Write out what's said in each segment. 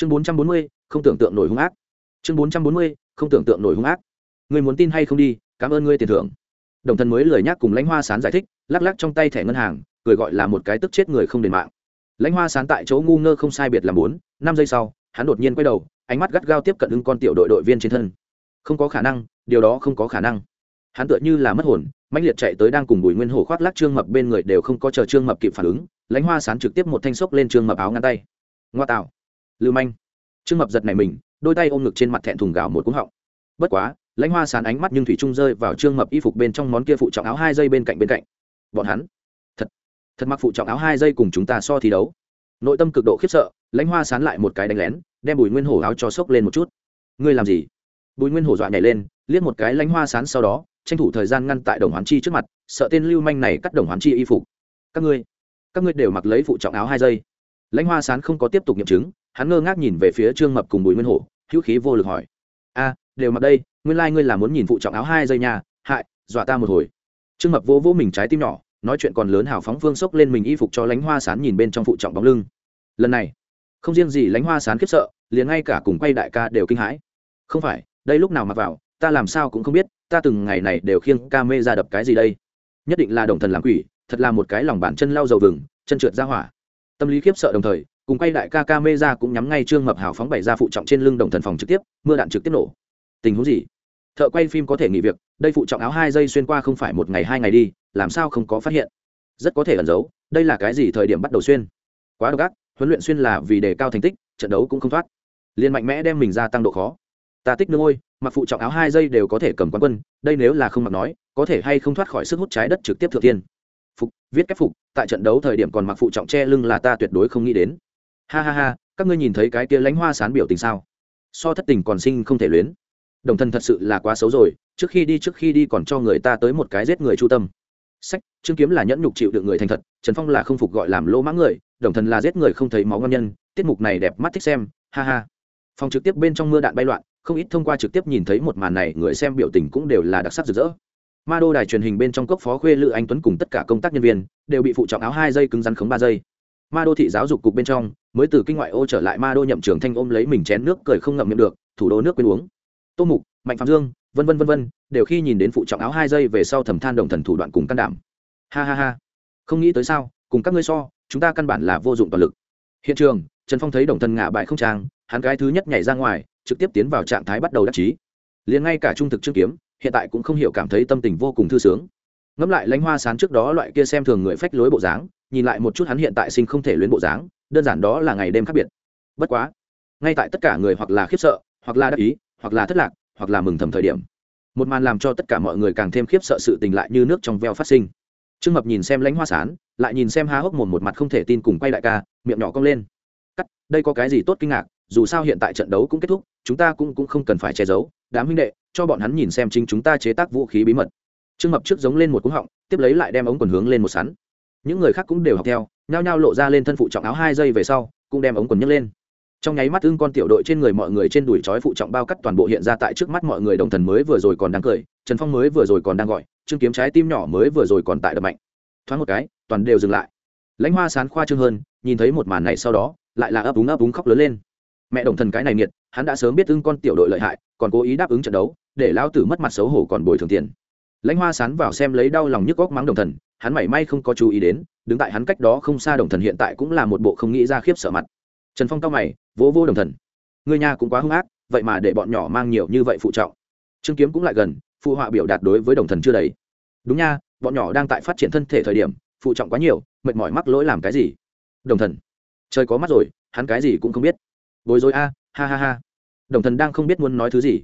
chương bốn trăm bốn mươi, không tưởng tượng nổi hung ác. Chương bốn trăm bốn mươi, không tưởng tượng nổi hung ác. Người muốn tin hay không đi, cảm ơn ngươi tiền thưởng. Đồng thần mới lời nhắc cùng lãnh hoa sán giải thích, lắc lắc trong tay thẻ ngân hàng, cười gọi là một cái tức chết người không đền mạng. Lãnh hoa sán tại chỗ ngu ngơ không sai biệt làm bốn, năm giây sau, hắn đột nhiên quay đầu, ánh mắt gắt gao tiếp cận ưng con tiểu đội đội viên trên thân. Không có khả năng, điều đó không có khả năng. Hắn tựa như là mất hồn mạnh liệt chạy tới đang cùng bùi nguyên hổ khoác lắc trương mập bên người đều không có chờ trương mập kịp phản ứng, lãnh hoa sán trực tiếp một thanh xốc lên trương mập áo ngăn tay. Ngoa tạo lưu manh. Trương mập giật này mình, đôi tay ôm ngực trên mặt thẹn thùng gào một cúng họng. Bất quá, lãnh hoa sán ánh mắt nhưng thủy trung rơi vào trương mập y phục bên trong món kia phụ trọng áo hai dây bên cạnh bên cạnh. Bọn hắn. Thật thật mặc phụ trọng áo hai dây cùng chúng ta so thi đấu. Nội tâm cực độ khiếp sợ, lãnh hoa sán lại một cái đánh lén, đem bùi nguyên hổ áo cho sốc lên một chút. Ngươi làm gì? Bùi nguyên hổ dọa nhảy lên, liếc một cái lãnh hoa sán sau đó, tranh thủ thời gian ngăn tại đồng hoán chi trước mặt, sợ tên lưu manh này cắt đồng hoán chi y phục. Các ngươi các ngươi đều mặc lấy phụ trọng áo hai dây lãnh hoa sán không có tiếp tục nghiệm chứng, hắn ngơ ngác nhìn về phía trương mập cùng bùi nguyên hổ, hữu khí vô lực hỏi. A, đều mặc đây, nguyên lai、like、ngươi là muốn nhìn phụ trọng áo hai dây nhà, hại, dọa ta một hồi. Trương mập vô vô mình trái tim nhỏ, nói chuyện còn lớn hào phóng phương sốc lên mình y phục cho lãnh hoa sán nhìn bên trong phụ trọng bóng lưng. Lần này, không riêng gì lãnh hoa sán khiếp sợ, liền ngay cả cùng quay đại ca đều kinh hãi. Không phải, đây lúc nào mặc vào, ta làm sao cũng không biết, ta từng ngày này đều khiêng ca mê ra đập cái gì đây? Nhất định là đồng thần làm quỷ, thật là một cái lòng bàn chân lau dầu vừng, chân trượt ra hỏa tâm lý khiếp sợ đồng thời, cùng quay đại ca ca mê ra cũng nhắm ngay trương mập hào phóng bày ra phụ trọng trên lưng đồng thần phòng trực tiếp, mưa đạn trực tiếp nổ. Tình huống gì? Thợ quay phim có thể nghỉ việc, đây phụ trọng áo hai giây xuyên qua không phải một ngày hai ngày đi, làm sao không có phát hiện? Rất có thể ẩn giấu, đây là cái gì thời điểm bắt đầu xuyên? Quá độc ác, huấn luyện xuyên là vì đề cao thành tích, trận đấu cũng không thoát. Liền mạnh mẽ đem mình ra tăng độ khó. Ta tích nương ôi, mặc phụ trọng áo hai giây đều có thể cầm quán quân, đây nếu là không mặc nói, có thể hay không thoát khỏi sức hút trái đất trực tiếp thượng tiên phục, viết cách phục, tại trận đấu thời điểm còn mặc phụ trọng che lưng là ta tuyệt đối không nghĩ đến. Ha ha ha, các ngươi nhìn thấy cái kia lánh hoa sán biểu tình sao? So thất tình còn sinh không thể luyến. Đồng thân thật sự là quá xấu rồi, trước khi đi trước khi đi còn cho người ta tới một cái giết người chu tâm. Sách, trương kiếm là nhẫn nhục chịu được người thành thật, trần phong là không phục gọi làm lỗ mãng người, đồng thần là giết người không thấy máu ngon nhân, tiết mục này đẹp mắt thích xem, ha ha. Phòng trực tiếp bên trong mưa đạn bay loạn, không ít thông qua trực tiếp nhìn thấy một màn này, người xem biểu tình cũng đều là đặc sắc rực rỡ ma đô đài truyền hình bên trong cốc phó khuê lự anh tuấn cùng tất cả công tác nhân viên đều bị phụ trọng áo hai giây cứng rắn khống ba giây. Ma đô thị giáo dục cục bên trong, mới từ kinh ngoại ô trở lại ma đô nhậm trường thanh ôm lấy mình chén nước cười không ngậm miệng được, thủ đô nước quên uống. Tô mục, mạnh phạm dương, vân vân vân vân, đều khi nhìn đến phụ trọng áo hai giây về sau thầm than đồng thần thủ đoạn cùng can đảm. Ha ha ha. Không nghĩ tới sao, cùng các ngươi so, chúng ta căn bản là vô dụng toàn lực. Hiện trường, trần phong thấy đồng thần ngả bại không trang, hắn cái thứ nhất nhảy ra ngoài, trực tiếp tiến vào trạng thái bắt đầu đắc chí. Liền ngay cả trung thực trương kiếm hiện tại cũng không hiểu cảm thấy tâm tình vô cùng thư sướng. Ngẫm lại lãnh hoa sán trước đó loại kia xem thường người phách lối bộ dáng, nhìn lại một chút hắn hiện tại sinh không thể luyến bộ dáng, đơn giản đó là ngày đêm khác biệt. Bất quá, ngay tại tất cả người hoặc là khiếp sợ, hoặc là đắc ý, hoặc là thất lạc, hoặc là mừng thầm thời điểm, một màn làm cho tất cả mọi người càng thêm khiếp sợ sự tình lại như nước trong veo phát sinh. Trương mập nhìn xem lãnh hoa sán, lại nhìn xem há hốc mồm một mặt không thể tin cùng quay đại ca, miệng nhỏ cong lên. Cắt, đây có cái gì tốt kinh ngạc? Dù sao hiện tại trận đấu cũng kết thúc, chúng ta cũng cũng không cần phải che giấu. Đám huynh đệ, cho bọn hắn nhìn xem chính chúng ta chế tác vũ khí bí mật. Trương mập trước giống lên một cúng họng, tiếp lấy lại đem ống quần hướng lên một sắn. Những người khác cũng đều học theo, nhao nhao lộ ra lên thân phụ trọng áo hai giây về sau, cũng đem ống quần nhấc lên. Trong nháy mắt ưng con tiểu đội trên người mọi người trên đùi trói phụ trọng bao cắt toàn bộ hiện ra tại trước mắt mọi người đồng thần mới vừa rồi còn đang cười, trần phong mới vừa rồi còn đang gọi, trương kiếm trái tim nhỏ mới vừa rồi còn tại đập mạnh. Thoáng một cái, toàn đều dừng lại. Lãnh hoa sán khoa trương hơn, nhìn thấy một màn này sau đó, lại là ấp úng ấp úng khóc lớn lên mẹ đồng thần cái này nghiệt, hắn đã sớm biết ưng con tiểu đội lợi hại, còn cố ý đáp ứng trận đấu, để lao tử mất mặt xấu hổ còn bồi thường tiền. Lãnh hoa sán vào xem lấy đau lòng nhức góc mắng đồng thần, hắn mảy may không có chú ý đến, đứng tại hắn cách đó không xa đồng thần hiện tại cũng là một bộ không nghĩ ra khiếp sợ mặt. Trần phong cao mày, vỗ vô đồng thần người nhà cũng quá hung ác, vậy mà để bọn nhỏ mang nhiều như vậy phụ trọng. Trương kiếm cũng lại gần, phụ họa biểu đạt đối với đồng thần chưa đầy. Đúng nha, bọn nhỏ đang tại phát triển thân thể thời điểm, phụ trọng quá nhiều, mệt mỏi mắc lỗi làm cái gì? Đồng thần, trời có mắt rồi, hắn cái gì cũng không biết bối rối a, ha ha ha. Đồng thần đang không biết muốn nói thứ gì.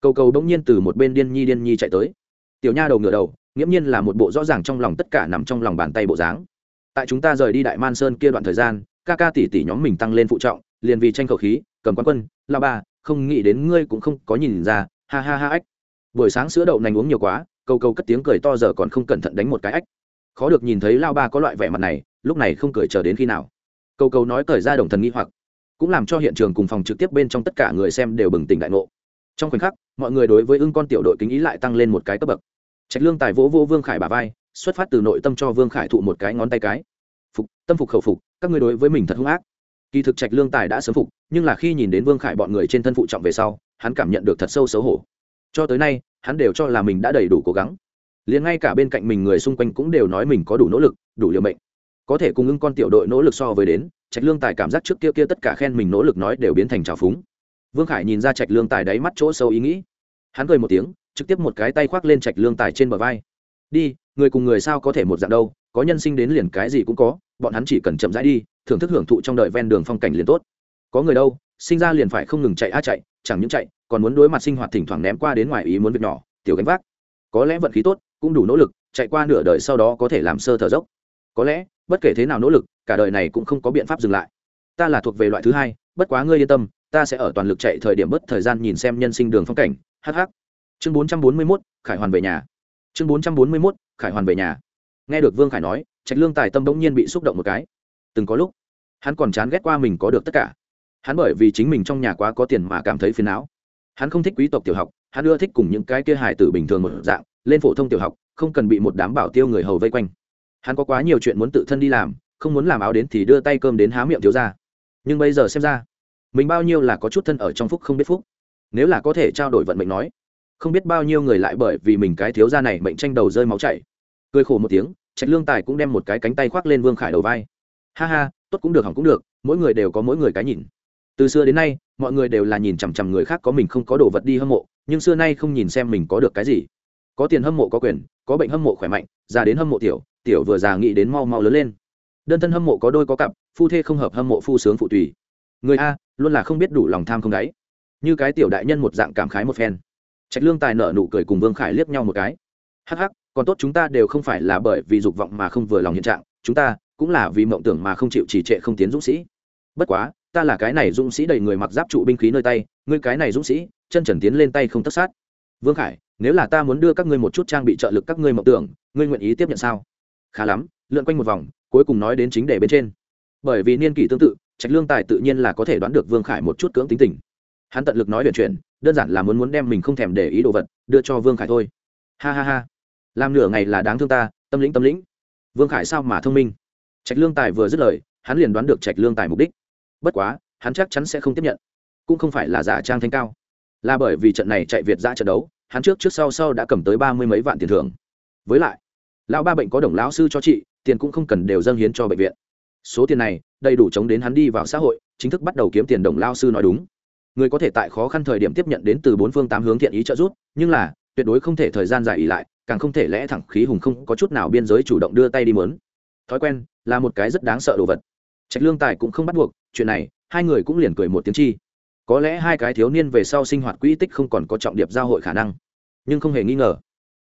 Cầu cầu đ ỗ n g nhiên từ một bên điên nhi điên nhi chạy tới. Tiểu nha đầu ngửa đầu, nghiễm nhiên là một bộ rõ ràng trong lòng tất cả nằm trong lòng bàn tay bộ dáng. Tại chúng ta rời đi đại man sơn kia đoạn thời gian, ca ca tỷ tỷ nhóm mình tăng lên phụ trọng, liền vì tranh khẩu khí, cầm quán quân la ba không nghĩ đến ngươi cũng không có nhìn ra, ha ha ha ách. Buổi sáng sữa đậu nành uống nhiều quá câu câu cất tiếng cười to giờ còn không cẩn thận đánh một cái ách. Khó được nhìn thấy lao ba có loại vẻ mặt này, lúc này không cười chờ đến khi nào. Câu câu nói cởi ra đồng thần nghi hoặc cũng làm cho hiện trường cùng phòng trực tiếp bên trong tất cả người xem đều bừng tỉnh đại ngộ. Trong khoảnh khắc, mọi người đối với ưng con tiểu đội kính ý lại tăng lên một cái cấp bậc. Trạch lương tài vỗ vô vương khải bà vai, xuất phát từ nội tâm cho vương khải thụ một cái ngón tay cái. Phục, tâm phục khẩu phục, các người đối với mình thật hung ác. Kỳ thực trạch lương tài đã sớm phục, nhưng là khi nhìn đến vương khải bọn người trên thân phụ trọng về sau, hắn cảm nhận được thật sâu xấu hổ. Cho tới nay, hắn đều cho là mình đã đầy đủ cố gắng. Liền ngay cả bên cạnh mình người xung quanh cũng đều nói mình có đủ nỗ lực, đủ liều mệnh. Có thể cùng ưng con tiểu đội nỗ lực so với đến trạch lương tài cảm giác trước kia kia tất cả khen mình nỗ lực nói đều biến thành trào phúng. Vương khải nhìn ra trạch lương tài đáy mắt chỗ sâu ý nghĩ. Hắn cười một tiếng, trực tiếp một cái tay khoác lên trạch lương tài trên bờ vai. Đi, người cùng người sao có thể một dạng đâu, có nhân sinh đến liền cái gì cũng có, bọn hắn chỉ cần chậm rãi đi, thưởng thức hưởng thụ trong đời ven đường phong cảnh liền tốt. Có người đâu, sinh ra liền phải không ngừng chạy a chạy, chẳng những chạy, còn muốn đối mặt sinh hoạt thỉnh thoảng ném qua đến ngoài ý muốn việc nhỏ, tiểu gánh vác. Có lẽ vận khí tốt, cũng đủ nỗ lực, chạy qua nửa đời sau đó có thể làm sơ thở dốc. Có lẽ, bất kể thế nào nỗ lực cả đời này cũng không có biện pháp dừng lại. Ta là thuộc về loại thứ hai, bất quá ngươi yên tâm, ta sẽ ở toàn lực chạy thời điểm bất thời gian nhìn xem nhân sinh đường phong cảnh. Hh chương bốn trăm bốn mươi mốt, khải hoàn về nhà. Chương bốn trăm bốn mươi mốt, khải hoàn về nhà. Nghe được vương khải nói, trạch lương tài tâm bỗng nhiên bị xúc động một cái. Từng có lúc, hắn còn chán ghét qua mình có được tất cả. Hắn bởi vì chính mình trong nhà quá có tiền mà cảm thấy phiền não. Hắn không thích quý tộc tiểu học, hắn ưa thích cùng những cái kia hài tử bình thường một dạng, lên phổ thông tiểu học, không cần bị một đám bảo tiêu người hầu vây quanh. Hắn có quá nhiều chuyện muốn tự thân đi làm không muốn làm áo đến thì đưa tay cơm đến há miệng thiếu ra. Nhưng bây giờ xem ra, mình bao nhiêu là có chút thân ở trong phúc không biết phúc. Nếu là có thể trao đổi vận mệnh nói, không biết bao nhiêu người lại bởi vì mình cái thiếu ra này mệnh tranh đầu rơi máu chảy. Cười khổ một tiếng, trạch lương tài cũng đem một cái cánh tay khoác lên vương khải đầu vai. Ha ha, tốt cũng được, hỏng cũng được, mỗi người đều có mỗi người cái nhìn. Từ xưa đến nay, mọi người đều là nhìn chằm chằm người khác có mình không có đồ vật đi hâm mộ, nhưng xưa nay không nhìn xem mình có được cái gì. Có tiền hâm mộ có quyền, có bệnh hâm mộ khỏe mạnh, già đến hâm mộ tiểu tiểu vừa già nghĩ đến mau mau lớn lên đơn thân hâm mộ có đôi có cặp, phu thê không hợp hâm mộ phu sướng phụ tùy. Người a, luôn là không biết đủ lòng tham không đáy. Như cái tiểu đại nhân một dạng cảm khái một phen. Trạch lương tài nợ nụ cười cùng vương khải liếc nhau một cái. Hắc hắc, còn tốt chúng ta đều không phải là bởi vì dục vọng mà không vừa lòng hiện trạng, chúng ta cũng là vì mộng tưởng mà không chịu trì trệ không tiến dũng sĩ. Bất quá, ta là cái này dũng sĩ đầy người mặc giáp trụ binh khí nơi tay, ngươi cái này dũng sĩ, chân trần tiến lên tay không tất sát. Vương khải, nếu là ta muốn đưa các ngươi một chút trang bị trợ lực các ngươi mộng tưởng, ngươi nguyện ý tiếp nhận sao? Khá lắm, lượn quanh một vòng, cuối cùng nói đến chính đề bên trên. Bởi vì niên kỷ tương tự, trạch lương tài tự nhiên là có thể đoán được vương khải một chút cưỡng tính tình. Hắn tận lực nói chuyện chuyện đơn giản là muốn muốn đem mình không thèm để ý đồ vật, đưa cho vương khải thôi. Ha ha ha. Làm nửa ngày là đáng thương ta, tâm lĩnh tâm lĩnh. Vương khải sao mà thông minh? Trạch lương tài vừa dứt lời, hắn liền đoán được trạch lương tài mục đích. Bất quá, hắn chắc chắn sẽ không tiếp nhận. Cũng không phải là giả trang thanh cao. Là bởi vì trận này chạy việt ra trận đấu, hắn trước trước sau sau đã cầm tới ba mươi mấy vạn tiền thưởng. Với lại lão ba bệnh có đồng lão sư cho chị tiền cũng không cần đều dâng hiến cho bệnh viện. Số tiền này, đầy đủ chống đến hắn đi vào xã hội, chính thức bắt đầu kiếm tiền đồng lao sư nói đúng. Người có thể tại khó khăn thời điểm tiếp nhận đến từ bốn phương tám hướng thiện ý trợ giúp, nhưng là, tuyệt đối không thể thời gian dài ỉ lại, càng không thể lẽ thẳng khí hùng không có chút nào biên giới chủ động đưa tay đi mớn. Thói quen, là một cái rất đáng sợ đồ vật. Trạch lương tài cũng không bắt buộc, chuyện này, hai người cũng liền cười một tiếng chi. Có lẽ hai cái thiếu niên về sau sinh hoạt quỹ tích không còn có trọng điệp giao hội khả năng, nhưng không hề nghi ngờ.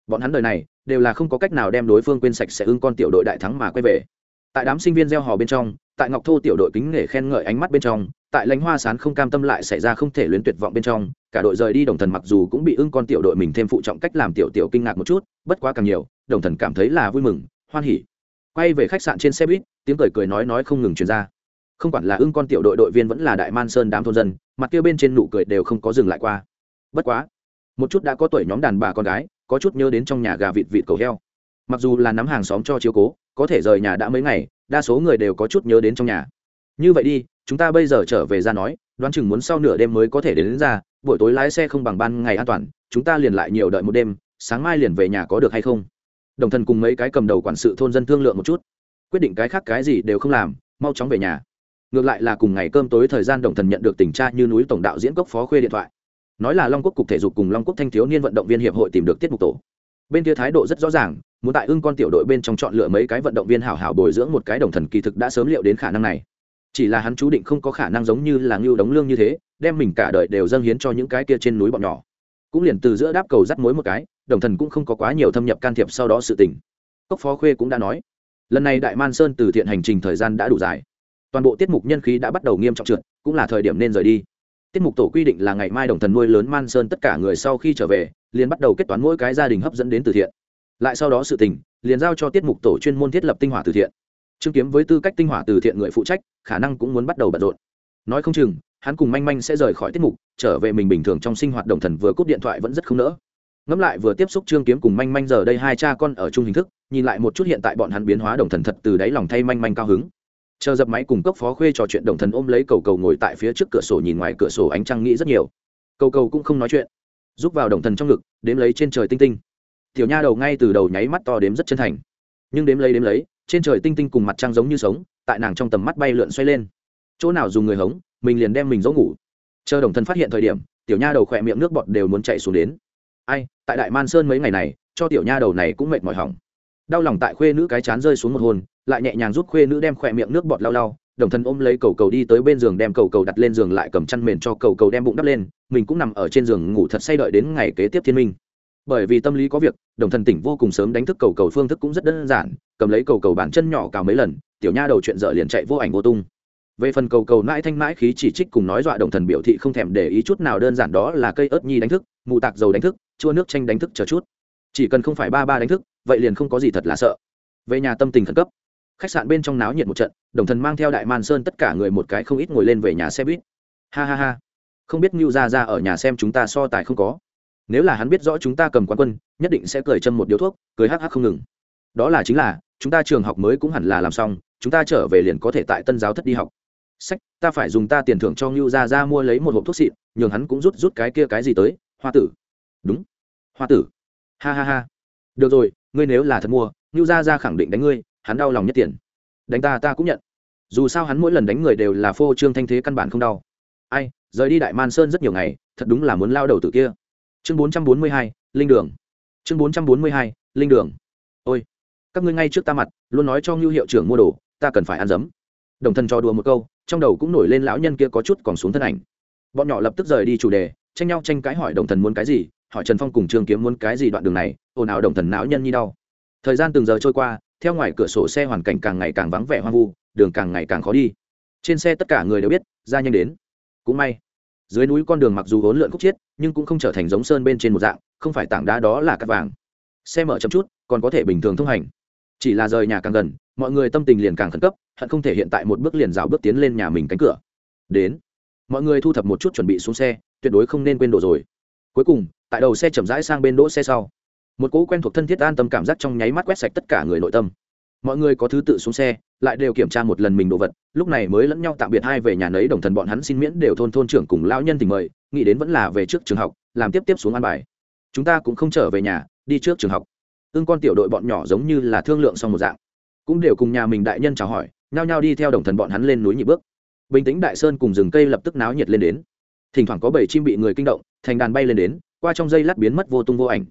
Bọn hắn đời này đều là không có cách nào đem đối phương quên sạch sẽ ưng con tiểu đội đại thắng mà quay về. Tại đám sinh viên gieo hò bên trong, tại ngọc thô tiểu đội kính nể khen ngợi ánh mắt bên trong, tại lãnh hoa sán không cam tâm lại xảy ra không thể luyến tuyệt vọng bên trong, cả đội rời đi đồng thần mặc dù cũng bị ưng con tiểu đội mình thêm phụ trọng cách làm tiểu tiểu kinh ngạc một chút, bất quá càng nhiều, đồng thần cảm thấy là vui mừng, hoan hỉ. Quay về khách sạn trên xe buýt, tiếng cười cười nói nói không ngừng truyền ra. Không quản là ưng con tiểu đội đội viên vẫn là đại man sơn đám thôn dân, mặt kia bên trên nụ cười đều không có dừng lại qua. Bất quá, một chút đã có tuổi nhóm đàn bà con gái có chút nhớ đến trong nhà gà vịt vịt cầu heo. Mặc dù là nắm hàng xóm cho chiếu cố có thể rời nhà đã mấy ngày đa số người đều có chút nhớ đến trong nhà. Như vậy đi chúng ta bây giờ trở về ra nói đoán chừng muốn sau nửa đêm mới có thể đến, đến ra buổi tối lái xe không bằng ban ngày an toàn chúng ta liền lại nhiều đợi một đêm sáng mai liền về nhà có được hay không? Đồng thần cùng mấy cái cầm đầu quản sự thôn dân thương lượng một chút. Quyết định cái khác cái gì đều không làm mau chóng về nhà. Ngược lại là cùng ngày cơm tối thời gian đồng thần nhận được tình tra như núi tổng đạo diễn cốc phó khuê điện thoại nói là long quốc cục thể dục cùng long quốc thanh thiếu niên vận động viên hiệp hội tìm được tiết mục tổ. Bên kia thái độ rất rõ ràng, muốn tại ưng con tiểu đội bên trong chọn lựa mấy cái vận động viên hảo hảo bồi dưỡng một cái đồng thần kỳ thực đã sớm liệu đến khả năng này. Chỉ là hắn chú định không có khả năng giống như là ngưu đóng lương như thế, đem mình cả đời đều dâng hiến cho những cái kia trên núi bọn nhỏ. Cũng liền từ giữa đáp cầu dắt mối một cái, đồng thần cũng không có quá nhiều thâm nhập can thiệp sau đó sự tình. Cốc phó khuê cũng đã nói, lần này đại man sơn từ thiện hành trình thời gian đã đủ dài. Toàn bộ tiết mục nhân khí đã bắt đầu nghiêm trọng trượt, cũng là thời điểm nên rời đi tiết mục tổ quy định là ngày mai đồng thần nuôi lớn man sơn tất cả người sau khi trở về, liền bắt đầu kết toán mỗi cái gia đình hấp dẫn đến từ thiện. Lại sau đó sự tình, liền giao cho tiết mục tổ chuyên môn thiết lập tinh hỏa từ thiện. Trương kiếm với tư cách tinh hỏa từ thiện người phụ trách, khả năng cũng muốn bắt đầu bận rộn. Nói không chừng, hắn cùng manh manh sẽ rời khỏi tiết mục, trở về mình bình thường trong sinh hoạt đồng thần vừa cúp điện thoại vẫn rất không nỡ. Ngẫm lại vừa tiếp xúc trương kiếm cùng manh manh giờ đây hai cha con ở chung hình thức, nhìn lại một chút hiện tại bọn hắn biến hóa đồng thần thật từ đáy lòng thay manh manh cao hứng chờ dập máy cùng cốc phó khuê trò chuyện đồng thần ôm lấy cầu cầu ngồi tại phía trước cửa sổ nhìn ngoài cửa sổ ánh trăng nghĩ rất nhiều. Cầu cầu cũng không nói chuyện. Giúp vào đồng thần trong ngực, đếm lấy trên trời tinh tinh. Tiểu nha đầu ngay từ đầu nháy mắt to đếm rất chân thành. Nhưng đếm lấy đếm lấy, trên trời tinh tinh cùng mặt trăng giống như sống, tại nàng trong tầm mắt bay lượn xoay lên. Chỗ nào dùng người hống, mình liền đem mình giấu ngủ. Chờ đồng thần phát hiện thời điểm, tiểu nha đầu khỏe miệng nước bọt đều muốn chạy xuống đến. Ai, tại đại man sơn mấy ngày này, cho tiểu nha đầu này cũng mệt mỏi hỏng. Đau lòng tại khuê nữ cái chán rơi xuống một hồn lại nhẹ nhàng giúp khuê nữ đem khỏe miệng nước bọt lau lau, đồng thân ôm lấy cầu cầu đi tới bên giường đem cầu cầu đặt lên giường lại cầm chăn mền cho cầu cầu đem bụng đắp lên, mình cũng nằm ở trên giường ngủ thật say đợi đến ngày kế tiếp thiên minh. Bởi vì tâm lý có việc, đồng thần tỉnh vô cùng sớm đánh thức cầu cầu phương thức cũng rất đơn giản, cầm lấy cầu cầu bàn chân nhỏ cào mấy lần, tiểu nha đầu chuyện dở liền chạy vô ảnh vô tung. Về phần cầu cầu mãi thanh mãi khí chỉ trích cùng nói dọa đồng thần biểu thị không thèm để ý chút nào đơn giản đó là cây ớt nhi đánh thức, mù tạc dầu đánh thức, chua nước chanh đánh thức chờ chút. Chỉ cần không phải ba ba đánh thức, vậy liền không có gì thật là sợ. Về nhà tâm tình khẩn cấp khách sạn bên trong náo nhiệt một trận, đồng thần mang theo đại man sơn tất cả người một cái không ít ngồi lên về nhà xe buýt. Ha ha ha. Không biết ngưu ra ra ở nhà xem chúng ta so tài không có. Nếu là hắn biết rõ chúng ta cầm quán quân, nhất định sẽ cười châm một điếu thuốc, cười hắc hắc không ngừng. Đó là chính là, chúng ta trường học mới cũng hẳn là làm xong, chúng ta trở về liền có thể tại tân giáo thất đi học. Sách, ta phải dùng ta tiền thưởng cho ngưu ra ra mua lấy một hộp thuốc xịn, nhường hắn cũng rút rút cái kia cái gì tới, hoa tử. Đúng. Hoa tử. Ha ha ha. Được rồi, ngươi nếu là thật mua, ngưu ra ra khẳng định đánh ngươi hắn đau lòng nhất tiền. Đánh ta ta cũng nhận. Dù sao hắn mỗi lần đánh người đều là phô trương thanh thế căn bản không đau. Ai, rời đi đại man sơn rất nhiều ngày, thật đúng là muốn lao đầu từ kia. Chương bốn trăm bốn mươi hai, linh đường. Chương bốn trăm bốn mươi hai, linh đường. Ôi, các ngươi ngay trước ta mặt, luôn nói cho ngưu hiệu trưởng mua đồ, ta cần phải ăn dấm đồng thân cho đùa một câu, trong đầu cũng nổi lên lão nhân kia có chút còn xuống thân ảnh. Bọn nhỏ lập tức rời đi chủ đề, tranh nhau tranh cãi hỏi đồng thần muốn cái gì, hỏi trần phong cùng trương kiếm muốn cái gì đoạn đường này, ồn ào đồng thần não nhân như đau. Thời gian từng giờ trôi qua theo ngoài cửa sổ xe hoàn cảnh càng ngày càng vắng vẻ hoang vu, đường càng ngày càng khó đi. Trên xe tất cả người đều biết, ra nhanh đến. Cũng may, dưới núi con đường mặc dù hỗn lượn khúc chiết, nhưng cũng không trở thành giống sơn bên trên một dạng, không phải tảng đá đó là cắt vàng. Xe mở chậm chút, còn có thể bình thường thông hành. Chỉ là rời nhà càng gần, mọi người tâm tình liền càng khẩn cấp, hận không thể hiện tại một bước liền rào bước tiến lên nhà mình cánh cửa. Đến, mọi người thu thập một chút chuẩn bị xuống xe, tuyệt đối không nên quên đồ rồi. Cuối cùng, tại đầu xe chậm rãi sang bên đỗ xe sau một cỗ quen thuộc thân thiết an tâm cảm giác trong nháy mắt quét sạch tất cả người nội tâm. Mọi người có thứ tự xuống xe, lại đều kiểm tra một lần mình đồ vật, lúc này mới lẫn nhau tạm biệt hai về nhà nấy đồng thần bọn hắn xin miễn đều thôn thôn trưởng cùng lão nhân tình mời, nghĩ đến vẫn là về trước trường học, làm tiếp tiếp xuống ăn bài. Chúng ta cũng không trở về nhà, đi trước trường học. Ương con tiểu đội bọn nhỏ giống như là thương lượng xong một dạng. Cũng đều cùng nhà mình đại nhân chào hỏi, nhao nhao đi theo đồng thần bọn hắn lên núi nhị bước. Bình tĩnh đại sơn cùng rừng cây lập tức náo nhiệt lên đến. Thỉnh thoảng có bảy chim bị người kinh động, thành đàn bay lên đến, qua trong dây lát biến mất vô tung vô ảnh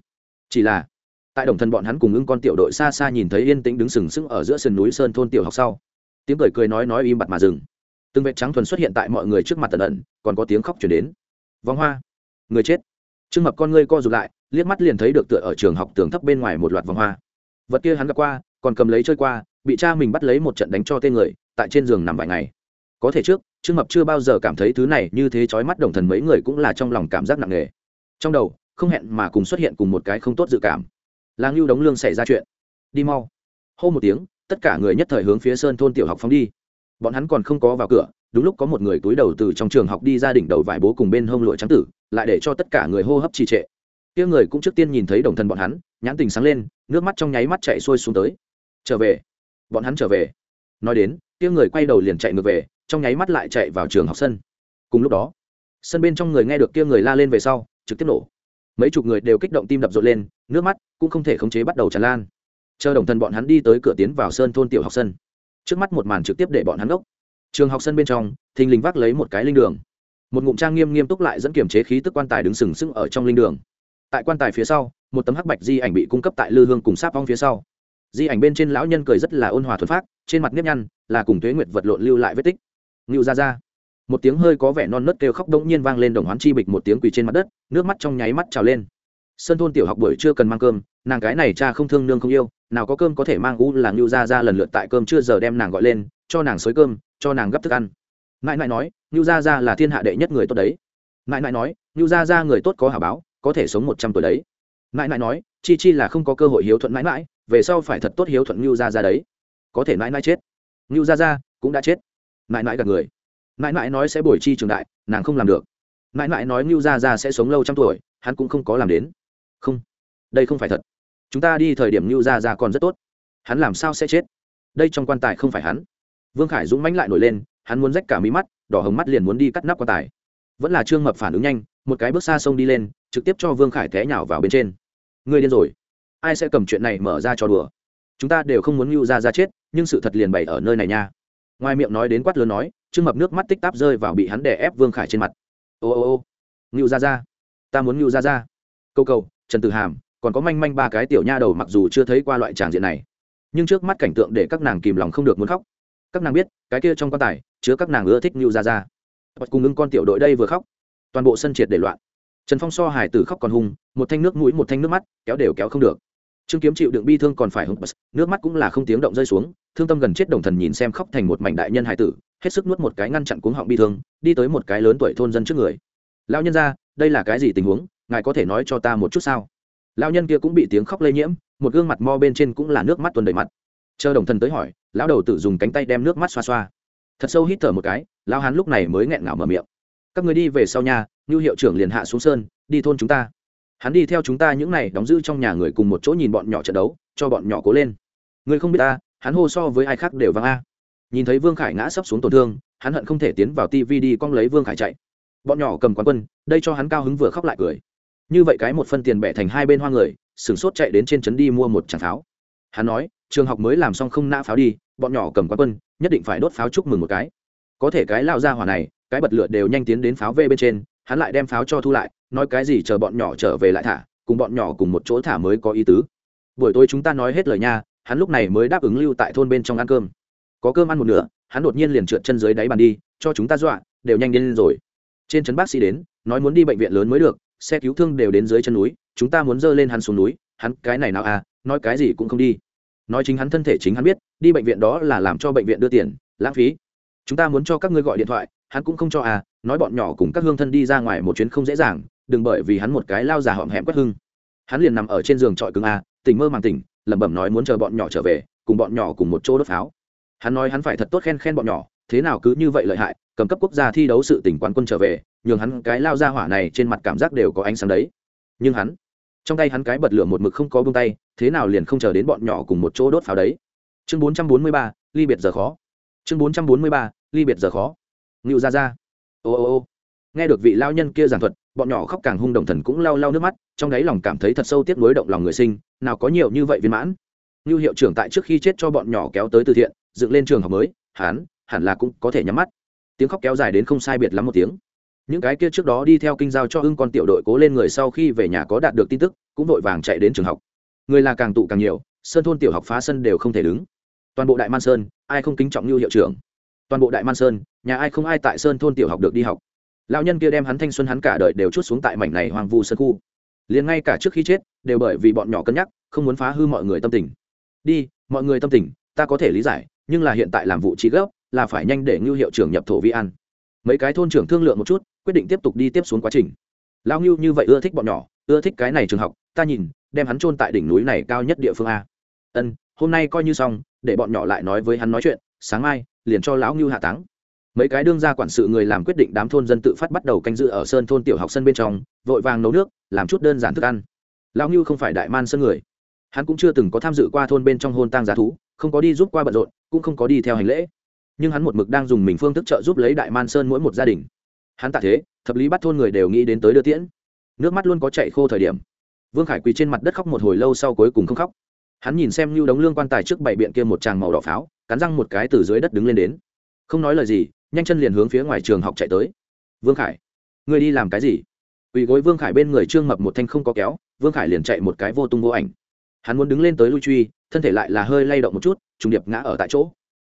chỉ là, tại đồng thần bọn hắn cùng ưng con tiểu đội xa xa nhìn thấy yên tĩnh đứng sừng sững ở giữa sườn núi sơn thôn tiểu học sau, tiếng cười cười nói nói im bặt mà dừng. Từng vệt trắng thuần xuất hiện tại mọi người trước mặt tần ẩn, còn có tiếng khóc chuyển đến. Vòng hoa, người chết. Trương mập con ngươi co rụt lại, liếc mắt liền thấy được tựa ở trường học tường thấp bên ngoài một loạt vòng hoa. Vật kia hắn gặp qua, còn cầm lấy chơi qua, bị cha mình bắt lấy một trận đánh cho tên người, tại trên giường nằm vài ngày. Có thể trước, trương mập chưa bao giờ cảm thấy thứ này như thế chói mắt đồng thần mấy người cũng là trong lòng cảm giác nặng nề. Trong đầu không hẹn mà cùng xuất hiện cùng một cái không tốt dự cảm. Là ngưu đống lương xảy ra chuyện. Đi mau. Hô một tiếng, tất cả người nhất thời hướng phía sơn thôn tiểu học phóng đi. Bọn hắn còn không có vào cửa, đúng lúc có một người túi đầu từ trong trường học đi ra đỉnh đầu vải bố cùng bên hông lụa trắng tử, lại để cho tất cả người hô hấp trì trệ. Kia người cũng trước tiên nhìn thấy đồng thần bọn hắn, nhãn tình sáng lên, nước mắt trong nháy mắt chạy xuôi xuống tới. Trở về. Bọn hắn trở về. Nói đến, kia người quay đầu liền chạy ngược về, trong nháy mắt lại chạy vào trường học sân. Cùng lúc đó, sân bên trong người nghe được kia người la lên về sau, trực tiếp nổ mấy chục người đều kích động tim đập rộn lên, nước mắt cũng không thể khống chế bắt đầu tràn lan. Chờ đồng thần bọn hắn đi tới cửa tiến vào sơn thôn tiểu học sân. Trước mắt một màn trực tiếp để bọn hắn gốc trường học sân bên trong, thình lình vác lấy một cái linh đường. Một ngụm trang nghiêm nghiêm túc lại dẫn kiểm chế khí tức quan tài đứng sừng sững ở trong linh đường. Tại quan tài phía sau, một tấm hắc bạch di ảnh bị cung cấp tại lư hương cùng sáp vong phía sau. Di ảnh bên trên lão nhân cười rất là ôn hòa thuần phát trên mặt nếp nhăn là cùng thuế nguyệt vật lộn lưu lại vết tích. Ngưu ra ra một tiếng hơi có vẻ non nớt kêu khóc đông nhiên vang lên đồng hoán chi bịch một tiếng quỳ trên mặt đất, nước mắt trong nháy mắt trào lên. Sân thôn tiểu học buổi chưa cần mang cơm, nàng gái này cha không thương nương không yêu, nào có cơm có thể mang u là ngưu ra ra lần lượt tại cơm chưa giờ đem nàng gọi lên, cho nàng xới cơm, cho nàng gấp thức ăn. Mãi mãi nói, ngưu ra ra là thiên hạ đệ nhất người tốt đấy. Mãi mãi nói, ngưu ra ra người tốt có hả báo, có thể sống một trăm tuổi đấy. Mãi mãi nói, chi chi là không có cơ hội hiếu thuận mãi mãi, về sau phải thật tốt hiếu thuận ngưu ra ra đấy. Có thể mãi mãi chết. Ngưu ra ra cũng đã chết. Mãi mãi gặp người mãi mãi nói sẽ bồi chi trường đại, nàng không làm được. Mãi mãi nói ngưu gia gia sẽ sống lâu trăm tuổi, hắn cũng không có làm đến. Không, đây không phải thật. Chúng ta đi thời điểm ngưu gia gia còn rất tốt. Hắn làm sao sẽ chết? Đây trong quan tài không phải hắn. Vương khải dũng mãnh lại nổi lên, hắn muốn rách cả mí mắt, đỏ hồng mắt liền muốn đi cắt nắp quan tài. Vẫn là trương mập phản ứng nhanh, một cái bước xa sông đi lên, trực tiếp cho vương khải té nhào vào bên trên. Người điên rồi. Ai sẽ cầm chuyện này mở ra cho đùa? Chúng ta đều không muốn ngưu ra ra chết, nhưng sự thật liền bày ở nơi này nha. Ngoài miệng nói đến quát lớn nói trương mập nước mắt tích táp rơi vào bị hắn đè ép vương khải trên mặt. Ô ô ô. Ngưu ra ra ta muốn ngưu ra ra câu cầu, trần tử hàm, còn có manh manh ba cái tiểu nha đầu mặc dù chưa thấy qua loại tràng diện này, nhưng trước mắt cảnh tượng để các nàng kìm lòng không được muốn khóc. Các nàng biết, cái kia trong quan tài chứa các nàng ưa thích ngưu ra ra cùng ngưng con tiểu đội đây vừa khóc, toàn bộ sân triệt để loạn. Trần phong so hải tử khóc còn hung, một thanh nước mũi một thanh nước mắt, kéo đều kéo không được. Trương kiếm chịu đựng bi thương còn phải hùng nước mắt cũng là không tiếng động rơi xuống, thương tâm gần chết đồng thần nhìn xem khóc thành một mảnh đại nhân hải tử hết sức nuốt một cái ngăn chặn cuống họng bi thương, đi tới một cái lớn tuổi thôn dân trước người. Lão nhân ra đây là cái gì tình huống? Ngài có thể nói cho ta một chút sao? Lão nhân kia cũng bị tiếng khóc lây nhiễm, một gương mặt mo bên trên cũng là nước mắt tuần đầy mặt. Chờ đồng thần tới hỏi, lão đầu tử dùng cánh tay đem nước mắt xoa xoa. Thật sâu hít thở một cái, lão hán lúc này mới nghẹn ngào mở miệng. Các người đi về sau nhà như hiệu trưởng liền hạ xuống sơn, đi thôn chúng ta. Hắn đi theo chúng ta những này đóng giữ trong nhà người cùng một chỗ nhìn bọn nhỏ trận đấu, cho bọn nhỏ cố lên. Người không biết ta, hắn hô so với ai khác đều vang a nhìn thấy vương khải ngã sắp xuống tổn thương, hắn hận không thể tiến vào tv đi cong lấy vương khải chạy. Bọn nhỏ cầm quán quân, đây cho hắn cao hứng vừa khóc lại cười. Như vậy cái một phân tiền bẻ thành hai bên hoa người, sửng sốt chạy đến trên trấn đi mua một tràng pháo. Hắn nói, trường học mới làm xong không nã pháo đi, bọn nhỏ cầm quán quân, nhất định phải đốt pháo chúc mừng một cái. Có thể cái lao ra hỏa này, cái bật lửa đều nhanh tiến đến pháo vê bên trên, hắn lại đem pháo cho thu lại, nói cái gì chờ bọn nhỏ trở về lại thả, cùng bọn nhỏ cùng một chỗ thả mới có ý tứ. Buổi tối chúng ta nói hết lời nha, hắn lúc này mới đáp ứng lưu tại thôn bên trong ăn cơm có cơm ăn một nửa, hắn đột nhiên liền trượt chân dưới đáy bàn đi, cho chúng ta dọa, đều nhanh lên rồi. Trên trấn bác sĩ đến, nói muốn đi bệnh viện lớn mới được, xe cứu thương đều đến dưới chân núi, chúng ta muốn dơ lên hắn xuống núi, hắn cái này nào à nói cái gì cũng không đi. Nói chính hắn thân thể chính hắn biết, đi bệnh viện đó là làm cho bệnh viện đưa tiền, lãng phí. Chúng ta muốn cho các ngươi gọi điện thoại, hắn cũng không cho à nói bọn nhỏ cùng các hương thân đi ra ngoài một chuyến không dễ dàng, đừng bởi vì hắn một cái lao già họm hẹm quét hưng. Hắn liền nằm ở trên giường trọi cứng à tỉnh mơ màng tỉnh, lẩm bẩm nói muốn chờ bọn nhỏ trở về, cùng bọn nhỏ cùng một chỗ đốt pháo hắn nói hắn phải thật tốt khen khen bọn nhỏ, thế nào cứ như vậy lợi hại, cầm cấp quốc gia thi đấu sự tỉnh quán quân trở về, nhường hắn cái lao ra hỏa này trên mặt cảm giác đều có ánh sáng đấy. Nhưng hắn, trong tay hắn cái bật lửa một mực không có bông tay, thế nào liền không chờ đến bọn nhỏ cùng một chỗ đốt pháo đấy. Chương bốn trăm bốn mươi ba, ly biệt giờ khó. Chương bốn trăm bốn mươi ba, ly biệt giờ khó. Ngự ra ra ô ô ô. Nghe được vị lao nhân kia giảng thuật, bọn nhỏ khóc càng hung đồng thần cũng lau lau nước mắt, trong đáy lòng cảm thấy thật sâu tiếc nuối động lòng người sinh, nào có nhiều như vậy viên mãn. Như hiệu trưởng tại trước khi chết cho bọn nhỏ kéo tới từ thiện dựng lên trường học mới hắn, hẳn là cũng có thể nhắm mắt. Tiếng khóc kéo dài đến không sai biệt lắm một tiếng. Những cái kia trước đó đi theo kinh giao cho ưng con tiểu đội cố lên người sau khi về nhà có đạt được tin tức cũng vội vàng chạy đến trường học. Người là càng tụ càng nhiều sơn thôn tiểu học phá sân đều không thể đứng. Toàn bộ đại man sơn ai không kính trọng như hiệu trưởng? Toàn bộ đại man sơn nhà ai không ai tại sơn thôn tiểu học được đi học. Lão nhân kia đem hắn thanh xuân hắn cả đời đều chút xuống tại mảnh này hoang vu sơn khu. Liền ngay cả trước khi chết đều bởi vì bọn nhỏ cân nhắc không muốn phá hư mọi người tâm tình. Đi mọi người tâm tình ta có thể lý giải nhưng là hiện tại làm vụ trí gấp là phải nhanh để ngưu hiệu trưởng nhập thổ vi an. Mấy cái thôn trưởng thương lượng một chút, quyết định tiếp tục đi tiếp xuống quá trình. Lao ngưu như vậy ưa thích bọn nhỏ, ưa thích cái này trường học, ta nhìn, đem hắn chôn tại đỉnh núi này cao nhất địa phương a. Ân, hôm nay coi như xong, để bọn nhỏ lại nói với hắn nói chuyện, sáng mai, liền cho lão ngưu hạ táng. Mấy cái đương gia quản sự người làm quyết định đám thôn dân tự phát bắt đầu canh dự ở sơn thôn tiểu học sân bên trong, vội vàng nấu nước, làm chút đơn giản thức ăn. Lão ngưu không phải đại man sân người. Hắn cũng chưa từng có tham dự qua thôn bên trong hôn tang giá thú, không có đi giúp qua bận rộn cũng không có đi theo hành lễ. Nhưng hắn một mực đang dùng mình phương thức trợ giúp lấy đại man sơn mỗi một gia đình. Hắn tạ thế, thập lý bắt thôn người đều nghĩ đến tới đưa tiễn. Nước mắt luôn có chạy khô thời điểm. Vương khải quỳ trên mặt đất khóc một hồi lâu sau cuối cùng không khóc. Hắn nhìn xem như đống lương quan tài trước bảy biện kia một tràng màu đỏ pháo, cắn răng một cái từ dưới đất đứng lên đến. Không nói lời gì, nhanh chân liền hướng phía ngoài trường học chạy tới. Vương khải người đi làm cái gì? Quỳ gối vương khải bên người trương mập một thanh không có kéo, vương khải liền chạy một cái vô tung vô ảnh hắn muốn đứng lên tới lui truy, thân thể lại là hơi lay động một chút, trùng điệp ngã ở tại chỗ.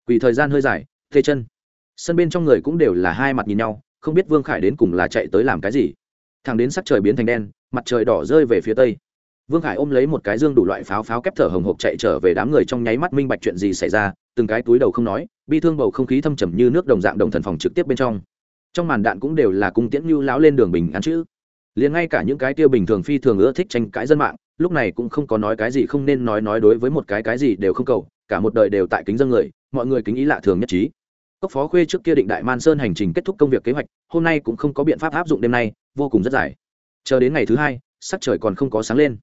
Quỳ thời gian hơi dài, thê chân. Sân bên trong người cũng đều là hai mặt nhìn nhau, không biết vương khải đến cùng là chạy tới làm cái gì. Thằng đến sắc trời biến thành đen, mặt trời đỏ rơi về phía tây. Vương khải ôm lấy một cái dương đủ loại pháo pháo kép thở hồng hộc chạy trở về đám người trong nháy mắt minh bạch chuyện gì xảy ra, từng cái túi đầu không nói, bi thương bầu không khí thâm trầm như nước đồng dạng đồng thần phòng trực tiếp bên trong. Trong màn đạn cũng đều là cung tiễn như lão lên đường bình ăn chữ. Liền ngay cả những cái tiêu bình thường phi thường ưa thích tranh cãi dân mạng lúc này cũng không có nói cái gì, không nên nói nói đối với một cái cái gì đều không cầu, cả một đời đều tại kính dân người, mọi người kính ý lạ thường nhất trí. Cốc phó khuê trước kia định đại man sơn hành trình kết thúc công việc kế hoạch, hôm nay cũng không có biện pháp áp dụng đêm nay, vô cùng rất dài. Chờ đến ngày thứ hai, sắc trời còn không có sáng lên.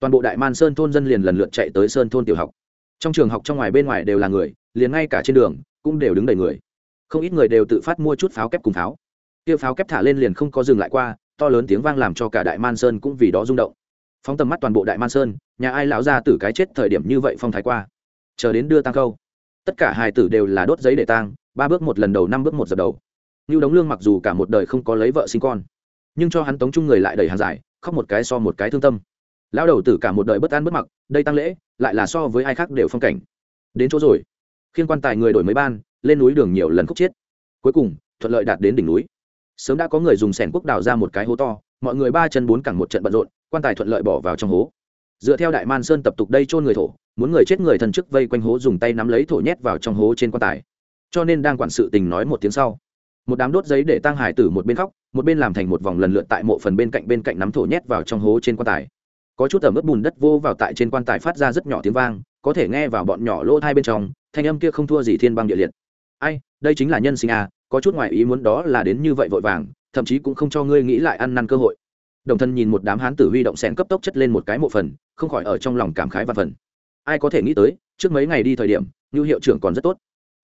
Toàn bộ đại man sơn thôn dân liền lần lượt chạy tới sơn thôn tiểu học. Trong trường học trong ngoài bên ngoài đều là người, liền ngay cả trên đường cũng đều đứng đầy người. Không ít người đều tự phát mua chút pháo kép cùng pháo. Kia pháo kép thả lên liền không có dừng lại qua, to lớn tiếng vang làm cho cả đại man sơn cũng vì đó rung động phóng tầm mắt toàn bộ đại man sơn, nhà ai lão ra từ cái chết thời điểm như vậy phong thái qua. Chờ đến đưa tăng câu tất cả hài tử đều là đốt giấy để tang, ba bước một lần đầu, năm bước một giờ đầu. Như đống lương mặc dù cả một đời không có lấy vợ sinh con, nhưng cho hắn tống chung người lại đầy hàng giải, khóc một cái so một cái thương tâm. Lão đầu tử cả một đời bất an bất mặc, đây tăng lễ, lại là so với ai khác đều phong cảnh. Đến chỗ rồi. Khiên quan tài người đổi mới ban, lên núi đường nhiều lần khúc chết. Cuối cùng, thuận lợi đạt đến đỉnh núi. Sớm đã có người dùng sẻn quốc đào ra một cái hố to mọi người ba chân bốn cẳng một trận bận rộn, quan tài thuận lợi bỏ vào trong hố. Dựa theo đại man sơn tập tục đây chôn người thổ, muốn người chết người thần chức vây quanh hố dùng tay nắm lấy thổ nhét vào trong hố trên quan tài. Cho nên đang quản sự tình nói một tiếng sau. Một đám đốt giấy để tăng hải tử một bên khóc, một bên làm thành một vòng lần lượt tại mộ phần bên cạnh bên cạnh nắm thổ nhét vào trong hố trên quan tài. Có chút tẩm ướp bùn đất vô vào tại trên quan tài phát ra rất nhỏ tiếng vang, có thể nghe vào bọn nhỏ lỗ hai bên trong, thanh âm kia không thua gì thiên băng địa liệt. Ai, đây chính là nhân sinh à có chút ngoại ý muốn đó là đến như vậy vội vàng thậm chí cũng không cho ngươi nghĩ lại ăn năn cơ hội. Đồng thân nhìn một đám hán tử huy động xén cấp tốc chất lên một cái mộ phần, không khỏi ở trong lòng cảm khái và phần. Ai có thể nghĩ tới, trước mấy ngày đi thời điểm như hiệu trưởng còn rất tốt.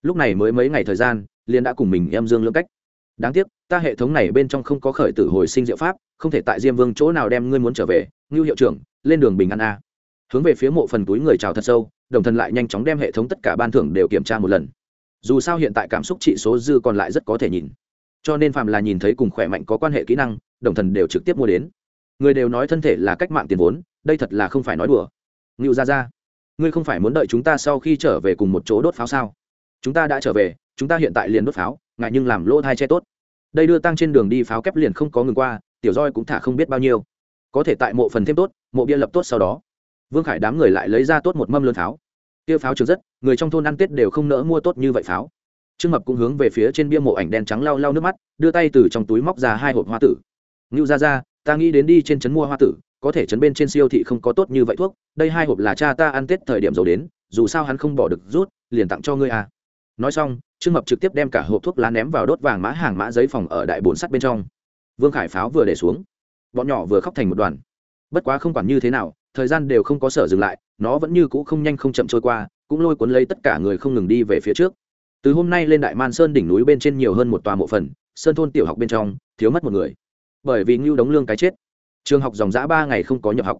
Lúc này mới mấy ngày thời gian liên đã cùng mình em dương lưỡng cách. Đáng tiếc, ta hệ thống này bên trong không có khởi tử hồi sinh diệu pháp, không thể tại diêm vương chỗ nào đem ngươi muốn trở về ngưu hiệu trưởng, lên đường bình an a. Hướng về phía mộ phần túi người chào thật sâu, đồng thân lại nhanh chóng đem hệ thống tất cả ban thưởng đều kiểm tra một lần. Dù sao hiện tại cảm xúc trị số dư còn lại rất có thể nhìn cho nên phạm là nhìn thấy cùng khỏe mạnh có quan hệ kỹ năng, đồng thần đều trực tiếp mua đến. Người đều nói thân thể là cách mạng tiền vốn, đây thật là không phải nói đùa. Ngưu ra ra ngươi không phải muốn đợi chúng ta sau khi trở về cùng một chỗ đốt pháo sao? Chúng ta đã trở về, chúng ta hiện tại liền đốt pháo, ngại nhưng làm lỗ thai che tốt. Đây đưa tăng trên đường đi pháo kép liền không có ngừng qua, tiểu roi cũng thả không biết bao nhiêu. Có thể tại mộ phần thêm tốt, mộ bia lập tốt sau đó. Vương khải đám người lại lấy ra tốt một mâm lươn pháo. Kia pháo trường rất, người trong thôn ăn tết đều không nỡ mua tốt như vậy pháo trương mập cũng hướng về phía trên bia mộ ảnh đen trắng lau lau nước mắt, đưa tay từ trong túi móc ra hai hộp hoa tử. Ngưu ra ra ta nghĩ đến đi trên trấn mua hoa tử, có thể trấn bên trên siêu thị không có tốt như vậy thuốc, đây hai hộp là cha ta ăn tết thời điểm giàu đến, dù sao hắn không bỏ được rút, liền tặng cho ngươi à. Nói xong, trương mập trực tiếp đem cả hộp thuốc lá ném vào đốt vàng mã hàng mã giấy phòng ở đại bồn sắt bên trong. Vương khải pháo vừa để xuống. Bọn nhỏ vừa khóc thành một đoàn. Bất quá không quản như thế nào, thời gian đều không có sở dừng lại, nó vẫn như cũ không nhanh không chậm trôi qua, cũng lôi cuốn lấy tất cả người không ngừng đi về phía trước từ hôm nay lên đại man sơn đỉnh núi bên trên nhiều hơn một tòa mộ phần, sơn thôn tiểu học bên trong, thiếu mất một người. Bởi vì ngưu đóng lương cái chết. Trường học dòng giã ba ngày không có nhập học.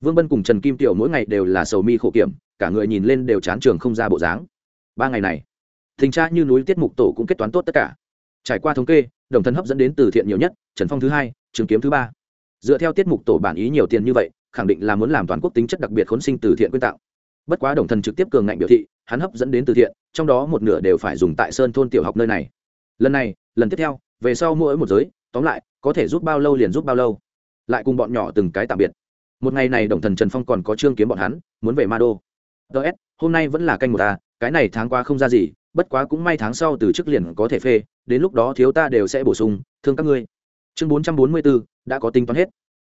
Vương bân cùng trần kim tiểu mỗi ngày đều là sầu mi khổ kiểm, cả người nhìn lên đều chán trường không ra bộ dáng. Ba ngày này, thình tra như núi tiết mục tổ cũng kết toán tốt tất cả. Trải qua thống kê, đồng thân hấp dẫn đến từ thiện nhiều nhất, trần phong thứ hai, trường kiếm thứ ba. Dựa theo tiết mục tổ bản ý nhiều tiền như vậy, khẳng định là muốn làm toàn quốc tính chất đặc biệt khốn sinh từ thiện quyên tạo bất quá đồng thần trực tiếp cường ngạnh biểu thị, hắn hấp dẫn đến từ thiện, trong đó một nửa đều phải dùng tại sơn thôn tiểu học nơi này. Lần này, lần tiếp theo, về sau mỗi một giới, tóm lại, có thể giúp bao lâu liền giúp bao lâu. Lại cùng bọn nhỏ từng cái tạm biệt. Một ngày này đồng thần trần phong còn có trương kiếm bọn hắn, muốn về ma đô. Ts hôm nay vẫn là canh một ta, cái này tháng qua không ra gì, bất quá cũng may tháng sau từ chức liền có thể phê, đến lúc đó thiếu ta đều sẽ bổ sung, thương các ngươi. Chương bốn trăm bốn mươi b ố đã có tính toán hết.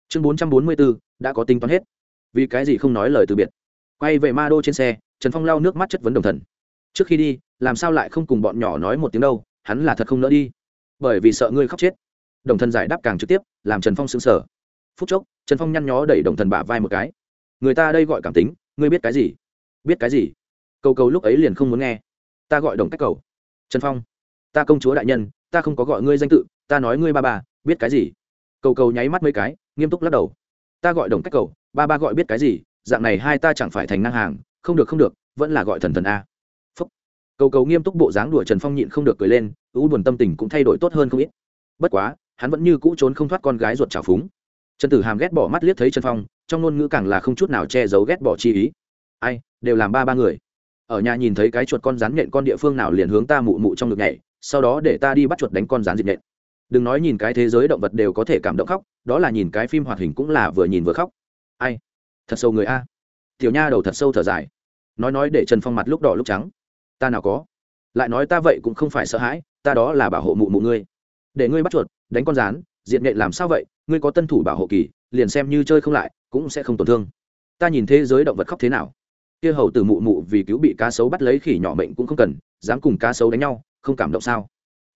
Chương bốn trăm bốn mươi b ố đã có tính toán hết. Vì cái gì không nói lời từ biệt? Quay về ma đô trên xe trần phong lau nước mắt chất vấn đồng thần. Trước khi đi làm sao lại không cùng bọn nhỏ nói một tiếng đâu hắn là thật không nỡ đi. Bởi vì sợ ngươi khóc chết. Đồng thần giải đáp càng trực tiếp làm trần phong xứng sở phút chốc trần phong nhăn nhó đẩy đồng thần bả vai một cái. Người ta đây gọi cảm tính ngươi biết cái gì? Biết cái gì? Câu câu lúc ấy liền không muốn nghe. Ta gọi đồng cách cầu. Trần phong ta công chúa đại nhân ta không có gọi ngươi danh tự ta nói ngươi ba bà, biết cái gì? Cầu cầu nháy mắt mấy cái nghiêm túc lắc đầu. Ta gọi đồng cách cầu ba ba gọi biết cái gì? Dạng này hai ta chẳng phải thành ngang hàng, không được không được, vẫn là gọi thần thần a. Phúc. Cầu cầu nghiêm túc bộ dáng đùa trần phong nhịn không được cười lên u buồn tâm tình cũng thay đổi tốt hơn không ít. Bất quá, hắn vẫn như cũ trốn không thoát con gái ruột trào phúng. Trần tử hàm ghét bỏ mắt liếc thấy trần phong, trong ngôn ngữ càng là không chút nào che giấu ghét bỏ chi ý. Ai, đều làm ba ba người. Ở nhà nhìn thấy cái chuột con rắn nhện con địa phương nào liền hướng ta mụ mụ trong ngực nhảy, sau đó để ta đi bắt chuột đánh con rắn dịp nhện. Đừng nói nhìn cái thế giới động vật đều có thể cảm động khóc, đó là nhìn cái phim hoạt hình cũng là vừa nhìn vừa khóc. Ai? Thật sâu người a. Tiểu nha đầu thật sâu thở dài. Nói nói để trần phong mặt lúc đỏ lúc trắng. Ta nào có. Lại nói ta vậy cũng không phải sợ hãi, ta đó là bảo hộ mụ mụ ngươi. Để ngươi bắt chuột, đánh con rán diện nghệ làm sao vậy, ngươi có tân thủ bảo hộ kỳ, liền xem như chơi không lại, cũng sẽ không tổn thương. Ta nhìn thế giới động vật khóc thế nào. Kia hầu từ mụ mụ vì cứu bị cá sấu bắt lấy khỉ nhỏ bệnh cũng không cần, dám cùng cá sấu đánh nhau, không cảm động sao?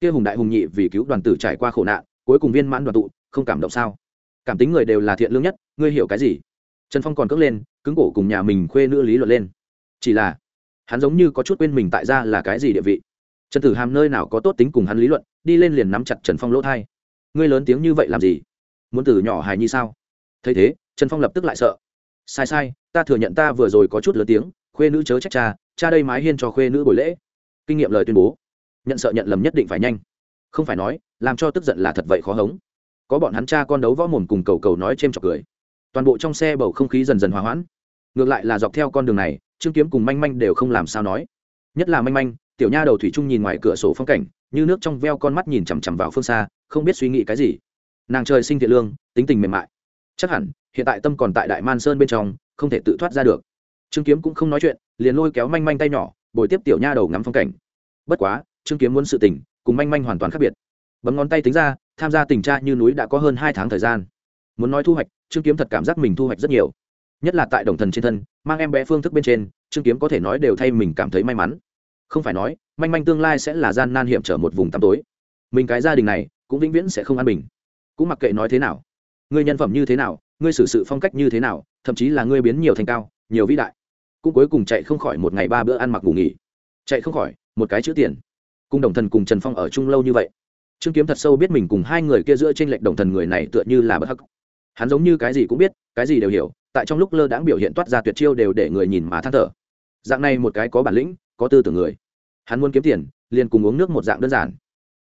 Kia hùng đại hùng nhị vì cứu đoàn tử trải qua khổ nạn, cuối cùng viên mãn đoàn tụ, không cảm động sao? Cảm tính người đều là thiện lương nhất, ngươi hiểu cái gì? Trần phong còn cưỡng lên, cứng cổ cùng nhà mình khuê nữ lý luận lên. Chỉ là, hắn giống như có chút quên mình tại ra là cái gì địa vị. Trần tử hàm nơi nào có tốt tính cùng hắn lý luận, đi lên liền nắm chặt trần phong lỗ thai. Ngươi lớn tiếng như vậy làm gì? Muốn từ nhỏ hài nhi sao? Thấy thế, trần phong lập tức lại sợ. Sai sai, ta thừa nhận ta vừa rồi có chút lớn tiếng, khuê nữ chớ trách cha cha đây mái hiên cho khuê nữ buổi lễ. Kinh nghiệm lời tuyên bố. Nhận sợ nhận lầm nhất định phải nhanh. Không phải nói, làm cho tức giận là thật vậy khó hống. Có bọn hắn cha con đấu võ mồm cùng cầu cầu nói c h ê m trọc cười toàn bộ trong xe bầu không khí dần dần hòa hoãn. Ngược lại là dọc theo con đường này, trương kiếm cùng manh manh đều không làm sao nói. Nhất là manh manh, tiểu nha đầu thủy trung nhìn ngoài cửa sổ phong cảnh, như nước trong veo con mắt nhìn chằm chằm vào phương xa, không biết suy nghĩ cái gì. Nàng trời sinh thiện lương, tính tình mềm mại. Chắc hẳn, hiện tại tâm còn tại đại man sơn bên trong, không thể tự thoát ra được. Trương kiếm cũng không nói chuyện, liền lôi kéo manh manh tay nhỏ, bồi tiếp tiểu nha đầu ngắm phong cảnh. Bất quá, trương kiếm muốn sự tình, cùng manh manh hoàn toàn khác biệt. Bấm ngón tay tính ra, tham gia tình tra như núi đã có hơn hai tháng thời gian. Muốn nói thu hoạch trương kiếm thật cảm giác mình thu hoạch rất nhiều. Nhất là tại đồng thần trên thân, mang em bé phương thức bên trên, trương kiếm có thể nói đều thay mình cảm thấy may mắn. Không phải nói, manh manh tương lai sẽ là gian nan hiểm trở một vùng tăm tối. Mình cái gia đình này, cũng vĩnh viễn sẽ không an bình. Cũng mặc kệ nói thế nào, ngươi nhân phẩm như thế nào, ngươi xử sự phong cách như thế nào, thậm chí là ngươi biến nhiều thành cao, nhiều vĩ đại, cũng cuối cùng chạy không khỏi một ngày ba bữa ăn mặc ngủ nghỉ. Chạy không khỏi, một cái chữ tiền. Cùng đồng thần cùng trần phong ở chung lâu như vậy, trương kiếm thật sâu biết mình cùng hai người kia giữa t r ê n lệch đồng thần người này tựa như là bất hắc hắn giống như cái gì cũng biết, cái gì đều hiểu, tại trong lúc lơ đãng biểu hiện toát ra tuyệt chiêu đều để người nhìn mà than thở. Dạng này một cái có bản lĩnh, có tư tưởng người. Hắn muốn kiếm tiền, liền cùng uống nước một dạng đơn giản.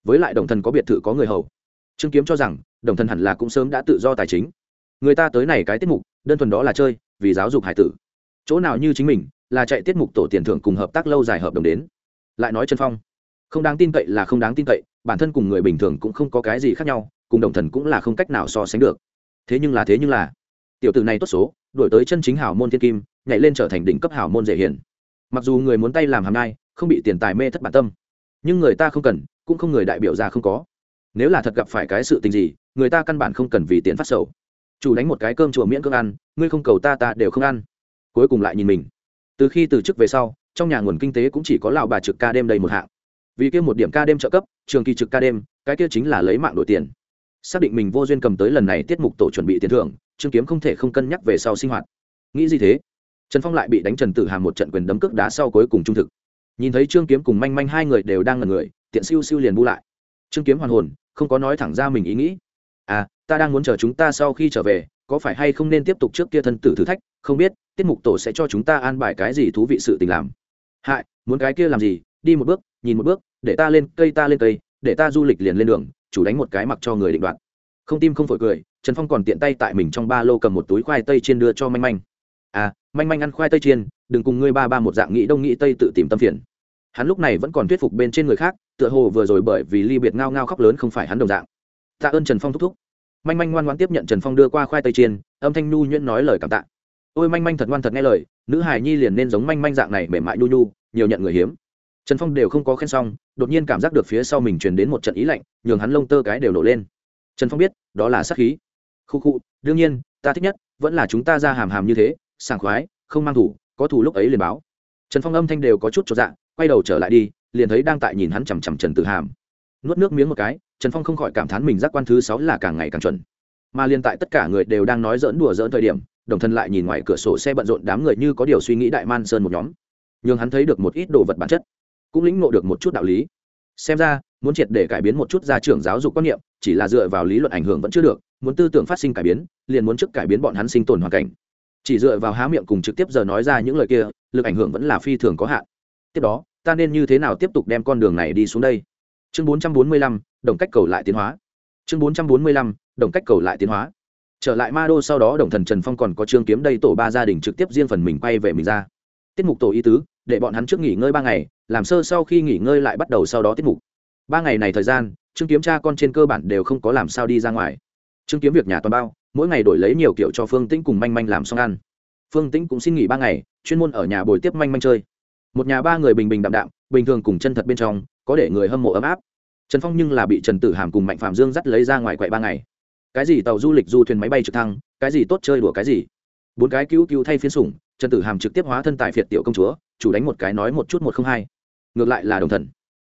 Với lại đồng thần có biệt thự có người hầu. Trương kiếm cho rằng, đồng thần hẳn là cũng sớm đã tự do tài chính. Người ta tới này cái tiết mục, đơn thuần đó là chơi, vì giáo dục hải tử. Chỗ nào như chính mình, là chạy tiết mục tổ tiền thưởng cùng hợp tác lâu dài hợp đồng đến. Lại nói trần phong, không đáng tin cậy là không đáng tin cậy, bản thân cùng người bình thường cũng không có cái gì khác nhau, cùng đồng thần cũng là không cách nào so sánh được thế nhưng là, thế nhưng là. Tiểu tử này tốt số đổi tới chân chính hảo môn thiên kim, nhảy lên trở thành đỉnh cấp hảo môn dễ hiền mặc dù người muốn tay làm hàm nai, không bị tiền tài mê thất bản tâm. Nhưng người ta không cần, cũng không người đại biểu ra không có. Nếu là thật gặp phải cái sự tình gì, người ta căn bản không cần vì tiền phát sầu. Chủ đánh một cái cơm chùa miễn cưỡng ăn, ngươi không cầu ta ta đều không ăn. Cuối cùng lại nhìn mình. Từ khi từ chức về sau, trong nhà nguồn kinh tế cũng chỉ có lão bà trực ca đêm đầy một hạng. Vì kia một điểm ca đêm trợ cấp, trường kỳ trực ca đêm, cái kia chính là lấy mạng đổi tiền xác định mình vô duyên cầm tới lần này tiết mục tổ chuẩn bị tiền thưởng, trương kiếm không thể không cân nhắc về sau sinh hoạt. Nghĩ gì thế? Trần phong lại bị đánh trần tử hàm một trận quyền đấm cước đá sau cuối cùng trung thực. Nhìn thấy trương kiếm cùng manh manh hai người đều đang ngần người, tiện siêu siêu liền bu lại. Trương kiếm hoàn hồn, không có nói thẳng ra mình ý nghĩ. À ta đang muốn chờ chúng ta sau khi trở về, có phải hay không nên tiếp tục trước kia thân tử thử thách? Không biết, tiết mục tổ sẽ cho chúng ta an bài cái gì thú vị sự tình làm. Hại, muốn cái kia làm gì? Đi một bước, nhìn một bước, để ta lên cây, ta lên cây, để ta du lịch liền lên đường chủ đánh một cái mặc cho người định đoạt. Không tim không phổi cười, trần phong còn tiện tay tại mình trong ba lô cầm một túi khoai tây chiên đưa cho manh manh. À manh manh ăn khoai tây chiên, đừng cùng ngươi ba ba một dạng nghĩ đông nghĩ tây tự tìm tâm phiền. Hắn lúc này vẫn còn thuyết phục bên trên người khác, tựa hồ vừa rồi bởi vì ly biệt ngao ngao khóc lớn không phải hắn đồng dạng. Tạ ơn trần phong thúc thúc. Manh manh ngoan ngoan tiếp nhận trần phong đưa qua khoai tây chiên, âm thanh nhu nhuyễn nói lời cảm tạ. Ôi manh manh thật ngoan thật nghe lời, nữ hài nhi liền nên giống manh manh dạng này mềm mại nhu nhu, nhiều nhận người hiếm trần phong đều không có khen xong, đột nhiên cảm giác được phía sau mình truyền đến một trận ý lạnh, nhường hắn lông tơ cái đều nổ lên. Trần phong biết, đó là sát khí. Khu khu, đương nhiên, ta thích nhất, vẫn là chúng ta ra hàm hàm như thế, sảng khoái, không mang thủ, có thủ lúc ấy liền báo. Trần phong âm thanh đều có chút cho dạ quay đầu trở lại đi, liền thấy đang tại nhìn hắn chằm chằm trần tử hàm. Nuốt nước miếng một cái, trần phong không khỏi cảm thán mình giác quan thứ sáu là càng ngày càng chuẩn. Mà liên tại tất cả người đều đang nói dỡn đùa dỡn thời điểm, đồng thân lại nhìn ngoài cửa sổ xe bận rộn đám người như có điều suy nghĩ đại man sơn một nhóm. Nhưng hắn thấy được một ít đồ vật bản chất cũng lĩnh ngộ được một chút đạo lý. Xem ra muốn triệt để cải biến một chút gia trưởng giáo dục quan niệm chỉ là dựa vào lý luận ảnh hưởng vẫn chưa được muốn tư tưởng phát sinh cải biến liền muốn trước cải biến bọn hắn sinh tồn hoàn cảnh. Chỉ dựa vào há miệng cùng trực tiếp giờ nói ra những lời kia lực ảnh hưởng vẫn là phi thường có hạn. Tiếp đó ta nên như thế nào tiếp tục đem con đường này đi xuống đây? Chương 445, đồng cách cầu lại tiến hóa. Chương 445, đồng cách cầu lại tiến hóa. Trở lại ma đô sau đó đồng thần trần phong còn có trương kiếm đây tổ ba gia đình trực tiếp riêng phần mình quay về mình ra. Tiết mục tổ ý tứ để bọn hắn trước nghỉ ngơi ba ngày làm sơ sau khi nghỉ ngơi lại bắt đầu sau đó tiết mục. Ba ngày này thời gian, trương kiếm cha con trên cơ bản đều không có làm sao đi ra ngoài. Trương kiếm việc nhà toàn bao, mỗi ngày đổi lấy nhiều kiểu cho phương tĩnh cùng manh manh làm xong ăn. Phương tĩnh cũng xin nghỉ ba ngày, chuyên môn ở nhà bồi tiếp manh manh chơi. Một nhà ba người bình bình đạm đạm, bình thường cùng chân thật bên trong, có để người hâm mộ ấm áp. Trần phong nhưng là bị trần tử hàm cùng mạnh phạm dương dắt lấy ra ngoài quậy ba ngày. Cái gì tàu du lịch du thuyền máy bay trực thăng, cái gì tốt chơi đùa cái gì. Bốn cái cứu cứu thay phiên sủng, trần tử hàm trực tiếp hóa thân tại phiệt tiểu công chúa, chủ đánh một cái nói một chút một không hai ngược lại là đồng thần.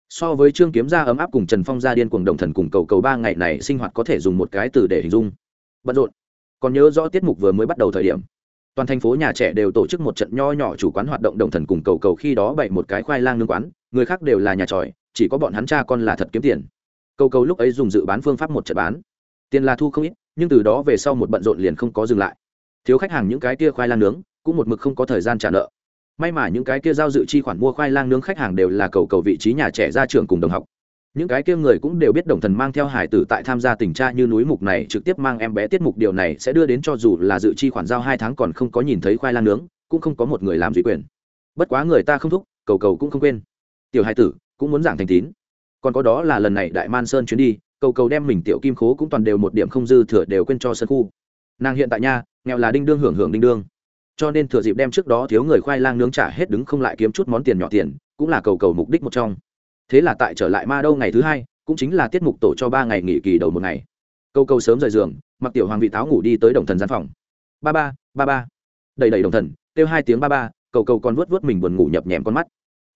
So với trương kiếm gia ấm áp cùng trần phong gia điên cuồng đồng thần cùng cầu cầu ba ngày này sinh hoạt có thể dùng một cái từ để hình dung. Bận rộn. Còn nhớ rõ tiết mục vừa mới bắt đầu thời điểm. Toàn thành phố nhà trẻ đều tổ chức một trận nho nhỏ chủ quán hoạt động đồng thần cùng cầu cầu khi đó bày một cái khoai lang nương quán, người khác đều là nhà tròi, chỉ có bọn hắn cha con là thật kiếm tiền. Cầu cầu lúc ấy dùng dự bán phương pháp một trận bán. Tiền là thu không ít, nhưng từ đó về sau một bận rộn liền không có dừng lại. Thiếu khách hàng những cái tia khoai lang nướng, cũng một mực không có thời gian trả nợ may mà những cái kia giao dự chi khoản mua khoai lang nướng khách hàng đều là cầu cầu vị trí nhà trẻ ra trường cùng đồng học. Những cái kia người cũng đều biết đồng thần mang theo hải tử tại tham gia tình tra như núi mục này trực tiếp mang em bé tiết mục điều này sẽ đưa đến cho dù là dự chi khoản giao hai tháng còn không có nhìn thấy khoai lang nướng, cũng không có một người làm duy quyền. Bất quá người ta không thúc, cầu cầu cũng không quên. Tiểu hải tử, cũng muốn giảng thành tín. Còn có đó là lần này đại man sơn chuyến đi, cầu cầu đem mình tiểu kim khố cũng toàn đều một điểm không dư thừa đều quên cho sân khu. Nàng hiện tại nha, nghèo là đinh đương hưởng hưởng đinh đương cho nên thừa dịp đem trước đó thiếu người khoai lang nướng trả hết đứng không lại kiếm chút món tiền nhỏ tiền, cũng là cầu cầu mục đích một trong. Thế là tại trở lại ma đâu ngày thứ hai, cũng chính là tiết mục tổ cho ba ngày nghỉ kỳ đầu một ngày. Cầu cầu sớm rời giường, mặc tiểu hoàng vị táo ngủ đi tới đồng thần gian phòng. Ba ba ba ba. Đầy đầy đồng thần, kêu hai tiếng ba ba, cầu cầu còn vớt vớt mình buồn ngủ nhập nhèm con mắt.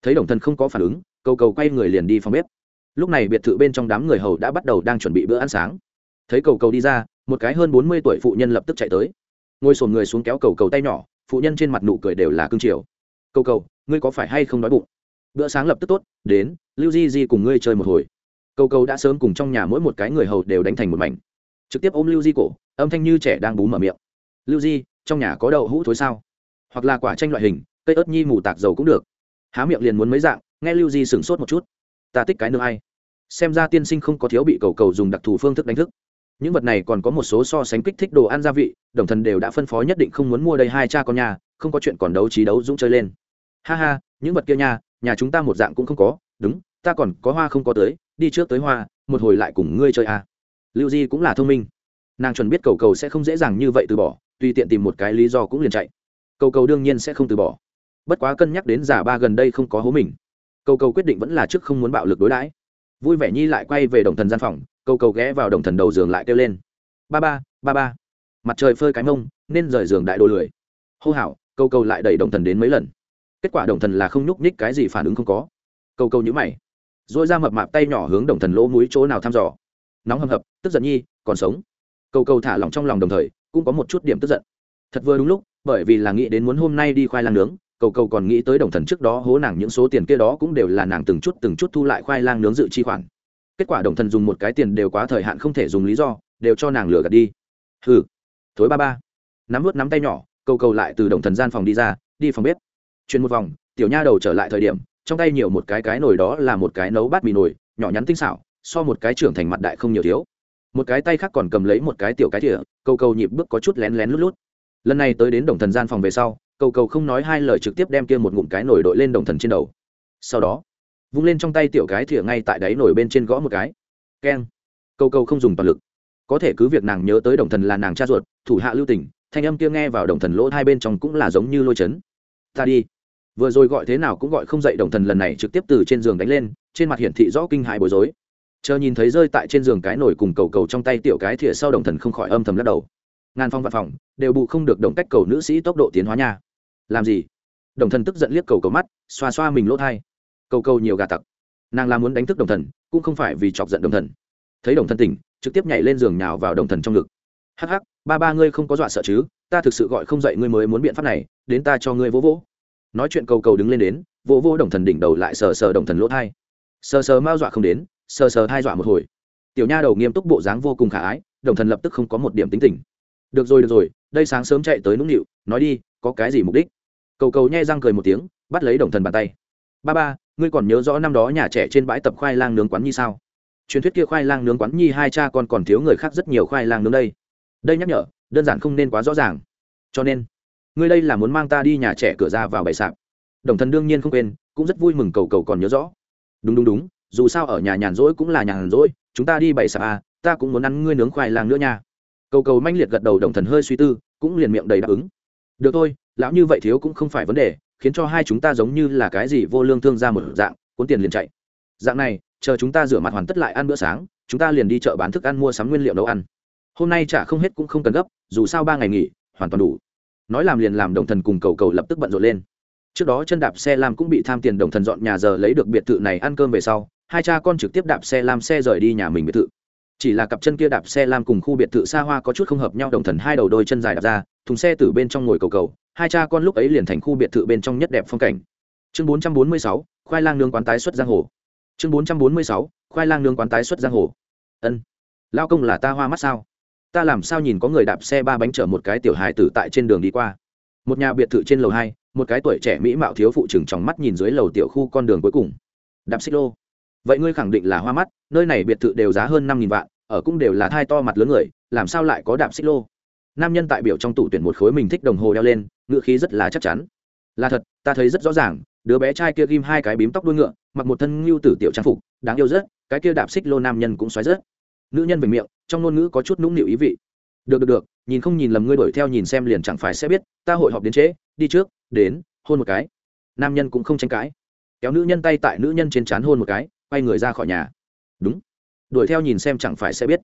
Thấy đồng thần không có phản ứng, cầu cầu quay người liền đi phòng bếp. Lúc này biệt thự bên trong đám người hầu đã bắt đầu đang chuẩn bị bữa ăn sáng. Thấy cầu cầu đi ra, một cái hơn bốn mươi tuổi phụ nhân lập tức chạy tới ngồi sồn người xuống kéo cầu cầu tay nhỏ, phụ nhân trên mặt nụ cười đều là cương triều cầu cầu, ngươi có phải hay không đói bụng? Bữa sáng lập tức tốt, đến, lưu di di cùng ngươi chơi một hồi. Cầu cầu đã sớm cùng trong nhà mỗi một cái người hầu đều đánh thành một mảnh. Trực tiếp ôm lưu di cổ, âm thanh như trẻ đang bú mở miệng. Lưu di, trong nhà có đậu hũ thối sao? Hoặc là quả tranh loại hình, cây ớt nhi mù tạc dầu cũng được. Há miệng liền muốn mấy dạng, nghe lưu di sửng sốt một chút. Ta thích cái nương ai? Xem ra tiên sinh không có thiếu bị cầu cầu dùng đặc thù phương thức đánh thức những vật này còn có một số so sánh kích thích đồ ăn gia vị đồng thần đều đã phân phó nhất định không muốn mua đây hai cha con nhà không có chuyện còn đấu trí đấu dũng chơi lên. Ha ha những vật kia nhà, nhà chúng ta một dạng cũng không có đúng ta còn có hoa không có tới đi trước tới hoa một hồi lại cùng ngươi chơi à. lưu di cũng là thông minh. Nàng chuẩn biết cầu cầu sẽ không dễ dàng như vậy từ bỏ tùy tiện tìm một cái lý do cũng liền chạy. Cầu cầu đương nhiên sẽ không từ bỏ. Bất quá cân nhắc đến giả ba gần đây không có hố mình. Cầu cầu quyết định vẫn là trước không muốn bạo lực đối đãi. Vui vẻ nhi lại quay về đồng thần gian phòng cầu cầu ghé vào đồng thần đầu giường lại kêu lên. Ba ba ba ba. Mặt trời phơi cái mông, nên rời giường đại đồ lười. Hô hảo cầu cầu lại đẩy đồng thần đến mấy lần. Kết quả đồng thần là không nhúc nhích cái gì phản ứng không có. Cầu cầu nhữ mày dội ra mập mạp tay nhỏ hướng đồng thần lỗ mũi chỗ nào thăm dò. Nóng hầm hập, tức giận nhi, còn sống. Cầu cầu thả lỏng trong lòng đồng thời, cũng có một chút điểm tức giận. Thật vừa đúng lúc, bởi vì là nghĩ đến muốn hôm nay đi khoai lang nướng cầu cầu còn nghĩ tới đồng thần trước đó hố nàng những số tiền kia đó cũng đều là nàng từng chút từng chút thu lại khoai lang nướng dự chi khoản kết quả đồng thần dùng một cái tiền đều quá thời hạn không thể dùng lý do, đều cho nàng lừa gạt đi. Hừ. Thối ba ba. Nắm vớt nắm tay nhỏ, cầu cầu lại từ đồng thần gian phòng đi ra, đi phòng bếp. Chuyển một vòng, tiểu nha đầu trở lại thời điểm, trong tay nhiều một cái cái nồi đó là một cái nấu bát mì nồi, nhỏ nhắn tinh xảo, so một cái trưởng thành mặt đại không nhiều thiếu. Một cái tay khác còn cầm lấy một cái tiểu cái thỉa cầu cầu nhịp bước có chút lén lén lút lút. Lần này tới đến đồng thần gian phòng về sau, cầu cầu không nói hai lời trực tiếp đem kia một ngụm cái nồi đội lên đồng thần trên đầu. Sau đó vung lên trong tay tiểu cái thìa ngay tại đáy nổi bên trên gõ một cái. Keng. Cầu cầu không dùng toàn lực. Có thể cứ việc nàng nhớ tới đồng thần là nàng cha ruột, thủ hạ lưu tình, thanh âm kia nghe vào đồng thần lỗ hai bên trong cũng là giống như lôi chấn. Ta đi. Vừa rồi gọi thế nào cũng gọi không dậy, đồng thần lần này trực tiếp từ trên giường đánh lên, trên mặt hiển thị rõ kinh hại bối rối. Chờ nhìn thấy rơi tại trên giường cái nổi cùng cầu cầu trong tay tiểu cái thìa sau, đồng thần không khỏi âm thầm lắc đầu. Ngàn phong văn phòng, đều bù không được động cách cầu nữ sĩ tốc độ tiến hóa nha. Làm gì? Đồng thần tức giận liếc cầu cầu mắt, xoa xoa mình lỗ thai cầu cầu nhiều gà tặc. Nàng là muốn đánh thức đồng thần, cũng không phải vì chọc giận đồng thần. Thấy đồng thần tỉnh, trực tiếp nhảy lên giường nhào vào đồng thần trong ngực. Hắc hắc, ba ba ngươi không có dọa sợ chứ, ta thực sự gọi không dậy ngươi mới muốn biện pháp này, đến ta cho ngươi vỗ vỗ. Nói chuyện cầu cầu đứng lên đến, vỗ vỗ đồng thần đỉnh đầu lại sờ sờ đồng thần lỗ thai. Sờ sờ mau dọa không đến, sờ sờ hai dọa một hồi. Tiểu nha đầu nghiêm túc bộ dáng vô cùng khả ái, đồng thần lập tức không có một điểm tính tình. Được rồi được rồi, đây sáng sớm chạy tới nũng nịu, nói đi, có cái gì mục đích? Cầu cầu nhai răng cười một tiếng, bắt lấy đồng thần bàn tay. Ba ba ngươi còn nhớ rõ năm đó nhà trẻ trên bãi tập khoai lang nướng quán nhi sao? Truyền thuyết kia khoai lang nướng quán nhi hai cha con còn thiếu người khác rất nhiều khoai lang nướng đây. Đây nhắc nhở, đơn giản không nên quá rõ ràng. Cho nên, ngươi đây là muốn mang ta đi nhà trẻ cửa ra vào bày sạp. Đồng thần đương nhiên không quên, cũng rất vui mừng cầu cầu còn nhớ rõ. Đúng đúng đúng, dù sao ở nhà nhàn rỗi cũng là nhàn rỗi, chúng ta đi bày sạp à ta cũng muốn ăn ngươi nướng khoai lang nữa nha. Cầu cầu manh liệt gật đầu đồng thần hơi suy tư, cũng liền miệng đầy đáp ứng. Được thôi, lão như vậy thiếu cũng không phải vấn đề khiến cho hai chúng ta giống như là cái gì vô lương thương ra một dạng, cuốn tiền liền chạy. Dạng này, chờ chúng ta rửa mặt hoàn tất lại ăn bữa sáng, chúng ta liền đi chợ bán thức ăn mua sắm nguyên liệu nấu ăn. Hôm nay trả không hết cũng không cần gấp, dù sao ba ngày nghỉ, hoàn toàn đủ. Nói làm liền làm đồng thần cùng cầu cầu lập tức bận rộn lên. Trước đó chân đạp xe lam cũng bị tham tiền đồng thần dọn nhà giờ lấy được biệt thự này ăn cơm về sau, hai cha con trực tiếp đạp xe lam xe rời đi nhà mình biệt thự chỉ là cặp chân kia đạp xe lam cùng khu biệt thự xa hoa có chút không hợp nhau, đồng thần hai đầu đôi chân dài đạp ra, thùng xe từ bên trong ngồi cầu cầu. Hai cha con lúc ấy liền thành khu biệt thự bên trong nhất đẹp phong cảnh. Chương bốn trăm bốn mươi sáu, khoai lang nương quán tái xuất giang hồ. Chương bốn trăm bốn mươi sáu, khoai lang nướng quán tái xuất giang hồ. Ân, lao công là ta hoa mắt sao? Ta làm sao nhìn có người đạp xe ba bánh chở một cái tiểu hài tử tại trên đường đi qua? Một nhà biệt thự trên lầu hai, một cái tuổi trẻ mỹ mạo thiếu phụ chừng trong mắt nhìn dưới lầu tiểu khu con đường cuối cùng. Đạp xích lô vậy ngươi khẳng định là hoa mắt, nơi này biệt thự đều giá hơn năm nghìn vạn, ở cũng đều là thai to mặt lớn người, làm sao lại có đạp xích lô? Nam nhân tại biểu trong tủ tuyển một khối mình thích đồng hồ đeo lên ngựa khí rất là chắc chắn. Là thật, ta thấy rất rõ ràng, đứa bé trai kia ghim hai cái bím tóc đuôi ngựa, mặc một thân ngưu tử tiểu trang phục, đáng yêu rất, cái kia đạp xích lô nam nhân cũng xoáy rất. Nữ nhân về miệng, trong ngôn ngữ có chút nũng nịu ý vị. Được được được, nhìn không nhìn lầm ngươi đuổi theo nhìn xem liền chẳng phải sẽ biết, ta hội họp đến trễ, đi trước, đến, hôn một cái. Nam nhân cũng không tranh cãi. Kéo nữ nhân tay tại nữ nhân trên trán hôn một cái quay người ra khỏi nhà. Đúng. Đuổi theo nhìn xem chẳng phải sẽ biết.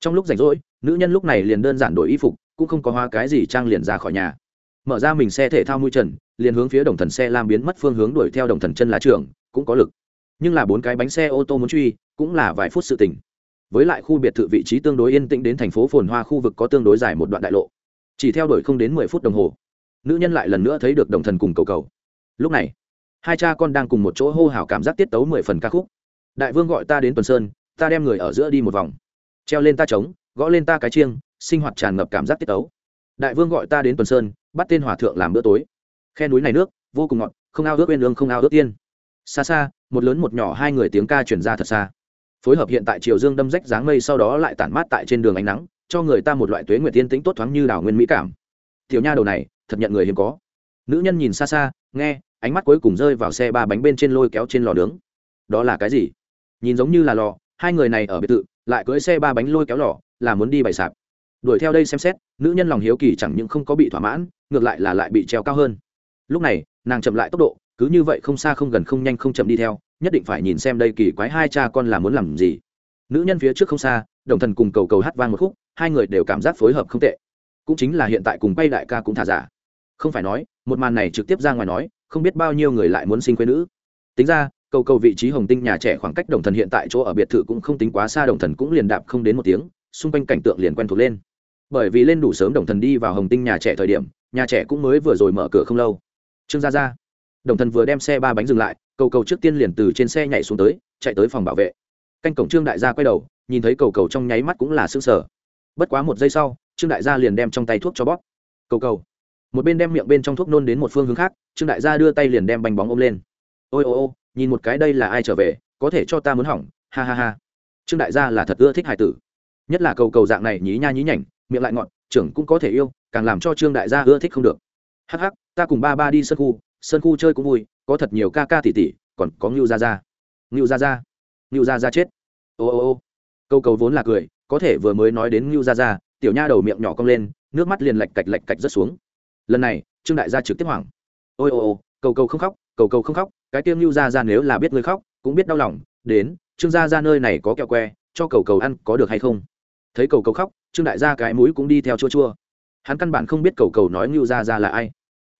Trong lúc rảnh rỗi, nữ nhân lúc này liền đơn giản đổi y phục, cũng không có hoa cái gì trang liền ra khỏi nhà. Mở ra mình xe thể thao mui trần liền hướng phía đồng thần xe lam biến mất phương hướng đuổi theo đồng thần chân lá trường, cũng có lực. Nhưng là bốn cái bánh xe ô tô muốn truy, cũng là vài phút sự tình. Với lại khu biệt thự vị trí tương đối yên tĩnh đến thành phố phồn hoa khu vực có tương đối dài một đoạn đại lộ. Chỉ theo đuổi không đến mười phút đồng hồ, nữ nhân lại lần nữa thấy được đồng thần cùng cầu cầu. Lúc này, hai cha con đang cùng một chỗ hô hào cảm giác tiết tấu mười phần ca khúc đại vương gọi ta đến tuần sơn, ta đem người ở giữa đi một vòng. Treo lên ta trống, gõ lên ta cái chiêng, sinh hoạt tràn ngập cảm giác tiết tấu. Đại vương gọi ta đến tuần sơn, bắt tên hòa thượng làm bữa tối. Khe núi này nước, vô cùng ngọt, không ao ước bên lương, không ao ước tiên. Xa xa, một lớn một nhỏ hai người tiếng ca chuyển ra thật xa. Phối hợp hiện tại triều dương đâm rách dáng mây sau đó lại tản mát tại trên đường ánh nắng, cho người ta một loại tuế nguyệt tiên tính tốt thoáng như đảo nguyên mỹ cảm. Tiểu nha đầu này, thật nhận người hiếm có. Nữ nhân nhìn xa xa, nghe, ánh mắt cuối cùng rơi vào xe ba bánh bên trên lôi kéo trên lò nướng. Đó là cái gì? Nhìn giống như là lò, hai người này ở biệt thự, lại cưỡi xe ba bánh lôi kéo lò, là muốn đi bày sạp. Đuổi theo đây xem xét, nữ nhân lòng hiếu kỳ chẳng những không có bị thỏa mãn, ngược lại là lại bị treo cao hơn. Lúc này, nàng chậm lại tốc độ, cứ như vậy không xa không gần không nhanh không chậm đi theo, nhất định phải nhìn xem đây kỳ quái hai cha con là muốn làm gì. Nữ nhân phía trước không xa, đồng thần cùng cầu cầu hát vang một khúc, hai người đều cảm giác phối hợp không tệ. Cũng chính là hiện tại cùng bay đại ca cũng thả giả. Không phải nói, một màn này trực tiếp ra ngoài nói, không biết bao nhiêu người lại muốn sinh quê nữ. Tính ra cầu cầu vị trí hồng tinh nhà trẻ khoảng cách đồng thần hiện tại chỗ ở biệt thự cũng không tính quá xa, đồng thần cũng liền đạp không đến một tiếng, xung quanh cảnh tượng liền quen thuộc lên. Bởi vì lên đủ sớm đồng thần đi vào hồng tinh nhà trẻ thời điểm, nhà trẻ cũng mới vừa rồi mở cửa không lâu. Trương gia gia, đồng thần vừa đem xe ba bánh dừng lại, cầu cầu trước tiên liền từ trên xe nhảy xuống tới, chạy tới phòng bảo vệ. Canh cổng trương đại gia quay đầu, nhìn thấy cầu cầu trong nháy mắt cũng là s ư ơ n g sở bất quá một giây sau, trương đại gia liền đem trong tay thuốc cho bóp. Cầu cầu. Một bên đem miệng bên trong thuốc nôn đến một phương hướng khác, trương đại gia đưa tay liền đem bánh bóng ôm lên. Ôi ô ô nhìn một cái đây là ai trở về, có thể cho ta muốn hỏng, ha ha ha. Trương đại gia là thật ưa thích hải tử. Nhất là cầu cầu dạng này nhí nha nhí nhảnh, miệng lại ngọn trưởng cũng có thể yêu, càng làm cho trương đại gia ưa thích không được. Hắc hắc, ta cùng ba ba đi sân khu sân khu chơi cũng vui, có thật nhiều ca ca tỉ tỉ còn có ngưu gia gia. Ngưu gia gia. Ngưu gia gia chết. Ô ô ô. Câu cầu vốn là cười, có thể vừa mới nói đến ngưu gia gia, tiểu nha đầu miệng nhỏ cong lên, nước mắt liền lạch cạch lạch cạch rất xuống. Lần này, trương đại gia trực tiếp hoảng. Ôi ô ô, cầu cầu không khóc, cầu cầu không khóc cái tiêm lưu gia gia nếu là biết người khóc, cũng biết đau lòng, đến, trương gia gia nơi này có kẹo que, cho cầu cầu ăn có được hay không? Thấy cầu cầu khóc, trương đại gia cái mũi cũng đi theo chua chua. Hắn căn bản không biết cầu cầu nói ngưu gia gia là ai.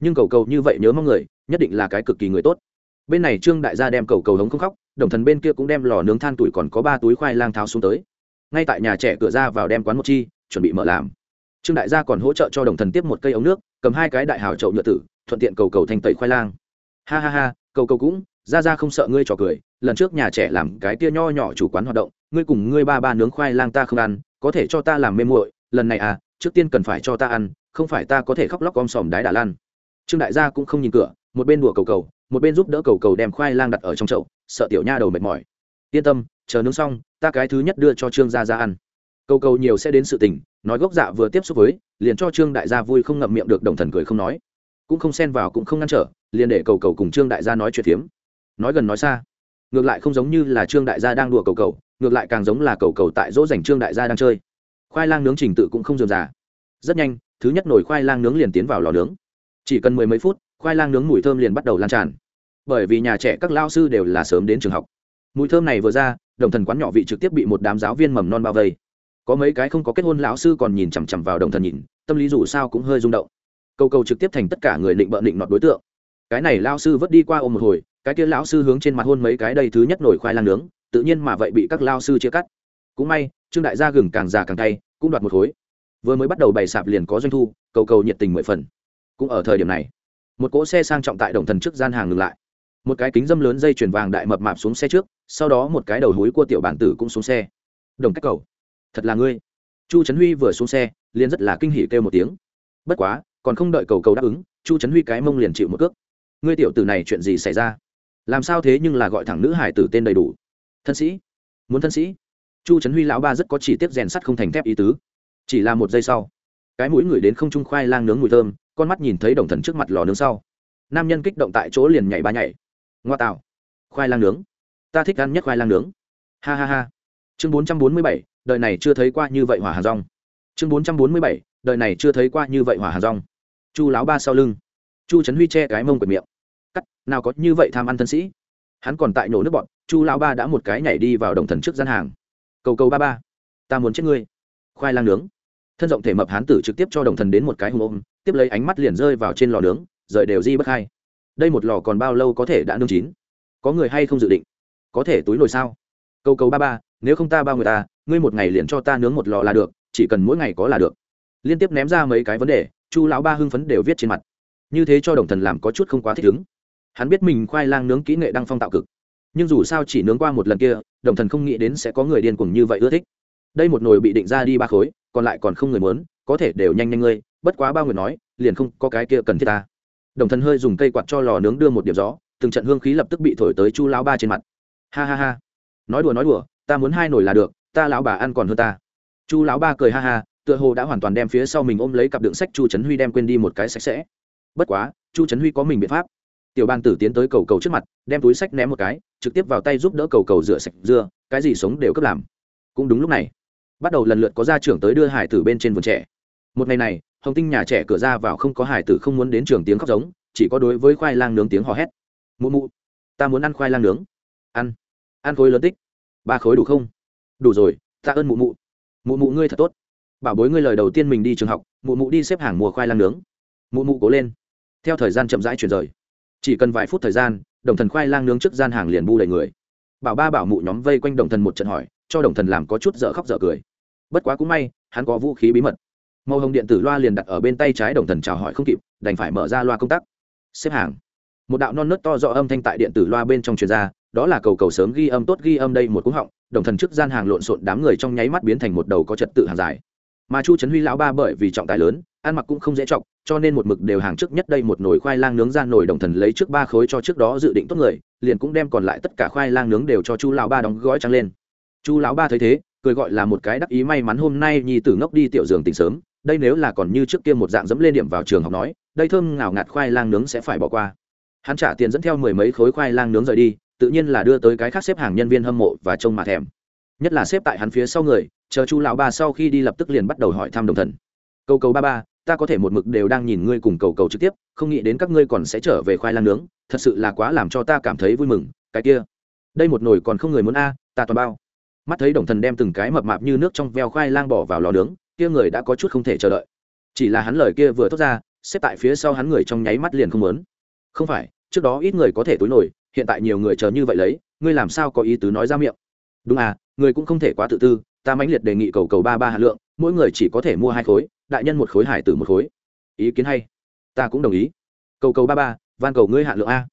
Nhưng cầu cầu như vậy nhớ mong người, nhất định là cái cực kỳ người tốt. Bên này trương đại gia đem cầu cầu hống không khóc, đồng thần bên kia cũng đem lò nướng than tuổi còn có ba túi khoai lang tháo xuống tới. Ngay tại nhà trẻ cửa ra vào đem quán một chi, chuẩn bị mở làm. Trương đại gia còn hỗ trợ cho đồng thần tiếp một cây ống nước, cầm hai cái đại hào chậu nhựa tử, thuận tiện cầu cầu thành tẩy khoai lang. Ha ha ha cầu cầu cũng, ra ra không sợ ngươi trò cười, lần trước nhà trẻ làm cái tia nho nhỏ chủ quán hoạt động, ngươi cùng ngươi ba ba nướng khoai lang ta không ăn, có thể cho ta làm mê muội, lần này à trước tiên cần phải cho ta ăn, không phải ta có thể khóc lóc om sòm đái đà lan. Trương đại gia cũng không nhìn cửa, một bên đùa cầu cầu, một bên giúp đỡ cầu cầu đem khoai lang đặt ở trong chậu, sợ tiểu nha đầu mệt mỏi. Yên tâm, chờ nướng xong, ta cái thứ nhất đưa cho trương gia ra ăn. Cầu cầu nhiều sẽ đến sự tình, nói gốc dạ vừa tiếp xúc với, liền cho trương đại gia vui không ngậm miệng được đồng thần cười không nói. Cũng không xen vào cũng không ngăn trở liền để cầu cầu cùng trương đại gia nói chuyện phiếm. Nói gần nói xa. Ngược lại không giống như là trương đại gia đang đùa cầu cầu, ngược lại càng giống là cầu cầu tại dỗ dành trương đại gia đang chơi. Khoai lang nướng trình tự cũng không dườm già. Rất nhanh, thứ nhất nồi khoai lang nướng liền tiến vào lò nướng. Chỉ cần mười mấy phút, khoai lang nướng mùi thơm liền bắt đầu lan tràn. Bởi vì nhà trẻ các lao sư đều là sớm đến trường học. Mùi thơm này vừa ra, đồng thần quán nhỏ vị trực tiếp bị một đám giáo viên mầm non bao vây. Có mấy cái không có kết hôn lão sư còn nhìn chằm chằm vào đồng thần nhìn, tâm lý dù sao cũng hơi rung động. Cầu cầu trực tiếp thành tất cả người định bợ định nọt đối tượng cái này lao sư vớt đi qua ôm một hồi, cái kia lão sư hướng trên mặt hôn mấy cái đây thứ nhất nổi khoai lang nướng, tự nhiên mà vậy bị các lao sư chia cắt. Cũng may, trương đại gia gừng càng già càng tay cũng đoạt một khối. Vừa mới bắt đầu bày sạp liền có doanh thu, cầu cầu nhiệt tình mười phần. Cũng ở thời điểm này, một cỗ xe sang trọng tại đồng thần trước gian hàng ngừng lại. Một cái kính dâm lớn dây chuyền vàng đại mập mạp xuống xe trước, sau đó một cái đầu hối của tiểu bản tử cũng xuống xe. Đồng cách cầu, thật là ngươi. Chu trấn huy vừa xuống xe, liền rất là kinh hỉ kêu một tiếng. Bất quá, còn không đợi cầu cầu đáp ứng, chu trấn huy cái mông liền chịu một cước ngươi tiểu tử này chuyện gì xảy ra? Làm sao thế nhưng là gọi thẳng nữ hải tử tên đầy đủ? Thân sĩ, muốn thân sĩ? Chu trấn huy lão ba rất có chỉ tiết rèn sắt không thành thép ý tứ. Chỉ là một giây sau, cái mũi người đến không trung khoai lang nướng mùi thơm, con mắt nhìn thấy đồng thần trước mặt lò nướng sau. Nam nhân kích động tại chỗ liền nhảy ba nhảy. Ngoa tạo. Khoai lang nướng. Ta thích ăn nhất khoai lang nướng. Ha ha ha. Chương bốn trăm bốn mươi bảy, đời này chưa thấy qua như vậy hỏa hàng rong. Chương bốn trăm bốn mươi bảy, đời này chưa thấy qua như vậy hỏa hàng rong. Chu láo ba sau lưng chu trấn huy che cái mông quệt miệng. Cắt, nào có như vậy tham ăn thân sĩ. Hắn còn tại nổ nước bọn, chu lão ba đã một cái nhảy đi vào đồng thần trước gian hàng. Cầu cầu ba ba, ta muốn chết ngươi. Khoai lang nướng. Thân rộng thể mập hán tử trực tiếp cho đồng thần đến một cái hùng ôm, tiếp lấy ánh mắt liền rơi vào trên lò nướng, rời đều di bất hai. Đây một lò còn bao lâu có thể đã nướng chín? Có người hay không dự định? Có thể túi nồi sao? Cầu cầu ba ba, nếu không ta bao người ta, ngươi một ngày liền cho ta nướng một lò là được, chỉ cần mỗi ngày có là được. Liên tiếp ném ra mấy cái vấn đề, chu lão ba hưng phấn đều viết trên mặt như thế cho đồng thần làm có chút không quá thích ứng. Hắn biết mình khoai lang nướng kỹ nghệ đăng phong tạo cực. Nhưng dù sao chỉ nướng qua một lần kia, đồng thần không nghĩ đến sẽ có người điên cuồng như vậy ưa thích. Đây một nồi bị định ra đi ba khối, còn lại còn không người muốn, có thể đều nhanh nhanh ngươi, bất quá bao người nói, liền không có cái kia cần thiết ta. Đồng thần hơi dùng cây quạt cho lò nướng đưa một điểm gió, từng trận hương khí lập tức bị thổi tới chu lão ba trên mặt. Ha ha ha. Nói đùa nói đùa, ta muốn hai nồi là được, ta lão bà ăn còn hơn ta. Chu lão ba cười ha ha, tựa hồ đã hoàn toàn đem phía sau mình ôm lấy cặp đựng sách chu trấn huy đem quên đi một cái sạch sẽ bất quá, chu trấn huy có mình biện pháp. Tiểu bàn tử tiến tới cầu cầu trước mặt, đem túi sách ném một cái, trực tiếp vào tay giúp đỡ cầu cầu rửa sạch dưa, cái gì sống đều cấp làm. Cũng đúng lúc này, bắt đầu lần lượt có gia trưởng tới đưa hải tử bên trên vườn trẻ. Một ngày này, hồng tinh nhà trẻ cửa ra vào không có hải tử không muốn đến trường tiếng khóc giống, chỉ có đối với khoai lang nướng tiếng hò hét. Mụ mụ, ta muốn ăn khoai lang nướng. Ăn ăn khối lớn tích. Ba khối đủ không? Đủ rồi ta ơn mụ mụ. Mụ mụ ngươi thật tốt. Bảo bối ngươi lời đầu tiên mình đi trường học, mụ mụ đi xếp hàng mùa khoai lang nướng mụ mụ cố lên. Theo thời gian chậm rãi chuyển rời. Chỉ cần vài phút thời gian, đồng thần khoai lang nướng trước gian hàng liền bu đầy người. Bảo ba bảo mụ nhóm vây quanh đồng thần một trận hỏi, cho đồng thần làm có chút dở khóc dở cười. Bất quá cũng may, hắn có vũ khí bí mật. Màu hồng điện tử loa liền đặt ở bên tay trái đồng thần chào hỏi không kịp, đành phải mở ra loa công tác xếp hàng. Một đạo non nớt to do âm thanh tại điện tử loa bên trong truyền ra, đó là cầu cầu sớm ghi âm tốt ghi âm đây một cú họng, đồng thần trước gian hàng lộn xộn đám người trong nháy mắt biến thành một đầu có trật tự hàng dài. Mà chu trấn huy lão ba bởi vì trọng tài lớn, ăn mặc cũng không dễ trọng cho nên một mực đều hàng trước nhất đây một nồi khoai lang nướng ra nồi đồng thần lấy trước ba khối cho trước đó dự định tốt người, liền cũng đem còn lại tất cả khoai lang nướng đều cho chu lão ba đóng gói trắng lên. Chu lão ba thấy thế, cười gọi là một cái đắc ý may mắn hôm nay nhi tử ngốc đi tiểu giường tỉnh sớm, đây nếu là còn như trước kia một dạng dẫm lên điểm vào trường học nói, đây thơm ngào ngạt khoai lang nướng sẽ phải bỏ qua. Hắn trả tiền dẫn theo mười mấy khối khoai lang nướng rời đi, tự nhiên là đưa tới cái khác xếp hàng nhân viên hâm mộ và trông mà thèm. Nhất là xếp tại hắn phía sau người, chờ chu lão ba sau khi đi lập tức liền bắt đầu hỏi thăm đồng thần. Câu cầu ba ba ta có thể một mực đều đang nhìn ngươi cùng cầu cầu trực tiếp, không nghĩ đến các ngươi còn sẽ trở về khoai lang nướng, thật sự là quá làm cho ta cảm thấy vui mừng, cái kia. Đây một nồi còn không người muốn a, ta toàn bao. Mắt thấy đồng thần đem từng cái mập mạp như nước trong veo khoai lang bỏ vào lò nướng, kia người đã có chút không thể chờ đợi. Chỉ là hắn lời kia vừa thốt ra, xếp tại phía sau hắn người trong nháy mắt liền không muốn. Không phải, trước đó ít người có thể túi nổi, hiện tại nhiều người chờ như vậy lấy, ngươi làm sao có ý tứ nói ra miệng? Đúng à người cũng không thể quá tự tư, ta mãnh liệt đề nghị cầu cầu ba ba hạt lượng, mỗi người chỉ có thể mua hai khối đại nhân một khối hải tử một khối. Ý kiến hay. Ta cũng đồng ý. Cầu cầu ba ba, van cầu ngươi hạ lượng a.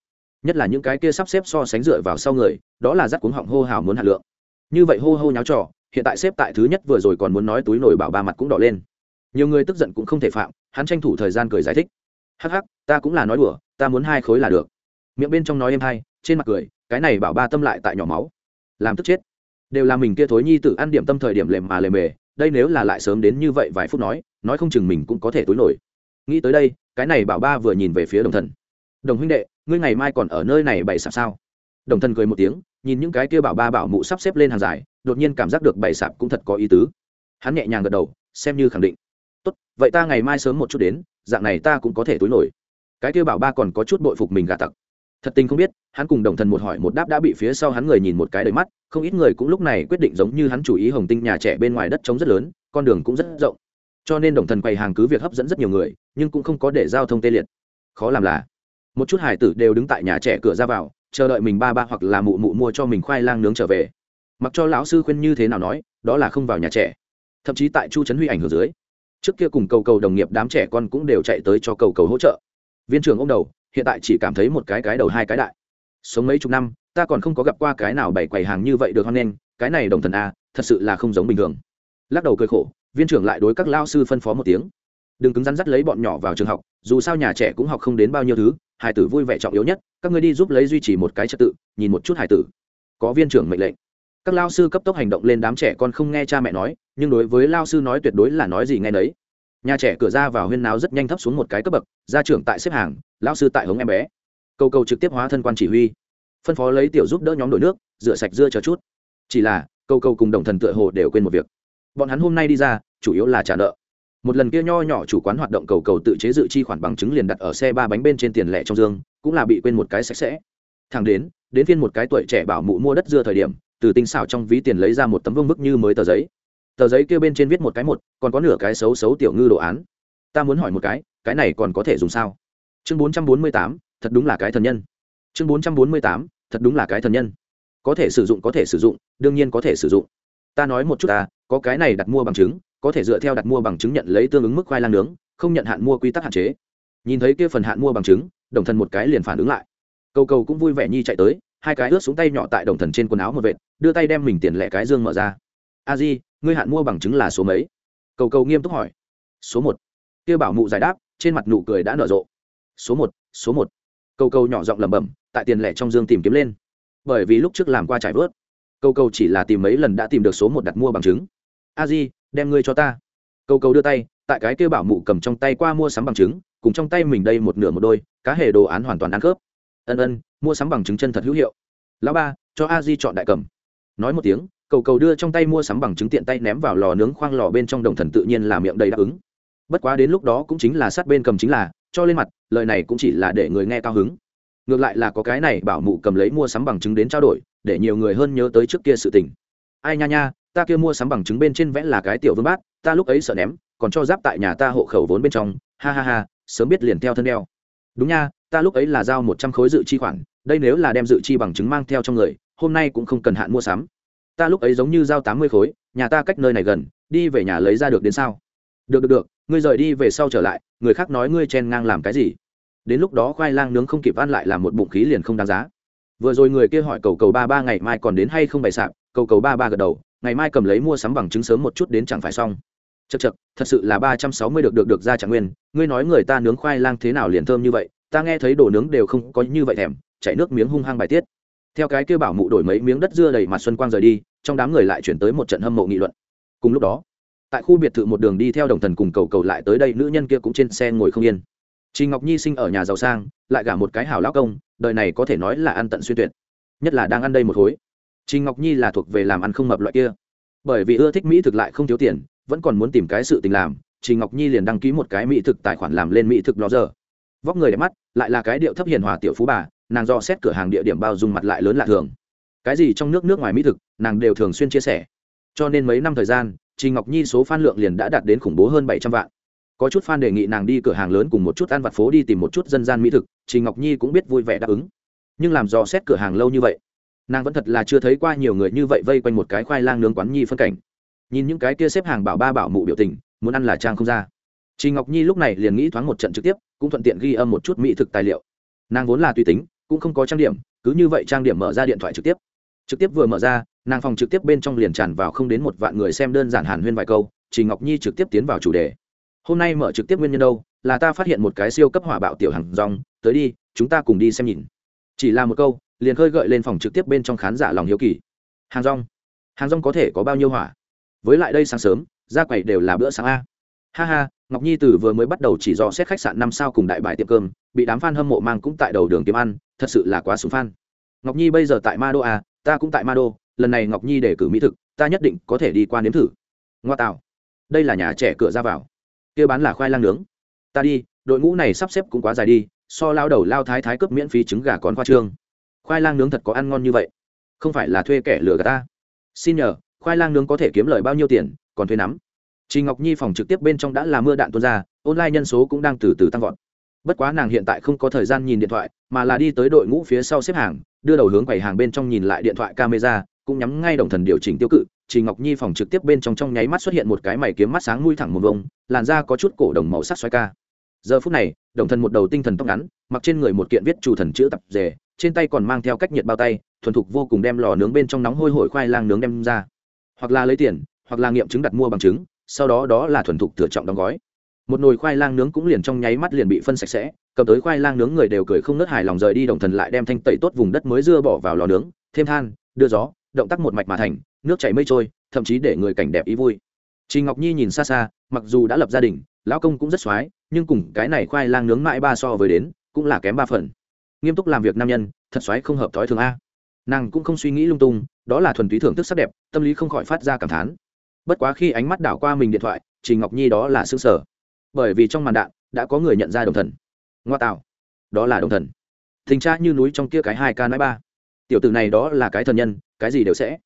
Nhất là những cái kia sắp xếp so sánh dựa vào sau người, đó là rắc cuống họng hô hào muốn hạ lượng. Như vậy hô hô nháo trò, hiện tại xếp tại thứ nhất vừa rồi còn muốn nói túi nổi bảo ba mặt cũng đỏ lên. Nhiều người tức giận cũng không thể phạm, hắn tranh thủ thời gian cười giải thích. Hắc hắc, ta cũng là nói đùa, ta muốn hai khối là được. Miệng bên trong nói em hai trên mặt cười, cái này bảo ba tâm lại tại nhỏ máu. Làm tức chết. Đều là mình kia thối nhi tự ăn điểm tâm thời điểm lềm mà lềm mề, đây nếu là lại sớm đến như vậy vài phút nói nói không chừng mình cũng có thể túi nổi. Nghĩ tới đây, cái này bảo ba vừa nhìn về phía đồng thần. Đồng huynh đệ, ngươi ngày mai còn ở nơi này bày sạp sao? Đồng thần cười một tiếng, nhìn những cái kia bảo ba bảo mụ sắp xếp lên hàng dài, đột nhiên cảm giác được bày sạp cũng thật có ý tứ. Hắn nhẹ nhàng gật đầu, xem như khẳng định. Tốt, vậy ta ngày mai sớm một chút đến, dạng này ta cũng có thể túi nổi. Cái kia bảo ba còn có chút bội phục mình gà tặc. Thật tình không biết, hắn cùng đồng thần một hỏi một đáp đã bị phía sau hắn người nhìn một cái đầy mắt, không ít người cũng lúc này quyết định giống như hắn chủ ý hồng tinh nhà trẻ bên ngoài đất trống rất lớn, con đường cũng rất rộng cho nên đồng thần quầy hàng cứ việc hấp dẫn rất nhiều người, nhưng cũng không có để giao thông tê liệt. Khó làm là, một chút hải tử đều đứng tại nhà trẻ cửa ra vào, chờ đợi mình ba ba hoặc là mụ mụ mua cho mình khoai lang nướng trở về. Mặc cho lão sư khuyên như thế nào nói, đó là không vào nhà trẻ. Thậm chí tại chu trấn huy ảnh hưởng dưới, trước kia cùng cầu cầu đồng nghiệp đám trẻ con cũng đều chạy tới cho cầu cầu hỗ trợ. Viên trưởng ông đầu, hiện tại chỉ cảm thấy một cái cái đầu hai cái đại. Sống mấy chục năm, ta còn không có gặp qua cái nào bày quầy hàng như vậy được hoan nghênh, cái này đồng thần a, thật sự là không giống bình thường. Lắc đầu cười khổ viên trưởng lại đối các lao sư phân phó một tiếng. Đừng cứng rắn dắt lấy bọn nhỏ vào trường học, dù sao nhà trẻ cũng học không đến bao nhiêu thứ, hải tử vui vẻ trọng yếu nhất, các người đi giúp lấy duy trì một cái trật tự, nhìn một chút hải tử. Có viên trưởng mệnh lệnh. Các lao sư cấp tốc hành động lên đám trẻ con không nghe cha mẹ nói, nhưng đối với lao sư nói tuyệt đối là nói gì nghe nấy. Nhà trẻ cửa ra vào huyên náo rất nhanh thấp xuống một cái cấp bậc gia trưởng tại xếp hàng, lao sư tại hống em bé. Câu cầu trực tiếp hóa thân quan chỉ huy. Phân phó lấy tiểu giúp đỡ nhóm đổi nước, rửa sạch dưa chờ chút. Chỉ là câu cầu cùng đồng thần tựa hồ đều quên một việc. Bọn hắn hôm nay đi ra chủ yếu là trả nợ. Một lần kia nho nhỏ chủ quán hoạt động cầu cầu tự chế dự chi khoản bằng chứng liền đặt ở xe ba bánh bên trên tiền lẻ trong dương, cũng là bị quên một cái sạch sẽ. Thằng đến đến phiên một cái tuổi trẻ bảo mụ mua đất dưa thời điểm, từ tinh xảo trong ví tiền lấy ra một tấm vương bức như mới tờ giấy. Tờ giấy kia bên trên viết một cái một, còn có nửa cái xấu xấu tiểu ngư đồ án. Ta muốn hỏi một cái cái này còn có thể dùng sao? Chương bốn trăm bốn mươi tám, thật đúng là cái thần nhân. Chương bốn trăm bốn mươi tám, thật đúng là cái thần nhân. Có thể sử dụng có thể sử dụng, đương nhiên có thể sử dụng. Ta nói một chút ta, có cái này đặt mua bằng chứng có thể dựa theo đặt mua bằng chứng nhận lấy tương ứng mức khoai lang nướng, không nhận hạn mua quy tắc hạn chế. Nhìn thấy kia phần hạn mua bằng chứng, đồng thần một cái liền phản ứng lại. Cầu cầu cũng vui vẻ nhi chạy tới, hai cái ướt xuống tay nhỏ tại đồng thần trên quần áo một vệt, đưa tay đem mình tiền lẻ cái dương mở ra. A di, ngươi hạn mua bằng chứng là số mấy? Cầu cầu nghiêm túc hỏi. Số một. Kia bảo mụ giải đáp, trên mặt nụ cười đã nở rộ. Số một số một. Cầu cầu nhỏ giọng lẩm bẩm, tại tiền lẻ trong dương tìm kiếm lên. Bởi vì lúc trước làm qua trải vớt, cầu cầu chỉ là tìm mấy lần đã tìm được số một đặt mua bằng chứng. A di đem ngươi cho ta. Cầu cầu đưa tay, tại cái kêu bảo mụ cầm trong tay qua mua sắm bằng chứng, cùng trong tay mình đây một nửa một đôi, cá hề đồ án hoàn toàn ăn khớp. Ân ân, mua sắm bằng chứng chân thật hữu hiệu. Lão ba, cho a di chọn đại cầm. Nói một tiếng, cầu cầu đưa trong tay mua sắm bằng chứng tiện tay ném vào lò nướng khoang lò bên trong đồng thần tự nhiên là miệng đầy đáp ứng. Bất quá đến lúc đó cũng chính là sát bên cầm chính là, cho lên mặt, lời này cũng chỉ là để người nghe cao hứng. Ngược lại là có cái này bảo mụ cầm lấy mua sắm bằng chứng đến trao đổi, để nhiều người hơn nhớ tới trước kia sự tình. Ai nha nha ta kia mua sắm bằng chứng bên trên vẽ là cái tiểu vương bát, ta lúc ấy sợ ném, còn cho giáp tại nhà ta hộ khẩu vốn bên trong, ha ha ha, sớm biết liền theo thân đeo. Đúng nha, ta lúc ấy là giao một trăm khối dự chi khoản, đây nếu là đem dự chi bằng chứng mang theo trong người, hôm nay cũng không cần hạn mua sắm. Ta lúc ấy giống như giao tám mươi khối, nhà ta cách nơi này gần, đi về nhà lấy ra được đến sao? Được được được, ngươi rời đi về sau trở lại, người khác nói ngươi chen ngang làm cái gì? Đến lúc đó khoai lang nướng không kịp ăn lại làm một bụng khí liền không đáng giá. Vừa rồi người kia hỏi cầu cầu ba ba ngày mai còn đến hay không bày sạp, cầu cầu ba ba gật đầu ngày mai cầm lấy mua sắm bằng chứng sớm một chút đến chẳng phải xong. Chật chật thật sự là ba trăm sáu mươi được được được ra trạng nguyên. Ngươi nói người ta nướng khoai lang thế nào liền thơm như vậy ta nghe thấy đồ nướng đều không có như vậy thèm chảy nước miếng hung hăng bài tiết. Theo cái kêu bảo mụ đổi mấy miếng đất dưa đầy mặt xuân quang rời đi trong đám người lại chuyển tới một trận hâm mộ nghị luận. Cùng lúc đó tại khu biệt thự một đường đi theo đồng thần cùng cầu cầu lại tới đây nữ nhân kia cũng trên xe ngồi không yên. Trình Ngọc Nhi sinh ở nhà giàu sang, lại gả một cái hảo lão công, đời này có thể nói là ăn tận xuyên tuyệt. Nhất là đang ăn đây một khối. Trình Ngọc Nhi là thuộc về làm ăn không mập loại kia. Bởi vì ưa thích mỹ thực lại không thiếu tiền, vẫn còn muốn tìm cái sự tình làm, Trình Ngọc Nhi liền đăng ký một cái mỹ thực tài khoản làm lên mỹ thực blogger. Vóc người đẹp mắt, lại là cái điệu thấp hiền hòa tiểu phú bà, nàng do xét cửa hàng địa điểm bao dung mặt lại lớn lạ thường. Cái gì trong nước nước ngoài mỹ thực, nàng đều thường xuyên chia sẻ. Cho nên mấy năm thời gian, Trình Ngọc Nhi số fan lượng liền đã đạt đến khủng bố hơn bảy trăm vạn có chút fan đề nghị nàng đi cửa hàng lớn cùng một chút ăn vặt phố đi tìm một chút dân gian mỹ thực trình ngọc nhi cũng biết vui vẻ đáp ứng nhưng làm dò xét cửa hàng lâu như vậy nàng vẫn thật là chưa thấy qua nhiều người như vậy vây quanh một cái khoai lang nướng quán nhi phân cảnh. Nhìn những cái kia xếp hàng bảo ba bảo mụ biểu tình, muốn ăn là trang không ra. Trình ngọc nhi lúc này liền nghĩ thoáng một trận trực tiếp, cũng thuận tiện ghi âm một chút mỹ thực tài liệu. Nàng vốn là tùy tính, cũng không có trang điểm, cứ như vậy trang điểm mở ra điện thoại trực tiếp. Trực tiếp vừa mở ra, nàng phòng trực tiếp bên trong liền tràn vào không đến một vạn người xem đơn giản hàn huyên vài câu chị ngọc nhi trực tiếp tiến vào chủ đề. Hôm nay mở trực tiếp nguyên nhân đâu? Là ta phát hiện một cái siêu cấp hỏa bạo tiểu hàng rong, tới đi, chúng ta cùng đi xem nhìn. Chỉ là một câu liền khơi gợi lên phòng trực tiếp bên trong khán giả lòng hiếu kỳ. Hàng rong hàng rong có thể có bao nhiêu hỏa? Với lại đây sáng sớm, ra quầy đều là bữa sáng a. Ha ha, ngọc nhi tử vừa mới bắt đầu chỉ do xét khách sạn năm sao cùng đại bài tiệm cơm, bị đám f a n hâm mộ mang cũng tại đầu đường kiếm ăn, thật sự là quá súng f a n ngọc nhi bây giờ tại ma đô a, ta cũng tại ma đô lần này ngọc nhi để cử mỹ thực, ta nhất định có thể đi qua nếm thử. Ngoa tạo. Đây là nhà trẻ cửa ra vào. Kia bán là khoai lang nướng. Ta đi, đội ngũ này sắp xếp cũng quá dài đi, so lao đầu lao thái thái cướp miễn phí trứng gà còn khoa trương khoai lang nướng thật có ăn ngon như vậy. Không phải là thuê kẻ lừa gạt ta. Xin nhờ khoai lang nướng có thể kiếm lời bao nhiêu tiền còn thuê nắm. Chị ngọc nhi phòng trực tiếp bên trong đã là mưa đạn tuôn ra online nhân số cũng đang từ từ tăng vọt. Bất quá nàng hiện tại không có thời gian nhìn điện thoại mà là đi tới đội ngũ phía sau xếp hàng đưa đầu hướng quầy hàng bên trong nhìn lại điện thoại camera cũng nhắm ngay đồng thần điều chỉnh tiêu cự. Chị Ngọc Nhi phòng trực tiếp bên trong trong nháy mắt xuất hiện một cái mày kiếm mắt sáng mũi thẳng một vông, làn da có chút cổ đồng màu sắc xoay ca. Giờ phút này, Đồng Thần một đầu tinh thần tóc ngắn, mặc trên người một kiện viết chủ thần chữ tập dề, trên tay còn mang theo cách nhiệt bao tay thuần thục vô cùng đem lò nướng bên trong nóng hôi hổi khoai lang nướng đem ra. Hoặc là lấy tiền hoặc là nghiệm chứng đặt mua bằng chứng sau đó đó là thuần thục thừa trọng đóng gói. Một nồi khoai lang nướng cũng liền trong nháy mắt liền bị phân sạch sẽ cầm tới khoai lang nướng người đều cười không nớt hài lòng rời đi đồng thần lại đem thanh tẩy tốt vùng đất mới dưa bỏ vào lò nướng thêm than đưa gió động tác một mạch mà thành nước chảy mây trôi thậm chí để người cảnh đẹp ý vui. Chị Ngọc Nhi nhìn xa xa, mặc dù đã lập gia đình, lão công cũng rất xoái, nhưng cùng cái này khoai lang nướng mãi ba so với đến, cũng là kém ba phần. Nghiêm túc làm việc nam nhân, thật xoáy không hợp thói thường a. Nàng cũng không suy nghĩ lung tung, đó là thuần túy thưởng thức sắc đẹp, tâm lý không khỏi phát ra cảm thán. Bất quá khi ánh mắt đảo qua mình điện thoại, Trình Ngọc Nhi đó là sửng sở. Bởi vì trong màn đạn đã có người nhận ra Đồng Thần. Ngoa tạo, đó là Đồng Thần. Tình Cha như núi trong kia cái hai ca nói ba. Tiểu tử này đó là cái thần nhân, cái gì đều sẽ.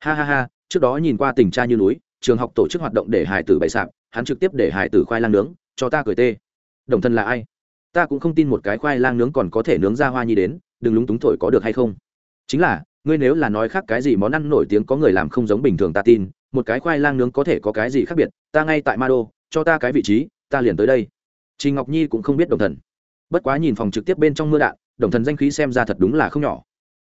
Ha ha ha, trước đó nhìn qua tình Cha như núi, trường học tổ chức hoạt động để hải tử bày sạp hắn trực tiếp để hải tử khoai lang nướng cho ta cười tê đồng thần là ai ta cũng không tin một cái khoai lang nướng còn có thể nướng ra hoa nhi đến, đừng lúng túng thổi có được hay không? Chính là, ngươi nếu là nói khác cái gì món ăn nổi tiếng có người làm không giống bình thường ta tin, một cái khoai lang nướng có thể có cái gì khác biệt, ta ngay tại ma đô cho ta cái vị trí, ta liền tới đây. Trình ngọc nhi cũng không biết đồng thần. Bất quá nhìn phòng trực tiếp bên trong mưa đạn, đồng thần danh khí xem ra thật đúng là không nhỏ.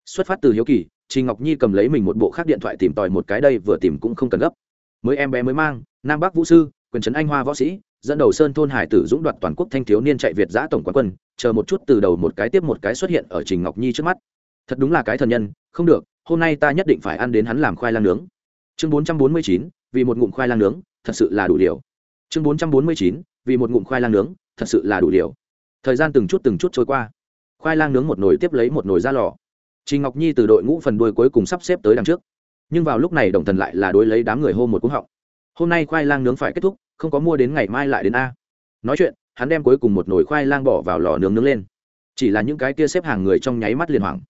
Xuất phát từ hiếu kỳ, Trình ngọc nhi cầm lấy mình một bộ khác điện thoại tìm tòi một cái đây vừa tìm cũng không cần gấp. Mới em bé mới mang, nam bắc vũ sư, quyền trấn anh hoa võ sĩ dẫn đầu sơn thôn hải tử dũng đoạt toàn quốc thanh thiếu niên chạy việt giã tổng quán quân, chờ một chút từ đầu một cái tiếp một cái xuất hiện ở trình ngọc nhi trước mắt. Thật đúng là cái thần nhân, không được, hôm nay ta nhất định phải ăn đến hắn làm khoai lang nướng. Chương bốn trăm bốn mươi chín, vì một ngụm khoai lang nướng, thật sự là đủ điều. Chương bốn trăm bốn mươi chín, vì một ngụm khoai lang nướng, thật sự là đủ điều. Thời gian từng chút từng chút trôi qua. Khoai lang nướng một nồi tiếp lấy một nồi ra lò. Trình ngọc nhi từ đội ngũ phần đuôi cuối cùng sắp xếp tới đằng trước. Nhưng vào lúc này đồng thần lại là đối lấy đám người hô một cúng họng. Hôm nay khoai lang nướng phải kết thúc không có mua đến ngày mai lại đến a. Nói chuyện, hắn đem cuối cùng một nồi khoai lang bỏ vào lò nướng nướng lên. Chỉ là những cái kia xếp hàng người trong nháy mắt liền hoảng.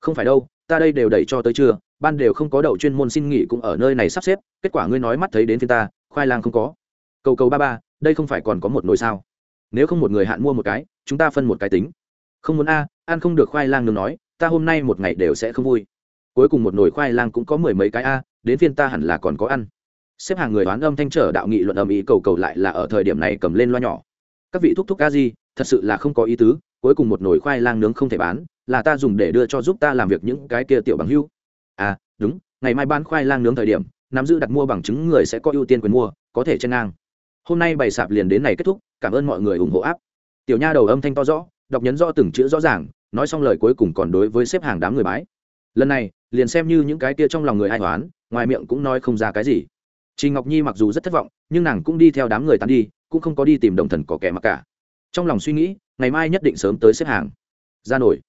Không phải đâu, ta đây đều đẩy cho tới trưa, ban đều không có đậu chuyên môn xin nghỉ cũng ở nơi này sắp xếp, kết quả ngươi nói mắt thấy đến phía ta, khoai lang không có. Cầu cầu ba ba, đây không phải còn có một nồi sao? Nếu không một người hạn mua một cái, chúng ta phân một cái tính. Không muốn a, ăn không được khoai lang nướng nói, ta hôm nay một ngày đều sẽ không vui. Cuối cùng một nồi khoai lang cũng có mười mấy cái a, đến phiên ta hẳn là còn có ăn xếp hàng người đoán âm thanh trở đạo nghị luận âm ý cầu cầu lại là ở thời điểm này cầm lên loa nhỏ. Các vị thúc thúc ca gì thật sự là không có ý tứ, cuối cùng một nồi khoai lang nướng không thể bán, là ta dùng để đưa cho giúp ta làm việc những cái kia tiểu bằng hưu. À đúng, ngày mai bán khoai lang nướng thời điểm, nắm giữ đặt mua bằng chứng người sẽ có ưu tiên quyền mua, có thể chen ngang. Hôm nay bày sạp liền đến này kết thúc, cảm ơn mọi người ủng hộ áp tiểu nha đầu âm thanh to rõ, đọc nhấn rõ từng chữ rõ ràng, nói xong lời cuối cùng còn đối với xếp hàng đám người bái. Lần này, liền xem như những cái kia trong lòng người ai toán ngoài miệng cũng nói không ra cái gì. Trình Ngọc Nhi mặc dù rất thất vọng, nhưng nàng cũng đi theo đám người tán đi, cũng không có đi tìm đồng thần có kẻ mà cả. Trong lòng suy nghĩ, ngày mai nhất định sớm tới xếp hàng. Ra nổi.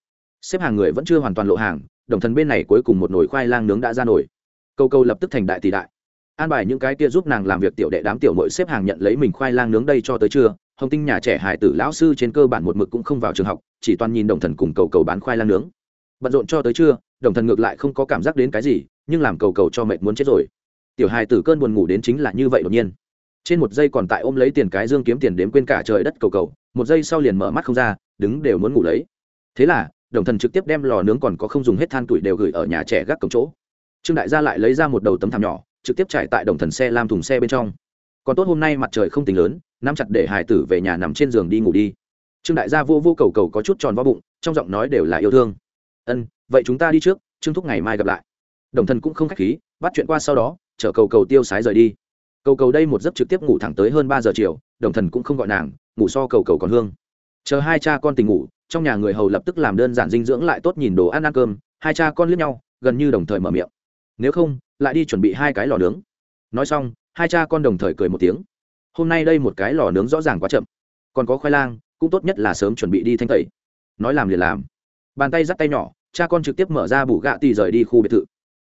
Xếp hàng người vẫn chưa hoàn toàn lộ hàng, đồng thần bên này cuối cùng một nồi khoai lang nướng đã ra nổi. Câu câu lập tức thành đại tỷ đại. An bài những cái kia giúp nàng làm việc tiểu đệ đám tiểu muội xếp hàng nhận lấy mình khoai lang nướng đây cho tới trưa, Hồng Tinh nhà trẻ hải tử lão sư trên cơ bản một mực cũng không vào trường học, chỉ toàn nhìn đồng thần cùng cầu cầu bán khoai lang nướng. Bận rộn cho tới trưa, đồng thần ngược lại không có cảm giác đến cái gì nhưng làm cầu cầu cho mệt muốn chết rồi tiểu hài tử cơn buồn ngủ đến chính là như vậy đột nhiên. Trên một giây còn tại ôm lấy tiền cái dương kiếm tiền đếm quên cả trời đất cầu cầu, một giây sau liền mở mắt không ra, đứng đều muốn ngủ lấy. Thế là, đồng thần trực tiếp đem lò nướng còn có không dùng hết than tuổi đều gửi ở nhà trẻ gác cổng chỗ. Trương đại gia lại lấy ra một đầu tấm thảm nhỏ, trực tiếp trải tại đồng thần xe làm thùng xe bên trong. Còn tốt hôm nay mặt trời không tính lớn, nắm chặt để hải tử về nhà nằm trên giường đi ngủ đi. Trương đại gia vô vô cầu cầu có chút tròn vo bụng, trong giọng nói đều là yêu thương. Ân, vậy chúng ta đi trước, trương thúc ngày mai gặp lại. Đồng thần cũng không k h á c h khí, bắt chuyện qua sau đó chở cầu cầu tiêu sái rời đi. Cầu cầu đây một giấc trực tiếp ngủ thẳng tới hơn ba giờ chiều, đồng thần cũng không gọi nàng, ngủ so cầu cầu còn hương. Chờ hai cha con tình ngủ, trong nhà người hầu lập tức làm đơn giản dinh dưỡng lại tốt nhìn đồ ăn ăn cơm, hai cha con liếc nhau, gần như đồng thời mở miệng. Nếu không, lại đi chuẩn bị hai cái lò nướng. Nói xong, hai cha con đồng thời cười một tiếng. Hôm nay đây một cái lò nướng rõ ràng quá chậm. Còn có khoai lang, cũng tốt nhất là sớm chuẩn bị đi thanh tẩy. Nói làm liền làm. Bàn tay dắt tay nhỏ, cha con trực tiếp mở ra bủ gạ tì rời đi khu biệt thự.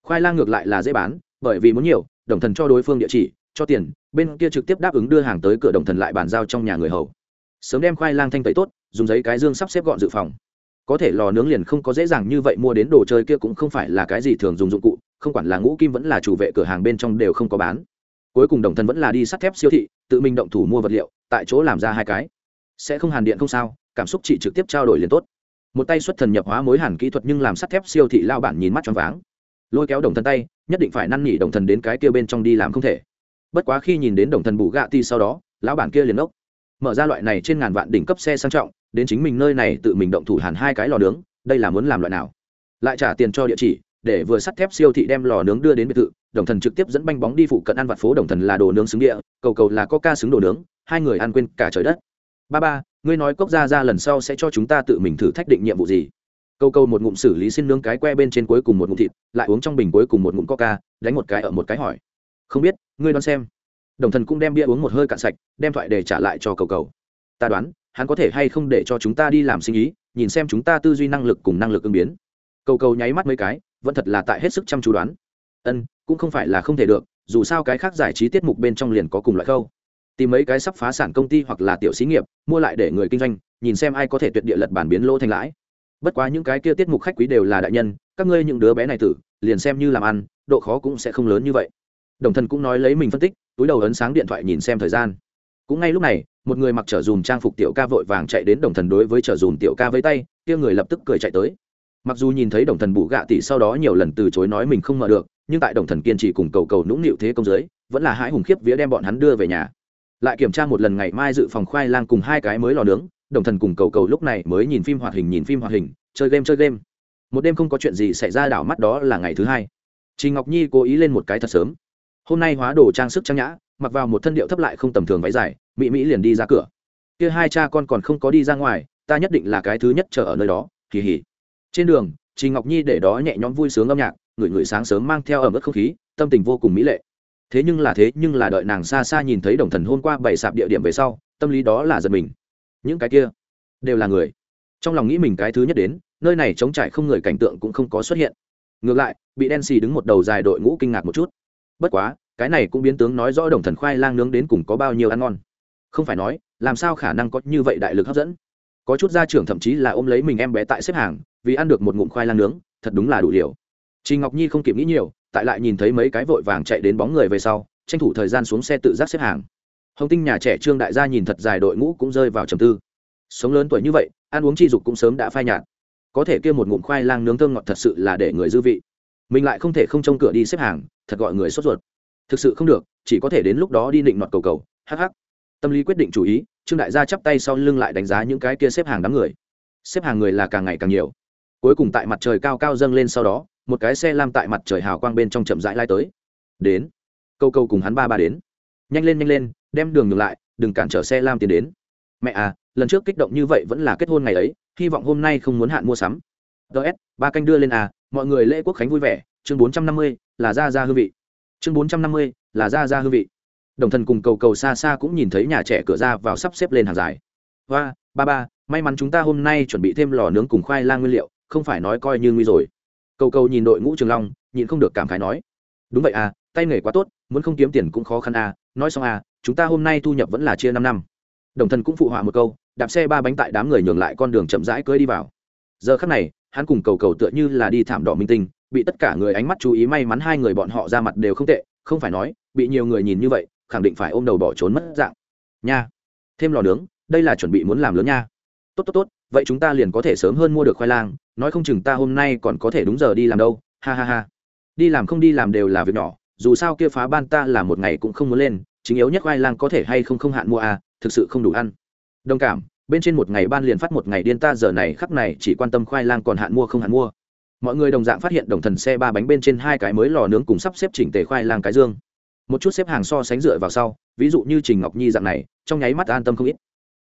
Khoai lang ngược lại là dễ bán bởi vì muốn nhiều, đồng thần cho đối phương địa chỉ, cho tiền, bên kia trực tiếp đáp ứng đưa hàng tới cửa đồng thần lại bàn giao trong nhà người hầu. Sớm đem khoai lang thanh tẩy tốt, dùng giấy cái dương sắp xếp gọn dự phòng. Có thể lò nướng liền không có dễ dàng như vậy mua đến đồ chơi kia cũng không phải là cái gì thường dùng dụng cụ, không quản là ngũ kim vẫn là chủ vệ cửa hàng bên trong đều không có bán. Cuối cùng đồng thần vẫn là đi sắt thép siêu thị, tự mình động thủ mua vật liệu, tại chỗ làm ra hai cái. Sẽ không hàn điện không sao, cảm xúc chị trực tiếp trao đổi liền tốt. Một tay xuất thần nhập hóa mối hàn kỹ thuật nhưng làm sắt thép siêu thị lao bản nhìn mắt choáng váng lôi kéo đồng thần tay, nhất định phải năn nỉ đồng thần đến cái kia bên trong đi làm không thể. Bất quá khi nhìn đến đồng thần bù gạ ti sau đó, lão bản kia liền ốc mở ra loại này trên ngàn vạn đỉnh cấp xe sang trọng, đến chính mình nơi này tự mình động thủ hẳn hai cái lò nướng, đây là muốn làm loại nào? Lại trả tiền cho địa chỉ, để vừa sắt thép siêu thị đem lò nướng đưa đến biệt thự, đồng thần trực tiếp dẫn banh bóng đi phụ cận ăn vặt phố đồng thần là đồ nướng xứng địa, cầu cầu là coca xứng đồ nướng, hai người ăn quên cả trời đất. Ba ba, ngươi nói cốc ra ra lần sau sẽ cho chúng ta tự mình thử thách định nhiệm vụ gì? Câu câu một ngụm xử lý xin nướng cái que bên trên cuối cùng một ngụm thịt, lại uống trong bình cuối cùng một ngụm coca, đánh một cái ở một cái hỏi. Không biết, ngươi đoán xem. Đồng thần cũng đem bia uống một hơi cạn sạch, đem thoại để trả lại cho cầu cầu. Ta đoán, hắn có thể hay không để cho chúng ta đi làm sinh ý, nhìn xem chúng ta tư duy năng lực cùng năng lực ứng biến. Cầu cầu nháy mắt mấy cái, vẫn thật là tại hết sức chăm chú đoán. Ân, cũng không phải là không thể được, dù sao cái khác giải trí tiết mục bên trong liền có cùng loại khâu. Tìm mấy cái sắp phá sản công ty hoặc là tiểu xí nghiệp, mua lại để người kinh doanh, nhìn xem ai có thể tuyệt địa lật bản biến lỗ thành lãi bất quá những cái kia tiết mục khách quý đều là đại nhân, các ngươi những đứa bé này tử, liền xem như làm ăn, độ khó cũng sẽ không lớn như vậy. Đồng thần cũng nói lấy mình phân tích, túi đầu ấn sáng điện thoại nhìn xem thời gian. Cũng ngay lúc này, một người mặc trở dùm trang phục tiểu ca vội vàng chạy đến đồng thần đối với trở dùm tiểu ca với tay, kia người lập tức cười chạy tới. Mặc dù nhìn thấy đồng thần bụ gạ tỷ sau đó nhiều lần từ chối nói mình không mở được, nhưng tại đồng thần kiên trì cùng cầu cầu nũng nịu thế công giới vẫn là hãi hùng khiếp vía đem bọn hắn đưa về nhà. Lại kiểm tra một lần ngày mai dự phòng khoai lang cùng hai cái mới lò nướng đồng thần cùng cầu cầu lúc này mới nhìn phim hoạt hình, nhìn phim hoạt hình, chơi game chơi game. Một đêm không có chuyện gì xảy ra đảo mắt đó là ngày thứ hai. Chị ngọc nhi cố ý lên một cái thật sớm. Hôm nay hóa đồ trang sức trang nhã, mặc vào một thân điệu thấp lại không tầm thường váy dài mỹ mỹ liền đi ra cửa. Kia hai cha con còn không có đi ra ngoài, ta nhất định là cái thứ nhất chờ ở nơi đó, kỳ hỉ. Trên đường chị ngọc nhi để đó nhẹ nhõm vui sướng âm nhạc người người sáng sớm mang theo ẩm ướt không khí, tâm tình vô cùng mỹ lệ. Thế nhưng là thế, nhưng là đợi nàng xa xa nhìn thấy đồng thần hôm qua bày sạp địa điểm về sau, tâm lý đó là giật mình những cái kia đều là người. Trong lòng nghĩ mình cái thứ nhất đến nơi này chống trải không người cảnh tượng cũng không có xuất hiện. Ngược lại bị đen xì đứng một đầu dài đội ngũ kinh ngạc một chút. Bất quá cái này cũng biến tướng nói rõ đồng thần khoai lang nướng đến cùng có bao nhiêu ăn ngon. Không phải nói làm sao khả năng có như vậy đại lực hấp dẫn? Có chút gia trưởng thậm chí là ôm lấy mình em bé tại xếp hàng vì ăn được một ngụm khoai lang nướng thật đúng là đủ điều chị Ngọc Nhi không kịp nghĩ nhiều, tại lại nhìn thấy mấy cái vội vàng chạy đến bóng người về sau, tranh thủ thời gian xuống xe tự giác xếp hàng. Hồng Tinh nhà trẻ Trương đại gia nhìn thật dài đội ngũ cũng rơi vào trầm tư. Sống lớn tuổi như vậy, ăn uống chi dục cũng sớm đã phai nhạt. Có thể kia một ngụm khoai lang nướng thơm ngọt thật sự là để người dư vị. Mình lại không thể không trông cửa đi xếp hàng, thật gọi người sốt ruột. Thực sự không được, chỉ có thể đến lúc đó đi định nọt cầu cầu, hắc hắc. Tâm lý quyết định chủ ý, Trương đại gia chắp tay sau lưng lại đánh giá những cái kia xếp hàng đám người. Xếp hàng người là càng ngày càng nhiều. Cuối cùng tại mặt trời cao cao dâng lên sau đó, một cái xe lam tại mặt trời hào quang bên trong chậm rãi lai tới đến câu câu cùng hắn ba ba đến nhanh lên nhanh lên đem đường ngược lại, đừng cản trở xe lam tiến đến. Mẹ à lần trước kích động như vậy vẫn là kết hôn ngày ấy, hy vọng hôm nay không muốn hạn mua sắm. Ts ba canh đưa lên à mọi người lễ quốc khánh vui vẻ, chương bốn trăm năm mươi, là ra ra hương vị. Chương bốn trăm năm mươi, là ra ra hương vị. Đồng thần cùng cầu cầu xa xa cũng nhìn thấy nhà trẻ cửa ra vào sắp xếp lên hàng dài. Và ba ba, may mắn chúng ta hôm nay chuẩn bị thêm lò nướng cùng khoai lang nguyên liệu, không phải nói coi như nguy rồi. Cầu cầu nhìn đội ngũ trường long nhìn không được cảm khái nói. Đúng vậy à tay nghề quá tốt, muốn không kiếm tiền cũng khó khăn à nói xong à chúng ta hôm nay thu nhập vẫn là chia năm năm. Đồng thần cũng phụ họa một câu, đạp xe ba bánh tại đám người nhường lại con đường chậm rãi cưỡi đi vào. Giờ khắc này, hắn cùng cầu cầu tựa như là đi thảm đỏ minh tinh, bị tất cả người ánh mắt chú ý may mắn hai người bọn họ ra mặt đều không tệ, không phải nói, bị nhiều người nhìn như vậy, khẳng định phải ôm đầu bỏ trốn mất dạng. Nha, thêm lò nướng, đây là chuẩn bị muốn làm lớn nha. Tốt tốt tốt, vậy chúng ta liền có thể sớm hơn mua được khoai lang, nói không chừng ta hôm nay còn có thể đúng giờ đi làm đâu, ha ha ha. Đi làm không đi làm đều là việc nhỏ dù sao kia phá ban ta là một ngày cũng không muốn lên, chính yếu nhất khoai lang có thể hay không không hạn mua à thực sự không đủ ăn. Đồng cảm, bên trên một ngày ban liền phát một ngày điên ta, giờ này khắc này chỉ quan tâm khoai lang còn hạn mua không hạn mua. Mọi người đồng dạng phát hiện đồng thần xe ba bánh bên trên hai cái mới lò nướng cùng sắp xếp chỉnh tề khoai lang cái dương. Một chút xếp hàng so sánh dựa vào sau, ví dụ như trình ngọc nhi dạng này, trong nháy mắt an tâm không ít.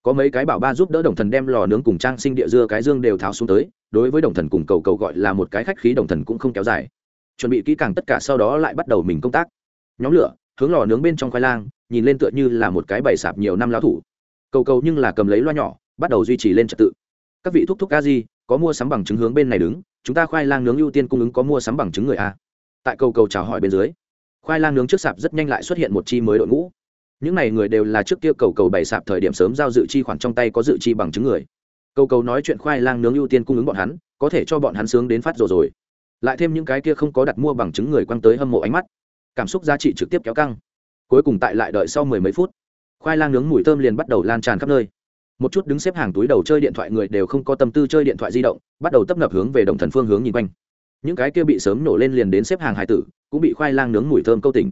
Có mấy cái bảo ba giúp đỡ đồng thần đem lò nướng cùng trang sinh địa dưa cái dương đều tháo xuống tới, đối với đồng thần cùng cầu cầu gọi là một cái khách khí đồng thần cũng không kéo dài chuẩn bị kỹ càng tất cả sau đó lại bắt đầu mình công tác. Nhóm lửa, hướng lò nướng bên trong khoai lang, nhìn lên tựa như là một cái bày sạp nhiều năm lao thủ. Cầu cầu nhưng là cầm lấy loa nhỏ, bắt đầu duy trì lên trật tự. Các vị thúc thúc ca di, có mua sắm bằng chứng hướng bên này đứng, chúng ta khoai lang nướng ưu tiên cung ứng có mua sắm bằng chứng người a. Tại cầu cầu chào hỏi bên dưới, khoai lang nướng trước sạp rất nhanh lại xuất hiện một chi mới đội ngũ. Những này người đều là trước kia cầu cầu bày sạp thời điểm sớm giao dự chi khoản trong tay có dự chi bằng chứng người. Cầu cầu nói chuyện khoai lang nướng ưu tiên cung ứng bọn hắn, có thể cho bọn hắn sướng đến phát rồi rồi lại thêm những cái kia không có đặt mua bằng chứng người quăng tới hâm mộ ánh mắt. Cảm xúc giá trị trực tiếp kéo căng. Cuối cùng tại lại đợi sau mười mấy phút, khoai lang nướng mùi thơm liền bắt đầu lan tràn khắp nơi. Một chút đứng xếp hàng túi đầu chơi điện thoại người đều không có tâm tư chơi điện thoại di động, bắt đầu tấp nập hướng về đồng thần phương hướng nhìn quanh. Những cái kia bị sớm nổ lên liền đến xếp hàng hải tử, cũng bị khoai lang nướng mùi thơm câu tỉnh.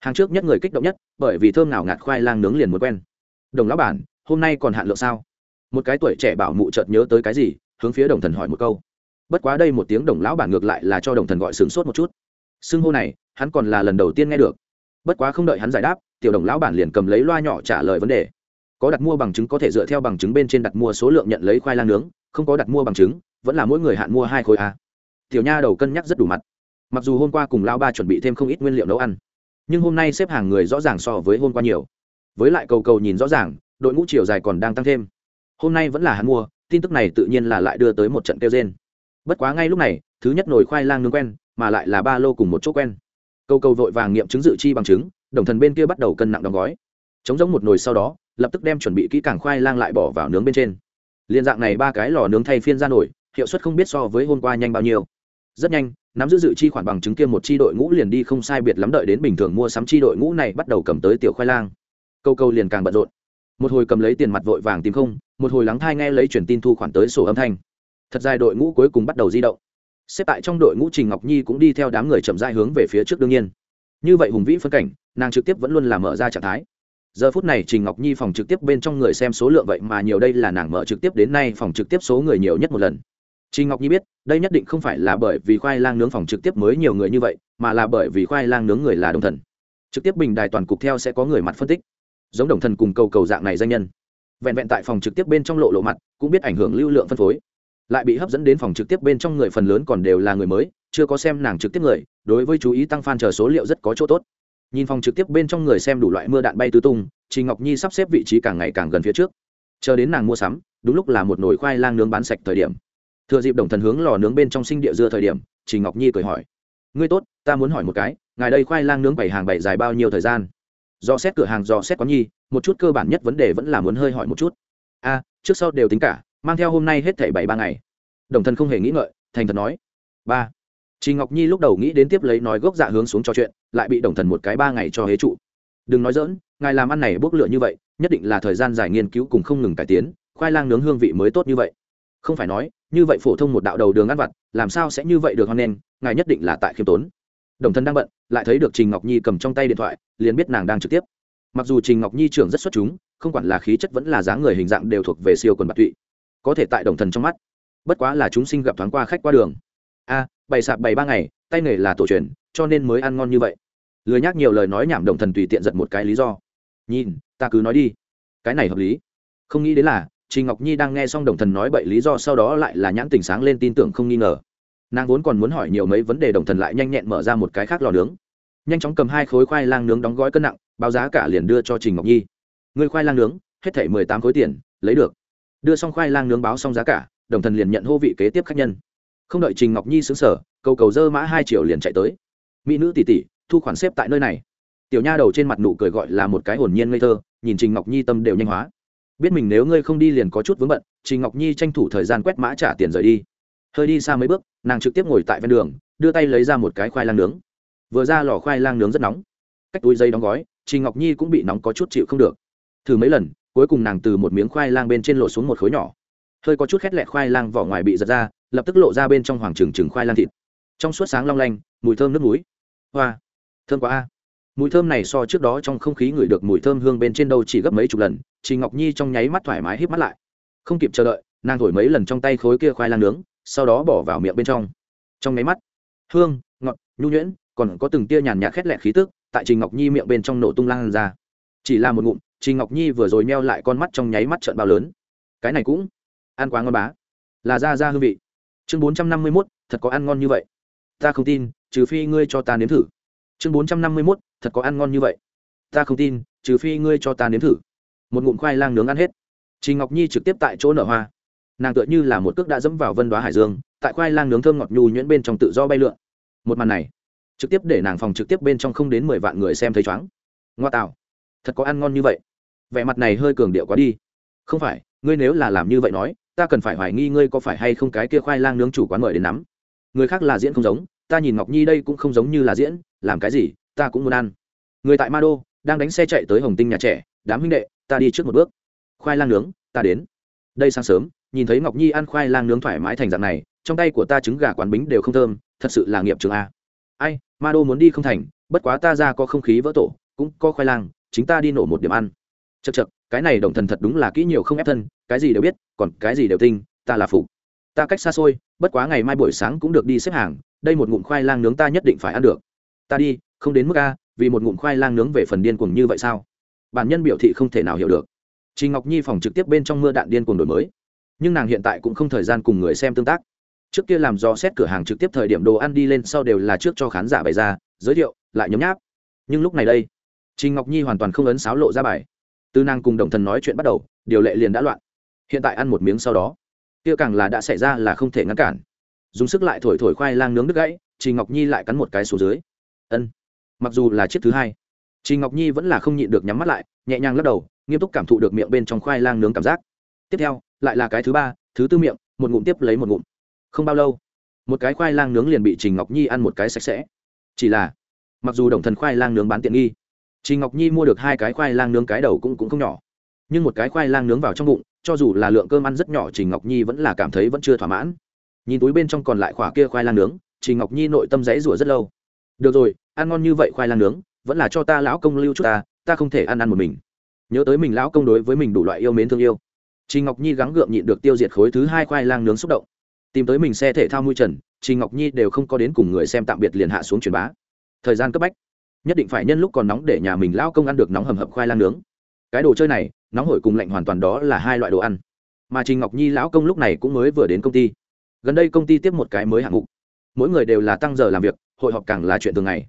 Hàng trước nhất người kích động nhất, bởi vì thơm nào ngạt khoai lang nướng liền muốn quen. Đồng lão bản, hôm nay còn hạn lượng sao? Một cái tuổi trẻ bảo mụ chợt nhớ tới cái gì, hướng phía đồng thần hỏi một câu bất quá đây một tiếng đồng lão bản ngược lại là cho đồng thần gọi sướng sốt một chút. Xưng hô này, hắn còn là lần đầu tiên nghe được. Bất quá không đợi hắn giải đáp, tiểu đồng lão bản liền cầm lấy loa nhỏ trả lời vấn đề. Có đặt mua bằng chứng có thể dựa theo bằng chứng bên trên đặt mua số lượng nhận lấy khoai lang nướng, không có đặt mua bằng chứng, vẫn là mỗi người hạn mua hai khối a. Tiểu nha đầu cân nhắc rất đủ mặt. Mặc dù hôm qua cùng lao ba chuẩn bị thêm không ít nguyên liệu nấu ăn, nhưng hôm nay xếp hàng người rõ ràng so với hôm qua nhiều. Với lại cầu cầu nhìn rõ ràng, đội ngũ chiều dài còn đang tăng thêm. Hôm nay vẫn là hắn mua, tin tức này tự nhiên là lại đưa tới một trận kêu trên bất quá ngay lúc này, thứ nhất nồi khoai lang nướng quen, mà lại là ba lô cùng một chỗ quen. Câu câu vội vàng nghiệm chứng dự chi bằng chứng, đồng thần bên kia bắt đầu cân nặng đóng gói. Chống giống một nồi sau đó, lập tức đem chuẩn bị kỹ càng khoai lang lại bỏ vào nướng bên trên. Liên dạng này ba cái lò nướng thay phiên ra nổi hiệu suất không biết so với hôm qua nhanh bao nhiêu. Rất nhanh, nắm giữ dự chi khoản bằng chứng kia một chi đội ngũ liền đi không sai biệt lắm đợi đến bình thường mua sắm chi đội ngũ này bắt đầu cầm tới tiểu khoai lang. Câu câu liền càng bận rộn. Một hồi cầm lấy tiền mặt vội vàng tìm không, một hồi lắng thai nghe lấy truyền tin thu khoản tới sổ âm thanh thật dài đội ngũ cuối cùng bắt đầu di động. Xếp tại trong đội ngũ trình ngọc nhi cũng đi theo đám người chậm dai hướng về phía trước đương nhiên. Như vậy hùng vĩ phân cảnh, nàng trực tiếp vẫn luôn là mở ra trạng thái. Giờ phút này trình ngọc nhi phòng trực tiếp bên trong người xem số lượng vậy mà nhiều đây là nàng mở trực tiếp đến nay phòng trực tiếp số người nhiều nhất một lần. Trình ngọc nhi biết, đây nhất định không phải là bởi vì khoai lang nướng phòng trực tiếp mới nhiều người như vậy, mà là bởi vì khoai lang nướng người là đồng thần. Trực tiếp bình đài toàn cục theo sẽ có người mặt phân tích. Giống đồng thần cùng cầu cầu dạng này danh nhân. Vẹn vẹn tại phòng trực tiếp bên trong lộ lộ mặt, cũng biết ảnh hưởng lưu lượng phân phối lại bị hấp dẫn đến phòng trực tiếp bên trong người phần lớn còn đều là người mới, chưa có xem nàng trực tiếp người, đối với chú ý tăng fan chờ số liệu rất có chỗ tốt. Nhìn phòng trực tiếp bên trong người xem đủ loại mưa đạn bay tứ tung chị ngọc nhi sắp xếp vị trí càng ngày càng gần phía trước. Chờ đến nàng mua sắm, đúng lúc là một nồi khoai lang nướng bán sạch thời điểm. Thừa dịp đồng thần hướng lò nướng bên trong sinh địa dưa thời điểm chị ngọc nhi cười hỏi, ngươi tốt, ta muốn hỏi một cái, ngài đây khoai lang nướng bảy hàng bảy dài bao nhiêu thời gian? Do xét cửa hàng, do xét quán nhi, một chút cơ bản nhất vấn đề vẫn là muốn hơi hỏi một chút. A, trước sau đều tính cả mang theo hôm nay hết thảy bảy ba ngày. Đồng thần không hề nghĩ ngợi, thành thật nói. Ba. Chị ngọc nhi lúc đầu nghĩ đến tiếp lấy nói gốc dạ hướng xuống trò chuyện, lại bị đồng thần một cái ba ngày cho hế trụ. Đừng nói dỡn ngài làm ăn này bốc lửa như vậy, nhất định là thời gian dài nghiên cứu cùng không ngừng cải tiến, khoai lang nướng hương vị mới tốt như vậy. Không phải nói, như vậy phổ thông một đạo đầu đường ăn vặt, làm sao sẽ như vậy được hoan nên ngài nhất định là tại khiêm tốn. Đồng thân đang bận, lại thấy được trình ngọc nhi cầm trong tay điện thoại, liền biết nàng đang trực tiếp. Mặc dù trình ngọc nhi trưởng rất xuất chúng, không quản là khí chất vẫn là dáng người hình dạng đều thuộc về siêu quần bạc tụy có thể tại đồng thần trong mắt. Bất quá là chúng sinh gặp thoáng qua khách qua đường. A, bày sạp bày ba ngày, tay nghề là tổ truyền, cho nên mới ăn ngon như vậy. Lười nhắc nhiều lời nói nhảm đồng thần tùy tiện giật một cái lý do. Nhìn, ta cứ nói đi. Cái này hợp lý. Không nghĩ đến là, trình ngọc nhi đang nghe xong đồng thần nói bậy lý do sau đó lại là nhãn tình sáng lên tin tưởng không nghi ngờ. Nàng vốn còn muốn hỏi nhiều mấy vấn đề đồng thần lại nhanh nhẹn mở ra một cái khác lò nướng. Nhanh chóng cầm hai khối khoai lang nướng đóng gói cân nặng, báo giá cả liền đưa cho trình ngọc nhi. Người khoai lang nướng, hết thảy mười tám khối tiền, lấy được đưa xong khoai lang nướng báo xong giá cả, đồng thần liền nhận hô vị kế tiếp khách nhân. Không đợi trình ngọc nhi xứng sở cầu cầu dơ mã hai triệu liền chạy tới. Mỹ nữ tỷ tỷ, thu khoản xếp tại nơi này. Tiểu nha đầu trên mặt nụ cười gọi là một cái hồn nhiên ngây thơ, nhìn trình ngọc nhi tâm đều nhanh hóa. Biết mình nếu ngươi không đi liền có chút vướng bận, trình ngọc nhi tranh thủ thời gian quét mã trả tiền rời đi. Hơi đi xa mấy bước, nàng trực tiếp ngồi tại ven đường, đưa tay lấy ra một cái khoai lang nướng. Vừa ra lò khoai lang nướng rất nóng. Cách túi dây đóng gói, trình ngọc nhi cũng bị nóng có chút chịu không được. Thử mấy lần cuối cùng nàng từ một miếng khoai lang bên trên lộ xuống một khối nhỏ. Hơi có chút khét lẹ khoai lang vỏ ngoài bị giật ra, lập tức lộ ra bên trong hoàng trừng trừng khoai lang thịt. Trong suốt sáng long lanh, mùi thơm nước núi hoa, thơm quá a. Mùi thơm này so trước đó trong không khí ngửi được mùi thơm hương bên trên đâu chỉ gấp mấy chục lần chị ngọc nhi trong nháy mắt thoải mái hít mắt lại. Không kịp chờ đợi, nàng thổi mấy lần trong tay khối kia khoai lang nướng, sau đó bỏ vào miệng bên trong. Trong nháy mắt, hương, ngọt, nhu nhuyễn, còn có từng tia nhàn nhạt khét lẹt khí tức, tại trình ngọc nhi miệng bên trong nổ tung lan ra. Chỉ là một ngụm trình ngọc nhi vừa rồi meo lại con mắt trong nháy mắt trợn bao lớn. Cái này cũng ăn quá ngon bá. Là ra ra hương vị. Chương bốn trăm năm mươi mốt, thật có ăn ngon như vậy. Ta không tin, trừ phi ngươi cho ta nếm thử. Chương bốn trăm năm mươi mốt, thật có ăn ngon như vậy. Ta không tin, trừ phi ngươi cho ta nếm thử. Một ngụm khoai lang nướng ăn hết. Trình ngọc nhi trực tiếp tại chỗ nở hoa. Nàng tựa như là một cước đã dẫm vào vân đóa hải dương, tại khoai lang nướng thơm ngọt nhu nhuyễn bên trong tự do bay lượn. Một màn này, trực tiếp để nàng phòng trực tiếp bên trong không đến mười vạn người xem thấy chóng ngoa tạo, thật có ăn ngon như vậy vẻ mặt này hơi cường điệu quá đi. Không phải, ngươi nếu là làm như vậy nói, ta cần phải hoài nghi ngươi có phải hay không cái kia khoai lang nướng chủ quán mời đến nắm. Người khác là diễn không giống, ta nhìn ngọc nhi đây cũng không giống như là diễn, làm cái gì, ta cũng muốn ăn. Người tại ma đô, đang đánh xe chạy tới hồng tinh nhà trẻ, đám huynh đệ, ta đi trước một bước. Khoai lang nướng, ta đến. Đây sáng sớm, nhìn thấy ngọc nhi ăn khoai lang nướng thoải mái thành dạng này, trong tay của ta trứng gà quán bính đều không thơm, thật sự là nghiệp trường a. Ai, ma đô muốn đi không thành, bất quá ta ra có không khí vỡ tổ, cũng có khoai lang, chính ta đi nổ một điểm ăn chật chật cái này đồng thần thật đúng là kỹ nhiều không ép thân cái gì đều biết còn cái gì đều tinh ta là phục ta cách xa xôi bất quá ngày mai buổi sáng cũng được đi xếp hàng đây một ngụm khoai lang nướng ta nhất định phải ăn được ta đi không đến mức a vì một ngụm khoai lang nướng về phần điên cuồng như vậy sao bản nhân biểu thị không thể nào hiểu được Trình Ngọc Nhi phòng trực tiếp bên trong mưa đạn điên cuồng đổi mới, nhưng nàng hiện tại cũng không thời gian cùng người xem tương tác. Trước kia làm do xét cửa hàng trực tiếp thời điểm đồ ăn đi lên sau đều là trước cho khán giả bày ra, giới thiệu, lại nhấm nháp. Nhưng lúc này đây, Trình Ngọc Nhi hoàn toàn không ấn sáo lộ ra bài. Từ nàng cùng đồng thần nói chuyện bắt đầu, điều lệ liền đã loạn. Hiện tại ăn một miếng sau đó, kia càng là đã xảy ra là không thể ngăn cản. Dùng sức lại thổi thổi khoai lang nướng đứt gãy, Trình Ngọc Nhi lại cắn một cái xuống dưới. Ân. Mặc dù là chiếc thứ hai, Trình Ngọc Nhi vẫn là không nhịn được nhắm mắt lại, nhẹ nhàng lắc đầu, nghiêm túc cảm thụ được miệng bên trong khoai lang nướng cảm giác tiếp theo lại là cái thứ ba thứ tư miệng một ngụm tiếp lấy một ngụm không bao lâu một cái khoai lang nướng liền bị trình ngọc nhi ăn một cái sạch sẽ chỉ là mặc dù đồng thần khoai lang nướng bán tiện nghi chị ngọc nhi mua được hai cái khoai lang nướng cái đầu cũng cũng không nhỏ. Nhưng một cái khoai lang nướng vào trong bụng cho dù là lượng cơm ăn rất nhỏ chị ngọc nhi vẫn là cảm thấy vẫn chưa thỏa mãn. Nhìn túi bên trong còn lại khỏa kia khoai lang nướng chị ngọc nhi nội tâm dãy rủa rất lâu. Được rồi ăn ngon như vậy khoai lang nướng vẫn là cho ta lão công lưu chút ta ta không thể ăn ăn một mình. Nhớ tới mình lão công đối với mình đủ loại yêu mến thương yêu. Chị Ngọc Nhi gắng gượng nhịn được tiêu diệt khối thứ hai khoai lang nướng xúc động. Tìm tới mình xe thể thao mui trần, chị Ngọc Nhi đều không có đến cùng người xem tạm biệt liền hạ xuống truyền bá. Thời gian cấp bách, nhất định phải nhân lúc còn nóng để nhà mình lão công ăn được nóng hầm hập khoai lang nướng. Cái đồ chơi này, nóng hổi cùng lạnh hoàn toàn đó là hai loại đồ ăn. Mà Trình Ngọc Nhi lão công lúc này cũng mới vừa đến công ty. Gần đây công ty tiếp một cái mới hạng mục. Mỗi người đều là tăng giờ làm việc, hội họp càng là chuyện thường ngày.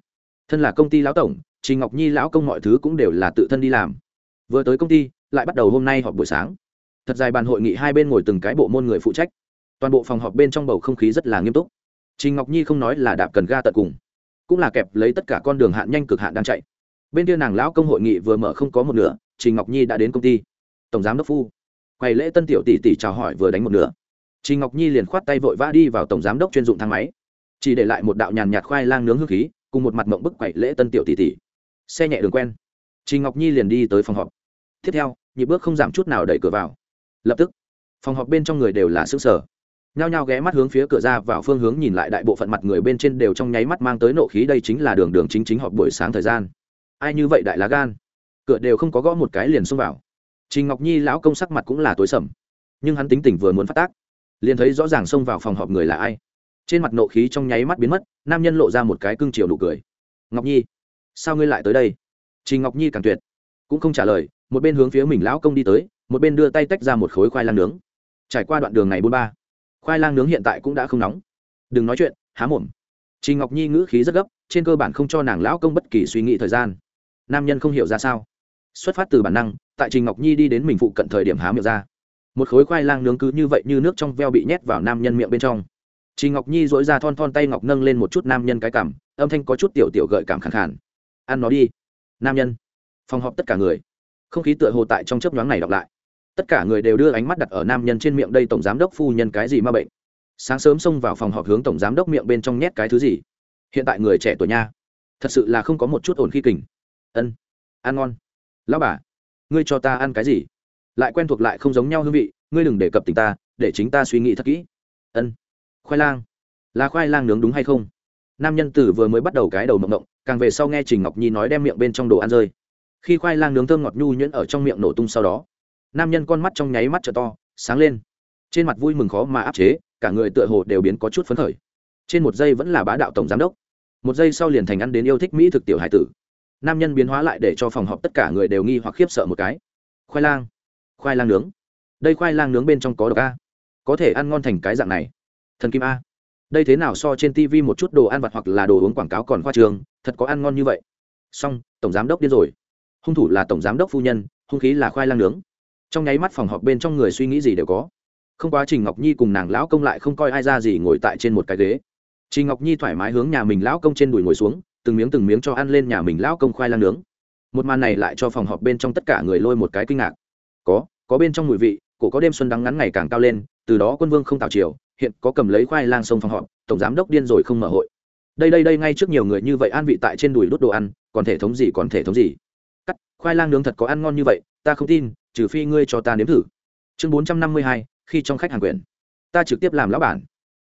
Thân là công ty lão tổng, Trình Ngọc Nhi lão công mọi thứ cũng đều là tự thân đi làm vừa tới công ty lại bắt đầu hôm nay họp buổi sáng thật dài bàn hội nghị hai bên ngồi từng cái bộ môn người phụ trách toàn bộ phòng họp bên trong bầu không khí rất là nghiêm túc trình ngọc nhi không nói là đạp cần ga tận cùng cũng là kẹp lấy tất cả con đường hạn nhanh cực hạn đang chạy. Bên kia nàng lão công hội nghị vừa mở không có một nửa, trình ngọc nhi đã đến công ty. Tổng giám đốc phu quầy lễ tân tiểu tỷ tỷ chào hỏi vừa đánh một nửa. Trình ngọc nhi liền khoát tay vội vã đi vào tổng giám đốc chuyên dụng thang máy. Chỉ để lại một đạo nhàn nhạt khoai lang nướng hương khí, cùng một mặt mộng bức quầy lễ tân tiểu tỷ tỷ. Xe nhẹ đường quen. Trình ngọc nhi liền đi tới phòng họp. Tiếp theo, nhịp bước không giảm chút nào đẩy cửa vào. Lập tức, phòng họp bên trong người đều là xứ sở nhao nhao ghé mắt hướng phía cửa ra vào phương hướng nhìn lại đại bộ phận mặt người bên trên đều trong nháy mắt mang tới nộ khí, đây chính là đường đường chính chính họp buổi sáng thời gian. Ai như vậy đại lá gan? Cửa đều không có gõ một cái liền xông vào. Trình ngọc nhi lão công sắc mặt cũng là tối sầm. Nhưng hắn tính tình vừa muốn phát tác, liền thấy rõ ràng xông vào phòng họp người là ai. Trên mặt nộ khí trong nháy mắt biến mất, nam nhân lộ ra một cái cưng chiều nụ cười. Ngọc nhi, sao ngươi lại tới đây? Trình ngọc nhi càng tuyệt. Cũng không trả lời, một bên hướng phía mình lão công đi tới, một bên đưa tay tách ra một khối khoai lang nướng. Trải qua đoạn đường này bốn ba khoai lang nướng hiện tại cũng đã không nóng đừng nói chuyện há mồm Trình Ngọc Nhi ngữ khí rất gấp, trên cơ bản không cho nàng lão công bất kỳ suy nghĩ thời gian. Nam nhân không hiểu ra sao. Xuất phát từ bản năng, tại Trình Ngọc Nhi đi đến mình phụ cận thời điểm há miệng ra. Một khối khoai lang nướng cứ như vậy như nước trong veo bị nhét vào nam nhân miệng bên trong. Trình Ngọc Nhi duỗi ra thon thon tay ngọc nâng lên một chút nam nhân cái cằm, âm thanh có chút tiểu tiểu gợi cảm khẳng khàn. "Ăn nó đi." Nam nhân. Phòng họp tất cả người không khí tựa hồ tại trong chớp nhoáng này đọc lại tất cả người đều đưa ánh mắt đặt ở nam nhân trên miệng đây tổng giám đốc phu nhân cái gì ma bệnh? Sáng sớm xông vào phòng họp hướng tổng giám đốc miệng bên trong nhét cái thứ gì? Hiện tại người trẻ tuổi nha. Thật sự là không có một chút ổn khi kình. Ân, ăn ngon. Lão bà, ngươi cho ta ăn cái gì? Lại quen thuộc lại không giống nhau hương vị, ngươi đừng đề cập tình ta, để chính ta suy nghĩ thật kỹ. Ân, khoai lang. Là khoai lang nướng đúng hay không? Nam nhân tử vừa mới bắt đầu cái đầu mộng mộng, càng về sau nghe trình ngọc nhi nói đem miệng bên trong đồ ăn rơi. Khi khoai lang nướng thơm ngọt nhu nhuyễn ở trong miệng nổ tung sau đó nam nhân con mắt trong nháy mắt t to, sáng lên. Trên mặt vui mừng khó mà áp chế, cả người tựa hồ đều biến có chút phấn khởi. Trên một giây vẫn là bá đạo tổng giám đốc. Một giây sau liền thành ăn đến yêu thích mỹ thực tiểu hải tử. Nam nhân biến hóa lại để cho phòng họp tất cả người đều nghi hoặc khiếp sợ một cái. Khoai lang khoai lang nướng. Đây khoai lang nướng bên trong có độc a. Có thể ăn ngon thành cái dạng này. Thần kim a. Đây thế nào so trên tv một chút đồ ăn vặt hoặc là đồ uống quảng cáo còn khoa trường thật có ăn ngon như vậy. Xong, tổng giám đốc điên rồi. Hung thủ là tổng giám đốc phu nhân, hung khí là khoai lang nướng trong nháy mắt phòng họp bên trong người suy nghĩ gì đều có. Không quá trình ngọc nhi cùng nàng lão công lại không coi ai ra gì ngồi tại trên một cái ghế. Trình ngọc nhi thoải mái hướng nhà mình lão công trên đùi ngồi xuống, từng miếng từng miếng cho ăn lên nhà mình lão công khoai lang nướng. Một màn này lại cho phòng họp bên trong tất cả người lôi một cái kinh ngạc. Có có bên trong mùi vị, cổ có đêm xuân đắng ngắn ngày càng cao lên, từ đó quân vương không tào chiều hiện có cầm lấy khoai lang sông phòng họp, tổng giám đốc điên rồi không mở hội. Đây đây đây, ngay trước nhiều người như vậy an vị tại trên đùi đốt đồ ăn, còn thể thống gì còn thể thống gì. Cắt, khoai lang nướng thật có ăn ngon như vậy, ta không tin trừ phi ngươi cho ta nếm thử. Chương bốn trăm năm mươi hai, khi trong khách hàng quyền. Ta trực tiếp làm lão bản.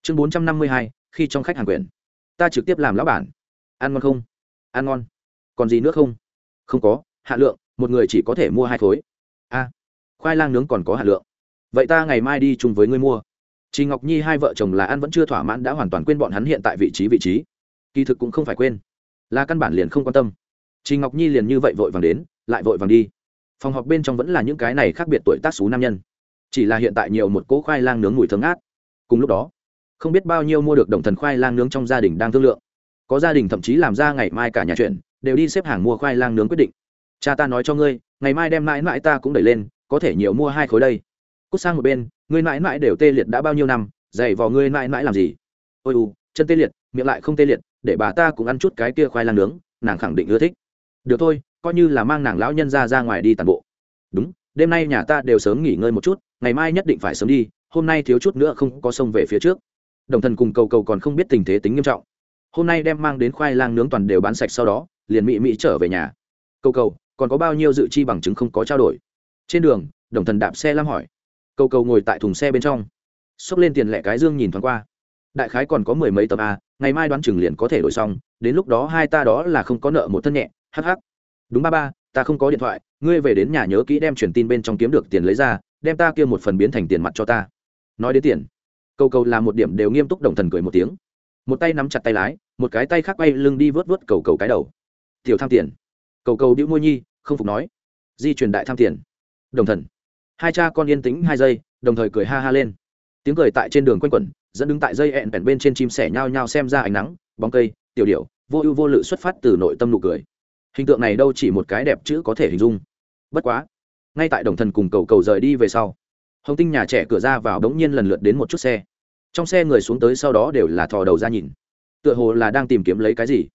Chương bốn trăm năm mươi hai, khi trong khách hàng quyền. Ta trực tiếp làm lão bản. Ăn ngon không? Ăn ngon. Còn gì nữa không? Không có, hạ lượng, một người chỉ có thể mua hai khối. A, khoai lang nướng còn có hạ lượng. Vậy ta ngày mai đi chung với ngươi mua. Chị ngọc nhi hai vợ chồng là ăn vẫn chưa thỏa mãn đã hoàn toàn quên bọn hắn hiện tại vị trí vị trí. Kỳ thực cũng không phải quên. Là căn bản liền không quan tâm. Chị ngọc nhi liền như vậy vội vàng đến, lại vội vàng đi phòng họp bên trong vẫn là những cái này khác biệt tuổi tác xú nam nhân. Chỉ là hiện tại nhiều một cỗ khoai lang nướng mùi thơm ngát. Cùng lúc đó, không biết bao nhiêu mua được đồng thần khoai lang nướng trong gia đình đang thương lượng. Có gia đình thậm chí làm ra ngày mai cả nhà chuyện, đều đi xếp hàng mua khoai lang nướng quyết định. Cha ta nói cho ngươi, ngày mai đem mãi mãi ta cũng đẩy lên, có thể nhiều mua hai khối đây. Cút sang một bên, ngươi mãi mãi đều tê liệt đã bao nhiêu năm dày vào ngươi mãi mãi làm gì? Ôi u, chân tê liệt, miệng lại không tê liệt, để bà ta cũng ăn chút cái kia khoai lang nướng, nàng khẳng định ưa thích. Được thôi coi như là mang nàng lão nhân ra ra ngoài đi tàn bộ. Đúng, đêm nay nhà ta đều sớm nghỉ ngơi một chút, ngày mai nhất định phải sớm đi, hôm nay thiếu chút nữa không có sông về phía trước. Đồng thần cùng cầu cầu còn không biết tình thế tính nghiêm trọng. Hôm nay đem mang đến khoai lang nướng toàn đều bán sạch sau đó, liền mị mị trở về nhà. Cầu cầu, còn có bao nhiêu dự chi bằng chứng không có trao đổi? Trên đường, đồng thần đạp xe lam hỏi. Cầu cầu ngồi tại thùng xe bên trong. Xốc lên tiền lẻ cái dương nhìn thoáng qua. Đại khái còn có mười mấy tấm a, ngày mai đoán chừng liền có thể đổi xong, đến lúc đó hai ta đó là không có nợ một thân nhẹ hh đúng ba ba, ta không có điện thoại, ngươi về đến nhà nhớ kỹ đem truyền tin bên trong kiếm được tiền lấy ra, đem ta kia một phần biến thành tiền mặt cho ta. Nói đến tiền, cầu cầu làm một điểm đều nghiêm túc đồng thần cười một tiếng. Một tay nắm chặt tay lái, một cái tay khác bay lưng đi vớt vớt cầu cầu cái đầu. Tiểu tham tiền. Cầu cầu đĩu môi nhi, không phục nói. Di truyền đại tham tiền. Đồng thần. Hai cha con yên tĩnh hai giây, đồng thời cười ha ha lên. Tiếng cười tại trên đường quanh quẩn, dẫn đứng tại dây ẹn bèn bên trên chim sẻ nhao nhao xem ra ánh nắng, bóng cây, tiểu điệu vô ưu vô lự xuất phát từ nội tâm nụ cười hình tượng này đâu chỉ một cái đẹp chữ có thể hình dung. Bất quá, ngay tại đồng thần cùng cầu cầu rời đi về sau, hồng tinh nhà trẻ cửa ra vào đống nhiên lần lượt đến một chút xe. Trong xe người xuống tới sau đó đều là thò đầu ra nhìn. Tựa hồ là đang tìm kiếm lấy cái gì.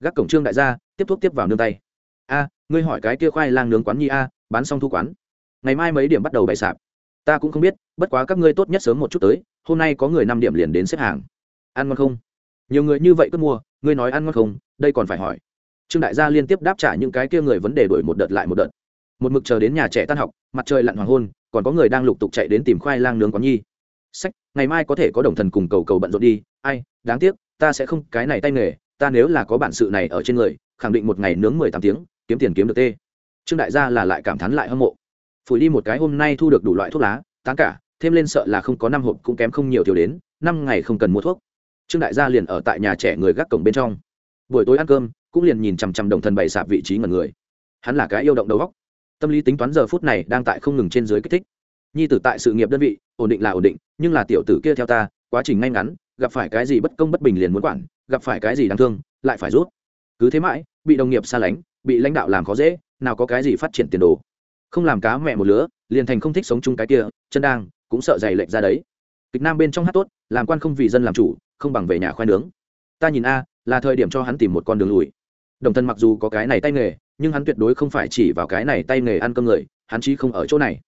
Gác cổng trương đại gia, tiếp thuốc tiếp vào nương tay. A, ngươi hỏi cái kia khoai lang nướng quán nhi a, bán xong thu quán. Ngày mai mấy điểm bắt đầu bày sạp. Ta cũng không biết, bất quá các ngươi tốt nhất sớm một chút tới, hôm nay có người năm điểm liền đến xếp hàng. Ăn ngon không? Nhiều người như vậy cứ mua, ngươi nói ăn ngon không? Đây còn phải hỏi trương đại gia liên tiếp đáp trả những cái kia người vấn đề đổi một đợt lại một đợt. Một mực chờ đến nhà trẻ tan học, mặt trời lặn hoàng hôn, còn có người đang lục tục chạy đến tìm khoai lang nướng quán nhi. Sách, ngày mai có thể có đồng thần cùng cầu cầu bận rộn đi. Ai, đáng tiếc, ta sẽ không, cái này tay nghề, ta nếu là có bản sự này ở trên người, khẳng định một ngày nướng mười tám tiếng, kiếm tiền kiếm được tê. Trương đại gia là lại cảm thán lại hâm mộ. Phủi đi một cái hôm nay thu được đủ loại thuốc lá, tán cả, thêm lên sợ là không có năm hộp cũng kém không nhiều thiếu đến, năm ngày không cần mua thuốc. Trương đại gia liền ở tại nhà trẻ người gác cổng bên trong. Buổi tối ăn cơm cũng liền nhìn chằm chằm đồng thần bày sạp vị trí ngần người. Hắn là cái yêu động đầu góc. Tâm lý tính toán giờ phút này đang tại không ngừng trên dưới kích thích. Nhi tử tại sự nghiệp đơn vị, ổn định là ổn định, nhưng là tiểu tử kia theo ta, quá trình ngay ngắn, gặp phải cái gì bất công bất bình liền muốn quản, gặp phải cái gì đáng thương, lại phải rút. Cứ thế mãi, bị đồng nghiệp xa lánh, bị lãnh đạo làm khó dễ, nào có cái gì phát triển tiền đồ. Không làm cá mẹ một lứa, liền thành không thích sống chung cái kia, chân đang, cũng sợ dày lệch ra đấy. Kịch nam bên trong hát tốt, làm quan không vì dân làm chủ, không bằng về nhà khoai nướng. Ta nhìn a, là thời điểm cho hắn tìm một con đường lùi đồng thân mặc dù có cái này tay nghề, nhưng hắn tuyệt đối không phải chỉ vào cái này tay nghề ăn cơm người, hắn chí không ở chỗ này.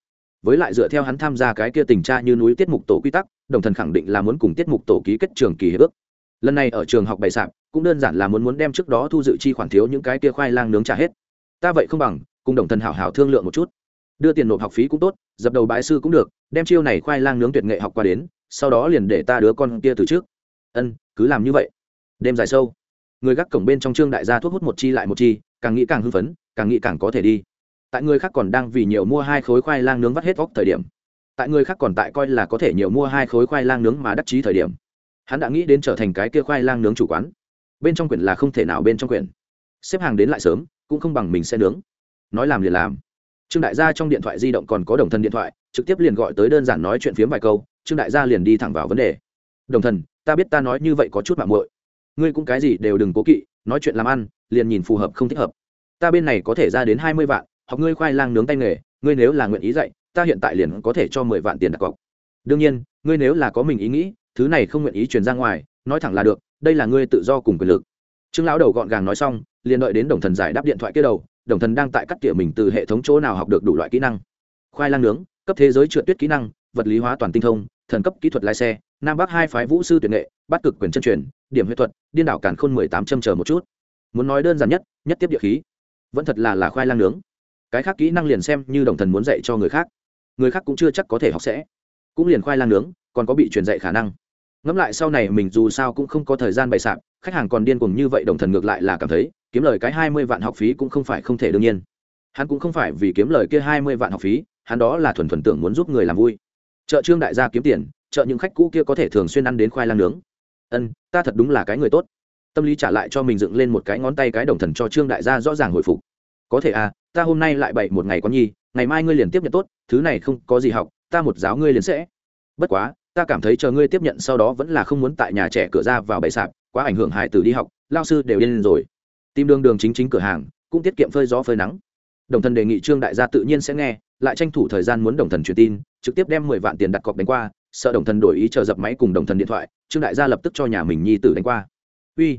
Với lại dựa theo hắn tham gia cái kia tình tra như núi tiết mục tổ quy tắc, đồng thần khẳng định là muốn cùng tiết mục tổ ký kết trường kỳ hiệp ước. Lần này ở trường học bày sạp, cũng đơn giản là muốn muốn đem trước đó thu dự chi khoản thiếu những cái kia khoai lang nướng trả hết. Ta vậy không bằng, cùng đồng thần hảo hảo thương lượng một chút. Đưa tiền nộp học phí cũng tốt, dập đầu bãi sư cũng được, đem chiêu này khoai lang nướng tuyệt nghệ học qua đến, sau đó liền để ta đứa con kia từ trước. Ân, cứ làm như vậy. Đêm dài sâu người gác cổng bên trong trương đại gia thuốc hút một chi lại một chi, càng nghĩ càng hưng phấn, càng nghĩ càng có thể đi. Tại người khác còn đang vì nhiều mua hai khối khoai lang nướng vắt hết vóc thời điểm. Tại người khác còn tại coi là có thể nhiều mua hai khối khoai lang nướng mà đắc chí thời điểm. Hắn đã nghĩ đến trở thành cái kia khoai lang nướng chủ quán. Bên trong quyển là không thể nào bên trong quyển. Xếp hàng đến lại sớm, cũng không bằng mình sẽ nướng. Nói làm liền làm. Trương đại gia trong điện thoại di động còn có đồng thân điện thoại, trực tiếp liền gọi tới đơn giản nói chuyện phiếm vài câu, trương đại gia liền đi thẳng vào vấn đề. Đồng thần ta biết ta nói như vậy có chút mạng muội ngươi cũng cái gì đều đừng cố kỵ, nói chuyện làm ăn, liền nhìn phù hợp không thích hợp. Ta bên này có thể ra đến hai mươi vạn, học ngươi khoai lang nướng tay nghề, ngươi nếu là nguyện ý dạy, ta hiện tại liền có thể cho mười vạn tiền đặt cọc. Đương nhiên, ngươi nếu là có mình ý nghĩ, thứ này không nguyện ý truyền ra ngoài, nói thẳng là được, đây là ngươi tự do cùng quyền lực. Trương lão đầu gọn gàng nói xong, liền đợi đến đồng thần giải đáp điện thoại kia đầu, đồng thần đang tại cắt tỉa mình từ hệ thống chỗ nào học được đủ loại kỹ năng. Khoai lang nướng, cấp thế giới trượt tuyết kỹ năng, vật lý hóa toàn tinh thông, thần cấp kỹ thuật lái xe, nam bắc hai phái vũ sư tuyệt nghệ, bắt cực quyền chân truyền điểm huyết thuật, điên đảo cản khôn mười tám châm chờ một chút. Muốn nói đơn giản nhất nhất tiếp địa khí, vẫn thật là là khoai lang nướng. Cái khác kỹ năng liền xem như đồng thần muốn dạy cho người khác. Người khác cũng chưa chắc có thể học sẽ. Cũng liền khoai lang nướng, còn có bị truyền dạy khả năng. Ngẫm lại sau này mình dù sao cũng không có thời gian bày sạp, khách hàng còn điên cuồng như vậy đồng thần ngược lại là cảm thấy, kiếm lời cái hai mươi vạn học phí cũng không phải không thể đương nhiên. Hắn cũng không phải vì kiếm lời kia hai mươi vạn học phí, hắn đó là thuần thuần tưởng muốn giúp người làm vui. Chợ trương đại gia kiếm tiền, chợ những khách cũ kia có thể thường xuyên ăn đến khoai lang nướng ân, ta thật đúng là cái người tốt. Tâm lý trả lại cho mình dựng lên một cái ngón tay cái đồng thần cho trương đại gia rõ ràng hồi phục. Có thể à ta hôm nay lại bậy một ngày có nhi, ngày mai ngươi liền tiếp nhận tốt, thứ này không có gì học, ta một giáo ngươi liền sẽ. Bất quá, ta cảm thấy chờ ngươi tiếp nhận sau đó vẫn là không muốn tại nhà trẻ cửa ra vào bậy sạp, quá ảnh hưởng hải tử đi học, lao sư đều lên rồi. Tìm đường đường chính chính cửa hàng, cũng tiết kiệm phơi gió phơi nắng. Đồng thần đề nghị trương đại gia tự nhiên sẽ nghe, lại tranh thủ thời gian muốn đồng thần truyền tin, trực tiếp đem mười vạn tiền đặt cọc đánh qua sợ đồng thần đổi ý chờ dập máy cùng đồng thần điện thoại, trương đại gia lập tức cho nhà mình nhi tử đánh qua. Uy,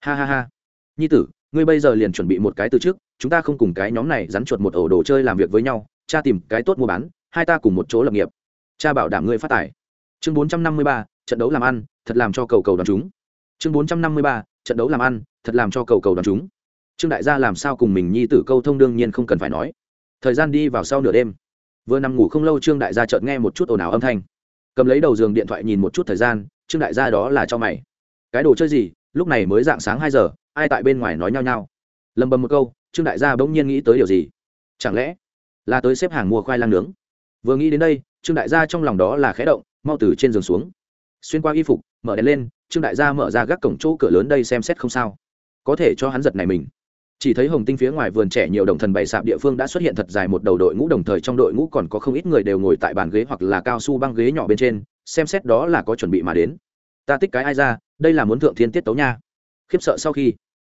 ha ha ha. Nhi tử, ngươi bây giờ liền chuẩn bị một cái từ trước, chúng ta không cùng cái nhóm này rắn chuột một ổ đồ chơi làm việc với nhau, cha tìm cái tốt mua bán, hai ta cùng một chỗ lập nghiệp. Cha bảo đảm ngươi phát tài. Chương bốn trăm năm mươi ba, trận đấu làm ăn, thật làm cho cầu cầu đoàn chúng. Chương bốn trăm năm mươi ba, trận đấu làm ăn, thật làm cho cầu cầu đoàn chúng. Trương đại gia làm sao cùng mình nhi tử câu thông đương nhiên không cần phải nói. Thời gian đi vào sau nửa đêm. Vừa nằm ngủ không lâu trương đại gia chợt nghe một chút ồn ào âm thanh cầm lấy đầu giường điện thoại nhìn một chút thời gian trương đại gia đó là cho mày. Cái đồ chơi gì? Lúc này mới dạng sáng hai giờ ai tại bên ngoài nói nhao nhao, lầm bầm một câu trương đại gia bỗng nhiên nghĩ tới điều gì? Chẳng lẽ là tới xếp hàng mua khoai lang nướng? Vừa nghĩ đến đây trương đại gia trong lòng đó là khẽ động mau từ trên giường xuống. Xuyên qua y phục mở đèn lên trương đại gia mở ra gác cổng chỗ cửa lớn đây xem xét không sao. Có thể cho hắn giật này mình chỉ thấy hồng tinh phía ngoài vườn trẻ nhiều đồng thần bày sạp địa phương đã xuất hiện thật dài một đầu đội ngũ đồng thời trong đội ngũ còn có không ít người đều ngồi tại bàn ghế hoặc là cao su băng ghế nhỏ bên trên, xem xét đó là có chuẩn bị mà đến. Ta tích cái ai ra, đây là muốn thượng thiên tiết tấu nha. Khiếp sợ sau khi,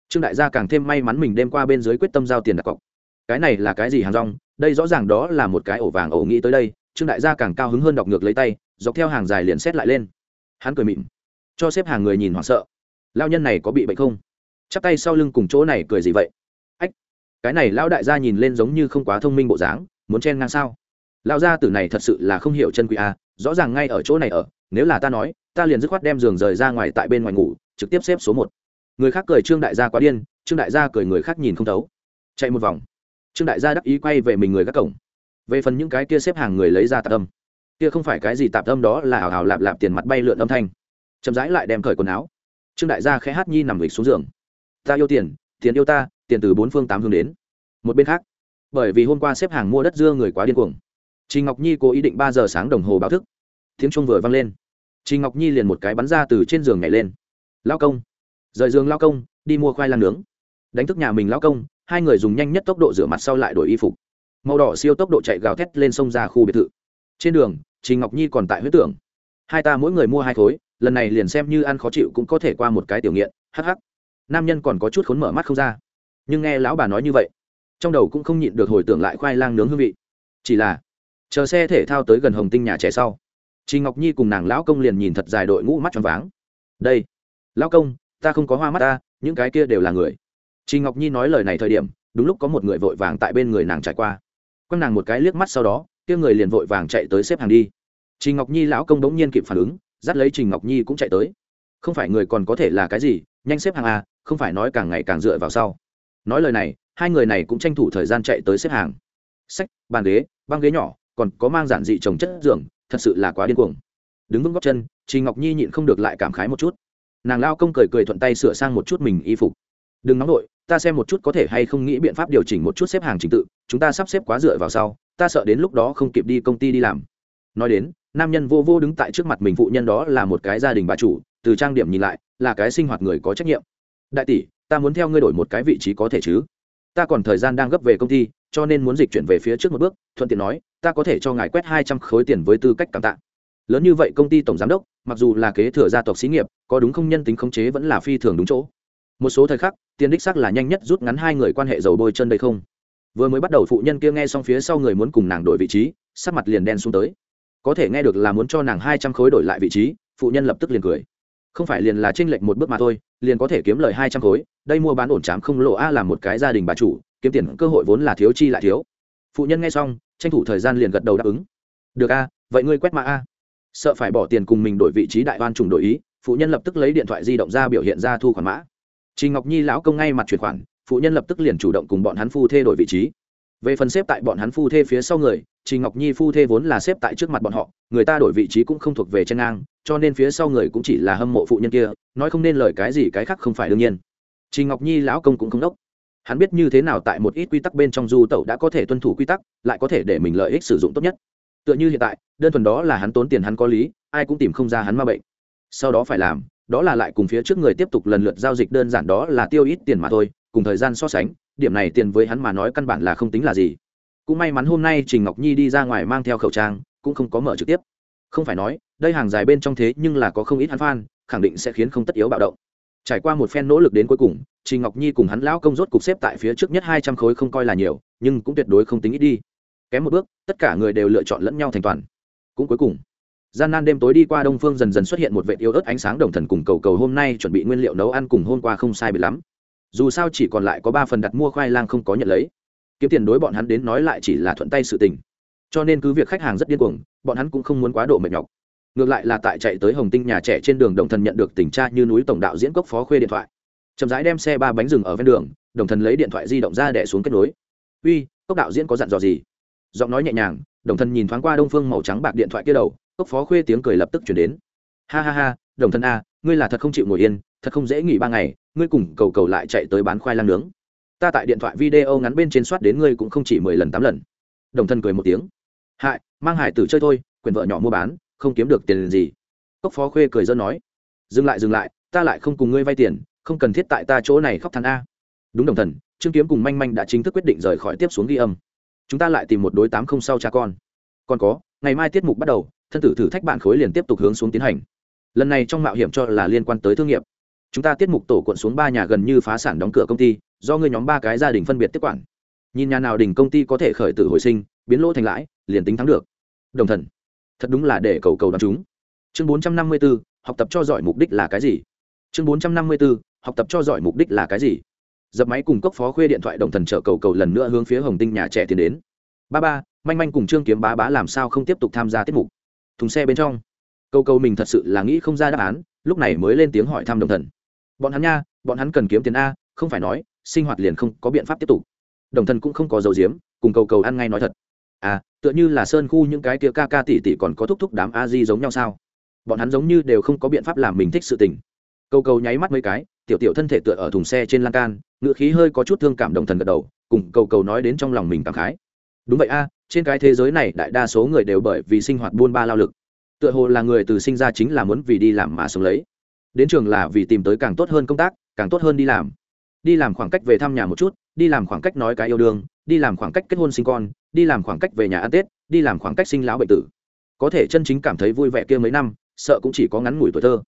trương đại gia càng thêm may mắn mình đêm qua bên dưới quyết tâm giao tiền đặt cọc. Cái này là cái gì hàng rong? Đây rõ ràng đó là một cái ổ vàng ổ nghĩ tới đây. Trương đại gia càng cao hứng hơn đọc ngược lấy tay, dọc theo hàng dài liền xét lại lên. Hắn cười mịn cho xếp hàng người nhìn hoảng sợ. Lao nhân này có bị bệnh không? Chắp tay sau lưng cùng chỗ này cười gì vậy? Cái này Lão đại gia nhìn lên giống như không quá thông minh bộ dáng, muốn chen ngang sao? Lão gia tử này thật sự là không hiểu chân quý a, rõ ràng ngay ở chỗ này ở, nếu là ta nói, ta liền dứt khoát đem giường rời ra ngoài tại bên ngoài ngủ, trực tiếp xếp số một. Người khác cười trương đại gia quá điên, trương đại gia cười người khác nhìn không thấu. Chạy một vòng. Trương đại gia đắc ý quay về mình người các cổng. Về phần những cái kia xếp hàng người lấy ra tạp âm. Kia không phải cái gì tạp âm đó là hào hào lạp lạp tiền mặt bay lượn âm thanh. Chậm rãi lại đem cởi quần áo. Trương đại gia khẽ hát nhi nằm lịch xuống giường. Ta yêu tiền tiền yêu ta tiền từ bốn phương tám hướng đến một bên khác bởi vì hôm qua xếp hàng mua đất dưa người quá điên cuồng Trình Ngọc Nhi cố ý định ba giờ sáng đồng hồ báo thức. Tiếng chuông vừa vang lên. Trình Ngọc Nhi liền một cái bắn ra từ trên giường nhảy lên. "Lão công!" Rời giường lão công, đi mua khoai lang nướng. Đánh thức nhà mình lão công, hai người dùng nhanh nhất tốc độ rửa mặt sau lại đổi y phục. Màu đỏ siêu tốc độ chạy gào thét lên sông ra khu biệt thự. Trên đường, Trình Ngọc Nhi còn tại huyết tưởng. Hai ta mỗi người mua hai khối, lần này liền xem như ăn khó chịu cũng có thể qua một cái tiểu nghiện, hắc hắc. Nam nhân còn có chút khốn mở mắt không ra. Nhưng nghe lão bà nói như vậy, trong đầu cũng không nhịn được hồi tưởng lại khoai lang nướng hương vị. Chỉ là chờ xe thể thao tới gần hồng tinh nhà trẻ sau chị ngọc nhi cùng nàng lão công liền nhìn thật dài đội ngũ mắt tròn váng. Đây lão công ta không có hoa mắt ta những cái kia đều là người. Chị ngọc nhi nói lời này thời điểm đúng lúc có một người vội vàng tại bên người nàng trải qua. Quăng nàng một cái liếc mắt sau đó kia người liền vội vàng chạy tới xếp hàng đi. Chị ngọc nhi lão công đống nhiên kịp phản ứng dắt lấy trình ngọc nhi cũng chạy tới. Không phải người còn có thể là cái gì nhanh xếp hàng à không phải nói càng ngày càng dựa vào sau nói lời này, hai người này cũng tranh thủ thời gian chạy tới xếp hàng. Sách, bàn ghế, băng ghế nhỏ, còn có mang giản dị trồng chất giường, thật sự là quá điên cuồng. Đứng vững góc chân chị ngọc nhi nhịn không được lại cảm khái một chút. Nàng lao công cười cười thuận tay sửa sang một chút mình y phục. Đừng nóng đội ta xem một chút có thể hay không nghĩ biện pháp điều chỉnh một chút xếp hàng trình tự, chúng ta sắp xếp quá dựa vào sau, ta sợ đến lúc đó không kịp đi công ty đi làm. Nói đến, nam nhân vô vô đứng tại trước mặt mình phụ nhân đó là một cái gia đình bà chủ, từ trang điểm nhìn lại, là cái sinh hoạt người có trách nhiệm. Đại tỷ ta muốn theo ngươi đổi một cái vị trí có thể chứ? Ta còn thời gian đang gấp về công ty, cho nên muốn dịch chuyển về phía trước một bước, thuận tiện nói, ta có thể cho ngài quét hai trăm khối tiền với tư cách cảm tạ. Lớn như vậy công ty tổng giám đốc, mặc dù là kế thừa gia tộc xí nghiệp, có đúng không nhân tính khống chế vẫn là phi thường đúng chỗ. Một số thời khắc, tiền đích xác là nhanh nhất rút ngắn hai người quan hệ dầu bôi chân đây không? Vừa mới bắt đầu phụ nhân kia nghe xong phía sau người muốn cùng nàng đổi vị trí, sắc mặt liền đen xuống tới. Có thể nghe được là muốn cho nàng hai trăm khối đổi lại vị trí, phụ nhân lập tức liền cười không phải liền là tranh lệch một bước mà thôi, liền có thể kiếm lời hai trăm khối, đây mua bán ổn chám không lộ a là một cái gia đình bà chủ, kiếm tiền cơ hội vốn là thiếu chi lại thiếu. Phụ nhân nghe xong, tranh thủ thời gian liền gật đầu đáp ứng. Được a, vậy ngươi quét mã a. Sợ phải bỏ tiền cùng mình đổi vị trí đại oan trùng đổi ý, phụ nhân lập tức lấy điện thoại di động ra biểu hiện ra thu khoản mã. Trình ngọc nhi lão công ngay mặt chuyển khoản, phụ nhân lập tức liền chủ động cùng bọn hắn phu thê đổi vị trí. Về phần xếp tại bọn hắn phu thê phía sau người trình ngọc nhi phu thê vốn là xếp tại trước mặt bọn họ, người ta đổi vị trí cũng không thuộc về chân ngang, cho nên phía sau người cũng chỉ là hâm mộ phụ nhân kia, nói không nên lời cái gì cái khác không phải đương nhiên. Trình ngọc nhi lão công cũng không đốc. Hắn biết như thế nào tại một ít quy tắc bên trong du tẩu đã có thể tuân thủ quy tắc, lại có thể để mình lợi ích sử dụng tốt nhất. Tựa như hiện tại, đơn thuần đó là hắn tốn tiền hắn có lý, ai cũng tìm không ra hắn ma bệnh. Sau đó phải làm, đó là lại cùng phía trước người tiếp tục lần lượt giao dịch đơn giản đó là tiêu ít tiền mà thôi, cùng thời gian so sánh, điểm này tiền với hắn mà nói căn bản là không tính là gì cũng may mắn hôm nay trình ngọc nhi đi ra ngoài mang theo khẩu trang, cũng không có mở trực tiếp. Không phải nói, đây hàng dài bên trong thế nhưng là có không ít hắn phan khẳng định sẽ khiến không tất yếu bạo động. Trải qua một phen nỗ lực đến cuối cùng, trình ngọc nhi cùng hắn lão công rốt cục xếp tại phía trước nhất hai trăm khối không coi là nhiều, nhưng cũng tuyệt đối không tính ít đi. Kém một bước, tất cả người đều lựa chọn lẫn nhau thành toàn. Cũng cuối cùng, gian nan đêm tối đi qua đông phương dần dần xuất hiện một vệ yêu ớt ánh sáng đồng thần cùng cầu cầu hôm nay chuẩn bị nguyên liệu nấu ăn cùng hôm qua không sai bị lắm. Dù sao chỉ còn lại có ba phần đặt mua khoai lang không có nhận lấy kiếm tiền đối bọn hắn đến nói lại chỉ là thuận tay sự tình. Cho nên cứ việc khách hàng rất điên cuồng, bọn hắn cũng không muốn quá độ mệt nhọc. Ngược lại là tại chạy tới hồng tinh nhà trẻ trên đường đồng thần nhận được tình tra như núi tổng đạo diễn cốc phó khuê điện thoại. Chậm rãi đem xe ba bánh rừng ở ven đường, đồng thần lấy điện thoại di động ra để xuống kết nối. Uy, cốc đạo diễn có dặn dò gì? Giọng nói nhẹ nhàng, đồng thần nhìn thoáng qua đông phương màu trắng bạc điện thoại kia đầu, cốc phó khuê tiếng cười lập tức chuyển đến. Ha ha ha, đồng thần a ngươi là thật không chịu ngồi yên, thật không dễ nghỉ ba ngày, ngươi cùng cầu cầu lại chạy tới bán khoai lang nướng ta tại điện thoại video ngắn bên trên soát đến ngươi cũng không chỉ mười lần tám lần. Đồng thân cười một tiếng. Hại, mang hải tử chơi thôi, quyền vợ nhỏ mua bán, không kiếm được tiền gì. Cốc phó khuê cười dân nói. Dừng lại dừng lại, ta lại không cùng ngươi vay tiền, không cần thiết tại ta chỗ này khóc thằng a. Đúng đồng thần, trương kiếm cùng manh manh đã chính thức quyết định rời khỏi tiếp xuống ghi âm. Chúng ta lại tìm một đối tám không sau cha con. Còn có, ngày mai tiết mục bắt đầu, thân tử thử thách bạn khối liền tiếp tục hướng xuống tiến hành. Lần này trong mạo hiểm cho là liên quan tới thương nghiệp. Chúng ta tiết mục tổ cuộn xuống ba nhà gần như phá sản đóng cửa công ty do ngươi nhóm ba cái gia đình phân biệt tiếp quản. Nhìn nhà nào đình công ty có thể khởi tử hồi sinh, biến lỗ thành lãi, liền tính thắng được. Đồng thần, thật đúng là để cầu cầu đón chúng. Chương bốn trăm năm mươi b ố học tập cho giỏi mục đích là cái gì? Chương bốn trăm năm mươi b ố học tập cho giỏi mục đích là cái gì? Dập máy cùng cốc phó khuê điện thoại đồng thần trợ cầu cầu lần nữa hướng phía hồng tinh nhà trẻ tiến đến. Ba ba, manh manh cùng trương kiếm bá bá làm sao không tiếp tục tham gia tiết mục? Thùng xe bên trong. Cầu cầu mình thật sự là nghĩ không ra đáp án, lúc này mới lên tiếng hỏi thăm đồng thần. Bọn hắn nha, bọn hắn cần kiếm tiền a, không phải nói sinh hoạt liền không có biện pháp tiếp tục. Đồng thần cũng không có dầu diếm cùng cầu cầu ăn ngay nói thật. À tựa như là sơn khu những cái kia ca ca tỷ tỷ còn có thúc thúc đám a di giống nhau sao? Bọn hắn giống như đều không có biện pháp làm mình thích sự tình. Cầu cầu nháy mắt mấy cái, tiểu tiểu thân thể tựa ở thùng xe trên lan can, ngựa khí hơi có chút thương cảm đồng thần gật đầu, cùng cầu cầu nói đến trong lòng mình cảm khái. Đúng vậy a, trên cái thế giới này đại đa số người đều bởi vì sinh hoạt buôn ba lao lực. Tựa hồ là người từ sinh ra chính là muốn vì đi làm mà sống lấy. Đến trường là vì tìm tới càng tốt hơn công tác, càng tốt hơn đi làm đi làm khoảng cách về thăm nhà một chút, đi làm khoảng cách nói cái yêu đương, đi làm khoảng cách kết hôn sinh con, đi làm khoảng cách về nhà ăn tết, đi làm khoảng cách sinh lão bệnh tử. Có thể chân chính cảm thấy vui vẻ kia mấy năm, sợ cũng chỉ có ngắn ngủi tuổi thơ.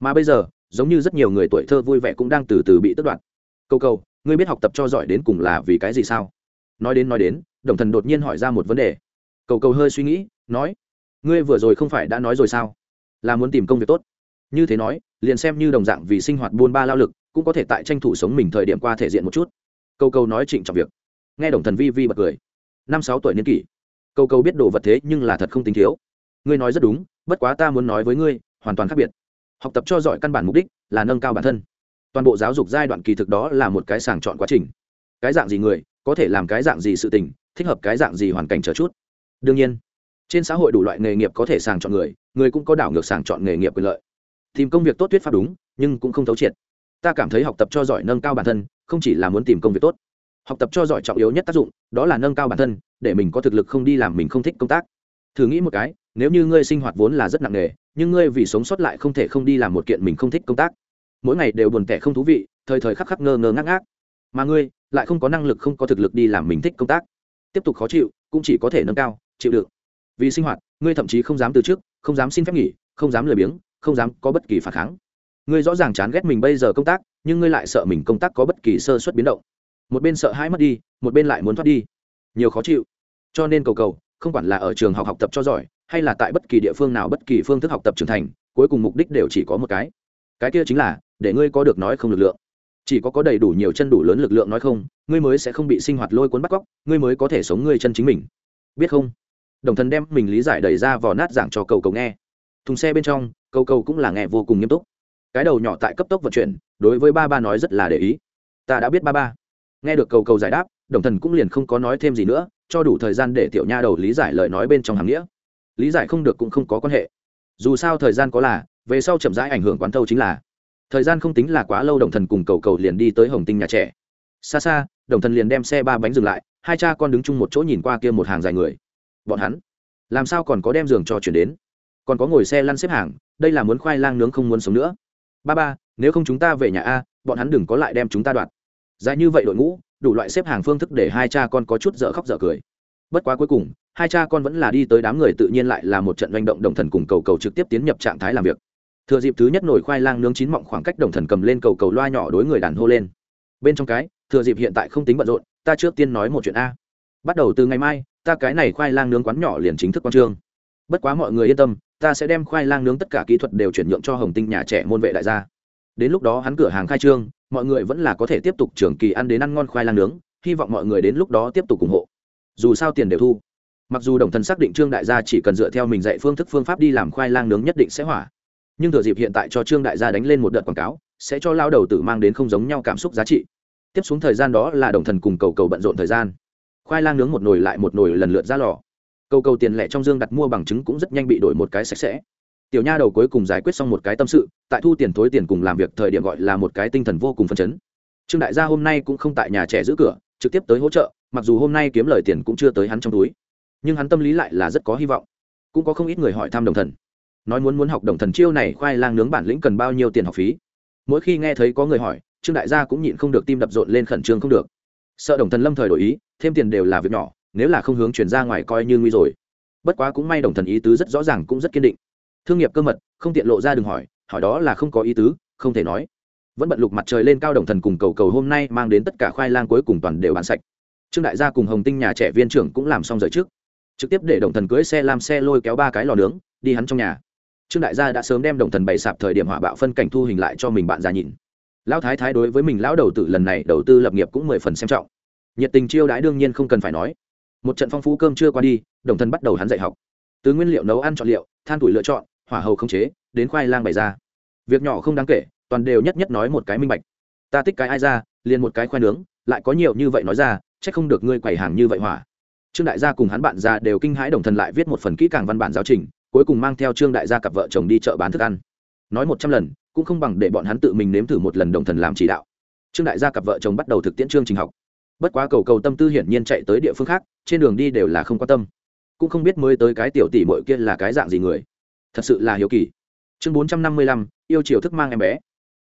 Mà bây giờ, giống như rất nhiều người tuổi thơ vui vẻ cũng đang từ từ bị tước đoạt. Câu câu ngươi biết học tập cho giỏi đến cùng là vì cái gì sao? Nói đến nói đến, đồng thần đột nhiên hỏi ra một vấn đề. Cầu cầu hơi suy nghĩ, nói, ngươi vừa rồi không phải đã nói rồi sao? Là muốn tìm công việc tốt. Như thế nói, liền xem như đồng dạng vì sinh hoạt buôn ba lao lực cũng có thể tại tranh thủ sống mình thời điểm qua thể diện một chút. Câu câu nói trịnh trọng việc. Nghe đồng thần vi vi bật cười. Năm sáu tuổi niên kỷ. Câu câu biết đồ vật thế nhưng là thật không tính thiếu. Ngươi nói rất đúng, bất quá ta muốn nói với ngươi, hoàn toàn khác biệt. Học tập cho giỏi căn bản mục đích là nâng cao bản thân. Toàn bộ giáo dục giai đoạn kỳ thực đó là một cái sàng chọn quá trình. Cái dạng gì người, có thể làm cái dạng gì sự tình, thích hợp cái dạng gì hoàn cảnh chờ chút. Đương nhiên, trên xã hội đủ loại nghề nghiệp có thể sàng chọn người người cũng có đảo ngược sàng chọn nghề nghiệp quyền lợi. Tìm công việc tốt thuyết pháp đúng, nhưng cũng không thấu triệt ta cảm thấy học tập cho giỏi nâng cao bản thân, không chỉ là muốn tìm công việc tốt. Học tập cho giỏi trọng yếu nhất tác dụng, đó là nâng cao bản thân, để mình có thực lực không đi làm mình không thích công tác. Thử nghĩ một cái, nếu như ngươi sinh hoạt vốn là rất nặng nề, nhưng ngươi vì sống sót lại không thể không đi làm một kiện mình không thích công tác. Mỗi ngày đều buồn tẻ không thú vị, thời thời khắc khắc ngơ ngơ ngác ngác. Mà ngươi lại không có năng lực không có thực lực đi làm mình thích công tác. Tiếp tục khó chịu, cũng chỉ có thể nâng cao, chịu đựng. Vì sinh hoạt, ngươi thậm chí không dám từ trước không dám xin phép nghỉ, không dám lười biếng, không dám có bất kỳ phản kháng ngươi rõ ràng chán ghét mình bây giờ công tác, nhưng ngươi lại sợ mình công tác có bất kỳ sơ suất biến động. Một bên sợ hãi mất đi, một bên lại muốn thoát đi. Nhiều khó chịu. Cho nên cầu cầu, không quản là ở trường học học tập cho giỏi, hay là tại bất kỳ địa phương nào, bất kỳ phương thức học tập trưởng thành, cuối cùng mục đích đều chỉ có một cái. Cái kia chính là, để ngươi có được nói không lực lượng. Chỉ có có đầy đủ nhiều chân đủ lớn lực lượng nói không, ngươi mới sẽ không bị sinh hoạt lôi cuốn bắt cóc, ngươi mới có thể sống ngươi chân chính mình. Biết không? Đồng thần đem mình lý giải đẩy ra vò nát giảng cho cầu cầu nghe. Thùng xe bên trong, cầu cầu cũng là nghe vô cùng nghiêm túc cái đầu nhỏ tại cấp tốc vận chuyển, đối với ba ba nói rất là để ý. Ta đã biết ba ba. Nghe được cầu cầu giải đáp, đồng thần cũng liền không có nói thêm gì nữa, cho đủ thời gian để tiểu nha đầu lý giải lời nói bên trong hàng nghĩa. Lý giải không được cũng không có quan hệ. Dù sao thời gian có là, về sau chậm rãi ảnh hưởng quán thâu chính là. Thời gian không tính là quá lâu đồng thần cùng cầu cầu liền đi tới hồng tinh nhà trẻ. Xa xa, đồng thần liền đem xe ba bánh dừng lại, hai cha con đứng chung một chỗ nhìn qua kia một hàng dài người. Bọn hắn, làm sao còn có đem giường cho chuyển đến? Còn có ngồi xe lăn xếp hàng, đây là muốn khoai lang nướng không muốn sống nữa ba ba, nếu không chúng ta về nhà a, bọn hắn đừng có lại đem chúng ta đoạt. Dài như vậy đội ngũ, đủ loại xếp hàng phương thức để hai cha con có chút dở khóc dở cười. Bất quá cuối cùng, hai cha con vẫn là đi tới đám người tự nhiên lại là một trận manh động đồng thần cùng cầu cầu trực tiếp tiến nhập trạng thái làm việc. Thừa dịp thứ nhất nổi khoai lang nướng chín mọng khoảng cách đồng thần cầm lên cầu cầu loa nhỏ đối người đàn hô lên. Bên trong cái, thừa dịp hiện tại không tính bận rộn, ta trước tiên nói một chuyện a. Bắt đầu từ ngày mai, ta cái này khoai lang nướng quán nhỏ liền chính thức quan trương. Bất quá mọi người yên tâm ta sẽ đem khoai lang nướng tất cả kỹ thuật đều chuyển nhượng cho hồng tinh nhà trẻ môn vệ đại gia. Đến lúc đó hắn cửa hàng khai trương, mọi người vẫn là có thể tiếp tục trường kỳ ăn đến ăn ngon khoai lang nướng, hy vọng mọi người đến lúc đó tiếp tục ủng hộ. Dù sao tiền đều thu. Mặc dù đồng thần xác định trương đại gia chỉ cần dựa theo mình dạy phương thức phương pháp đi làm khoai lang nướng nhất định sẽ hỏa. Nhưng thừa dịp hiện tại cho trương đại gia đánh lên một đợt quảng cáo, sẽ cho lao đầu tử mang đến không giống nhau cảm xúc giá trị. Tiếp xuống thời gian đó là đồng thần cùng cầu cầu bận rộn thời gian. Khoai lang nướng một nồi lại một nồi lần lượt ra lò cầu cầu tiền lẻ trong dương đặt mua bằng chứng cũng rất nhanh bị đổi một cái sạch sẽ. Tiểu nha đầu cuối cùng giải quyết xong một cái tâm sự, tại thu tiền thối tiền cùng làm việc thời điểm gọi là một cái tinh thần vô cùng phấn chấn. Trương đại gia hôm nay cũng không tại nhà trẻ giữ cửa, trực tiếp tới hỗ trợ, mặc dù hôm nay kiếm lời tiền cũng chưa tới hắn trong túi. Nhưng hắn tâm lý lại là rất có hy vọng. Cũng có không ít người hỏi thăm đồng thần. Nói muốn muốn học đồng thần chiêu này khoai lang nướng bản lĩnh cần bao nhiêu tiền học phí. Mỗi khi nghe thấy có người hỏi, trương đại gia cũng nhịn không được tim đập rộn lên khẩn trương không được. Sợ đồng thần lâm thời đổi ý, thêm tiền đều là việc nhỏ nếu là không hướng chuyển ra ngoài coi như nguy rồi. Bất quá cũng may đồng thần ý tứ rất rõ ràng cũng rất kiên định. Thương nghiệp cơ mật, không tiện lộ ra đừng hỏi hỏi đó là không có ý tứ, không thể nói. Vẫn bận lục mặt trời lên cao đồng thần cùng cầu cầu hôm nay mang đến tất cả khoai lang cuối cùng toàn đều bán sạch. Trương đại gia cùng hồng tinh nhà trẻ viên trưởng cũng làm xong rời trước. Trực tiếp để đồng thần cưới xe làm xe lôi kéo ba cái lò nướng, đi hắn trong nhà. Trương đại gia đã sớm đem đồng thần bày sạp thời điểm hỏa bạo phân cảnh thu hình lại cho mình bạn già nhìn. Lão thái thái đối với mình lão đầu tử lần này đầu tư lập nghiệp cũng mười phần xem trọng. Nhiệt tình chiêu đãi đương nhiên không cần phải nói một trận phong phú cơm chưa qua đi, đồng thân bắt đầu hắn dạy học. Từ nguyên liệu nấu ăn chọn liệu, than tuổi lựa chọn, hỏa hầu không chế, đến khoai lang bày ra. Việc nhỏ không đáng kể, toàn đều nhất nhất nói một cái minh bạch. Ta tích cái ai ra, liền một cái khoai nướng, lại có nhiều như vậy nói ra, chắc không được ngươi quầy hàng như vậy hỏa. Trương đại gia cùng hắn bạn già đều kinh hãi đồng thần lại viết một phần kỹ càng văn bản giáo trình, cuối cùng mang theo trương đại gia cặp vợ chồng đi chợ bán thức ăn. Nói một trăm lần, cũng không bằng để bọn hắn tự mình nếm thử một lần đồng thần làm chỉ đạo. Trương đại gia cặp vợ chồng bắt đầu thực tiễn chương trình học bất quá cầu cầu tâm tư hiển nhiên chạy tới địa phương khác, trên đường đi đều là không quan tâm. Cũng không biết mới tới cái tiểu tỷ mội kia là cái dạng gì người. Thật sự là hiếu kỳ. Chương bốn trăm năm mươi lăm, yêu chiều thức mang em bé.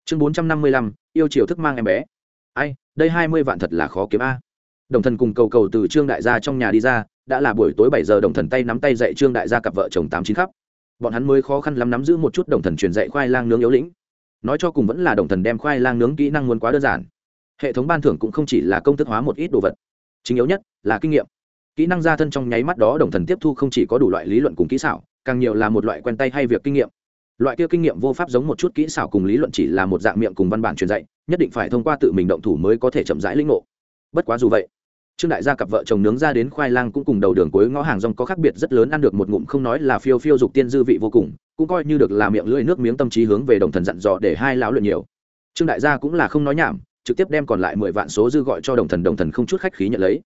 Chương bốn trăm năm mươi lăm, yêu chiều thức mang em bé. Ai, đây hai mươi vạn thật là khó kiếm a. Đồng thần cùng cầu cầu từ trương đại gia trong nhà đi ra, đã là buổi tối bảy giờ, đồng thần tay nắm tay dạy trương đại gia cặp vợ chồng tám chín khắp. Bọn hắn mới khó khăn lắm nắm giữ một chút đồng thần truyền dạy khoai lang nướng yếu lĩnh. Nói cho cùng vẫn là đồng thần đem khoai lang nướng kỹ năng muốn quá đơn giản hệ thống ban thưởng cũng không chỉ là công thức hóa một ít đồ vật. Chính yếu nhất là kinh nghiệm. Kỹ năng gia thân trong nháy mắt đó đồng thần tiếp thu không chỉ có đủ loại lý luận cùng kỹ xảo, càng nhiều là một loại quen tay hay việc kinh nghiệm. Loại kia kinh nghiệm vô pháp giống một chút kỹ xảo cùng lý luận chỉ là một dạng miệng cùng văn bản truyền dạy, nhất định phải thông qua tự mình động thủ mới có thể chậm rãi lĩnh ngộ. Bất quá dù vậy, trương đại gia cặp vợ chồng nướng ra đến khoai lang cũng cùng đầu đường cuối ngõ hàng rong có khác biệt rất lớn, ăn được một ngụm không nói là phiêu phiêu dục tiên dư vị vô cùng, cũng coi như được là miệng lưỡi nước miếng tâm trí hướng về đồng thần dặn dò để hai lão luyện nhiều. Trương đại gia cũng là không nói nhảm trực tiếp đem còn lại mười vạn số dư gọi cho đồng thần đồng thần không chút khách khí nhận lấy.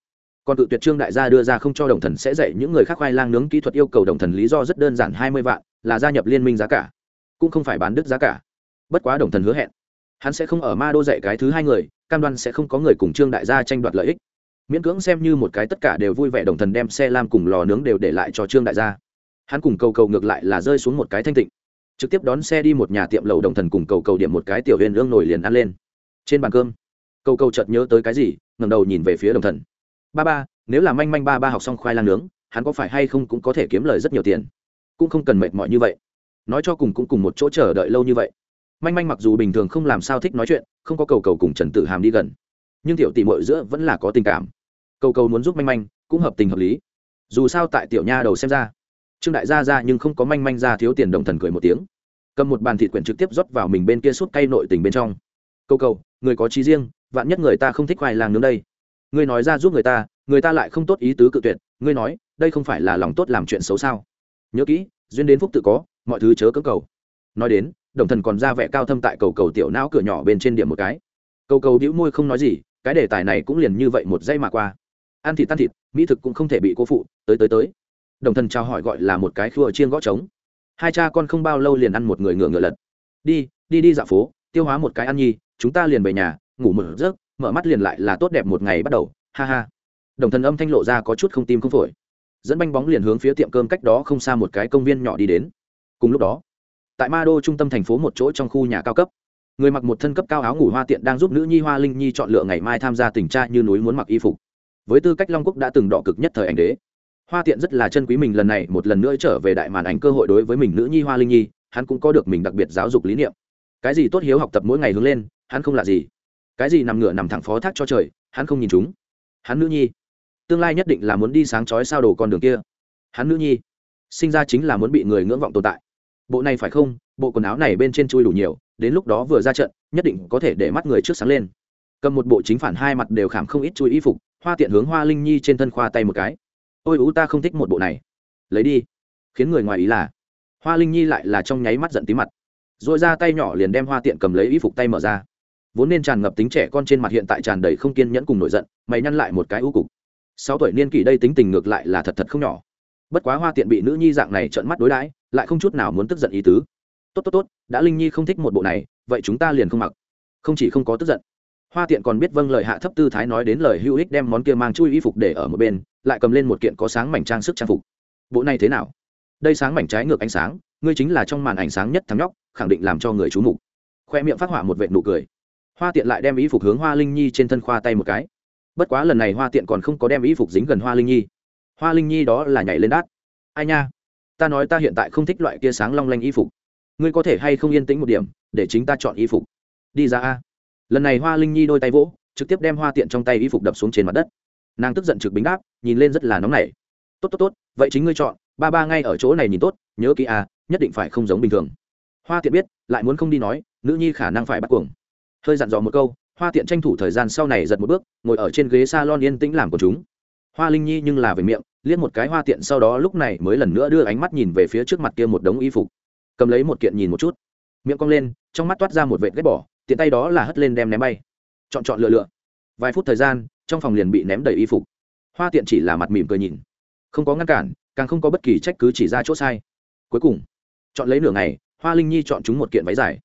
Còn tự tuyệt trương đại gia đưa ra không cho đồng thần sẽ dạy những người khác khoai lang nướng kỹ thuật yêu cầu đồng thần lý do rất đơn giản, hai mươi vạn là gia nhập liên minh giá cả, cũng không phải bán đứt giá cả. Bất quá đồng thần hứa hẹn, hắn sẽ không ở ma đô dạy cái thứ hai người, cam đoan sẽ không có người cùng trương đại gia tranh đoạt lợi ích. Miễn cưỡng xem như một cái tất cả đều vui vẻ, đồng thần đem xe lam cùng lò nướng đều để lại cho trương đại gia. Hắn cùng cầu cầu ngược lại là rơi xuống một cái thanh tịnh, trực tiếp đón xe đi một nhà tiệm lầu, đồng thần cùng cầu cầu điểm một cái tiểu huyền ương nổi liền ăn lên trên bàn cơm câu câu chợt nhớ tới cái gì ngầm đầu nhìn về phía đồng thần. Ba ba, nếu là manh manh ba ba học xong khoai lang nướng, hắn có phải hay không cũng có thể kiếm lời rất nhiều tiền? Cũng không cần mệt mỏi như vậy. Nói cho cùng cũng cùng một chỗ chờ đợi lâu như vậy. Manh manh mặc dù bình thường không làm sao thích nói chuyện, không có cầu cầu cùng trần tử hàm đi gần. Nhưng tiểu tỷ mội giữa vẫn là có tình cảm. Cầu cầu muốn giúp manh manh, cũng hợp tình hợp lý. Dù sao tại tiểu nha đầu xem ra, trương đại gia ra nhưng không có manh manh ra thiếu tiền đồng thần cười một tiếng. Cầm một bàn thịt quyển trực tiếp rót vào mình bên kia suốt cây nội tình bên trong. Câu cầu người có trí riêng, vạn nhất người ta không thích khoai lang nướng đây. Ngươi nói ra giúp người ta người ta lại không tốt ý tứ cự tuyệt, ngươi nói, đây không phải là lòng tốt làm chuyện xấu sao? Nhớ kỹ, duyên đến phúc tự có, mọi thứ chớ cấm cầu. Nói đến, đồng thần còn ra vẻ cao thâm tại cầu cầu tiểu não cửa nhỏ bên trên điểm một cái. Cầu cầu đĩu môi không nói gì, cái đề tài này cũng liền như vậy một giây mà qua. Ăn thịt tan thịt, mỹ thực cũng không thể bị cô phụ, tới tới tới. Đồng thần trao hỏi gọi là một cái khua chiên gõ trống. Hai cha con không bao lâu liền ăn một người ngựa ngựa lật. Đi đi đi dạo phố, tiêu hóa một cái ăn nhi chúng ta liền về nhà, ngủ mở giấc, mở mắt liền lại là tốt đẹp một ngày bắt đầu, ha ha. Đồng thần âm thanh lộ ra có chút không tim không phổi. Dẫn banh bóng liền hướng phía tiệm cơm cách đó không xa một cái công viên nhỏ đi đến. Cùng lúc đó, tại ma đô trung tâm thành phố một chỗ trong khu nhà cao cấp, người mặc một thân cấp cao áo ngủ hoa tiện đang giúp nữ nhi hoa linh nhi chọn lựa ngày mai tham gia tình tra như núi muốn mặc y phục. Với tư cách long quốc đã từng đọ cực nhất thời ảnh đế, hoa tiện rất là chân quý mình lần này một lần nữa trở về đại màn ảnh cơ hội đối với mình nữ nhi hoa linh nhi, hắn cũng có được mình đặc biệt giáo dục lý niệm. Cái gì tốt hiếu học tập mỗi ngày hướng lên hắn không là gì. Cái gì nằm ngửa nằm thẳng phó thác cho trời, hắn không nhìn chúng. Hắn nữ nhi. Tương lai nhất định là muốn đi sáng chói sao đồ con đường kia. Hắn nữ nhi. Sinh ra chính là muốn bị người ngưỡng vọng tồn tại. Bộ này phải không? Bộ quần áo này bên trên chui đủ nhiều, đến lúc đó vừa ra trận, nhất định có thể để mắt người trước sáng lên. Cầm một bộ chính phản hai mặt đều khảm không ít chui y phục, hoa tiện hướng hoa linh nhi trên thân khoa tay một cái. Ôi ú ta không thích một bộ này. Lấy đi. Khiến người ngoài ý là, hoa linh nhi lại là trong nháy mắt giận tí mặt. R ồ i ra tay nhỏ liền đem hoa tiện cầm lấy y phục tay mở ra vốn nên tràn ngập tính trẻ con trên mặt hiện tại tràn đầy không kiên nhẫn cùng nổi giận, mày nhăn lại một cái ưu cục. Sáu tuổi niên kỷ đây tính tình ngược lại là thật thật không nhỏ. Bất quá hoa tiện bị nữ nhi dạng này trợn mắt đối đãi, lại không chút nào muốn tức giận ý tứ. Tốt tốt tốt, đã linh nhi không thích một bộ này, vậy chúng ta liền không mặc. Không chỉ không có tức giận. Hoa tiện còn biết vâng lời hạ thấp tư thái nói đến lời hữu ích đem món kia mang chui y phục để ở một bên, lại cầm lên một kiện có sáng mảnh trang sức trang phục. Bộ này thế nào? Đây sáng mảnh trái ngược ánh sáng, ngươi chính là trong màn ảnh sáng nhất thắng nhóc, khẳng định làm cho người chú mục. Khoe miệng phát họa một vệt nụ cười hoa tiện lại đem y phục hướng hoa linh nhi trên thân khoa tay một cái. Bất quá lần này hoa tiện còn không có đem y phục dính gần hoa linh nhi. Hoa linh nhi đó là nhảy lên đát. Ai nha? Ta nói ta hiện tại không thích loại kia sáng long lanh y phục. Ngươi có thể hay không yên tĩnh một điểm, để chính ta chọn y phục? Đi ra a. Lần này hoa linh nhi đôi tay vỗ, trực tiếp đem hoa tiện trong tay y phục đập xuống trên mặt đất. Nàng tức giận trực bính đáp, nhìn lên rất là nóng nảy. Tốt tốt tốt, vậy chính ngươi chọn, ba ba ngay ở chỗ này nhìn tốt, nhớ kỹ a, nhất định phải không giống bình thường. Hoa tiện biết, lại muốn không đi nói, nữ nhi khả năng phải bắt cuồng hơi dặn dò một câu, hoa tiện tranh thủ thời gian sau này giật một bước, ngồi ở trên ghế s a lon yên tĩnh làm của chúng. Hoa linh nhi nhưng là về miệng, liếc một cái hoa tiện sau đó lúc này mới lần nữa đưa ánh mắt nhìn về phía trước mặt kia một đống y phục. Cầm lấy một kiện nhìn một chút. Miệng cong lên, trong mắt toát ra một vệt ghét bỏ, tiện tay đó là hất lên đem ném bay. Chọn chọn lựa lựa. Vài phút thời gian, trong phòng liền bị ném đầy y phục. Hoa tiện chỉ là mặt mỉm cười nhìn. Không có ngăn cản, càng không có bất kỳ trách cứ chỉ ra chỗ sai. Cuối cùng, chọn lấy nửa ngày, hoa linh nhi chọn chúng một kiện váy dài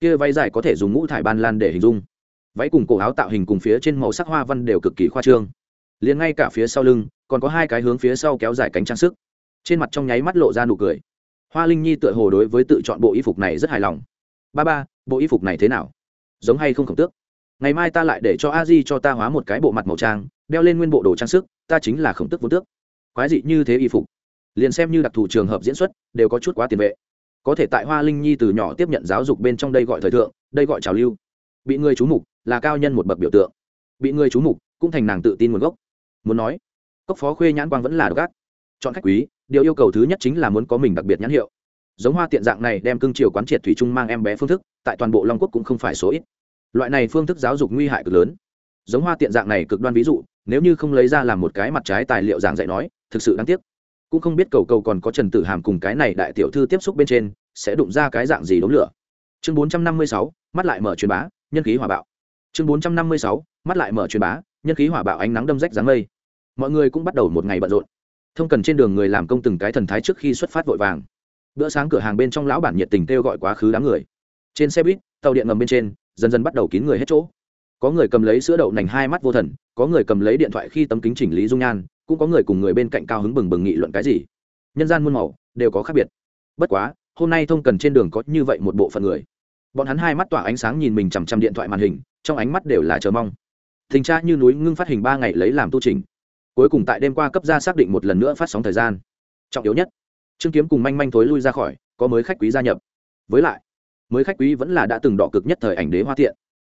kia váy dài có thể dùng ngũ thải ban lan để hình dung. Váy cùng cổ áo tạo hình cùng phía trên màu sắc hoa văn đều cực kỳ khoa trương. Liền ngay cả phía sau lưng, còn có hai cái hướng phía sau kéo dài cánh trang sức. Trên mặt trong nháy mắt lộ ra nụ cười. Hoa linh nhi tựa hồ đối với tự chọn bộ y phục này rất hài lòng. Ba ba, bộ y phục này thế nào? Giống hay không khổng tước? Ngày mai ta lại để cho a di cho ta hóa một cái bộ mặt màu trang, đeo lên nguyên bộ đồ trang sức, ta chính là khổng tước vô tước. Quái dị như thế y phục. Liền xem như đặc thù trường hợp diễn xuất, đều có chút quá tiền vệ có thể tại hoa linh nhi từ nhỏ tiếp nhận giáo dục bên trong đây gọi thời thượng, đây gọi trào lưu. Bị người chú mục là cao nhân một bậc biểu tượng. Bị người chú mục cũng thành nàng tự tin nguồn gốc. Muốn nói, cốc phó khuê nhãn quang vẫn là đ gác. Chọn khách quý, điều yêu cầu thứ nhất chính là muốn có mình đặc biệt nhãn hiệu. Giống hoa tiện dạng này đem cương triều quán triệt thủy trung mang em bé phương thức, tại toàn bộ long quốc cũng không phải số ít. Loại này phương thức giáo dục nguy hại cực lớn. Giống hoa tiện dạng này cực đoan ví dụ, nếu như không lấy ra làm một cái mặt trái tài liệu giảng dạy nói, thực sự đáng tiếc cũng không biết cầu cầu còn có trần tử hàm cùng cái này đại tiểu thư tiếp xúc bên trên, sẽ đụng ra cái dạng gì đống lửa. Chương bốn trăm năm mươi sáu, mắt lại mở truyền bá, nhân khí hỏa bạo. Chương bốn trăm năm mươi sáu, mắt lại mở truyền bá, nhân khí hỏa bạo ánh nắng đâm rách dáng mây. Mọi người cũng bắt đầu một ngày bận rộn. Thông cần trên đường người làm công từng cái thần thái trước khi xuất phát vội vàng. Bữa sáng cửa hàng bên trong lão bản nhiệt tình kêu gọi quá khứ đám người. Trên xe buýt, tàu điện ngầm bên trên, dần dần bắt đầu kín người hết chỗ. Có người cầm lấy sữa đậu nành hai mắt vô thần, có người cầm lấy điện thoại khi tấm kính chỉnh lý dung nhan cũng có người cùng người bên cạnh cao hứng bừng bừng nghị luận cái gì. Nhân gian muôn màu, đều có khác biệt. Bất quá, hôm nay thông cần trên đường có như vậy một bộ phận người. Bọn hắn hai mắt tỏa ánh sáng nhìn mình chằm chằm điện thoại màn hình, trong ánh mắt đều là chờ mong. Thình tra như núi ngưng phát hình ba ngày lấy làm tu trình. Cuối cùng tại đêm qua cấp ra xác định một lần nữa phát sóng thời gian. Trọng yếu nhất, trương kiếm cùng manh manh thối lui ra khỏi, có mới khách quý gia nhập. Với lại, mới khách quý vẫn là đã từng đỏ cực nhất thời ảnh đế hoa thiện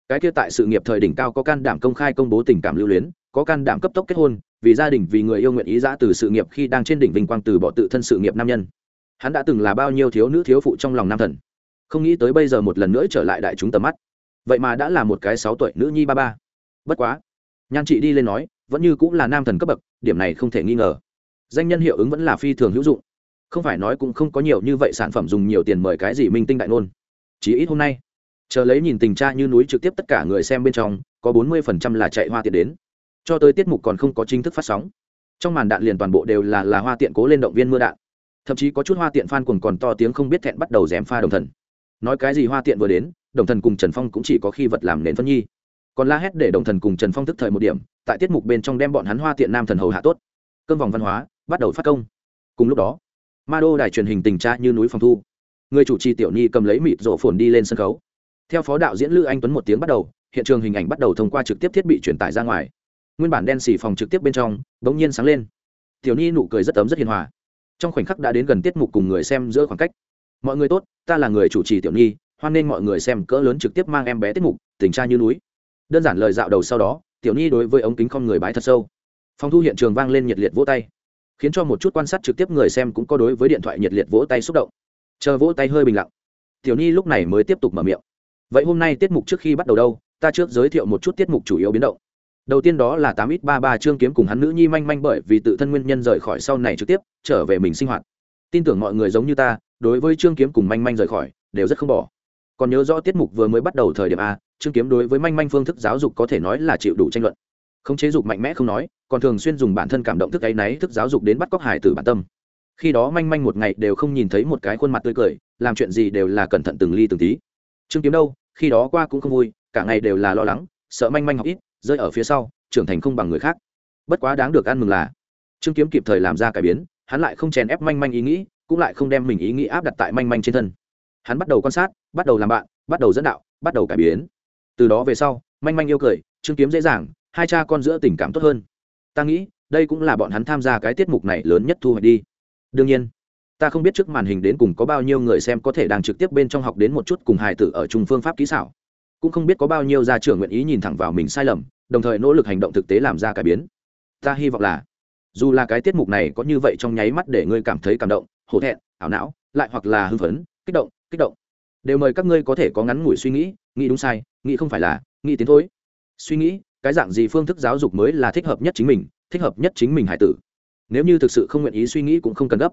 cái kia tại sự nghiệp thời đỉnh cao có can đảm công khai công bố tình cảm lưu luyến, có can đảm cấp tốc kết hôn vì gia đình, vì người yêu nguyện ý giã từ sự nghiệp khi đang trên đỉnh vinh quang từ bỏ tự thân sự nghiệp nam nhân. Hắn đã từng là bao nhiêu thiếu nữ thiếu phụ trong lòng nam thần. Không nghĩ tới bây giờ một lần nữa trở lại đại chúng tầm mắt. Vậy mà đã là một cái sáu tuổi nữ nhi ba ba. Bất quá, nhan chị đi lên nói, vẫn như cũng là nam thần cấp bậc, điểm này không thể nghi ngờ. Danh nhân hiệu ứng vẫn là phi thường hữu dụng. Không phải nói cũng không có nhiều như vậy sản phẩm dùng nhiều tiền mời cái gì minh tinh đại ngôn. Chỉ ít hôm nay, chờ lấy nhìn tình cha như núi trực tiếp tất cả người xem bên trong, có bốn mươi phần trăm là chạy hoa tiền đến cho tới tiết mục còn không có chính thức phát sóng. Trong màn đạn liền toàn bộ đều là là hoa tiện cố lên động viên mưa đạn. Thậm chí có chút hoa tiện phan cuồng còn to tiếng không biết thẹn bắt đầu dém pha đồng thần. Nói cái gì hoa tiện vừa đến, đồng thần cùng trần phong cũng chỉ có khi vật làm nền phân nhi. Còn la hét để đồng thần cùng trần phong thức thời một điểm, tại tiết mục bên trong đem bọn hắn hoa tiện nam thần hầu hạ tốt. Cơm vòng văn hóa, bắt đầu phát công. Cùng lúc đó, ma đô đài truyền hình tình tra như núi phòng thu. Người chủ trì tiểu nhi cầm lấy mịt rổ phồn đi lên sân khấu. Theo phó đạo diễn lữ anh tuấn một tiếng bắt đầu, hiện trường hình ảnh bắt đầu thông qua trực tiếp thiết bị truyền tải ra ngoài nguyên bản đen xì phòng trực tiếp bên trong, bỗng nhiên sáng lên. Tiểu nhi nụ cười rất ấm rất hiền hòa. Trong khoảnh khắc đã đến gần tiết mục cùng người xem giữa khoảng cách. Mọi người tốt, ta là người chủ trì tiểu nhi hoan nên mọi người xem cỡ lớn trực tiếp mang em bé tiết mục, tình tra như núi. Đơn giản lời dạo đầu sau đó, tiểu nhi đối với ống kính không người bái thật sâu. Phòng thu hiện trường vang lên nhiệt liệt vỗ tay, khiến cho một chút quan sát trực tiếp người xem cũng có đối với điện thoại nhiệt liệt vỗ tay xúc động. Chờ vỗ tay hơi bình lặng, tiểu nhi lúc này mới tiếp tục mở miệng. Vậy hôm nay tiết mục trước khi bắt đầu đâu? Ta trước giới thiệu một chút tiết mục chủ yếu biến động đầu tiên đó là tám ít ba ba trương kiếm cùng hắn nữ nhi manh manh bởi vì tự thân nguyên nhân rời khỏi sau này trực tiếp, trở về mình sinh hoạt. Tin tưởng mọi người giống như ta, đối với trương kiếm cùng manh manh rời khỏi, đều rất không bỏ. Còn nhớ rõ tiết mục vừa mới bắt đầu thời điểm a trương kiếm đối với manh manh phương thức giáo dục có thể nói là chịu đủ tranh luận. Không chế dục mạnh mẽ không nói, còn thường xuyên dùng bản thân cảm động thức ấy náy thức giáo dục đến bắt cóc hải tử bản tâm. Khi đó manh manh một ngày đều không nhìn thấy một cái khuôn mặt tươi cười, làm chuyện gì đều là cẩn thận từng ly từng tí. Trương kiếm đâu, khi đó qua cũng không vui, cả ngày đều là lo lắng, sợ manh manh học ít rơi ở phía sau, trưởng thành không bằng người khác. Bất quá đáng được ăn mừng là, trương kiếm kịp thời làm ra cải biến, hắn lại không chèn ép manh manh ý nghĩ, cũng lại không đem mình ý nghĩ áp đặt tại manh manh trên thân. Hắn bắt đầu quan sát, bắt đầu làm bạn, bắt đầu dẫn đạo, bắt đầu cải biến. Từ đó về sau, manh manh yêu cười, trương kiếm dễ dàng, hai cha con giữa tình cảm tốt hơn. Ta nghĩ, đây cũng là bọn hắn tham gia cái tiết mục này lớn nhất thu hoạch đi. Đương nhiên, ta không biết trước màn hình đến cùng có bao nhiêu người xem có thể đang trực tiếp bên trong học đến một chút cùng hài tử ở chung phương pháp kỹ xảo. Cũng không biết có bao nhiêu gia trưởng nguyện ý nhìn thẳng vào mình sai lầm đồng thời nỗ lực hành động thực tế làm ra cải biến. Ta hy vọng là, dù là cái tiết mục này có như vậy trong nháy mắt để ngươi cảm thấy cảm động, hổ thẹn, ảo não, lại hoặc là hưng phấn, kích động kích động, đều mời các ngươi có thể có ngắn ngủi suy nghĩ nghĩ đúng sai, nghĩ không phải là, nghĩ tiến thôi. Suy nghĩ, cái dạng gì phương thức giáo dục mới là thích hợp nhất chính mình, thích hợp nhất chính mình hải tử. Nếu như thực sự không nguyện ý suy nghĩ cũng không cần gấp.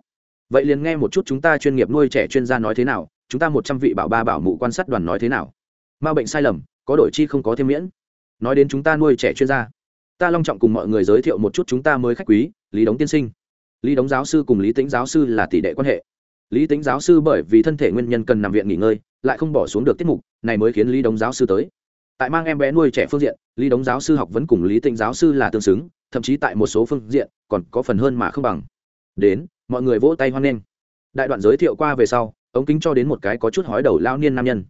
Vậy liền nghe một chút chúng ta chuyên nghiệp nuôi trẻ chuyên gia nói thế nào, chúng ta một trăm vị bảo ba bảo mụ quan sát đoàn nói thế nào. Ma bệnh sai lầm, có đổi chi không có thêm miễn nói đến chúng ta nuôi trẻ chuyên gia. Ta long trọng cùng mọi người giới thiệu một chút chúng ta mới khách quý, lý đống tiên sinh. Lý đống giáo sư cùng lý tính giáo sư là tỷ đệ quan hệ. Lý tính giáo sư bởi vì thân thể nguyên nhân cần nằm viện nghỉ ngơi, lại không bỏ xuống được tiết mục, này mới khiến lý đống giáo sư tới. Tại mang em bé nuôi trẻ phương diện, lý đống giáo sư học vấn cùng lý tĩnh giáo sư là tương xứng, thậm chí tại một số phương diện, còn có phần hơn mà không bằng. Đến, mọi người vỗ tay hoan nghênh. Đại đoạn giới thiệu qua về sau, ống kính cho đến một cái có chút hói đầu lao niên nam nhân.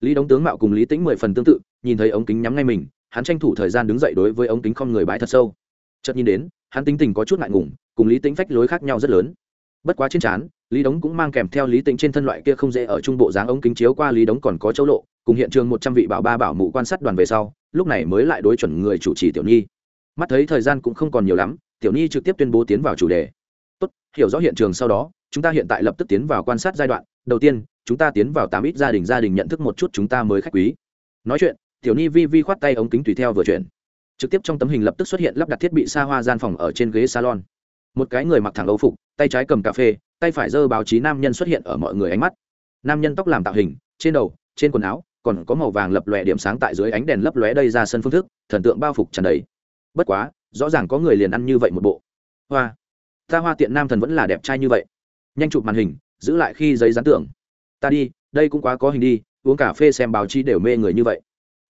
Lý đống tướng mạo cùng lý tĩnh mười phần tương tự, nhìn thấy ống kính nhắm ngay mình hắn tranh thủ thời gian đứng dậy đối với ống kính không người bãi thật sâu. Chợt nhìn đến, hắn tính tình có chút ngại ngùng, cùng lý tĩnh phách lối khác nhau rất lớn. Bất quá trên trán, lý đống cũng mang kèm theo lý tĩnh trên thân loại kia không dễ ở trung bộ dáng ống kính chiếu qua lý đống còn có châu lộ, cùng hiện trường một trăm vị bảo ba bảo mụ quan sát đoàn về sau, lúc này mới lại đối chuẩn người chủ trì tiểu nhi. Mắt thấy thời gian cũng không còn nhiều lắm, tiểu nhi trực tiếp tuyên bố tiến vào chủ đề. Tốt, hiểu rõ hiện trường sau đó, chúng ta hiện tại lập tức tiến vào quan sát giai đoạn. Đầu tiên, chúng ta tiến vào tám ít gia đình gia đình nhận thức một chút chúng ta mới khách quý. Nói chuyện tiểu nhi vi vi khoát tay ống kính tùy theo vừa chuyển. Trực tiếp trong tấm hình lập tức xuất hiện lắp đặt thiết bị xa hoa gian phòng ở trên ghế salon. Một cái người mặc thẳng âu phục, tay trái cầm cà phê, tay phải giơ báo chí nam nhân xuất hiện ở mọi người ánh mắt. Nam nhân tóc làm tạo hình, trên đầu, trên quần áo, còn có màu vàng lập lòe điểm sáng tại dưới ánh đèn lấp lóe đây ra sân phương thức, thần tượng bao phục tràn đầy. Bất quá, rõ ràng có người liền ăn như vậy một bộ. Hoa, ta hoa tiện nam thần vẫn là đẹp trai như vậy. Nhanh chụp màn hình, giữ lại khi giấy dán tưởng ta đi, đây cũng quá có hình đi, uống cà phê xem báo chí đều mê người như vậy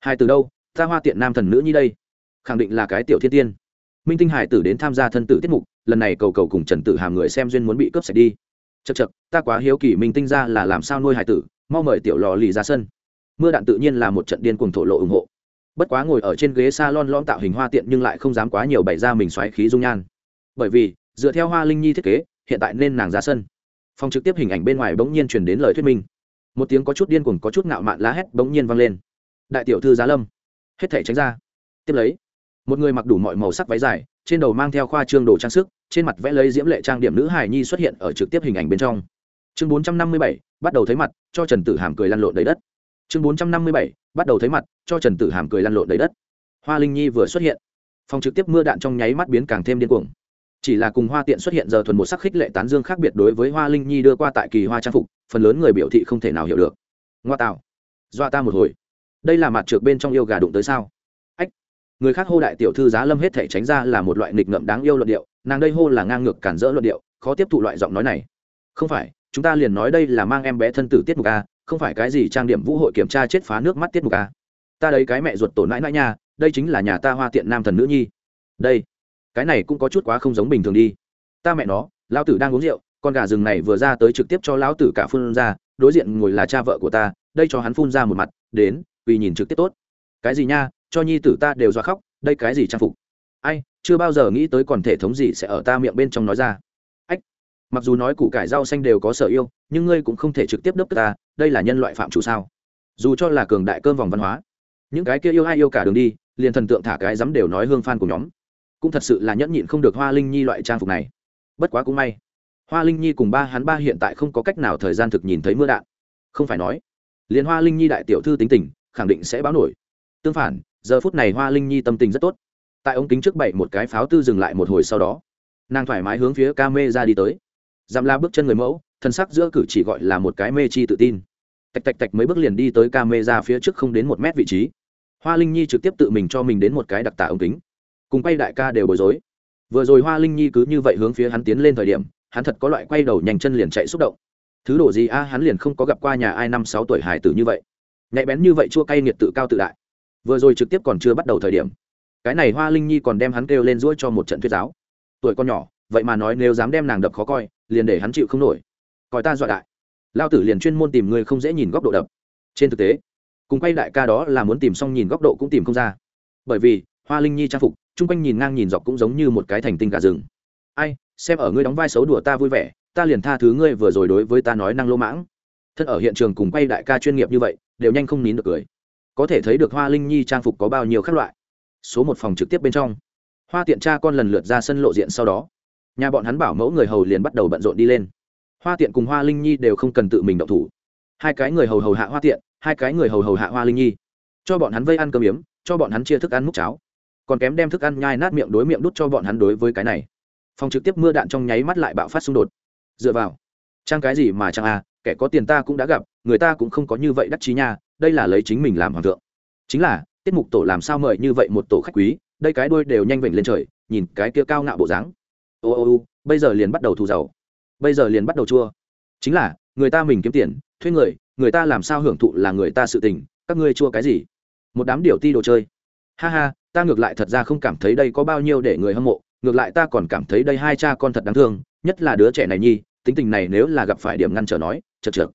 hai từ đâu? Ta hoa tiện nam thần nữ như đây. Khẳng định là cái tiểu thiên tiên. Minh tinh hải tử đến tham gia thân tử tiết mục, lần này cầu cầu cùng trần tử hàm người xem duyên muốn bị cướp sạch đi. Chật chật ta quá hiếu kỳ minh tinh ra là làm sao nuôi hải tử, mau mời tiểu lò lì ra sân. Mưa đạn tự nhiên là một trận điên cuồng thổ lộ ủng hộ. Bất quá ngồi ở trên ghế s a lon lon tạo hình hoa tiện nhưng lại không dám quá nhiều bày ra mình xoáy khí dung nhan. Bởi vì, dựa theo hoa linh nhi thiết kế, hiện tại nên nàng ra sân. Phòng trực tiếp hình ảnh bên ngoài bỗng nhiên truyền đến lời thuyết minh. Một tiếng có chút điên cuồng, có chút ngạo mạn lá hét bỗng nhiên vang lên đại tiểu thư giá lâm. Hết thể tránh ra. Tiếp lấy, một người mặc đủ mọi màu sắc váy dài, trên đầu mang theo khoa trương đồ trang sức, trên mặt vẽ lấy diễm lệ trang điểm nữ hài nhi xuất hiện ở trực tiếp hình ảnh bên trong. Chương bốn trăm năm mươi bảy, bắt đầu thấy mặt, cho trần tử hàm cười lăn lộn đầy đất. Chương bốn trăm năm mươi bảy, bắt đầu thấy mặt, cho trần tử hàm cười lăn lộn đầy đất. Hoa linh nhi vừa xuất hiện. Phòng trực tiếp mưa đạn trong nháy mắt biến càng thêm điên cuồng. Chỉ là cùng hoa tiện xuất hiện giờ thuần một sắc khích lệ tán dương khác biệt đối với hoa linh nhi đưa qua tại kỳ hoa trang phục, phần lớn người biểu thị không thể nào hiểu được. Ngoa tạo. Dọa ta một hồi đây là mặt trượt bên trong yêu gà đụng tới sao? Ách, người khác hô đại tiểu thư giá lâm hết thể tránh ra là một loại nghịch ngợm đáng yêu luận điệu, nàng đây hô là ngang ngược cản rỡ luận điệu, khó tiếp thụ loại giọng nói này. Không phải, chúng ta liền nói đây là mang em bé thân tử tiết mục a, không phải cái gì trang điểm vũ hội kiểm tra chết phá nước mắt tiết mục a. Ta đấy cái mẹ ruột tổ nãi nãi nha, đây chính là nhà ta hoa tiện nam thần nữ nhi. Đây, cái này cũng có chút quá không giống bình thường đi. Ta mẹ nó, lão tử đang uống rượu, con gà rừng này vừa ra tới trực tiếp cho lão tử cả phun ra, đối diện ngồi là cha vợ của ta, đây cho hắn phun ra một mặt, đến vì nhìn trực tiếp tốt. Cái gì nha, cho nhi tử ta đều dọa khóc, đây cái gì trang phục? Ai, chưa bao giờ nghĩ tới còn thể thống gì sẽ ở ta miệng bên trong nói ra. Ách, mặc dù nói củ cải rau xanh đều có sở yêu, nhưng ngươi cũng không thể trực tiếp đớp ta, đây là nhân loại phạm chủ sao? Dù cho là cường đại cơm vòng văn hóa, những cái kia yêu ai yêu cả đường đi, liền thần tượng thả cái dám đều nói hương phan của nhóm. Cũng thật sự là nhẫn nhịn không được hoa linh nhi loại trang phục này. Bất quá cũng may, hoa linh nhi cùng ba hắn ba hiện tại không có cách nào thời gian thực nhìn thấy mưa đạn. Không phải nói, liền hoa linh nhi đại tiểu thư tính tình khẳng định sẽ báo nổi. Tương phản, giờ phút này hoa linh nhi tâm tình rất tốt. Tại ống kính trước bảy một cái pháo tư dừng lại một hồi sau đó, nàng thoải mái hướng phía ca mê ra đi tới. Giam la bước chân người mẫu, thân sắc giữa cử chỉ gọi là một cái mê chi tự tin. Tạch tạch tạch mấy bước liền đi tới ca mê ra phía trước không đến một mét vị trí. Hoa linh nhi trực tiếp tự mình cho mình đến một cái đặc tả ống kính. Cùng quay đại ca đều bối rối. Vừa rồi hoa linh nhi cứ như vậy hướng phía hắn tiến lên thời điểm, hắn thật có loại quay đầu nhanh chân liền chạy xúc động. Thứ đồ gì a, hắn liền không có gặp qua nhà ai năm sáu tuổi hải tử như vậy nhạy bén như vậy chua cay nghiệt tự cao tự đại. Vừa rồi trực tiếp còn chưa bắt đầu thời điểm. Cái này hoa linh nhi còn đem hắn kêu lên ruỗi cho một trận thuyết giáo. Tuổi con nhỏ, vậy mà nói nếu dám đem nàng đập khó coi, liền để hắn chịu không nổi. Coi ta dọa đại. Lao tử liền chuyên môn tìm người không dễ nhìn góc độ đập. Trên thực tế, cùng quay đại ca đó là muốn tìm xong nhìn góc độ cũng tìm không ra. Bởi vì, hoa linh nhi trang phục, chung quanh nhìn ngang nhìn dọc cũng giống như một cái thành tinh cả rừng. Ai, xem ở ngươi đóng vai xấu đùa ta vui vẻ, ta liền tha thứ ngươi vừa rồi đối với ta nói năng lô mãng. Thân ở hiện trường cùng quay đại ca chuyên nghiệp như vậy đều nhanh không nín được cười. Có thể thấy được hoa linh nhi trang phục có bao nhiêu các loại. Số một phòng trực tiếp bên trong, hoa tiện cha con lần lượt ra sân lộ diện sau đó, nhà bọn hắn bảo mẫu người hầu liền bắt đầu bận rộn đi lên. Hoa tiện cùng hoa linh nhi đều không cần tự mình động thủ. Hai cái người hầu hầu hạ hoa tiện, hai cái người hầu hầu hạ hoa linh nhi. Cho bọn hắn vây ăn cơm yếm, cho bọn hắn chia thức ăn múc cháo. Còn kém đem thức ăn nhai nát miệng đối miệng đút cho bọn hắn đối với cái này. Phòng trực tiếp mưa đạn trong nháy mắt lại bạo phát xung đột. Dựa vào, trang cái gì mà trang à kẻ có tiền ta cũng đã gặp, người ta cũng không có như vậy đắc chí nha, đây là lấy chính mình làm hoàng thượng. Chính là, tiết mục tổ làm sao mời như vậy một tổ khách quý, đây cái đôi đều nhanh vểnh lên trời, nhìn cái kia cao ngạo bộ dáng. Ô ô ô, bây giờ liền bắt đầu thù giàu. Bây giờ liền bắt đầu chua. Chính là, người ta mình kiếm tiền, thuê người người ta làm sao hưởng thụ là người ta sự tình, các ngươi chua cái gì? Một đám điều ti đồ chơi. Ha ha, ta ngược lại thật ra không cảm thấy đây có bao nhiêu để người hâm mộ, ngược lại ta còn cảm thấy đây hai cha con thật đáng thương, nhất là đứa trẻ này nhi, tính tình này nếu là gặp phải điểm ngăn trở nói chật chật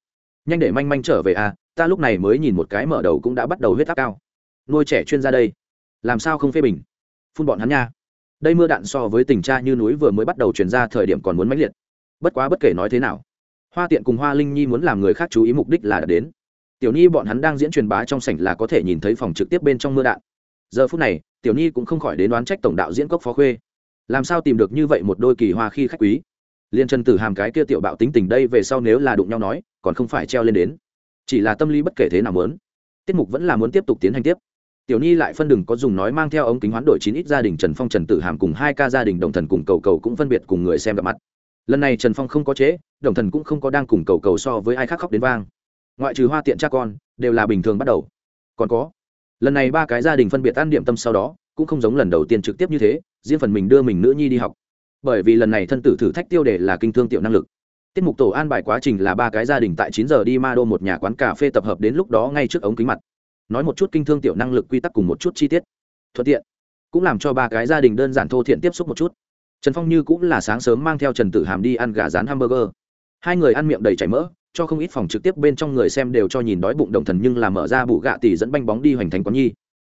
nhanh để manh manh trở về à ta lúc này mới nhìn một cái mở đầu cũng đã bắt đầu huyết áp cao. Nuôi trẻ chuyên gia đây. Làm sao không phê bình? Phun bọn hắn nha. Đây mưa đạn so với tình cha như núi vừa mới bắt đầu truyền ra thời điểm còn muốn mãnh liệt. Bất quá bất kể nói thế nào, hoa tiện cùng hoa linh nhi muốn làm người khác chú ý mục đích là đã đến. Tiểu nhi bọn hắn đang diễn truyền bá trong sảnh là có thể nhìn thấy phòng trực tiếp bên trong mưa đạn. Giờ phút này, tiểu nhi cũng không khỏi đến đoán trách tổng đạo diễn cốc phó khuê. Làm sao tìm được như vậy một đôi kỳ hoa khi khách quý? Liên chân tử hàm cái kia tiểu bạo tính tình đây về sau nếu là đụng nhau nói, còn không phải treo lên đến. Chỉ là tâm lý bất kể thế nào muốn. Tiết mục vẫn là muốn tiếp tục tiến hành tiếp. Tiểu nhi lại phân đừng có dùng nói mang theo ống kính hoán đổi chín ít gia đình trần phong, trần tử hàm cùng hai ca gia đình đồng thần cùng cầu cầu cũng phân biệt cùng người xem gặp mặt. Lần này trần phong không có chế, đồng thần cũng không có đang cùng cầu cầu so với ai khác khóc đến vang. Ngoại trừ hoa tiện cha con, đều là bình thường bắt đầu. Còn có, lần này ba cái gia đình phân biệt ăn điểm tâm sau đó, cũng không giống lần đầu tiên trực tiếp như thế, riêng phần mình đưa mình nữ nhi đi học bởi vì lần này thân tử thử thách tiêu đề là kinh thương tiểu năng lực. Tiết mục tổ an bài quá trình là ba cái gia đình tại chín giờ đi ma đô một nhà quán cà phê tập hợp đến lúc đó ngay trước ống kính mặt. Nói một chút kinh thương tiểu năng lực quy tắc cùng một chút chi tiết. Thuận tiện, cũng làm cho ba cái gia đình đơn giản thô thiện tiếp xúc một chút. Trần phong như cũng là sáng sớm mang theo trần tử hàm đi ăn gà rán hamburger. Hai người ăn miệng đầy chảy mỡ, cho không ít phòng trực tiếp bên trong người xem đều cho nhìn đói bụng đồng thần nhưng là mở ra bụ gạ tỷ dẫn bánh bóng đi hoành thánh quán nhi.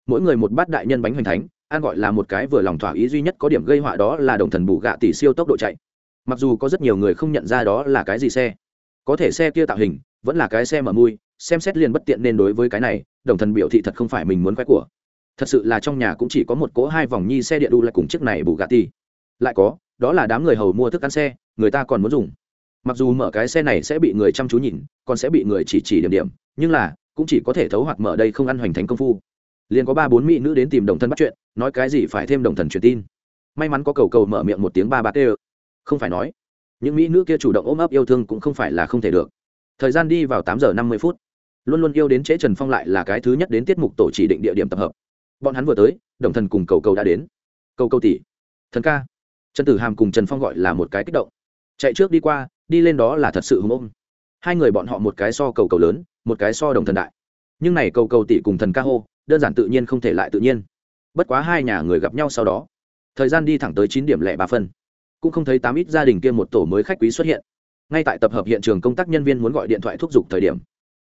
Mỗi người một bát đại nhân bánh hoành thánh An gọi là một cái vừa lòng thỏa ý duy nhất có điểm gây họa đó là đồng thần bù gạ tỷ siêu tốc độ chạy. Mặc dù có rất nhiều người không nhận ra đó là cái gì xe, có thể xe kia tạo hình vẫn là cái xe mở mui, xem xét liền bất tiện nên đối với cái này, đồng thần biểu thị thật không phải mình muốn khoe của. Thật sự là trong nhà cũng chỉ có một cỗ hai vòng nhi xe điện đu lại cùng chiếc này bù gạ tỷ. Lại có, đó là đám người hầu mua thức ăn xe, người ta còn muốn dùng. Mặc dù mở cái xe này sẽ bị người chăm chú nhìn, còn sẽ bị người chỉ chỉ điểm điểm, nhưng là, cũng chỉ có thể thấu hoặc mở đây không ăn hoành thành công phu. Liền có ba bốn mỹ nữ đến tìm đồng thân bắt chuyện nói cái gì phải thêm đồng thần truyền tin. May mắn có cầu cầu mở miệng một tiếng ba ba tê không phải nói, những mỹ nữ kia chủ động ôm ấp yêu thương cũng không phải là không thể được. Thời gian đi vào tám giờ năm mươi phút, luôn luôn yêu đến trễ trần phong lại là cái thứ nhất đến tiết mục tổ chỉ định địa điểm tập hợp. Bọn hắn vừa tới, đồng thần cùng cầu cầu đã đến. Cầu cầu tỷ, thần ca. Trần tử hàm cùng trần phong gọi là một cái kích động. Chạy trước đi qua, đi lên đó là thật sự hùng ôm. Hai người bọn họ một cái so cầu cầu lớn, một cái so đồng thần đại. Nhưng này cầu cầu tỷ cùng thần ca hô, đơn giản tự nhiên không thể lại tự nhiên bất quá hai nhà người gặp nhau sau đó, thời gian đi thẳng tới chín điểm lẻ ba phân. Cũng không thấy tám ít gia đình kia một tổ mới khách quý xuất hiện. Ngay tại tập hợp hiện trường công tác nhân viên muốn gọi điện thoại thúc giục thời điểm,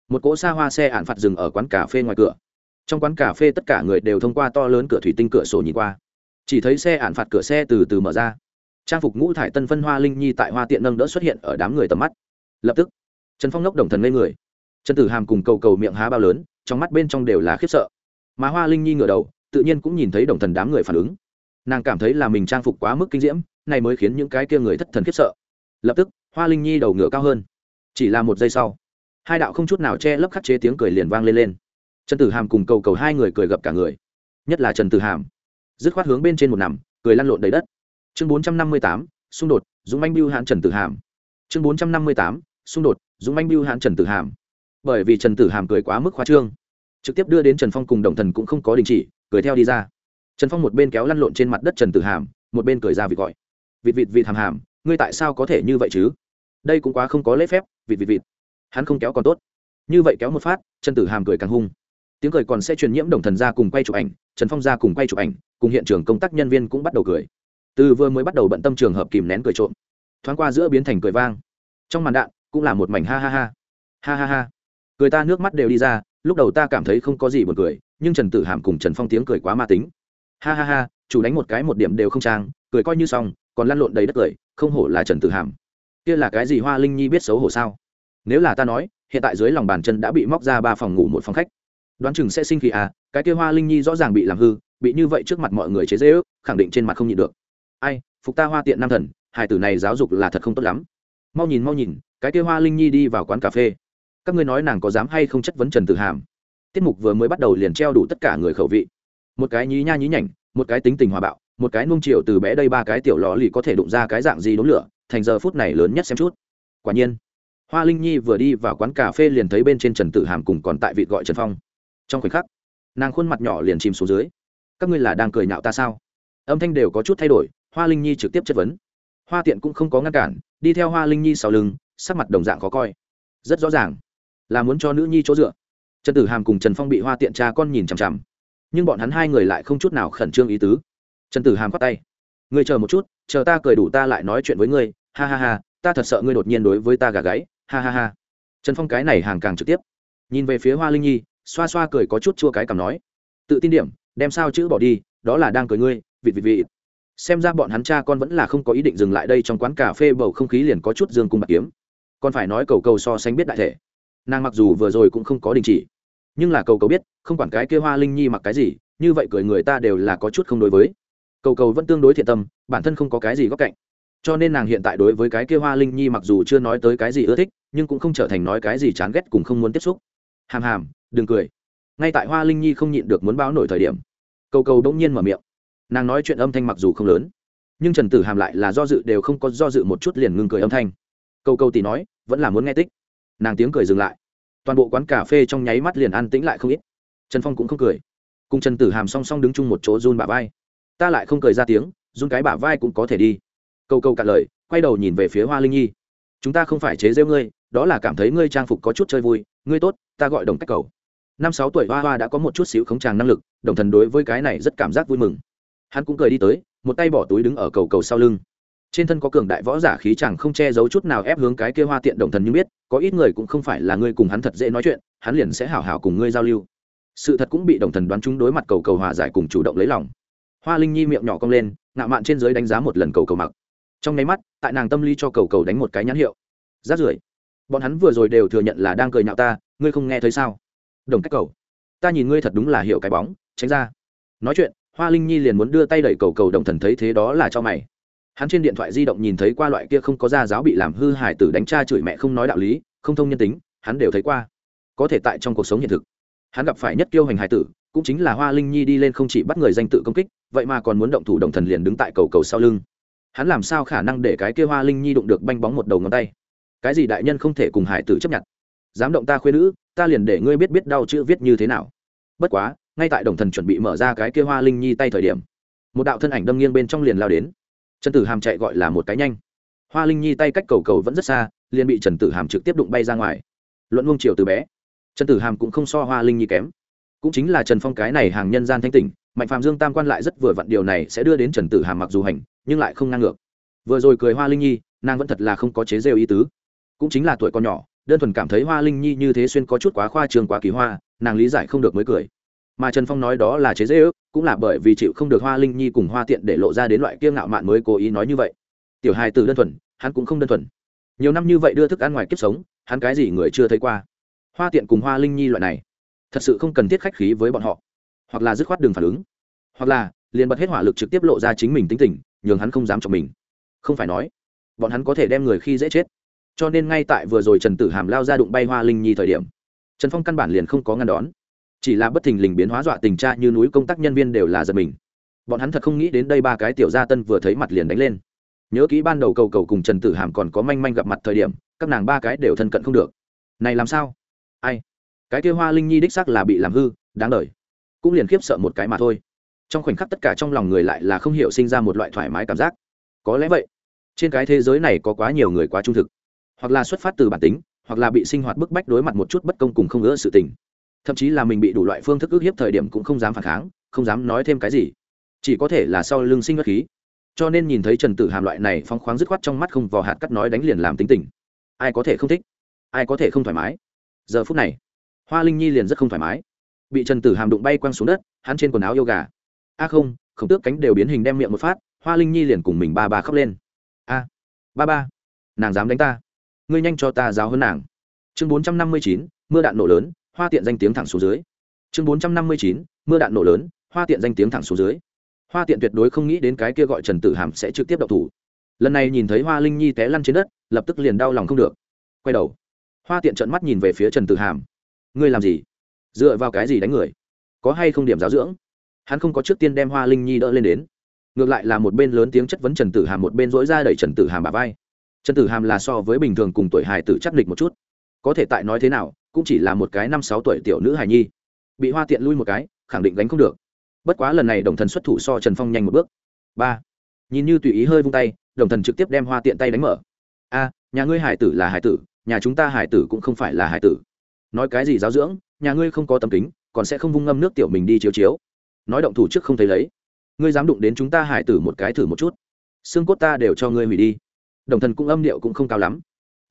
một cỗ xa hoa xe ạn phạt dừng ở quán cà phê ngoài cửa. Trong quán cà phê tất cả người đều thông qua to lớn cửa thủy tinh cửa sổ nhìn qua. Chỉ thấy xe ạn phạt cửa xe từ từ mở ra. Trang phục ngũ thải tân phân hoa linh nhi tại hoa tiện nâng đỡ xuất hiện ở đám người tầm mắt. Lập tức, trần phong nốc đồng thần ngây người. Trần tử hàm cùng cầu cầu miệng há bao lớn, trong mắt bên trong đều là khiếp sợ. Mà hoa linh nhi ngửa đầu tự nhiên cũng nhìn thấy đồng thần đám người phản ứng. Nàng cảm thấy là mình trang phục quá mức kinh diễm, này mới khiến những cái kia người thất thần khiếp sợ. Lập tức, hoa linh nhi đầu ngựa cao hơn. Chỉ là một giây sau, hai đạo không chút nào che lấp khắc chế tiếng cười liền vang lên lên. Trần tử hàm cùng cầu cầu hai người cười gập cả người. Nhất là trần tử hàm. Dứt khoát hướng bên trên một nằm, cười lăn lộn đầy đất. Chương bốn trăm năm mươi tám, xung đột, dũng anh biêu hãn trần tử hàm. Chương bốn trăm năm mươi tám, xung đột, dũng anh biêu hãn trần tử hàm. Bởi vì trần tử hàm cười quá mức khoa trương. Trực tiếp đưa đến trần phong cùng đồng thần cũng không có đình chỉ cười theo đi ra. Trần phong một bên kéo lăn lộn trên mặt đất trần tử hàm, một bên cười ra vịt gọi. Vịt vịt vịt hàm hàm, ngươi tại sao có thể như vậy chứ? Đây cũng quá không có lễ phép, vịt vịt vịt. Hắn không kéo còn tốt. Như vậy kéo một phát, trần tử hàm cười càng hung. Tiếng cười còn sẽ truyền nhiễm đồng thần ra cùng quay chụp ảnh, trần phong ra cùng quay chụp ảnh, cùng hiện trường công tác nhân viên cũng bắt đầu cười. Từ vừa mới bắt đầu bận tâm trường hợp kìm nén cười trộm, thoáng qua giữa biến thành cười vang. Trong màn đạn cũng là một mảnh ha ha ha. Ha ha ha. Cười ta nước mắt đều đi ra lúc đầu ta cảm thấy không có gì buồn cười, nhưng trần tử hàm cùng trần phong tiếng cười quá ma tính. Ha ha ha, chủ đánh một cái một điểm đều không trang, cười coi như xong, còn lăn lộn đầy đất cười, không hổ là trần tử hàm. Kia là cái gì hoa linh nhi biết xấu hổ sao? Nếu là ta nói, hiện tại dưới lòng bàn chân đã bị móc ra ba phòng ngủ một phòng khách. Đoán chừng sẽ sinh khí à cái kia hoa linh nhi rõ ràng bị làm hư, bị như vậy trước mặt mọi người chế dễ ước khẳng định trên mặt không nhịn được. Ai, phục ta hoa tiện nam thần hải tử này giáo dục là thật không tốt lắm. Mau nhìn mau nhìn, cái kia hoa linh nhi đi vào quán cà phê các ngươi nói nàng có dám hay không chất vấn trần tử hàm? Tiết mục vừa mới bắt đầu liền treo đủ tất cả người khẩu vị. Một cái nhí nha nhí nhảnh, một cái tính tình hòa bạo, một cái nung chiều từ bé đây ba cái tiểu lò lì có thể đụng ra cái dạng gì đốn lửa, thành giờ phút này lớn nhất xem chút. Quả nhiên, hoa linh nhi vừa đi vào quán cà phê liền thấy bên trên trần tử hàm cùng còn tại vị gọi trần phong. Trong khoảnh khắc, nàng khuôn mặt nhỏ liền chìm xuống dưới. Các ngươi là đang cười nhạo ta sao? Âm thanh đều có chút thay đổi, hoa linh nhi trực tiếp chất vấn. Hoa tiện cũng không có ngăn cản, đi theo hoa linh nhi sau lưng, sắc mặt đồng dạng khó coi. Rất rõ ràng là muốn cho nữ nhi chỗ dựa. Trần tử hàm cùng trần phong bị hoa tiện cha con nhìn chằm chằm, nhưng bọn hắn hai người lại không chút nào khẩn trương ý tứ. Trần tử hàm khoát tay, ngươi chờ một chút, chờ ta cười đủ ta lại nói chuyện với ngươi. Ha ha ha, ta thật sợ ngươi đột nhiên đối với ta gà gáy. Ha ha ha. Trần phong cái này hàng càng trực tiếp. Nhìn về phía hoa linh nhi, xoa xoa cười có chút chua cái cảm nói, tự tin điểm, đem sao chữ bỏ đi, đó là đang cười ngươi, vịt vịt vịt. Xem ra bọn hắn cha con vẫn là không có ý định dừng lại đây trong quán cà phê bầu không khí liền có chút dương cung bạc kiếm. Còn phải nói cầu cầu so sánh biết đại thể nàng mặc dù vừa rồi cũng không có đình chỉ, nhưng là cầu cầu biết, không quản cái kia hoa linh nhi mặc cái gì, như vậy cười người ta đều là có chút không đối với. Cầu cầu vẫn tương đối thiện tâm, bản thân không có cái gì góc cạnh. Cho nên nàng hiện tại đối với cái kia hoa linh nhi mặc dù chưa nói tới cái gì ưa thích, nhưng cũng không trở thành nói cái gì chán ghét cùng không muốn tiếp xúc. Hàm hàm, đừng cười. Ngay tại hoa linh nhi không nhịn được muốn báo nổi thời điểm, cầu cầu đông nhiên mở miệng. Nàng nói chuyện âm thanh mặc dù không lớn, nhưng trần tử hàm lại là do dự đều không có do dự một chút liền ngưng cười âm thanh. Cầu cầu tỷ nói, vẫn là muốn nghe tích. Nàng tiếng cười dừng lại toàn bộ quán cà phê trong nháy mắt liền an tĩnh lại không ít. Trần phong cũng không cười. Cùng trần tử hàm song song đứng chung một chỗ run bả vai. Ta lại không cười ra tiếng, run cái bả vai cũng có thể đi. Câu câu cạn lời, quay đầu nhìn về phía hoa linh nhi. Chúng ta không phải chế rêu ngươi, đó là cảm thấy ngươi trang phục có chút chơi vui, ngươi tốt, ta gọi đồng cách cầu. Năm sáu tuổi hoa hoa đã có một chút xíu khống tràng năng lực, đồng thần đối với cái này rất cảm giác vui mừng. Hắn cũng cười đi tới, một tay bỏ túi đứng ở cầu cầu sau lưng trên thân có cường đại võ giả khí chẳng không che giấu chút nào ép hướng cái kia hoa tiện đồng thần như biết, có ít người cũng không phải là ngươi cùng hắn thật dễ nói chuyện, hắn liền sẽ hảo hảo cùng ngươi giao lưu. Sự thật cũng bị đồng thần đoán chúng đối mặt cầu cầu hòa giải cùng chủ động lấy lòng. Hoa linh nhi miệng nhỏ cong lên, ngạo mạn trên giới đánh giá một lần cầu cầu mặc. Trong nháy mắt, tại nàng tâm lý cho cầu cầu đánh một cái nhãn hiệu. Rát rưởi. Bọn hắn vừa rồi đều thừa nhận là đang cười nhạo ta, ngươi không nghe thấy sao? Đồng cách cầu. Ta nhìn ngươi thật đúng là hiểu cái bóng, tránh ra. Nói chuyện, hoa linh nhi liền muốn đưa tay đẩy cầu cầu đồng thần thấy thế đó là cho mày hắn trên điện thoại di động nhìn thấy qua loại kia không có gia giáo bị làm hư hải tử đánh cha chửi mẹ không nói đạo lý, không thông nhân tính, hắn đều thấy qua. Có thể tại trong cuộc sống hiện thực, hắn gặp phải nhất kiêu hành hải tử, cũng chính là hoa linh nhi đi lên không chỉ bắt người danh tự công kích, vậy mà còn muốn động thủ động thần liền đứng tại cầu cầu sau lưng. Hắn làm sao khả năng để cái kia hoa linh nhi đụng được banh bóng một đầu ngón tay? Cái gì đại nhân không thể cùng hải tử chấp nhận? Dám động ta khuyên nữ, ta liền để ngươi biết biết đau chữ viết như thế nào. Bất quá, ngay tại đồng thần chuẩn bị mở ra cái kia hoa linh nhi tay thời điểm, một đạo thân ảnh đâm nghiêng bên trong liền lao đến trần tử hàm chạy gọi là một cái nhanh. Hoa linh nhi tay cách cầu cầu vẫn rất xa, liền bị trần tử hàm trực tiếp đụng bay ra ngoài. Luận luông triều từ bé, trần tử hàm cũng không so hoa linh nhi kém. Cũng chính là trần phong cái này hàng nhân gian thanh tỉnh, mạnh phạm dương tam quan lại rất vừa vặn điều này sẽ đưa đến trần tử hàm mặc dù hành, nhưng lại không ngang ngược. Vừa rồi cười hoa linh nhi, nàng vẫn thật là không có chế rêu ý tứ. Cũng chính là tuổi con nhỏ, đơn thuần cảm thấy hoa linh nhi như thế xuyên có chút quá khoa trường quá kỳ hoa, nàng lý giải không được mới cười mà trần phong nói đó là chế dễ ước cũng là bởi vì chịu không được hoa linh nhi cùng hoa tiện để lộ ra đến loại kiêng ngạo mạn mới cố ý nói như vậy. Tiểu hài từ đơn thuần, hắn cũng không đơn thuần. Nhiều năm như vậy đưa thức ăn ngoài kiếp sống, hắn cái gì người chưa thấy qua. Hoa tiện cùng hoa linh nhi loại này, thật sự không cần thiết khách khí với bọn họ. Hoặc là dứt khoát đường phản ứng. Hoặc là, liền bật hết hỏa lực trực tiếp lộ ra chính mình tính tình, nhường hắn không dám cho mình. Không phải nói, bọn hắn có thể đem người khi dễ chết. Cho nên ngay tại vừa rồi trần tử hàm lao ra đụng bay hoa linh nhi thời điểm, trần phong căn bản liền không có ngăn đón chỉ là bất thình lình biến hóa dọa tình tra như núi công tác nhân viên đều là giật mình. Bọn hắn thật không nghĩ đến đây ba cái tiểu gia tân vừa thấy mặt liền đánh lên. Nhớ kỹ ban đầu cầu cầu cùng trần tử hàm còn có manh manh gặp mặt thời điểm, các nàng ba cái đều thân cận không được. Này làm sao? Ai? Cái kia hoa linh nhi đích xác là bị làm hư, đáng lời cũng liền khiếp sợ một cái mà thôi. Trong khoảnh khắc tất cả trong lòng người lại là không hiểu sinh ra một loại thoải mái cảm giác. Có lẽ vậy, trên cái thế giới này có quá nhiều người quá trung thực. Hoặc là xuất phát từ bản tính, hoặc là bị sinh hoạt bức bách đối mặt một chút bất công cùng không ngỡ sự tình thậm chí là mình bị đủ loại phương thức ức hiếp thời điểm cũng không dám phản kháng, không dám nói thêm cái gì. Chỉ có thể là sau lưng sinh bất khí. Cho nên nhìn thấy trần tử hàm loại này phóng khoáng dứt khoát trong mắt không vò hạt cắt nói đánh liền làm tính tình. Ai có thể không thích? Ai có thể không thoải mái? Giờ phút này, hoa linh nhi liền rất không thoải mái. Bị trần tử hàm đụng bay quăng xuống đất, hắn trên quần áo yêu gà a không, khổng tước cánh đều biến hình đem miệng một phát, hoa linh nhi liền cùng mình ba ba khóc lên. A, ba ba, nàng dám đánh ta. Ngươi nhanh cho ta giáo hơn nàng. Chương bốn trăm năm mươi chín, mưa đạn nổ lớn hoa tiện danh tiếng thẳng xuống dưới. Chương bốn trăm năm mươi chín, mưa đạn nổ lớn, hoa tiện danh tiếng thẳng xuống dưới. Hoa tiện tuyệt đối không nghĩ đến cái kia gọi trần tử hàm sẽ trực tiếp đậu thủ. Lần này nhìn thấy hoa linh nhi té lăn trên đất, lập tức liền đau lòng không được. Quay đầu, hoa tiện trợn mắt nhìn về phía trần tử hàm. Ngươi làm gì? Dựa vào cái gì đánh người? Có hay không điểm giáo dưỡng? Hắn không có trước tiên đem hoa linh nhi đỡ lên đến. Ngược lại là một bên lớn tiếng chất vấn trần tử hàm, một bên dỗi ra đẩy trần tử hàm bà vai. Trần tử hàm là so với bình thường cùng tuổi hài tử chắc địch một chút. Có thể tại nói thế nào cũng chỉ là một cái năm sáu tuổi tiểu nữ hài nhi. Bị hoa tiện lui một cái, khẳng định gánh không được. Bất quá lần này đồng thần xuất thủ so trần phong nhanh một bước. Ba. Nhìn như tùy ý hơi vung tay, đồng thần trực tiếp đem hoa tiện tay đánh mở. A, nhà ngươi hải tử là hải tử, nhà chúng ta hải tử cũng không phải là hải tử. Nói cái gì giáo dưỡng, nhà ngươi không có tấm kính, còn sẽ không vung ngâm nước tiểu mình đi chiếu chiếu. Nói động thủ trước không thấy lấy. Ngươi dám đụng đến chúng ta hải tử một cái thử một chút. Xương cốt ta đều cho ngươi hủy đi. Đồng thần cũng âm điệu cũng không cao lắm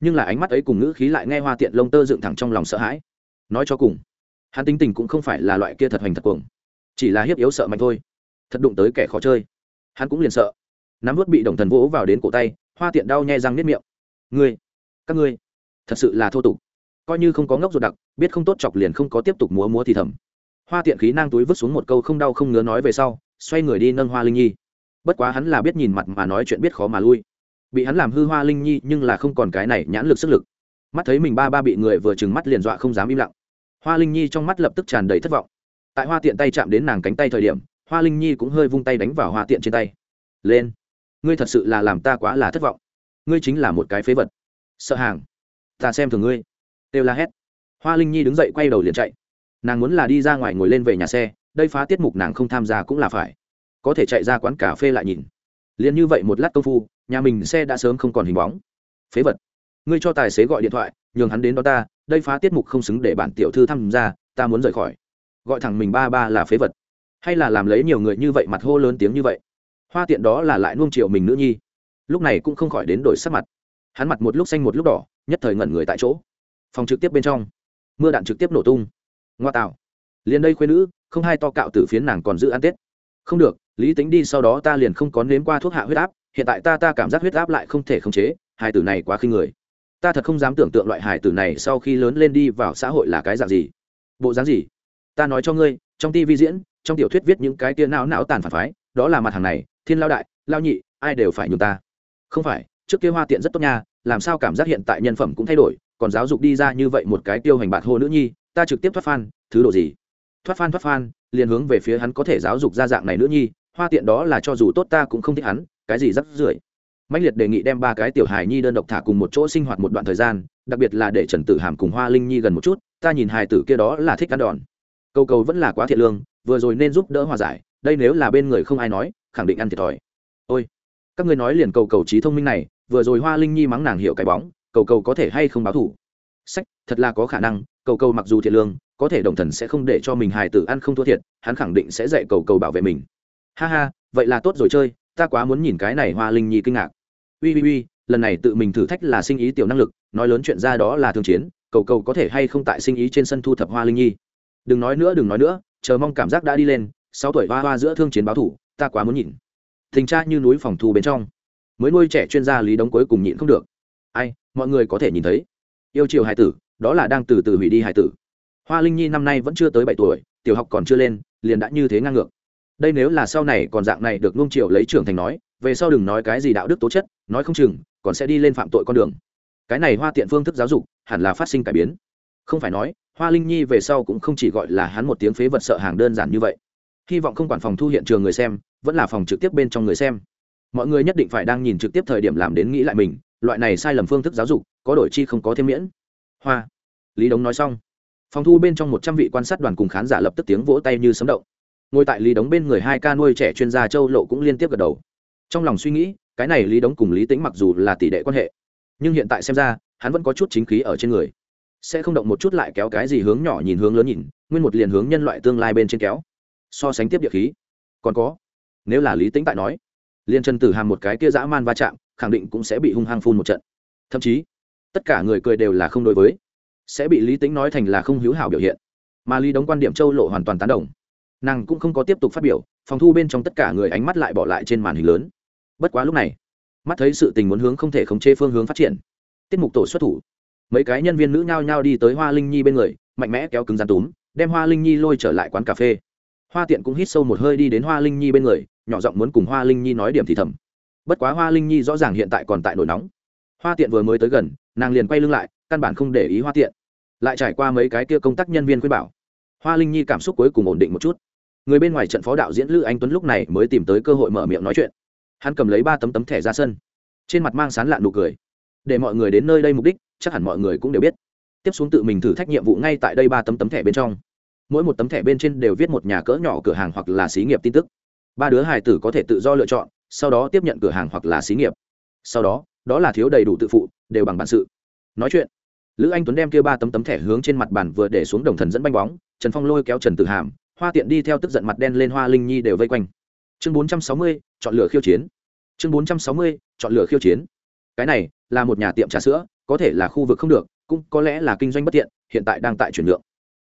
nhưng là ánh mắt ấy cùng ngữ khí lại nghe hoa tiện lông tơ dựng thẳng trong lòng sợ hãi. Nói cho cùng, hắn tính tình cũng không phải là loại kia thật hoành thật cuồng, chỉ là hiếp yếu sợ mạnh thôi, thật đụng tới kẻ khó chơi. Hắn cũng liền sợ, nắm vớt bị đồng thần vỗ vào đến cổ tay, hoa tiện đau nhai răng nếp miệng. Ngươi, các ngươi, thật sự là thô tục, coi như không có ngốc ruột đặc, biết không tốt chọc liền không có tiếp tục múa múa thì thầm. Hoa tiện khí nang túi vứt xuống một câu không đau không ngứa nói về sau, xoay người đi nâng hoa linh nhi. Bất quá hắn là biết nhìn mặt mà nói chuyện biết khó mà lui bị hắn làm hư hoa linh nhi nhưng là không còn cái này nhãn lực sức lực. Mắt thấy mình ba ba bị người vừa trừng mắt liền dọa không dám im lặng. Hoa linh nhi trong mắt lập tức tràn đầy thất vọng. Tại hoa tiện tay chạm đến nàng cánh tay thời điểm, hoa linh nhi cũng hơi vung tay đánh vào hoa tiện trên tay. Lên. Ngươi thật sự là làm ta quá là thất vọng. Ngươi chính là một cái phế vật. Sợ hàng. Ta xem thường ngươi. Têu la hét. Hoa linh nhi đứng dậy quay đầu liền chạy. Nàng muốn là đi ra ngoài ngồi lên về nhà xe, đây phá tiết mục nàng không tham gia cũng là phải. Có thể chạy ra quán cà phê lại nhìn. Liền như vậy một lát công phu nhà mình xe đã sớm không còn hình bóng. Phế vật. Ngươi cho tài xế gọi điện thoại, nhường hắn đến đó ta, đây phá tiết mục không xứng để bản tiểu thư tham gia, ta muốn rời khỏi. Gọi thẳng mình ba ba là phế vật. Hay là làm lấy nhiều người như vậy mặt hô lớn tiếng như vậy? Hoa tiện đó là lại nuông chiều mình nữ nhi. Lúc này cũng không khỏi đến đổi sắc mặt. Hắn mặt một lúc xanh một lúc đỏ, nhất thời ngẩn người tại chỗ. Phòng trực tiếp bên trong. Mưa đạn trực tiếp nổ tung. Ngoa tạo. Liền đây khuyên nữ, không hai to cạo từ phiến nàng còn giữ ăn tết. Không được, lý tính đi sau đó ta liền không có nếm qua thuốc hạ huyết áp hiện tại ta ta cảm giác huyết áp lại không thể khống chế, hài tử này quá khinh người. Ta thật không dám tưởng tượng loại hài tử này sau khi lớn lên đi vào xã hội là cái dạng gì. Bộ dáng gì? Ta nói cho ngươi, trong tv diễn, trong tiểu thuyết viết những cái tia não não tàn phản phái, đó là mặt hàng này, thiên lao đại, lao nhị, ai đều phải nhường ta. Không phải, trước kia hoa tiện rất tốt nha, làm sao cảm giác hiện tại nhân phẩm cũng thay đổi, còn giáo dục đi ra như vậy một cái tiêu hành bạt hồ nữ nhi, ta trực tiếp thoát phan, thứ độ gì? Thoát phan thoát phan, liền hướng về phía hắn có thể giáo dục ra dạng này nữ nhi, hoa tiện đó là cho dù tốt ta cũng không thích hắn cái gì rắc rưởi. Mạnh liệt đề nghị đem ba cái tiểu hài nhi đơn độc thả cùng một chỗ sinh hoạt một đoạn thời gian, đặc biệt là để trần tử hàm cùng hoa linh nhi gần một chút, ta nhìn hài tử kia đó là thích ăn đòn. Câu cầu vẫn là quá thiện lương, vừa rồi nên giúp đỡ hòa giải, đây nếu là bên người không ai nói, khẳng định ăn thiệt thòi. Ôi, các ngươi nói liền cầu cầu trí thông minh này, vừa rồi hoa linh nhi mắng nàng hiểu cái bóng, cầu cầu có thể hay không báo thủ? Sách, thật là có khả năng, cầu cầu mặc dù thiện lương, có thể đồng thần sẽ không để cho mình hài tử ăn không thua thiệt, hắn khẳng định sẽ dạy cầu cầu bảo vệ mình. Ha ha, vậy là tốt rồi chơi ta quá muốn nhìn cái này hoa linh nhi kinh ngạc. Ui ui ui, lần này tự mình thử thách là sinh ý tiểu năng lực, nói lớn chuyện ra đó là thương chiến, cầu cầu có thể hay không tại sinh ý trên sân thu thập hoa linh nhi. Đừng nói nữa, đừng nói nữa, chờ mong cảm giác đã đi lên, sáu tuổi hoa hoa giữa thương chiến báo thủ, ta quá muốn nhìn. Thình tra như núi phòng thu bên trong. Mới nuôi trẻ chuyên gia lý đống cuối cùng nhịn không được. Ai, mọi người có thể nhìn thấy. Yêu chiều hải tử, đó là đang từ từ hủy đi hải tử. Hoa linh nhi năm nay vẫn chưa tới bảy tuổi, tiểu học còn chưa lên, liền đã như thế ngang ngược đây nếu là sau này còn dạng này được nung triều lấy trưởng thành nói, về sau đừng nói cái gì đạo đức tố chất, nói không chừng, còn sẽ đi lên phạm tội con đường. Cái này hoa tiện phương thức giáo dục, hẳn là phát sinh cải biến. Không phải nói, hoa linh nhi về sau cũng không chỉ gọi là hắn một tiếng phế vật sợ hàng đơn giản như vậy. Hy vọng không quản phòng thu hiện trường người xem, vẫn là phòng trực tiếp bên trong người xem. Mọi người nhất định phải đang nhìn trực tiếp thời điểm làm đến nghĩ lại mình, loại này sai lầm phương thức giáo dục, có đổi chi không có thêm miễn. Hoa. Lý đống nói xong. Phòng thu bên trong một trăm vị quan sát đoàn cùng khán giả lập tức tiếng vỗ tay như sấm động ngồi tại lý đống bên người hai ca nuôi trẻ chuyên gia châu lộ cũng liên tiếp gật đầu. Trong lòng suy nghĩ, cái này lý đống cùng lý tính mặc dù là tỷ đệ quan hệ, nhưng hiện tại xem ra, hắn vẫn có chút chính khí ở trên người. Sẽ không động một chút lại kéo cái gì hướng nhỏ nhìn hướng lớn nhìn, nguyên một liền hướng nhân loại tương lai bên trên kéo. So sánh tiếp địa khí. Còn có, nếu là lý tính tại nói liên chân tử hàm một cái kia dã man va chạm, khẳng định cũng sẽ bị hung hăng phun một trận. Thậm chí, tất cả người cười đều là không đối với. Sẽ bị lý tính nói thành là không hữu hảo biểu hiện. Mà lý đóng quan điểm châu lộ hoàn toàn tán đồng nàng cũng không có tiếp tục phát biểu, phòng thu bên trong tất cả người ánh mắt lại bỏ lại trên màn hình lớn. Bất quá lúc này, mắt thấy sự tình muốn hướng không thể khống chế phương hướng phát triển, tiết mục tổ xuất thủ. Mấy cái nhân viên nữ nhao nhao đi tới hoa linh nhi bên người, mạnh mẽ kéo cứng rắn túm, đem hoa linh nhi lôi trở lại quán cà phê. Hoa tiện cũng hít sâu một hơi đi đến hoa linh nhi bên người, nhỏ giọng muốn cùng hoa linh nhi nói điểm thì thầm. Bất quá hoa linh nhi rõ ràng hiện tại còn tại nổi nóng. Hoa tiện vừa mới tới gần, nàng liền quay lưng lại, căn bản không để ý hoa tiện. Lại trải qua mấy cái kia công tác nhân viên khuyên bảo. Hoa linh nhi cảm xúc cuối cùng ổn định một chút người bên ngoài trận phó đạo diễn lữ anh tuấn lúc này mới tìm tới cơ hội mở miệng nói chuyện. Hắn cầm lấy ba tấm tấm thẻ ra sân. Trên mặt mang sán lạn nụ cười. Để mọi người đến nơi đây mục đích, chắc hẳn mọi người cũng đều biết. Tiếp xuống tự mình thử thách nhiệm vụ ngay tại đây ba tấm tấm thẻ bên trong. Mỗi một tấm thẻ bên trên đều viết một nhà cỡ nhỏ cửa hàng hoặc là xí nghiệp tin tức. Ba đứa hài tử có thể tự do lựa chọn, sau đó tiếp nhận cửa hàng hoặc là xí nghiệp. Sau đó đó là thiếu đầy đủ tự phụ, đều bằng bản sự. Nói chuyện, lữ anh tuấn đem kia ba tấm tấm thẻ hướng trên mặt bàn vừa để xuống đồng thần dẫn banh bóng, trần phong lôi kéo trần tử hàm hoa tiện đi theo tức giận mặt đen lên hoa linh nhi đều vây quanh. Chương bốn trăm sáu mươi, chọn lựa khiêu chiến. Chương bốn trăm sáu mươi, chọn lựa khiêu chiến. Cái này là một nhà tiệm trà sữa, có thể là khu vực không được, cũng có lẽ là kinh doanh bất tiện, hiện tại đang tại chuyển nhượng.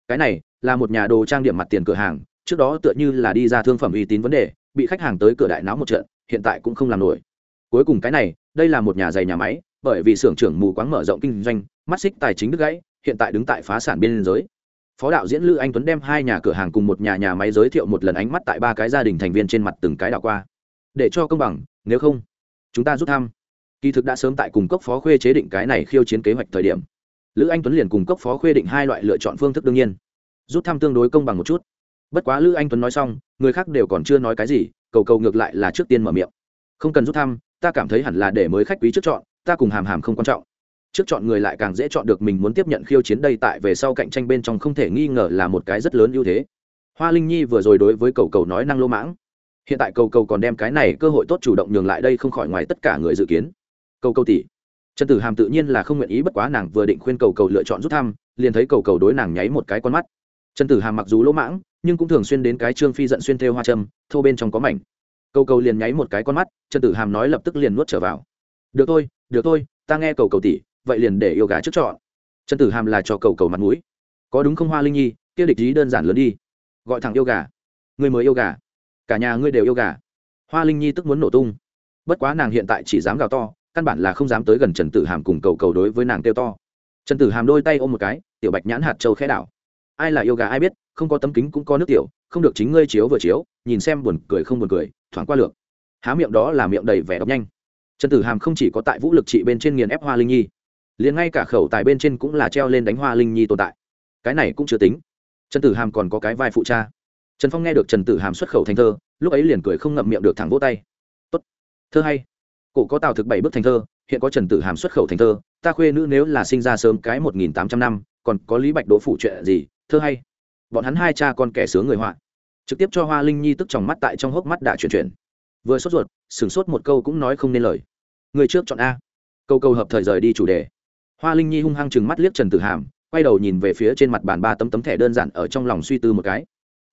Cái này là một nhà đồ trang điểm mặt tiền cửa hàng, trước đó tựa như là đi ra thương phẩm uy tín vấn đề, bị khách hàng tới cửa đại náo một trận, hiện tại cũng không làm nổi. Cuối cùng cái này, đây là một nhà giày nhà máy, bởi vì xưởng trưởng mù quáng mở rộng kinh doanh, mắt xích tài chính đứt gãy, hiện tại đứng tại phá sản biên giới phó đạo diễn lữ anh tuấn đem hai nhà cửa hàng cùng một nhà nhà máy giới thiệu một lần ánh mắt tại ba cái gia đình thành viên trên mặt từng cái đảo qua. Để cho công bằng, nếu không, chúng ta rút thăm. Kỳ thực đã sớm tại cùng cấp phó khuê chế định cái này khiêu chiến kế hoạch thời điểm. Lữ anh tuấn liền cùng cấp phó khuê định hai loại lựa chọn phương thức đương nhiên. Rút thăm tương đối công bằng một chút. Bất quá lữ anh tuấn nói xong, người khác đều còn chưa nói cái gì, cầu cầu ngược lại là trước tiên mở miệng. Không cần rút thăm, ta cảm thấy hẳn là để mới khách quý trước chọn, ta cùng hàm hàm không quan trọng trước chọn người lại càng dễ chọn được mình muốn tiếp nhận khiêu chiến đây tại về sau cạnh tranh bên trong không thể nghi ngờ là một cái rất lớn ưu thế. Hoa linh nhi vừa rồi đối với cầu cầu nói năng lô mãng. Hiện tại cầu cầu còn đem cái này cơ hội tốt chủ động nhường lại đây không khỏi ngoài tất cả người dự kiến. Cầu cầu tỷ. Trần tử hàm tự nhiên là không nguyện ý bất quá nàng vừa định khuyên cầu cầu lựa chọn rút thăm, liền thấy cầu cầu đối nàng nháy một cái con mắt. Trần tử hàm mặc dù lỗ mãng, nhưng cũng thường xuyên đến cái trương phi giận xuyên thêu hoa châm, thô bên trong có mảnh. Cầu cầu liền nháy một cái con mắt, trần tử hàm nói lập tức liền nuốt trở vào. Được thôi được thôi, ta nghe cầu cầu tỷ vậy liền để yêu gà trước chọn. Trần tử hàm là cho cầu cầu mặt mũi. Có đúng không hoa linh nhi? Kia địch ý đơn giản lớn đi. Gọi thẳng yêu gà. Người mới yêu gà. Cả nhà ngươi đều yêu gà. Hoa linh nhi tức muốn nổ tung. Bất quá nàng hiện tại chỉ dám gào to, căn bản là không dám tới gần trần tử hàm cùng cầu cầu đối với nàng kêu to. Trần tử hàm đôi tay ôm một cái, tiểu bạch nhãn hạt châu khẽ đảo. Ai là yêu gà ai biết, không có tấm kính cũng có nước tiểu, không được chính ngươi chiếu vừa chiếu, nhìn xem buồn cười không buồn cười, thoáng qua lược. Há miệng đó là miệng đầy vẻ đọc nhanh. Trần tử hàm không chỉ có tại vũ lực trị bên trên nghiền ép hoa linh nhi liền ngay cả khẩu tài bên trên cũng là treo lên đánh hoa linh nhi tồn tại. Cái này cũng chưa tính. Trần tử hàm còn có cái vai phụ cha. Trần phong nghe được trần tử hàm xuất khẩu thành thơ, lúc ấy liền cười không ngậm miệng được thẳng vỗ tay. Tốt, thơ hay. Cổ có tào thực bảy bức thành thơ, hiện có trần tử hàm xuất khẩu thành thơ, ta khuê nữ nếu là sinh ra sớm cái một nghìn tám trăm năm, còn có lý bạch đỗ phụ chuyện gì, thơ hay. Bọn hắn hai cha con kẻ sướng người họa. Trực tiếp cho hoa linh nhi tức trong mắt tại trong hốc mắt đã chuyển chuyển. Vừa sốt ruột, sửng sốt một câu cũng nói không nên lời. Người trước chọn a. Câu câu hợp thời rời đi chủ đề hoa linh nhi hung hăng chừng mắt liếc trần tử hàm, quay đầu nhìn về phía trên mặt bàn ba tấm tấm thẻ đơn giản ở trong lòng suy tư một cái.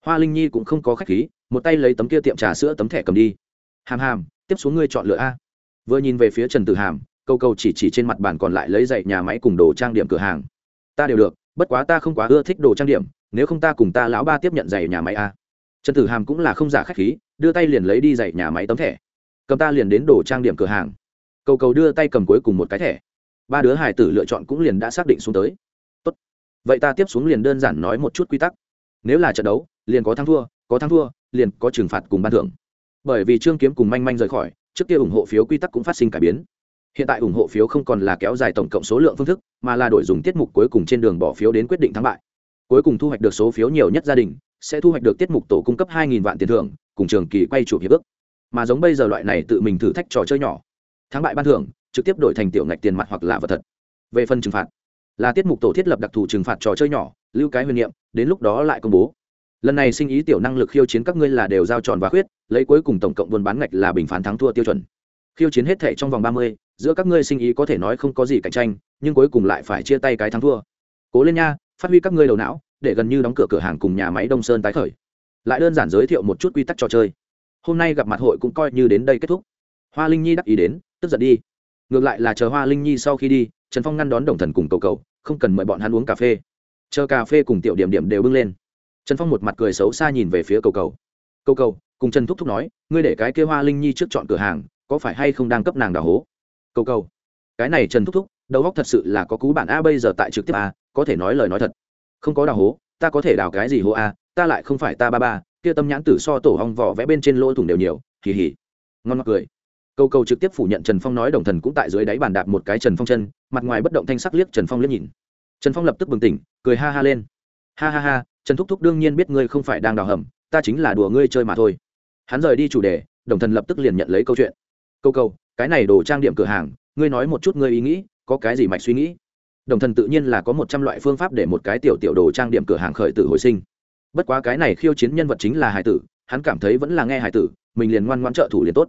Hoa linh nhi cũng không có khách khí, một tay lấy tấm kia tiệm trà sữa tấm thẻ cầm đi. Hàm hàm, tiếp xuống ngươi chọn lựa a. Vừa nhìn về phía trần tử hàm, câu câu chỉ chỉ trên mặt bàn còn lại lấy dạy nhà máy cùng đồ trang điểm cửa hàng. Ta đều được, bất quá ta không quá ưa thích đồ trang điểm, nếu không ta cùng ta lão ba tiếp nhận giày nhà máy a. Trần tử hàm cũng là không giả khách khí, đưa tay liền lấy đi giày nhà máy tấm thẻ. Cầm ta liền đến đồ trang điểm cửa hàng. Cầu cầu đưa tay cầm cuối cùng một cái thẻ ba đứa hải tử lựa chọn cũng liền đã xác định xuống tới. Tốt. vậy ta tiếp xuống liền đơn giản nói một chút quy tắc. Nếu là trận đấu, liền có thắng thua, có thắng thua, liền có trừng phạt cùng ban thưởng. Bởi vì trương kiếm cùng manh manh rời khỏi, trước kia ủng hộ phiếu quy tắc cũng phát sinh cải biến. Hiện tại ủng hộ phiếu không còn là kéo dài tổng cộng số lượng phương thức, mà là đổi dùng tiết mục cuối cùng trên đường bỏ phiếu đến quyết định thắng bại. Cuối cùng thu hoạch được số phiếu nhiều nhất gia đình, sẽ thu hoạch được tiết mục tổ cung cấp hai vạn tiền thưởng, cùng trường kỳ quay chụp hiệp ước. Mà giống bây giờ loại này tự mình thử thách trò chơi nhỏ, thắng bại ban thưởng trực tiếp đổi thành tiểu ngạch tiền mặt hoặc là vật thật. Về phần trừng phạt, là tiết mục tổ thiết lập đặc thù trừng phạt trò chơi nhỏ, lưu cái huyền niệm, đến lúc đó lại công bố. Lần này sinh ý tiểu năng lực khiêu chiến các ngươi là đều giao tròn và khuyết, lấy cuối cùng tổng cộng buôn bán ngạch là bình phán thắng thua tiêu chuẩn. Khiêu chiến hết thể trong vòng ba mươi, giữa các ngươi sinh ý có thể nói không có gì cạnh tranh, nhưng cuối cùng lại phải chia tay cái thắng thua. Cố lên nha, phát huy các ngươi đầu não, để gần như đóng cửa cửa hàng cùng nhà máy đông sơn tái khởi. Lại đơn giản giới thiệu một chút quy tắc trò chơi. Hôm nay gặp mặt hội cũng coi như đến đây kết thúc. Hoa linh nhi đắc ý đến, tức giận đi ngược lại là chờ hoa linh nhi sau khi đi, trần phong ngăn đón đồng thần cùng cầu cầu, không cần mời bọn hắn uống cà phê. Chờ cà phê cùng tiểu điểm điểm đều bưng lên. Trần phong một mặt cười xấu xa nhìn về phía cầu cầu. Cầu cầu, cùng trần thúc thúc nói, ngươi để cái kia hoa linh nhi trước chọn cửa hàng, có phải hay không đang cấp nàng đào hố? Cầu cầu. Cái này trần thúc thúc, đầu góc thật sự là có cú bản a bây giờ tại trực tiếp a, có thể nói lời nói thật. Không có đào hố, ta có thể đào cái gì hố a, ta lại không phải ta ba ba, kia tâm nhãn tử so tổ hong vỏ vẽ bên trên lỗ thủng đều nhiều, hì hì. Ngon mặc cười câu câu trực tiếp phủ nhận trần phong nói đồng thần cũng tại dưới đáy bàn đạp một cái trần phong chân, mặt ngoài bất động thanh sắc liếc trần phong liếc nhìn. Trần phong lập tức bừng tỉnh, cười ha ha lên. Ha ha ha, trần thúc thúc đương nhiên biết ngươi không phải đang đào hầm, ta chính là đùa ngươi chơi mà thôi. Hắn rời đi chủ đề, đồng thần lập tức liền nhận lấy câu chuyện. Câu câu cái này đồ trang điểm cửa hàng, ngươi nói một chút ngươi ý nghĩ, có cái gì mạch suy nghĩ? Đồng thần tự nhiên là có một trăm loại phương pháp để một cái tiểu tiểu đồ trang điểm cửa hàng khởi tử hồi sinh. Bất quá cái này khiêu chiến nhân vật chính là hải tử, hắn cảm thấy vẫn là nghe hải tử, mình liền ngoan ngoãn trợ thủ liền tốt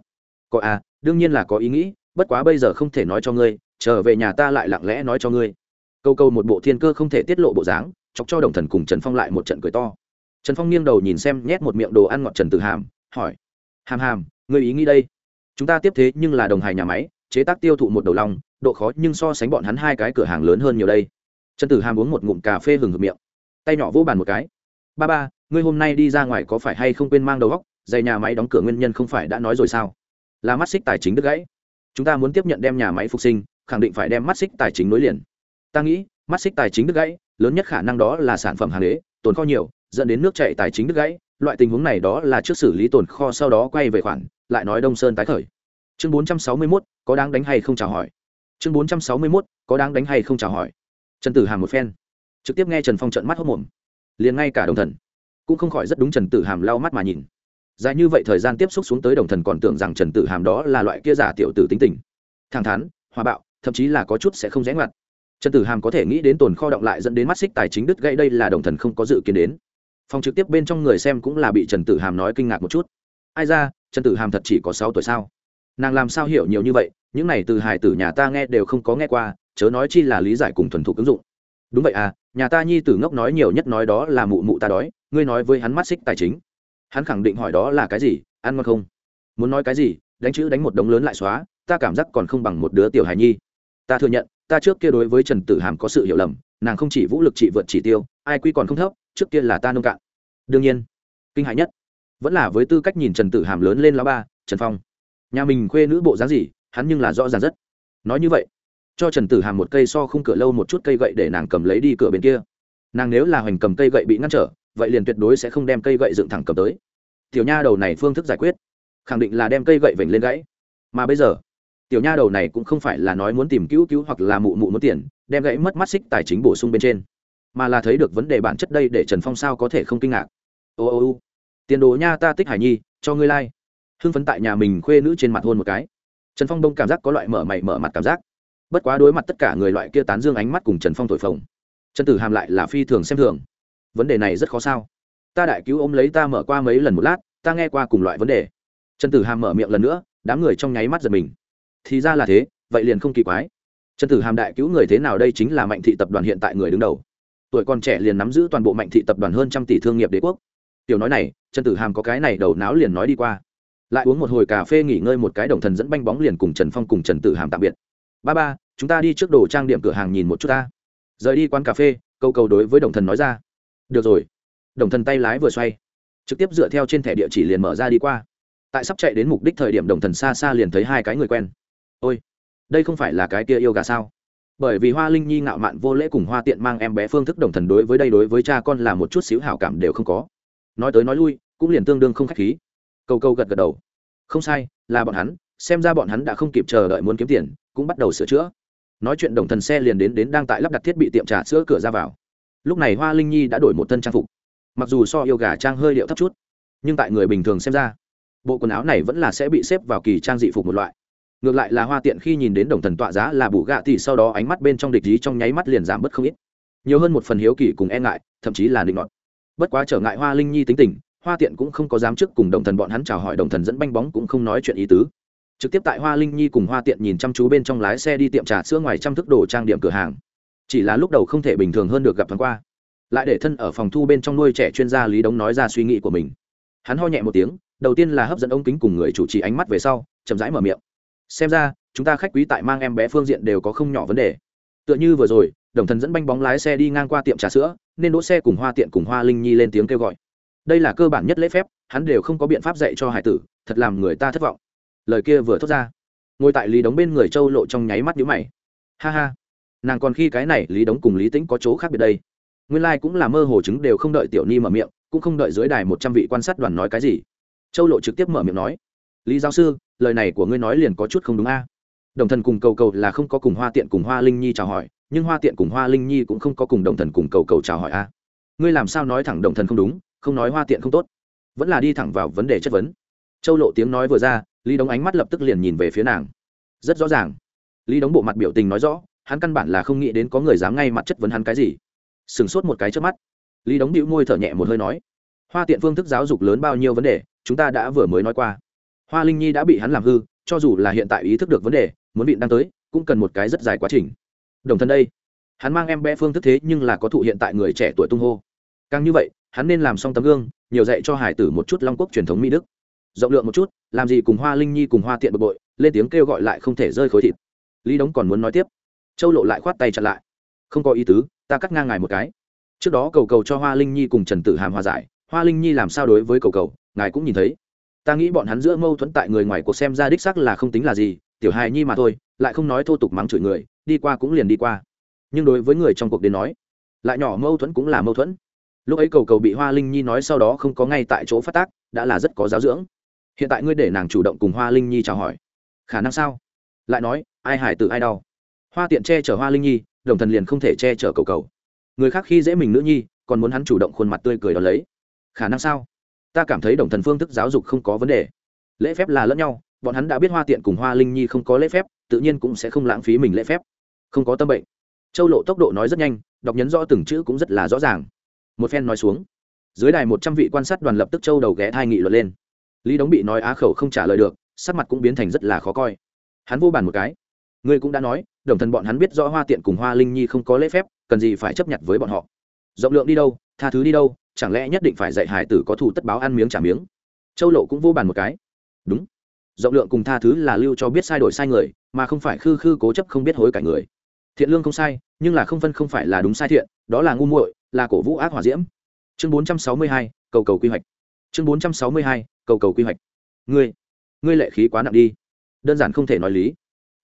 có à đương nhiên là có ý nghĩ, bất quá bây giờ không thể nói cho ngươi, trở về nhà ta lại lặng lẽ nói cho ngươi. Câu câu một bộ thiên cơ không thể tiết lộ bộ dáng, chọc cho đồng thần cùng trần phong lại một trận cười to. Trần phong nghiêng đầu nhìn xem nhét một miệng đồ ăn ngọt trần tử hàm, hỏi, hàm hàm, ngươi ý nghĩ đây? Chúng ta tiếp thế nhưng là đồng hài nhà máy, chế tác tiêu thụ một đầu lòng, độ khó nhưng so sánh bọn hắn hai cái cửa hàng lớn hơn nhiều đây. Trần tử hàm uống một ngụm cà phê hừng hực miệng, tay nhỏ vỗ bàn một cái, ba ba, ngươi hôm nay đi ra ngoài có phải hay không quên mang đầu góc dày nhà máy đóng cửa nguyên nhân không phải đã nói rồi sao? Là mắt xích tài chính đứt gãy. Chúng ta muốn tiếp nhận đem nhà máy phục sinh khẳng định phải đem mắt xích tài chính nối liền. Ta nghĩ mắt xích tài chính đứt gãy lớn nhất khả năng đó là sản phẩm hàng đế tồn kho nhiều dẫn đến nước chạy tài chính đứt gãy. Loại tình huống này đó là trước xử lý tồn kho sau đó quay về khoản lại nói đông sơn tái khởi. Chương 461, có đáng đánh hay không chào hỏi. Chương 461, có đáng đánh hay không chào hỏi. Trần tử hàm một phen. Trực tiếp nghe trần phong trận mắt hốc mồm. Liền ngay cả đồng thần cũng không khỏi rất đúng trần tử hàm lau mắt mà nhìn dài như vậy thời gian tiếp xúc xuống tới đồng thần còn tưởng rằng trần tử hàm đó là loại kia giả tiểu tử tính tình. Thẳng thắn, hòa bạo, thậm chí là có chút sẽ không rẽ ngoặt. Trần tử hàm có thể nghĩ đến tồn kho động lại dẫn đến mắt xích tài chính đứt gãy đây là đồng thần không có dự kiến đến. Phòng trực tiếp bên trong người xem cũng là bị trần tử hàm nói kinh ngạc một chút. Ai ra, trần tử hàm thật chỉ có sáu tuổi sao? Nàng làm sao hiểu nhiều như vậy? Những này từ hài tử nhà ta nghe đều không có nghe qua, chớ nói chi là lý giải cùng thuần thục ứng dụng. Đúng vậy à nhà ta nhi tử ngốc nói nhiều nhất nói đó là mụ mụ ta đói, ngươi nói với hắn mắt xích tài chính hắn khẳng định hỏi đó là cái gì, ăn ngon không? Muốn nói cái gì, đánh chữ đánh một đống lớn lại xóa, ta cảm giác còn không bằng một đứa tiểu hài nhi. Ta thừa nhận, ta trước kia đối với trần tử hàm có sự hiểu lầm, nàng không chỉ vũ lực trị vượt chỉ tiêu, ai quy còn không thấp, trước kia là ta nông cạn. Đương nhiên, kinh hại nhất, vẫn là với tư cách nhìn trần tử hàm lớn lên lá ba, trần phong. Nhà mình khuê nữ bộ dáng gì, hắn nhưng là rõ ràng rất. Nói như vậy, cho trần tử hàm một cây so không cửa lâu một chút cây gậy để nàng cầm lấy đi cửa bên kia. Nàng nếu là hoành cầm cây gậy bị ngăn trở vậy liền tuyệt đối sẽ không đem cây gậy dựng thẳng cầm tới. Tiểu nha đầu này phương thức giải quyết, khẳng định là đem cây gậy vểnh lên gãy. Mà bây giờ, tiểu nha đầu này cũng không phải là nói muốn tìm cứu cứu hoặc là mụ mụ muốn tiền, đem gãy mất mắt xích tài chính bổ sung bên trên, mà là thấy được vấn đề bản chất đây để trần phong sao có thể không kinh ngạc. Ô ô ô, tiền đồ nha ta tích hải nhi, cho ngươi lai、like. hưng phấn tại nhà mình khuê nữ trên mặt hôn một cái. Trần phong đông cảm giác có loại mở mày mở mặt cảm giác. Bất quá đối mặt tất cả người loại kia tán dương ánh mắt cùng trần phong thổi phồng. Trần tử hàm lại là phi thường xem thường vấn đề này rất khó sao? Ta đại cứu ôm lấy ta mở qua mấy lần một lát, ta nghe qua cùng loại vấn đề. Trần tử hàm mở miệng lần nữa, đám người trong nháy mắt giật mình. Thì ra là thế, vậy liền không kỳ quái. Trần tử hàm đại cứu người thế nào đây chính là mạnh thị tập đoàn hiện tại người đứng đầu. Tuổi còn trẻ liền nắm giữ toàn bộ mạnh thị tập đoàn hơn trăm tỷ thương nghiệp đế quốc. Tiểu nói này, trần tử hàm có cái này đầu não liền nói đi qua. Lại uống một hồi cà phê nghỉ ngơi một cái đồng thần dẫn banh bóng liền cùng trần phong cùng trần tử hàm tạm biệt. Ba ba, chúng ta đi trước đồ trang điểm cửa hàng nhìn một chút ta. Rời đi quán cà phê, câu cầu đối với đồng thần nói ra được rồi. Đồng thần tay lái vừa xoay, trực tiếp dựa theo trên thẻ địa chỉ liền mở ra đi qua. Tại sắp chạy đến mục đích thời điểm đồng thần xa xa liền thấy hai cái người quen. Ôi, đây không phải là cái kia yêu gà sao? Bởi vì hoa linh nhi ngạo mạn vô lễ cùng hoa tiện mang em bé phương thức đồng thần đối với đây đối với cha con là một chút xíu hảo cảm đều không có. Nói tới nói lui, cũng liền tương đương không k h á c h khí. Câu câu gật gật đầu. Không sai, là bọn hắn, xem ra bọn hắn đã không kịp chờ đợi muốn kiếm tiền, cũng bắt đầu sửa chữa. Nói chuyện đồng thần xe liền đến đến đang tại lắp đặt thiết bị tiệm trà sữa cửa ra vào lúc này hoa linh nhi đã đổi một thân trang phục. Mặc dù so yêu gà trang hơi điệu thấp chút, nhưng tại người bình thường xem ra, bộ quần áo này vẫn là sẽ bị xếp vào kỳ trang dị phục một loại. Ngược lại là hoa tiện khi nhìn đến đồng thần tọa giá là bù gạ thì sau đó ánh mắt bên trong địch ý trong nháy mắt liền giảm bớt không ít. Nhiều hơn một phần hiếu kỳ cùng e ngại, thậm chí là định ngọt bất quá trở ngại hoa linh nhi tính tình, hoa tiện cũng không có dám trước cùng đồng thần bọn hắn chào hỏi đồng thần dẫn banh bóng cũng không nói chuyện ý tứ. Trực tiếp tại hoa linh nhi cùng hoa tiện nhìn chăm chú bên trong lái xe đi tiệm trà sữa ngoài trăm thức đồ trang điểm cửa hàng chỉ là lúc đầu không thể bình thường hơn được gặp thoáng qua. Lại để thân ở phòng thu bên trong nuôi trẻ chuyên gia lý đống nói ra suy nghĩ của mình. Hắn ho nhẹ một tiếng, đầu tiên là hấp dẫn ống kính cùng người chủ trì ánh mắt về sau, chậm rãi mở miệng. Xem ra, chúng ta khách quý tại mang em bé phương diện đều có không nhỏ vấn đề. Tựa như vừa rồi, đồng thần dẫn banh bóng lái xe đi ngang qua tiệm trà sữa, nên đỗ xe cùng hoa tiện cùng hoa linh nhi lên tiếng kêu gọi. Đây là cơ bản nhất lễ phép, hắn đều không có biện pháp dạy cho hải tử, thật làm người ta thất vọng. Lời kia vừa thốt ra, ngồi tại lý đống bên người châu lộ trong nháy mắt nhíu mày. Ha ha nàng còn khi cái này lý đống cùng lý tĩnh có chỗ khác biệt đây nguyên lai、like、cũng là mơ hồ chứng đều không đợi tiểu ni mở miệng cũng không đợi dưới đài một trăm vị quan sát đoàn nói cái gì châu lộ trực tiếp mở miệng nói lý giáo sư lời này của ngươi nói liền có chút không đúng a à? đồng thần cùng cầu cầu là không có cùng hoa tiện cùng hoa linh nhi chào hỏi nhưng hoa tiện cùng hoa linh nhi cũng không có cùng đồng thần cùng cầu cầu chào hỏi a à? ngươi làm sao nói thẳng đồng thần không đúng không nói hoa tiện không tốt vẫn là đi thẳng vào vấn đề chất vấn châu lộ tiếng nói vừa ra lý đống ánh mắt lập tức liền nhìn về phía nàng rất rõ ràng lý đống bộ mặt biểu tình nói rõ hắn căn bản là không nghĩ đến có người dám ngay mặt chất vấn hắn cái gì. Sửng sốt một cái trước mắt. Lý đống đĩu môi thở nhẹ một hơi nói, hoa tiện phương thức giáo dục lớn bao nhiêu vấn đề, chúng ta đã vừa mới nói qua. Hoa linh nhi đã bị hắn làm hư, cho dù là hiện tại ý thức được vấn đề, muốn vịn đang tới, cũng cần một cái rất dài quá trình. Đồng thân đây, hắn mang em bé phương thức thế nhưng là có thụ hiện tại người trẻ tuổi tung hô. Càng như vậy, hắn nên làm xong tấm gương, nhiều dạy cho hải tử một chút long quốc truyền thống mỹ đức. Rộng lượng một chút, làm gì cùng hoa linh nhi cùng hoa tiện bực bội, lên tiếng kêu gọi lại không thể rơi khối thịt. Lý đống còn muốn nói tiếp châu lộ lại khoát tay chặn lại. Không có ý tứ, ta cắt ngang ngài một cái. Trước đó cầu cầu cho hoa linh nhi cùng trần tử hàm hòa giải. Hoa linh nhi làm sao đối với cầu cầu, ngài cũng nhìn thấy. Ta nghĩ bọn hắn giữa mâu thuẫn tại người ngoài cuộc xem ra đích sắc là không tính là gì, tiểu hài nhi mà thôi, lại không nói thô tục mắng chửi người, đi qua cũng liền đi qua. Nhưng đối với người trong cuộc đến nói, lại nhỏ mâu thuẫn cũng là mâu thuẫn. Lúc ấy cầu cầu bị hoa linh nhi nói sau đó không có ngay tại chỗ phát tác, đã là rất có giáo dưỡng. Hiện tại ngươi để nàng chủ động cùng hoa linh nhi chào hỏi. Khả năng sao? Lại nói, ai hải tự ai đau? Hoa tiện che chở hoa linh nhi, đồng thần liền không thể che chở cầu cầu. Người khác khi dễ mình nữ nhi, còn muốn hắn chủ động khuôn mặt tươi cười đó lấy. Khả năng sao? Ta cảm thấy đồng thần phương thức giáo dục không có vấn đề. Lễ phép là lẫn nhau, bọn hắn đã biết hoa tiện cùng hoa linh nhi không có lễ phép, tự nhiên cũng sẽ không lãng phí mình lễ phép. Không có tâm bệnh. Châu lộ tốc độ nói rất nhanh, đọc nhấn rõ từng chữ cũng rất là rõ ràng. Một phen nói xuống. Dưới đài một trăm vị quan sát đoàn lập tức châu đầu ghé thai nghị luận lên. Lý đống bị nói á khẩu không trả lời được, sắc mặt cũng biến thành rất là khó coi. Hắn vô bàn một cái. Ngươi cũng đã nói đồng thần bọn hắn biết rõ hoa tiện cùng hoa linh nhi không có lễ phép, cần gì phải chấp nhận với bọn họ. Rộng lượng đi đâu, tha thứ đi đâu, chẳng lẽ nhất định phải dạy hải tử có thù tất báo ăn miếng trả miếng? Châu lộ cũng vô bàn một cái. Đúng. Rộng lượng cùng tha thứ là lưu cho biết sai đổi sai người, mà không phải khư khư cố chấp không biết hối cải người. Thiện lương không sai, nhưng là không phân không phải là đúng sai thiện, đó là ngu muội, là cổ vũ ác hỏa diễm. Chương bốn trăm sáu mươi hai, cầu cầu quy hoạch. Chương bốn trăm sáu mươi hai, cầu cầu quy hoạch. Ngươi ngươi lệ khí quá nặng đi. Đơn giản không thể nói lý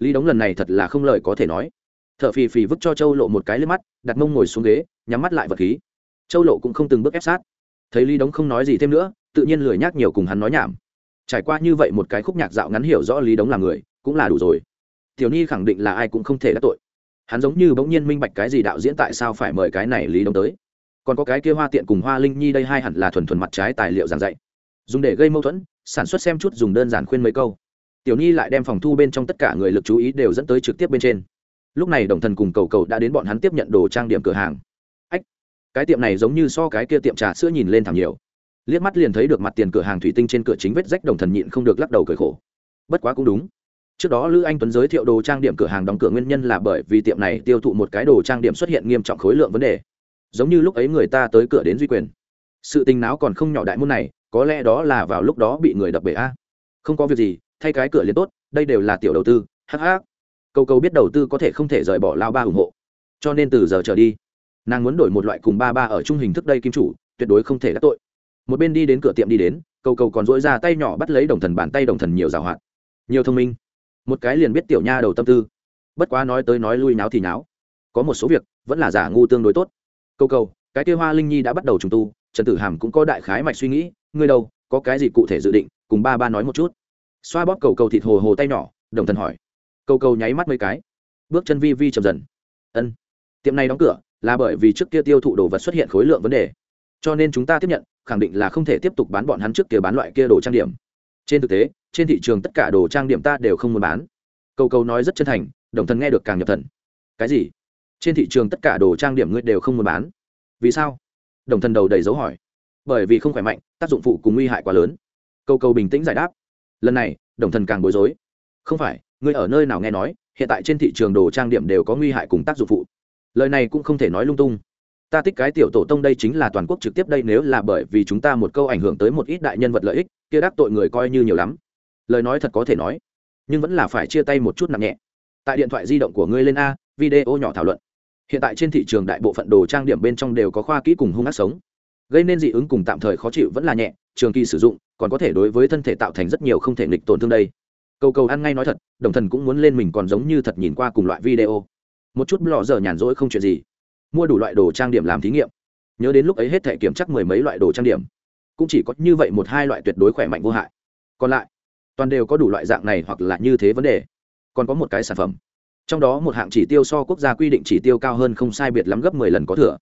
lý đống lần này thật là không lời có thể nói. T h ở phì phì vứt cho châu lộ một cái lên mắt, đặt mông ngồi xuống ghế, nhắm mắt lại vật khí. Châu lộ cũng không từng bước ép sát. Thấy lý đống không nói gì thêm nữa, tự nhiên lười nhác nhiều cùng hắn nói nhảm. Trải qua như vậy một cái khúc nhạc dạo ngắn hiểu rõ lý đống là người, cũng là đủ rồi. Tiểu ni khẳng định là ai cũng không thể đắc tội. Hắn giống như bỗng nhiên minh bạch cái gì đạo diễn tại sao phải mời cái này lý đống tới. Còn có cái kia hoa tiện cùng hoa linh nhi đây hai hẳn là thuần thuần mặt trái tài liệu giảng dạy. Dùng để gây mâu thuẫn, sản xuất xem chút dùng đơn giản khuyên mấy câu tiểu nhi lại đem phòng thu bên trong tất cả người lực chú ý đều dẫn tới trực tiếp bên trên. Lúc này đồng thần cùng cầu cầu đã đến bọn hắn tiếp nhận đồ trang điểm cửa hàng. Ách, cái tiệm này giống như so cái kia tiệm trà sữa nhìn lên thảm nhiều. Liếc mắt liền thấy được mặt tiền cửa hàng thủy tinh trên cửa chính vết rách đồng thần nhịn không được lắc đầu cởi khổ. Bất quá cũng đúng. Trước đó lữ anh tuấn giới thiệu đồ trang điểm cửa hàng đóng cửa nguyên nhân là bởi vì tiệm này tiêu thụ một cái đồ trang điểm xuất hiện nghiêm trọng khối lượng vấn đề. Giống như lúc ấy người ta tới cửa đến duy quyền. Sự tình não còn không nhỏ đại môn này, có lẽ đó là vào lúc đó bị người đập bể a. Không có việc gì thay cái cửa liền tốt, đây đều là tiểu đầu tư hh cầu cầu biết đầu tư có thể không thể rời bỏ lao ba ủng hộ. Cho nên từ giờ trở đi, nàng muốn đổi một loại cùng ba ba ở chung hình thức đây kim chủ, tuyệt đối không thể đắc tội. Một bên đi đến cửa tiệm đi đến, cầu cầu còn dỗi ra tay nhỏ bắt lấy đồng thần bàn tay đồng thần nhiều rào hoạt. Nhiều thông minh. Một cái liền biết tiểu nha đầu tâm tư. Bất quá nói tới nói lui náo thì náo có một số việc, vẫn là giả ngu tương đối tốt. Cầu cầu, cái kia hoa linh nhi đã bắt đầu trùng tu, trần tử hàm cũng có đại khái mạch suy nghĩ, ngươi đâu, có cái gì cụ thể dự định, cùng ba ba nói một chút xoa bóp cầu cầu thịt hồ hồ tay nhỏ, đồng thần hỏi. Cầu cầu nháy mắt mấy cái. Bước chân vi vi chậm dần. Ân. Tiệm này đóng cửa là bởi vì trước kia tiêu thụ đồ vật xuất hiện khối lượng vấn đề. Cho nên chúng ta tiếp nhận, khẳng định là không thể tiếp tục bán bọn hắn trước kia bán loại kia đồ trang điểm. Trên thực tế, trên thị trường tất cả đồ trang điểm ta đều không muốn bán. Cầu cầu nói rất chân thành, đồng thần nghe được càng nhập thần. Cái gì? Trên thị trường tất cả đồ trang điểm ngươi đều không muốn bán. Vì sao? Đồng thần đầu đầy dấu hỏi. Bởi vì không khỏe mạnh, tác dụng phụ cùng nguy hại quá lớn. Cầu cầu bình tĩnh giải đáp lần này, đồng thần càng bối rối. Không phải, ngươi ở nơi nào nghe nói, hiện tại trên thị trường đồ trang điểm đều có nguy hại cùng tác dụng phụ. Lời này cũng không thể nói lung tung. Ta thích cái tiểu tổ tông đây chính là toàn quốc trực tiếp đây nếu là bởi vì chúng ta một câu ảnh hưởng tới một ít đại nhân vật lợi ích, kia đắc tội người coi như nhiều lắm. Lời nói thật có thể nói, nhưng vẫn là phải chia tay một chút nặng nhẹ. Tại điện thoại di động của ngươi lên a, video nhỏ thảo luận. Hiện tại trên thị trường đại bộ phận đồ trang điểm bên trong đều có khoa kỹ cùng hung ác sống gây nên dị ứng cùng tạm thời khó chịu vẫn là nhẹ, trường kỳ sử dụng, còn có thể đối với thân thể tạo thành rất nhiều không thể nghịch tổn thương đây. Cầu cầu ăn ngay nói thật, đồng thần cũng muốn lên mình còn giống như thật nhìn qua cùng loại video. Một chút lò giờ nhàn rỗi không chuyện gì. Mua đủ loại đồ trang điểm làm thí nghiệm. Nhớ đến lúc ấy hết thể kiểm chắc mười mấy loại đồ trang điểm. Cũng chỉ có như vậy một hai loại tuyệt đối khỏe mạnh vô hại. Còn lại, toàn đều có đủ loại dạng này hoặc là như thế vấn đề. Còn có một cái sản phẩm. Trong đó một hạng chỉ tiêu so quốc gia quy định chỉ tiêu cao hơn không sai biệt lắm gấp mười lần có thừa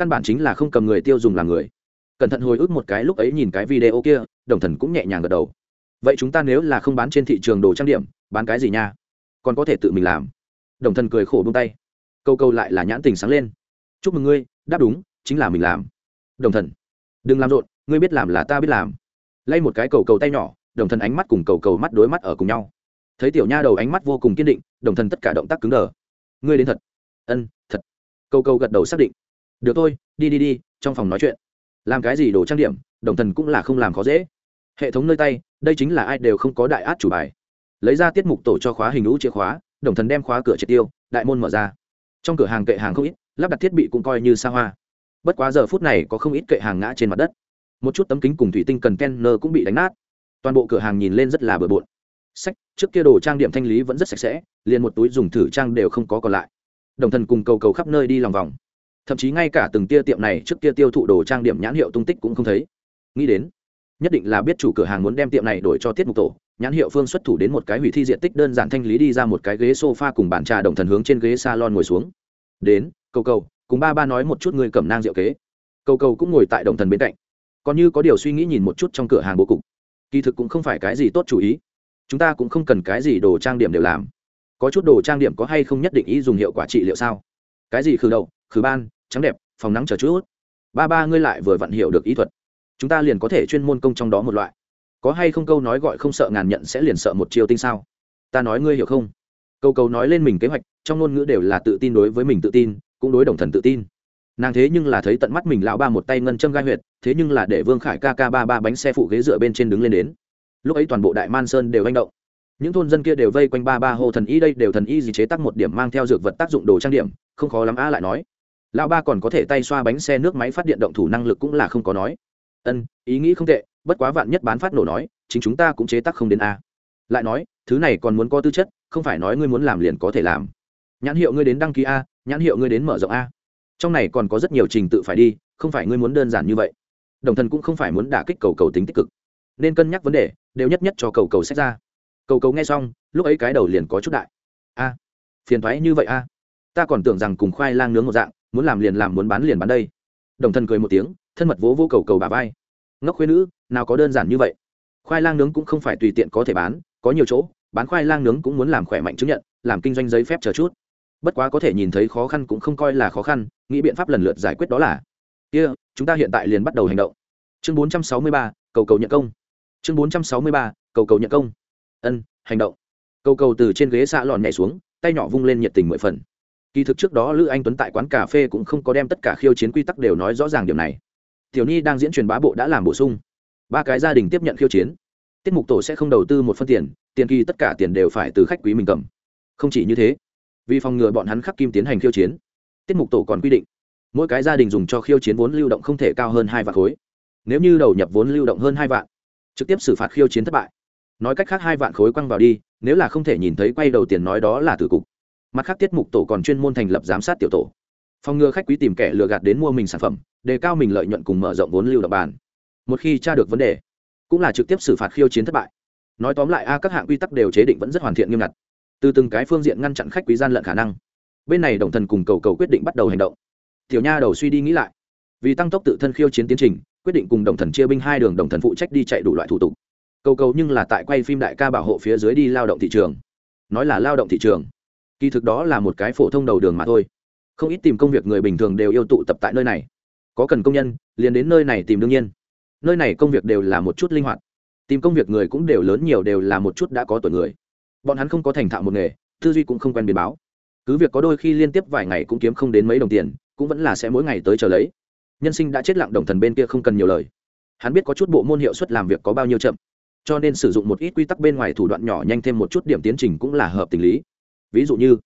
căn bản chính là không cầm người tiêu dùng làm người. Cẩn thận hồi ức một cái lúc ấy nhìn cái video kia, đồng thần cũng nhẹ nhàng gật đầu. Vậy chúng ta nếu là không bán trên thị trường đồ trang điểm, bán cái gì nha? Còn có thể tự mình làm. Đồng thần cười khổ bông tay. Câu câu lại là nhãn tình sáng lên. Chúc mừng ngươi, đáp đúng, chính là mình làm. Đồng thần. Đừng làm rộn, ngươi biết làm là ta biết làm. Lay một cái cầu cầu tay nhỏ, đồng thần ánh mắt cùng cầu cầu mắt đối mắt ở cùng nhau. Thấy tiểu nha đầu ánh mắt vô cùng kiên định, đồng thần tất cả động tác cứng đờ. Ngươi đến thật. Ân, thật. Cầu cầu gật đầu xác định được thôi, đi đi đi, trong phòng nói chuyện. Làm cái gì đồ trang điểm, đồng thần cũng là không làm khó dễ. Hệ thống nơi tay, đây chính là ai đều không có đại át chủ bài. Lấy ra tiết mục tổ cho khóa hình lũ chìa khóa, đồng thần đem khóa cửa triệt tiêu, đại môn mở ra. Trong cửa hàng kệ hàng không ít, lắp đặt thiết bị cũng coi như xa hoa. Bất quá giờ phút này có không ít kệ hàng ngã trên mặt đất. Một chút tấm kính cùng thủy tinh cần kenner cũng bị đánh nát. Toàn bộ cửa hàng nhìn lên rất là bừa bộn. Sách, trước kia đồ trang điểm thanh lý vẫn rất sạch sẽ, liền một túi dùng thử trang đều không có còn lại. Đồng thần cùng cầu cầu khắp nơi đi lòng vòng thậm chí ngay cả từng tia tiệm này trước kia tiêu thụ đồ trang điểm nhãn hiệu tung tích cũng không thấy. Nghĩ đến, nhất định là biết chủ cửa hàng muốn đem tiệm này đổi cho tiết mục tổ, nhãn hiệu phương xuất thủ đến một cái hủy thi diện tích đơn giản thanh lý đi ra một cái ghế sofa cùng bàn trà đồng thần hướng trên ghế salon ngồi xuống. Đến, cầu cầu, cùng ba ba nói một chút người cầm nang rượu kế. Cầu cầu cũng ngồi tại đồng thần bên cạnh. Còn như có điều suy nghĩ nhìn một chút trong cửa hàng bố cục. Kỳ thực cũng không phải cái gì tốt chủ ý. Chúng ta cũng không cần cái gì đồ trang điểm đều làm. Có chút đồ trang điểm có hay không nhất định ý dùng hiệu quả trị liệu sao? Cái gì khử đầu khử ban, trắng đẹp, phòng nắng chờ chút. Ba ba ngươi lại vừa vặn hiểu được ý thuật. Chúng ta liền có thể chuyên môn công trong đó một loại. Có hay không câu nói gọi không sợ ngàn nhận sẽ liền sợ một chiêu tinh sao? Ta nói ngươi hiểu không? Câu câu nói lên mình kế hoạch, trong ngôn ngữ đều là tự tin đối với mình tự tin, cũng đối đồng thần tự tin. Nàng thế nhưng là thấy tận mắt mình lão ba một tay ngân châm gai huyệt, thế nhưng là để vương khải ca ca ba ba bánh xe phụ ghế dựa bên trên đứng lên đến. Lúc ấy toàn bộ đại man sơn đều manh động. Những thôn dân kia đều vây quanh ba ba hồ thần y đây đều thần y gì chế tác một điểm mang theo dược vật tác dụng đồ trang điểm, không khó lắm a lại nói lão ba còn có thể tay xoa bánh xe nước máy phát điện động thủ năng lực cũng là không có nói. Ân, ý nghĩ không tệ, bất quá vạn nhất bán phát nổ nói, chính chúng ta cũng chế tác không đến a. Lại nói, thứ này còn muốn có tư chất, không phải nói ngươi muốn làm liền có thể làm. Nhãn hiệu ngươi đến đăng ký a, nhãn hiệu ngươi đến mở rộng a. Trong này còn có rất nhiều trình tự phải đi, không phải ngươi muốn đơn giản như vậy. Đồng thần cũng không phải muốn đả kích cầu cầu tính tích cực. Nên cân nhắc vấn đề, đều nhất nhất cho cầu cầu xét ra. Cầu cầu nghe xong, lúc ấy cái đầu liền có chút đại. A, phiền thoái như vậy a. Ta còn tưởng rằng cùng khoai lang nướng một dạng muốn làm liền làm muốn bán liền bán đây. Đồng thần cười một tiếng thân mật vỗ vô cầu cầu bà vai. Ngốc khuyên nữ nào có đơn giản như vậy. Khoai lang nướng cũng không phải tùy tiện có thể bán có nhiều chỗ bán khoai lang nướng cũng muốn làm khỏe mạnh chứng nhận làm kinh doanh giấy phép chờ chút. Bất quá có thể nhìn thấy khó khăn cũng không coi là khó khăn nghĩ biện pháp lần lượt giải quyết đó là kia、yeah, chúng ta hiện tại liền bắt đầu hành động. Chương bốn trăm sáu mươi ba cầu cầu nhận công. Chương bốn trăm sáu mươi ba cầu cầu nhận công. Ân hành động. Cầu cầu từ trên ghế xạ lòn nhảy xuống tay nhỏ vung lên nhiệt tình mười phần kỳ thực trước đó lữ anh tuấn tại quán cà phê cũng không có đem tất cả khiêu chiến quy tắc đều nói rõ ràng điểm này. Tiểu nhi đang diễn truyền bá bộ đã làm bổ sung. Ba cái gia đình tiếp nhận khiêu chiến. Tiết mục tổ sẽ không đầu tư một phân tiền tiền kỳ tất cả tiền đều phải từ khách quý mình cầm. Không chỉ như thế, vì phòng ngừa bọn hắn khắc kim tiến hành khiêu chiến, tiết mục tổ còn quy định, mỗi cái gia đình dùng cho khiêu chiến vốn lưu động không thể cao hơn hai vạn khối. Nếu như đầu nhập vốn lưu động hơn hai vạn, trực tiếp xử phạt khiêu chiến thất bại. Nói cách khác hai vạn khối quăng vào đi, nếu là không thể nhìn thấy quay đầu tiền nói đó là tử cục mặt khác tiết mục tổ còn chuyên môn thành lập giám sát tiểu tổ. Phòng ngừa khách quý tìm kẻ lừa gạt đến mua mình sản phẩm, đề cao mình lợi nhuận cùng mở rộng vốn lưu động bàn. Một khi tra được vấn đề, cũng là trực tiếp xử phạt khiêu chiến thất bại. Nói tóm lại, a, các hạng quy tắc đều chế định vẫn rất hoàn thiện nghiêm ngặt. Từ từng cái phương diện ngăn chặn khách quý gian lận khả năng. Bên này đồng thần cùng cầu cầu quyết định bắt đầu hành động. Tiểu nha đầu suy đi nghĩ lại. Vì tăng tốc tự thân khiêu chiến tiến trình, quyết định cùng đồng thần chia binh hai đường, đồng thần phụ trách đi chạy đủ loại thủ tục. Cầu cầu nhưng là tại quay phim đại ca bảo hộ phía dưới đi lao động thị trường. Nói là lao động thị trường kỳ thực đó là một cái phổ thông đầu đường mà thôi. Không ít tìm công việc người bình thường đều yêu tụ tập tại nơi này. Có cần công nhân, liền đến nơi này tìm đương nhiên. Nơi này công việc đều là một chút linh hoạt. Tìm công việc người cũng đều lớn nhiều đều là một chút đã có tuổi người. Bọn hắn không có thành thạo một nghề, tư duy cũng không quen biến báo. Cứ việc có đôi khi liên tiếp vài ngày cũng kiếm không đến mấy đồng tiền, cũng vẫn là sẽ mỗi ngày tới chờ lấy. Nhân sinh đã chết lặng đồng thần bên kia không cần nhiều lời. Hắn biết có chút bộ môn hiệu suất làm việc có bao nhiêu chậm. Cho nên sử dụng một ít quy tắc bên ngoài thủ đoạn nhỏ nhanh thêm một chút điểm tiến trình cũng là hợp tình lý ví dụ như,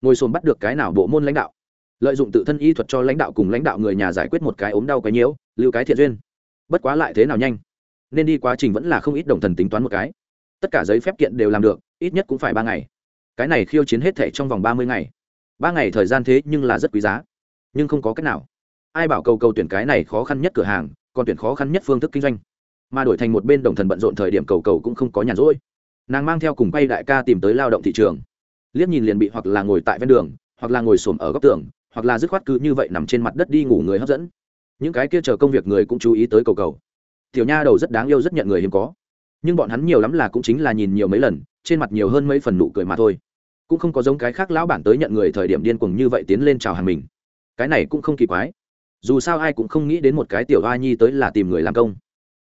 ngồi xồn bắt được cái nào bộ môn lãnh đạo, lợi dụng tự thân y thuật cho lãnh đạo cùng lãnh đạo người nhà giải quyết một cái ốm đau cái nhiễu, lưu cái thiện duyên. Bất quá lại thế nào nhanh? Nên đi quá trình vẫn là không ít đồng thần tính toán một cái. Tất cả giấy phép kiện đều làm được, ít nhất cũng phải ba ngày. Cái này khiêu chiến hết thể trong vòng ba mươi ngày. Ba ngày thời gian thế nhưng là rất quý giá. Nhưng không có cách nào. Ai bảo cầu cầu tuyển cái này khó khăn nhất cửa hàng, còn tuyển khó khăn nhất phương thức kinh doanh. Mà đổi thành một bên đồng thần bận rộn thời điểm cầu cầu cũng không có nhàn rỗi. Nàng mang theo cùng quay đại ca tìm tới lao động thị trường liếc nhìn liền bị hoặc là ngồi tại ven đường, hoặc là ngồi xổm ở góc tường, hoặc là dứt khoát cứ như vậy nằm trên mặt đất đi ngủ người hấp dẫn. Những cái kia chờ công việc người cũng chú ý tới cầu cầu. Tiểu nha đầu rất đáng yêu rất nhận người hiếm có. Nhưng bọn hắn nhiều lắm là cũng chính là nhìn nhiều mấy lần, trên mặt nhiều hơn mấy phần nụ cười mà thôi. Cũng không có giống cái khác lão bản tới nhận người thời điểm điên cuồng như vậy tiến lên chào hàng mình. Cái này cũng không kỳ quái. Dù sao ai cũng không nghĩ đến một cái tiểu hoa nhi tới là tìm người làm công.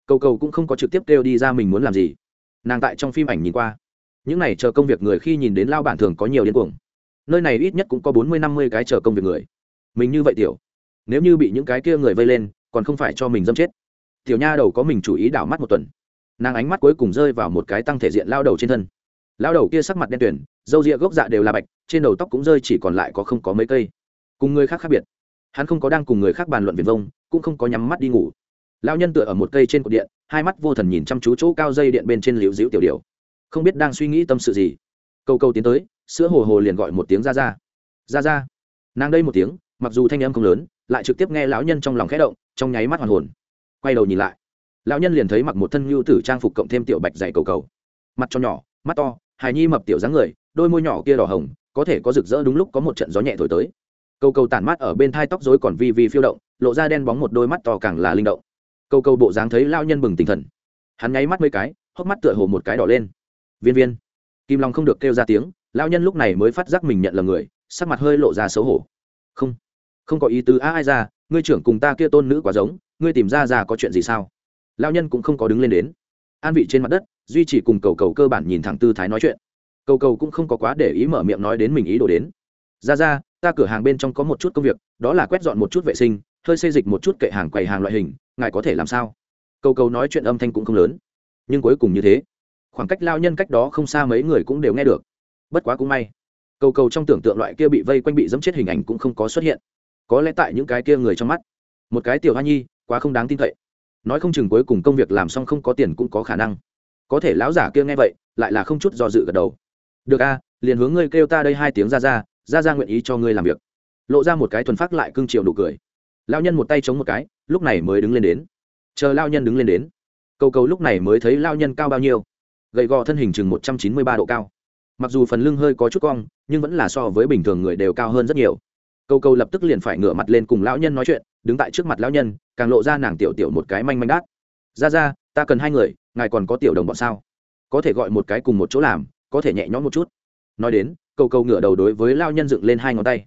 Cầu cầu cũng không có trực tiếp kêu đi ra mình muốn làm gì. Nàng tại trong phim ảnh nhìn qua những này chờ công việc người khi nhìn đến lao bản thường có nhiều điên cuồng. Nơi này ít nhất cũng có bốn mươi năm mươi cái chờ công việc người. Mình như vậy tiểu. Nếu như bị những cái kia người vây lên, còn không phải cho mình dâm chết. Tiểu nha đầu có mình chủ ý đảo mắt một tuần. Nàng ánh mắt cuối cùng rơi vào một cái tăng thể diện lao đầu trên thân. Lao đầu kia sắc mặt đen tuyển râu ria gốc dạ đều là bạch, trên đầu tóc cũng rơi chỉ còn lại có không có mấy cây. Cùng người khác khác biệt. Hắn không có đang cùng người khác bàn luận viền vông, cũng không có nhắm mắt đi ngủ. Lao nhân tựa ở một cây trên cột điện, hai mắt vô thần nhìn chăm chú chỗ cao dây điện bên trên liễu dĩu tiểu điều không biết đang suy nghĩ tâm sự gì. Câu câu tiến tới, sữa hồ hồ liền gọi một tiếng ra ra. Ra ra. Nàng đây một tiếng, mặc dù thanh âm không lớn, lại trực tiếp nghe lão nhân trong lòng khẽ động, trong nháy mắt hoàn hồn. Quay đầu nhìn lại, lão nhân liền thấy mặc một thân nhu tử trang phục cộng thêm tiểu bạch dày cầu cầu. Mặt cho nhỏ, mắt to, hài nhi mập tiểu dáng người, đôi môi nhỏ kia đỏ hồng, có thể có rực rỡ đúng lúc có một trận gió nhẹ thổi tới. Cầu cầu tản mát ở bên thai tóc rối còn vi vi phiêu động, lộ ra đen bóng một đôi mắt to càng là linh động. Cầu cầu bộ dáng thấy lao nhân bừng tinh thần. Hắn nháy mắt mấy cái, hốc mắt tựa hồ một cái đỏ lên viên viên. Kim long không được kêu ra tiếng, Lão nhân lúc này mới phát giác mình nhận là người, sắc mặt hơi lộ ra xấu hổ. Không không có ý tứ, a, ai ra, ngươi trưởng cùng ta kia tôn nữ quá giống, ngươi tìm ra ra có chuyện gì sao? Lão nhân cũng không có đứng lên đến. An vị trên mặt đất, duy chỉ cùng cầu cầu cơ bản nhìn thẳng tư thái nói chuyện. Cầu cầu cũng không có quá để ý mở miệng nói đến mình ý đồ đến. Ra ra, ta cửa hàng bên trong có một chút công việc, đó là quét dọn một chút vệ sinh, hơi xây dịch một chút kệ hàng quầy hàng loại hình, ngài có thể làm sao? Cầu cầu nói chuyện âm thanh cũng không lớn, nhưng cuối cùng như thế khoảng cách lao nhân cách đó không xa mấy người cũng đều nghe được. Bất quá cũng may, cầu cầu trong tưởng tượng loại kia bị vây quanh bị dẫm chết hình ảnh cũng không có xuất hiện. Có lẽ tại những cái kia người trong mắt, một cái tiểu hoa nhi, quá không đáng tin cậy. Nói không chừng cuối cùng công việc làm xong không có tiền cũng có khả năng. Có thể lão giả kia nghe vậy, lại là không chút do dự gật đầu. Được a, liền hướng ngươi kêu ta đây hai tiếng ra ra ra ra nguyện ý cho ngươi làm việc. Lộ ra một cái thuần phát lại cưng chiều nụ cười. Lao nhân một tay chống một cái, lúc này mới đứng lên đến. Chờ lao nhân đứng lên đến. Cầu cầu lúc này mới thấy lao nhân cao bao nhiêu gầy gò thân hình chừng một trăm chín mươi ba độ cao. Mặc dù phần lưng hơi có chút cong, nhưng vẫn là so với bình thường người đều cao hơn rất nhiều. Câu câu lập tức liền phải ngửa mặt lên cùng lão nhân nói chuyện, đứng tại trước mặt lão nhân, càng lộ ra nàng tiểu tiểu một cái manh manh đát. Ra ra, ta cần hai người, ngài còn có tiểu đồng bọn sao? Có thể gọi một cái cùng một chỗ làm, có thể nhẹ nhõm một chút. Nói đến, câu câu ngửa đầu đối với lao nhân dựng lên hai ngón tay.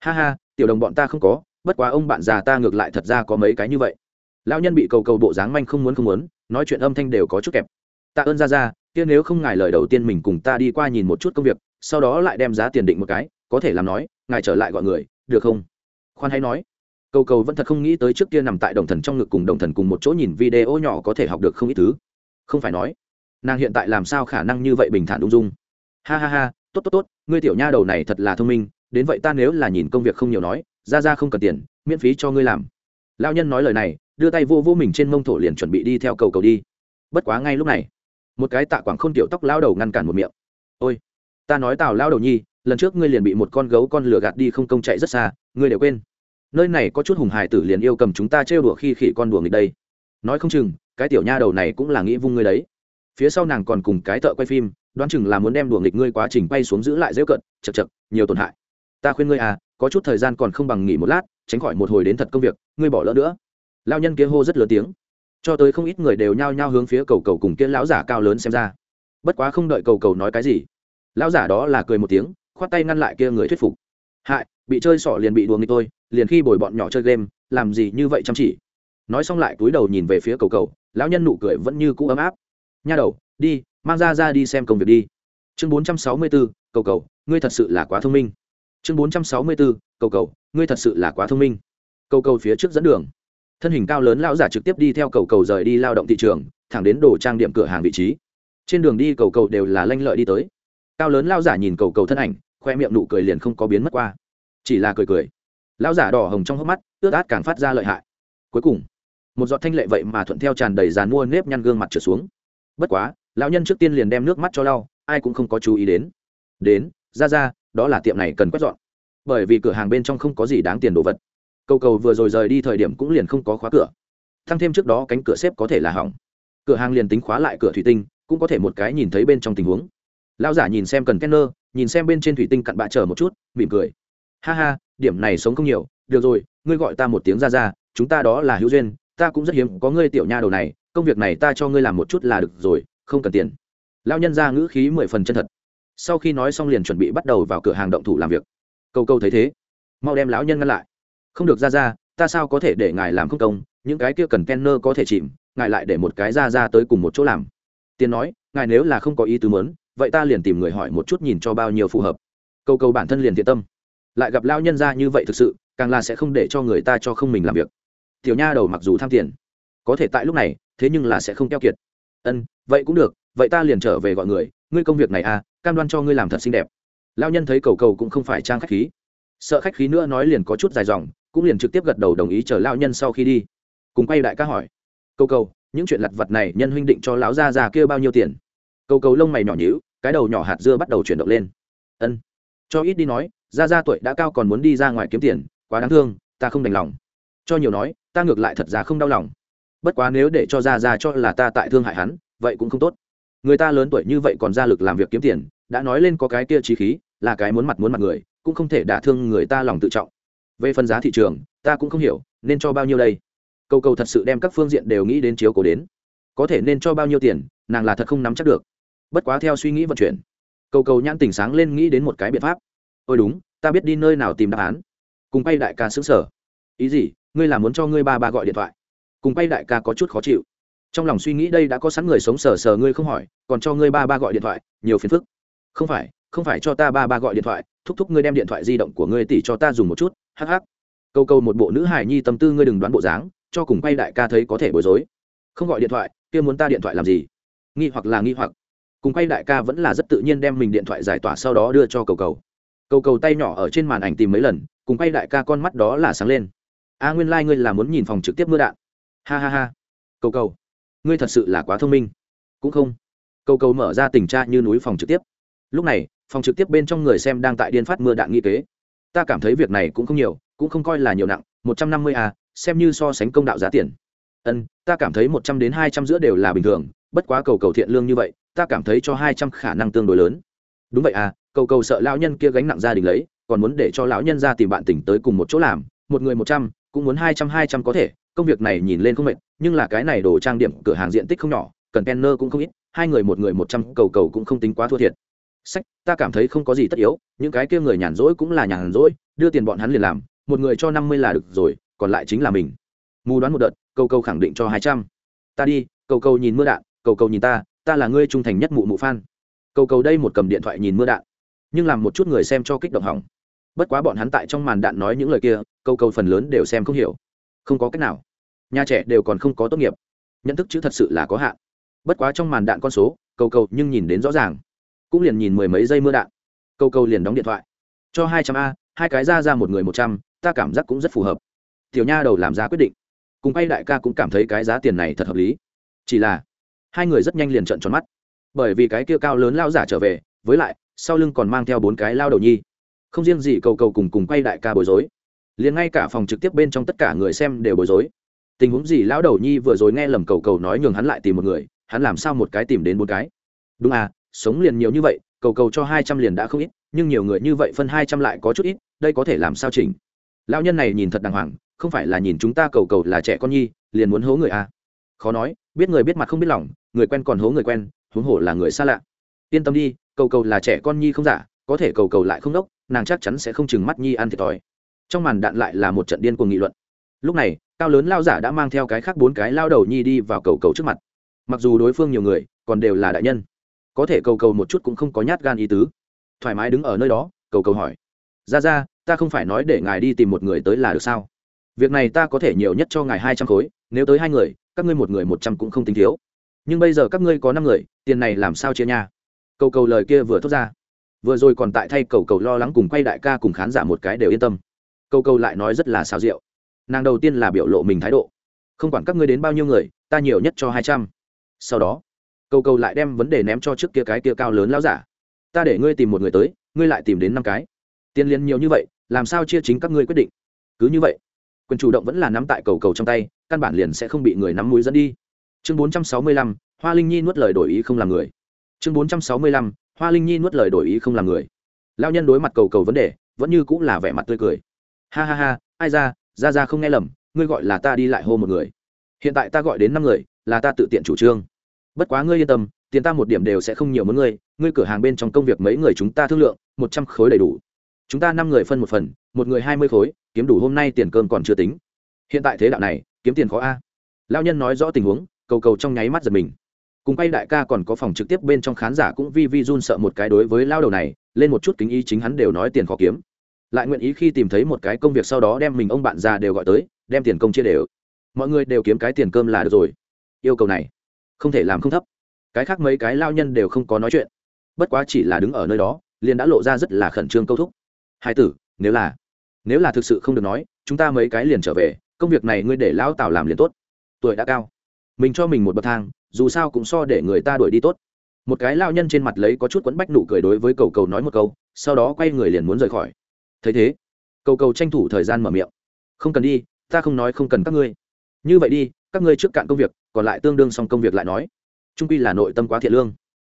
Ha ha, tiểu đồng bọn ta không có, bất quá ông bạn già ta ngược lại thật ra có mấy cái như vậy. Lao nhân bị cầu cầu bộ dáng manh không muốn không muốn, nói chuyện âm thanh đều có chút kẹp. Tạ ơn ra ra kia nếu không ngài lời đầu tiên mình cùng ta đi qua nhìn một chút công việc, sau đó lại đem giá tiền định một cái, có thể làm nói, ngài trở lại gọi người, được không? Khoan hay nói. Cầu cầu vẫn thật không nghĩ tới trước kia nằm tại đồng thần trong ngực cùng đồng thần cùng một chỗ nhìn video nhỏ có thể học được không ít thứ. Không phải nói, nàng hiện tại làm sao khả năng như vậy bình thản ung dung? Ha ha ha, tốt tốt tốt, ngươi tiểu nha đầu này thật là thông minh, đến vậy ta nếu là nhìn công việc không nhiều nói, ra ra không cần tiền, miễn phí cho ngươi làm. Lao nhân nói lời này, đưa tay vô vô mình trên mông thổ liền chuẩn bị đi theo cầu cầu đi. Bất quá ngay lúc này một cái tạ quảng k h ô n tiểu tóc lao đầu ngăn cản một miệng. Ôi, ta nói tào lao đầu nhi, lần trước ngươi liền bị một con gấu con lửa gạt đi không công chạy rất xa, ngươi đều quên. Nơi này có chút hùng hải tử liền yêu cầm chúng ta trêu đùa khi khỉ con đùa nghịch đây. Nói không chừng, cái tiểu nha đầu này cũng là nghĩ vung ngươi đấy. Phía sau nàng còn cùng cái thợ quay phim, đoán chừng là muốn đem đùa nghịch ngươi quá trình bay xuống giữ lại dễ cận, chật chật, nhiều tổn hại. Ta khuyên ngươi à có chút thời gian còn không bằng nghỉ một lát, tránh khỏi một hồi đến thật công việc, ngươi bỏ lỡ nữa. Lao nhân kia hô rất lớn tiếng cho tới không ít người đều nhao nhao hướng phía cầu cầu cùng kia lão giả cao lớn xem ra. Bất quá không đợi cầu cầu nói cái gì, lão giả đó là cười một tiếng, khoát tay ngăn lại kia người thuyết phục. Hại, bị chơi sỏ liền bị đùa nghịch tôi, liền khi bồi bọn nhỏ chơi game, làm gì như vậy chăm chỉ? Nói xong lại cúi đầu nhìn về phía cầu cầu, lão nhân nụ cười vẫn như cũ ấm áp. Nha đầu, đi, mang ra ra đi xem công việc đi. Chương bốn trăm sáu mươi bốn cầu cầu, ngươi thật sự là quá thông minh. Chương bốn trăm sáu mươi bốn cầu cầu, ngươi thật sự là quá thông minh. Cầu cầu phía trước dẫn đường thân hình cao lớn lão giả trực tiếp đi theo cầu cầu rời đi lao động thị trường, thẳng đến đồ trang điểm cửa hàng vị trí. Trên đường đi cầu cầu đều là lanh lợi đi tới. Cao lớn lao giả nhìn cầu cầu thân ảnh, khoe miệng nụ cười liền không có biến mất qua. Chỉ là cười cười. Lão giả đỏ hồng trong hốc mắt, ướt át càng phát ra lợi hại. Cuối cùng, một giọt thanh lệ vậy mà thuận theo tràn đầy dàn mua nếp nhăn gương mặt trở xuống. Bất quá, lão nhân trước tiên liền đem nước mắt cho lau, ai cũng không có chú ý đến. Đến, ra ra, đó là tiệm này cần quét dọn. Bởi vì cửa hàng bên trong không có gì đáng tiền đồ vật cầu cầu vừa rồi rời đi thời điểm cũng liền không có khóa cửa. Thăng thêm trước đó cánh cửa xếp có thể là hỏng. Cửa hàng liền tính khóa lại cửa thủy tinh, cũng có thể một cái nhìn thấy bên trong tình huống. Lão giả nhìn xem cần kenner, nhìn xem bên trên thủy tinh cặn bạ chờ một chút, mỉm cười. Ha ha, điểm này sống không nhiều, được rồi, ngươi gọi ta một tiếng ra ra, chúng ta đó là hữu duyên, ta cũng rất hiếm có ngươi tiểu nha đầu này, công việc này ta cho ngươi làm một chút là được rồi, không cần tiền. Lao nhân ra ngữ khí mười phần chân thật. Sau khi nói xong liền chuẩn bị bắt đầu vào cửa hàng động thủ làm việc. Câu câu thấy thế, mau đem lão nhân ngăn lại không được ra ra, ta sao có thể để ngài làm không công, những cái kia cần kenner có thể chìm, ngài lại để một cái ra ra tới cùng một chỗ làm. Tiền nói, ngài nếu là không có ý tứ mớn vậy ta liền tìm người hỏi một chút nhìn cho bao nhiêu phù hợp. Câu câu bản thân liền thiện tâm. Lại gặp lao nhân ra như vậy thực sự, càng là sẽ không để cho người ta cho không mình làm việc. Tiểu nha đầu mặc dù tham tiền, có thể tại lúc này, thế nhưng là sẽ không keo kiệt. Ân, vậy cũng được, vậy ta liền trở về gọi người, ngươi công việc này à cam đoan cho ngươi làm thật xinh đẹp. Lao nhân thấy cầu cầu cũng không phải trang khách khí. Sợ khách khí nữa nói liền có chút dài dòng cũng liền trực tiếp gật đầu đồng ý chờ lão nhân sau khi đi. Cùng quay đại ca hỏi câu cầu, những chuyện lặt vặt này nhân huynh định cho lão gia già kia bao nhiêu tiền? Câu cầu lông mày nhỏ nhíu, cái đầu nhỏ hạt dưa bắt đầu chuyển động lên. Ân. Cho ít đi nói, gia gia tuổi đã cao còn muốn đi ra ngoài kiếm tiền, quá đáng thương, ta không đành lòng. Cho nhiều nói, ta ngược lại thật ra không đau lòng. Bất quá nếu để cho gia gia cho là ta tại thương hại hắn, vậy cũng không tốt. Người ta lớn tuổi như vậy còn ra lực làm việc kiếm tiền, đã nói lên có cái kia trí khí, là cái muốn mặt muốn mặt người, cũng không thể đả thương người ta lòng tự trọng về phần giá thị trường, ta cũng không hiểu, nên cho bao nhiêu đây? Câu cầu thật sự đem các phương diện đều nghĩ đến chiếu cố đến. Có thể nên cho bao nhiêu tiền, nàng là thật không nắm chắc được. Bất quá theo suy nghĩ vận chuyển, cầu cầu nhãn tỉnh sáng lên nghĩ đến một cái biện pháp. Ôi đúng, ta biết đi nơi nào tìm đáp án. Cùng bay đại ca xứng sở. Ý gì, ngươi là muốn cho ngươi ba ba gọi điện thoại? Cùng bay đại ca có chút khó chịu. Trong lòng suy nghĩ đây đã có sẵn người sống sờ sờ ngươi không hỏi, còn cho ngươi ba ba gọi điện thoại, nhiều phiền phức. Không phải không phải cho ta ba ba gọi điện thoại, thúc thúc ngươi đem điện thoại di động của ngươi tỉ cho ta dùng một chút. Hắc hắc, câu câu một bộ nữ hài nhi tâm tư ngươi đừng đoán bộ dáng cho cùng quay đại ca thấy có thể bối rối. Không gọi điện thoại kia muốn ta điện thoại làm gì? Nghi hoặc là nghi hoặc. Cùng quay đại ca vẫn là rất tự nhiên đem mình điện thoại giải tỏa sau đó đưa cho cầu cầu. Cầu cầu tay nhỏ ở trên màn ảnh tìm mấy lần cùng quay đại ca con mắt đó là sáng lên. A nguyên lai、like、ngươi là muốn nhìn phòng trực tiếp mưa đạn. Ha ha ha. Cầu cầu ngươi thật sự là quá thông minh. Cũng không. Cầu cầu mở ra tình tra như núi phòng trực tiếp. Lúc này phòng trực tiếp bên trong người xem đang tại điên phát mưa đạn nghi kế ta cảm thấy việc này cũng không nhiều, cũng không coi là nhiều nặng, một trăm năm mươi a xem như so sánh công đạo giá tiền. Ân, ta cảm thấy một trăm đến hai trăm giữa đều là bình thường, bất quá cầu cầu thiện lương như vậy, ta cảm thấy cho hai trăm khả năng tương đối lớn. Đúng vậy à cầu cầu sợ lão nhân kia gánh nặng gia đình lấy, còn muốn để cho lão nhân ra tìm bạn tỉnh tới cùng một chỗ làm, một người một trăm, cũng muốn hai trăm hai trăm có thể, công việc này nhìn lên không mệt, nhưng là cái này đồ trang điểm, cửa hàng diện tích không nhỏ, cần penner cũng không ít, hai người một người một trăm, cầu cầu cũng không tính quá thua thiệt sách, ta cảm thấy không có gì tất yếu, những cái kia người nhàn rỗi cũng là nhàn rỗi, đưa tiền bọn hắn liền làm, một người cho năm mươi là được rồi, còn lại chính là mình. Mù đoán một đợt câu câu khẳng định cho hai trăm. Ta đi câu câu nhìn mưa đạn câu câu nhìn ta ta là ngươi trung thành nhất mụ mụ phan câu câu đây một cầm điện thoại nhìn mưa đạn, nhưng làm một chút người xem cho kích động hỏng. Bất quá bọn hắn tại trong màn đạn nói những lời kia câu câu phần lớn đều xem không hiểu. Không có cách nào. Nhà trẻ đều còn không có tốt nghiệp. Nhận thức chữ thật sự là có hạn. Bất quá trong màn đạn con số câu câu nhưng nhìn đến rõ ràng cũng liền nhìn mười mấy giây mưa đạn. Cầu cầu liền đóng điện thoại. Cho hai trăm a, hai cái ra ra một người một trăm, ta cảm giác cũng rất phù hợp. Tiểu nha đầu làm ra quyết định. Cùng quay đại ca cũng cảm thấy cái giá tiền này thật hợp lý. Chỉ là, hai người rất nhanh liền trợn tròn mắt. Bởi vì cái kia cao lớn lao giả trở về, với lại, sau lưng còn mang theo bốn cái lao đầu nhi. Không riêng gì cầu cầu cùng cùng quay đại ca bối rối, liền ngay cả phòng trực tiếp bên trong tất cả người xem đều bối rối. Tình huống gì lão đầu nhi vừa rồi nghe lầm cầu cầu nói nhường hắn lại tìm một người, hắn làm sao một cái tìm đến bốn cái? Đúng à sống liền nhiều như vậy, cầu cầu cho hai trăm liền đã không ít, nhưng nhiều người như vậy phân hai trăm lại có chút ít, đây có thể làm sao chỉnh? Lão nhân này nhìn thật đàng hoàng, không phải là nhìn chúng ta cầu cầu là trẻ con nhi, liền muốn hố người à. khó nói, biết người biết mặt không biết lòng, người quen còn hố người quen, huống hồ là người xa lạ. Yên tâm đi, cầu cầu là trẻ con nhi không giả, có thể cầu cầu lại không đốc, nàng chắc chắn sẽ không chừng mắt nhi ăn thiệt thòi. Trong màn đạn lại là một trận điên cuồng nghị luận. Lúc này, cao lớn lao giả đã mang theo cái khác bốn cái lao đầu nhi đi vào cầu cầu trước mặt. Mặc dù đối phương nhiều người, còn đều là đại nhân có thể cầu cầu một chút cũng không có nhát gan ý tứ. Thoải mái đứng ở nơi đó, cầu cầu hỏi. Ra ra, ta không phải nói để ngài đi tìm một người tới là được sao? Việc này ta có thể nhiều nhất cho ngài hai trăm khối, nếu tới hai người, các ngươi một người một trăm cũng không tính thiếu. Nhưng bây giờ các ngươi có năm người, tiền này làm sao chia nha? Cầu cầu lời kia vừa thốt ra. Vừa rồi còn tại thay cầu cầu lo lắng cùng quay đại ca cùng khán giả một cái đều yên tâm. Cầu cầu lại nói rất là xào rượu. Nàng đầu tiên là biểu lộ mình thái độ. Không quản các ngươi đến bao nhiêu người, ta nhiều nhất cho hai trăm. Sau đó cầu cầu lại đem vấn đề ném cho trước kia cái kia cao lớn lão giả. Ta để ngươi tìm một người tới, ngươi lại tìm đến năm cái. Tiền liên nhiều như vậy, làm sao chia chính các ngươi quyết định? Cứ như vậy, quyền chủ động vẫn là nắm tại cầu cầu trong tay, căn bản liền sẽ không bị người nắm mũi dẫn đi. Chương bốn trăm sáu mươi lăm, hoa linh nhi nuốt lời đổi ý không làm người. Chương bốn trăm sáu mươi lăm, hoa linh nhi nuốt lời đổi ý không làm người. Lao nhân đối mặt cầu cầu vấn đề, vẫn như cũng là vẻ mặt tươi cười. Ha ha ha, ai ra ra ra không nghe lầm, ngươi gọi là ta đi lại hô một người. Hiện tại ta gọi đến năm người, là ta tự tiện chủ trương bất quá ngươi yên tâm, tiền ta một điểm đều sẽ không nhiều muốn ngươi ngươi cửa hàng bên trong công việc mấy người chúng ta thương lượng, một trăm khối đầy đủ. Chúng ta năm người phân một phần, một người hai mươi khối, kiếm đủ hôm nay tiền cơm còn chưa tính. Hiện tại thế đạo này, kiếm tiền khó a. Lao nhân nói rõ tình huống, cầu cầu trong nháy mắt giật mình. Cùng quay đại ca còn có phòng trực tiếp bên trong khán giả cũng vi vi run sợ một cái đối với lao đầu này, lên một chút kính ý chính hắn đều nói tiền khó kiếm. Lại nguyện ý khi tìm thấy một cái công việc sau đó đem mình ông bạn già đều gọi tới, đem tiền công chia đều. Mọi người đều kiếm cái tiền cơm là được rồi. Yêu cầu này không thể làm không thấp. Cái khác mấy cái lao nhân đều không có nói chuyện. Bất quá chỉ là đứng ở nơi đó, liền đã lộ ra rất là khẩn trương câu thúc. Hai tử, nếu là nếu là thực sự không được nói, chúng ta mấy cái liền trở về, công việc này ngươi để lão tào làm liền tốt. Tuổi đã cao, mình cho mình một bậc thang, dù sao cũng so để người ta đuổi đi tốt. Một cái lao nhân trên mặt lấy có chút quấn bách nụ cười đối với cầu cầu nói một câu, sau đó quay người liền muốn rời khỏi. Thấy thế, cầu cầu tranh thủ thời gian mở miệng. Không cần đi, ta không nói không cần các ngươi như vậy đi, các ngươi trước cạn công việc, còn lại tương đương xong công việc lại nói. Trung quy là nội tâm quá thiện lương.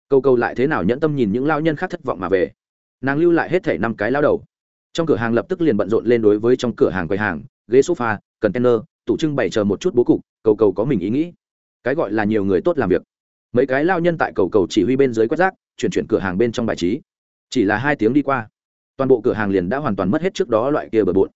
Cầu cầu lại thế nào nhẫn tâm nhìn những lao nhân khác thất vọng mà về. Nàng lưu lại hết thể năm cái lao đầu. Trong cửa hàng lập tức liền bận rộn lên đối với trong cửa hàng quầy hàng, ghế sofa, container, tủ trưng bày chờ một chút bố cục, cầu cầu có mình ý nghĩ. Cái gọi là nhiều người tốt làm việc. Mấy cái lao nhân tại cầu cầu chỉ huy bên dưới quét rác, chuyển chuyển cửa hàng bên trong bài trí. Chỉ là hai tiếng đi qua, toàn bộ cửa hàng liền đã hoàn toàn mất hết trước đó loại kia bừa bộn.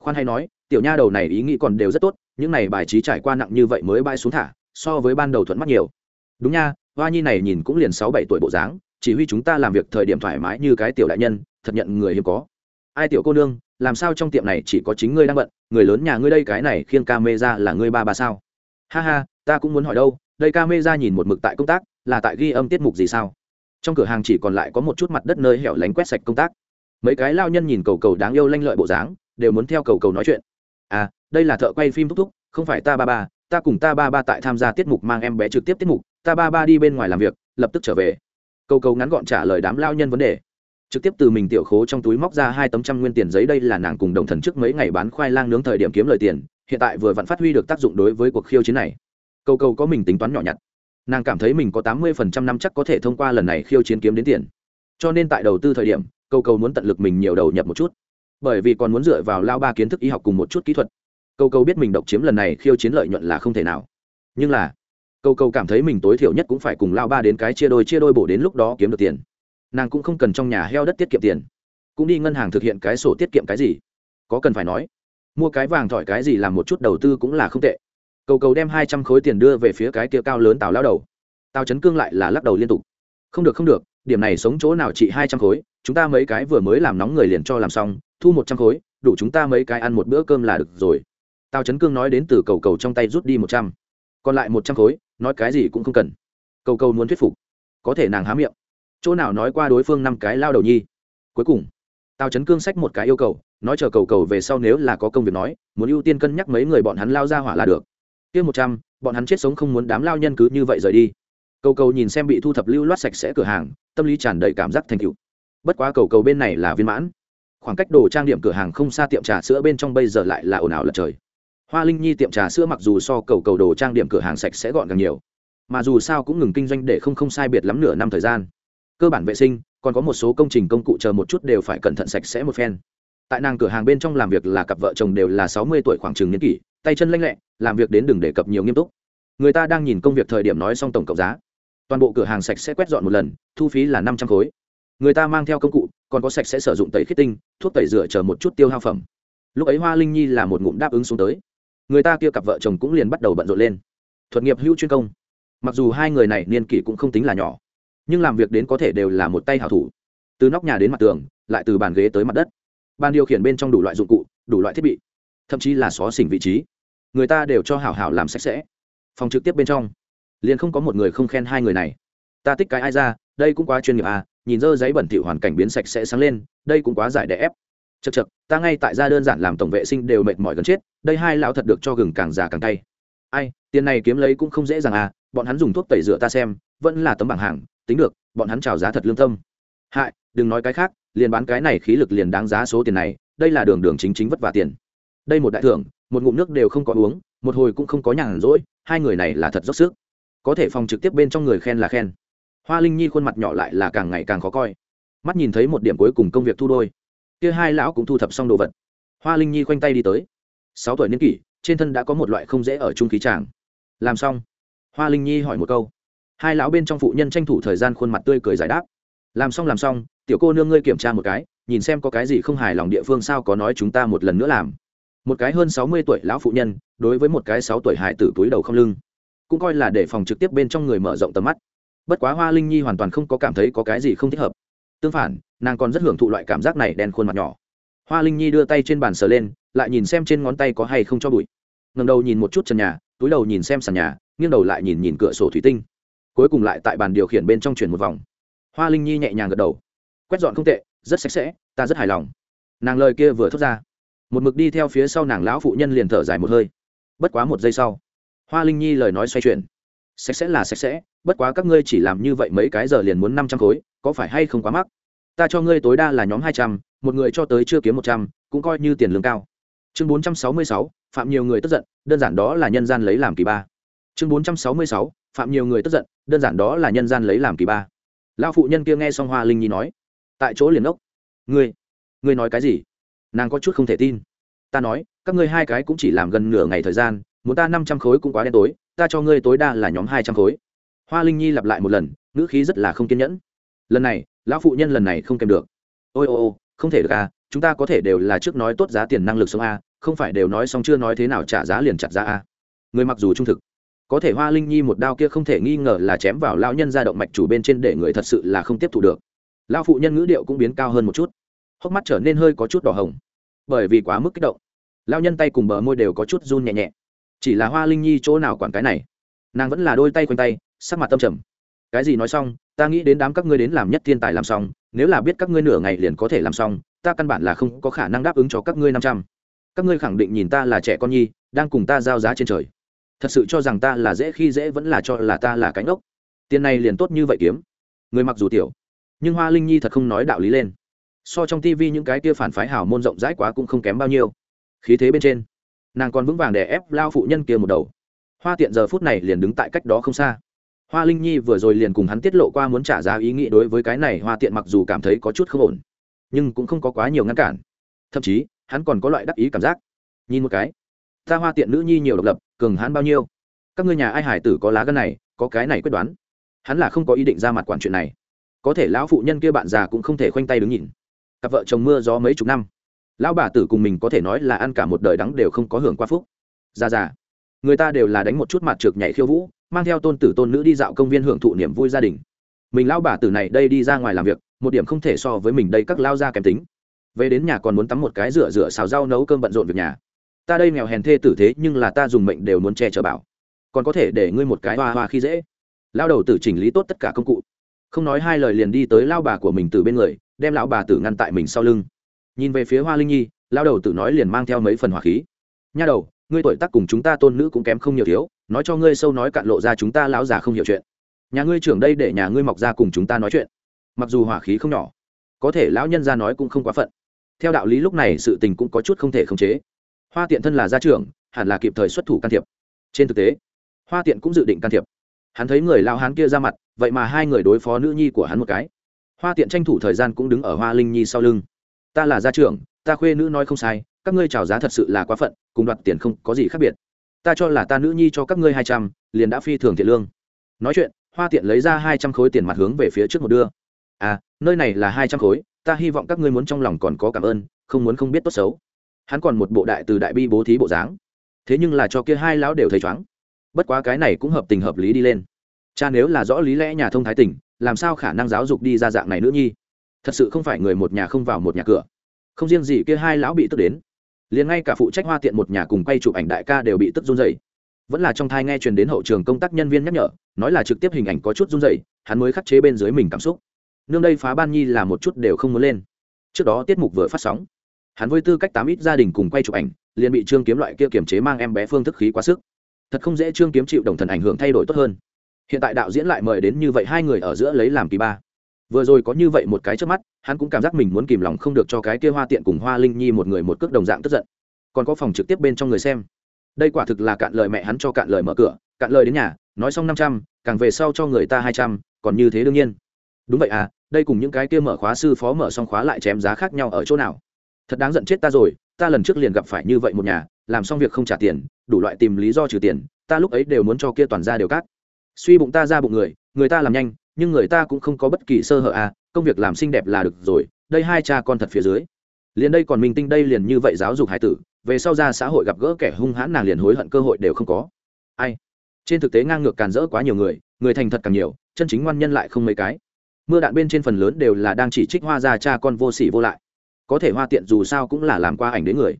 Khoan hay nói tiểu nha đầu này ý nghĩ còn đều rất tốt, những này bài trí trải qua nặng như vậy mới bay xuống thả, so với ban đầu thuận mắt nhiều. Đúng nha, hoa nhi này nhìn cũng liền sáu bảy tuổi bộ dáng, chỉ huy chúng ta làm việc thời điểm thoải mái như cái tiểu đại nhân, thật nhận người hiếm có. Ai tiểu cô nương, làm sao trong tiệm này chỉ có chính ngươi đang bận, người lớn nhà ngươi đây cái này khiêng ca mê ra là ngươi ba ba sao? Ha ha, ta cũng muốn hỏi đâu, đây ca mê ra nhìn một mực tại công tác, là tại ghi âm tiết mục gì sao? Trong cửa hàng chỉ còn lại có một chút mặt đất nơi hẻo lánh quét sạch công tác. Mấy cái lao nhân nhìn cầu cầu đáng yêu lanh lợi bộ dáng, đều muốn theo cầu cầu nói chuyện à đây là thợ quay phim thúc thúc, không phải ta ba ba, ta cùng ta ba ba tại tham gia tiết mục mang em bé trực tiếp tiết mục, ta ba ba đi bên ngoài làm việc, lập tức trở về. Câu câu ngắn gọn trả lời đám lao nhân vấn đề. Trực tiếp từ mình tiểu khố trong túi móc ra hai tấm trăm nguyên tiền giấy, đây là nàng cùng đồng thần trước mấy ngày bán khoai lang nướng thời điểm kiếm lời tiền, hiện tại vừa vặn phát huy được tác dụng đối với cuộc khiêu chiến này. Câu câu có mình tính toán nhỏ nhặt. Nàng cảm thấy mình có tám mươi phần trăm năm chắc có thể thông qua lần này khiêu chiến kiếm đến tiền. Cho nên tại đầu tư thời điểm câu câu muốn tận lực mình nhiều đầu nhập một chút bởi vì còn muốn dựa vào lao ba kiến thức y học cùng một chút kỹ thuật. Câu Câu biết mình độc chiếm lần này khiêu chiến lợi nhuận là không thể nào. Nhưng là Câu Câu cảm thấy mình tối thiểu nhất cũng phải cùng lao ba đến cái chia đôi chia đôi bổ đến lúc đó kiếm được tiền. Nàng cũng không cần trong nhà heo đất tiết kiệm tiền, cũng đi ngân hàng thực hiện cái sổ tiết kiệm cái gì. Có cần phải nói, mua cái vàng thỏi cái gì làm một chút đầu tư cũng là không tệ. Cầu cầu đem hai trăm khối tiền đưa về phía cái kia cao lớn tào lao đầu. Tào trấn cương lại là lắc đầu liên tục. Không được không được, điểm này sống chỗ nào trị hai trăm khối, chúng ta mấy cái vừa mới làm nóng người liền cho làm xong thu một trăm khối, đủ chúng ta mấy cái ăn một bữa cơm là được rồi. Tào trấn cương nói đến từ cầu cầu trong tay rút đi một trăm. Còn lại một trăm khối, nói cái gì cũng không cần. Cầu cầu muốn thuyết phục. Có thể nàng há miệng. Chỗ nào nói qua đối phương năm cái lao đầu nhi. Cuối cùng, tào trấn cương sách một cái yêu cầu, nói chờ cầu cầu về sau nếu là có công việc nói, muốn ưu tiên cân nhắc mấy người bọn hắn lao ra hỏa là được. Tiêm một trăm, bọn hắn chết sống không muốn đám lao nhân cứ như vậy rời đi. Cầu cầu nhìn xem bị thu thập lưu loát sạch sẽ cửa hàng, tâm lý tràn đầy cảm giác thành cựu bất quá cầu cầu bên này là viên mãn khoảng cách đồ trang điểm cửa hàng không xa tiệm trà sữa bên trong bây giờ lại là ồn ào lật trời. Hoa linh nhi tiệm trà sữa mặc dù so cầu cầu đồ trang điểm cửa hàng sạch sẽ gọn càng nhiều, mà dù sao cũng ngừng kinh doanh để không không sai biệt lắm nửa năm thời gian. Cơ bản vệ sinh, còn có một số công trình công cụ chờ một chút đều phải cẩn thận sạch sẽ một phen. Tại nàng cửa hàng bên trong làm việc là cặp vợ chồng đều là sáu mươi tuổi khoảng chừng niên kỷ, tay chân lanh lẹ, làm việc đến đừng đề cập nhiều nghiêm túc. Người ta đang nhìn công việc thời điểm nói xong tổng cộng giá. Toàn bộ cửa hàng sạch sẽ quét dọn một lần, thu phí là năm trăm khối người ta mang theo công cụ, còn có sạch sẽ sử dụng tẩy khiết tinh, thuốc tẩy rửa chờ một chút tiêu hao phẩm. Lúc ấy hoa linh nhi là một ngụm đáp ứng xuống tới. Người ta kia cặp vợ chồng cũng liền bắt đầu bận rộn lên. Thuật nghiệp hữu chuyên công. Mặc dù hai người này niên kỷ cũng không tính là nhỏ, nhưng làm việc đến có thể đều là một tay hảo thủ. Từ nóc nhà đến mặt tường, lại từ bàn ghế tới mặt đất. Bàn điều khiển bên trong đủ loại dụng cụ, đủ loại thiết bị, thậm chí là xó xỉnh vị trí. Người ta đều cho hảo hảo làm sạch sẽ. Phòng trực tiếp bên trong, liền không có một người không khen hai người này. Ta thích cái ai ra, đây cũng quá chuyên nghiệp à nhìn dơ giấy bẩn thỉu hoàn cảnh biến sạch sẽ sáng lên, đây cũng quá giải đẻ ép. Chật chật ta ngay tại gia đơn giản làm tổng vệ sinh đều mệt mỏi gần chết, đây hai lão thật được cho gừng càng già càng tay ai, tiền này kiếm lấy cũng không dễ dàng à bọn hắn dùng thuốc tẩy rửa ta xem, vẫn là tấm bảng hàng, tính được, bọn hắn trào giá thật lương tâm. Hại, đừng nói cái khác, liền bán cái này khí lực liền đáng giá số tiền này, đây là đường đường chính chính vất vả tiền. Đây một đại thưởng, một ngụm nước đều không có uống, một hồi cũng không có nhàn rỗi, hai người này là thật dốc sức. Có thể phòng trực tiếp bên trong người khen là khen hoa linh nhi khuôn mặt nhỏ lại là càng ngày càng khó coi mắt nhìn thấy một điểm cuối cùng công việc thu đôi kia hai lão cũng thu thập xong đồ vật hoa linh nhi khoanh tay đi tới sáu tuổi niên kỷ trên thân đã có một loại không dễ ở trung khí tràng làm xong hoa linh nhi hỏi một câu hai lão bên trong phụ nhân tranh thủ thời gian khuôn mặt tươi cười giải đáp làm xong làm xong tiểu cô nương ngươi kiểm tra một cái nhìn xem có cái gì không hài lòng địa phương sao có nói chúng ta một lần nữa làm một cái hơn sáu mươi tuổi lão phụ nhân đối với một cái sáu tuổi hải tử túi đầu không lưng cũng coi là để phòng trực tiếp bên trong người mở rộng tầm mắt bất quá hoa linh nhi hoàn toàn không có cảm thấy có cái gì không thích hợp. Tương phản, nàng còn rất hưởng thụ loại cảm giác này đen khuôn mặt nhỏ. Hoa linh nhi đưa tay trên bàn sờ lên, lại nhìn xem trên ngón tay có hay không cho bụi. Ngầm đầu nhìn một chút trần nhà, túi đầu nhìn xem sàn nhà, nghiêng đầu lại nhìn nhìn cửa sổ thủy tinh. Cuối cùng lại tại bàn điều khiển bên trong chuyển một vòng. Hoa linh nhi nhẹ nhàng gật đầu. Quét dọn không tệ, rất sạch sẽ, ta rất hài lòng. Nàng lời kia vừa thốt ra. Một mực đi theo phía sau nàng lão phụ nhân liền thở dài một hơi. Bất quá một giây sau, hoa linh nhi lời nói xoay chuyển sạch sẽ là sạch sẽ, bất quá các ngươi chỉ làm như vậy mấy cái giờ liền muốn năm trăm khối, có phải hay không quá mắc? Ta cho ngươi tối đa là nhóm hai trăm, một người cho tới chưa kiếm một trăm, cũng coi như tiền lương cao. Chương bốn trăm sáu mươi sáu, phạm nhiều người tức giận, đơn giản đó là nhân gian lấy làm kỳ ba. Chương bốn trăm sáu mươi sáu, phạm nhiều người tức giận, đơn giản đó là nhân gian lấy làm kỳ ba. Lao phụ nhân kia nghe xong hoa linh nhi nói, tại chỗ liền ốc. Ngươi ngươi nói cái gì? Nàng có chút không thể tin. Ta nói, các ngươi hai cái cũng chỉ làm gần nửa ngày thời gian muốn ta năm trăm khối cũng quá đen tối, ta cho ngươi tối đa là nhóm hai trăm khối. Hoa linh nhi lặp lại một lần, ngữ khí rất là không kiên nhẫn. Lần này, lão phụ nhân lần này không kèm được. Ôi ô ô, không thể được à chúng ta có thể đều là trước nói tốt giá tiền năng lực sống a, không phải đều nói xong chưa nói thế nào trả giá liền chặt giá a. Người mặc dù trung thực, có thể hoa linh nhi một đao kia không thể nghi ngờ là chém vào lão nhân ra động mạch chủ bên trên để người thật sự là không tiếp thu được. Lão phụ nhân ngữ điệu cũng biến cao hơn một chút, hốc mắt trở nên hơi có chút đỏ hồng. Bởi vì quá mức kích động, lão nhân tay cùng bờ môi đều có chút run nhẹ nhẹ chỉ là hoa linh nhi chỗ nào quản cái này? Nàng vẫn là đôi tay quanh tay, sắc mặt tâm trầm. Cái gì nói xong, ta nghĩ đến đám các ngươi đến làm nhất thiên tài làm xong, nếu là biết các ngươi nửa ngày liền có thể làm xong, ta căn bản là không có khả năng đáp ứng cho các ngươi năm trăm. Các ngươi khẳng định nhìn ta là trẻ con nhi, đang cùng ta giao giá trên trời. Thật sự cho rằng ta là dễ khi dễ vẫn là cho là ta là cánh ốc tiền này liền tốt như vậy kiếm. Người mặc dù tiểu, nhưng hoa linh nhi thật không nói đạo lý lên. So trong tivi những cái kia phản phái hào môn rộng rãi quá cũng không kém bao nhiêu. Khí thế bên trên nàng còn vững vàng để ép lao phụ nhân kia một đầu. Hoa tiện giờ phút này liền đứng tại cách đó không xa. Hoa linh nhi vừa rồi liền cùng hắn tiết lộ qua muốn trả giá ý nghĩ đối với cái này, hoa tiện mặc dù cảm thấy có chút không ổn, nhưng cũng không có quá nhiều ngăn cản. Thậm chí, hắn còn có loại đắc ý cảm giác. Nhìn một cái, ta hoa tiện nữ nhi nhiều độc lập, cường hắn bao nhiêu? Các ngươi nhà ai hải tử có lá gân này, có cái này quyết đoán? Hắn là không có ý định ra mặt quản chuyện này. Có thể lão phụ nhân kia bạn già cũng không thể khoanh tay đứng nhìn. Cặp vợ chồng mưa gió mấy chục năm lão bà tử cùng mình có thể nói là ăn cả một đời đắng đều không có hưởng qua phúc. Ra ra, người ta đều là đánh một chút mặt trượt nhảy khiêu vũ mang theo tôn tử tôn nữ đi dạo công viên hưởng thụ niềm vui gia đình. Mình lão bà tử này đây đi ra ngoài làm việc một điểm không thể so với mình đây các lao ra kém tính. Về đến nhà còn muốn tắm một cái rửa rửa xào rau nấu cơm bận rộn việc nhà. Ta đây nghèo hèn thê tử thế nhưng là ta dùng mệnh đều muốn che chở bảo. Còn có thể để ngươi một cái hoa hoa khi dễ. Lao đầu tử chỉnh lý tốt tất cả công cụ. Không nói hai lời liền đi tới lao bà của mình từ bên người đem lão bà tử ngăn tại mình sau lưng nhìn về phía hoa linh nhi lao đầu tự nói liền mang theo mấy phần hỏa khí. Nha đầu, ngươi tuổi tác cùng chúng ta tôn nữ cũng kém không nhiều thiếu, nói cho ngươi sâu nói cạn lộ ra chúng ta lão già không hiểu chuyện. Nhà ngươi trưởng đây để nhà ngươi mọc ra cùng chúng ta nói chuyện. Mặc dù hỏa khí không nhỏ, có thể lão nhân ra nói cũng không quá phận. Theo đạo lý lúc này sự tình cũng có chút không thể khống chế. Hoa tiện thân là gia trưởng, hẳn là kịp thời xuất thủ can thiệp. Trên thực tế, hoa tiện cũng dự định can thiệp. Hắn thấy người lao hán kia ra mặt, vậy mà hai người đối phó nữ nhi của hắn một cái. Hoa tiện tranh thủ thời gian cũng đứng ở hoa linh nhi sau lưng ta là gia trưởng, ta khuê nữ nói không sai, các ngươi trào giá thật sự là quá phận, cùng đoạt tiền không có gì khác biệt. Ta cho là ta nữ nhi cho các ngươi hai trăm, liền đã phi thường thiện lương. Nói chuyện, hoa tiện lấy ra hai trăm khối tiền mặt hướng về phía trước một đưa. À nơi này là hai trăm khối, ta hy vọng các ngươi muốn trong lòng còn có cảm ơn, không muốn không biết tốt xấu. Hắn còn một bộ đại từ đại bi bố thí bộ dáng. Thế nhưng là cho kia hai lão đều thấy chóng. Bất quá cái này cũng hợp tình hợp lý đi lên. Cha nếu là rõ lý lẽ nhà thông thái tỉnh làm sao khả năng giáo dục đi ra dạng này nữ nhi? Thật sự không phải người một nhà không vào một nhà cửa. Không riêng gì kia hai lão bị tức đến, liền ngay cả phụ trách hoa tiện một nhà cùng quay chụp ảnh đại ca đều bị tức run dày vẫn là trong thai nghe truyền đến hậu trường công tác nhân viên nhắc nhở, nói là trực tiếp hình ảnh có chút run dày hắn mới khắc chế bên dưới mình cảm xúc. Nương đây phá ban nhi là một chút đều không muốn lên. Trước đó tiết mục vừa phát sóng, hắn với tư cách tám ít gia đình cùng quay chụp ảnh, liền bị trương kiếm loại kia kiềm chế mang em bé phương thức khí quá sức. Thật không dễ trương kiếm chịu đồng thần ảnh hưởng thay đổi tốt hơn. Hiện tại đạo diễn lại mời đến như vậy hai người ở giữa lấy làm kỳ ba vừa rồi có như vậy một cái trước mắt, hắn cũng cảm giác mình muốn kìm lòng không được cho cái kia hoa tiện cùng hoa linh nhi một người một cước đồng dạng tức giận. Còn có phòng trực tiếp bên trong người xem. Đây quả thực là cạn lời mẹ hắn cho cạn lời mở cửa, cạn lời đến nhà, nói xong năm trăm, càng về sau cho người ta hai trăm, còn như thế đương nhiên. Đúng vậy à đây cùng những cái kia mở khóa sư phó mở xong khóa lại chém giá khác nhau ở chỗ nào? Thật đáng giận chết ta rồi, ta lần trước liền gặp phải như vậy một nhà, làm xong việc không trả tiền, đủ loại tìm lý do trừ tiền, ta lúc ấy đều muốn cho kia toàn ra đều cát suy bụng ta ra bụng người người ta làm nhanh nhưng người ta cũng không có bất kỳ sơ hở à công việc làm xinh đẹp là được rồi, đây hai cha con thật phía dưới. Liền đây còn minh tinh đây liền như vậy giáo dục hải tử, về sau ra xã hội gặp gỡ kẻ hung hãn nàng liền hối hận cơ hội đều không có. Ai? Trên thực tế ngang ngược càn rỡ quá nhiều người người thành thật càng nhiều, chân chính ngoan nhân lại không mấy cái. Mưa đạn bên trên phần lớn đều là đang chỉ trích hoa ra cha con vô sỉ vô lại. Có thể hoa tiện dù sao cũng là làm qua ảnh đến người.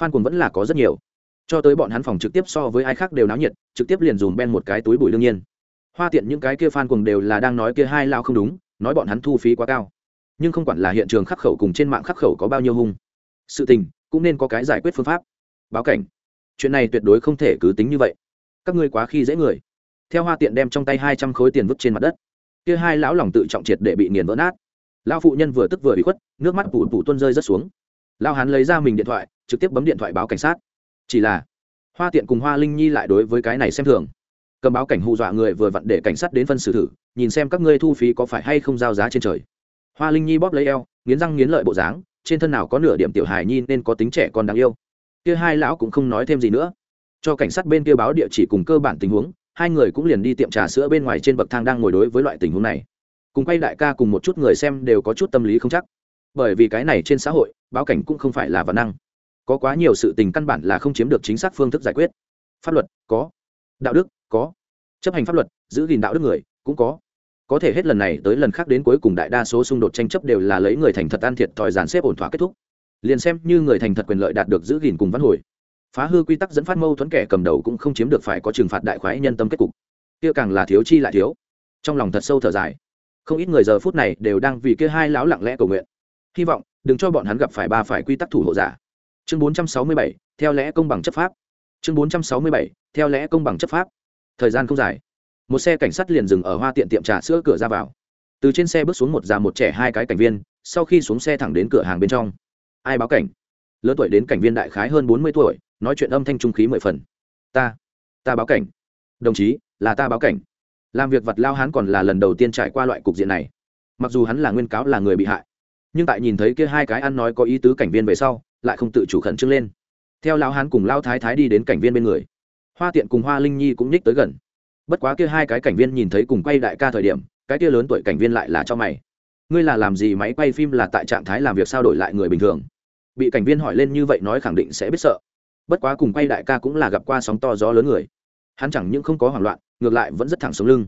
Phan cuồng vẫn là có rất nhiều. Cho tới bọn hắn phòng trực tiếp so với ai khác đều náo nhiệt, trực tiếp liền dùm ben một cái túi bụi đương nhiên hoa tiện những cái kia phan cuồng đều là đang nói kia hai lao không đúng, nói bọn hắn thu phí quá cao. Nhưng không quản là hiện trường khắc khẩu cùng trên mạng khắc khẩu có bao nhiêu hung. Sự tình cũng nên có cái giải quyết phương pháp. Báo cảnh. Chuyện này tuyệt đối không thể cứ tính như vậy. Các ngươi quá khi dễ người. Theo hoa tiện đem trong tay hai trăm khối tiền vứt trên mặt đất, kia hai lão lòng tự trọng triệt để bị nghiền vỡ nát. Lão phụ nhân vừa tức vừa bị khuất, nước mắt phủ phủ tuôn rơi rất xuống. Lão hắn lấy ra mình điện thoại, trực tiếp bấm điện thoại báo cảnh sát. Chỉ là, hoa tiện cùng hoa linh nhi lại đối với cái này xem thường cầm báo cảnh hù dọa người vừa vặn để cảnh sát đến phân xử thử, nhìn xem các ngươi thu phí có phải hay không giao giá trên trời. Hoa linh nhi bóp lấy eo, nghiến răng nghiến lợi bộ dáng, trên thân nào có nửa điểm tiểu hài nhi nên có tính trẻ con đáng yêu. Kia hai lão cũng không nói thêm gì nữa. Cho cảnh sát bên kia báo địa chỉ cùng cơ bản tình huống, hai người cũng liền đi tiệm trà sữa bên ngoài trên bậc thang đang ngồi đối với loại tình huống này. Cùng quay đại ca cùng một chút người xem đều có chút tâm lý không chắc. Bởi vì cái này trên xã hội, báo cảnh cũng không phải là văn năng. Có quá nhiều sự tình căn bản là không chiếm được chính xác phương thức giải quyết. Pháp luật, có. Đạo đức có. Chấp hành pháp luật giữ gìn đạo đức người cũng có. Có thể hết lần này tới lần khác đến cuối cùng đại đa số xung đột tranh chấp đều là lấy người thành thật an thiệt thòi dàn xếp ổn thỏa kết thúc. Liền xem như người thành thật quyền lợi đạt được giữ gìn cùng văn hồi. Phá hư quy tắc dẫn phát mâu thuẫn kẻ cầm đầu cũng không chiếm được phải có trừng phạt đại khoái nhân tâm kết cục. Kia càng là thiếu chi lại thiếu. Trong lòng thật sâu thở dài. Không ít người giờ phút này đều đang vì kia hai lão lặng lẽ cầu nguyện. Hy vọng đừng cho bọn hắn gặp phải ba phải quy tắc thủ hộ giả. Chương 467, theo lẽ công bằng chấp pháp. Chương 467, theo lẽ công bằng chấp pháp thời gian không dài. Một xe cảnh sát liền dừng ở hoa tiện tiệm trà sữa cửa ra vào. Từ trên xe bước xuống một già một trẻ hai cái cảnh viên, sau khi xuống xe thẳng đến cửa hàng bên trong. Ai báo cảnh? Lớn tuổi đến cảnh viên đại khái hơn bốn mươi tuổi, nói chuyện âm thanh trung khí mười phần. Ta ta báo cảnh. Đồng chí, là ta báo cảnh. Làm việc vật lao hắn còn là lần đầu tiên trải qua loại cục diện này. Mặc dù hắn là nguyên cáo là người bị hại, nhưng tại nhìn thấy kia hai cái ăn nói có ý tứ cảnh viên về sau, lại không tự chủ khẩn trương lên. Theo lao hán cùng lao thái thái đi đến cảnh viên bên người hoa tiện cùng hoa linh nhi cũng nhích tới gần. Bất quá kia hai cái cảnh viên nhìn thấy cùng quay đại ca thời điểm, cái kia lớn tuổi cảnh viên lại là cho mày. Ngươi là làm gì máy quay phim là tại trạng thái làm việc sao đổi lại người bình thường? Bị cảnh viên hỏi lên như vậy nói khẳng định sẽ biết sợ. Bất quá cùng quay đại ca cũng là gặp qua sóng to gió lớn người. Hắn chẳng những không có hoảng loạn, ngược lại vẫn rất thẳng sống lưng.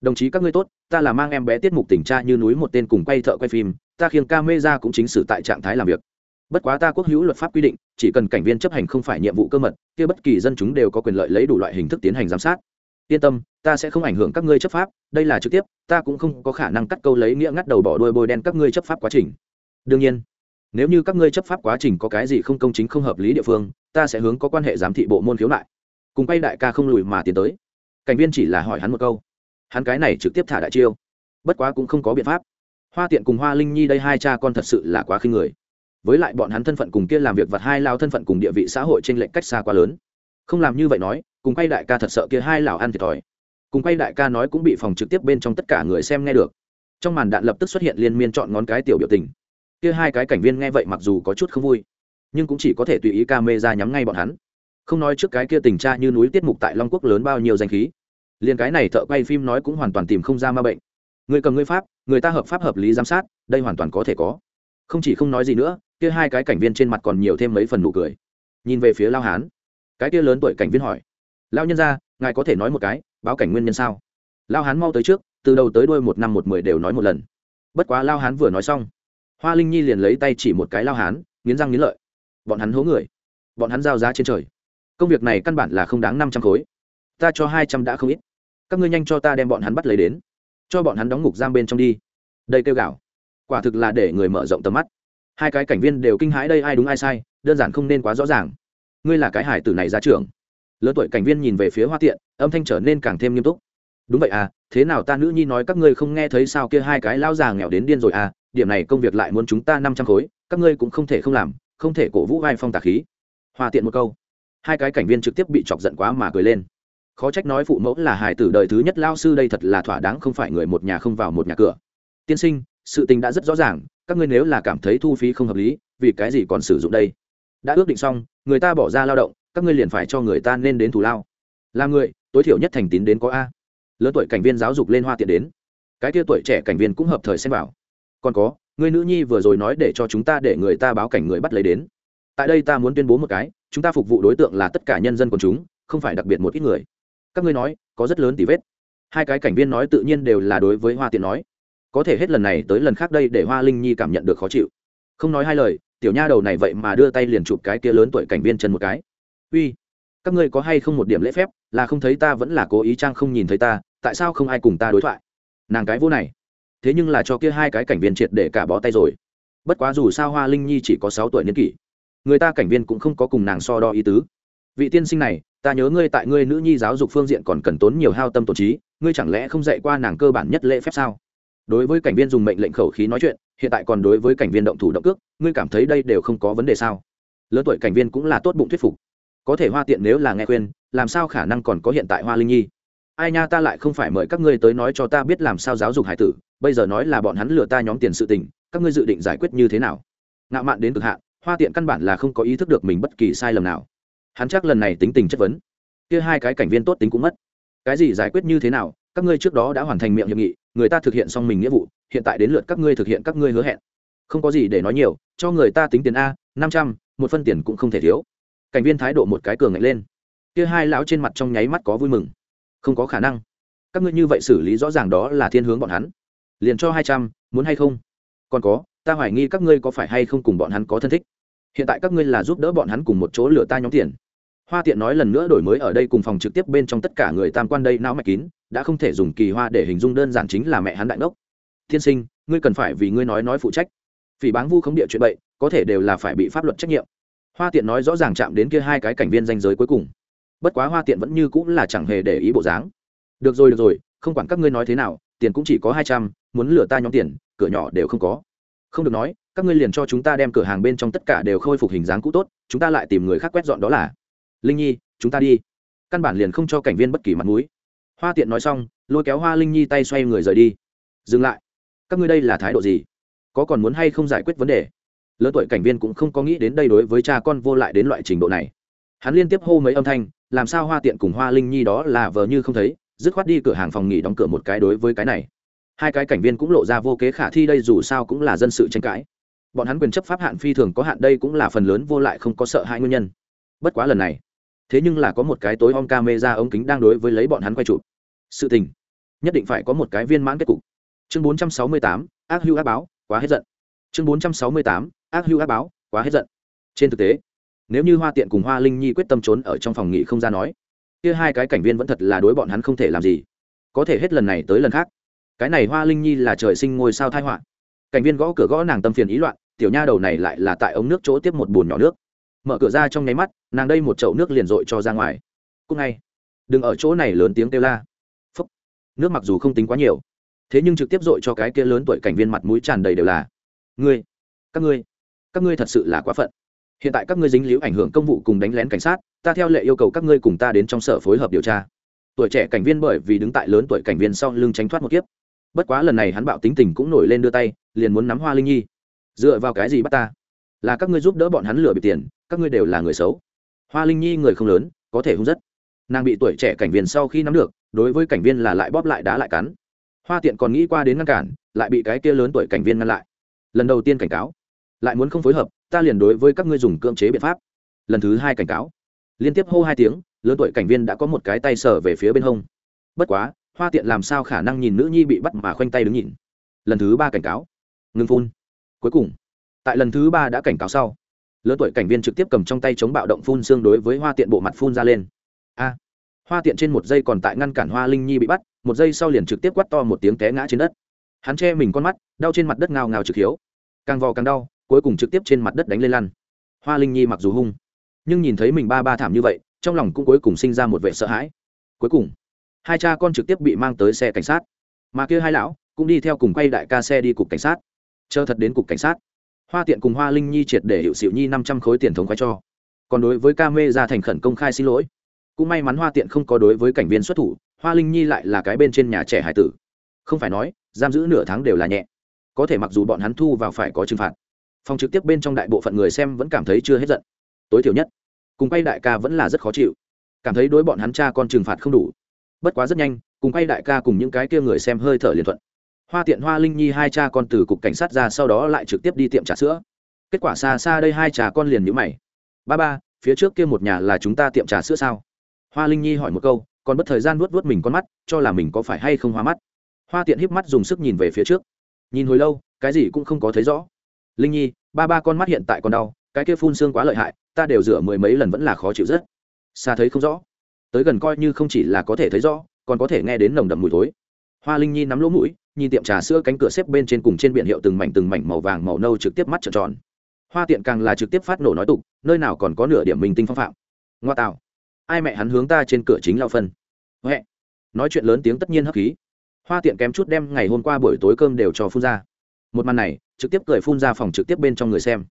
Đồng chí các ngươi tốt, ta là mang em bé tiết mục tình tra như núi một tên cùng quay thợ quay phim, ta khiêng ca mê ra cũng chính xử tại trạng thái làm việc bất quá ta quốc hữu luật pháp quy định, chỉ cần cảnh viên chấp hành không phải nhiệm vụ cơ mật, kia bất kỳ dân chúng đều có quyền lợi lấy đủ loại hình thức tiến hành giám sát. Yên tâm, ta sẽ không ảnh hưởng các ngươi chấp pháp, đây là trực tiếp, ta cũng không có khả năng cắt câu lấy nghĩa ngắt đầu bỏ đuôi bôi đen các ngươi chấp pháp quá trình. Đương nhiên, nếu như các ngươi chấp pháp quá trình có cái gì không công chính không hợp lý địa phương, ta sẽ hướng có quan hệ giám thị bộ môn khiếu nại. Cùng quay đại ca không lùi mà tiến tới. Cảnh viên chỉ là hỏi hắn một câu. Hắn cái này trực tiếp thả đại chiêu. Bất quá cũng không có biện pháp. Hoa tiện cùng hoa linh nhi đây hai cha con thật sự là quá khinh người với lại bọn hắn thân phận cùng kia làm việc vật hai lao thân phận cùng địa vị xã hội trên lệnh cách xa quá lớn. Không làm như vậy nói, cùng quay đại ca thật sợ kia hai lào ăn thiệt thòi. Cùng quay đại ca nói cũng bị phòng trực tiếp bên trong tất cả người xem nghe được. Trong màn đạn lập tức xuất hiện liên miên chọn ngón cái tiểu biểu tình. Kia hai cái cảnh viên nghe vậy mặc dù có chút không vui, nhưng cũng chỉ có thể tùy ý ca mê ra nhắm ngay bọn hắn. Không nói trước cái kia tình cha như núi tiết mục tại long quốc lớn bao nhiêu danh khí. Liền cái này thợ quay phim nói cũng hoàn toàn tìm không ra ma bệnh. Người cầm người pháp, người ta hợp pháp hợp lý giám sát, đây hoàn toàn có thể có. Không chỉ không nói gì nữa kia hai cái cảnh viên trên mặt còn nhiều thêm mấy phần nụ cười. Nhìn về phía lao hán, cái kia lớn tuổi cảnh viên hỏi lao nhân ra ngài có thể nói một cái, báo cảnh nguyên nhân sao? Lao hán mau tới trước, từ đầu tới đuôi một năm một mười đều nói một lần. Bất quá lao hán vừa nói xong, hoa linh nhi liền lấy tay chỉ một cái lao hán, nghiến răng nghiến lợi. Bọn hắn hố người, bọn hắn giao giá trên trời. Công việc này căn bản là không đáng năm trăm khối. Ta cho hai trăm đã không ít. Các ngươi nhanh cho ta đem bọn hắn bắt lấy đến. Cho bọn hắn đóng ngục giam bên trong đi. Đây kêu gạo. Quả thực là để người mở rộng tầm mắt hai cái cảnh viên đều kinh hãi đây ai đúng ai sai, đơn giản không nên quá rõ ràng. Ngươi là cái hải tử này ra trường. Lớn tuổi cảnh viên nhìn về phía hoa tiện, âm thanh trở nên càng thêm nghiêm túc. Đúng vậy à thế nào ta nữ nhi nói các ngươi không nghe thấy sao kia hai cái lao già nghèo đến điên rồi à điểm này công việc lại muốn chúng ta năm trăm khối, các ngươi cũng không thể không làm, không thể cổ vũ vai phong tà khí. Hoa tiện một câu. Hai cái cảnh viên trực tiếp bị chọc giận quá mà cười lên. Khó trách nói phụ mẫu là hải tử đời thứ nhất lao sư đây thật là thỏa đáng không phải người một nhà không vào một nhà cửa. Tiên sinh, sự tình đã rất rõ ràng các ngươi nếu là cảm thấy thu phí không hợp lý, vì cái gì còn sử dụng đây? Đã ước định xong, người ta bỏ ra lao động, các ngươi liền phải cho người ta nên đến thủ lao. Là người, tối thiểu nhất thành tín đến có a. Lớn tuổi cảnh viên giáo dục lên hoa tiện đến. Cái kia tuổi trẻ cảnh viên cũng hợp thời xem vào. Còn có, người nữ nhi vừa rồi nói để cho chúng ta để người ta báo cảnh người bắt lấy đến. Tại đây ta muốn tuyên bố một cái, chúng ta phục vụ đối tượng là tất cả nhân dân quần chúng, không phải đặc biệt một ít người. Các ngươi nói, có rất lớn tỷ vết. Hai cái cảnh viên nói tự nhiên đều là đối với hoa tiện nói có thể hết lần này tới lần khác đây để hoa linh nhi cảm nhận được khó chịu. Không nói hai lời, tiểu nha đầu này vậy mà đưa tay liền chụp cái kia lớn tuổi cảnh viên chân một cái. Uy, các ngươi có hay không một điểm lễ phép? Là không thấy ta vẫn là cố ý trang không nhìn thấy ta, tại sao không ai cùng ta đối thoại? Nàng cái vô này. Thế nhưng là cho kia hai cái cảnh viên triệt để cả bó tay rồi. Bất quá dù sao hoa linh nhi chỉ có sáu tuổi niên kỷ, người ta cảnh viên cũng không có cùng nàng so đo ý tứ. Vị tiên sinh này, ta nhớ ngươi tại ngươi nữ nhi giáo dục phương diện còn cần tốn nhiều hao tâm tổ trí, ngươi chẳng lẽ không dạy qua nàng cơ bản nhất lễ phép sao? Đối với cảnh viên dùng mệnh lệnh khẩu khí nói chuyện, hiện tại còn đối với cảnh viên động thủ động cước, ngươi cảm thấy đây đều không có vấn đề sao? Lớn tuổi cảnh viên cũng là tốt bụng thuyết phục. Có thể hoa tiện nếu là nghe khuyên, làm sao khả năng còn có hiện tại hoa linh nhi? Ai nha, ta lại không phải mời các ngươi tới nói cho ta biết làm sao giáo dục hải tử, bây giờ nói là bọn hắn lừa ta nhóm tiền sự tình, các ngươi dự định giải quyết như thế nào? Ngạo mạn đến cực hạn, hoa tiện căn bản là không có ý thức được mình bất kỳ sai lầm nào. Hắn chắc lần này tính tình chất vấn. Kia hai cái cảnh viên tốt tính cũng mất. Cái gì giải quyết như thế nào các ngươi trước đó đã hoàn thành miệng hiệp nghị, người ta thực hiện xong mình nghĩa vụ, hiện tại đến lượt các ngươi thực hiện các ngươi hứa hẹn. Không có gì để nói nhiều, cho người ta tính tiền a, năm trăm, một phân tiền cũng không thể thiếu. Cảnh viên thái độ một cái cường ngạnh lên. Kia hai lão trên mặt trong nháy mắt có vui mừng. Không có khả năng. Các ngươi như vậy xử lý rõ ràng đó là thiên hướng bọn hắn. Liền cho hai trăm, muốn hay không? Còn có, ta hoài nghi các ngươi có phải hay không cùng bọn hắn có thân thích. Hiện tại các ngươi là giúp đỡ bọn hắn cùng một chỗ lừa ta nhóm tiền hoa tiện nói lần nữa đổi mới ở đây cùng phòng trực tiếp bên trong tất cả người tam quan đây, não mạch kín, đã không thể dùng kỳ hoa để hình dung đơn giản chính là mẹ hắn đại ngốc. Tiên sinh, ngươi cần phải vì ngươi nói nói phụ trách. Phỉ báng vu không địa chuyện bậy, có thể đều là phải bị pháp luật trách nhiệm. Hoa tiện nói rõ ràng chạm đến kia hai cái cảnh viên danh giới cuối cùng. Bất quá hoa tiện vẫn như cũng là chẳng hề để ý bộ dáng. Được rồi được rồi, không quản các ngươi nói thế nào, tiền cũng chỉ có hai trăm, muốn lừa ta nhóm tiền, cửa nhỏ đều không có. Không được nói, các ngươi liền cho chúng ta đem cửa hàng bên trong tất cả đều khôi phục hình dáng cũ tốt, chúng ta lại tìm người khác quét dọn đó là linh nhi, chúng ta đi. Căn bản liền không cho cảnh viên bất kỳ mặt mũi. Hoa tiện nói xong, lôi kéo hoa linh nhi tay xoay người rời đi. Dừng lại. Các ngươi đây là thái độ gì? Có còn muốn hay không giải quyết vấn đề? Lớn tuổi cảnh viên cũng không có nghĩ đến đây đối với cha con vô lại đến loại trình độ này. Hắn liên tiếp hô mấy âm thanh, làm sao hoa tiện cùng hoa linh nhi đó là vờ như không thấy, dứt khoát đi cửa hàng phòng nghỉ đóng cửa một cái đối với cái này. Hai cái cảnh viên cũng lộ ra vô kế khả thi, đây dù sao cũng là dân sự tranh cãi. Bọn hắn quyền chấp pháp hạn phi thường có hạn, đây cũng là phần lớn vô lại không có sợ hai nguyên nhân. Bất quá lần này thế nhưng là có một cái tối om ca mê ra ống kính đang đối với lấy bọn hắn quay chụp. Sự tình nhất định phải có một cái viên mãn kết cục. Chương 468, ác hưu ác báo quá hết giận. Chương 468, ác hưu ác báo quá hết giận. Trên thực tế nếu như hoa tiện cùng hoa linh nhi quyết tâm trốn ở trong phòng nghỉ không ra nói kia hai cái cảnh viên vẫn thật là đối bọn hắn không thể làm gì. Có thể hết lần này tới lần khác cái này hoa linh nhi là trời sinh ngôi sao thai họa. Cảnh viên gõ cửa gõ nàng tâm phiền ý loạn tiểu nha đầu này lại là tại ống nước chỗ tiếp một bùn nhỏ nước mở cửa ra trong nháy mắt, nàng đây một chậu nước liền dội cho ra ngoài. Cúc ngay. Đừng ở chỗ này lớn tiếng kêu la. Phấp nước mặc dù không tính quá nhiều, thế nhưng trực tiếp dội cho cái kia lớn tuổi cảnh viên mặt mũi tràn đầy đều là, ngươi, các ngươi các ngươi thật sự là quá phận. Hiện tại các ngươi dính líu ảnh hưởng công vụ cùng đánh lén cảnh sát, ta theo lệ yêu cầu các ngươi cùng ta đến trong sở phối hợp điều tra. Tuổi trẻ cảnh viên bởi vì đứng tại lớn tuổi cảnh viên sau lưng tránh thoát một kiếp. Bất quá lần này hắn bạo tính tình cũng nổi lên đưa tay, liền muốn nắm hoa linh nhi. Dựa vào cái gì bắt ta? Là các ngươi giúp đỡ bọn hắn lừa bị tiền các ngươi đều là người xấu. Hoa linh nhi người không lớn, có thể hung rất. Nàng bị tuổi trẻ cảnh viên sau khi nắm được, đối với cảnh viên là lại bóp lại đá lại cắn. Hoa tiện còn nghĩ qua đến ngăn cản, lại bị cái kia lớn tuổi cảnh viên ngăn lại. Lần đầu tiên cảnh cáo. Lại muốn không phối hợp, ta liền đối với các ngươi dùng cưỡng chế biện pháp. Lần thứ hai cảnh cáo. Liên tiếp hô hai tiếng, lớn tuổi cảnh viên đã có một cái tay sở về phía bên hông. Bất quá, hoa tiện làm sao khả năng nhìn nữ nhi bị bắt mà khoanh tay đứng nhìn? Lần thứ ba cảnh cáo. Ngưng phun. Cuối cùng, tại lần thứ ba đã cảnh cáo sau lớn tuổi cảnh viên trực tiếp cầm trong tay chống bạo động phun xương đối với hoa tiện bộ mặt phun ra lên. A! Hoa tiện trên một giây còn tại ngăn cản hoa linh nhi bị bắt, một giây sau liền trực tiếp quắt to một tiếng té ngã trên đất. Hắn che mình con mắt, đau trên mặt đất ngào ngào trực hiếu. Càng vò càng đau, cuối cùng trực tiếp trên mặt đất đánh lên lăn. Hoa linh nhi mặc dù hung, nhưng nhìn thấy mình ba ba thảm như vậy, trong lòng cũng cuối cùng sinh ra một vệ sợ hãi. Cuối cùng, hai cha con trực tiếp bị mang tới xe cảnh sát. Mà kia hai lão cũng đi theo cùng quay đại ca xe đi cục cảnh sát. Chờ thật đến cục cảnh sát hoa tiện cùng hoa linh nhi triệt để hiệu xịu nhi năm trăm khối tiền thống khoái cho. Còn đối với ca mê ra thành khẩn công khai xin lỗi. Cũng may mắn hoa tiện không có đối với cảnh viên xuất thủ, hoa linh nhi lại là cái bên trên nhà trẻ hải tử. Không phải nói, giam giữ nửa tháng đều là nhẹ. Có thể mặc dù bọn hắn thu vào phải có trừng phạt. Phòng trực tiếp bên trong đại bộ phận người xem vẫn cảm thấy chưa hết giận. Tối thiểu nhất, cùng quay đại ca vẫn là rất khó chịu. Cảm thấy đối bọn hắn cha con trừng phạt không đủ. Bất quá rất nhanh, cùng quay đại ca cùng những cái kia người xem hơi thở liền thuận hoa tiện hoa linh nhi hai cha con từ cục cảnh sát ra sau đó lại trực tiếp đi tiệm trà sữa. Kết quả xa xa đây hai cha con liền nhữ mày. Ba ba, phía trước kia một nhà là chúng ta tiệm trà sữa sao? Hoa linh nhi hỏi một câu, còn bất thời gian vuốt vuốt mình con mắt, cho là mình có phải hay không hoa mắt. Hoa tiện híp mắt dùng sức nhìn về phía trước. Nhìn hồi lâu, cái gì cũng không có thấy rõ. Linh nhi, ba ba con mắt hiện tại còn đau, cái kia phun xương quá lợi hại, ta đều rửa mười mấy lần vẫn là khó chịu rất. Xa thấy không rõ. Tới gần coi như không chỉ là có thể thấy rõ, còn có thể nghe đến nồng đậm mùi thối hoa linh nhi nắm lỗ mũi, nhìn tiệm trà sữa cánh cửa xếp bên trên cùng trên biển hiệu từng mảnh từng mảnh màu vàng màu nâu trực tiếp mắt trợn tròn. Hoa tiện càng là trực tiếp phát nổ nói tục, nơi nào còn có nửa điểm minh tinh phong phạm. Ngoa tạo. Ai mẹ hắn hướng ta trên cửa chính lao phân. Huệ. Nói chuyện lớn tiếng tất nhiên hấp khí. Hoa tiện kém chút đem ngày hôm qua buổi tối cơm đều cho phun ra. Một màn này, trực tiếp cười phun ra phòng trực tiếp bên trong người xem.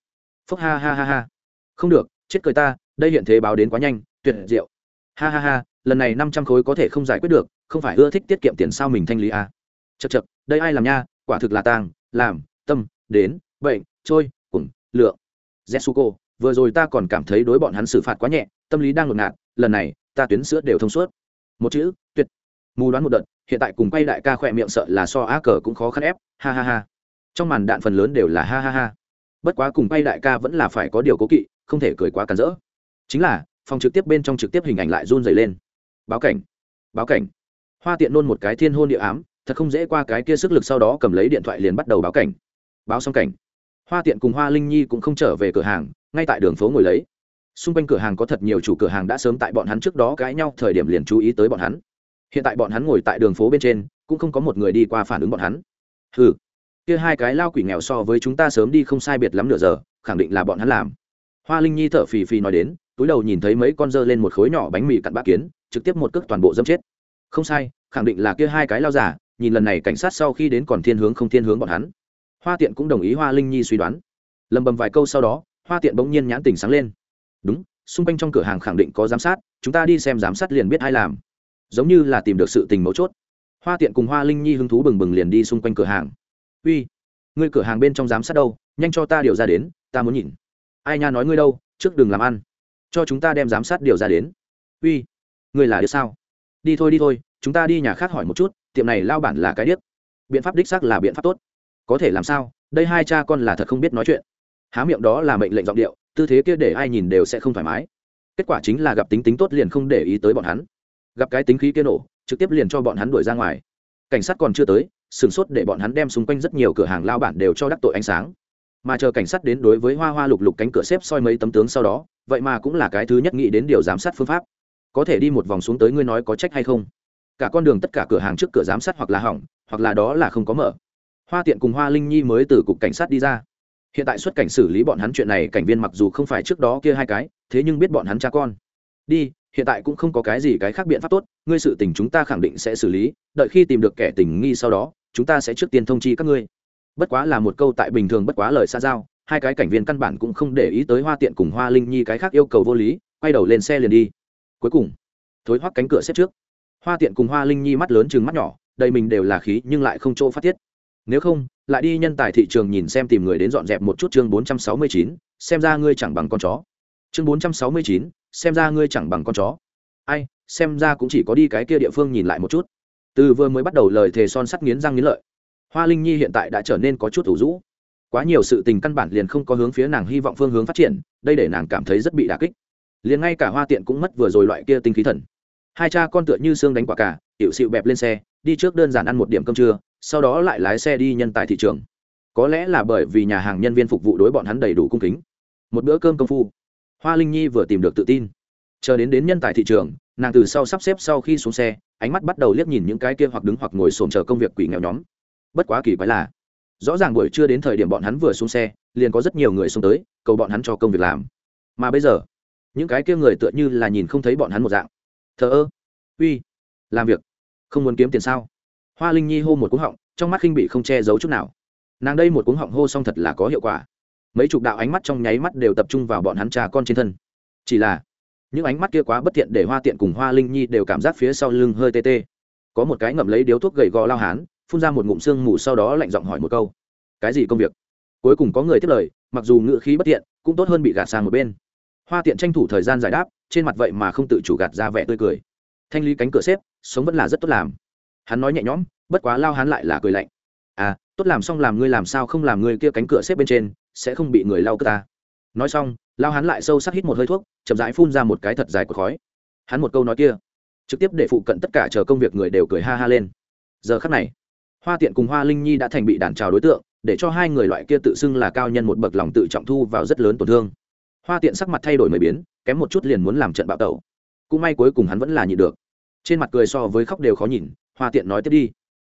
Phúc ha ha ha ha. Không được, chết cười ta, đây hiện thế báo đến quá nhanh, tuyệt diệu. Ha ha ha, lần này năm trăm khối có thể không giải quyết được không phải ưa thích tiết kiệm tiền sao mình thanh lý à. chật chật đây ai làm nha? Quả thực là tàng làm, tâm, đến, bệnh, trôi, cùng, lượng. Jetsuko vừa rồi ta còn cảm thấy đối bọn hắn xử phạt quá nhẹ, tâm lý đang ngột ngạt, lần này, ta tuyến sữa đều thông suốt. Một chữ, tuyệt. Mù đoán một đợt, hiện tại cùng quay đại ca khỏe miệng sợ là so á cờ cũng khó khăn ép, ha ha ha. Trong màn đạn phần lớn đều là ha ha ha. Bất quá cùng quay đại ca vẫn là phải có điều cố kỵ, không thể cười quá cản rỡ. Chính là, phòng trực tiếp bên trong trực tiếp hình ảnh lại run dày lên. Báo cảnh báo cảnh hoa tiện nôn một cái thiên hôn địa ám, thật không dễ qua cái kia sức lực sau đó cầm lấy điện thoại liền bắt đầu báo cảnh. Báo xong cảnh, hoa tiện cùng hoa linh nhi cũng không trở về cửa hàng, ngay tại đường phố ngồi lấy. Xung quanh cửa hàng có thật nhiều chủ cửa hàng đã sớm tại bọn hắn trước đó cãi nhau, thời điểm liền chú ý tới bọn hắn. Hiện tại bọn hắn ngồi tại đường phố bên trên, cũng không có một người đi qua phản ứng bọn hắn. Ừ kia hai cái lao quỷ nghèo so với chúng ta sớm đi không sai biệt lắm nửa giờ, khẳng định là bọn hắn làm. Hoa linh nhi thở phì phì nói đến, túi đầu nhìn thấy mấy con dơ lên một khối nhỏ bánh mì cặn bát kiến, trực tiếp một cước toàn bộ dâm chết không sai, khẳng định là kia hai cái lao giả, nhìn lần này cảnh sát sau khi đến còn thiên hướng không thiên hướng bọn hắn. Hoa tiện cũng đồng ý hoa linh nhi suy đoán. Lầm bầm vài câu sau đó, hoa tiện bỗng nhiên nhãn tình sáng lên. Đúng, xung quanh trong cửa hàng khẳng định có giám sát, chúng ta đi xem giám sát liền biết ai làm. Giống như là tìm được sự tình mấu chốt. Hoa tiện cùng hoa linh nhi hứng thú bừng bừng liền đi xung quanh cửa hàng. Uy, ngươi cửa hàng bên trong giám sát đâu? Nhanh cho ta điều ra đến, ta muốn nhìn. Ai nha nói ngươi đâu, trước đừng làm ăn. Cho chúng ta đem giám sát điều ra đến. Uy, ngươi là đứa sao? Đi thôi đi thôi, chúng ta đi nhà khác hỏi một chút, tiệm này lao bản là cái điếc. Biện pháp đích xác là biện pháp tốt. Có thể làm sao? Đây hai cha con là thật không biết nói chuyện. Há miệng đó là mệnh lệnh giọng điệu, tư thế kia để ai nhìn đều sẽ không thoải mái. Kết quả chính là gặp tính tính tốt liền không để ý tới bọn hắn. Gặp cái tính khí kia nổ, trực tiếp liền cho bọn hắn đuổi ra ngoài. Cảnh sát còn chưa tới sửng sốt để bọn hắn đem xung quanh rất nhiều cửa hàng lao bản đều cho đắc tội ánh sáng. Mà chờ cảnh sát đến đối với hoa hoa lục lục cánh cửa xếp soi mấy tấm tướng sau đó, vậy mà cũng là cái thứ nhất nghĩ đến điều giám sát phương pháp có thể đi một vòng xuống tới ngươi nói có trách hay không? Cả con đường tất cả cửa hàng trước cửa giám sát hoặc là hỏng, hoặc là đó là không có mở. Hoa tiện cùng hoa linh nhi mới từ cục cảnh sát đi ra. Hiện tại xuất cảnh xử lý bọn hắn chuyện này, cảnh viên mặc dù không phải trước đó kia hai cái, thế nhưng biết bọn hắn cha con. Đi, hiện tại cũng không có cái gì cái khác biện pháp tốt, ngươi sự tình chúng ta khẳng định sẽ xử lý, đợi khi tìm được kẻ tình nghi sau đó, chúng ta sẽ trước tiên thông chi các ngươi. Bất quá là một câu tại bình thường bất quá lời xa giao, hai cái cảnh viên căn bản cũng không để ý tới hoa tiện cùng hoa linh nhi cái khác yêu cầu vô lý, quay đầu lên xe liền đi cuối cùng, thối hoắc cánh cửa xếp trước. Hoa tiện cùng hoa linh nhi mắt lớn chừng mắt nhỏ, đầy mình đều là khí nhưng lại không chỗ phát tiết. Nếu không, lại đi nhân tài thị trường nhìn xem tìm người đến dọn dẹp một chút chương bốn trăm sáu mươi chín, xem ra ngươi chẳng bằng con chó. Chương bốn trăm sáu mươi chín, xem ra ngươi chẳng bằng con chó. Ai, xem ra cũng chỉ có đi cái kia địa phương nhìn lại một chút. Từ vừa mới bắt đầu lời thề son sắt nghiến răng nghiến lợi. Hoa linh nhi hiện tại đã trở nên có chút thủ rũ. Quá nhiều sự tình căn bản liền không có hướng phía nàng hy vọng phương hướng phát triển, đây để nàng cảm thấy rất bị đà kích liền ngay cả hoa tiện cũng mất vừa rồi loại kia tinh khí thần. Hai cha con tựa như xương đánh quả cả hiệu xịu bẹp lên xe, đi trước đơn giản ăn một điểm cơm trưa, sau đó lại lái xe đi nhân tài thị trường. Có lẽ là bởi vì nhà hàng nhân viên phục vụ đối bọn hắn đầy đủ cung kính. Một bữa cơm công phu, hoa linh nhi vừa tìm được tự tin. Chờ đến đến nhân tài thị trường, nàng từ sau sắp xếp sau khi xuống xe, ánh mắt bắt đầu liếc nhìn những cái kia hoặc đứng hoặc ngồi xổm chờ công việc quỷ nghèo nhóm. Bất quá kỳ quái là, rõ ràng buổi trưa đến thời điểm bọn hắn vừa xuống xe, liền có rất nhiều người xuống tới, cầu bọn hắn cho công việc làm. Mà bây giờ những cái kia người tựa như là nhìn không thấy bọn hắn một dạng. Thờ ơ. Uy. Làm việc. Không muốn kiếm tiền sao? Hoa linh nhi hô một cuống họng, trong mắt khinh bị không che giấu chút nào. Nàng đây một cuống họng hô xong thật là có hiệu quả. Mấy chục đạo ánh mắt trong nháy mắt đều tập trung vào bọn hắn cha con trên thân. Chỉ là, những ánh mắt kia quá bất tiện để hoa tiện cùng hoa linh nhi đều cảm giác phía sau lưng hơi tê tê. Có một cái ngậm lấy điếu thuốc gầy gò lao hán, phun ra một ngụm sương mù sau đó lạnh giọng hỏi một câu. Cái gì công việc? Cuối cùng có người tiếp lời, mặc dù ngự khí bất tiện, cũng tốt hơn bị gạt sang một bên hoa tiện tranh thủ thời gian giải đáp, trên mặt vậy mà không tự chủ gạt ra vẻ tươi cười. Thanh lý cánh cửa xếp, sống vẫn là rất tốt làm. Hắn nói nhẹ nhõm, bất quá lao hắn lại là cười lạnh. À tốt làm xong làm ngươi làm sao không làm ngươi kia cánh cửa xếp bên trên, sẽ không bị người lao cơ ta. Nói xong, lao hắn lại sâu sắc hít một hơi thuốc, chậm rãi phun ra một cái thật dài của khói. Hắn một câu nói kia, trực tiếp để phụ cận tất cả chờ công việc người đều cười ha ha lên. Giờ khắc này, hoa tiện cùng hoa linh nhi đã thành bị đàn trào đối tượng, để cho hai người loại kia tự xưng là cao nhân một bậc lòng tự trọng thu vào rất lớn tổn thương hoa tiện sắc mặt thay đổi mới biến, kém một chút liền muốn làm trận bạo tẩu. Cũng may cuối cùng hắn vẫn là nhịn được. Trên mặt cười so với khóc đều khó nhìn, hoa tiện nói tiếp đi.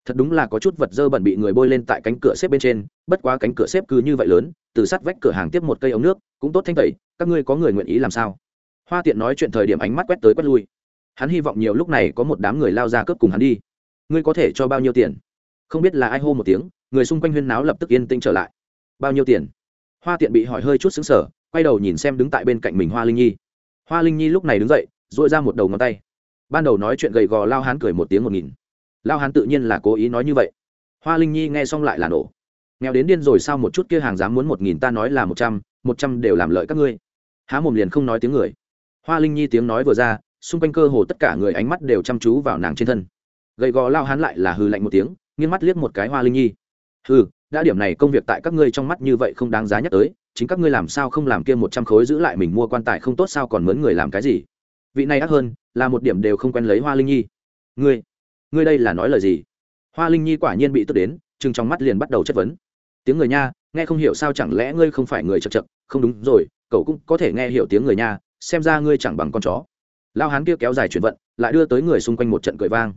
Thật đúng là có chút vật dơ bẩn bị người bôi lên tại cánh cửa xếp bên trên, bất quá cánh cửa xếp cứ như vậy lớn, từ sát vách cửa hàng tiếp một cây ống nước, cũng tốt thanh tẩy, các ngươi có người nguyện ý làm sao? Hoa tiện nói chuyện thời điểm ánh mắt quét tới quét lui. Hắn hy vọng nhiều lúc này có một đám người lao ra cướp cùng hắn đi. Ngươi có thể cho bao nhiêu tiền? Không biết là ai hô một tiếng, người xung quanh huyên náo lập tức yên tĩnh trở lại. Bao nhiêu tiền? Hoa tiện bị hỏi hơi chút xứng sở quay đầu nhìn xem đứng tại bên cạnh mình hoa linh nhi. Hoa linh nhi lúc này đứng dậy dội ra một đầu ngón tay. Ban đầu nói chuyện gầy gò lao hán cười một tiếng một nghìn. Lao hán tự nhiên là cố ý nói như vậy. Hoa linh nhi nghe xong lại là nổ. Nghèo đến điên rồi sao một chút kia hàng dám muốn một nghìn ta nói là một trăm một trăm đều làm lợi các ngươi. Há mồm liền không nói tiếng người. Hoa linh nhi tiếng nói vừa ra, xung quanh cơ hồ tất cả người ánh mắt đều chăm chú vào nàng trên thân. Gầy gò lao hán lại là hư lạnh một tiếng, nghiêng mắt liếc một cái hoa linh nhi. Hừ đã điểm này công việc tại các ngươi trong mắt như vậy không đáng giá nhắc tới, chính các ngươi làm sao không làm kia một trăm khối giữ lại mình mua quan tài không tốt sao còn mướn người làm cái gì? Vị này ác hơn, là một điểm đều không quen lấy hoa linh nhi. Ngươi ngươi đây là nói lời gì? Hoa linh nhi quả nhiên bị tức đến chừng trong mắt liền bắt đầu chất vấn. Tiếng người nha, nghe không hiểu sao chẳng lẽ ngươi không phải người chật chật? Không đúng rồi, cậu cũng có thể nghe hiểu tiếng người nha, xem ra ngươi chẳng bằng con chó. Lao hán kia kéo dài chuyển vận, lại đưa tới người xung quanh một trận cười vang.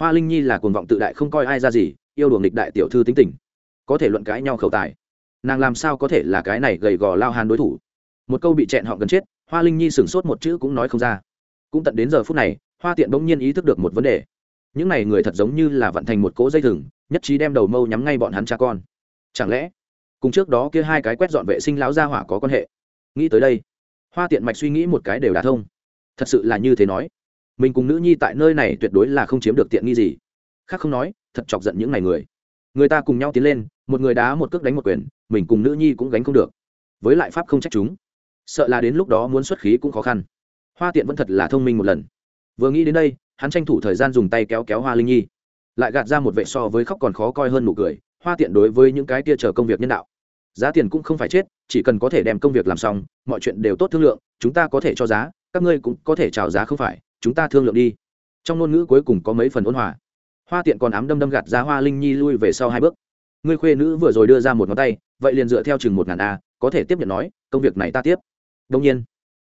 Hoa linh nhi là cuồng vọng tự đại không coi ai ra gì, yêu đuồng địch đại tiểu thư tính tình có thể luận cãi nhau khẩu tài. Nàng làm sao có thể là cái này gầy gò lao hàn đối thủ? Một câu bị chẹn họ gần chết, hoa linh nhi sửng sốt một chữ cũng nói không ra. Cũng tận đến giờ phút này, hoa tiện bỗng nhiên ý thức được một vấn đề. Những này người thật giống như là vận thành một cỗ dây thừng, nhất trí đem đầu mâu nhắm ngay bọn hắn cha con. Chẳng lẽ, cùng trước đó kia hai cái quét dọn vệ sinh lão gia hỏa có quan hệ? Nghĩ tới đây, hoa tiện mạch suy nghĩ một cái đều đả thông. Thật sự là như thế nói. Mình cùng nữ nhi tại nơi này tuyệt đối là không chiếm được tiện nghi gì. Khác không nói, thật chọc giận những ngày người. Người ta cùng nhau tiến lên một người đá một cước đánh một quyền, mình cùng nữ nhi cũng gánh không được. Với lại pháp không trách chúng. Sợ là đến lúc đó muốn xuất khí cũng khó khăn. Hoa tiện vẫn thật là thông minh một lần. Vừa nghĩ đến đây, hắn tranh thủ thời gian dùng tay kéo kéo hoa linh nhi. Lại gạt ra một vệ so với khóc còn khó coi hơn nụ cười, hoa tiện đối với những cái tia chờ công việc nhân đạo. Giá tiền cũng không phải chết, chỉ cần có thể đem công việc làm xong, mọi chuyện đều tốt thương lượng, chúng ta có thể cho giá, các ngươi cũng có thể trào giá không phải, chúng ta thương lượng đi. Trong ngôn ngữ cuối cùng có mấy phần ôn hòa. Hoa tiện còn ám đâm đâm gạt ra hoa linh nhi lui về sau hai bước ngươi khuê nữ vừa rồi đưa ra một ngón tay, vậy liền dựa theo chừng một ngàn a, có thể tiếp nhận nói, công việc này ta tiếp. Đông nhiên,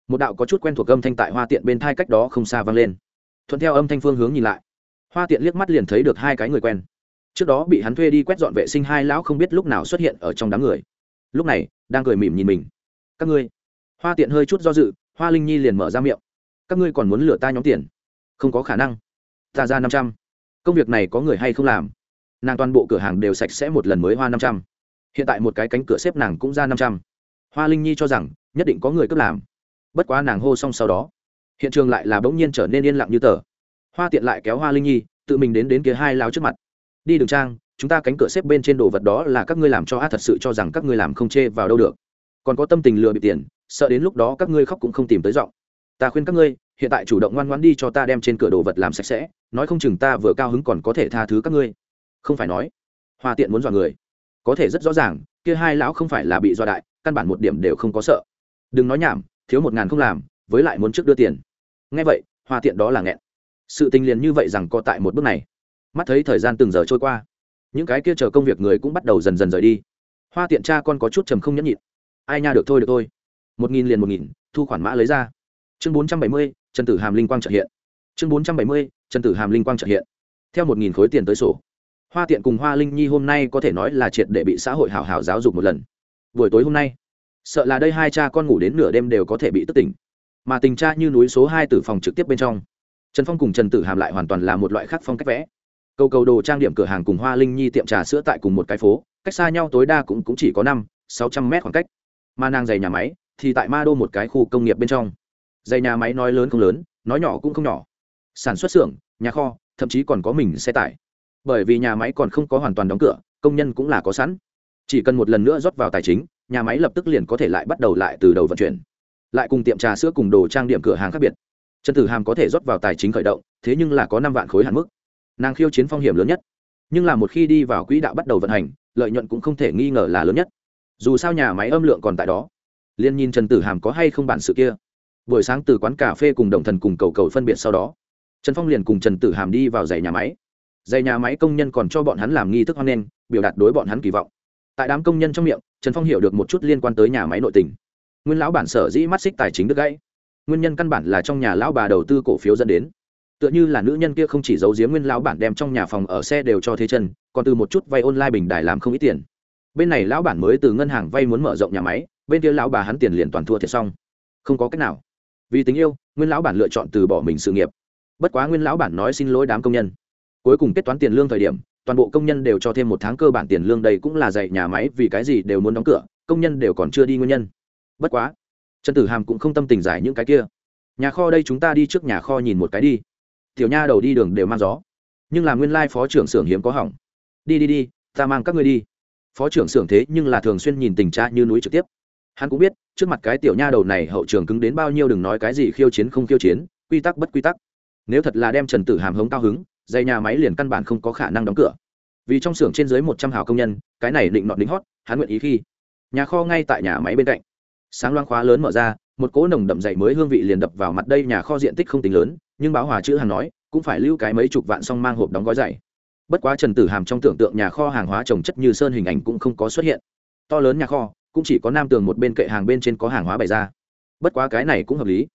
một đạo có chút quen thuộc âm thanh tại hoa tiện bên thai cách đó không xa vang lên. Thuận theo âm thanh phương hướng nhìn lại, hoa tiện liếc mắt liền thấy được hai cái người quen. Trước đó bị hắn thuê đi quét dọn vệ sinh hai lão không biết lúc nào xuất hiện ở trong đám người. Lúc này, đang cười mỉm nhìn mình. Các ngươi. Hoa tiện hơi chút do dự, hoa linh nhi liền mở ra miệng. Các ngươi còn muốn lừa ta nhóm tiền? Không có khả năng. Ta ra năm trăm. Công việc này có người hay không làm? Nàng toàn bộ cửa hàng đều sạch sẽ một lần mới hoa năm trăm. Hiện tại một cái cánh cửa xếp nàng cũng ra năm trăm. Hoa linh nhi cho rằng, nhất định có người cướp làm. Bất quá nàng hô xong sau đó, hiện trường lại là bỗng nhiên trở nên yên lặng như tờ. Hoa tiện lại kéo hoa linh nhi, tự mình đến đến kia hai lao trước mặt. Đi đường trang, chúng ta cánh cửa xếp bên trên đồ vật đó là các ngươi làm cho a thật sự cho rằng các ngươi làm không chê vào đâu được. Còn có tâm tình lừa bị tiền, sợ đến lúc đó các ngươi khóc cũng không tìm tới giọng. Ta khuyên các ngươi, hiện tại chủ động ngoan ngoãn đi cho ta đem trên cửa đồ vật làm sạch sẽ, nói không chừng ta vừa cao hứng còn có thể tha thứ các ngươi không phải nói. Hoa tiện muốn dọa người. Có thể rất rõ ràng, kia hai lão không phải là bị dọa đại, căn bản một điểm đều không có sợ. Đừng nói nhảm, thiếu một ngàn không làm, với lại muốn trước đưa tiền. Ngay vậy, hoa tiện đó là nghẹn. Sự tình liền như vậy rằng co tại một bước này. Mắt thấy thời gian từng giờ trôi qua, những cái kia chờ công việc người cũng bắt đầu dần dần rời đi. Hoa tiện cha con có chút trầm không nhẫn nhịn. Ai nha được thôi được thôi. Một nghìn liền một nghìn, thu khoản mã lấy ra. Chương bốn trăm bảy mươi, trần tử hàm linh quang trợ hiện. Chương bốn trăm bảy mươi, trần tử hàm linh quang trợ hiện. Theo một nghìn khối tiền tới sổ hoa tiện cùng hoa linh nhi hôm nay có thể nói là triệt để bị xã hội hảo hảo giáo dục một lần. Buổi tối hôm nay sợ là đây hai cha con ngủ đến nửa đêm đều có thể bị tức tỉnh. Mà tình cha như núi số hai từ phòng trực tiếp bên trong. Trần phong cùng trần tử hàm lại hoàn toàn là một loại khác phong cách vẽ. Cầu cầu đồ trang điểm cửa hàng cùng hoa linh nhi tiệm trà sữa tại cùng một cái phố cách xa nhau tối đa cũng, cũng chỉ có năm sáu trăm mét khoảng cách. Mà nàng giày nhà máy thì tại ma đô một cái khu công nghiệp bên trong. Giày nhà máy nói lớn không lớn nói nhỏ cũng không nhỏ. Sản xuất xưởng nhà kho thậm chí còn có mình xe tải bởi vì nhà máy còn không có hoàn toàn đóng cửa, công nhân cũng là có sẵn. Chỉ cần một lần nữa rót vào tài chính, nhà máy lập tức liền có thể lại bắt đầu lại từ đầu vận chuyển. Lại cùng tiệm trà sữa cùng đồ trang điểm cửa hàng khác biệt. Trần tử hàm có thể rót vào tài chính khởi động, thế nhưng là có năm vạn khối hạn mức. Nàng khiêu chiến phong hiểm lớn nhất. Nhưng là một khi đi vào quỹ đạo bắt đầu vận hành, lợi nhuận cũng không thể nghi ngờ là lớn nhất. Dù sao nhà máy âm lượng còn tại đó. Liên nhìn trần tử hàm có hay không bản sự kia. Buổi sáng từ quán cà phê cùng đồng thần cùng cầu cầu phân biệt sau đó, trần phong liền cùng trần tử hàm đi vào giày nhà máy giày nhà máy công nhân còn cho bọn hắn làm nghi thức hoan nghênh, biểu đạt đối bọn hắn kỳ vọng. Tại đám công nhân trong miệng, trần phong hiểu được một chút liên quan tới nhà máy nội tình. Nguyên lão bản sở dĩ mắt xích tài chính đứt gãy. Nguyên nhân căn bản là trong nhà lão bà đầu tư cổ phiếu dẫn đến. Tựa như là nữ nhân kia không chỉ giấu giếm nguyên lão bản đem trong nhà phòng ở xe đều cho thế chân, còn từ một chút vay online bình đài làm không ít tiền. Bên này lão bản mới từ ngân hàng vay muốn mở rộng nhà máy, bên kia lão bà hắn tiền liền toàn thua thiệt xong. Không có cách nào. Vì tình yêu, nguyên lão bản lựa chọn từ bỏ mình sự nghiệp. Bất quá nguyên lão bản nói xin lỗi đám công nhân cuối cùng kết toán tiền lương thời điểm, toàn bộ công nhân đều cho thêm một tháng cơ bản tiền lương đây cũng là dạy nhà máy vì cái gì đều muốn đóng cửa, công nhân đều còn chưa đi nguyên nhân. Bất quá, trần tử hàm cũng không tâm tình giải những cái kia. Nhà kho đây chúng ta đi trước nhà kho nhìn một cái đi. Tiểu nha đầu đi đường đều mang gió. Nhưng là nguyên lai phó trưởng xưởng hiếm có hỏng. Đi đi đi, ta mang các ngươi đi. Phó trưởng xưởng thế nhưng là thường xuyên nhìn tình cha như núi trực tiếp. Hắn cũng biết, trước mặt cái tiểu nha đầu này hậu trường cứng đến bao nhiêu đừng nói cái gì khiêu chiến không khiêu chiến, quy tắc bất quy tắc. Nếu thật là đem trần tử hàm hống cao hứng dây nhà máy liền căn bản không có khả năng đóng cửa. Vì trong xưởng trên dưới một trăm hào công nhân, cái này định nọt đính hót, hắn nguyện ý khi. Nhà kho ngay tại nhà máy bên cạnh. Sáng loang khóa lớn mở ra, một cỗ nồng đậm dày mới hương vị liền đập vào mặt đây nhà kho diện tích không tính lớn, nhưng báo hòa chữ hàng nói, cũng phải lưu cái mấy chục vạn xong mang hộp đóng gói dày. Bất quá trần tử hàm trong tưởng tượng nhà kho hàng hóa trồng chất như sơn hình ảnh cũng không có xuất hiện. To lớn nhà kho, cũng chỉ có nam tường một bên kệ hàng bên trên có hàng hóa bày ra. Bất quá cái này cũng hợp lý.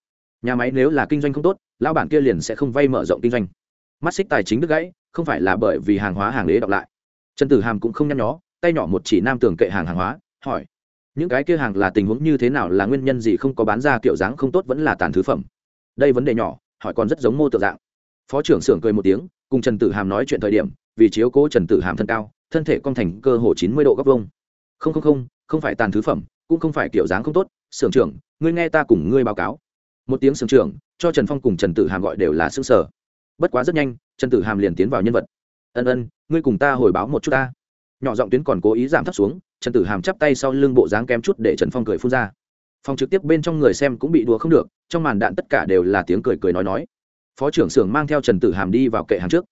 Nhà máy nếu là kinh doanh không tốt, lão bản kia liền sẽ không vay mở rộng kinh doanh mắt xích tài chính đứt gãy, không phải là bởi vì hàng hóa hàng đế đọc lại. Trần tử hàm cũng không nhăn nhó, tay nhỏ một chỉ nam tường kệ hàng hàng hóa, hỏi, những cái kia hàng là tình huống như thế nào, là nguyên nhân gì không có bán ra kiểu dáng không tốt vẫn là tàn thứ phẩm? Đây vấn đề nhỏ, hỏi còn rất giống mô tượng dạng. Phó trưởng xưởng cười một tiếng, cùng trần tử hàm nói chuyện thời điểm, vì chiếu cố trần tử hàm thân cao, thân thể con thành cơ hồ chín mươi độ góc vông không không không không phải tàn thứ phẩm, cũng không phải kiểu dáng không tốt, xưởng trưởng, ngươi nghe ta cùng ngươi báo cáo. Một tiếng xưởng trưởng, cho trần phong cùng trần tử hàm gọi đều là xương sở bất quá rất nhanh, trần tử hàm liền tiến vào nhân vật. Ân ân, ngươi cùng ta hồi báo một chút ta. Nhỏ giọng tuyến còn cố ý giảm thấp xuống, trần tử hàm chắp tay sau lưng bộ dáng kém chút để trần phong cười phun ra. Phòng trực tiếp bên trong người xem cũng bị đùa không được, trong màn đạn tất cả đều là tiếng cười cười nói nói. Phó trưởng xưởng mang theo trần tử hàm đi vào kệ hàng trước,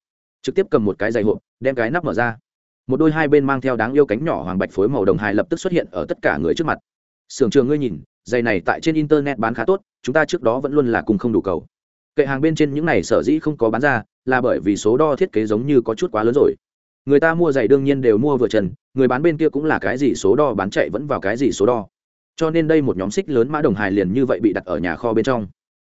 trực tiếp cầm một cái giày hộp, đem cái nắp mở ra. Một đôi hai bên mang theo đáng yêu cánh nhỏ hoàng bạch phối màu đồng hài lập tức xuất hiện ở tất cả người trước mặt. Xưởng trường ngươi nhìn, giày này tại trên internet bán khá tốt, chúng ta trước đó vẫn luôn là cùng không đủ cầu kệ hàng bên trên những này sở dĩ không có bán ra, là bởi vì số đo thiết kế giống như có chút quá lớn rồi. Người ta mua giày đương nhiên đều mua vừa trần, người bán bên kia cũng là cái gì số đo bán chạy vẫn vào cái gì số đo. Cho nên đây một nhóm xích lớn mã đồng hài liền như vậy bị đặt ở nhà kho bên trong.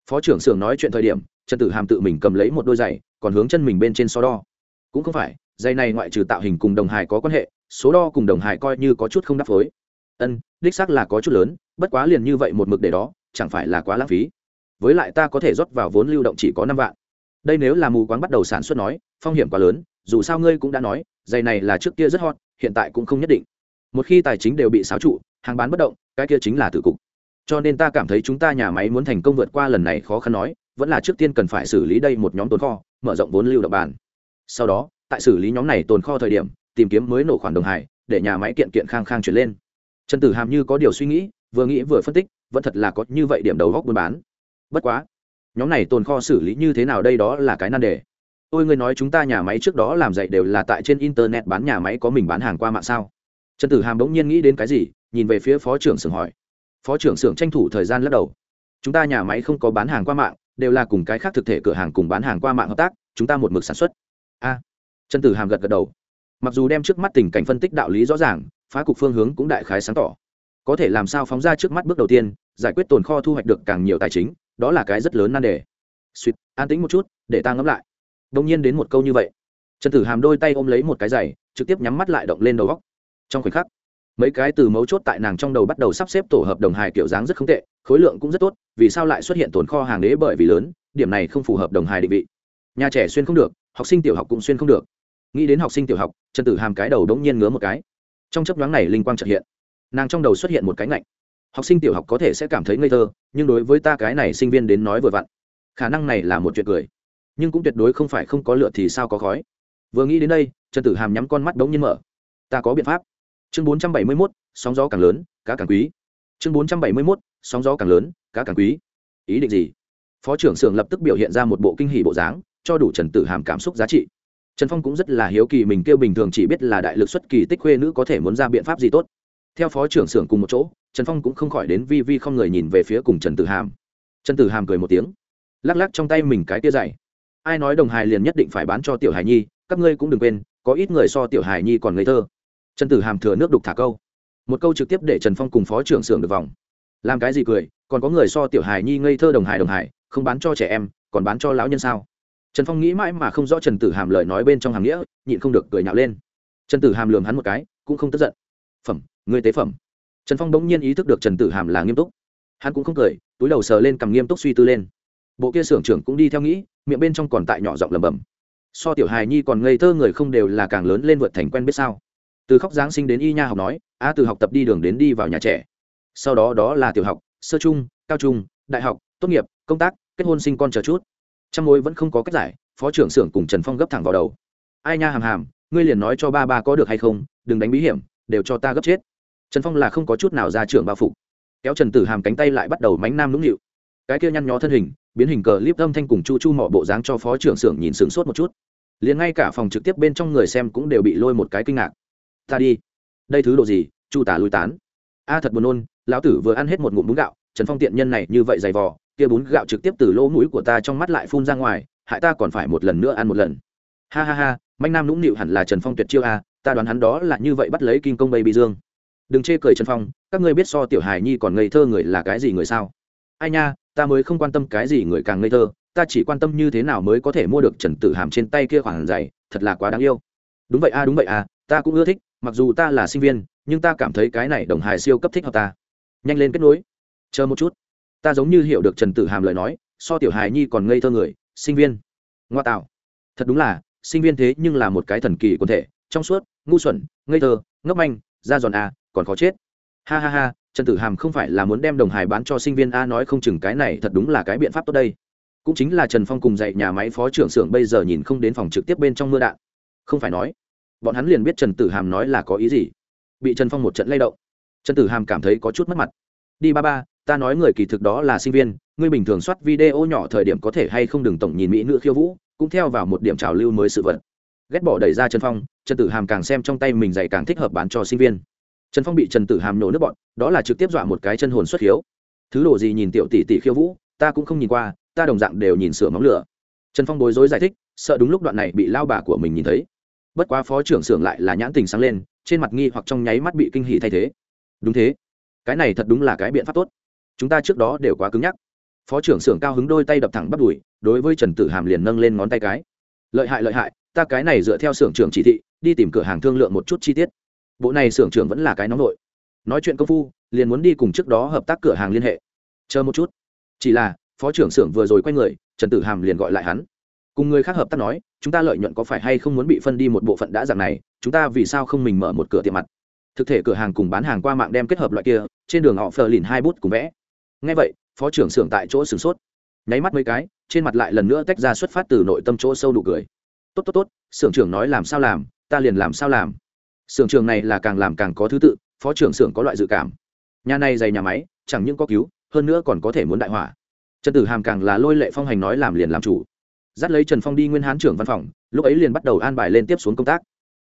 Phó trưởng xưởng nói chuyện thời điểm, trần tử hàm tự mình cầm lấy một đôi giày, còn hướng chân mình bên trên so đo. Cũng không phải, giày này ngoại trừ tạo hình cùng đồng hài có quan hệ, số đo cùng đồng hài coi như có chút không đáp phối. Ân, đích xác là có chút lớn, bất quá liền như vậy một mực để đó, chẳng phải là quá lãng phí với lại ta có thể rót vào vốn lưu động chỉ có năm vạn. Đây nếu là mù quáng bắt đầu sản xuất nói, phong hiểm quá lớn, dù sao ngươi cũng đã nói, giày này là trước kia rất hot, hiện tại cũng không nhất định. Một khi tài chính đều bị xáo trụ, hàng bán bất động, cái kia chính là tử cục. Cho nên ta cảm thấy chúng ta nhà máy muốn thành công vượt qua lần này khó khăn nói, vẫn là trước tiên cần phải xử lý đây một nhóm tồn kho, mở rộng vốn lưu động bàn sau đó, tại xử lý nhóm này tồn kho thời điểm, tìm kiếm mới nổ khoản đồng hải, để nhà máy kiện kiện khang khang chuyển lên. Trần tử hàm như có điều suy nghĩ, vừa nghĩ vừa phân tích, vẫn thật là có như vậy điểm đầu góc buôn bán bất quá, nhóm này tồn kho xử lý như thế nào đây đó là cái nan đề. Ôi, ngươi nói chúng ta nhà máy trước đó làm dạy đều là tại trên internet bán nhà máy có mình bán hàng qua mạng sao? Trần tử hàm bỗng nhiên nghĩ đến cái gì, nhìn về phía phó trưởng xưởng hỏi. Phó trưởng xưởng tranh thủ thời gian lắc đầu. Chúng ta nhà máy không có bán hàng qua mạng, đều là cùng cái khác thực thể cửa hàng cùng bán hàng qua mạng hợp tác, chúng ta một mực sản xuất. A. Trần tử hàm gật gật đầu. Mặc dù đem trước mắt tình cảnh phân tích đạo lý rõ ràng, phá cục phương hướng cũng đại khái sáng tỏ. Có thể làm sao phóng ra trước mắt bước đầu tiên, giải quyết tồn kho thu hoạch được càng nhiều tài chính đó là cái rất lớn nan đề. Suýt, an tĩnh một chút, để ta ngẫm lại. Đông nhiên đến một câu như vậy. Trần tử hàm đôi tay ôm lấy một cái giày, trực tiếp nhắm mắt lại động lên đầu góc. Trong khoảnh khắc, mấy cái từ mấu chốt tại nàng trong đầu bắt đầu sắp xếp tổ hợp đồng hài kiểu dáng rất không tệ, khối lượng cũng rất tốt, vì sao lại xuất hiện tồn kho hàng đế bởi vì lớn, điểm này không phù hợp đồng hài định vị. Nhà trẻ xuyên không được, học sinh tiểu học cũng xuyên không được. Nghĩ đến học sinh tiểu học, trần tử hàm cái đầu đống nhiên ngứa một cái. Trong chấp nhoáng này linh quang trật hiện. Nàng trong đầu xuất hiện một cái ngạnh học sinh tiểu học có thể sẽ cảm thấy ngây thơ, nhưng đối với ta cái này sinh viên đến nói vừa vặn, khả năng này là một chuyện cười. Nhưng cũng tuyệt đối không phải không có lựa thì sao có khói. Vừa nghĩ đến đây, trần tử hàm nhắm con mắt đống nhiên mở. Ta có biện pháp. Chương bốn trăm bảy mươi mốt, sóng gió càng lớn, cá càng quý. Chương bốn trăm bảy mươi mốt, sóng gió càng lớn, cá càng quý. Ý định gì? Phó trưởng xưởng lập tức biểu hiện ra một bộ kinh hỷ bộ dáng, cho đủ trần tử hàm cảm xúc giá trị. Trần phong cũng rất là hiếu kỳ mình kêu bình thường chỉ biết là đại lực xuất kỳ tích khuê nữ có thể muốn ra biện pháp gì tốt. Theo phó trưởng xưởng cùng một chỗ trần phong cũng không khỏi đến vi vi không người nhìn về phía cùng trần tử hàm. Trần tử hàm cười một tiếng, lắc lắc trong tay mình cái tia dày. Ai nói đồng hài liền nhất định phải bán cho tiểu hài nhi, các ngươi cũng đừng quên, có ít người so tiểu hài nhi còn ngây thơ. Trần tử hàm thừa nước đục thả câu. Một câu trực tiếp để trần phong cùng phó trưởng xưởng được vòng. Làm cái gì cười, còn có người so tiểu hài nhi ngây thơ đồng hài đồng hài, không bán cho trẻ em, còn bán cho lão nhân sao? Trần phong nghĩ mãi mà không rõ trần tử hàm lời nói bên trong hàm nghĩa, nhịn không được cười nhạo lên. Trần tử hàm lường hắn một cái, cũng không tức giận. Phẩm người tế phẩm trần phong bỗng nhiên ý thức được trần tử hàm là nghiêm túc. Hắn cũng không cười, túi đầu sờ lên cầm nghiêm túc suy tư lên. Bộ kia xưởng trưởng cũng đi theo nghĩ, miệng bên trong còn tại nhỏ giọng lẩm bẩm. So tiểu hài nhi còn ngây thơ người không đều là càng lớn lên vượt thành quen biết sao? Từ khóc giáng sinh đến y nha học nói a từ học tập đi đường đến đi vào nhà trẻ. Sau đó đó là tiểu học, sơ trung, cao trung, đại học, tốt nghiệp, công tác, kết hôn sinh con chờ chút. Trong mối vẫn không có cách giải, phó trưởng xưởng cùng trần phong gấp thẳng vào đầu. Ai nha hàm hàm, ngươi liền nói cho ba ba có được hay không, đừng đánh bí hiểm, đều cho ta gấp chết trần phong là không có chút nào ra trưởng bao phục. Kéo trần tử hàm cánh tay lại bắt đầu mánh nam nũng nịu. Cái kia nhăn nhó thân hình, biến hình cờ clip âm thanh cùng chu chu mọ bộ dáng cho phó trưởng xưởng nhìn sửng sốt một chút. Liền ngay cả phòng trực tiếp bên trong người xem cũng đều bị lôi một cái kinh ngạc. Ta đi. Đây thứ đồ gì? Chu tả lùi tán. A, thật buồn nôn, lão tử vừa ăn hết một ngụm bún gạo, trần phong tiện nhân này như vậy dày vò, kia bún gạo trực tiếp từ lỗ mũi của ta trong mắt lại phun ra ngoài, hại ta còn phải một lần nữa ăn một lần. Ha ha ha manh nam nũng nịu hẳn là trần phong tuyệt chiêu a, ta đoán hắn đó là như vậy bắt lấy kinh công bay bị dương đừng chê cười trần phong, các ngươi biết so tiểu hài nhi còn ngây thơ người là cái gì người sao? Ai nha, ta mới không quan tâm cái gì người càng ngây thơ, ta chỉ quan tâm như thế nào mới có thể mua được trần tử hàm trên tay kia khoảng giày, thật là quá đáng yêu. Đúng vậy a, đúng vậy a, ta cũng ưa thích, mặc dù ta là sinh viên, nhưng ta cảm thấy cái này đồng hài siêu cấp thích hợp ta. Nhanh lên kết nối. Chờ một chút. Ta giống như hiểu được trần tử hàm lời nói, so tiểu hài nhi còn ngây thơ người, sinh viên. Ngoa tạo. Thật đúng là, sinh viên thế nhưng là một cái thần kỳ quần thể, trong suốt, ngu xuẩn, ngây thơ, ngốc manh, da giòn a còn khó chết. Ha ha ha, trần tử hàm không phải là muốn đem đồng hài bán cho sinh viên a nói không chừng cái này thật đúng là cái biện pháp tốt đây. Cũng chính là trần phong cùng dạy nhà máy phó trưởng xưởng bây giờ nhìn không đến phòng trực tiếp bên trong mưa đạn. Không phải nói, bọn hắn liền biết trần tử hàm nói là có ý gì. Bị trần phong một trận lay động. Trần tử hàm cảm thấy có chút mất mặt. Đi ba ba, ta nói người kỳ thực đó là sinh viên, ngươi bình thường soát video nhỏ thời điểm có thể hay không đừng tổng nhìn mỹ nữ khiêu vũ, cũng theo vào một điểm trào lưu mới sự vật. Ghét bỏ đẩy ra trần phong, trần tử hàm càng xem trong tay mình dạy càng thích hợp bán cho sinh viên trần phong bị trần tử hàm nổ nước bọn, đó là trực tiếp dọa một cái chân hồn xuất hiếu. Thứ đồ gì nhìn tiểu tỷ tỷ khiêu vũ, ta cũng không nhìn qua, ta đồng dạng đều nhìn sửa móng lửa. Trần phong bối rối giải thích, sợ đúng lúc đoạn này bị lao bà của mình nhìn thấy. Bất quá phó trưởng xưởng lại là nhãn tình sáng lên, trên mặt nghi hoặc trong nháy mắt bị kinh hỉ thay thế. Đúng thế. Cái này thật đúng là cái biện pháp tốt. Chúng ta trước đó đều quá cứng nhắc. Phó trưởng xưởng cao hứng đôi tay đập thẳng bắt đùi, đối với trần tử hàm liền nâng lên ngón tay cái. Lợi hại lợi hại, ta cái này dựa theo xưởng trưởng chỉ thị, đi tìm cửa hàng thương lượng một chút chi tiết bộ này xưởng trưởng vẫn là cái nóng nội. Nói chuyện công phu, liền muốn đi cùng trước đó hợp tác cửa hàng liên hệ. Chờ một chút. Chỉ là, phó trưởng xưởng vừa rồi quay người, trần tử hàm liền gọi lại hắn. Cùng người khác hợp tác nói, chúng ta lợi nhuận có phải hay không muốn bị phân đi một bộ phận đã dạng này, chúng ta vì sao không mình mở một cửa tiệm mặt? Thực thể cửa hàng cùng bán hàng qua mạng đem kết hợp loại kia, trên đường họ phờ lìn hai bút cùng vẽ. Ngay vậy, phó trưởng xưởng tại chỗ sửng sốt. Nháy mắt mấy cái, trên mặt lại lần nữa tách ra xuất phát từ nội tâm chỗ sâu đủ cười. Tốt tốt tốt, xưởng trưởng nói làm sao làm, ta liền làm sao làm xưởng trưởng này là càng làm càng có thứ tự, phó trưởng xưởng có loại dự cảm. Nhà này dày nhà máy, chẳng những có cứu, hơn nữa còn có thể muốn đại hỏa. Trần tử hàm càng là lôi lệ phong hành nói làm liền làm chủ. Dắt lấy trần phong đi nguyên hán trưởng văn phòng, lúc ấy liền bắt đầu an bài lên tiếp xuống công tác.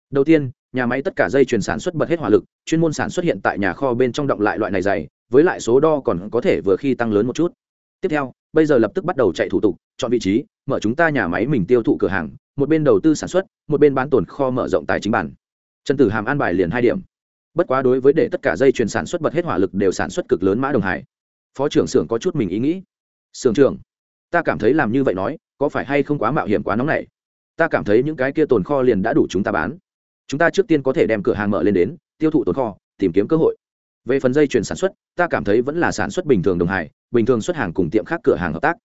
Đầu tiên, nhà máy tất cả dây chuyển sản xuất bật hết hỏa lực, chuyên môn sản xuất hiện tại nhà kho bên trong động lại loại này dày, với lại số đo còn có thể vừa khi tăng lớn một chút. Tiếp theo, bây giờ lập tức bắt đầu chạy thủ tục, chọn vị trí, mở chúng ta nhà máy mình tiêu thụ cửa hàng, một bên đầu tư sản xuất, một bên bán tồn kho mở rộng tài chính bản trần tử hàm an bài liền hai điểm. Bất quá đối với để tất cả dây chuyền sản xuất bật hết hỏa lực đều sản xuất cực lớn mã đồng hải. Phó trưởng xưởng có chút mình ý nghĩ. Xưởng trưởng, ta cảm thấy làm như vậy nói, có phải hay không quá mạo hiểm quá nóng này? Ta cảm thấy những cái kia tồn kho liền đã đủ chúng ta bán. Chúng ta trước tiên có thể đem cửa hàng mở lên đến, tiêu thụ tồn kho, tìm kiếm cơ hội. Về phần dây chuyền sản xuất, ta cảm thấy vẫn là sản xuất bình thường đồng hải, bình thường xuất hàng cùng tiệm khác cửa hàng hợp tác.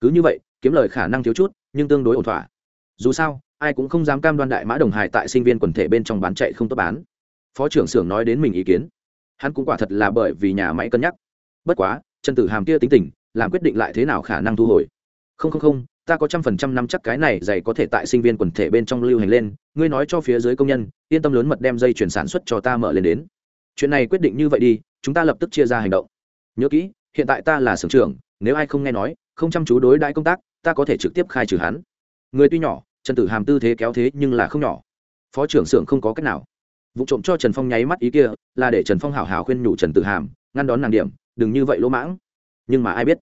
Cứ như vậy, kiếm lời khả năng thiếu chút, nhưng tương đối ổn thỏa. Dù sao ai cũng không dám cam đoan đại mã đồng hải tại sinh viên quần thể bên trong bán chạy không tốt bán. Phó trưởng xưởng nói đến mình ý kiến. Hắn cũng quả thật là bởi vì nhà máy cân nhắc. Bất quá, trần tử hàm kia tính tình, làm quyết định lại thế nào khả năng thu hồi? Không không không, ta có trăm phần trăm năm chắc cái này dày có thể tại sinh viên quần thể bên trong lưu hành lên, ngươi nói cho phía dưới công nhân, yên tâm lớn mật đem dây chuyển sản xuất cho ta mở lên đến. Chuyện này quyết định như vậy đi, chúng ta lập tức chia ra hành động. Nhớ kỹ, hiện tại ta là xưởng trưởng, nếu ai không nghe nói, không chăm chú đối đãi công tác, ta có thể trực tiếp khai trừ hắn. Người tuy nhỏ trần tử hàm tư thế kéo thế nhưng là không nhỏ. Phó trưởng xưởng không có cách nào. Vụ trộm cho trần phong nháy mắt ý kia, là để trần phong hảo hảo khuyên nhủ trần tử hàm, ngăn đón nàng điểm, đừng như vậy lỗ mãng. Nhưng mà ai biết,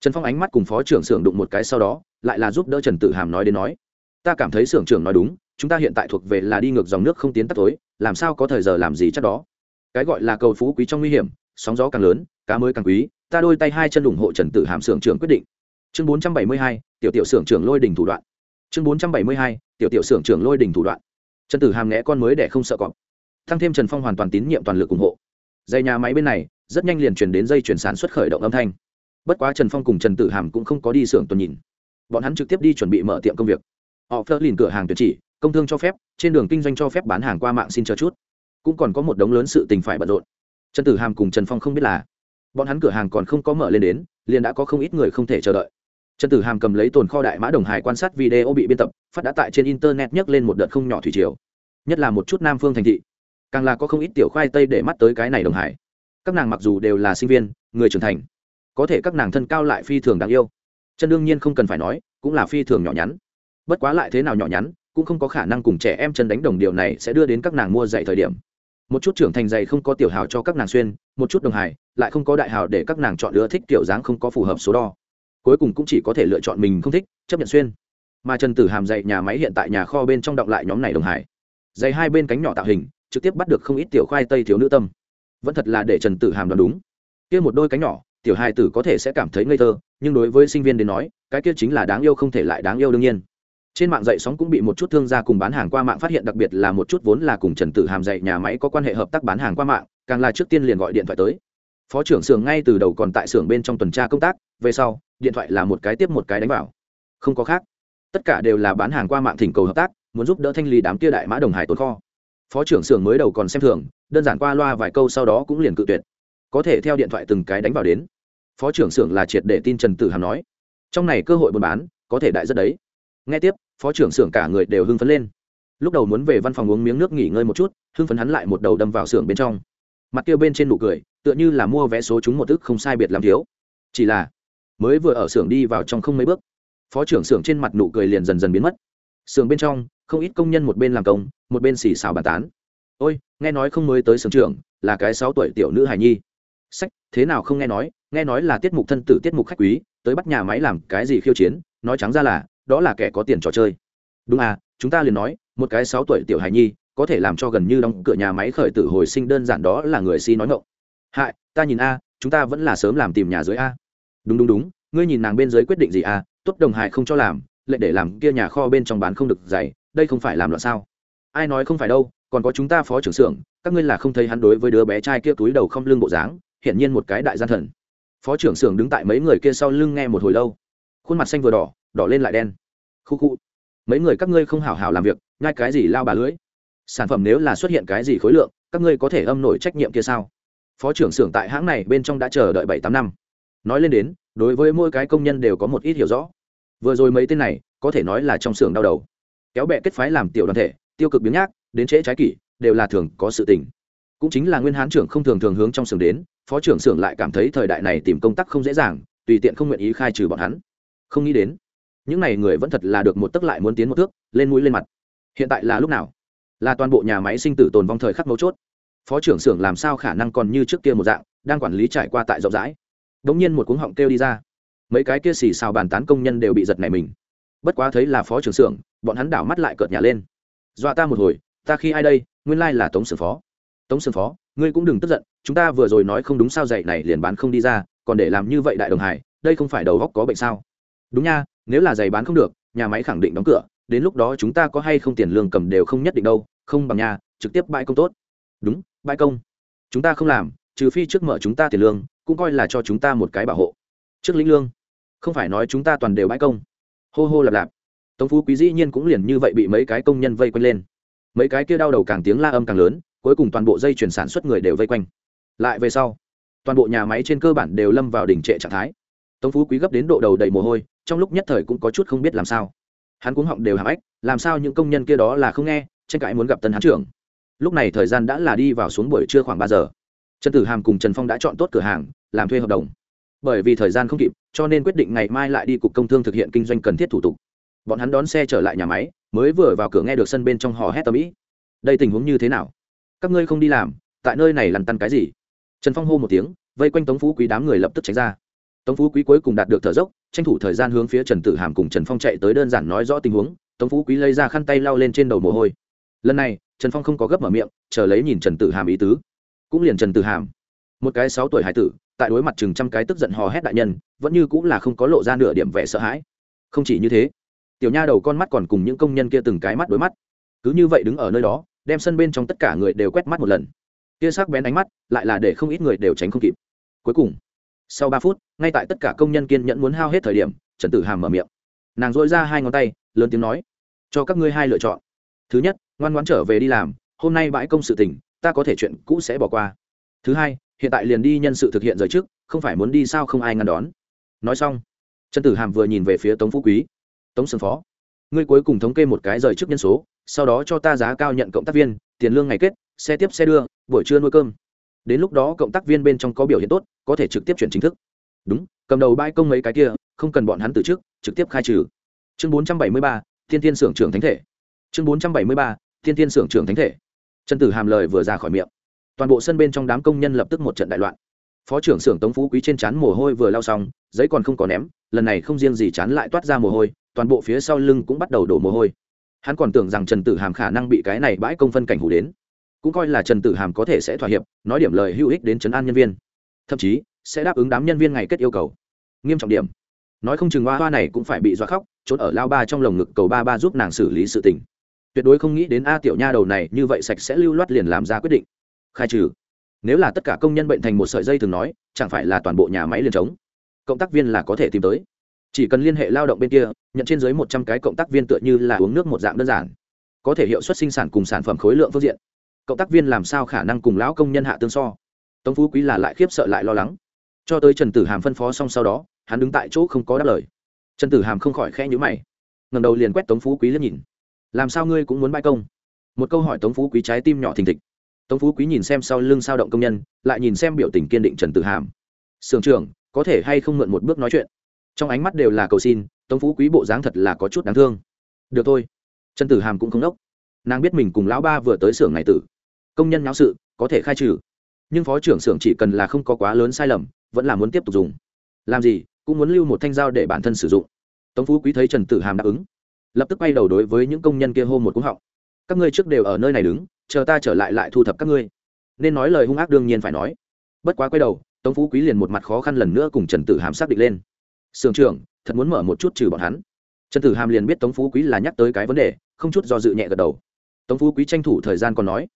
trần phong ánh mắt cùng phó trưởng xưởng đụng một cái sau đó, lại là giúp đỡ trần tử hàm nói đến nói, ta cảm thấy xưởng trưởng nói đúng, chúng ta hiện tại thuộc về là đi ngược dòng nước không tiến tắt tối, làm sao có thời giờ làm gì chắc đó? Cái gọi là cầu phú quý trong nguy hiểm, sóng gió càng lớn, cá mới càng quý, ta đôi tay hai chân ủng hộ trần tử hàm xưởng trưởng quyết định. Chương bốn trăm bảy mươi hai, tiểu tiểu xưởng trưởng lôi đình thủ đoạn chương bốn trăm bảy mươi hai, tiểu tiểu xưởng trưởng lôi đình thủ đoạn. Trần tử hàm nghe con mới để không sợ cọp. Thăng thêm trần phong hoàn toàn tín nhiệm toàn lực ủng hộ. Dây nhà máy bên này, rất nhanh liền chuyển đến dây chuyển sản xuất khởi động âm thanh. Bất quá trần phong cùng trần tử hàm cũng không có đi xưởng tuần nhìn. Bọn hắn trực tiếp đi chuẩn bị mở tiệm công việc. Họ phớt lìn cửa hàng tuyệt chỉ, công thương cho phép, trên đường kinh doanh cho phép bán hàng qua mạng xin chờ chút. Cũng còn có một đống lớn sự tình phải bận rộn. Trần tử hàm cùng trần phong không biết là, bọn hắn cửa hàng còn không có mở lên đến, liền đã có không ít người không thể chờ đợi trần tử hàm cầm lấy tồn kho đại mã đồng hải quan sát video bị biên tập, phát đã tại trên internet nhấc lên một đợt không nhỏ thủy triều. Nhất là một chút nam phương thành thị. Càng là có không ít tiểu khoai tây để mắt tới cái này đồng hải. Các nàng mặc dù đều là sinh viên, người trưởng thành, có thể các nàng thân cao lại phi thường đáng yêu. Chân đương nhiên không cần phải nói, cũng là phi thường nhỏ nhắn. Bất quá lại thế nào nhỏ nhắn, cũng không có khả năng cùng trẻ em chân đánh đồng điều này sẽ đưa đến các nàng mua dạy thời điểm. Một chút trưởng thành dày không có tiểu hào cho các nàng xuyên, một chút đồng hài lại không có đại hào để các nàng chọn lựa thích tiểu dáng không có phù hợp số đo cuối cùng cũng chỉ có thể lựa chọn mình không thích, chấp nhận xuyên. Mà trần tử hàm dạy nhà máy hiện tại nhà kho bên trong động lại nhóm này đồng hải. Dày hai bên cánh nhỏ tạo hình, trực tiếp bắt được không ít tiểu khoai tây thiếu nữ tâm. Vẫn thật là để trần tử hàm đoán đúng. Kia một đôi cánh nhỏ, tiểu hai tử có thể sẽ cảm thấy ngây thơ, nhưng đối với sinh viên đến nói, cái kia chính là đáng yêu không thể lại đáng yêu đương nhiên. Trên mạng dạy sóng cũng bị một chút thương gia cùng bán hàng qua mạng phát hiện, đặc biệt là một chút vốn là cùng trần tử hàm dạy nhà máy có quan hệ hợp tác bán hàng qua mạng, càng là trước tiên liền gọi điện thoại tới. Phó trưởng xưởng ngay từ đầu còn tại xưởng bên trong tuần tra công tác, về sau điện thoại là một cái tiếp một cái đánh vào. Không có khác. Tất cả đều là bán hàng qua mạng thỉnh cầu hợp tác, muốn giúp đỡ thanh lý đám kia đại mã đồng hải tồn kho. Phó trưởng xưởng mới đầu còn xem thường, đơn giản qua loa vài câu sau đó cũng liền cự tuyệt. Có thể theo điện thoại từng cái đánh vào đến. Phó trưởng xưởng là triệt để tin trần tử hàm nói. Trong này cơ hội buôn bán, có thể đại rất đấy. Nghe tiếp, phó trưởng xưởng cả người đều hưng phấn lên. Lúc đầu muốn về văn phòng uống miếng nước nghỉ ngơi một chút, hưng phấn hắn lại một đầu đâm vào xưởng bên trong. Mặt kia bên trên nụ cười, tựa như là mua vé số chúng một thức không sai biệt làm thiếu. Chỉ là mới vừa ở xưởng đi vào trong không mấy bước. Phó trưởng xưởng trên mặt nụ cười liền dần dần biến mất. Xưởng bên trong, không ít công nhân một bên làm công, một bên xì xào bàn tán. Ôi, nghe nói không mới tới xưởng trưởng, là cái sáu tuổi tiểu nữ hài nhi. Sách, thế nào không nghe nói nghe nói là tiết mục thân tử, tiết mục khách quý, tới bắt nhà máy làm cái gì khiêu chiến, nói trắng ra là, đó là kẻ có tiền trò chơi. Đúng à chúng ta liền nói, một cái sáu tuổi tiểu hài nhi, có thể làm cho gần như đóng cửa nhà máy khởi tử hồi sinh đơn giản đó là người si nói ngộng hại, ta nhìn a, chúng ta vẫn là sớm làm tìm nhà dưới a đúng đúng đúng, ngươi nhìn nàng bên dưới quyết định gì à? Tốt đồng hại không cho làm lệnh để làm kia nhà kho bên trong bán không được dày đây không phải làm loạn sao? Ai nói không phải đâu, còn có chúng ta phó trưởng xưởng, các ngươi là không thấy hắn đối với đứa bé trai kia túi đầu không lưng bộ dáng, hiển nhiên một cái đại gian thần. Phó trưởng xưởng đứng tại mấy người kia sau lưng nghe một hồi lâu. Khuôn mặt xanh vừa đỏ đỏ lên lại đen. Khu khu. Mấy người các ngươi không hảo hảo làm việc ngay cái gì lao bà lưới sản phẩm nếu là xuất hiện cái gì khối lượng, các ngươi có thể âm nổi trách nhiệm kia sao? Phó trưởng xưởng tại hãng này bên trong đã chờ đợi bảy tám năm nói lên đến, đối với mỗi cái công nhân đều có một ít hiểu rõ. Vừa rồi mấy tên này, có thể nói là trong xưởng đau đầu. Kéo bẹ kết phái làm tiểu đoàn thể, tiêu cực biến nhác, đến trễ trái kỷ, đều là thường có sự tình. Cũng chính là nguyên hán trưởng không thường thường hướng trong xưởng đến, phó trưởng xưởng lại cảm thấy thời đại này tìm công tác không dễ dàng, tùy tiện không nguyện ý khai trừ bọn hắn. Không nghĩ đến, những n à y người vẫn thật là được một tấc lại muốn tiến một thước, lên mũi lên mặt. Hiện tại là lúc nào? Là toàn bộ nhà máy sinh tử tồn vong thời khắc mấu chốt. Phó trưởng xưởng làm sao khả năng còn như trước kia một dạng, đang quản lý trải qua tại rộng rãi bỗng nhiên một cuống họng kêu đi ra. Mấy cái kia xì xào bàn tán công nhân đều bị giật này mình. Bất quá thấy là phó trưởng xưởng, bọn hắn đảo mắt lại cợt nhà lên. Dọa ta một hồi, ta khi ai đây, nguyên lai là tống sưởng phó. Tống sưởng phó, ngươi cũng đừng tức giận, chúng ta vừa rồi nói không đúng sao dạy này liền bán không đi ra, còn để làm như vậy đại đồng hải, đây không phải đầu góc có bệnh sao? Đúng nha, nếu là giày bán không được, nhà máy khẳng định đóng cửa, đến lúc đó chúng ta có hay không tiền lương cầm đều không nhất định đâu, không bằng nhà trực tiếp bãi công tốt. Đúng, bãi công. Chúng ta không làm, trừ phi trước mở chúng ta tiền lương cũng coi là cho chúng ta một cái bảo hộ. Trước lĩnh lương, không phải nói chúng ta toàn đều bãi công. Hô hô lạp lạp. Tống phú quý dĩ nhiên cũng liền như vậy bị mấy cái công nhân vây quanh lên. Mấy cái kia đau đầu càng tiếng la âm càng lớn, cuối cùng toàn bộ dây chuyển sản xuất người đều vây quanh. Lại về sau, toàn bộ nhà máy trên cơ bản đều lâm vào đỉnh trệ trạng thái. Tống phú quý gấp đến độ đầu đầy mồ hôi, trong lúc nhất thời cũng có chút không biết làm sao. Hắn cũng họng đều hàm ếch, làm sao những công nhân kia đó là không nghe, tranh cãi muốn gặp tân hán trưởng. Lúc này thời gian đã là đi vào xuống buổi trưa khoảng ba giờ trần tử hàm cùng trần phong đã chọn tốt cửa hàng, làm thuê hợp đồng. Bởi vì thời gian không kịp, cho nên quyết định ngày mai lại đi cục công thương thực hiện kinh doanh cần thiết thủ tục. Bọn hắn đón xe trở lại nhà máy, mới vừa vào cửa nghe được sân bên trong hò hét tầm ĩ. Đây tình huống như thế nào? Các ngươi không đi làm, tại nơi này lằn tăn cái gì? Trần phong hô một tiếng, vây quanh tống phú quý đám người lập tức tránh ra. Tống phú quý cuối cùng đạt được thở dốc, tranh thủ thời gian hướng phía trần tử hàm cùng trần phong chạy tới đơn giản nói rõ tình huống. Tống phú quý lấy ra khăn tay lau lên trên đầu mồ hôi. Lần này, trần phong không có gấp mở miệng, chờ lấy nhìn trần tử hàm ý tứ cũng liền trần tử hàm. Một cái sáu tuổi hải tử, tại đối mặt chừng trăm cái tức giận hò hét đại nhân, vẫn như cũng là không có lộ ra nửa điểm vẻ sợ hãi. Không chỉ như thế, tiểu nha đầu con mắt còn cùng những công nhân kia từng cái mắt đối mắt. Cứ như vậy đứng ở nơi đó, đem sân bên trong tất cả người đều quét mắt một lần. Kia sắc bén ánh mắt, lại là để không ít người đều tránh không kịp. Cuối cùng, sau ba phút, ngay tại tất cả công nhân kiên nhẫn muốn hao hết thời điểm, trần tử hàm mở miệng. Nàng dội ra hai ngón tay, lớn tiếng nói, cho các ngươi hai lựa chọn. Thứ nhất, ngoan ngoãn trở về đi làm, hôm nay bãi công sự tỉnh ta có thể chuyện cũ sẽ bỏ qua. Thứ hai, hiện tại liền đi nhân sự thực hiện rời trước, không phải muốn đi sao không ai ngăn đón. Nói xong, trần tử hàm vừa nhìn về phía tống phú quý. Tống sương phó, ngươi cuối cùng thống kê một cái rời trước nhân số, sau đó cho ta giá cao nhận cộng tác viên, tiền lương ngày kết, xe tiếp xe đưa, buổi trưa nuôi cơm. Đến lúc đó cộng tác viên bên trong có biểu hiện tốt, có thể trực tiếp chuyển chính thức. Đúng, cầm đầu bãi công mấy cái kia, không cần bọn hắn từ trước, trực tiếp khai trừ. Chương bốn trăm bảy mươi ba, thiên thiên sưởng trưởng thánh thể. Chương bốn trăm bảy mươi ba, thiên thiên sưởng trưởng thánh thể trần tử hàm lời vừa ra khỏi miệng. Toàn bộ sân bên trong đám công nhân lập tức một trận đại loạn. Phó trưởng xưởng tống phú quý trên chán mồ hôi vừa lao xong, giấy còn không có ném, lần này không riêng gì chán lại toát ra mồ hôi, toàn bộ phía sau lưng cũng bắt đầu đổ mồ hôi. Hắn còn tưởng rằng trần tử hàm khả năng bị cái này bãi công phân cảnh hủ đến. Cũng coi là trần tử hàm có thể sẽ thỏa hiệp, nói điểm lời hữu ích đến chấn an nhân viên. Thậm chí, sẽ đáp ứng đám nhân viên ngày kết yêu cầu. Nghiêm trọng điểm. Nói không chừng hoa hoa này cũng phải bị dọa khóc, trốn ở lao ba trong lồng ngực cầu ba ba giúp nàng xử lý sự tình tuyệt đối không nghĩ đến a tiểu nha đầu này như vậy sạch sẽ lưu loát liền làm ra quyết định. Khai trừ. Nếu là tất cả công nhân bệnh thành một sợi dây thường nói, chẳng phải là toàn bộ nhà máy liền trống? Cộng tác viên là có thể tìm tới. Chỉ cần liên hệ lao động bên kia, nhận trên dưới một trăm cái cộng tác viên tựa như là uống nước một dạng đơn giản. Có thể hiệu suất sinh sản cùng sản phẩm khối lượng phương diện. Cộng tác viên làm sao khả năng cùng lão công nhân hạ tương so? Tống phú quý là lại khiếp sợ lại lo lắng. Cho tới trần tử hàm phân phó xong sau đó, hắn đứng tại chỗ không có đáp lời. Trần tử hàm không khỏi khẽ nhữ mày. Ngầm đầu liền quét tống phú quý liếc nhìn làm sao ngươi cũng muốn bãi công? Một câu hỏi tống phú quý trái tim nhỏ thình thịch. Tống phú quý nhìn xem sau lưng sao động công nhân, lại nhìn xem biểu tình kiên định trần tử hàm. Sưởng trưởng, có thể hay không mượn một bước nói chuyện? Trong ánh mắt đều là cầu xin, tống phú quý bộ dáng thật là có chút đáng thương. Được thôi. Trần tử hàm cũng không đốc. Nàng biết mình cùng lão ba vừa tới xưởng này tử. Công nhân nháo sự, có thể khai trừ. Nhưng phó trưởng xưởng chỉ cần là không có quá lớn sai lầm, vẫn là muốn tiếp tục dùng. Làm gì, cũng muốn lưu một thanh dao để bản thân sử dụng. Tống phú quý thấy trần tử hàm đáp ứng lập tức quay đầu đối với những công nhân kia hô một cú họng. Các ngươi trước đều ở nơi này đứng, chờ ta trở lại lại thu thập các ngươi. Nên nói lời hung ác đương nhiên phải nói. Bất quá quay đầu, tống phú quý liền một mặt khó khăn lần nữa cùng trần tử hàm xác định lên. Sưởng trưởng, thật muốn mở một chút trừ bọn hắn. Trần tử hàm liền biết tống phú quý là nhắc tới cái vấn đề, không chút do dự nhẹ gật đầu. Tống phú quý tranh thủ thời gian còn nói,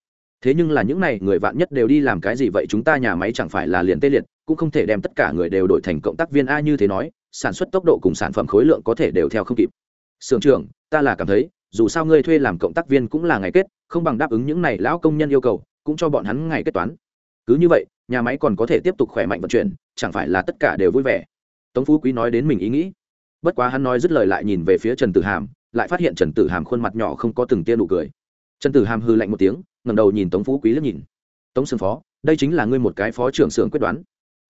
thế nhưng là những n à y người vạn nhất đều đi làm cái gì vậy chúng ta nhà máy chẳng phải là liền tê liệt, cũng không thể đem tất cả người đều đổi thành cộng tác viên a như thế nói, sản xuất tốc độ cùng sản phẩm khối lượng có thể đều theo không kịp sưởng trưởng, ta là cảm thấy, dù sao ngươi thuê làm cộng tác viên cũng là ngày kết, không bằng đáp ứng những này lão công nhân yêu cầu, cũng cho bọn hắn ngày kết toán. Cứ như vậy, nhà máy còn có thể tiếp tục khỏe mạnh vận chuyển, chẳng phải là tất cả đều vui vẻ. Tống phú quý nói đến mình ý nghĩ. Bất quá hắn nói dứt lời lại nhìn về phía trần tử hàm, lại phát hiện trần tử hàm khuôn mặt nhỏ không có từng tia nụ cười. Trần tử hàm hư lạnh một tiếng ngầm đầu nhìn tống phú quý liếc nhìn. Tống sương phó, đây chính là ngươi một cái phó trưởng xưởng quyết đoán.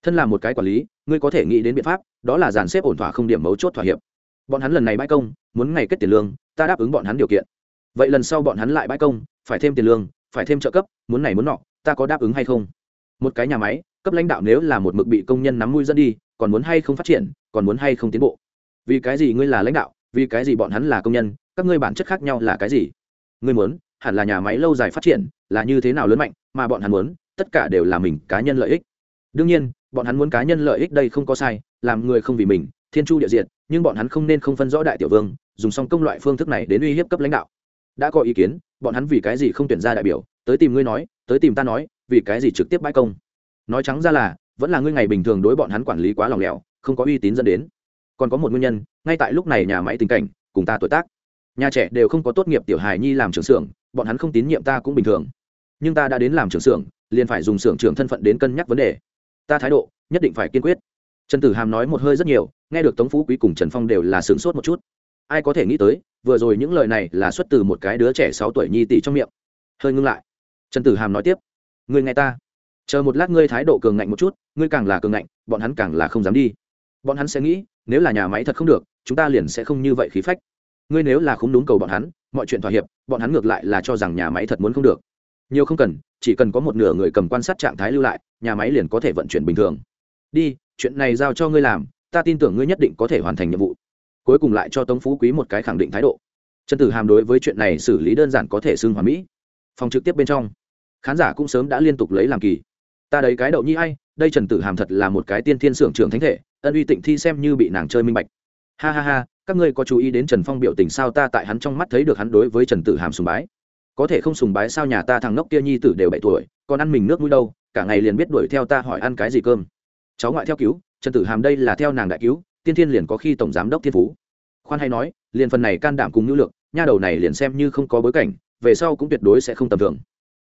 Thân là một cái quản lý, ngươi có thể nghĩ đến biện pháp, đó là dàn xếp ổn thỏa không điểm mấu chốt thỏa hiệp bọn hắn lần này bãi công, muốn ngày kết tiền lương, ta đáp ứng bọn hắn điều kiện. Vậy lần sau bọn hắn lại bãi công, phải thêm tiền lương, phải thêm trợ cấp, muốn này muốn nọ, ta có đáp ứng hay không? Một cái nhà máy, cấp lãnh đạo nếu là một mực bị công nhân nắm mũi dẫn đi, còn muốn hay không phát triển, còn muốn hay không tiến bộ? Vì cái gì ngươi là lãnh đạo, vì cái gì bọn hắn là công nhân, các ngươi bản chất khác nhau là cái gì? Ngươi muốn, hẳn là nhà máy lâu dài phát triển, là như thế nào lớn mạnh, mà bọn hắn muốn, tất cả đều là mình cá nhân lợi ích. Đương nhiên, bọn hắn muốn cá nhân lợi ích đây không có sai, làm người không vì mình, thiên chu địa diện nhưng bọn hắn không nên không phân rõ đại tiểu vương, dùng song công loại phương thức này đến uy hiếp cấp lãnh đạo. Đã có ý kiến, bọn hắn vì cái gì không tuyển ra đại biểu, tới tìm ngươi nói, tới tìm ta nói, vì cái gì trực tiếp bãi công? Nói trắng ra là, vẫn là ngươi ngày bình thường đối bọn hắn quản lý quá lòng lẻo, không có uy tín dẫn đến. Còn có một nguyên nhân, ngay tại lúc này nhà máy tình cảnh, cùng ta tuổi tác. Nhà trẻ đều không có tốt nghiệp tiểu hài nhi làm trưởng xưởng, bọn hắn không tín nhiệm ta cũng bình thường. Nhưng ta đã đến làm trưởng xưởng, liền phải dùng xưởng trưởng thân phận đến cân nhắc vấn đề. Ta thái độ, nhất định phải kiên quyết. Trần tử hàm nói một hơi rất nhiều nghe được tống phú quý cùng trần phong đều là sửng sốt một chút. Ai có thể nghĩ tới, vừa rồi những lời này là xuất từ một cái đứa trẻ sáu tuổi nhi tỷ trong miệng. Hơi ngưng lại. Trần tử hàm nói tiếp, ngươi nghe ta. Chờ một lát ngươi thái độ cường ngạnh một chút, ngươi càng là cường ngạnh, bọn hắn càng là không dám đi. Bọn hắn sẽ nghĩ, nếu là nhà máy thật không được, chúng ta liền sẽ không như vậy khí phách. Ngươi nếu là không đúng cầu bọn hắn, mọi chuyện thỏa hiệp, bọn hắn ngược lại là cho rằng nhà máy thật muốn không được. Nhiều không cần, chỉ cần có một nửa người cầm quan sát trạng thái lưu lại, nhà máy liền có thể vận chuyển bình thường. Đi, chuyện này giao cho ngươi làm ta tin tưởng ngươi nhất định có thể hoàn thành nhiệm vụ. Cuối cùng lại cho tống phú quý một cái khẳng định thái độ. Trần tử hàm đối với chuyện này xử lý đơn giản có thể xưng hòa mỹ. Phòng trực tiếp bên trong, khán giả cũng sớm đã liên tục lấy làm kỳ. Ta đấy cái đậu nhi ai, đây trần tử hàm thật là một cái tiên thiên sưởng trưởng thánh thể, ân uy tịnh thi xem như bị nàng chơi minh bạch. Ha ha ha, các ngươi có chú ý đến trần phong biểu tình sao ta tại hắn trong mắt thấy được hắn đối với trần tử hàm sùng bái. Có thể không sùng bái sao nhà ta thằng ngốc kia nhi tử đều bảy tuổi, còn ăn mình nước mũi đâu, cả ngày liền biết đuổi theo ta hỏi ăn cái gì cơm. Cháu ngoại theo cứu trần tử hàm đây là theo nàng đại cứu, tiên thiên liền có khi tổng giám đốc thiên phú. Khoan hay nói, liền phần này can đảm cùng nữ lượng, nha đầu này liền xem như không có bối cảnh, về sau cũng tuyệt đối sẽ không tầm thường.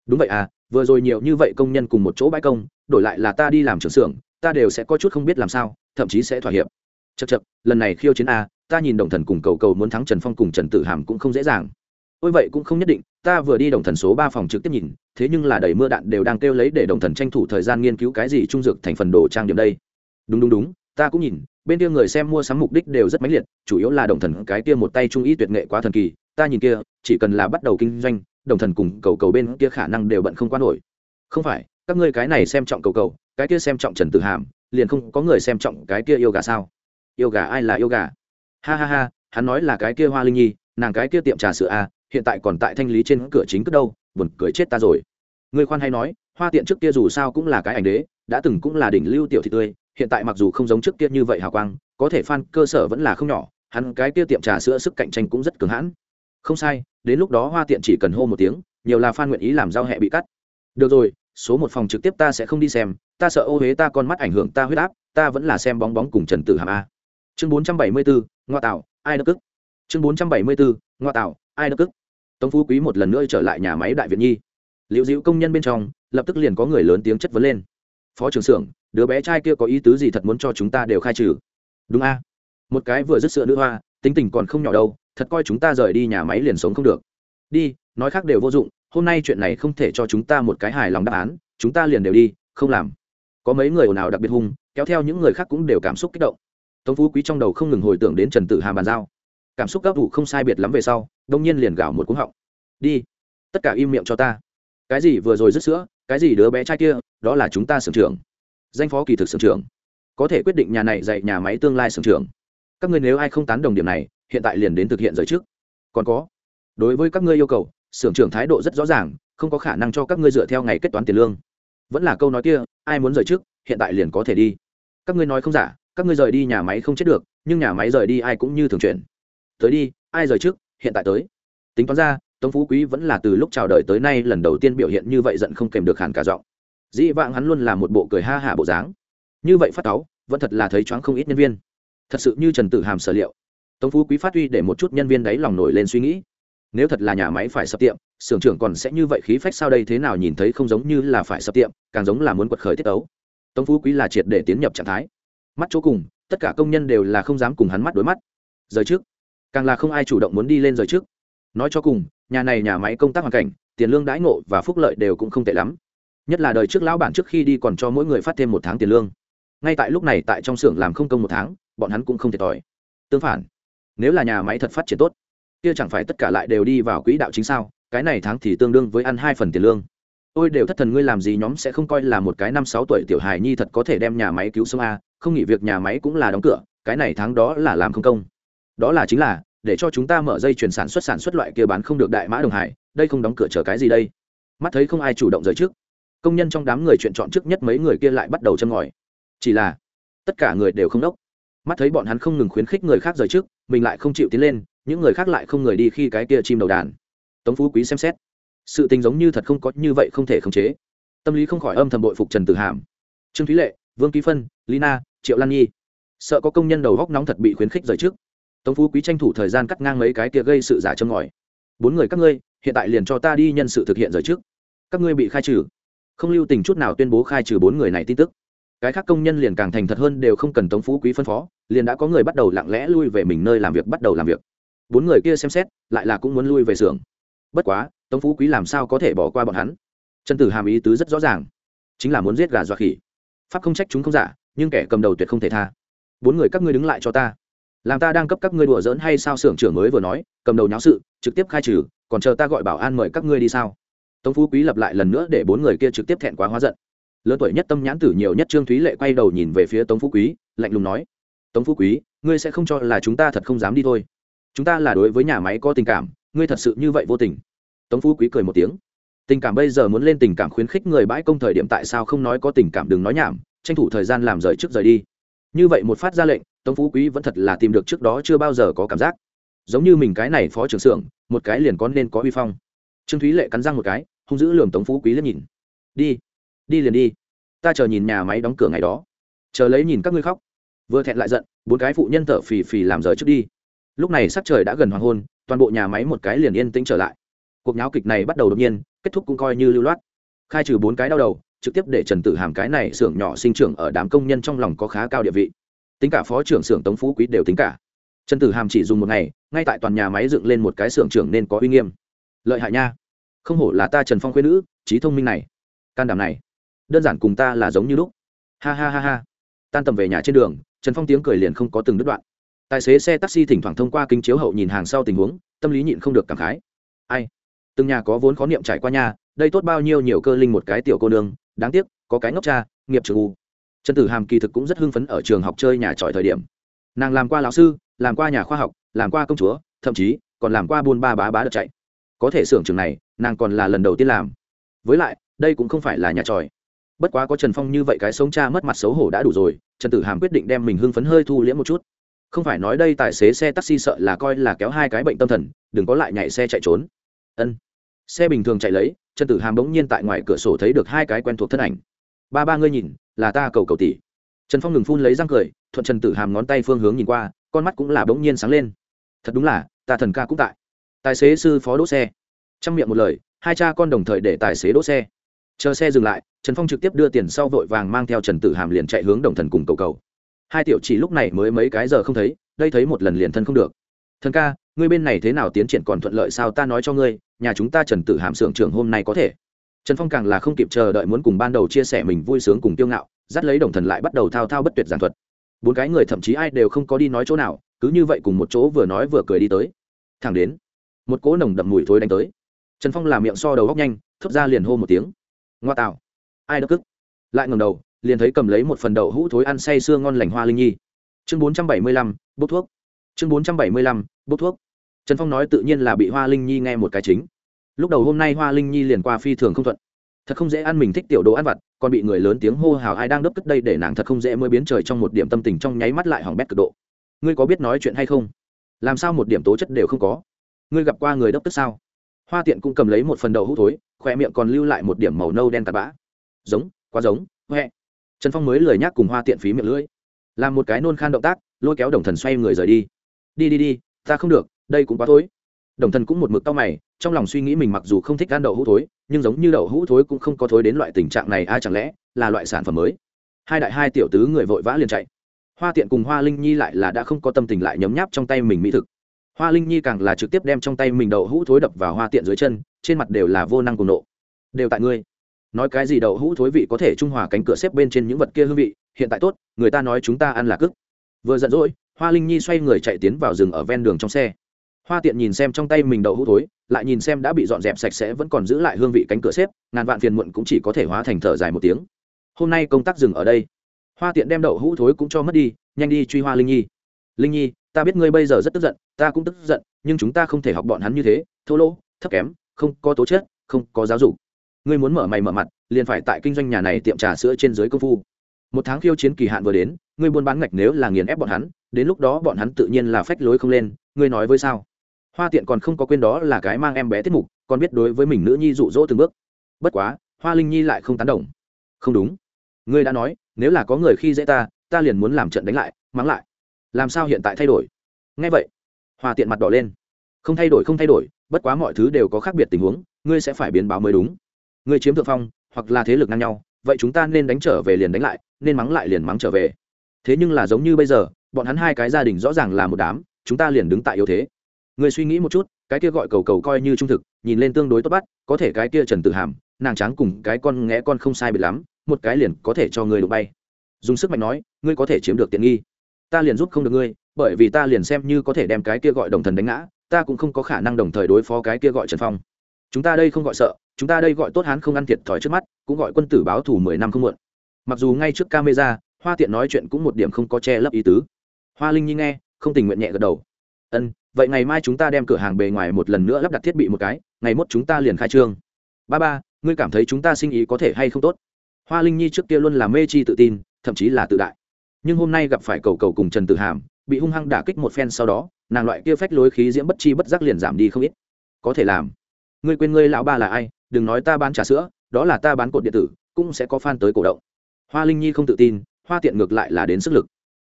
Đúng vậy à vừa rồi nhiều như vậy công nhân cùng một chỗ bãi công, đổi lại là ta đi làm trưởng xưởng, ta đều sẽ có chút không biết làm sao, thậm chí sẽ thỏa hiệp. Chật chật lần này khiêu chiến a, ta nhìn đồng thần cùng cầu cầu muốn thắng trần phong cùng trần tử hàm cũng không dễ dàng. Ôi vậy cũng không nhất định, ta vừa đi đồng thần số ba phòng trực tiếp nhìn, thế nhưng là đầy mưa đạn đều đang kêu lấy để đồng thần tranh thủ thời gian nghiên cứu cái gì trung dược thành phần đồ trang điểm đây đúng đúng đúng, ta cũng nhìn, bên kia người xem mua sắm mục đích đều rất mãnh liệt, chủ yếu là đồng thần cái kia một tay trung ý tuyệt nghệ quá thần kỳ, ta nhìn kia, chỉ cần là bắt đầu kinh doanh, đồng thần cùng cầu cầu bên kia khả năng đều bận không quan nổi. Không phải, các ngươi cái này xem trọng cầu cầu, cái kia xem trọng trần tử hàm, liền không có người xem trọng cái kia yêu gà sao? Yêu gà ai là yêu gà? Ha ha ha, hắn nói là cái kia hoa linh nhi, nàng cái kia tiệm trà sữa a hiện tại còn tại thanh lý trên cửa chính cất đâu, buồn cười chết ta rồi. Người khoan hay nói, hoa tiện trước kia dù sao cũng là cái ảnh đế, đã từng cũng là đỉnh lưu tiểu thị tươi hiện tại mặc dù không giống trước kia như vậy hào quang, có thể fan cơ sở vẫn là không nhỏ, hắn cái kia tiệm trà sữa sức cạnh tranh cũng rất cường hãn. Không sai, đến lúc đó hoa tiện chỉ cần hô một tiếng, nhiều là fan nguyện ý làm giao hẹ bị cắt. Được rồi, số một phòng trực tiếp ta sẽ không đi xem, ta sợ ô huế ta con mắt ảnh hưởng ta huyết áp, ta vẫn là xem bóng bóng cùng trần tử hàm a. Chương bốn trăm bảy mươi bốn ngoa tạo, ai đất cức chương bốn trăm bảy mươi bốn ngoa tạo, ai đất cức tống phú quý một lần nữa trở lại nhà máy đại việt nhi. Liệu dịu công nhân bên trong, lập tức liền có người lớn tiếng chất vấn lên. Phó trưởng xưởng đứa bé trai kia có ý tứ gì thật muốn cho chúng ta đều khai trừ? Đúng a. Một cái vừa dứt sữa nữ hoa, tính tình còn không nhỏ đâu, thật coi chúng ta rời đi nhà máy liền sống không được. Đi, nói khác đều vô dụng, hôm nay chuyện này không thể cho chúng ta một cái hài lòng đáp án, chúng ta liền đều đi, không làm. Có mấy người ồn ào đặc biệt hung, kéo theo những người khác cũng đều cảm xúc kích động. Tống phú quý trong đầu không ngừng hồi tưởng đến trần tử hàm bàn giao. Cảm xúc gấp vụ không sai biệt lắm về sau, đông nhiên liền gào một cúng họng. Đi, tất cả im miệng cho ta. Cái gì vừa rồi dứt sữa, cái gì đứa bé trai kia, đó là chúng ta sưởng trưởng danh phó kỳ thực sưởng trưởng. Có thể quyết định nhà này dạy nhà máy tương lai sưởng trưởng. Các ngươi nếu ai không tán đồng điểm này, hiện tại liền đến thực hiện giới trước. Còn có, đối với các ngươi yêu cầu, sưởng trưởng thái độ rất rõ ràng, không có khả năng cho các ngươi dựa theo ngày kết toán tiền lương. Vẫn là câu nói kia, ai muốn rời trước, hiện tại liền có thể đi. Các ngươi nói không giả, các ngươi rời đi nhà máy không chết được, nhưng nhà máy rời đi ai cũng như thường chuyển. Tới đi, ai rời trước, hiện tại tới. Tính toán ra, tống phú quý vẫn là từ lúc chào đời tới nay lần đầu tiên biểu hiện như vậy giận không kèm được hẳn cả giọng dĩ vãng hắn luôn là một bộ cười ha hả bộ dáng. Như vậy phát táo vẫn thật là thấy choáng không ít nhân viên. Thật sự như trần tử hàm sở liệu. Tống phú quý phát huy để một chút nhân viên đấy lòng nổi lên suy nghĩ. Nếu thật là nhà máy phải sập tiệm, xưởng trưởng còn sẽ như vậy khí phách sao đây thế nào nhìn thấy không giống như là phải sập tiệm, càng giống là muốn quật khởi tiết ấu. Tống phú quý là triệt để tiến nhập trạng thái. Mắt chỗ cùng, tất cả công nhân đều là không dám cùng hắn mắt đối mắt. Rời trước. Càng là không ai chủ động muốn đi lên rời trước. Nói cho cùng, nhà này nhà máy công tác hoàn cảnh, tiền lương đãi ngộ và phúc lợi đều cũng không tệ lắm nhất là đời trước lão bản trước khi đi còn cho mỗi người phát thêm một tháng tiền lương. Ngay tại lúc này tại trong xưởng làm không công một tháng, bọn hắn cũng không thiệt thòi. Tương phản, nếu là nhà máy thật phát triển tốt, kia chẳng phải tất cả lại đều đi vào quỹ đạo chính sao? Cái này tháng thì tương đương với ăn hai phần tiền lương. Ôi đều thất thần ngươi làm gì nhóm sẽ không coi là một cái năm sáu tuổi tiểu hài nhi thật có thể đem nhà máy cứu sống a? Không nghỉ việc nhà máy cũng là đóng cửa, cái này tháng đó là làm không công. Đó là chính là, để cho chúng ta mở dây chuyển sản xuất sản xuất loại kia bán không được đại mã đồng hải đây không đóng cửa chờ cái gì đây? Mắt thấy không ai chủ động rời trước công nhân trong đám người chuyện chọn trước nhất mấy người kia lại bắt đầu châm ngòi. Chỉ là, tất cả người đều không đốc. Mắt thấy bọn hắn không ngừng khuyến khích người khác rời trước, mình lại không chịu tiến lên, những người khác lại không người đi khi cái kia chim đầu đàn. Tống phú quý xem xét, sự tình giống như thật không có như vậy không thể khống chế. Tâm lý không khỏi âm thầm bội phục trần tử hàm. Trương thúy lệ, vương ký phân, lina, triệu lan nhi. Sợ có công nhân đầu góc nóng thật bị khuyến khích rời trước. Tống phú quý tranh thủ thời gian cắt ngang mấy cái kia gây sự giả châm ngòi. Bốn người các ngươi, hiện tại liền cho ta đi nhân sự thực hiện rời trước. Các ngươi bị khai trừ không lưu tình chút nào tuyên bố khai trừ bốn người này tin tức. Cái khác công nhân liền càng thành thật hơn đều không cần tống phú quý phân phó, liền đã có người bắt đầu lặng lẽ lui về mình nơi làm việc, bắt đầu làm việc. Bốn người kia xem xét, lại là cũng muốn lui về xưởng. Bất quá, tống phú quý làm sao có thể bỏ qua bọn hắn? Trần tử hàm ý tứ rất rõ ràng. Chính là muốn giết gà dọa khỉ. Pháp không trách chúng không giả, nhưng kẻ cầm đầu tuyệt không thể tha. Bốn người các ngươi đứng lại cho ta. Làm ta đang cấp các ngươi đùa giỡn hay sao xưởng trưởng mới vừa nói, cầm đầu nháo sự, trực tiếp khai trừ, còn chờ ta gọi bảo an mời các ngươi đi sao? Tống phú quý lập lại lần nữa để bốn người kia trực tiếp thẹn quá hóa giận. Lớn tuổi nhất tâm nhãn tử nhiều nhất trương thúy lệ quay đầu nhìn về phía tống phú quý, lạnh lùng nói, tống phú quý, ngươi sẽ không cho là chúng ta thật không dám đi thôi. Chúng ta là đối với nhà máy có tình cảm, ngươi thật sự như vậy vô tình. Tống phú quý cười một tiếng, tình cảm bây giờ muốn lên tình cảm khuyến khích người bãi công thời điểm tại sao không nói có tình cảm đừng nói nhảm, tranh thủ thời gian làm rời trước rời đi. Như vậy một phát ra lệnh, tống phú quý vẫn thật là tìm được trước đó chưa bao giờ có cảm giác. Giống như mình cái này phó trưởng xưởng, một cái liền có nên có uy phong. Trương thúy lệ cắn răng một cái hung dữ lường tống phú quý lên nhìn. Đi đi liền đi. Ta chờ nhìn nhà máy đóng cửa ngày đó. Chờ lấy nhìn các ngươi khóc. Vừa thẹn lại giận, bốn cái phụ nhân thở phì phì làm rời trước đi. Lúc này sắc trời đã gần hoàng hôn, toàn bộ nhà máy một cái liền yên tĩnh trở lại. Cuộc nháo kịch này bắt đầu đột nhiên, kết thúc cũng coi như lưu loát. Khai trừ bốn cái đau đầu, trực tiếp để trần tử hàm cái này xưởng nhỏ sinh trưởng ở đám công nhân trong lòng có khá cao địa vị. Tính cả phó trưởng xưởng tống phú quý đều tính cả. Trần tử hàm chỉ dùng một ngày, ngay tại toàn nhà máy dựng lên một cái xưởng trưởng nên có uy nghiêm. Lợi hại nha không hổ là ta trần phong khuyên nữ, trí thông minh này. Can đảm này. Đơn giản cùng ta là giống như lúc. Ha ha ha ha. Tan tầm về nhà trên đường, trần phong tiếng cười liền không có từng đứt đoạn. Tài xế xe taxi thỉnh thoảng thông qua kính chiếu hậu nhìn hàng sau tình huống, tâm lý nhịn không được cảm khái. Ai? Từng nhà có vốn khó niệm trải qua nhà, đây tốt bao nhiêu nhiều cơ linh một cái tiểu cô nương, đáng tiếc, có cái ngốc cha, nghiệp trường u. Trần tử hàm kỳ thực cũng rất hưng phấn ở trường học chơi nhà tròi thời điểm. Nàng làm qua lão sư, làm qua nhà khoa học, làm qua công chúa, thậm chí còn làm qua buôn ba bá bá đợt chạy có thể xưởng trường này, nàng còn là lần đầu tiên làm. Với lại, đây cũng không phải là nhà tròi. Bất quá có trần phong như vậy cái sống cha mất mặt xấu hổ đã đủ rồi, trần tử hàm quyết định đem mình hưng phấn hơi thu liễm một chút. Không phải nói đây tài xế xe taxi sợ là coi là kéo hai cái bệnh tâm thần, đừng có lại nhảy xe chạy trốn. Ân. Xe bình thường chạy lấy, trần tử hàm bỗng nhiên tại ngoài cửa sổ thấy được hai cái quen thuộc thân ảnh. Ba ba ngươi nhìn, là ta cầu cầu tỷ. Trần phong ngừng phun lấy răng cười, thuận trần tử hàm ngón tay phương hướng nhìn qua, con mắt cũng là bỗng nhiên sáng lên. Thật đúng là, ta thần ca cũng tại tài xế sư phó đỗ xe. Trong miệng một lời, hai cha con đồng thời để tài xế đỗ xe. Chờ xe dừng lại, trần phong trực tiếp đưa tiền sau vội vàng mang theo trần tử hàm liền chạy hướng đồng thần cùng cầu cầu. Hai tiểu chỉ lúc này mới mấy cái giờ không thấy, đây thấy một lần liền thân không được. Thần ca, ngươi bên này thế nào tiến triển còn thuận lợi sao ta nói cho ngươi, nhà chúng ta trần tử hàm xưởng trưởng hôm nay có thể. Trần phong càng là không kịp chờ đợi muốn cùng ban đầu chia sẻ mình vui sướng cùng kiêu ngạo, dắt lấy đồng thần lại bắt đầu thao thao bất tuyệt giảng thuật. Bốn cái người thậm chí ai đều không có đi nói chỗ nào, cứ như vậy cùng một chỗ vừa nói vừa cười đi tới. Thẳng đến một cỗ nồng đậm mùi thối đánh tới. Trần phong làm miệng so đầu góc nhanh, thốt ra liền hô một tiếng. Ngoa tạo. Ai đất cức? Lại ngầm đầu, liền thấy cầm lấy một phần đậu hũ thối ăn say sưa ngon lành hoa linh nhi. Chương bốn trăm bảy mươi lăm, bốc thuốc. Chương bốn trăm bảy mươi lăm, bốc thuốc. Trần phong nói tự nhiên là bị hoa linh nhi nghe một cái chính. Lúc đầu hôm nay hoa linh nhi liền qua phi thường không thuận. Thật không dễ ăn mình thích tiểu đồ ăn vặt, còn bị người lớn tiếng hô hào ai đang đớp cất đây để nàng thật không dễ mới biến trời trong một điểm tâm tình trong nháy mắt lại hỏng bét cực độ. Ngươi có biết nói chuyện hay không? Làm sao một điểm tố chất đều không có? Ngươi gặp qua người đốc tức sao? Hoa tiện cũng cầm lấy một phần đầu hũ thối khoe miệng còn lưu lại một điểm màu nâu đen tạt bã. Giống, quá giống huệ trần phong mới lười nhác cùng hoa tiện phí miệng lưỡi. Làm một cái nôn khan động tác, lôi kéo đồng thần xoay người rời đi. Đi đi đi, ta không được, đây cũng quá thối. Đồng thần cũng một mực tao mày, trong lòng suy nghĩ mình mặc dù không thích ăn đậu hũ thối, nhưng giống như đậu hũ thối cũng không có thối đến loại tình trạng này ai chẳng lẽ là loại sản phẩm mới? Hai đại hai tiểu tứ người vội vã liền chạy. Hoa tiện cùng hoa linh nhi lại là đã không có tâm tình lại nhấm nháp trong tay mình mỹ thực hoa linh nhi càng là trực tiếp đem trong tay mình đậu hũ thối đập vào hoa tiện dưới chân, trên mặt đều là vô năng cùng nộ. Đều tại ngươi. Nói cái gì đậu hũ thối vị có thể trung hòa cánh cửa xếp bên trên những vật kia hương vị, hiện tại tốt, người ta nói chúng ta ăn là cức. Vừa giận dỗi, hoa linh nhi xoay người chạy tiến vào rừng ở ven đường trong xe. Hoa tiện nhìn xem trong tay mình đậu hũ thối, lại nhìn xem đã bị dọn dẹp sạch sẽ vẫn còn giữ lại hương vị cánh cửa xếp, ngàn vạn phiền muộn cũng chỉ có thể hóa thành thở dài một tiếng. Hôm nay công tác dừng ở đây. Hoa tiện đem đậu hũ thối cũng cho mất đi, nhanh đi truy hoa linh nhi. Linh nhi ta biết ngươi bây giờ rất tức giận, ta cũng tức giận, nhưng chúng ta không thể học bọn hắn như thế, thô lỗ, thấp kém, không có tố chất, không có giáo dục. Ngươi muốn mở mày mở mặt, liền phải tại kinh doanh nhà này tiệm trà sữa trên dưới công phu. Một tháng khiêu chiến kỳ hạn vừa đến, ngươi buôn bán ngạch nếu là nghiền ép bọn hắn, đến lúc đó bọn hắn tự nhiên là phách lối không lên, ngươi nói với sao? Hoa tiện còn không có quên đó là cái mang em bé tiết mục, còn biết đối với mình nữ nhi dụ dỗ từng bước. Bất quá, hoa linh nhi lại không tán đồng. Không đúng. Ngươi đã nói, nếu là có người khi dễ ta ta liền muốn làm trận đánh lại, mắng lại làm sao hiện tại thay đổi? Ngay vậy, hòa tiện mặt đỏ lên. Không thay đổi, không thay đổi, bất quá mọi thứ đều có khác biệt tình huống, ngươi sẽ phải biến báo mới đúng. Ngươi chiếm thượng phong, hoặc là thế lực ngang nhau, vậy chúng ta nên đánh trở về liền đánh lại, nên mắng lại liền mắng trở về. Thế nhưng là giống như bây giờ, bọn hắn hai cái gia đình rõ ràng là một đám, chúng ta liền đứng tại yếu thế. Người suy nghĩ một chút, cái kia gọi cầu cầu coi như trung thực, nhìn lên tương đối tốt bắt, có thể cái kia trần tự hàm, nàng tráng cùng cái con nghẽ con không sai biệt lắm, một cái liền có thể cho người đụng bay. Dùng sức mạnh nói, ngươi có thể chiếm được tiện nghi ta liền giúp không được ngươi, bởi vì ta liền xem như có thể đem cái kia gọi đồng thần đánh ngã, ta cũng không có khả năng đồng thời đối phó cái kia gọi trần phong. Chúng ta đây không gọi sợ, chúng ta đây gọi tốt hán không ăn thiệt thòi trước mắt, cũng gọi quân tử báo thủ mười năm không muộn. Mặc dù ngay trước camera, hoa tiện nói chuyện cũng một điểm không có che lấp ý tứ. Hoa linh nhi nghe, không tình nguyện nhẹ gật đầu. Ân, vậy ngày mai chúng ta đem cửa hàng bề ngoài một lần nữa lắp đặt thiết bị một cái, ngày mốt chúng ta liền khai trương. Ba ba, ngươi cảm thấy chúng ta sinh ý có thể hay không tốt? Hoa linh nhi trước kia luôn là mê chi tự tin, thậm chí là tự đại nhưng hôm nay gặp phải cầu cầu cùng trần tử hàm, bị hung hăng đả kích một phen sau đó, nàng loại kia phách lối khí diễm bất chi bất giác liền giảm đi không ít. Có thể làm. Ngươi quên ngươi lão ba là ai, đừng nói ta bán trà sữa, đó là ta bán cột điện tử, cũng sẽ có fan tới cổ động. Hoa linh nhi không tự tin, hoa tiện ngược lại là đến sức lực.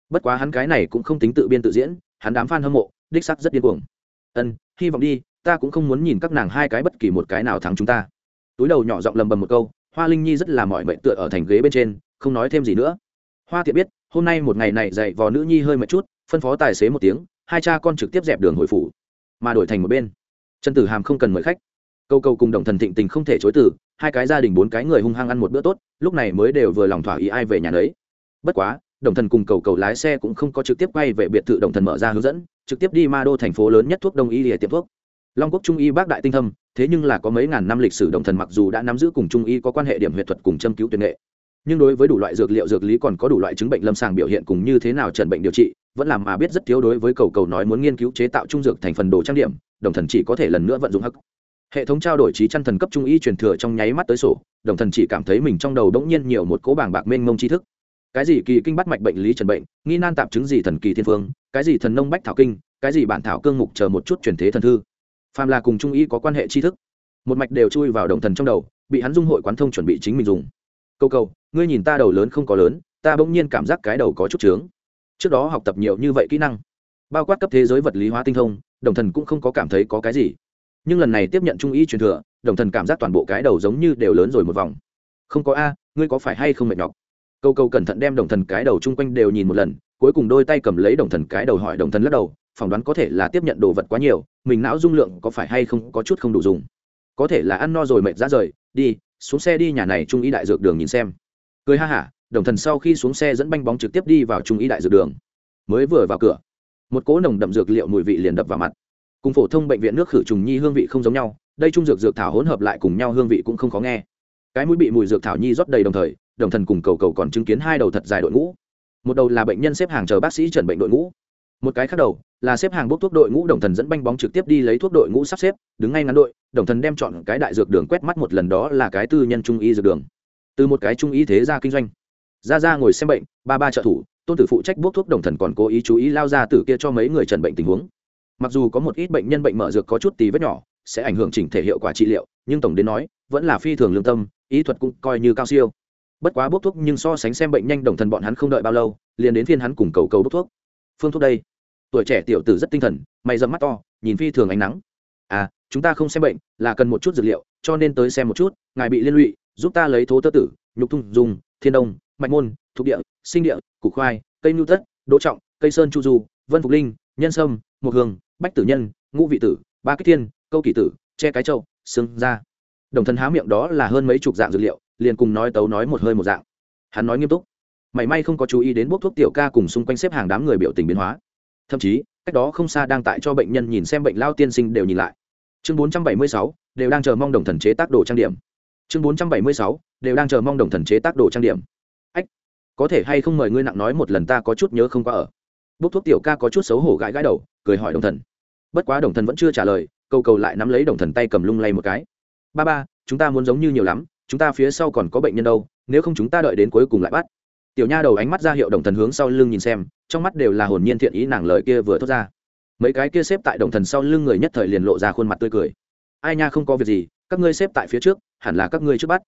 Bất quá hắn cái này cũng không tính tự biên tự diễn, hắn đám fan hâm mộ, đích sắc rất điên cuồng. Ân, hy vọng đi, ta cũng không muốn nhìn các nàng hai cái bất kỳ một cái nào thắng chúng ta. Túi đầu nhỏ giọng lầm bầm một câu, hoa linh nhi rất là mỏi mệt tựa ở thành ghế bên trên, không nói thêm gì nữa hoa thiện biết, hôm nay một ngày này dạy vò nữ nhi hơi mệt chút, phân phó tài xế một tiếng, hai cha con trực tiếp dẹp đường hồi phủ, mà đổi thành một bên. Trần tử hàm không cần mời khách. Câu câu cùng đồng thần thịnh tình không thể chối từ, hai cái gia đình bốn cái người hung hăng ăn một bữa tốt, lúc này mới đều vừa lòng thỏa ý ai về nhà đấy bất quá, đồng thần cùng cầu cầu lái xe cũng không có trực tiếp quay về biệt thự đồng thần mở ra hướng dẫn, trực tiếp đi ma đô thành phố lớn nhất thuốc đông y để tiệm thuốc. Long quốc trung y bác đại tinh thâm, thế nhưng là có mấy ngàn năm lịch sử đồng thần mặc dù đã nắm giữ cùng trung y có quan hệ điểm huyệt thuật cùng châm cứu tuyệt nghệ nhưng đối với đủ loại dược liệu dược lý còn có đủ loại chứng bệnh lâm sàng biểu hiện cùng như thế nào trần bệnh điều trị, vẫn làm mà biết rất thiếu đối với cầu cầu nói muốn nghiên cứu chế tạo trung dược thành phần đồ trang điểm, đồng thần chỉ có thể lần nữa vận dụng hắc. Hệ thống trao đổi trí chăn thần cấp trung y truyền thừa trong nháy mắt tới sổ, đồng thần chỉ cảm thấy mình trong đầu đống nhiên nhiều một cỗ bảng bạc mênh mông tri thức. Cái gì kỳ kinh bắt mạch bệnh lý trần bệnh, nghi nan tạp chứng gì thần kỳ thiên phương, cái gì thần nông bách thảo kinh, cái gì bản thảo cương mục chờ một chút truyền thế thần thư. Phàm là cùng trung y có quan hệ tri thức, một mạch đều chui vào đồng thần trong đầu, bị hắn dung hội quán thông chuẩn bị chính mình dùng câu câu ngươi nhìn ta đầu lớn không có lớn, ta bỗng nhiên cảm giác cái đầu có chút trướng. Trước đó học tập nhiều như vậy kỹ năng, bao quát cấp thế giới vật lý hóa tinh thông, đồng thần cũng không có cảm thấy có cái gì. Nhưng lần này tiếp nhận trung ý truyền thừa, đồng thần cảm giác toàn bộ cái đầu giống như đều lớn rồi một vòng. Không có a, ngươi có phải hay không mệt nhọc? Câu câu cẩn thận đem đồng thần cái đầu chung quanh đều nhìn một lần, cuối cùng đôi tay cầm lấy đồng thần cái đầu hỏi đồng thần lắc đầu, phỏng đoán có thể là tiếp nhận đồ vật quá nhiều, mình não dung lượng có phải hay không có chút không đủ dùng? Có thể là ăn no rồi mệt ra rời, đi xuống xe đi nhà này trung y đại dược đường nhìn xem. Cười ha hả, đồng thần sau khi xuống xe dẫn banh bóng trực tiếp đi vào trung y đại dược đường. Mới vừa vào cửa, một cỗ nồng đậm dược liệu mùi vị liền đập vào mặt. Cùng phổ thông bệnh viện nước khử trùng nhi hương vị không giống nhau, đây trung dược dược thảo hỗn hợp lại cùng nhau hương vị cũng không khó nghe. Cái mũi bị mùi dược thảo nhi rót đầy đồng thời, đồng thần cùng cầu cầu còn chứng kiến hai đầu thật dài đội ngũ. Một đầu là bệnh nhân xếp hàng chờ bác sĩ trần bệnh đội ngũ một cái khác đầu là xếp hàng bốc thuốc đội ngũ đồng thần dẫn banh bóng trực tiếp đi lấy thuốc đội ngũ sắp xếp, đứng ngay ngắn đội, đồng thần đem chọn cái đại dược đường quét mắt một lần đó là cái tư nhân trung y dược đường. Từ một cái trung y thế ra kinh doanh. Ra ra ngồi xem bệnh, ba ba trợ thủ, tôn tử phụ trách bốc thuốc đồng thần còn cố ý chú ý lao ra từ kia cho mấy người trần bệnh tình huống. Mặc dù có một ít bệnh nhân bệnh mở dược có chút tí vết nhỏ, sẽ ảnh hưởng chỉnh thể hiệu quả trị liệu, nhưng tổng đến nói, vẫn là phi thường lương tâm ý thuật cũng coi như cao siêu. Bất quá bốc thuốc nhưng so sánh xem bệnh nhanh đồng thần bọn hắn không đợi bao lâu, liền đến phiên hắn cùng cầu cầu bốc thuốc. Phương thuốc đây tuổi trẻ tiểu tử rất tinh thần, mày dẫm mắt to, nhìn phi thường ánh nắng. À chúng ta không xem bệnh, là cần một chút dược liệu, cho nên tới xem một chút, ngài bị liên lụy, giúp ta lấy thố tơ tử, nhục thung dùng, thiên đông, mạch môn, thuộc địa, sinh địa, củ khoai, cây nhu tất đỗ trọng, cây sơn chu du, vân phục linh, nhân sâm, mộc hương bách tử nhân, ngũ vị tử, ba kích thiên, câu kỷ tử, che cái trâu xương da. Đồng thần há miệng đó là hơn mấy chục dạng dược liệu, liền cùng nói tấu nói một hơi một dạng. Hắn nói nghiêm túc. Mảy may không có chú ý đến bốc thuốc tiểu ca cùng xung quanh xếp hàng đám người biểu tình biến hóa thậm chí cách đó không xa đang tại cho bệnh nhân nhìn xem bệnh lao tiên sinh đều nhìn lại. Chương 476, đều đang chờ mong đồng thần chế tác đồ trang điểm. Chương 476, đều đang chờ mong đồng thần chế tác đồ trang điểm. Ách có thể hay không mời ngươi nặng nói một lần ta có chút nhớ không qua ở. Bốc thuốc tiểu ca có chút xấu hổ gãi gãi đầu cười hỏi đồng thần. Bất quá đồng thần vẫn chưa trả lời cầu cầu lại nắm lấy đồng thần tay cầm lung lay một cái. Ba ba chúng ta muốn giống như nhiều lắm chúng ta phía sau còn có bệnh nhân đâu nếu không chúng ta đợi đến cuối cùng lại bắt tiểu nha đầu ánh mắt ra hiệu đồng thần hướng sau lưng nhìn xem, trong mắt đều là hồn nhiên thiện ý nàng lời kia vừa thốt ra. Mấy cái kia xếp tại đồng thần sau lưng người nhất thời liền lộ ra khuôn mặt tươi cười. Ai nha không có việc gì, các ngươi xếp tại phía trước, hẳn là các ngươi trước bắt.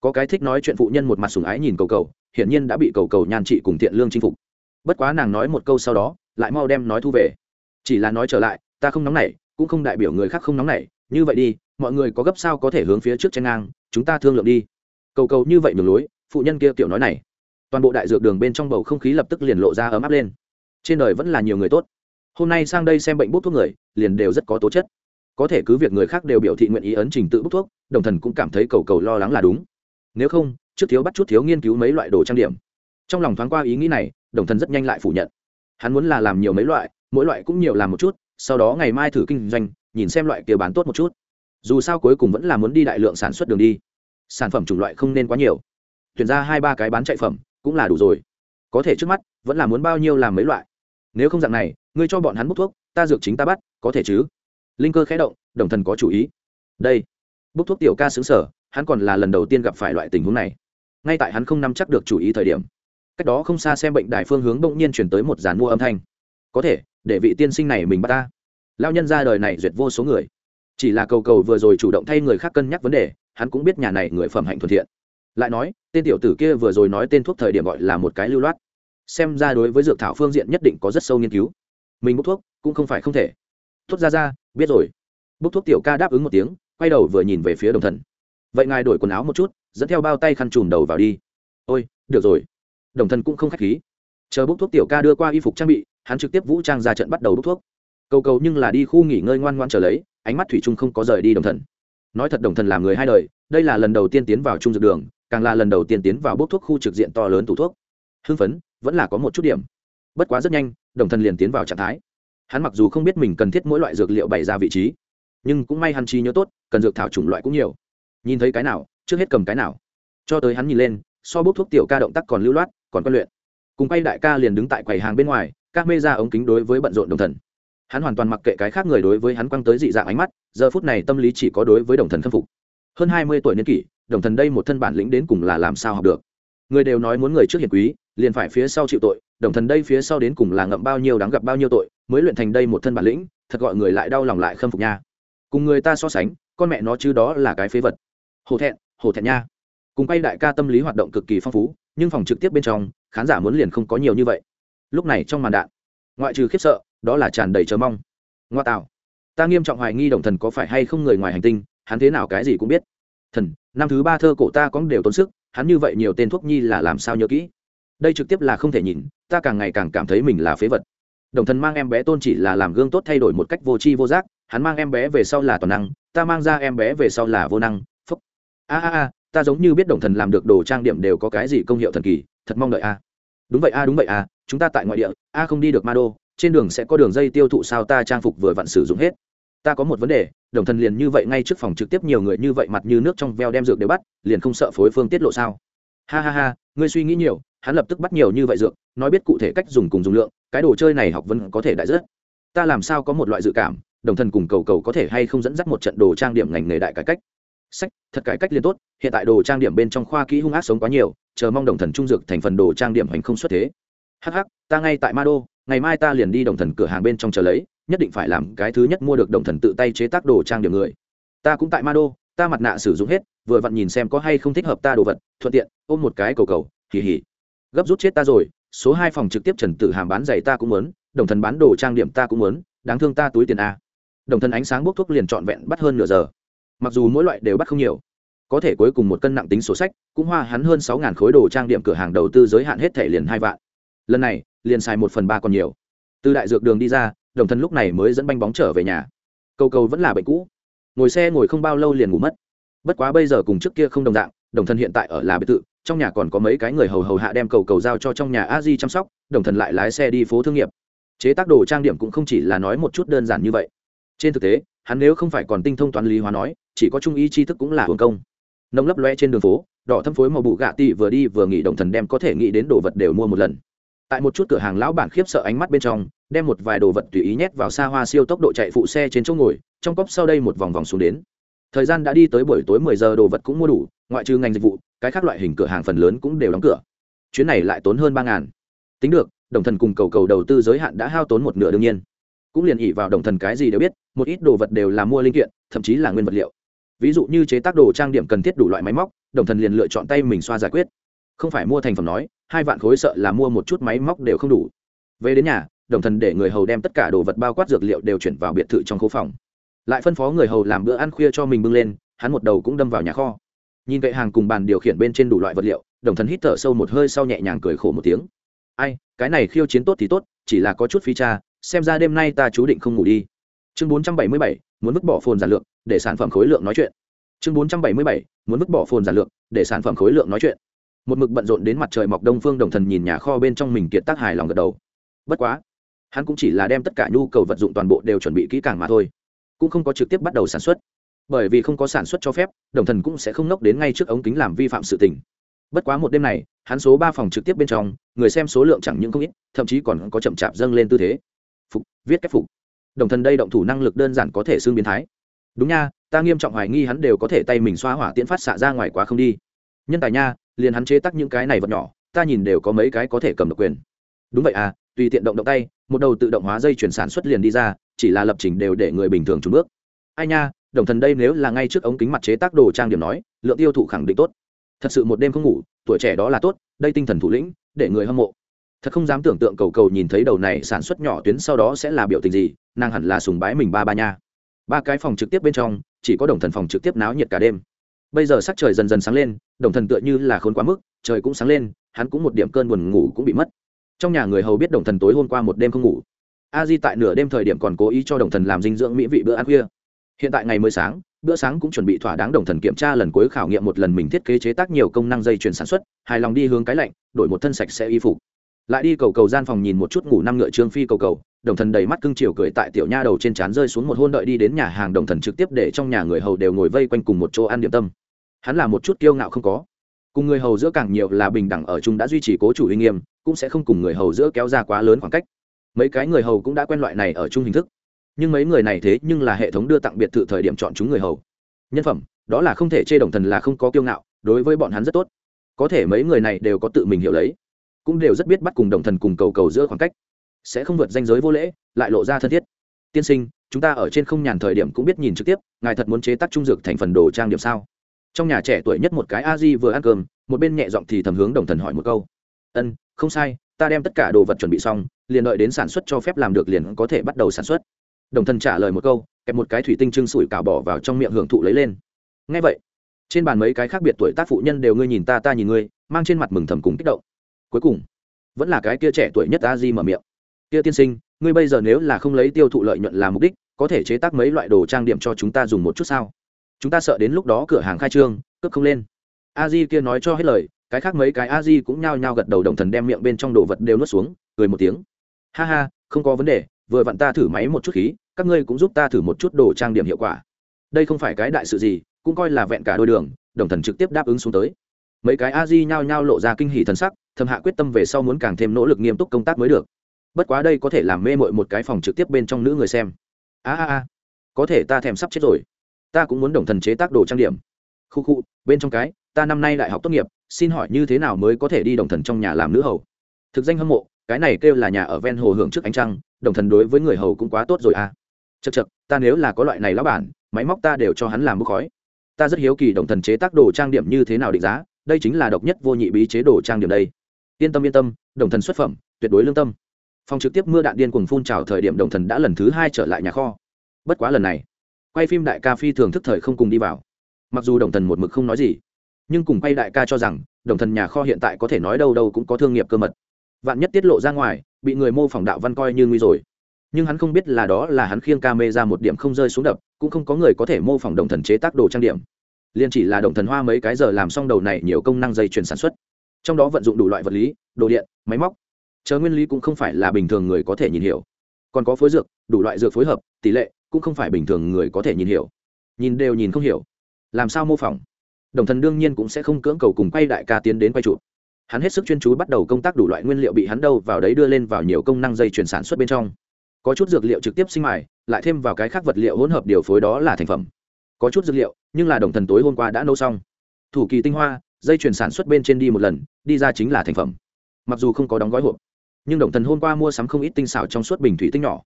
Có cái thích nói chuyện phụ nhân một mặt sùng ái nhìn cầu cầu, hiển nhiên đã bị cầu cầu nhan trị cùng thiện lương chinh phục. Bất quá nàng nói một câu sau đó, lại mau đem nói thu về. Chỉ là nói trở lại, ta không nóng nảy, cũng không đại biểu người khác không nóng nảy. Như vậy đi, mọi người có gấp sao có thể hướng phía trước chen ngang, chúng ta thương lượng đi. Cầu cầu như vậy nhường lối, phụ nhân kia tiểu nói này toàn bộ đại dược đường bên trong bầu không khí lập tức liền lộ ra ấm áp lên. Trên đời vẫn là nhiều người tốt. Hôm nay sang đây xem bệnh bút thuốc người, liền đều rất có tố chất. Có thể cứ việc người khác đều biểu thị nguyện ý ấn trình tự bút thuốc, đồng thần cũng cảm thấy cầu cầu lo lắng là đúng. Nếu không, trước thiếu bắt chút thiếu nghiên cứu mấy loại đồ trang điểm. Trong lòng thoáng qua ý nghĩ này, đồng thần rất nhanh lại phủ nhận. Hắn muốn là làm nhiều mấy loại, mỗi loại cũng nhiều làm một chút, sau đó ngày mai thử kinh doanh, nhìn xem loại kia bán tốt một chút. Dù sao cuối cùng vẫn là muốn đi đại lượng sản xuất đường đi. Sản phẩm chủng loại không nên quá nhiều. Tuyển ra hai ba cái bán chạy phẩm cũng là đủ rồi. Có thể trước mắt, vẫn là muốn bao nhiêu làm mấy loại. Nếu không dạng này, ngươi cho bọn hắn bút thuốc, ta dược chính ta bắt, có thể chứ? Linh cơ khẽ động, đồng thần có chủ ý. Đây. Bút thuốc tiểu ca xứng sở hắn còn là lần đầu tiên gặp phải loại tình huống này. Ngay tại hắn không nắm chắc được chủ ý thời điểm, cách đó không xa xem bệnh đại phương hướng bỗng nhiên chuyển tới một dàn mua âm thanh. Có thể, để vị tiên sinh này mình bắt ta. Lao nhân ra đời này duyệt vô số người. Chỉ là cầu cầu vừa rồi chủ động thay người khác cân nhắc vấn đề, hắn cũng biết nhà này người phẩm hạnh thuận thiện lại nói, tên tiểu tử kia vừa rồi nói tên thuốc thời điểm gọi là một cái lưu loát. Xem ra đối với dược thảo phương diện nhất định có rất sâu nghiên cứu. Mình bốc thuốc, cũng không phải không thể. Thuốc ra ra, biết rồi. Bốc thuốc tiểu ca đáp ứng một tiếng, quay đầu vừa nhìn về phía đồng thần. Vậy ngài đổi quần áo một chút, dẫn theo bao tay khăn trùm đầu vào đi. Ôi, được rồi. Đồng thần cũng không k h á c h khí. Chờ bốc thuốc tiểu ca đưa qua y phục trang bị, hắn trực tiếp vũ trang ra trận bắt đầu bốc thuốc. Cầu cầu nhưng là đi khu nghỉ ngơi ngoan ngoan trở lấy, ánh mắt thủy trung không có rời đi đồng thần. Nói thật đồng thần làm người hai đời, đây là lần đầu tiên tiến vào trung dược đường càng là lần đầu tiên tiến vào bốc thuốc khu trực diện to lớn tủ thuốc. Hưng phấn, vẫn là có một chút điểm. Bất quá rất nhanh, đồng thần liền tiến vào trạng thái. Hắn mặc dù không biết mình cần thiết mỗi loại dược liệu bày ra vị trí, nhưng cũng may hắn trí nhớ tốt, cần dược thảo chủng loại cũng nhiều. Nhìn thấy cái nào, trước hết cầm cái nào. Cho tới hắn nhìn lên, so bốc thuốc tiểu ca động tác còn lưu loát, còn quan luyện. Cùng quay đại ca liền đứng tại quầy hàng bên ngoài, các mê ra ống kính đối với bận rộn đồng thần hắn hoàn toàn mặc kệ cái khác người đối với hắn quăng tới dị dạng ánh mắt, giờ phút này tâm lý chỉ có đối với đồng thần khâm phục. Hơn hai mươi tuổi niên kỷ đồng thần đây một thân bản lĩnh đến cùng là làm sao học được? Người đều nói muốn người trước hiền quý, liền phải phía sau chịu tội, đồng thần đây phía sau đến cùng là ngậm bao nhiêu đáng gặp bao nhiêu tội, mới luyện thành đây một thân bản lĩnh, thật gọi người lại đau lòng lại khâm phục nha. Cùng người ta so sánh, con mẹ nó chứ đó là cái phế vật. Hổ thẹn hổ thẹn nha. Cùng quay đại ca tâm lý hoạt động cực kỳ phong phú, nhưng phòng trực tiếp bên trong, khán giả muốn liền không có nhiều như vậy. Lúc này trong màn đạn, ngoại trừ khiếp sợ, đó là tràn đầy chờ mong. Ngoa tạo, ta nghiêm trọng hoài nghi đồng thần có phải hay không người ngoài hành tinh, hắn thế nào cái gì cũng biết. Thần năm thứ ba thơ cổ ta cũng đều tốn sức, hắn như vậy nhiều tên thuốc nhi là làm sao nhớ kỹ? Đây trực tiếp là không thể nhìn, ta càng ngày càng cảm thấy mình là phế vật. Đồng thần mang em bé tôn chỉ là làm gương tốt thay đổi một cách vô tri vô giác, hắn mang em bé về sau là toàn năng, ta mang ra em bé về sau là vô năng, phúc. A a a, ta giống như biết đồng thần làm được đồ trang điểm đều có cái gì công hiệu thần kỳ, thật mong đợi a. Đúng vậy a, đúng vậy a, chúng ta tại ngoại địa, a không đi được ma đô, trên đường sẽ có đường dây tiêu thụ sao ta trang phục vừa vặn sử dụng hết. Ta có một vấn đề đồng thần liền như vậy ngay trước phòng trực tiếp nhiều người như vậy mặt như nước trong veo đem dược đều bắt, liền không sợ phối phương tiết lộ sao? Ha ha ha, ngươi suy nghĩ nhiều, hắn lập tức bắt nhiều như vậy dược, nói biết cụ thể cách dùng cùng dùng lượng, cái đồ chơi này học vẫn có thể đại rất. Ta làm sao có một loại dự cảm, đồng thần cùng cầu cầu có thể hay không dẫn dắt một trận đồ trang điểm ngành nghề đại cải cách? Sách, thật cải cách liên tốt, hiện tại đồ trang điểm bên trong khoa kỹ hung ác sống quá nhiều, chờ mong đồng thần trung dược thành phần đồ trang điểm hành không xuất thế. Hắc hắc, ta ngay tại ma đô ngày mai ta liền đi đồng thần cửa hàng bên trong chờ lấy nhất định phải làm cái thứ nhất mua được đồng thần tự tay chế tác đồ trang điểm người. Ta cũng tại ma đô ta mặt nạ sử dụng hết, vừa vặn nhìn xem có hay không thích hợp ta đồ vật, thuận tiện, ôm một cái cầu cầu, hì hì. Gấp rút chết ta rồi, số hai phòng trực tiếp trần tử hàm bán giày ta cũng muốn, đồng thần bán đồ trang điểm ta cũng muốn, đáng thương ta túi tiền a. Đồng thần ánh sáng bốc thuốc liền trọn vẹn bắt hơn nửa giờ. Mặc dù mỗi loại đều bắt không nhiều, có thể cuối cùng một cân nặng tính sổ sách, cũng hoa hắn hơn sáu khối đồ trang điểm cửa hàng đầu tư giới hạn hết thể liền hai vạn. Lần này, liền xài một phần ba còn nhiều. Từ đại dược đường đi ra đồng thần lúc này mới dẫn banh bóng trở về nhà. Cầu cầu vẫn là bệnh cũ. Ngồi xe ngồi không bao lâu liền ngủ mất. Bất quá bây giờ cùng trước kia không đồng dạng, đồng thần hiện tại ở là biệt thự, trong nhà còn có mấy cái người hầu hầu hạ đem cầu cầu giao cho trong nhà a di chăm sóc, đồng thần lại lái xe đi phố thương nghiệp. Chế tác đồ trang điểm cũng không chỉ là nói một chút đơn giản như vậy. Trên thực tế, hắn nếu không phải còn tinh thông toán lý hóa nói, chỉ có trung ý tri thức cũng là hưởng công. Nông lấp loe trên đường phố, đỏ thâm phối màu bụ gạ tị vừa đi vừa nghỉ, đồng thần đem có thể nghĩ đến đồ vật đều mua một lần tại một chút cửa hàng lão bản khiếp sợ ánh mắt bên trong, đem một vài đồ vật tùy ý nhét vào xa hoa siêu tốc độ chạy phụ xe trên chỗ ngồi, trong cốc sau đây một vòng vòng xuống đến. Thời gian đã đi tới buổi tối mười giờ, đồ vật cũng mua đủ, ngoại trừ ngành dịch vụ, cái khác loại hình cửa hàng phần lớn cũng đều đóng cửa. Chuyến này lại tốn hơn ba ngàn. Tính được, đồng thần cùng cầu cầu đầu tư giới hạn đã hao tốn một nửa đương nhiên. Cũng liền ỉ vào đồng thần cái gì đều biết, một ít đồ vật đều là mua linh kiện, thậm chí là nguyên vật liệu. Ví dụ như chế tác đồ trang điểm cần thiết đủ loại máy móc, đồng thần liền lựa chọn tay mình xoa giải quyết. Không phải mua thành phẩm nói hai vạn khối sợ là mua một chút máy móc đều không đủ. Về đến nhà, đồng thần để người hầu đem tất cả đồ vật bao quát dược liệu đều chuyển vào biệt thự trong khu phòng. Lại phân phó người hầu làm bữa ăn khuya cho mình bưng lên, hắn một đầu cũng đâm vào nhà kho. Nhìn cậy hàng cùng bàn điều khiển bên trên đủ loại vật liệu, đồng thần hít thở sâu một hơi sau nhẹ nhàng cười khổ một tiếng. Ai, cái này khiêu chiến tốt thì tốt, chỉ là có chút phi cha, xem ra đêm nay ta chú định không ngủ đi. Chương bốn trăm bảy mươi bảy, muốn vứt bỏ phồn giản lượng để sản phẩm khối lượng nói chuyện. Chương bốn trăm bảy mươi bảy, muốn vứt bỏ phồn giản lượng để sản phẩm khối lượng nói chuyện một mực bận rộn đến mặt trời mọc đông phương đồng thần nhìn nhà kho bên trong mình kiệt tác hài lòng gật đầu. Bất quá, hắn cũng chỉ là đem tất cả nhu cầu vật dụng toàn bộ đều chuẩn bị kỹ càng mà thôi, cũng không có trực tiếp bắt đầu sản xuất. Bởi vì không có sản xuất cho phép, đồng thần cũng sẽ không nốc đến ngay trước ống kính làm vi phạm sự tình. Bất quá một đêm này, hắn số ba phòng trực tiếp bên trong, người xem số lượng chẳng những không ít, thậm chí còn có chậm chạp dâng lên tư thế. Phục, viết cách phục. Đồng thần đây động thủ năng lực đơn giản có thể xương biến thái. Đúng nha, ta nghiêm trọng hoài nghi hắn đều có thể tay mình xoa hỏa tiễn phát xạ ra ngoài quá không đi. Nhân tài nha liền hắn chế tắc những cái này vật nhỏ, ta nhìn đều có mấy cái có thể cầm độc quyền. Đúng vậy à tùy tiện động động tay, một đầu tự động hóa dây chuyển sản xuất liền đi ra, chỉ là lập trình đều để người bình thường trúng bước. Ai nha, đồng thần đây nếu là ngay trước ống kính mặt chế tác đồ trang điểm nói, lượng tiêu thụ khẳng định tốt. Thật sự một đêm không ngủ, tuổi trẻ đó là tốt, đây tinh thần thủ lĩnh, để người hâm mộ. Thật không dám tưởng tượng cầu cầu nhìn thấy đầu này sản xuất nhỏ tuyến sau đó sẽ là biểu tình gì, nàng hẳn là sùng bái mình ba ba nha. Ba cái phòng trực tiếp bên trong, chỉ có đồng thần phòng trực tiếp náo nhiệt cả đêm bây giờ sắc trời dần dần sáng lên, đồng thần tựa như là khốn quá mức, trời cũng sáng lên, hắn cũng một điểm cơn buồn ngủ cũng bị mất. Trong nhà người hầu biết đồng thần tối hôm qua một đêm không ngủ. A di tại nửa đêm thời điểm còn cố ý cho đồng thần làm dinh dưỡng mỹ vị bữa ăn khuya. Hiện tại ngày mới sáng, bữa sáng cũng chuẩn bị thỏa đáng đồng thần kiểm tra lần cuối khảo nghiệm một lần mình thiết kế chế tác nhiều công năng dây chuyển sản xuất, hài lòng đi hướng cái lạnh, đổi một thân sạch sẽ y phục lại đi cầu cầu gian phòng nhìn một chút ngủ năm ngựa trương phi cầu cầu, đồng thần đầy mắt cưng chiều cười tại tiểu nha đầu trên trán rơi xuống một hôn đợi đi đến nhà hàng đồng thần trực tiếp để trong nhà người hầu đều ngồi vây quanh cùng một chỗ ăn điểm tâm. Hắn là một chút kiêu ngạo không có. Cùng người hầu giữa càng nhiều là bình đẳng ở chung đã duy trì cố chủ uy nghiêm, cũng sẽ không cùng người hầu giữa kéo ra quá lớn khoảng cách. Mấy cái người hầu cũng đã quen loại này ở chung hình thức. Nhưng mấy người này thế nhưng là hệ thống đưa tặng biệt thự thời điểm chọn chúng người hầu. Nhân phẩm, đó là không thể chê đồng thần là không có kiêu ngạo, đối với bọn hắn rất tốt. Có thể mấy người này đều có tự mình hiểu lấy cũng đều rất biết bắt cùng đồng thần cùng cầu cầu giữa khoảng cách. Sẽ không vượt danh giới vô lễ, lại lộ ra thân thiết. Tiên sinh, chúng ta ở trên không nhàn thời điểm cũng biết nhìn trực tiếp, ngài thật muốn chế tác trung dược thành phần đồ trang điểm sao? Trong nhà trẻ tuổi nhất một cái a di vừa ăn cơm, một bên nhẹ giọng thì thầm hướng đồng thần hỏi một câu. Ân, không sai, ta đem tất cả đồ vật chuẩn bị xong, liền đợi đến sản xuất cho phép làm được liền có thể bắt đầu sản xuất. Đồng thần trả lời một câu, kẹp một cái thủy tinh trưng sủi cào bỏ vào trong miệng hưởng thụ lấy lên. Ngay vậy, trên bàn mấy cái khác biệt tuổi tác phụ nhân đều ngươi nhìn ta ta nhìn ngươi, mang trên mặt mừng thầm cùng kích động cuối cùng, vẫn là cái kia trẻ tuổi nhất a di mở miệng. Kia tiên sinh, ngươi bây giờ nếu là không lấy tiêu thụ lợi nhuận làm mục đích, có thể chế tác mấy loại đồ trang điểm cho chúng ta dùng một chút sao? Chúng ta sợ đến lúc đó cửa hàng khai trương, cướp không lên. A di kia nói cho hết lời, cái khác mấy cái a di cũng nhao nhao gật đầu đồng thần đem miệng bên trong đồ vật đều nuốt xuống, cười một tiếng. Ha ha, không có vấn đề, vừa vặn ta thử máy một chút khí, các ngươi cũng giúp ta thử một chút đồ trang điểm hiệu quả. Đây không phải cái đại sự gì, cũng coi là vẹn cả đôi đường, đồng thần trực tiếp đáp ứng xuống tới. Mấy cái a di nhao nhao lộ ra kinh hỉ thần sắc thầm hạ quyết tâm về sau muốn càng thêm nỗ lực nghiêm túc công tác mới được. Bất quá đây có thể làm mê mội một cái phòng trực tiếp bên trong nữ người xem. A a a, có thể ta thèm sắp chết rồi. Ta cũng muốn đồng thần chế tác đồ trang điểm. Khu khu, bên trong cái, ta năm nay đại học tốt nghiệp, xin hỏi như thế nào mới có thể đi đồng thần trong nhà làm nữ hầu? Thực danh hâm mộ, cái này kêu là nhà ở ven hồ hưởng trước ánh trăng, đồng thần đối với người hầu cũng quá tốt rồi à. Chật chật ta nếu là có loại này lão bản, máy móc ta đều cho hắn làm bốc khói. Ta rất hiếu kỳ đồng thần chế tác đồ trang điểm như thế nào định giá, đây chính là độc nhất vô nhị bí chế đồ trang điểm đây yên tâm yên tâm, đồng thần xuất phẩm, tuyệt đối lương tâm. Phòng trực tiếp mưa đạn điên cùng phun trào thời điểm đồng thần đã lần thứ hai trở lại nhà kho. Bất quá lần này, quay phim đại ca phi thường thức thời không cùng đi vào. Mặc dù đồng thần một mực không nói gì, nhưng cùng quay đại ca cho rằng, đồng thần nhà kho hiện tại có thể nói đâu đâu cũng có thương nghiệp cơ mật. Vạn nhất tiết lộ ra ngoài, bị người mô phỏng đạo văn coi như nguy rồi. Nhưng hắn không biết là đó là hắn khiêng ca mê ra một điểm không rơi xuống đập, cũng không có người có thể mô phỏng đồng thần chế tác đồ trang điểm. Liên chỉ là đồng thần hoa mấy cái giờ làm xong đầu này nhiều công năng dây chuyển sản xuất trong đó vận dụng đủ loại vật lý, đồ điện, máy móc. Chờ nguyên lý cũng không phải là bình thường người có thể nhìn hiểu. Còn có phối dược, đủ loại dược phối hợp, tỷ lệ cũng không phải bình thường người có thể nhìn hiểu. Nhìn đều nhìn không hiểu. Làm sao mô phỏng? Đồng thần đương nhiên cũng sẽ không cưỡng cầu cùng quay đại ca tiến đến quay trụ. Hắn hết sức chuyên chú bắt đầu công tác đủ loại nguyên liệu bị hắn đâu vào đấy đưa lên vào nhiều công năng dây chuyển sản xuất bên trong. Có chút dược liệu trực tiếp sinh mài, lại thêm vào cái khác vật liệu hỗn hợp điều phối đó là thành phẩm. Có chút dược liệu, nhưng là đồng thần tối hôm qua đã nấu xong. Thủ kỳ tinh hoa dây chuyển sản xuất bên trên đi một lần, đi ra chính là thành phẩm. Mặc dù không có đóng gói hộp, nhưng đồng thần hôm qua mua sắm không ít tinh xảo trong suốt bình thủy tinh nhỏ.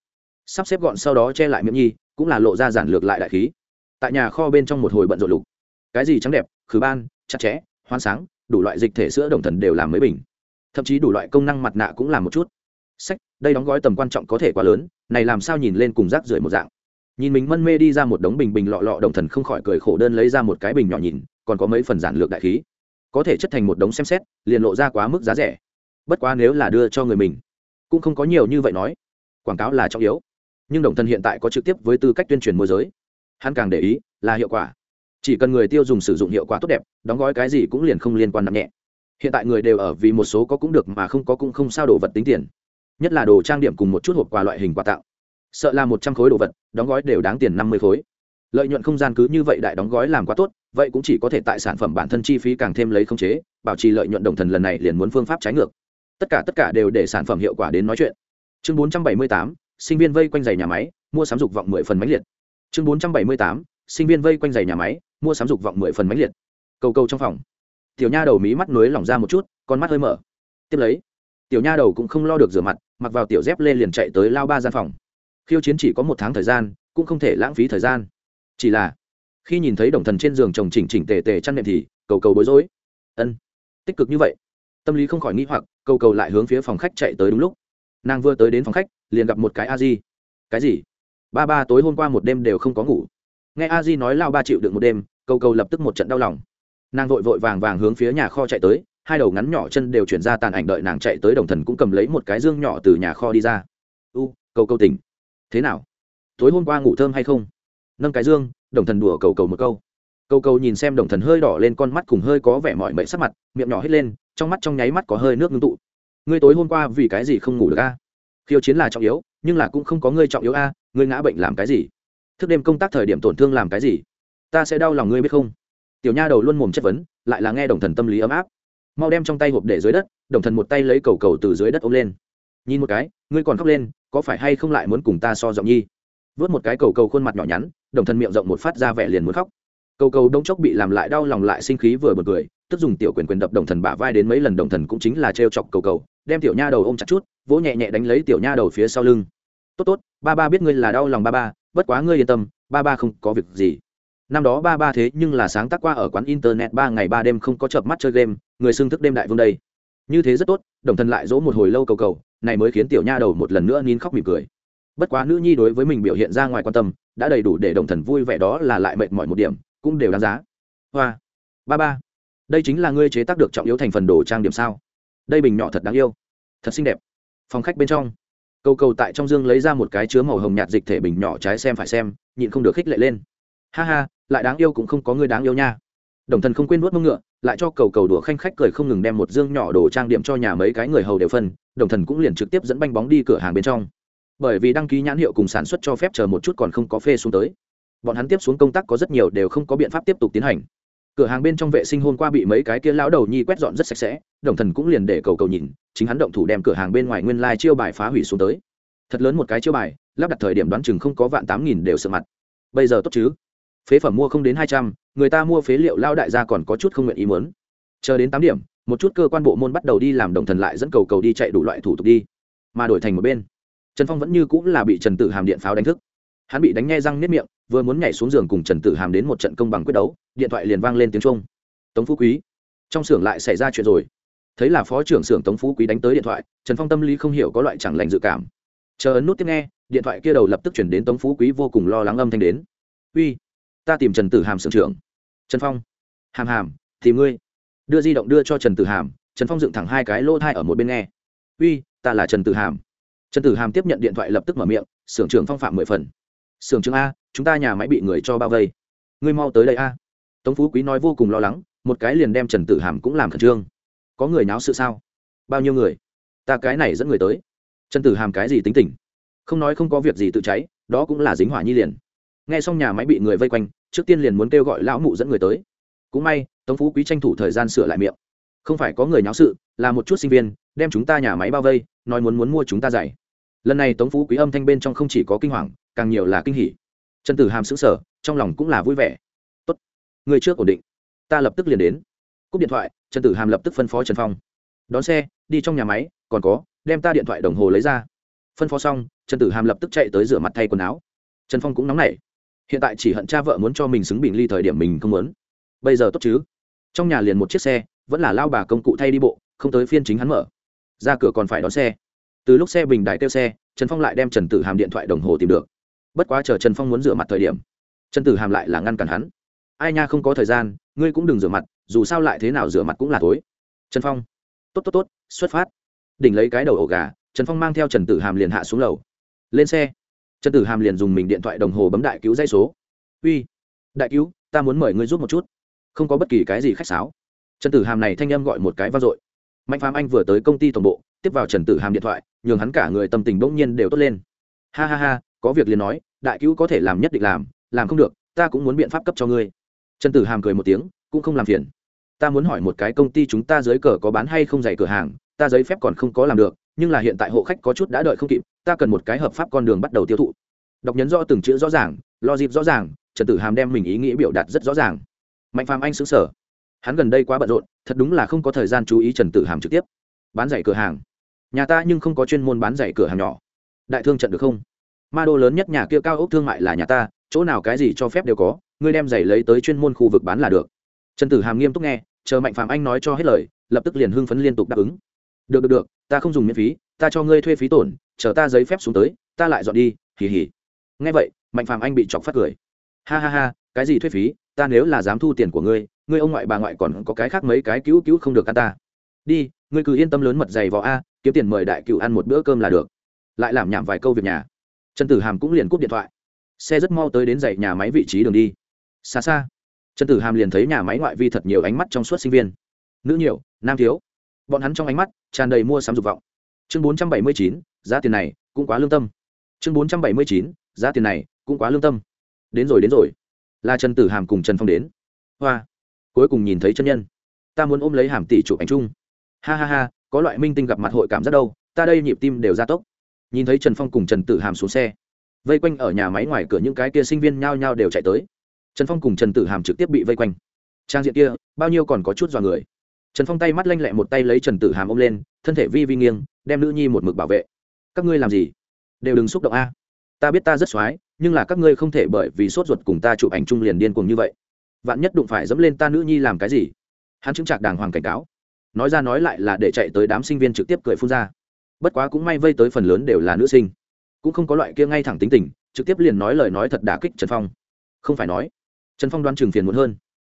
Sắp xếp gọn sau đó che lại miệng nhi, cũng là lộ ra giản lược lại đại khí. Tại nhà kho bên trong một hồi bận rộn lục. Cái gì trắng đẹp, khử ban, chặt chẽ, hoan sáng, đủ loại dịch thể sữa đồng thần đều làm mấy bình. Thậm chí đủ loại công năng mặt nạ cũng làm một chút. Sách, đây đóng gói tầm quan trọng có thể quá lớn, này làm sao nhìn lên cùng rác rưởi một dạng. Nhìn mình mân mê đi ra một đống bình bình lọ lọ đồng thần không khỏi cười khổ đơn lấy ra một cái bình nhỏ nhìn, còn có mấy phần giản lược đại khí có thể chất thành một đống xem xét, liền lộ ra quá mức giá rẻ. Bất quá nếu là đưa cho người mình, cũng không có nhiều như vậy nói. Quảng cáo là trọng yếu. Nhưng đồng thần hiện tại có trực tiếp với tư cách tuyên truyền môi giới. Hắn càng để ý là hiệu quả. Chỉ cần người tiêu dùng sử dụng hiệu quả tốt đẹp, đóng gói cái gì cũng liền không liên quan nặng nhẹ. Hiện tại người đều ở vì một số có cũng được mà không có cũng không sao đồ vật tính tiền. Nhất là đồ trang điểm cùng một chút hộp quà loại hình quà tặng. Sợ là một trăm khối đồ vật, đóng gói đều đáng tiền năm mươi khối. Lợi nhuận không gian cứ như vậy đại đóng gói làm quá tốt vậy cũng chỉ có thể tại sản phẩm bản thân chi phí càng thêm lấy không chế, bảo trì lợi nhuận đồng thần lần này liền muốn phương pháp trái ngược. Tất cả tất cả đều để sản phẩm hiệu quả đến nói chuyện. Chương bốn trăm bảy mươi tám, sinh viên vây quanh giày nhà máy, mua sắm dục vọng mười phần mãnh liệt. Chương bốn trăm bảy mươi tám, sinh viên vây quanh giày nhà máy, mua sắm dục vọng mười phần mãnh liệt. Cầu cầu trong phòng. Tiểu nha đầu mí mắt nối lỏng ra một chút, con mắt hơi mở. Tiếp lấy, tiểu nha đầu cũng không lo được rửa mặt, mặc vào tiểu dép lên liền chạy tới lao ba gian phòng. Khiêu chiến chỉ có một tháng thời gian, cũng không thể lãng phí thời gian. Chỉ là khi nhìn thấy đồng thần trên giường chồng chỉnh chỉnh tề tề chăn nệm thì, cầu cầu bối rối. Ân, tích cực như vậy. Tâm lý không khỏi nghĩ hoặc, cầu cầu lại hướng phía phòng khách chạy tới đúng lúc. Nàng vừa tới đến phòng khách, liền gặp một cái a di. Cái gì? Ba ba tối hôm qua một đêm đều không có ngủ. Nghe a di nói lao ba chịu được một đêm, cầu cầu lập tức một trận đau lòng. Nàng vội vội vàng vàng hướng phía nhà kho chạy tới, hai đầu ngắn nhỏ chân đều chuyển ra tàn ảnh đợi nàng chạy tới đồng thần cũng cầm lấy một cái dương nhỏ từ nhà kho đi ra. U, cầu cầu tỉnh. Thế nào? Tối hôm qua ngủ thơm hay không? Nâng cái dương đồng thần đùa cầu cầu một câu. Cầu cầu nhìn xem đồng thần hơi đỏ lên con mắt cùng hơi có vẻ mỏi mệt sắc mặt, miệng nhỏ hết lên, trong mắt trong nháy mắt có hơi nước ngưng tụ. Ngươi tối hôm qua vì cái gì không ngủ được a? Khiêu chiến là trọng yếu, nhưng là cũng không có ngươi trọng yếu a, ngươi ngã bệnh làm cái gì? Thức đêm công tác thời điểm tổn thương làm cái gì? Ta sẽ đau lòng ngươi biết không? Tiểu nha đầu luôn mồm chất vấn, lại là nghe đồng thần tâm lý ấm áp. Mau đem trong tay hộp để dưới đất, đồng thần một tay lấy cầu cầu từ dưới đất ôm lên. Nhìn một cái, ngươi còn khóc lên, có phải hay không lại muốn cùng ta so giọng nhi? Vớt một cái cầu cầu khuôn mặt nhỏ nhắn, đồng thần miệng rộng một phát ra vẻ liền muốn khóc. Cầu cầu đông chốc bị làm lại đau lòng lại sinh khí vừa bật cười, tức dùng tiểu quyền quyền đập đồng thần bả vai đến mấy lần đồng thần cũng chính là trêu chọc cầu cầu, đem tiểu nha đầu ôm chặt chút, vỗ nhẹ nhẹ đánh lấy tiểu nha đầu phía sau lưng. Tốt tốt, ba ba biết ngươi là đau lòng ba ba, bất quá ngươi yên tâm, ba ba không có việc gì. Năm đó ba ba thế nhưng là sáng tác qua ở quán internet ba ngày ba đêm không có chợp mắt chơi game, người xưng thức đêm đại vương đây. Như thế rất tốt, đồng thần lại dỗ một hồi lâu cầu cầu, này mới khiến tiểu nha đầu một lần nữa nín khóc mỉm cười bất quá nữ nhi đối với mình biểu hiện ra ngoài quan tâm, đã đầy đủ để đồng thần vui vẻ đó là lại mệt mỏi một điểm, cũng đều đáng giá. Hoa. Ba ba. Đây chính là ngươi chế tác được trọng yếu thành phần đồ trang điểm sao? Đây bình nhỏ thật đáng yêu. Thật xinh đẹp. Phòng khách bên trong. Cầu cầu tại trong dương lấy ra một cái chứa màu hồng nhạt dịch thể bình nhỏ trái xem phải xem, nhịn không được khích lệ lên. Ha ha, lại đáng yêu cũng không có người đáng yêu nha. Đồng thần không quên nuốt mông ngựa, lại cho cầu cầu đùa khanh khách cười không ngừng đem một dương nhỏ đồ trang điểm cho nhà mấy cái người hầu đều phân, đồng thần cũng liền trực tiếp dẫn banh bóng đi cửa hàng bên trong bởi vì đăng ký nhãn hiệu cùng sản xuất cho phép chờ một chút còn không có phê xuống tới. Bọn hắn tiếp xuống công tác có rất nhiều đều không có biện pháp tiếp tục tiến hành. Cửa hàng bên trong vệ sinh hôm qua bị mấy cái kia lão đầu nhi quét dọn rất sạch sẽ, đồng thần cũng liền để cầu cầu nhìn, chính hắn động thủ đem cửa hàng bên ngoài nguyên lai、like、chiêu bài phá hủy xuống tới. Thật lớn một cái chiêu bài, lắp đặt thời điểm đoán chừng không có vạn tám nghìn đều sợ mặt. Bây giờ tốt chứ? Phế phẩm mua không đến hai trăm, người ta mua phế liệu lao đại gia còn có chút không nguyện ý muốn. Chờ đến tám điểm, một chút cơ quan bộ môn bắt đầu đi làm đồng thần lại dẫn cầu cầu đi chạy đủ loại thủ tục đi. Mà đổi thành một bên trần phong vẫn như cũng là bị trần tử hàm điện pháo đánh thức. Hắn bị đánh nghe răng nếp miệng, vừa muốn nhảy xuống giường cùng trần tử hàm đến một trận công bằng quyết đấu, điện thoại liền vang lên tiếng trung tống phú quý. Trong xưởng lại xảy ra chuyện rồi. Thấy là phó trưởng xưởng tống phú quý đánh tới điện thoại, trần phong tâm lý không hiểu có loại chẳng lành dự cảm. Chờ ấn nút tiếp nghe, điện thoại kia đầu lập tức chuyển đến tống phú quý vô cùng lo lắng âm thanh đến. Uy, ta tìm trần tử hàm xưởng trưởng. Trần phong, hàm hàm thì ngươi. Đưa di động đưa cho trần tử hàm, trần phong dựng thẳng hai cái lỗ thai ở một bên nghe. Uy, ta là trần tử hàm trần tử hàm tiếp nhận điện thoại lập tức mở miệng xưởng trưởng phong phạm mười phần. Xưởng trưởng a, chúng ta nhà máy bị người cho bao vây. Ngươi mau tới đây a. Tống phú quý nói vô cùng lo lắng, một cái liền đem trần tử hàm cũng làm khẩn trương. Có người náo sự sao? Bao nhiêu người? Ta cái này dẫn người tới. Trần tử hàm cái gì tính tình? Không nói không có việc gì tự cháy, đó cũng là dính hỏa nhi liền. Nghe xong nhà máy bị người vây quanh, trước tiên liền muốn kêu gọi lão mụ dẫn người tới. Cũng may, tống phú quý tranh thủ thời gian sửa lại miệng. Không phải có người náo sự, là một chút sinh viên, đem chúng ta nhà máy bao vây, nói muốn muốn mua chúng ta giày lần này tống phú quý âm thanh bên trong không chỉ có kinh hoàng, càng nhiều là kinh hỉ. Trần tử hàm xứng sở trong lòng cũng là vui vẻ. Tốt, người trước ổn định, ta lập tức liền đến. Cúp điện thoại, trần tử hàm lập tức phân phó trần phong. Đón xe, đi trong nhà máy, còn có, đem ta điện thoại đồng hồ lấy ra. Phân phó xong, trần tử hàm lập tức chạy tới rửa mặt thay quần áo. Trần phong cũng nóng nảy. Hiện tại chỉ hận cha vợ muốn cho mình xứng bình ly thời điểm mình không muốn. Bây giờ tốt chứ? Trong nhà liền một chiếc xe, vẫn là lao bà công cụ thay đi bộ, không tới phiên chính hắn mở. Ra cửa còn phải đón xe từ lúc xe bình đài kêu xe, trần phong lại đem trần tử hàm điện thoại đồng hồ tìm được. Bất quá chờ trần phong muốn rửa mặt thời điểm, trần tử hàm lại là ngăn cản hắn. Ai nha, không có thời gian, ngươi cũng đừng rửa mặt, dù sao lại thế nào rửa mặt cũng là tối. Trần phong, tốt tốt tốt, xuất phát. Đỉnh lấy cái đầu ổ gà, trần phong mang theo trần tử hàm liền hạ xuống lầu. Lên xe, trần tử hàm liền dùng mình điện thoại đồng hồ bấm đại cứu dây số. Uy, đại cứu, ta muốn mời ngươi giúp một chút, không có bất kỳ cái gì khách sáo. Trần tử hàm này thanh âm gọi một cái vang dội mạnh phàm anh vừa tới công ty tổng bộ, tiếp vào trần tử hàm điện thoại, nhường hắn cả người tâm tình bỗng nhiên đều tốt lên. Ha ha ha, có việc liền nói, đại cứu có thể làm nhất định làm làm không được, ta cũng muốn biện pháp cấp cho ngươi. Trần tử hàm cười một tiếng, cũng không làm phiền. Ta muốn hỏi một cái công ty chúng ta dưới cờ có bán hay không dạy cửa hàng, ta giấy phép còn không có làm được, nhưng là hiện tại hộ khách có chút đã đợi không kịp, ta cần một cái hợp pháp con đường bắt đầu tiêu thụ. Đọc nhấn rõ từng chữ rõ ràng, lo dịp rõ ràng, trần tử hàm đem mình ý nghĩ biểu đạt rất rõ ràng. Mạnh phàm anh xứng sở hắn gần đây quá bận rộn thật đúng là không có thời gian chú ý trần tử hàm trực tiếp. Bán giày cửa hàng. Nhà ta nhưng không có chuyên môn bán giày cửa hàng nhỏ. Đại thương trận được không? Ma đô lớn nhất nhà kia cao ốc thương mại là nhà ta, chỗ nào cái gì cho phép đều có, ngươi đem giày lấy tới chuyên môn khu vực bán là được. Trần tử hàm nghiêm túc nghe, chờ mạnh phạm anh nói cho hết lời, lập tức liền hưng phấn liên tục đáp ứng. Được được được, ta không dùng miễn phí, ta cho ngươi thuê phí tổn, chờ ta giấy phép xuống tới, ta lại dọn đi, hì hì. Nghe vậy, mạnh phạm anh bị chọc phát cười. Ha ha ha, cái gì thuê phí, ta nếu là dám thu tiền của ngươi ngươi ông ngoại bà ngoại còn có cái khác mấy cái cứu cứu không được ăn ta. Đi, ngươi cứ yên tâm lớn mật dày vò a, kiếm tiền mời đại cựu ăn một bữa cơm là được. Lại làm nhảm vài câu việc nhà. Trần tử hàm cũng liền cúp điện thoại. Xe rất mau tới đến dãy nhà máy vị trí đường đi. Xa xa, trần tử hàm liền thấy nhà máy ngoại vi thật nhiều ánh mắt trong suốt sinh viên. Nữ nhiều, nam thiếu. Bọn hắn trong ánh mắt tràn đầy mua sắm dục vọng. Chương bốn trăm bảy mươi chín, giá tiền này cũng quá lương tâm. Chương bốn trăm bảy mươi chín, giá tiền này cũng quá lương tâm. Đến rồi đến rồi. Là trần tử hàm cùng trần phong đến. Hoa cuối cùng nhìn thấy chân nhân. Ta muốn ôm lấy hàm tỷ chụp ảnh chung. Ha ha ha, có loại minh tinh gặp mặt hội cảm giác đâu, ta đây nhịp tim đều ra tốc. Nhìn thấy trần phong cùng trần tử hàm xuống xe, vây quanh ở nhà máy ngoài cửa những cái kia sinh viên nhao nhao đều chạy tới. Trần phong cùng trần tử hàm trực tiếp bị vây quanh. Trang diện kia, bao nhiêu còn có chút dọa người. Trần phong tay mắt lanh lẹ một tay lấy trần tử hàm ôm lên, thân thể vi vi nghiêng, đem nữ nhi một mực bảo vệ. Các ngươi làm gì? Đều đừng xúc động a. Ta biết ta rất x nhưng là các ngươi không thể bởi vì sốt ruột cùng ta chụp ảnh chung liền điên cuồng như vậy vạn nhất đụng phải dẫm lên ta nữ nhi làm cái gì? Hắn chứng chạc đàng hoàng cảnh cáo. Nói ra nói lại là để chạy tới đám sinh viên trực tiếp cười phun ra. Bất quá cũng may vây tới phần lớn đều là nữ sinh. Cũng không có loại kia ngay thẳng tính tình, trực tiếp liền nói lời nói thật đả kích trần phong. Không phải nói. Trần phong đoan trường phiền muộn hơn.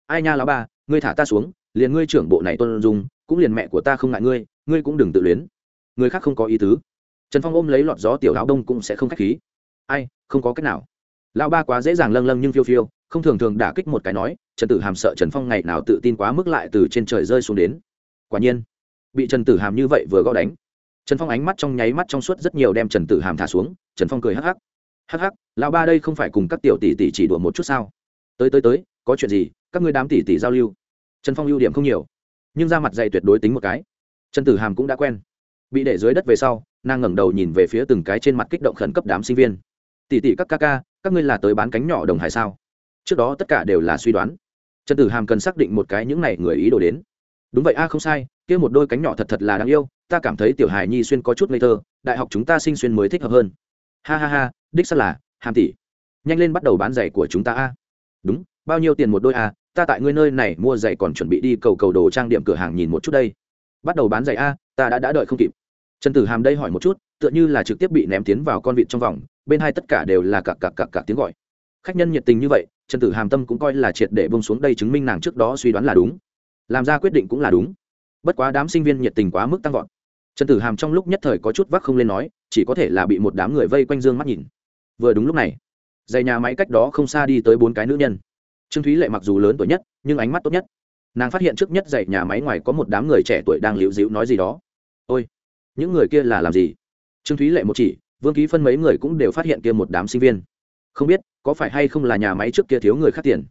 Ai nha lão ba, ngươi thả ta xuống, liền ngươi trưởng bộ này tôn dung, cũng liền mẹ của ta không ngại ngươi ngươi cũng đừng tự luyến. Người khác không có ý tứ. Trần phong ôm lấy lọt gió tiểu áo đông cũng sẽ không k h á c h khí. Ai, không có cách nào lão ba quá dễ dàng lâng lâng nhưng phiêu phiêu, không thường thường đả kích một cái nói, trần tử hàm sợ trần phong ngày nào tự tin quá mức lại từ trên trời rơi xuống đến. Quả nhiên, bị trần tử hàm như vậy vừa gõ đánh, trần phong ánh mắt trong nháy mắt trong suốt rất nhiều đem trần tử hàm thả xuống, trần phong cười hắc hắc. Hắc hắc, lão ba đây không phải cùng các tiểu tỷ tỷ chỉ đùa một chút sao? Tới tới tới, có chuyện gì, các ngươi đám tỷ tỷ giao lưu. Trần phong ưu điểm không nhiều, nhưng ra mặt dày tuyệt đối tính một cái. Trần tử hàm cũng đã quen. Bị để dưới đất về sau, nàng ngẩng đầu nhìn về phía từng cái trên mặt kích động khẩn cấp đám sinh viên. Tỷ tỷ các ca ca các ngươi là tới bán cánh nhỏ đồng hải sao? Trước đó tất cả đều là suy đoán. Trần tử hàm cần xác định một cái những này người ý đồ đến. Đúng vậy, a, không sai, kia một đôi cánh nhỏ thật thật là đáng yêu, ta cảm thấy tiểu hài nhi xuyên có chút ngây thơ, đại học chúng ta sinh xuyên mới thích hợp hơn. Ha ha ha, đích xác là, hàm tỷ. Nhanh lên bắt đầu bán giày của chúng ta, a. Đúng, bao nhiêu tiền một đôi, a, ta tại ngươi nơi này mua giày còn chuẩn bị đi cầu cầu đồ trang điểm cửa hàng nhìn một chút đây. Bắt đầu bán giày, a, ta đã đã đợi không kịp. Trần tử hàm đây hỏi một chút, tựa như là trực tiếp bị ném tiến vào con vịt trong vòng bên hai tất cả đều là cặc cặc cặc cặc tiếng gọi. Khách nhân nhiệt tình như vậy, trần tử hàm tâm cũng coi là triệt để bông xuống đây chứng minh nàng trước đó suy đoán là đúng. Làm ra quyết định cũng là đúng. Bất quá đám sinh viên nhiệt tình quá mức tăng vọt. Trần tử hàm trong lúc nhất thời có chút vác không lên nói, chỉ có thể là bị một đám người vây quanh dương mắt nhìn. Vừa đúng lúc này dày nhà máy cách đó không xa đi tới bốn cái nữ nhân. Trương thúy lệ mặc dù lớn tuổi nhất, nhưng ánh mắt tốt nhất. Nàng phát hiện trước nhất dạy nhà máy ngoài có một đám người trẻ tuổi đang liễu dịu nói gì đó. Ôi, những người kia là làm gì? Trương thúy lệ một chỉ vương ký phân mấy người cũng đều phát hiện kia một đám sinh viên. Không biết, có phải hay không là nhà máy trước kia thiếu người khác tiền?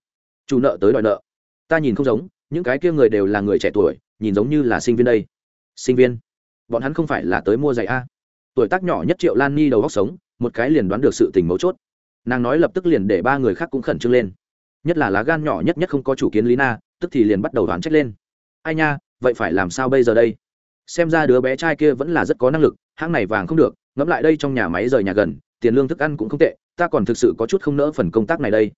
Chủ nợ tới đòi nợ. Ta nhìn không giống, những cái kia người đều là người trẻ tuổi, nhìn giống như là sinh viên đây. Sinh viên? Bọn hắn không phải là tới mua giày a? Tuổi tác nhỏ nhất triệu lan ni đầu góc sống, một cái liền đoán được sự tình mấu chốt. Nàng nói lập tức liền để ba người khác cũng khẩn trương lên. Nhất là lá gan nhỏ nhất nhất không có chủ kiến lý na, tức thì liền bắt đầu đoán trách lên. Ai nha, vậy phải làm sao bây giờ đây? Xem ra đứa bé trai kia vẫn là rất có năng lực, hãng này vàng không được ngẫm lại đây trong nhà máy rời nhà gần, tiền lương thức ăn cũng không tệ, ta còn thực sự có chút không nỡ phần công tác này đây.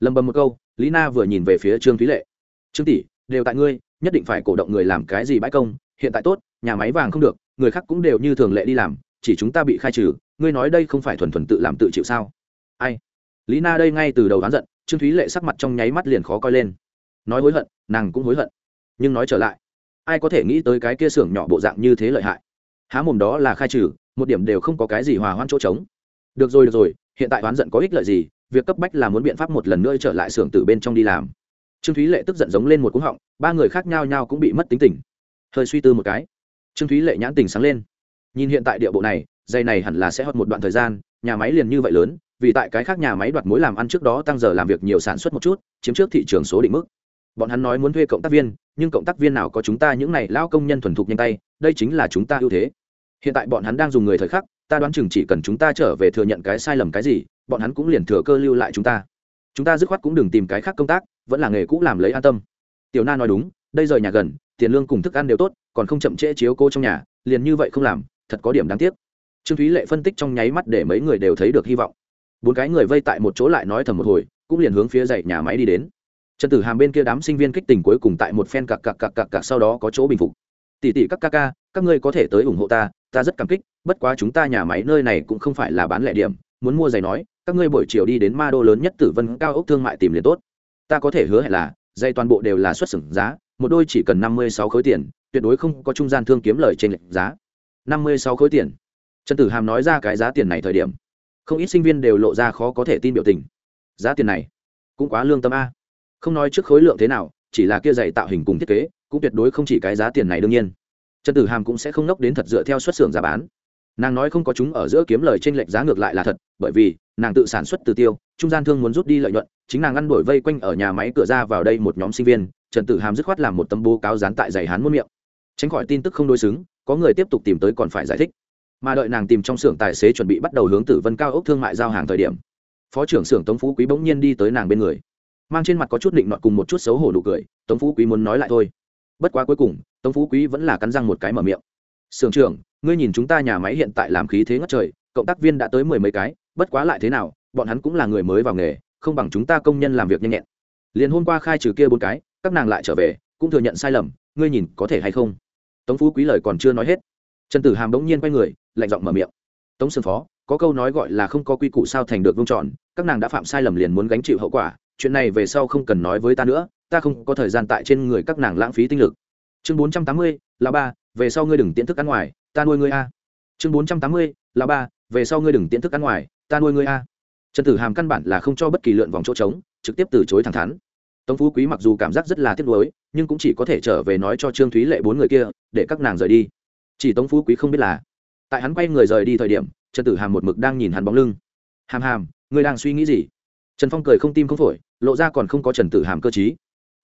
Lầm bầm một câu, lý na vừa nhìn về phía trương thúy lệ. Trương tỷ, đều tại ngươi, nhất định phải cổ động người làm cái gì bãi công, hiện tại tốt, nhà máy vàng không được, người khác cũng đều như thường lệ đi làm, chỉ chúng ta bị khai trừ, ngươi nói đây không phải thuần thuần tự làm tự chịu sao? Ai? Lý na đây ngay từ đầu đoán giận, trương thúy lệ sắc mặt trong nháy mắt liền khó coi lên. Nói hối hận, nàng cũng hối hận. Nhưng nói trở lại, ai có thể nghĩ tới cái kia xưởng nhỏ bộ dạng như thế lợi hại? Há mồm đó là khai trừ một điểm đều không có cái gì hòa hoãn chỗ trống. Được rồi được rồi, hiện tại oán giận có ích lợi gì? Việc cấp bách là muốn biện pháp một lần nữa trở lại xưởng từ bên trong đi làm. Trương thúy lệ tức giận giống lên một cúng họng, ba người khác nhau nhau cũng bị mất tính tình. Hơi suy tư một cái, trương thúy lệ nhãn tình sáng lên. Nhìn hiện tại địa bộ này dây này hẳn là sẽ hoạt một đoạn thời gian, nhà máy liền như vậy lớn, vì tại cái khác nhà máy đoạt mối làm ăn trước đó tăng giờ làm việc nhiều sản xuất một chút, chiếm trước thị trường số định mức. Bọn hắn nói muốn thuê cộng tác viên, nhưng cộng tác viên nào có chúng ta những này lao công nhân thuần thục nhanh tay, đây chính là chúng ta ưu thế hiện tại bọn hắn đang dùng người thời khắc, ta đoán chừng chỉ cần chúng ta trở về thừa nhận cái sai lầm cái gì, bọn hắn cũng liền thừa cơ lưu lại chúng ta. Chúng ta dứt khoát cũng đừng tìm cái khác công tác, vẫn là nghề cũ làm lấy an tâm. Tiểu na nói đúng, đây rời nhà gần, tiền lương cùng thức ăn đều tốt, còn không chậm trễ chiếu cô trong nhà, liền như vậy không làm, thật có điểm đáng tiếc. Trương thúy lệ phân tích trong nháy mắt để mấy người đều thấy được hy vọng. Bốn cái người vây tại một chỗ lại nói thầm một hồi, cũng liền hướng phía dậy nhà máy đi đến. Trần tử hàm bên kia đám sinh viên kích tình cuối cùng tại một phen cặc cặc cặc cặc cặc sau đó có chỗ bình phục tỷ tỷ các ca ca, các ngươi có thể tới ủng hộ ta ta rất cảm kích, bất quá chúng ta nhà máy nơi này cũng không phải là bán lẻ điểm, muốn mua giày nói, các ngươi buổi chiều đi đến ma đô lớn nhất tử vân cao ốc thương mại tìm liền tốt. Ta có thể hứa hẹn là, giày toàn bộ đều là xuất xưởng giá, một đôi chỉ cần năm mươi sáu khối tiền, tuyệt đối không có trung gian thương kiếm lời trên lệnh giá. năm mươi sáu khối tiền. Trần tử hàm nói ra cái giá tiền này thời điểm, không ít sinh viên đều lộ ra khó có thể tin biểu tình. Giá tiền này cũng quá lương tâm a. Không nói trước khối lượng thế nào, chỉ là kia giày tạo hình cùng thiết kế cũng tuyệt đối không chỉ cái giá tiền này đương nhiên. Trần tử hàm cũng sẽ không nốc đến thật dựa theo xuất xưởng giá bán. Nàng nói không có chúng ở giữa kiếm lời t r ê n lệch giá ngược lại là thật, bởi vì nàng tự sản xuất từ tiêu, trung gian thương muốn rút đi lợi nhuận, chính nàng ăn đổi vây quanh ở nhà máy cửa ra vào đây một nhóm sinh viên, trần tử hàm dứt khoát làm một tấm bố cáo dán tại giày hán muôn miệng. Tránh khỏi tin tức không đối xứng, có người tiếp tục tìm tới còn phải giải thích. Mà đợi nàng tìm trong xưởng tài xế chuẩn bị bắt đầu hướng tử vân cao ốc thương mại giao hàng thời điểm, phó trưởng xưởng tống phú quý bỗng nhiên đi tới nàng bên người, mang trên mặt có chút định nọt cùng một chút xấu hổ nụ cười, tống phú quý muốn nói lại thôi bất quá cuối cùng, tống phú quý vẫn là cắn răng một cái mở miệng. Sưởng trưởng, ngươi nhìn chúng ta nhà máy hiện tại làm khí thế ngất trời, cộng tác viên đã tới mười mấy cái, bất quá lại thế nào, bọn hắn cũng là người mới vào nghề, không bằng chúng ta công nhân làm việc nhanh nhẹn. Liền hôm qua khai trừ kia bốn cái, các nàng lại trở về, cũng thừa nhận sai lầm, ngươi nhìn có thể hay không? Tống phú quý lời còn chưa nói hết, trần tử hàm bỗng nhiên quay người, lạnh giọng mở miệng. Tống sương phó, có câu nói gọi là không có quy củ sao thành được vông tròn các nàng đã phạm sai lầm liền muốn gánh chịu hậu quả chuyện này về sau không cần nói với ta nữa, ta không có thời gian tại trên người các nàng lãng phí tinh lực. Chương bốn trăm tám mươi, là ba, về sau ngươi đừng tiễn thức ăn ngoài, ta nuôi ngươi a. Chương bốn trăm tám mươi, là ba, về sau ngươi đừng tiễn thức ăn ngoài, ta nuôi ngươi a. Trần tử hàm căn bản là không cho bất kỳ lượn vòng chỗ trống, trực tiếp từ chối thẳng thắn. Tống phú quý mặc dù cảm giác rất là tiếc nuối, nhưng cũng chỉ có thể trở về nói cho trương thúy lệ bốn người kia, để các nàng rời đi. Chỉ tống phú quý không biết là. Tại hắn quay người rời đi thời điểm, trần tử hàm một mực đang nhìn hắn bóng lưng. Hàm hàm, ngươi đang suy nghĩ gì? Trần phong cười không tim không phổi lộ ra còn không có trần tử hàm cơ t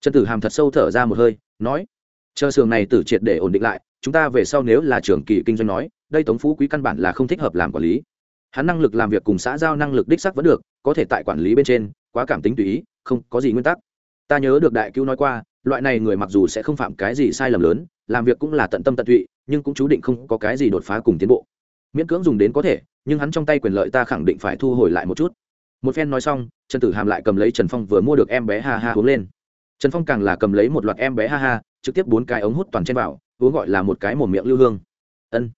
trần tử hàm thật sâu thở ra một hơi, nói, chờ sường này tử triệt để ổn định lại, chúng ta về sau nếu là trường kỳ kinh doanh nói, đây tống phú quý căn bản là không thích hợp làm quản lý. Hắn năng lực làm việc cùng xã giao năng lực đích sắc vẫn được, có thể tại quản lý bên trên, quá cảm tính tùy ý, không có gì nguyên tắc. Ta nhớ được đại cứu nói qua, loại này người mặc dù sẽ không phạm cái gì sai lầm lớn, làm việc cũng là tận tâm tận tụy, nhưng cũng chú định không có cái gì đột phá cùng tiến bộ. Miễn cưỡng dùng đến có thể, nhưng hắn trong tay quyền lợi ta khẳng định phải thu hồi lại một chút một phen nói xong, trần tử hàm lại cầm lấy trần phong vừa mua được em bé ha ha uống lên. Trần phong càng là cầm lấy một loạt em bé ha ha, trực tiếp bốn cái ống hút toàn trên vào, uống gọi là một cái mồm miệng lưu hương. Ân,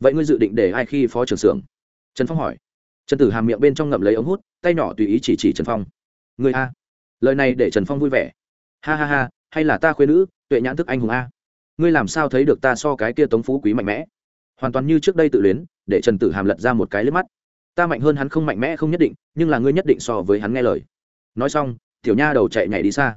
vậy ngươi dự định để ai khi phó trưởng xưởng? Trần phong hỏi. Trần tử hàm miệng bên trong ngậm lấy ống hút, tay nhỏ tùy ý chỉ chỉ trần phong. Người a, lời này để trần phong vui vẻ. Ha ha ha, hay là ta khuyên nữ, tuệ nhãn thức anh hùng a. Ngươi làm sao thấy được ta so cái kia tống phú quý mạnh mẽ? Hoàn toàn như trước đây tự luyến, để trần tử hàm lật ra một cái lướp mắt ta mạnh hơn hắn không mạnh mẽ không nhất định, nhưng là ngươi nhất định so với hắn nghe lời. Nói xong, tiểu nha đầu chạy nhảy đi xa.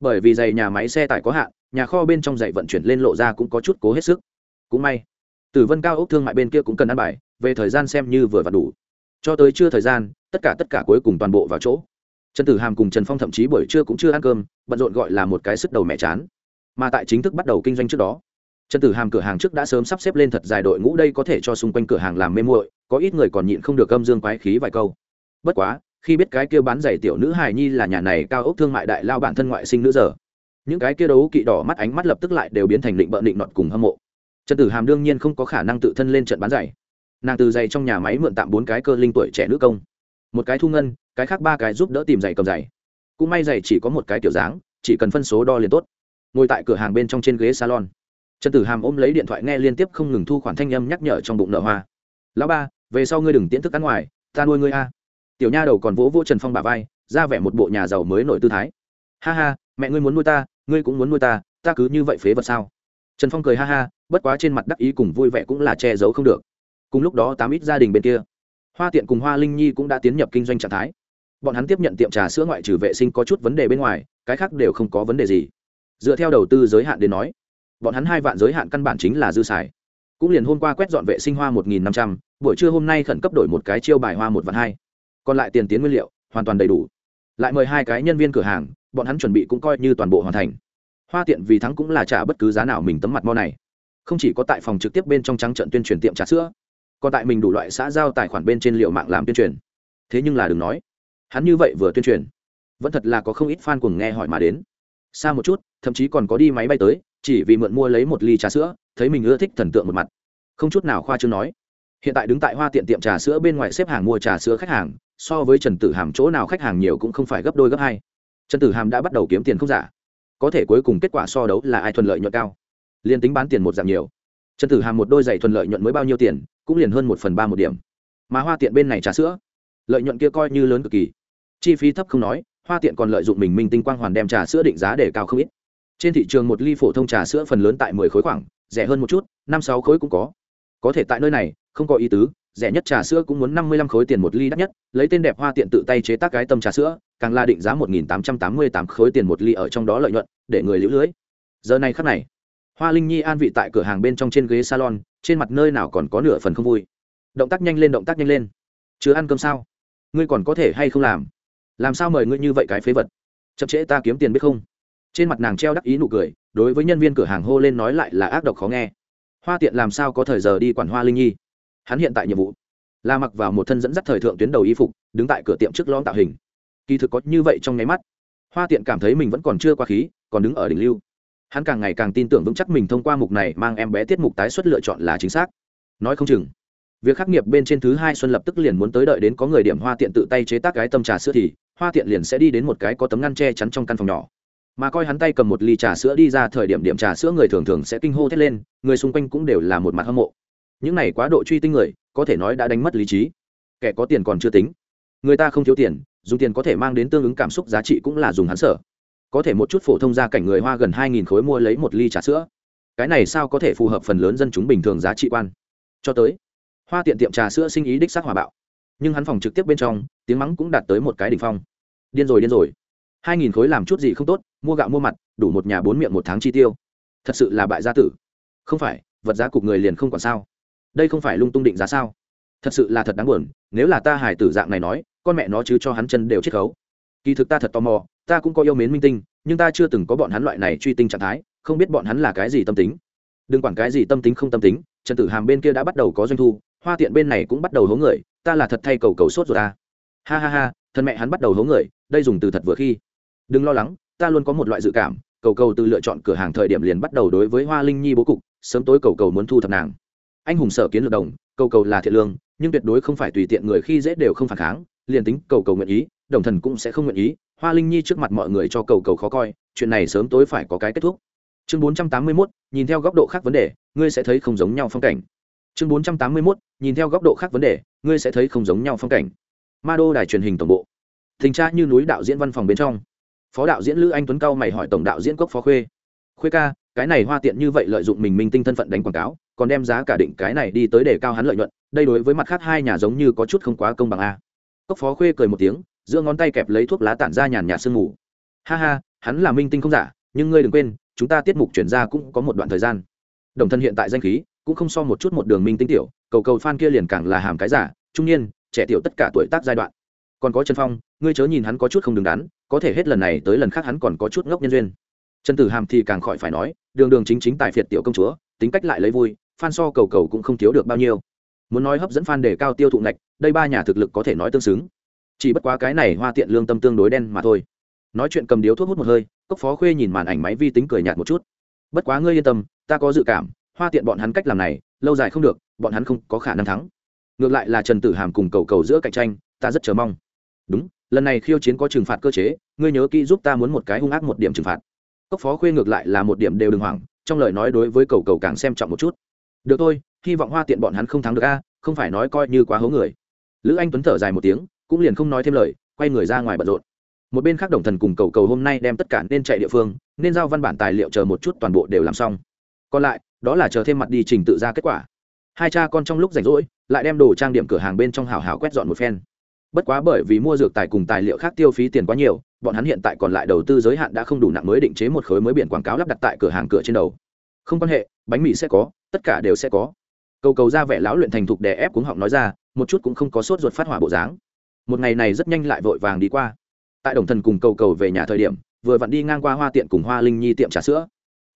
Bởi vì giày nhà máy xe tải có hạn, nhà kho bên trong giày vận chuyển lên lộ ra cũng có chút cố hết sức. Cũng may, tử vân cao ốc thương mại bên kia cũng cần ăn bài, về thời gian xem như vừa và đủ. Cho tới chưa thời gian, tất cả tất cả cuối cùng toàn bộ vào chỗ. Trần tử hàm cùng trần phong thậm chí buổi trưa cũng chưa ăn cơm, bận rộn gọi là một cái sức đầu mẹ chán. Mà tại chính thức bắt đầu kinh doanh trước đó, trần tử hàm cửa hàng trước đã sớm sắp xếp lên thật dài đội ngũ đây có thể cho xung quanh cửa hàng làm mê muội có ít người còn nhịn không được âm dương quái khí vài câu. Bất quá, khi biết cái kia bán giày tiểu nữ hài nhi là nhà này cao ốc thương mại đại lao bản thân ngoại sinh nữ giờ, những cái kia đấu kỵ đỏ mắt ánh mắt lập tức lại đều biến thành định bợ định nọt cùng hâm mộ. Trần tử hàm đương nhiên không có khả năng tự thân lên trận bán giày. Nàng từ giày trong nhà máy mượn tạm bốn cái cơ linh tuổi trẻ nữ công, một cái thu ngân, cái khác ba cái giúp đỡ tìm giày cầm giày. Cũng may giày chỉ có một cái tiểu dáng, chỉ cần phân số đo liền tốt. Ngồi tại cửa hàng bên trong trên ghế salon, trần tử hàm ôm lấy điện thoại nghe liên tiếp không ngừng thu khoản thanh âm nhắc nhở trong bụng nở hoa. Lão ba về sau ngươi đừng tiễn thức ăn ngoài, ta nuôi ngươi a. Tiểu nha đầu còn vỗ vỗ trần phong bà vai, ra vẻ một bộ nhà giàu mới nổi tư thái. Ha ha, mẹ ngươi muốn nuôi ta, ngươi cũng muốn nuôi ta ta cứ như vậy phế vật sao? Trần phong cười ha ha, bất quá trên mặt đắc ý cùng vui vẻ cũng là che giấu không được. Cùng lúc đó tám ít gia đình bên kia, hoa tiện cùng hoa linh nhi cũng đã tiến nhập kinh doanh trạng thái. Bọn hắn tiếp nhận tiệm trà sữa ngoại trừ vệ sinh có chút vấn đề bên ngoài, cái khác đều không có vấn đề gì. Dựa theo đầu tư giới hạn đến nói, bọn hắn hai vạn giới hạn căn bản chính là dư xài cũng liền hôm qua quét dọn vệ sinh hoa một nghìn năm trăm, buổi trưa hôm nay khẩn cấp đổi một cái chiêu bài hoa một vạn hai. Còn lại tiền tiến nguyên liệu, hoàn toàn đầy đủ. Lại mời hai cái nhân viên cửa hàng, bọn hắn chuẩn bị cũng coi như toàn bộ hoàn thành. Hoa tiện vì thắng cũng là trả bất cứ giá nào mình tấm mặt mo này. Không chỉ có tại phòng trực tiếp bên trong trắng trận tuyên truyền tiệm trà sữa, còn tại mình đủ loại xã giao tài khoản bên trên liệu mạng làm tuyên truyền. Thế nhưng là đừng nói, hắn như vậy vừa tuyên truyền, vẫn thật là có không ít fan cuồng nghe hỏi mà đến. Xa một chút, thậm chí còn có đi máy bay tới chỉ vì mượn mua lấy một ly trà sữa, thấy mình ưa thích thần tượng một mặt. Không chút nào khoa chương nói. Hiện tại đứng tại hoa tiện tiệm trà sữa bên ngoài xếp hàng mua trà sữa khách hàng, so với trần tử hàm chỗ nào khách hàng nhiều cũng không phải gấp đôi gấp hai. Trần tử hàm đã bắt đầu kiếm tiền không giả. Có thể cuối cùng kết quả so đấu là ai thuận lợi nhuận cao? Liền tính bán tiền một giảm nhiều. Trần tử hàm một đôi giày thuận lợi nhuận mới bao nhiêu tiền, cũng liền hơn một phần ba một điểm. Mà hoa tiện bên này trà sữa, lợi nhuận kia coi như lớn cực kỳ. Chi phí thấp không nói, hoa tiện còn lợi dụng mình minh tinh quang hoàn đem trà sữa định giá để cao không ít trên thị trường một ly phổ thông trà sữa phần lớn tại mười khối khoảng, rẻ hơn một chút, năm sáu khối cũng có. Có thể tại nơi này, không có ý tứ, rẻ nhất trà sữa cũng muốn năm mươi lăm khối tiền một ly đắt nhất, lấy tên đẹp hoa tiện tự tay chế tác cái tâm trà sữa, càng là định giá một nghìn tám trăm tám mươi tám khối tiền một ly ở trong đó lợi nhuận, để người lũ lưới. Giờ này khắc này, hoa linh nhi an vị tại cửa hàng bên trong trên ghế salon, trên mặt nơi nào còn có nửa phần không vui. Động tác nhanh lên, động tác nhanh lên. Chưa ăn cơm sao? Ngươi còn có thể hay không làm? Làm sao mời ngươi như vậy cái phế vật? Chậm trễ ta kiếm tiền biết không? Trên mặt nàng treo đắc ý nụ cười, đối với nhân viên cửa hàng hô lên nói lại là ác độc khó nghe. Hoa tiện làm sao có thời giờ đi quản hoa linh nhi? Hắn hiện tại nhiệm vụ là mặc vào một thân dẫn dắt thời thượng tuyến đầu y phục, đứng tại cửa tiệm trước lõm tạo hình. Kỳ thực có như vậy trong nháy mắt, hoa tiện cảm thấy mình vẫn còn chưa qua khí, còn đứng ở đỉnh lưu. Hắn càng ngày càng tin tưởng vững chắc mình thông qua mục này mang em bé tiết mục tái xuất lựa chọn là chính xác. Nói không chừng, việc khắc nghiệp bên trên thứ hai xuân lập tức liền muốn tới đợi đến có người điểm hoa tiện tự tay chế tác cái tâm trà sữa thì hoa tiện liền sẽ đi đến một cái có tấm ngăn che chắn trong căn phòng nhỏ mà coi hắn tay cầm một ly trà sữa đi ra thời điểm điểm trà sữa người thường thường sẽ kinh hô thét lên, người xung quanh cũng đều là một mặt hâm mộ. Những này quá độ truy tinh người, có thể nói đã đánh mất lý trí. Kẻ có tiền còn chưa tính. Người ta không thiếu tiền, dùng tiền có thể mang đến tương ứng cảm xúc giá trị cũng là dùng hắn sở. Có thể một chút phổ thông gia cảnh người hoa gần hai nghìn khối mua lấy một ly trà sữa. Cái này sao có thể phù hợp phần lớn dân chúng bình thường giá trị quan? Cho tới, hoa tiện tiệm trà sữa sinh ý đích xác hòa bạo. Nhưng hắn phòng trực tiếp bên trong, tiếng mắng cũng đạt tới một cái đ ỉ n h phong. Điên rồi điên rồi. hai nghìn khối làm chút gì không tốt mua gạo mua mặt, đủ một nhà bốn miệng một tháng chi tiêu. Thật sự là bại gia tử. Không phải, vật giá cục người liền không còn sao. Đây không phải lung tung định giá sao? Thật sự là thật đáng buồn, nếu là ta hải tử dạng này nói, con mẹ nó chứ cho hắn chân đều chiết khấu. Kỳ thực ta thật tò mò, ta cũng có yêu mến minh tinh, nhưng ta chưa từng có bọn hắn loại này truy tinh trạng thái, không biết bọn hắn là cái gì tâm tính. Đừng quản cái gì tâm tính không tâm tính, trần tử hàm bên kia đã bắt đầu có doanh thu, hoa tiện bên này cũng bắt đầu hố người, ta là thật thay cầu cầu sốt rồi ta. Ha ha ha, thân mẹ hắn bắt đầu hố người, đây dùng từ thật vừa khi. Đừng lo lắng ta luôn có một loại dự cảm, cầu cầu từ lựa chọn cửa hàng thời điểm liền bắt đầu đối với hoa linh nhi bố cục, sớm tối cầu cầu muốn thu thập nàng. Anh hùng sở kiến lược đồng, cầu cầu là thiện lương, nhưng tuyệt đối không phải tùy tiện người khi dễ đều không phản kháng, liền tính cầu cầu nguyện ý, đồng thần cũng sẽ không nguyện ý, hoa linh nhi trước mặt mọi người cho cầu cầu khó coi, chuyện này sớm tối phải có cái kết thúc. Chương bốn trăm tám mươi mốt, nhìn theo góc độ khác vấn đề, ngươi sẽ thấy không giống nhau phong cảnh. Chương bốn trăm tám mươi mốt, nhìn theo góc độ khác vấn đề, ngươi sẽ thấy không giống nhau phong cảnh. Ma đô đài truyền hình tổng bộ. Thình tra như núi đạo diễn văn phòng bên trong phó đạo diễn lữ anh tuấn cao mày hỏi tổng đạo diễn cốc phó khuê. Khuê ca, cái này hoa tiện như vậy lợi dụng mình minh tinh thân phận đánh quảng cáo, còn đem giá cả định cái này đi tới để cao hắn lợi nhuận, đây đối với mặt khác hai nhà giống như có chút không quá công bằng à. a cốc phó khuê cười một tiếng, giữa ngón tay kẹp lấy thuốc lá tản ra nhàn nhạt sương mù. Ha ha, hắn là minh tinh không giả, nhưng ngươi đừng quên, chúng ta tiết mục chuyển ra cũng có một đoạn thời gian. Đồng thân hiện tại danh khí, cũng không so một chút một đường minh tinh tiểu, cầu cầu fan kia liền càng là hàm cái giả, trung niên, trẻ tiểu tất cả tuổi tác giai đoạn còn có trần phong ngươi chớ nhìn hắn có chút không đứng đắn có thể hết lần này tới lần khác hắn còn có chút ngốc nhân duyên trần tử hàm thì càng khỏi phải nói đường đường chính chính tài phiệt tiểu công chúa tính cách lại lấy vui fan so cầu cầu cũng không thiếu được bao nhiêu muốn nói hấp dẫn fan để cao tiêu thụ ngạch đây ba nhà thực lực có thể nói tương xứng chỉ bất quá cái này hoa tiện lương tâm tương đối đen mà thôi nói chuyện cầm điếu thuốc hút một hơi cốc phó khuê nhìn màn ảnh máy vi tính cười nhạt một chút bất quá ngươi yên tâm ta có dự cảm hoa tiện bọn hắn cách làm này lâu dài không được bọn hắn không có khả năng thắng ngược lại là trần tử hàm cùng cầu cầu giữa cạnh tranh ta rất chờ mong đúng, lần này khiêu chiến có trừng phạt cơ chế, ngươi nhớ kỹ giúp ta muốn một cái hung ác một điểm trừng phạt. Cốc phó khuê ngược lại là một điểm đều đừng hoảng, trong lời nói đối với cầu cầu càng xem trọng một chút. Được thôi, hy vọng hoa tiện bọn hắn không thắng được a, không phải nói coi như quá hố người. Lữ anh tuấn thở dài một tiếng, cũng liền không nói thêm lời, quay người ra ngoài bận rộn. Một bên khác đồng thần cùng cầu cầu hôm nay đem tất cả nên chạy địa phương, nên giao văn bản tài liệu chờ một chút toàn bộ đều làm xong. Còn lại, đó là chờ thêm mặt đi trình tự ra kết quả. Hai cha con trong lúc rảnh rỗi, lại đem đồ trang điểm cửa hàng bên trong hào hào quét dọn một phen bất quá bởi vì mua dược tài cùng tài liệu khác tiêu phí tiền quá nhiều, bọn hắn hiện tại còn lại đầu tư giới hạn đã không đủ nặng mới định chế một khối mới biển quảng cáo lắp đặt tại cửa hàng cửa trên đầu. Không quan hệ, bánh mì sẽ có, tất cả đều sẽ có. Cầu cầu ra vẻ lão luyện thành thục đè ép cuống họng nói ra, một chút cũng không có sốt ruột phát hỏa bộ dáng. Một ngày này rất nhanh lại vội vàng đi qua. Tại đồng thần cùng cầu cầu về nhà thời điểm, vừa vặn đi ngang qua hoa tiện cùng hoa linh nhi tiệm trà sữa.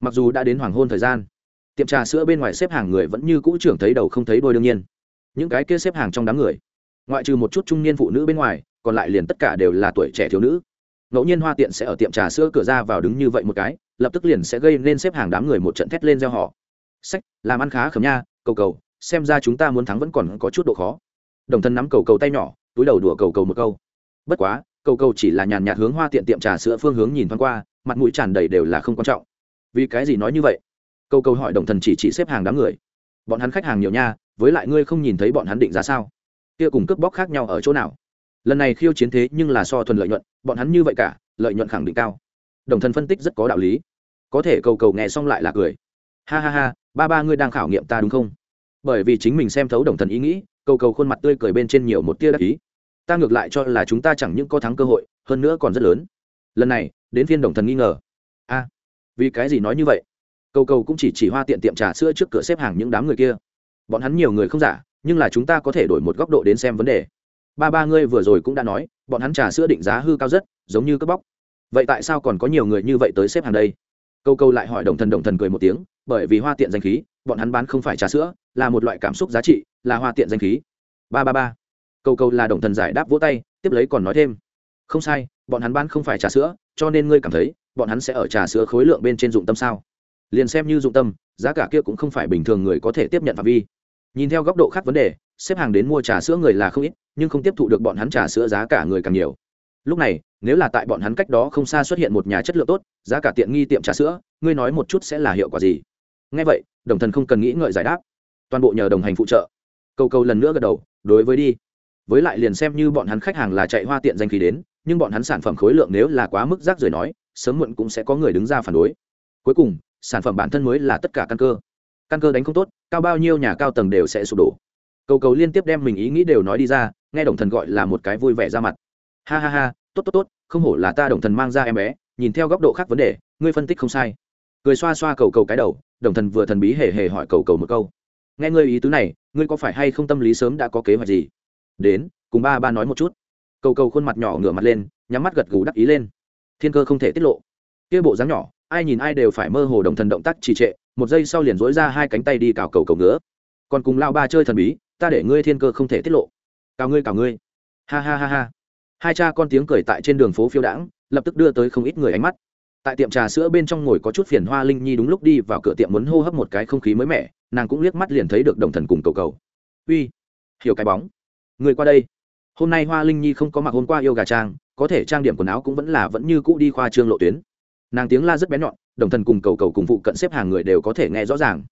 Mặc dù đã đến hoàng hôn thời gian, tiệm trà sữa bên ngoài xếp hàng người vẫn như cũ trưởng thấy đầu không thấy đôi đương nhiên. Những cái kia xếp hàng trong đám người ngoại trừ một chút trung niên phụ nữ bên ngoài, còn lại liền tất cả đều là tuổi trẻ thiếu nữ. Ngẫu nhiên hoa tiện sẽ ở tiệm trà sữa cửa ra vào đứng như vậy một cái, lập tức liền sẽ gây nên xếp hàng đám người một trận thét lên gieo họ sách, làm ăn khá khẩm nha, cầu cầu, xem ra chúng ta muốn thắng vẫn còn có chút độ khó. Đồng thân nắm cầu cầu tay nhỏ, túi đầu đùa cầu cầu một câu. Bất quá, cầu cầu chỉ là nhàn nhạt hướng hoa tiện tiệm trà sữa phương hướng nhìn thoáng qua, mặt mũi tràn đầy đều là không quan trọng. Vì cái gì nói như vậy? Cầu cầu hỏi đồng thần chỉ chỉ xếp hàng đám người. Bọn hắn khách hàng nhiều nha, với lại ngươi không nhìn thấy bọn hắn định giá sao? Kia cùng cướp bóc khác nhau ở chỗ nào? Lần này khiêu chiến thế nhưng là so thuần lợi nhuận, bọn hắn như vậy cả, lợi nhuận khẳng định cao. Đồng thần phân tích rất có đạo lý. Có thể cầu cầu nghe xong lại là cười. Ha ha ha, ba ba ngươi đang khảo nghiệm ta đúng không? Bởi vì chính mình xem thấu đồng thần ý nghĩ, cầu cầu khuôn mặt tươi cười bên trên nhiều một tia đắc ý. Ta ngược lại cho là chúng ta chẳng những có thắng cơ hội, hơn nữa còn rất lớn. Lần này, đến phiên đồng thần nghi ngờ. A, vì cái gì nói như vậy? Cầu cầu cũng chỉ chỉ hoa tiện tiệm trà sữa trước cửa xếp hàng những đám người kia. Bọn hắn nhiều người không giả nhưng là chúng ta có thể đổi một góc độ đến xem vấn đề. Ba ba ngươi vừa rồi cũng đã nói, bọn hắn trà sữa định giá hư cao rất, giống như cướp bóc. Vậy tại sao còn có nhiều người như vậy tới xếp hàng đây? Câu câu lại hỏi đồng thần đồng thần cười một tiếng, bởi vì hoa tiện danh khí, bọn hắn bán không phải trà sữa, là một loại cảm xúc giá trị, là hoa tiện danh khí. Ba ba ba. Câu câu là đồng thần giải đáp vỗ tay, tiếp lấy còn nói thêm. Không sai, bọn hắn bán không phải trà sữa, cho nên ngươi cảm thấy, bọn hắn sẽ ở trà sữa khối lượng bên trên dụng tâm sao? Liền xem như dụng tâm, giá cả kia cũng không phải bình thường người có thể tiếp nhận phạm vi nhìn theo góc độ khác vấn đề, xếp hàng đến mua trà sữa người là không ít, nhưng không tiếp thụ được bọn hắn trà sữa giá cả người càng nhiều. Lúc này, nếu là tại bọn hắn cách đó không xa xuất hiện một nhà chất lượng tốt, giá cả tiện nghi tiệm trà sữa, ngươi nói một chút sẽ là hiệu quả gì? Ngay vậy, đồng thần không cần nghĩ ngợi giải đáp. Toàn bộ nhờ đồng hành phụ trợ. Câu câu lần nữa gật đầu, đối với đi. Với lại liền xem như bọn hắn khách hàng là chạy hoa tiện danh khí đến, nhưng bọn hắn sản phẩm khối lượng nếu là quá mức rác rưởi nói, sớm muộn cũng sẽ có người đứng ra phản đối. Cuối cùng, sản phẩm bản thân mới là tất cả căn cơ căn cơ đánh không tốt, cao bao nhiêu nhà cao tầng đều sẽ sụp đổ. Cầu cầu liên tiếp đem mình ý nghĩ đều nói đi ra, nghe đồng thần gọi là một cái vui vẻ ra mặt. Ha ha ha, tốt tốt tốt, không hổ là ta đồng thần mang ra em bé, nhìn theo góc độ khác vấn đề, ngươi phân tích không sai. Cười xoa xoa cầu cầu cái đầu, đồng thần vừa thần bí hề hề hỏi cầu cầu một câu. Nghe ngươi ý tứ này, ngươi có phải hay không tâm lý sớm đã có kế hoạch gì? Đến, cùng ba ba nói một chút. Cầu cầu khuôn mặt nhỏ ngửa mặt lên, nhắm mắt gật gù đắc ý lên. Thiên cơ không thể tiết lộ. Kia bộ dáng nhỏ ai nhìn ai đều phải mơ hồ đồng thần động tác trì trệ, một giây sau liền dối ra hai cánh tay đi cào cầu cầu ngứa. Còn cùng lao ba chơi thần bí, ta để ngươi thiên cơ không thể tiết lộ. Cào ngươi cào ngươi. Ha ha ha ha. Hai cha con tiếng cười tại trên đường phố phiêu đãng, lập tức đưa tới không ít người ánh mắt. Tại tiệm trà sữa bên trong ngồi có chút phiền hoa linh nhi đúng lúc đi vào cửa tiệm muốn hô hấp một cái không khí mới mẻ, nàng cũng liếc mắt liền thấy được đồng thần cùng cầu cầu. Uy, hiểu cái bóng. Người qua đây. Hôm nay hoa linh nhi không có mặc hôm qua yêu gà trang, có thể trang điểm quần áo cũng vẫn là vẫn như cũ đi khoa trương lộ tuyến nàng tiếng la rất bén nhọn, đồng thần cùng cầu cầu cùng phụ cận xếp hàng người đều có thể nghe rõ ràng.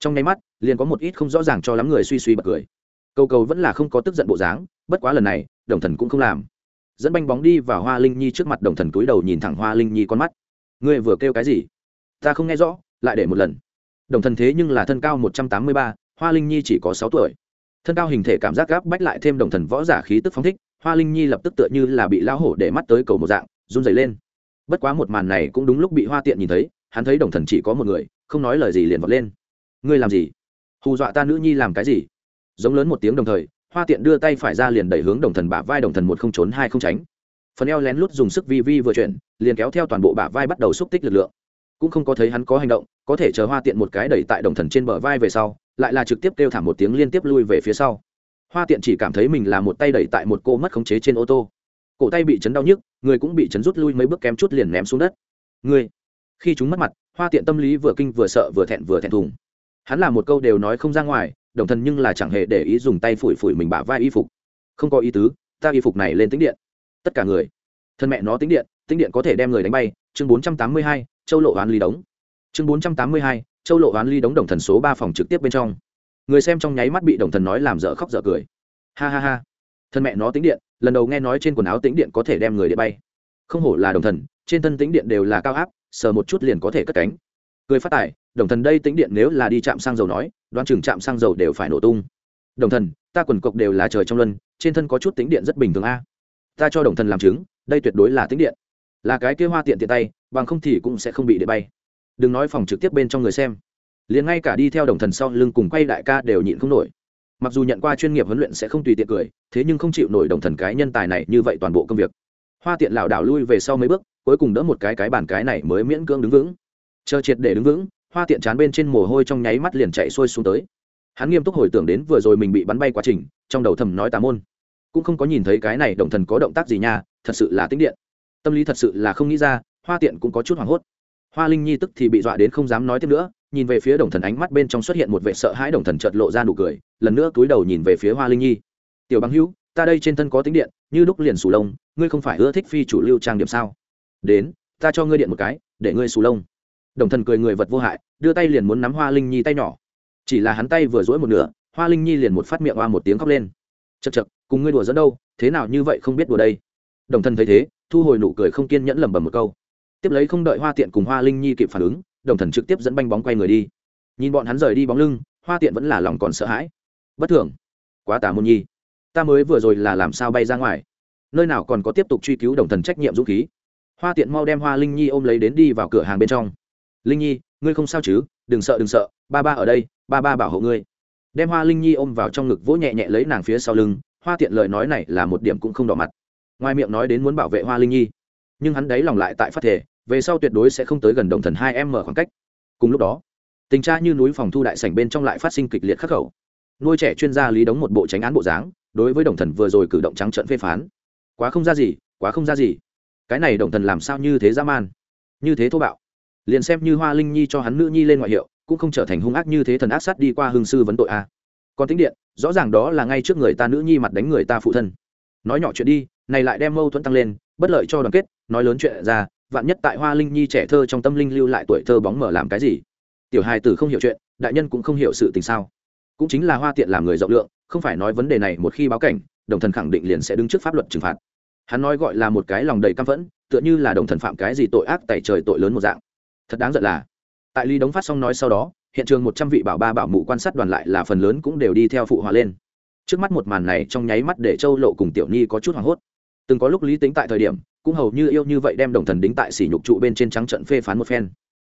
Trong nháy mắt, liền có một ít không rõ ràng cho lắm người suy suy bật cười. Cầu cầu vẫn là không có tức giận bộ dáng, bất quá lần này, đồng thần cũng không làm. Dẫn banh bóng đi vào hoa linh nhi trước mặt, đồng thần túi đầu nhìn thẳng hoa linh nhi con mắt. Ngươi vừa kêu cái gì? Ta không nghe rõ, lại để một lần. Đồng thần thế nhưng là thân cao một trăm tám mươi ba, hoa linh nhi chỉ có sáu tuổi. Thân cao hình thể cảm giác gáp bách lại thêm đồng thần võ giả khí tức phóng thích, hoa linh nhi lập tức tựa như là bị lão hổ để mắt tới cầu một dạng, run dày lên bất quá một màn này cũng đúng lúc bị hoa tiện nhìn thấy, hắn thấy đồng thần chỉ có một người, không nói lời gì liền vọt lên. Ngươi làm gì? Hù dọa ta nữ nhi làm cái gì? Giống lớn một tiếng đồng thời, hoa tiện đưa tay phải ra liền đẩy hướng đồng thần bả vai đồng thần một không trốn hai không tránh. Phần eo lén lút dùng sức vi vi vừa chuyển, liền kéo theo toàn bộ bả vai bắt đầu xúc tích lực lượng. Cũng không có thấy hắn có hành động, có thể chờ hoa tiện một cái đẩy tại đồng thần trên bờ vai về sau, lại là trực tiếp kêu thảm một tiếng liên tiếp lui về phía sau. Hoa tiện chỉ cảm thấy mình là một tay đẩy tại một cô mất khống chế trên ô tô cổ tay bị chấn đau nhức, người cũng bị chấn rút lui mấy bước kém chút liền ném xuống đất. Người, khi chúng mất mặt, hoa tiện tâm lý vừa kinh vừa sợ vừa thẹn vừa thẹn thùng. Hắn là một câu đều nói không ra ngoài, đồng thần nhưng là chẳng hề để ý dùng tay phủi phủi mình bả vai y phục. Không có ý tứ, ta y phục này lên tính điện. Tất cả người, thân mẹ nó tính điện tính điện có thể đem người đánh bay. Chương bốn trăm tám mươi hai, châu lộ oán ly đống. Chương bốn trăm tám mươi hai, châu lộ oán ly đống đồng thần số ba phòng trực tiếp bên trong. Người xem trong nháy mắt bị đồng thần nói làm dở khóc dở cười. Ha ha ha thân mẹ nó tính điện, lần đầu nghe nói trên quần áo tính điện có thể đem người điện bay. Không hổ là đồng thần, trên thân tính điện đều là cao áp, sờ một chút liền có thể cất cánh. Cười phát tài, đồng thần đây tính điện nếu là đi chạm xăng dầu nói đoan chừng chạm xăng dầu đều phải nổ tung. Đồng thần, ta quần cộc đều là trời trong luân, trên thân có chút tính điện rất bình thường a. Ta cho đồng thần làm chứng, đây tuyệt đối là tính điện. Là cái kia hoa tiện tiện tay, bằng không thì cũng sẽ không bị điện bay. Đừng nói phòng trực tiếp bên trong người xem. Liền ngay cả đi theo đồng thần sau lưng cùng quay đại ca đều nhịn không nổi mặc dù nhận qua chuyên nghiệp huấn luyện sẽ không tùy tiện cười, thế nhưng không chịu nổi đồng thần cái nhân tài này như vậy toàn bộ công việc. Hoa tiện lảo đảo lui về sau mấy bước, cuối cùng đỡ một cái cái bàn cái này mới miễn cưỡng đứng vững. Chờ triệt để đứng vững, hoa tiện chán bên trên mồ hôi trong nháy mắt liền chạy xuôi xuống tới. Hắn nghiêm túc hồi tưởng đến vừa rồi mình bị bắn bay quá trình, trong đầu thầm nói tà môn. Cũng không có nhìn thấy cái này đồng thần có động tác gì nha, thật sự là tính điện. Tâm lý thật sự là không nghĩ ra, hoa tiện cũng có chút hoảng hốt. Hoa linh nhi tức thì bị dọa đến không dám nói tiếp nữa nhìn về phía đồng thần ánh mắt bên trong xuất hiện một vệ sợ hãi, đồng thần chợt lộ ra nụ cười, lần nữa cúi đầu nhìn về phía hoa linh nhi. Tiểu băng hữu, ta đây trên thân có tính điện, như đúc liền sù lông, ngươi không phải ưa thích phi chủ lưu trang điểm sao? Đến, ta cho ngươi điện một cái, để ngươi sù lông. Đồng thần cười người vật vô hại, đưa tay liền muốn nắm hoa linh nhi tay nhỏ. Chỉ là hắn tay vừa dỗi một nửa, hoa linh nhi liền một phát miệng hoa một tiếng khóc lên. Chật chật cùng ngươi đùa dẫn đâu, thế nào như vậy không biết đùa đây? Đồng thần thấy thế, thu hồi nụ cười không kiên nhẫn lẩm bẩm một câu. Tiếp lấy không đợi hoa tiện cùng hoa linh nhi kịp phản ứng đồng thần trực tiếp dẫn banh bóng quay người đi. Nhìn bọn hắn rời đi bóng lưng, hoa tiện vẫn là lòng còn sợ hãi. Bất thường. Quá tà môn nhi. Ta mới vừa rồi là làm sao bay ra ngoài? Nơi nào còn có tiếp tục truy cứu đồng thần trách nhiệm dũng khí? Hoa tiện mau đem hoa linh nhi ôm lấy đến đi vào cửa hàng bên trong. Linh nhi, ngươi không sao chứ? Đừng sợ đừng sợ. Ba ba ở đây, ba ba bảo hộ ngươi. Đem hoa linh nhi ôm vào trong ngực vỗ nhẹ nhẹ lấy nàng phía sau lưng. Hoa tiện lời nói này là một điểm cũng không đỏ mặt. Ngoài miệng nói đến muốn bảo vệ hoa linh nhi. Nhưng hắn đấy lòng lại tại phát thể về sau tuyệt đối sẽ không tới gần đồng thần hai em mở khoảng cách. Cùng lúc đó, tình tra như núi phòng thu đại sảnh bên trong lại phát sinh kịch liệt khắc khẩu. Nuôi trẻ chuyên gia lý đóng một bộ tránh án bộ dáng, đối với đồng thần vừa rồi cử động trắng trợn phê phán. Quá không ra gì, quá không ra gì. Cái này đồng thần làm sao như thế dã man? Như thế thô bạo. Liền xem như hoa linh nhi cho hắn nữ nhi lên ngoại hiệu, cũng không trở thành hung ác như thế thần ác sát đi qua hương sư vấn tội a. Còn tính điện, rõ ràng đó là ngay trước người ta nữ nhi mặt đánh người ta phụ thân. Nói nhỏ chuyện đi, này lại đem mâu thuẫn tăng lên, bất lợi cho đoàn kết, nói lớn chuyện ra vạn nhất tại hoa linh nhi trẻ thơ trong tâm linh lưu lại tuổi thơ bóng mở làm cái gì? Tiểu hài tử không hiểu chuyện, đại nhân cũng không hiểu sự tình sao? Cũng chính là hoa tiện làm người rộng lượng, không phải nói vấn đề này một khi báo cảnh, đồng thần khẳng định liền sẽ đứng trước pháp luật trừng phạt. Hắn nói gọi là một cái lòng đầy căm phẫn, tựa như là đồng thần phạm cái gì tội ác tại trời tội lớn một dạng. Thật đáng giận là. Tại ly đống phát xong nói sau đó, hiện trường một trăm vị bảo ba bảo mụ quan sát đoàn lại là phần lớn cũng đều đi theo phụ hòa lên. Trước mắt một màn này trong nháy mắt để châu lộ cùng tiểu nhi có chút hoảng hốt. Từng có lúc lý tính tại thời điểm cũng hầu như yêu như vậy đem đồng thần đính tại sỉ nhục trụ bên trên trắng trận phê phán một phen.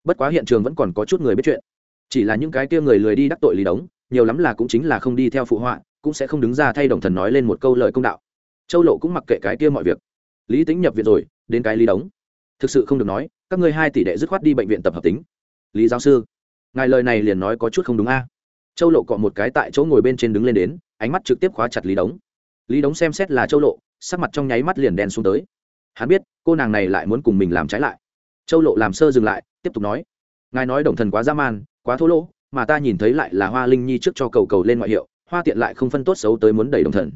Bất quá hiện trường vẫn còn có chút người biết chuyện. Chỉ là những cái kia người lười đi đắc tội lý đống, nhiều lắm là cũng chính là không đi theo phụ họa, cũng sẽ không đứng ra thay đồng thần nói lên một câu lời công đạo. Châu lộ cũng mặc kệ cái kia mọi việc. Lý tính nhập viện rồi, đến cái lý đống. Thực sự không được nói, các ngươi hai tỷ đệ dứt khoát đi bệnh viện tập hợp tính. Lý giáo sư, ngài lời này liền nói có chút không đúng a. Châu lộ cọ một cái tại chỗ ngồi bên trên đứng lên đến, ánh mắt trực tiếp khóa chặt lý đống. Lý đống xem xét là châu lộ, sắc mặt trong nháy mắt liền đen xuống tới hắn biết cô nàng này lại muốn cùng mình làm trái lại. Châu lộ làm sơ dừng lại tiếp tục nói ngài nói đồng thần quá dã man quá thô lỗ mà ta nhìn thấy lại là hoa linh nhi trước cho cầu cầu lên ngoại hiệu hoa tiện lại không phân tốt xấu tới muốn đẩy đồng thần.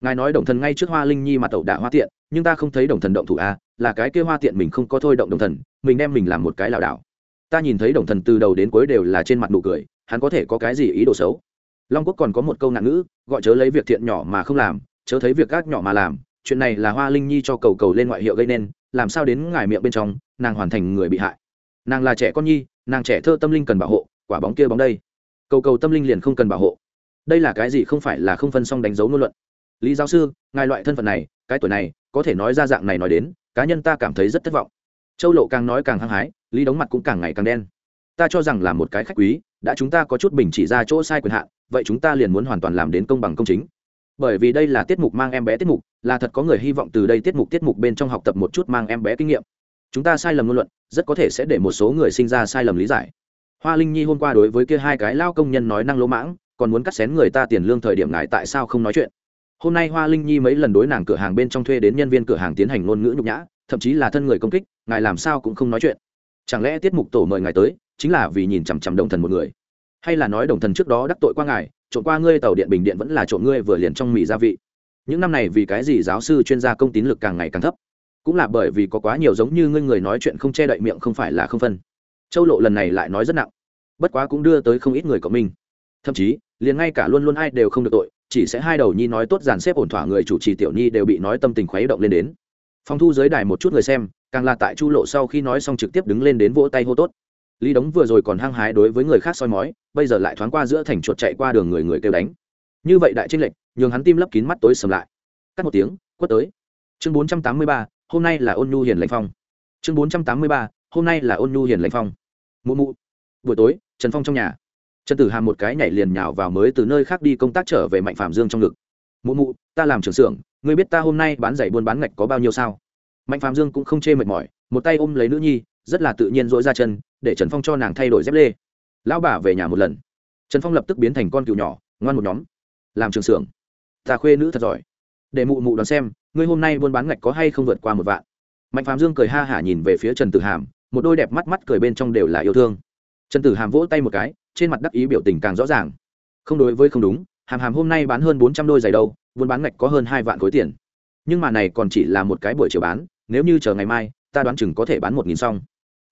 Ngài nói đồng thần ngay trước hoa linh nhi mà tẩu đả hoa tiện nhưng ta không thấy đồng thần động thủ a à, là cái kia hoa tiện mình không có thôi động đồng thần mình đem mình làm một cái lảo đảo. Ta nhìn thấy đồng thần từ đầu đến cuối đều là trên mặt nụ cười hắn có thể có cái gì ý đồ xấu? Long quốc còn có một câu nạn ngữ gọi chớ lấy việc thiện nhỏ mà không làm chớ thấy việc gác nhỏ mà làm chuyện này là hoa linh nhi cho cầu cầu lên ngoại hiệu gây nên, làm sao đến ngài miệng bên trong, nàng hoàn thành người bị hại. Nàng là trẻ con nhi, nàng trẻ thơ tâm linh cần bảo hộ, quả bóng kia bóng đây. Cầu cầu tâm linh liền không cần bảo hộ. Đây là cái gì không phải là không phân xong đánh dấu ngôn luận. Lý giáo sư, ngài loại thân phận này, cái tuổi này, có thể nói ra dạng này nói đến, cá nhân ta cảm thấy rất thất vọng. Châu lộ càng nói càng hăng hái, lý đóng mặt cũng càng ngày càng đen. Ta cho rằng là một cái khách quý, đã chúng ta có chút bình chỉ ra chỗ sai quyền hạn, vậy chúng ta liền muốn hoàn toàn làm đến công bằng công chính. Bởi vì đây là tiết mục mang em bé tiết mục là thật có người hy vọng từ đây tiết mục tiết mục bên trong học tập một chút mang em bé kinh nghiệm. Chúng ta sai lầm ngôn luận, rất có thể sẽ để một số người sinh ra sai lầm lý giải. Hoa linh nhi hôm qua đối với kia hai cái lao công nhân nói năng lỗ mãng, còn muốn cắt xén người ta tiền lương thời điểm ngại tại sao không nói chuyện? Hôm nay hoa linh nhi mấy lần đối nàng cửa hàng bên trong thuê đến nhân viên cửa hàng tiến hành ngôn ngữ nhục nhã, thậm chí là thân người công kích, ngài làm sao cũng không nói chuyện. Chẳng lẽ tiết mục tổ mời ngài tới, chính là vì nhìn chằm chằm đồng thần một người? Hay là nói đồng thần trước đó đắc tội qua ngài, trộm qua ngươi tàu điện bình điện vẫn là trộm ngươi vừa liền trong mì gia vị? Những năm này vì cái gì giáo sư chuyên gia công tín lực càng ngày càng thấp? Cũng là bởi vì có quá nhiều giống như ngươi người nói chuyện không che đậy miệng không phải là không phân. Châu lộ lần này lại nói rất nặng. Bất quá cũng đưa tới không ít người của mình thậm chí, liền ngay cả luôn luôn ai đều không được tội, chỉ sẽ hai đầu nhi nói tốt dàn xếp ổn thỏa người chủ trì tiểu nhi đều bị nói tâm tình khuấy động lên đến. Phong thu giới đài một chút người xem, càng là tại chu lộ sau khi nói xong trực tiếp đứng lên đến vỗ tay hô tốt. Lý đống vừa rồi còn hăng hái đối với người khác soi mói, bây giờ lại thoáng qua giữa thành chuột chạy qua đường người người kêu đánh. Như vậy đại tranh lệch nhường hắn tim lấp kín mắt tối sầm lại. Cắt một tiếng, quất tới. Chương bốn trăm tám mươi ba, hôm nay là ôn nhu hiền lãnh phong. Chương bốn trăm tám mươi ba, hôm nay là ôn nhu hiền lãnh phong. Mụ mụ. Buổi tối, trần phong trong nhà. Trần tử hàm một cái nhảy liền nhào vào mới từ nơi khác đi công tác trở về mạnh phạm dương trong ngực. Mụ mụ, ta làm trưởng xưởng, ngươi biết ta hôm nay bán giày buôn bán ngạch có bao nhiêu sao? Mạnh phạm dương cũng không chê mệt mỏi, một tay ôm lấy nữ nhi, rất là tự nhiên dỗi ra chân, để trần phong cho nàng thay đổi dép lê. Lão bà về nhà một lần. Trần phong lập tức biến thành con cừu nhỏ, ngoan một nhóm. Làm trường xưởng ta khuê nữ thật giỏi. Để mụ mụ đón xem, ngươi hôm nay buôn bán ngạch có hay không vượt qua một vạn. Mạnh phạm dương cười ha hả nhìn về phía trần tử hàm, một đôi đẹp mắt mắt cười bên trong đều là yêu thương. Trần tử hàm vỗ tay một cái, trên mặt đắc ý biểu tình càng rõ ràng. Không đối với không đúng, hàm hàm hôm nay bán hơn bốn trăm đôi giày đâu, buôn bán ngạch có hơn hai vạn khối tiền. Nhưng mà này còn chỉ là một cái buổi chiều bán, nếu như chờ ngày mai, ta đoán chừng có thể bán một nghìn xong.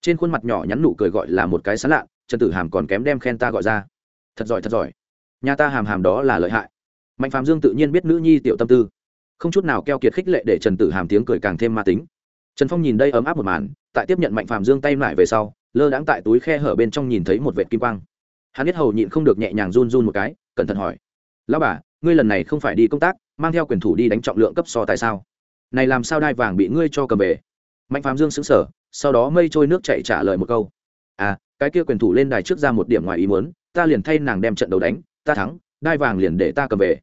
Trên khuôn mặt nhỏ nhắn nụ cười gọi là một cái sán lạ, trần tử hàm còn kém đem khen ta gọi ra. Thật giỏi thật giỏi. Nhà ta hàm hàm đó là lợi hại mạnh phạm dương tự nhiên biết nữ nhi tiểu tâm tư. Không chút nào keo kiệt khích lệ để trần tử hàm tiếng cười càng thêm ma tính. Trần phong nhìn đây ấm áp một màn, tại tiếp nhận mạnh phạm dương tay lại về sau, lơ đãng tại túi khe hở bên trong nhìn thấy một vệt kim quang. Hắn biết hầu nhịn không được nhẹ nhàng run run một cái, cẩn thận hỏi, lão bà, ngươi lần này không phải đi công tác, mang theo quyền thủ đi đánh trọng lượng cấp so tại sao? Này làm sao đai vàng bị ngươi cho cầm về? Mạnh phạm dương xứng sở sau đó mây trôi nước chạy trả lời một câu à cái kia quyền thủ lên đài trước ra một điểm ngoài ý muốn, ta liền thay nàng đem trận đấu đánh, ta thắng, đai vàng liền để ta cầm về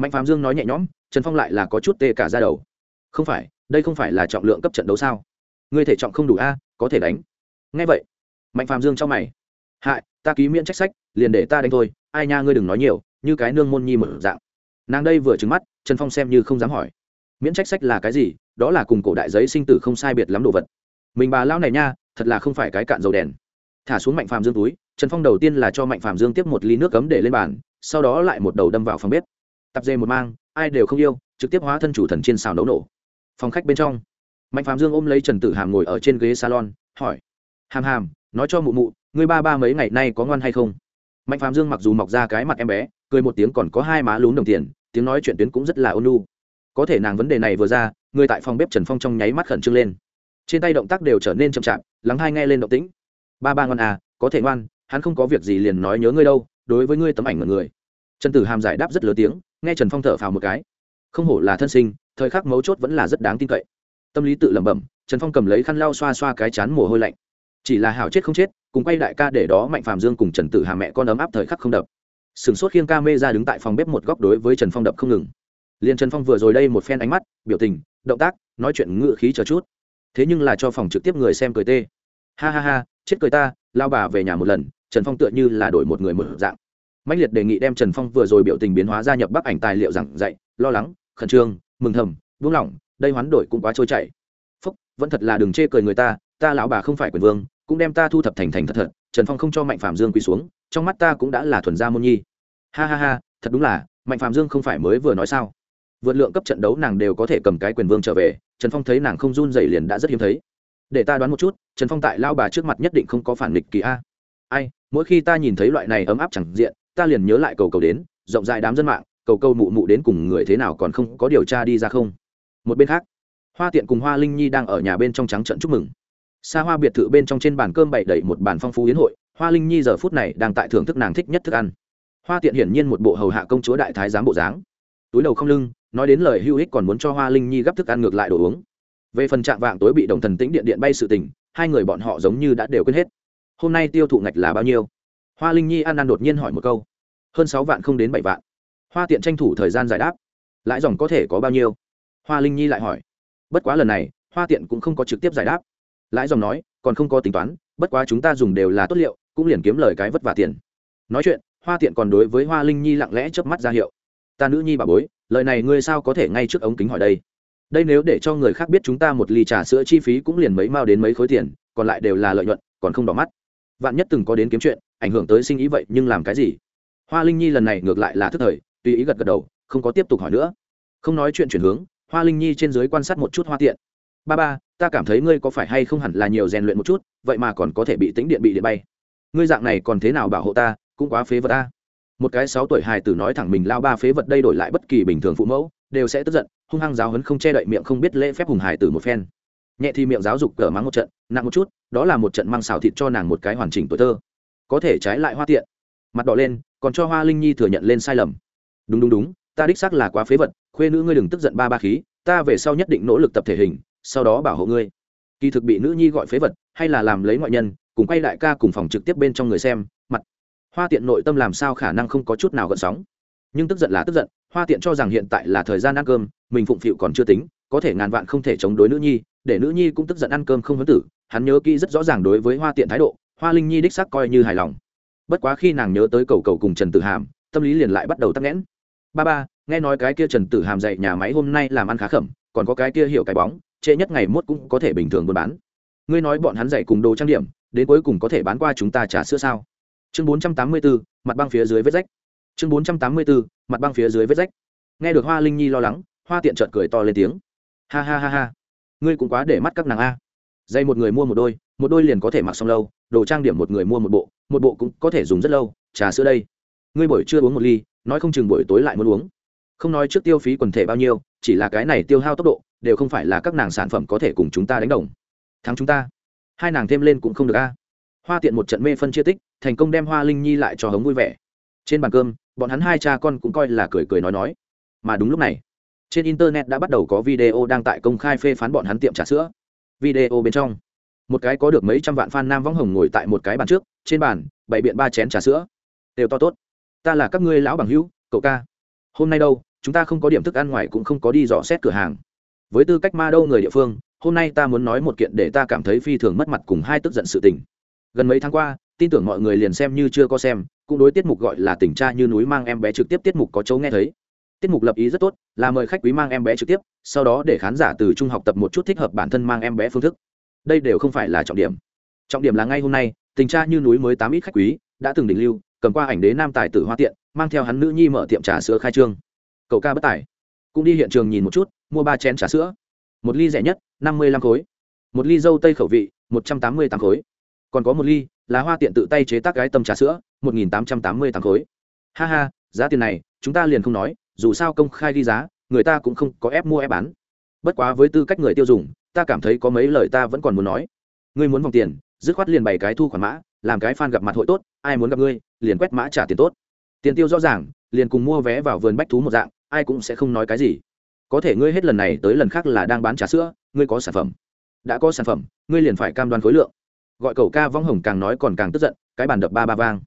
mạnh phạm dương nói nhẹ nhõm, trần phong lại là có chút tê cả ra đầu. Không phải, đây không phải là trọng lượng cấp trận đấu sao? Ngươi thể trọng không đủ a, có thể đánh. Ngay vậy, mạnh phạm dương cho mày. Hại ta ký miễn trách sách, liền để ta đánh thôi, ai nha ngươi đừng nói nhiều, như cái nương môn nhi mở dạng. Nàng đây vừa trứng mắt, trần phong xem như không dám hỏi. Miễn trách sách là cái gì, đó là cùng cổ đại giấy sinh tử không sai biệt lắm đồ vật. Mình bà lão này nha, thật là không phải cái cạn dầu đèn. Thả xuống mạnh phàm dương túi, trần phong đầu tiên là cho mạnh phàm dương tiếp một ly nước cấm để lên bàn, sau đó lại một đầu đâm vào phòng bếp tập dê một mang, ai đều không yêu, trực tiếp hóa thân chủ thần trên xào nấu nổ. Phòng khách bên trong, mạnh phàm dương ôm lấy trần tử hàm ngồi ở trên ghế salon, hỏi, hàm hàm, nói cho mụ mụ, ngươi ba ba mấy ngày nay có ngoan hay không? Mạnh phàm dương mặc dù mọc ra cái mặt em bé, cười một tiếng còn có hai má lún đồng tiền, tiếng nói chuyện tuyến cũng rất là ôn lu có thể nàng vấn đề này vừa ra, người tại phòng bếp trần phong trong nháy mắt khẩn trương lên. Trên tay động tác đều trở nên chậm chạp, lắng hai nghe lên động tĩnh. Ba ba ngoan à có thể ngoan, hắn không có việc gì liền nói nhớ ngươi đâu, đối với ngươi tấm ảnh ngần người. Trần tử hàm giải đáp rất lớn tiếng nghe trần phong thở phào một cái. Không hổ là thân sinh, thời khắc mấu chốt vẫn là rất đáng tin cậy. Tâm lý tự lẩm bẩm, trần phong cầm lấy khăn lau xoa xoa cái chán mồ hôi lạnh. Chỉ là hảo chết không chết, cùng quay đại ca để đó mạnh phàm dương cùng trần tử hà mẹ con ấm áp thời khắc không đập. Sửng sốt khiêng ca mê ra đứng tại phòng bếp một góc đối với trần phong đập không ngừng. Liền trần phong vừa rồi đây một phen ánh mắt, biểu tình, động tác, nói chuyện ngự khí chờ chút. Thế nhưng là cho phòng trực tiếp người xem cười tê. Ha ha ha, chết cười ta, lao bà về nhà một lần, trần phong tựa như là đổi một người một dạng mạnh liệt đề nghị đem trần phong vừa rồi biểu tình biến hóa gia nhập bác ảnh tài liệu giảng dạy, lo lắng, khẩn trương, mừng thầm, buông lỏng, đây hoán đổi cũng quá trôi chảy. Phúc, vẫn thật là đừng chê cười người ta ta lão bà không phải quyền vương, cũng đem ta thu thập thành thành thật thật, trần phong không cho mạnh phạm dương quỳ xuống, trong mắt ta cũng đã là thuần gia môn nhi. Ha ha ha, thật đúng là, mạnh phạm dương không phải mới vừa nói sao? Vượt lượng cấp trận đấu nàng đều có thể cầm cái quyền vương trở về, trần phong thấy nàng không run dày liền đã rất hiếm thấy. Để ta đoán một chút, trần phong tại lao bà trước mặt nhất định không có phản nghịch kỳ a. Ai, mỗi khi ta nhìn thấy loại này ấm áp chẳng diện ta liền nhớ lại cầu cầu đến, rộng rãi đám dân mạng, cầu cầu mụ mụ đến cùng người thế nào còn không có điều tra đi ra không? Một bên khác, hoa tiện cùng hoa linh nhi đang ở nhà bên trong trắng trận chúc mừng. Xa hoa biệt thự bên trong trên bàn cơm bày đầy một bàn phong phú hiến hội, hoa linh nhi giờ phút này đang tại thưởng thức nàng thích nhất thức ăn. Hoa tiện hiển nhiên một bộ hầu hạ công chúa đại thái giám bộ dáng. Túi đầu không lưng, nói đến lời hữu ích còn muốn cho hoa linh nhi gấp thức ăn ngược lại đồ uống. Về phần trạng vạng tối bị đồng thần tĩnh điện điện bay sự tình, hai người bọn họ giống như đã đều quên hết. Hôm nay tiêu thụ ngạch là bao nhiêu? Hoa linh nhi ăn ăn đột nhiên hỏi một câu hơn sáu vạn không đến bảy vạn. Hoa tiện tranh thủ thời gian giải đáp. Lãi dòng có thể có bao nhiêu? Hoa linh nhi lại hỏi. Bất quá lần này, hoa tiện cũng không có trực tiếp giải đáp. Lãi dòng nói, còn không có tính toán, bất quá chúng ta dùng đều là tốt liệu, cũng liền kiếm lời cái vất vả tiền. Nói chuyện, hoa tiện còn đối với hoa linh nhi lặng lẽ chớp mắt ra hiệu. Ta nữ nhi bà bối, lời này ngươi sao có thể ngay trước ống kính hỏi đây? Đây nếu để cho người khác biết chúng ta một ly trà sữa chi phí cũng liền mấy mao đến mấy khối tiền, còn lại đều là lợi nhuận, còn không đỏ mắt. Vạn nhất từng có đến kiếm chuyện, ảnh hưởng tới sinh ý vậy nhưng làm cái gì? Hoa linh nhi lần này ngược lại là thức thời, tùy ý gật gật đầu, không có tiếp tục hỏi nữa. Không nói chuyện chuyển hướng, hoa linh nhi trên dưới quan sát một chút hoa tiện. Ba ba, ta cảm thấy ngươi có phải hay không hẳn là nhiều rèn luyện một chút, vậy mà còn có thể bị tính điện bị điện bay. Ngươi dạng này còn thế nào bảo hộ ta, cũng quá phế vật ta một cái sáu tuổi hài tử nói thẳng mình lao ba phế vật đây đổi lại bất kỳ bình thường phụ mẫu, đều sẽ tức giận, hung hăng giáo hấn không che đậy miệng không biết lễ phép hùng hài tử một phen. Nhẹ thì miệng giáo dục cờ mắng một trận, nặng một chút, đó là một trận mang xào thịt cho nàng một cái hoàn chỉnh tuổi thơ. Có thể trái lại hoa tiện. Mặt đỏ lên còn cho hoa linh nhi thừa nhận lên sai lầm. Đúng đúng đúng, ta đích xác là quá phế vật, khuê nữ ngươi đừng tức giận ba ba khí, ta về sau nhất định nỗ lực tập thể hình, sau đó bảo hộ ngươi. Kỳ thực bị nữ nhi gọi phế vật, hay là làm lấy ngoại nhân, cùng quay đại ca cùng phòng trực tiếp bên trong người xem, mặt. Hoa tiện nội tâm làm sao khả năng không có chút nào gợn sóng. Nhưng tức giận là tức giận, hoa tiện cho rằng hiện tại là thời gian ăn cơm, mình phụng phịu còn chưa tính, có thể ngàn vạn không thể chống đối nữ nhi, để nữ nhi cũng tức giận ăn cơm không vấn tử, hắn nhớ kỹ rất rõ ràng đối với hoa tiện thái độ, hoa linh nhi đích xác coi như hài lòng bất quá khi nàng nhớ tới cầu cầu cùng trần tử hàm, tâm lý liền lại bắt đầu tắc nghẽn. Ba ba, nghe nói cái kia trần tử hàm dạy nhà máy hôm nay làm ăn khá khẩm, còn có cái kia hiểu cái bóng, trễ nhất ngày mốt cũng có thể bình thường buôn bán. Ngươi nói bọn hắn dạy cùng đồ trang điểm, đến cuối cùng có thể bán qua chúng ta trả sữa sao? Chương bốn trăm tám mươi bốn mặt băng phía dưới vết rách. Chương bốn trăm tám mươi bốn mặt băng phía dưới vết rách. Nghe được hoa linh nhi lo lắng, hoa tiện trợt cười to lên tiếng. Ha ha ha ha, ngươi cũng quá để mắt các nàng a. Dây một người mua một đôi một đôi liền có thể mặc xong lâu đồ trang điểm một người mua một bộ một bộ cũng có thể dùng rất lâu, trà sữa đây. Ngươi buổi trưa uống một ly, nói không chừng buổi tối lại muốn uống. Không nói trước tiêu phí quần thể bao nhiêu, chỉ là cái này tiêu hao tốc độ, đều không phải là các nàng sản phẩm có thể cùng chúng ta đánh đồng. Thắng chúng ta. Hai nàng thêm lên cũng không được a. Hoa tiện một trận mê phân chia tích, thành công đem hoa linh nhi lại cho hống vui vẻ. Trên bàn cơm, bọn hắn hai cha con cũng coi là cười cười nói nói. Mà đúng lúc này, trên internet đã bắt đầu có video đang tại công khai phê phán bọn hắn tiệm trà sữa. Video bên trong một cái có được mấy trăm vạn fan nam võng hồng ngồi tại một cái bàn trước, trên bàn, bày biện ba chén trà sữa. Đều to tốt. Ta là các ngươi lão bằng hữu, cậu ca. Hôm nay đâu, chúng ta không có điểm thức ăn ngoài cũng không có đi dò xét cửa hàng. Với tư cách ma đâu người địa phương, hôm nay ta muốn nói một kiện để ta cảm thấy phi thường mất mặt cùng hai tức giận sự tình. Gần mấy tháng qua, tin tưởng mọi người liền xem như chưa có xem, cũng đối tiết mục gọi là tỉnh tra như núi mang em bé trực tiếp tiết mục có chỗ nghe thấy. Tiết mục lập ý rất tốt, là mời khách quý mang em bé trực tiếp, sau đó để khán giả từ trung học tập một chút thích hợp bản thân mang em bé phương thức đây đều không phải là trọng điểm. Trọng điểm là ngay hôm nay, tình tra như núi mới tám ít khách quý, đã từng đỉnh lưu, cầm qua ảnh đế nam tài tử hoa tiện, mang theo hắn nữ nhi mở tiệm trà sữa khai trương. Cậu ca bất tài. Cũng đi hiện trường nhìn một chút, mua ba chén trà sữa. Một ly rẻ nhất, năm mươi lăm khối. Một ly dâu tây khẩu vị, một trăm tám mươi tám khối. Còn có một ly, là hoa tiện tự tay chế tác gái tâm trà sữa, một nghìn tám trăm tám mươi tám khối. Ha ha, giá tiền này, chúng ta liền không nói, dù sao công khai ghi giá, người ta cũng không có ép mua ép bán. Bất quá với tư cách người tiêu dùng ta cảm thấy có mấy lời ta vẫn còn muốn nói. Ngươi muốn vòng tiền, dứt khoát liền bày cái thu khoản mã, làm cái fan gặp mặt hội tốt, ai muốn gặp ngươi, liền quét mã trả tiền tốt. Tiền tiêu rõ ràng, liền cùng mua vé vào vườn bách thú một dạng, ai cũng sẽ không nói cái gì. Có thể ngươi hết lần này tới lần khác là đang bán trà sữa, ngươi có sản phẩm. Đã có sản phẩm, ngươi liền phải cam đoan khối lượng. Gọi cầu ca vong hồng càng nói còn càng tức giận, cái bàn đập ba ba vang.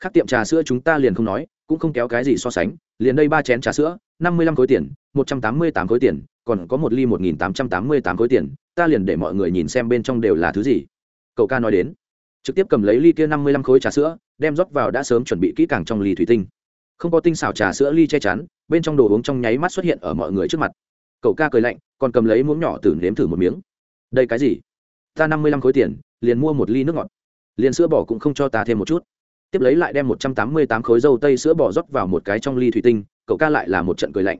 Khác tiệm trà sữa chúng ta liền không nói cũng không kéo cái gì so sánh, liền đây ba chén trà sữa, năm mươi lăm khối tiền, một trăm tám mươi tám khối tiền, còn có một ly một nghìn tám trăm tám mươi tám khối tiền, ta liền để mọi người nhìn xem bên trong đều là thứ gì. Cậu ca nói đến. Trực tiếp cầm lấy ly kia năm mươi lăm khối trà sữa, đem rót vào đã sớm chuẩn bị kỹ càng trong ly thủy tinh. Không có tinh xảo trà sữa ly che chắn, bên trong đồ uống trong nháy mắt xuất hiện ở mọi người trước mặt. Cậu ca cười lạnh, còn cầm lấy muỗng nhỏ từ nếm thử một miếng. Đây cái gì? Ta năm mươi lăm khối tiền, liền mua một ly nước ngọt. Liền sữa bỏ cũng không cho ta thêm một chút tiếp lấy lại đem một trăm tám mươi tám khối dâu tây sữa bò rót vào một cái trong ly thủy tinh, cậu ca lại là một trận cười lạnh.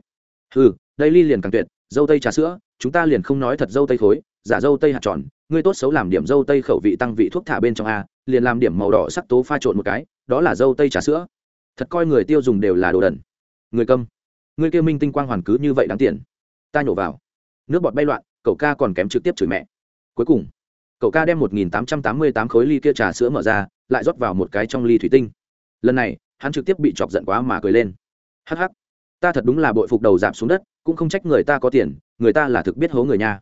Ừ đây ly liền càng tuyệt, dâu tây trà sữa, chúng ta liền không nói thật dâu tây khối, giả dâu tây hạt tròn, ngươi tốt xấu làm điểm dâu tây khẩu vị tăng vị thuốc thả bên trong a, liền làm điểm màu đỏ sắc tố pha trộn một cái, đó là dâu tây trà sữa. Thật coi người tiêu dùng đều là đồ đần. Người câm, người kia minh tinh quang hoàn cứ như vậy đáng tiền, ta nhổ vào. Nước bọt bay loạn, cậu ca còn kém trực tiếp chửi mẹ. Cuối cùng cậu ca đem một nghìn tám trăm tám mươi tám khối ly kia trà sữa mở ra, lại rót vào một cái trong ly thủy tinh. Lần này, hắn trực tiếp bị chọc giận quá mà cười lên. Hh ta thật đúng là bội phục đầu giảm xuống đất, cũng không trách người ta có tiền, người ta là thực biết hố người nha.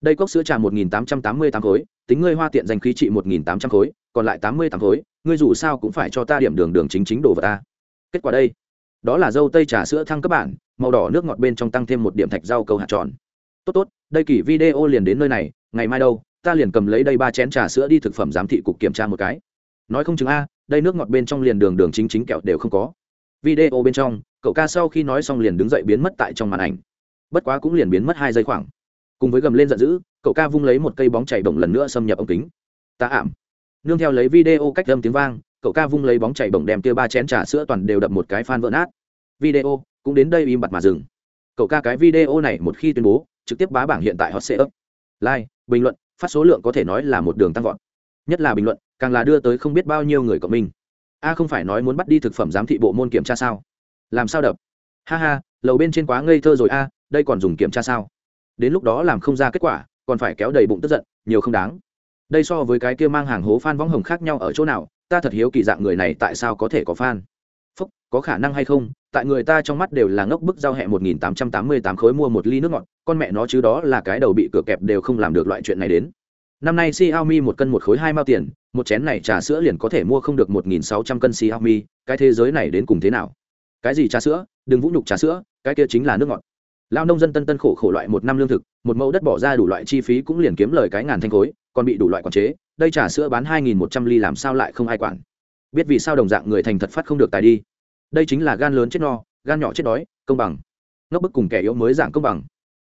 Đây cốc sữa trà một nghìn tám trăm tám mươi tám khối, tính ngươi hoa tiện danh khí trị một nghìn tám trăm khối, còn lại tám mươi tám khối, ngươi dù sao cũng phải cho ta điểm đường đường chính chính đồ vào ta. Kết quả đây, đó là dâu tây trà sữa thăng cấp bản, màu đỏ nước ngọt bên trong tăng thêm một điểm thạch rau câu hạt tròn. Tốt tốt, đây kỳ video liền đến nơi này, ngày mai đâu ta liền cầm lấy đây ba chén trà sữa đi thực phẩm giám thị cục kiểm tra một cái. Nói không chừng a, đây nước ngọt bên trong liền đường đường chính chính kẹo đều không có. Video bên trong, cậu ca sau khi nói xong liền đứng dậy biến mất tại trong màn ảnh. Bất quá cũng liền biến mất hai giây khoảng. Cùng với gầm lên giận dữ, cậu ca vung lấy một cây bóng chảy bổng lần nữa xâm nhập ống kính. Ta ảm. Nương theo lấy video cách âm tiếng vang, cậu ca vung lấy bóng chảy bổng đem kia ba chén trà sữa toàn đều đập một cái phan vỡ nát. Video, cũng đến đây im bặt mà dừng. Cậu ca cái video này một khi tuyên bố, trực tiếp bá bảng hiện tại hot sẽ ấp like, bình luận phát số lượng có thể nói là một đường tăng vọt. Nhất là bình luận, càng là đưa tới không biết bao nhiêu người cộng minh. A không phải nói muốn bắt đi thực phẩm giám thị bộ môn kiểm tra sao? Làm sao đập? Ha ha, lầu bên trên quá ngây thơ rồi a, đây còn dùng kiểm tra sao? Đến lúc đó làm không ra kết quả, còn phải kéo đầy bụng tức giận, nhiều không đáng. Đây so với cái kia mang hàng hố phan võng hồng khác nhau ở chỗ nào, ta thật hiếu kỳ dạng người này tại sao có thể có fan phúc, có khả năng hay không? Tại người ta trong mắt đều là ngốc bức giao hẹ một nghìn tám trăm tám mươi tám khối mua một ly nước ngọt, con mẹ nó chứ đó là cái đầu bị cửa kẹp đều không làm được loại chuyện này đến. Năm nay xiaomi một cân một khối hai mao tiền, một chén này trà sữa liền có thể mua không được một nghìn sáu trăm cân xiaomi, cái thế giới này đến cùng thế nào? Cái gì trà sữa? Đừng vũ nhục trà sữa, cái kia chính là nước ngọt. Lao nông dân tân tân khổ khổ loại một năm lương thực, một mẫu đất bỏ ra đủ loại chi phí cũng liền kiếm lời cái ngàn thanh khối, còn bị đủ loại quản chế, đây trà sữa bán hai nghìn một trăm ly làm sao lại không ai quản? Biết vì sao đồng dạng người thành thật phát không được tài đi. Đây chính là gan lớn chết no, gan nhỏ chết đói, công bằng. Ngốc bức cùng kẻ yếu mới dạng công bằng.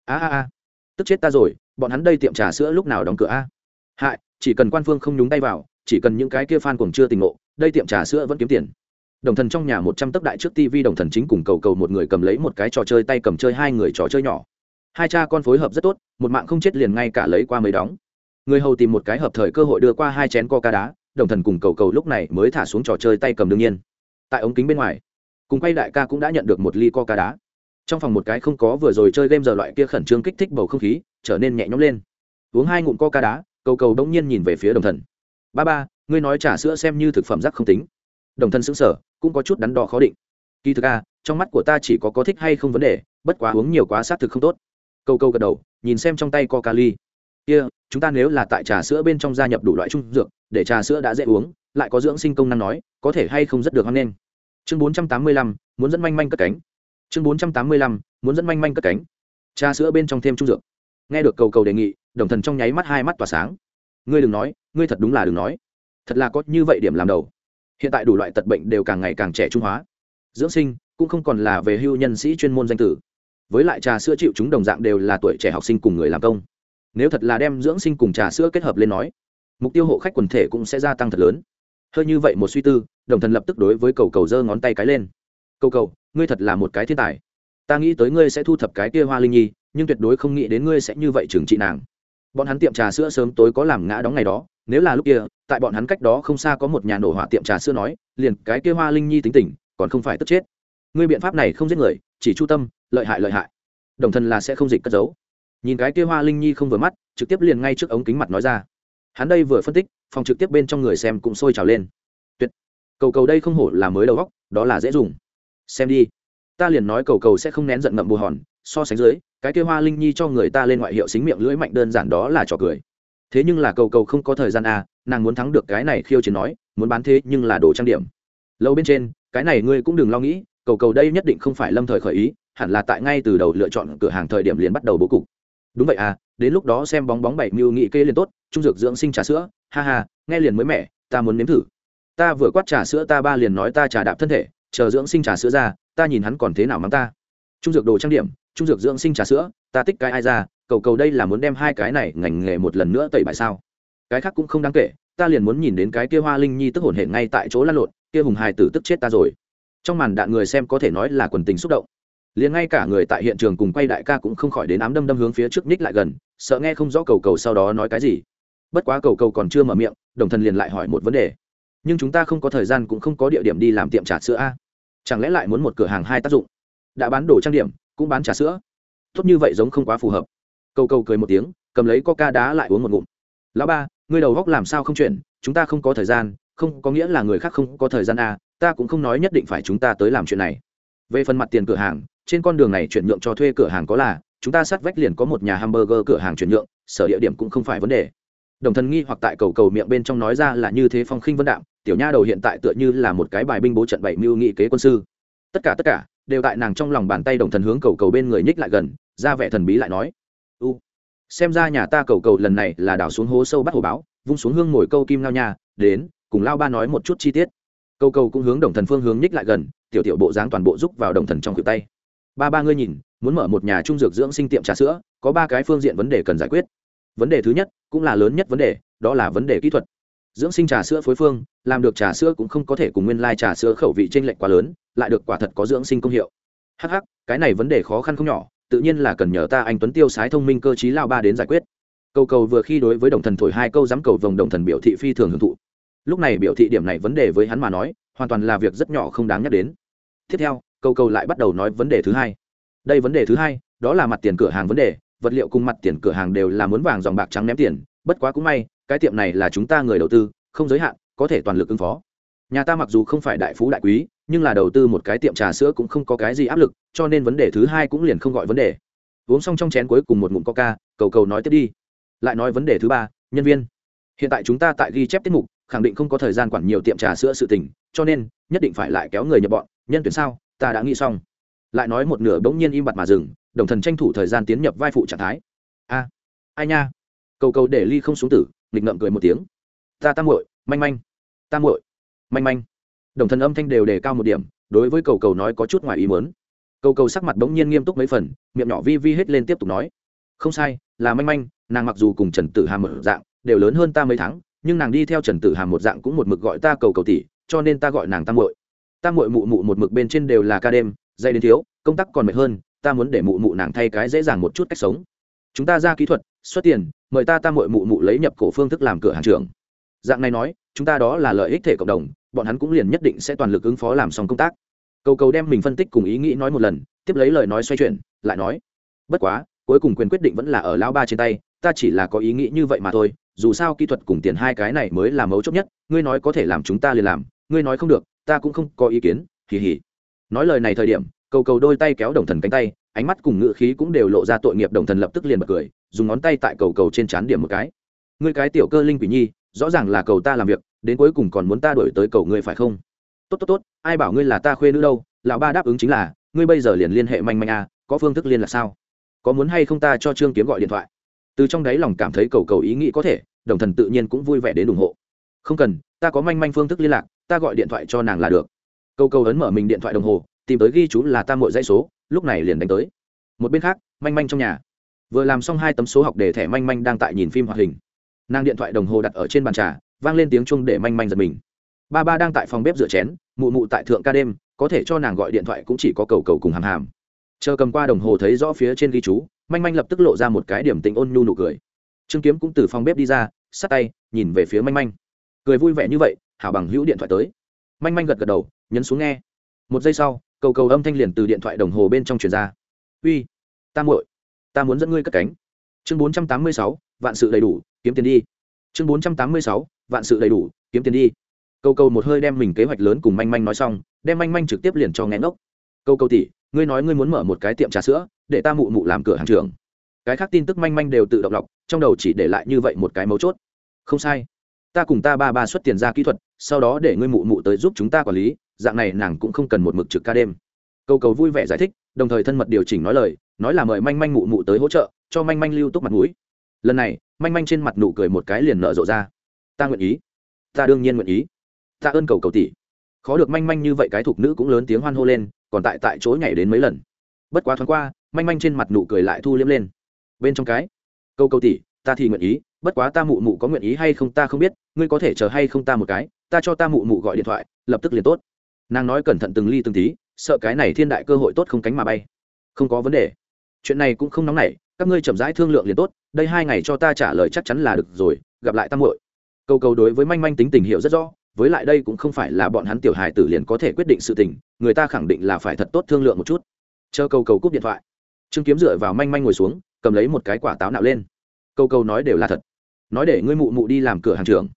A a a. Tức chết ta rồi, bọn hắn đây tiệm trà sữa lúc nào đóng cửa a? Hại, chỉ cần quan phương không nhúng tay vào, chỉ cần những cái kia fan cùng chưa tình ngộ, đây tiệm trà sữa vẫn kiếm tiền. Đồng thần trong nhà một trăm tấc đại trước tv đồng thần chính cùng cầu cầu một người cầm lấy một cái trò chơi tay cầm chơi hai người trò chơi nhỏ. Hai cha con phối hợp rất tốt, một mạng không chết liền ngay cả lấy qua mấy đóng. Người hầu tìm một cái hợp thời cơ hội đưa qua hai chén coca đá đồng thần cùng cầu cầu lúc này mới thả xuống trò chơi tay cầm đương nhiên. Tại ống kính bên ngoài cùng quay đại ca cũng đã nhận được một ly coca đá. Trong phòng một cái không có vừa rồi chơi game giờ loại kia khẩn trương kích thích bầu không khí trở nên nhẹ nhõm lên. Uống hai ngụm coca đá cầu cầu đông nhiên nhìn về phía đồng thần. Ba ba ngươi nói trà sữa xem như thực phẩm rác không tính. Đồng thân xứng sở cũng có chút đắn đo khó định. Kỳ thực a à, trong mắt của ta chỉ có có thích hay không vấn đề bất quá uống nhiều quá xác thực không tốt. Câu câu gật đầu nhìn xem trong tay coca ly kia、yeah, chúng ta nếu là tại trà sữa bên trong gia nhập đủ loại trung dược để trà sữa đã dễ uống lại có dưỡng sinh công năng nói có thể hay không rất được hoan nghênh. Chương bốn trăm tám mươi lăm muốn dẫn manh manh cất cánh. Chương bốn trăm tám mươi lăm muốn dẫn manh manh cất cánh. Trà sữa bên trong thêm trung dược. Nghe được cầu cầu đề nghị đồng thần trong nháy mắt hai mắt tỏa sáng. Ngươi đừng nói ngươi thật đúng là đừng nói. Thật là có như vậy điểm làm đầu. Hiện tại đủ loại tật bệnh đều càng ngày càng trẻ trung hóa. Dưỡng sinh cũng không còn là về hưu nhân sĩ chuyên môn danh tử. Với lại trà sữa chịu chúng đồng dạng đều là tuổi trẻ học sinh cùng người làm công nếu thật là đem dưỡng sinh cùng trà sữa kết hợp lên nói, mục tiêu hộ khách quần thể cũng sẽ gia tăng thật lớn. Hơi như vậy một suy tư, đồng thần lập tức đối với cầu cầu giơ ngón tay cái lên. Cầu cầu, ngươi thật là một cái thiên tài. Ta nghĩ tới ngươi sẽ thu thập cái kia hoa linh nhi, nhưng tuyệt đối không nghĩ đến ngươi sẽ như vậy trừng trị nàng. Bọn hắn tiệm trà sữa sớm tối có làm ngã đóng ngày đó, nếu là lúc kia, tại bọn hắn cách đó không xa có một nhà nổ hỏa tiệm trà sữa nói, liền cái kia hoa linh nhi tính tình, còn không phải tức chết. Ngươi biện pháp này không giết người, chỉ chu tâm, lợi hại lợi hại. Đồng thần là sẽ không dịch cất giấu nhìn cái kia hoa linh nhi không vừa mắt, trực tiếp liền ngay trước ống kính mặt nói ra. Hắn đây vừa phân tích, phòng trực tiếp bên trong người xem cũng sôi trào lên. Tuyệt. Cầu cầu đây không hổ là mới đầu góc đó là dễ dùng. Xem đi. Ta liền nói cầu cầu sẽ không nén giận ngậm bù hòn, so sánh dưới, cái kia hoa linh nhi cho người ta lên ngoại hiệu xính miệng lưỡi mạnh đơn giản đó là trò cười. Thế nhưng là cầu cầu không có thời gian à nàng muốn thắng được cái này khiêu chiến nói, muốn bán thế nhưng là đồ trang điểm. Lâu bên trên, cái này ngươi cũng đừng lo nghĩ, cầu cầu đây nhất định không phải lâm thời khởi ý, hẳn là tại ngay từ đầu lựa chọn cửa hàng thời điểm liền bắt đầu bố cục đúng vậy à đến lúc đó xem bóng bóng bảy mưu nghị kê liền tốt, trung dược dưỡng sinh trà sữa, ha ha, nghe liền mới mẻ, ta muốn nếm thử. Ta vừa quát trà sữa ta ba liền nói ta trà đạp thân thể, chờ dưỡng sinh trà sữa ra, ta nhìn hắn còn thế nào mắng ta. Trung dược đồ trang điểm, trung dược dưỡng sinh trà sữa, ta tích cái ai ra, cầu cầu đây là muốn đem hai cái này ngành nghề một lần nữa tẩy bài sao. Cái khác cũng không đáng kể, ta liền muốn nhìn đến cái kia hoa linh nhi tức hồn hển ngay tại chỗ lăn lộn, kia hùng hài tử tức chết ta rồi. Trong màn đạn người xem có thể nói là quần tình xúc động liền ngay cả người tại hiện trường cùng quay đại ca cũng không khỏi đến ám đâm đâm hướng phía trước ních lại gần, sợ nghe không rõ cầu cầu sau đó nói cái gì. Bất quá cầu cầu còn chưa mở miệng, đồng thần liền lại hỏi một vấn đề. Nhưng chúng ta không có thời gian cũng không có địa điểm đi làm tiệm trà sữa a. Chẳng lẽ lại muốn một cửa hàng hai tác dụng? Đã bán đồ trang điểm, cũng bán trà sữa. Tốt như vậy giống không quá phù hợp. Cầu cầu cười một tiếng, cầm lấy coca đá lại uống một ngụm. Lão ba, ngươi đầu góc làm sao không chuyển, chúng ta không có thời gian, không có nghĩa là người khác không có thời gian a, ta cũng không nói nhất định phải chúng ta tới làm chuyện này về phần mặt tiền cửa hàng, trên con đường này chuyển nhượng cho thuê cửa hàng có là, chúng ta sát vách liền có một nhà hamburger cửa hàng chuyển nhượng, sở địa điểm cũng không phải vấn đề. Đồng thần nghi hoặc tại cầu cầu miệng bên trong nói ra là như thế phong khinh vân đạm, tiểu nha đầu hiện tại tựa như là một cái bài binh bố trận bảy mưu nghị kế quân sư. Tất cả tất cả, đều tại nàng trong lòng bàn tay đồng thần hướng cầu cầu bên người nhích lại gần, ra vẻ thần bí lại nói. U, xem ra nhà ta cầu cầu lần này là đào xuống hố sâu bắt hồ báo, vung xuống hương ngồi câu kim lao nha, đến, cùng lao ba nói một chút chi tiết cầu cầu cũng hướng đồng thần phương hướng nhích lại gần, tiểu tiểu bộ dáng toàn bộ giúp vào đồng thần trong khuỷu tay. Ba ba ngươi nhìn, muốn mở một nhà trung dược dưỡng sinh tiệm trà sữa, có ba cái phương diện vấn đề cần giải quyết. Vấn đề thứ nhất, cũng là lớn nhất vấn đề, đó là vấn đề kỹ thuật. Dưỡng sinh trà sữa phối phương, làm được trà sữa cũng không có thể cùng nguyên lai trà sữa khẩu vị t r ê n lệch quá lớn, lại được quả thật có dưỡng sinh công hiệu. Hh cái này vấn đề khó khăn không nhỏ, tự nhiên là cần nhờ ta anh tuấn tiêu sái thông minh cơ t lao ba đến giải quyết. Cầu cầu vừa khi đối với đồng thần thổi hai câu dám cầu vòng đồng thần biểu thị phi thường hưởng thụ lúc này biểu thị điểm này vấn đề với hắn mà nói, hoàn toàn là việc rất nhỏ không đáng nhắc đến. Tiếp theo cầu cầu lại bắt đầu nói vấn đề thứ hai. Đây vấn đề thứ hai, đó là mặt tiền cửa hàng vấn đề, vật liệu cùng mặt tiền cửa hàng đều là muốn vàng dòng bạc trắng ném tiền, bất quá cũng may, cái tiệm này là chúng ta người đầu tư, không giới hạn, có thể toàn lực ứng phó. Nhà ta mặc dù không phải đại phú đại quý, nhưng là đầu tư một cái tiệm trà sữa cũng không có cái gì áp lực, cho nên vấn đề thứ hai cũng liền không gọi vấn đề. Uống xong trong chén cuối cùng một ngụm coca, cầu cầu nói tiếp đi. Lại nói vấn đề thứ ba, nhân viên hiện tại chúng ta tại ghi chép tiết mục, khẳng định không có thời gian quản nhiều tiệm trà sữa sự tình, cho nên, nhất định phải lại kéo người nhập bọn. Nhân tuyển sao? Ta đã nghĩ xong. Lại nói một nửa bỗng nhiên im bặt mà dừng, đồng thần tranh thủ thời gian tiến nhập vai phụ trạng thái. A, ai nha? Cầu cầu để ly không xuống tử, nghịch ngậm cười một tiếng. Ta tam muội, manh manh. Tam muội, manh manh. Đồng thần âm thanh đều đề cao một điểm, đối với cầu cầu nói có chút ngoài ý muốn. Cầu cầu sắc mặt bỗng nhiên nghiêm túc mấy phần, miệng nhỏ vi vi hết lên tiếp tục nói. Không sai, là manh manh, nàng mặc dù cùng trần tử hàm mở dạng đều lớn hơn ta mấy tháng, nhưng nàng đi theo trần tử hàm một dạng cũng một mực gọi ta cầu cầu tỷ, cho nên ta gọi nàng tam muội. Tam muội mụ mụ một mực bên trên đều là ca đêm dây đến thiếu, công tác còn mệt hơn, ta muốn để mụ mụ nàng thay cái dễ dàng một chút cách sống. Chúng ta ra kỹ thuật, xuất tiền, mời ta tam muội mụ mụ lấy nhập cổ phương thức làm cửa hàng trưởng. Dạng này nói, chúng ta đó là lợi ích thể cộng đồng, bọn hắn cũng liền nhất định sẽ toàn lực ứng phó làm xong công tác. Cầu cầu đem mình phân tích cùng ý nghĩ nói một lần, tiếp lấy lời nói xoay chuyển, lại nói, bất quá, cuối cùng quyền quyết định vẫn là ở lão ba trên tay, ta chỉ là có ý nghĩ như vậy mà thôi dù sao kỹ thuật cùng tiền hai cái này mới là mấu chốt nhất ngươi nói có thể làm chúng ta liền làm ngươi nói không được ta cũng không có ý kiến kỳ hì. Nói lời này thời điểm cầu cầu đôi tay kéo đồng thần cánh tay ánh mắt cùng ngự khí cũng đều lộ ra tội nghiệp đồng thần lập tức liền bật cười dùng ngón tay tại cầu cầu trên trán điểm một cái. Ngươi cái tiểu cơ linh quỷ nhi rõ ràng là cầu ta làm việc đến cuối cùng còn muốn ta đổi tới cầu ngươi phải không? Tốt tốt tốt ai bảo ngươi là ta khuê nữ đâu lão ba đáp ứng chính là ngươi bây giờ liền liên hệ manh manh a à, có phương thức liên là sao? Có muốn hay không ta cho trương kiếm gọi điện thoại? Từ trong đáy lòng cảm thấy cầu cầu ý nghĩ có thể đồng thần tự nhiên cũng vui vẻ đến ủng hộ. Không cần, ta có manh manh phương thức liên lạc, ta gọi điện thoại cho nàng là được. Cầu cầu ấn mở mình điện thoại đồng hồ, tìm tới ghi chú là ta mội dãy số, lúc này liền đánh tới. Một bên khác, manh manh trong nhà. Vừa làm xong hai tấm số học để thẻ manh manh đang tại nhìn phim hoạt hình. Nàng điện thoại đồng hồ đặt ở trên bàn trà, vang lên tiếng chung để manh manh giật mình. Ba ba đang tại phòng bếp rửa chén, mụ mụ tại thượng ca đêm, có thể cho nàng gọi điện thoại cũng chỉ có cầu cầu cùng hàm hàm. Chờ cầm qua đồng hồ thấy rõ phía trên ghi chú, manh manh lập tức lộ ra một cái điểm tình ôn nhu nụ cười trương kiếm cũng từ phòng bếp đi ra sát tay, nhìn về phía manh manh. Cười vui vẻ như vậy, hảo bằng hữu điện thoại tới. Manh manh gật gật đầu, nhấn xuống nghe. Một giây sau, cầu cầu âm thanh liền từ điện thoại đồng hồ bên trong truyền ra. Uy, ta muội, ta muốn dẫn ngươi cất cánh. Chương bốn trăm tám mươi sáu, vạn sự đầy đủ, kiếm tiền đi. Chương bốn trăm tám mươi sáu, vạn sự đầy đủ, kiếm tiền đi. Câu câu một hơi đem mình kế hoạch lớn cùng manh manh nói xong, đem manh manh trực tiếp liền cho ngén ngốc. Câu câu tỉ ngươi nói ngươi muốn mở một cái tiệm trà sữa, để ta mụ mụ làm cửa hàng trường cái khác tin tức manh manh đều tự động lọc, trong đầu chỉ để lại như vậy một cái mấu chốt. Không sai. Ta cùng ta ba ba xuất tiền ra kỹ thuật, sau đó để ngươi mụ mụ tới giúp chúng ta quản lý, dạng này nàng cũng không cần một mực trực ca đêm. Cầu cầu vui vẻ giải thích, đồng thời thân mật điều chỉnh nói lời, nói là mời manh manh mụ mụ tới hỗ trợ, cho manh manh lưu túc mặt mũi. Lần này, manh manh trên mặt nụ cười một cái liền nở rộ ra. Ta nguyện ý. Ta đương nhiên nguyện ý. Ta ơn cầu cầu tỷ. Khó được manh manh như vậy cái thục nữ cũng lớn tiếng hoan hô lên, còn tại tại chỗ nhảy đến mấy lần. Bất quá thoáng qua, manh manh trên mặt nụ cười lại thu liếm lên bên trong cái. Câu câu tỷ ta thì nguyện ý, bất quá ta mụ mụ có nguyện ý hay không ta không biết, ngươi có thể chờ hay không ta một cái, ta cho ta mụ mụ gọi điện thoại, lập tức liền tốt. Nàng nói cẩn thận từng ly từng tí, sợ cái này thiên đại cơ hội tốt không cánh mà bay. Không có vấn đề. Chuyện này cũng không nóng nảy, các ngươi chậm rãi thương lượng liền tốt, đây hai ngày cho ta trả lời chắc chắn là được rồi, gặp lại tam hội câu cầu đối với manh manh tính tình hiệu rất rõ, với lại đây cũng không phải là bọn hắn tiểu hài tử liền có thể quyết định sự tình, người ta khẳng định là phải thật tốt thương lượng một chút. Chờ cầu cầu cúp điện thoại. Trương kiếm dựa vào manh manh ngồi xuống cầm lấy một cái quả táo nạo lên. Câu câu nói đều là thật. Nói để ngươi mụ mụ đi làm cửa hàng trưởng.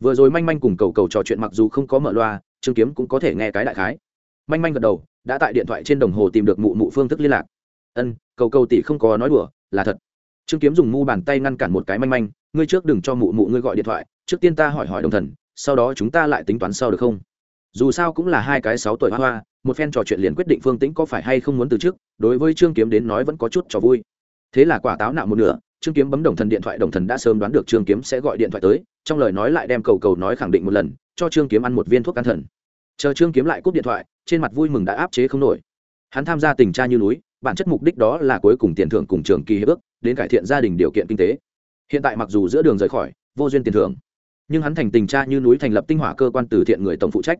Vừa rồi manh manh cùng cầu cầu trò chuyện mặc dù không có mở loa, trương kiếm cũng có thể nghe cái đại khái. Manh manh gật đầu, đã tại điện thoại trên đồng hồ tìm được mụ mụ phương thức liên lạc. Ân, cầu cầu tỷ không có nói đùa, là thật. Trương kiếm dùng mu bàn tay ngăn cản một cái manh manh, ngươi trước đừng cho mụ mụ ngươi gọi điện thoại, trước tiên ta hỏi hỏi đồng thần, sau đó chúng ta lại tính toán sau được không? Dù sao cũng là hai cái sáu tuổi hoa hoa, một phen trò chuyện liền quyết định phương tĩnh có phải hay không muốn từ trước đối với trương kiếm đến nói vẫn có chút trò vui thế là quả táo nạo một nửa, trương kiếm bấm đồng thần điện thoại, đồng thần đã sớm đoán được trương kiếm sẽ gọi điện thoại tới, trong lời nói lại đem cầu cầu nói khẳng định một lần, cho trương kiếm ăn một viên thuốc an thần. Chờ trương kiếm lại cúp điện thoại, trên mặt vui mừng đã áp chế không nổi. Hắn tham gia tình tra như núi, bản chất mục đích đó là cuối cùng tiền thưởng cùng trường kỳ hiệp ước, đến cải thiện gia đình điều kiện kinh tế. Hiện tại mặc dù giữa đường rời khỏi, vô duyên tiền thưởng, nhưng hắn thành tình tra như núi thành lập tinh hỏa cơ quan từ thiện người tổng phụ trách.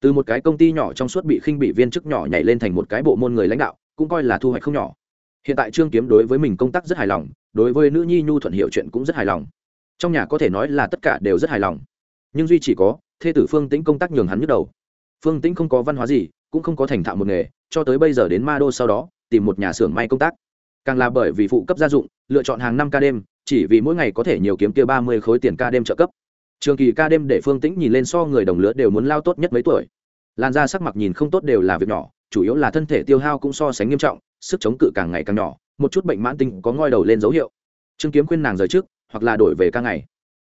Từ một cái công ty nhỏ trong suốt bị khinh bị viên chức nhỏ nhảy lên thành một cái bộ môn người lãnh đạo, cũng coi là thu hoạch không nhỏ hiện tại trương kiếm đối với mình công tác rất hài lòng, đối với nữ nhi nhu thuận hiệu chuyện cũng rất hài lòng. Trong nhà có thể nói là tất cả đều rất hài lòng. Nhưng duy chỉ có, thê tử phương tĩnh công tác nhường hắn nhức đầu. Phương tĩnh không có văn hóa gì, cũng không có thành thạo một nghề, cho tới bây giờ đến ma đô sau đó, tìm một nhà xưởng may công tác. Càng là bởi vì phụ cấp gia dụng, lựa chọn hàng năm ca đêm, chỉ vì mỗi ngày có thể nhiều kiếm kia ba mươi khối tiền ca đêm trợ cấp. Trường kỳ ca đêm để phương tĩnh nhìn lên so người đồng lứa đều muốn lao tốt nhất mấy tuổi. Làn da sắc mặt nhìn không tốt đều là việc nhỏ, chủ yếu là thân thể tiêu hao cũng so sánh nghiêm trọng sức chống cự càng ngày càng nhỏ, một chút bệnh mãn tinh có ngoi đầu lên dấu hiệu. Trương kiếm khuyên nàng rời trước, hoặc là đổi về ca ngày.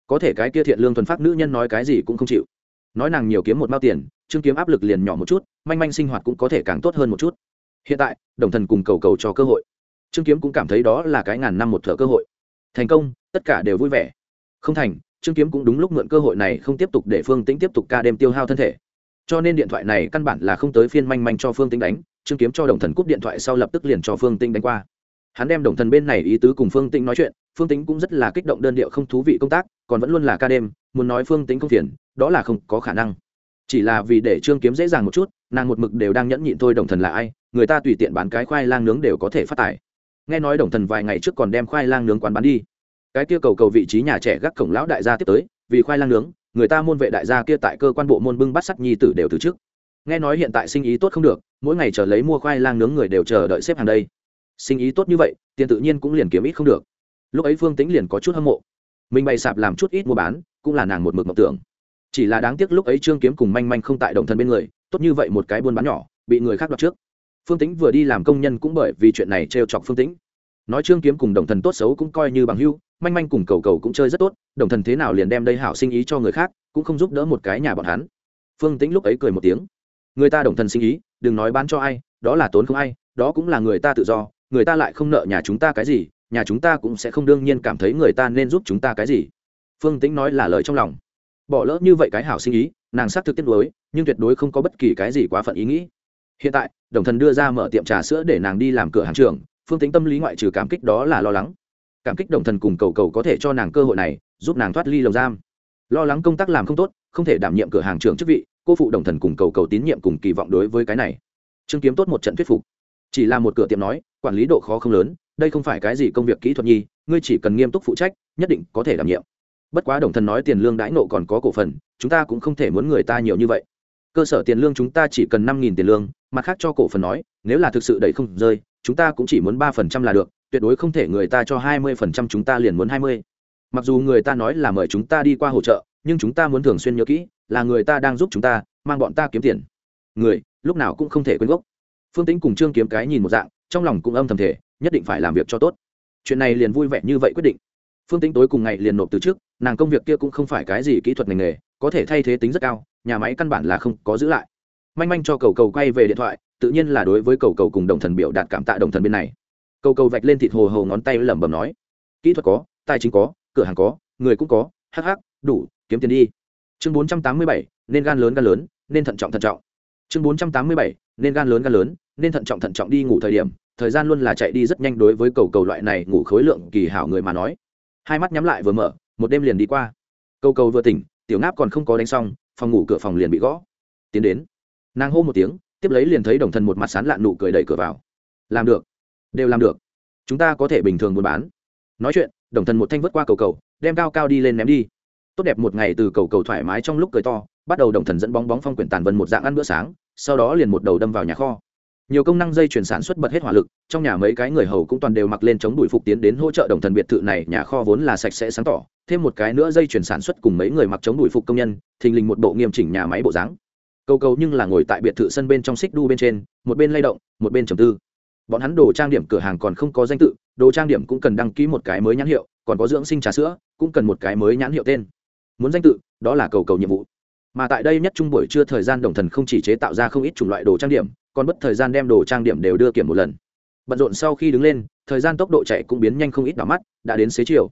Có thể cái kia thiện lương thuần phát nữ nhân nói cái gì cũng không chịu. Nói nàng nhiều kiếm một mao tiền, trương kiếm áp lực liền nhỏ một chút, manh manh sinh hoạt cũng có thể càng tốt hơn một chút. Hiện tại, đồng thần cùng cầu cầu cho cơ hội. Trương kiếm cũng cảm thấy đó là cái ngàn năm một thợ cơ hội. Thành công, tất cả đều vui vẻ. Không thành, trương kiếm cũng đúng lúc mượn cơ hội này không tiếp tục để phương tĩnh tiếp tục ca đêm tiêu hao thân thể. Cho nên điện thoại này căn bản là không tới phiên manh manh cho phương tĩnh đánh trương kiếm cho đồng thần cúp điện thoại sau lập tức liền cho phương tĩnh đánh qua. Hắn đem đồng thần bên này ý tứ cùng phương tĩnh nói chuyện, phương tĩnh cũng rất là kích động đơn điệu không thú vị công tác, còn vẫn luôn là ca đêm, muốn nói phương tĩnh không phiền, đó là không có khả năng. Chỉ là vì để trương kiếm dễ dàng một chút, nàng một mực đều đang nhẫn nhịn thôi đồng thần là ai, người ta tùy tiện bán cái khoai lang nướng đều có thể phát tài. Nghe nói đồng thần vài ngày trước còn đem khoai lang nướng quán bán đi. Cái kia cầu cầu vị trí nhà trẻ gác cổng lão đại gia tiếp tới, vì khoai lang nướng, người ta môn vệ đại gia kia tại cơ quan bộ môn bưng bắt sắt nhi tử đều từ trước nghe nói hiện tại sinh ý tốt không được, mỗi ngày chờ lấy mua khoai lang nướng người đều chờ đợi xếp hàng đây. Sinh ý tốt như vậy, tiền tự nhiên cũng liền kiếm ít không được. Lúc ấy phương tĩnh liền có chút hâm mộ. Mình bày sạp làm chút ít mua bán, cũng là nàng một mực mộng tưởng. Chỉ là đáng tiếc lúc ấy trương kiếm cùng manh manh không tại động thân bên người, tốt như vậy một cái buôn bán nhỏ, bị người khác đoạt trước. Phương tĩnh vừa đi làm công nhân cũng bởi vì chuyện này trêu chọc phương tĩnh. Nói trương kiếm cùng đồng thần tốt xấu cũng coi như bằng hưu manh manh cùng cầu cầu cũng chơi rất tốt, đồng thần thế nào liền đem đây hảo sinh ý cho người khác, cũng không giúp đỡ một cái nhà bọn hắn. Phương tĩnh lúc ấy cười một tiếng người ta đồng thần sinh ý, đừng nói bán cho ai, đó là tốn không ai, đó cũng là người ta tự do, người ta lại không nợ nhà chúng ta cái gì, nhà chúng ta cũng sẽ không đương nhiên cảm thấy người ta nên giúp chúng ta cái gì. Phương tĩnh nói là lời trong lòng. Bỏ lỡ như vậy cái hảo sinh ý, nàng xác thực tiết đối nhưng tuyệt đối không có bất kỳ cái gì quá phận ý nghĩ. Hiện tại, đồng thần đưa ra mở tiệm trà sữa để nàng đi làm cửa hàng trường phương tính tâm lý ngoại trừ cảm kích đó là lo lắng. Cảm kích đồng thần cùng cầu cầu có thể cho nàng cơ hội này, giúp nàng thoát ly lồng giam. Lo lắng công tác làm không tốt, không thể đảm nhiệm cửa hàng trưởng chức vị cô phụ đồng thần cùng cầu cầu tín nhiệm cùng kỳ vọng đối với cái này. Trương kiếm tốt một trận thuyết phục. Chỉ là một cửa tiệm nói, quản lý độ khó không lớn, đây không phải cái gì công việc kỹ thuật nhi, ngươi chỉ cần nghiêm túc phụ trách, nhất định có thể đảm nhiệm. Bất quá đồng thần nói tiền lương đãi nộ còn có cổ phần, chúng ta cũng không thể muốn người ta nhiều như vậy. Cơ sở tiền lương chúng ta chỉ cần năm nghìn tiền lương, mặt khác cho cổ phần nói, nếu là thực sự đẩy không rơi, chúng ta cũng chỉ muốn ba phần trăm là được, tuyệt đối không thể người ta cho hai mươi phần trăm chúng ta liền muốn hai mươi. Mặc dù người ta nói là mời chúng ta đi qua hỗ trợ, nhưng chúng ta muốn thường xuyên nhớ kỹ là người ta đang giúp chúng ta, mang bọn ta kiếm tiền. Người, lúc nào cũng không thể quên gốc. Phương tính cùng trương kiếm cái nhìn một dạng, trong lòng cũng âm thầm thể nhất định phải làm việc cho tốt. Chuyện này liền vui vẻ như vậy quyết định. Phương tính tối cùng ngày liền nộp từ trước, nàng công việc kia cũng không phải cái gì kỹ thuật ngành nghề, có thể thay thế tính rất cao, nhà máy căn bản là không có giữ lại. Manh manh cho cầu cầu quay về điện thoại, tự nhiên là đối với cầu cầu cùng đồng thần biểu đạt cảm tạ đồng thần bên này. Cầu cầu vạch lên thịt hồ hồ ngón tay lẩm bẩm nói, kỹ thuật có, tài chính có, cửa hàng có, người cũng có, hắc hắc, đủ, kiếm tiền đi chương bốn trăm tám mươi bảy, nên gan lớn gan lớn, nên thận trọng thận trọng. Chương bốn trăm tám mươi bảy, nên gan lớn gan lớn, nên thận trọng thận trọng đi ngủ thời điểm, thời gian luôn là chạy đi rất nhanh đối với cầu cầu loại này ngủ khối lượng kỳ hảo người mà nói. Hai mắt nhắm lại vừa mở, một đêm liền đi qua. Cầu cầu vừa tỉnh, tiểu ngáp còn không có đánh xong, phòng ngủ cửa phòng liền bị gõ. Tiến đến. Nàng hô một tiếng, tiếp lấy liền thấy đồng thần một mặt sán lạn nụ cười đẩy cửa vào. Làm được. Đều làm được. Chúng ta có thể bình thường buôn bán. Nói chuyện, đồng thần một thanh vớt qua cầu cầu, đem cao cao đi lên ném đi tốt đẹp một ngày từ cầu cầu thoải mái trong lúc cười to, bắt đầu đồng thần dẫn bóng bóng phong quyển tàn vân một dạng ăn bữa sáng, sau đó liền một đầu đâm vào nhà kho. Nhiều công năng dây chuyển sản xuất bật hết hỏa lực, trong nhà mấy cái người hầu cũng toàn đều mặc lên chống đuổi phục tiến đến hỗ trợ đồng thần biệt thự này, nhà kho vốn là sạch sẽ sáng tỏ, thêm một cái nữa dây chuyển sản xuất cùng mấy người mặc chống đuổi phục công nhân, thình lình một bộ nghiêm chỉnh nhà máy bộ dáng. Câu câu nhưng là ngồi tại biệt thự sân bên trong xích đu bên trên, một bên lay động, một bên trầm tư. Bọn hắn đồ trang điểm cửa hàng còn không có danh tự, đồ trang điểm cũng cần đăng ký một cái mới nhãn hiệu, còn có dưỡng sinh trà sữa, cũng cần một cái mới nhãn hiệu tên muốn danh tự, đó là cầu cầu nhiệm vụ. Mà tại đây nhất trung buổi trưa thời gian đồng thần không chỉ chế tạo ra không ít chủng loại đồ trang điểm, còn bất thời gian đem đồ trang điểm đều đưa kiểm một lần. Bận rộn sau khi đứng lên, thời gian tốc độ chạy cũng biến nhanh không ít đỏ mắt, đã đến xế chiều.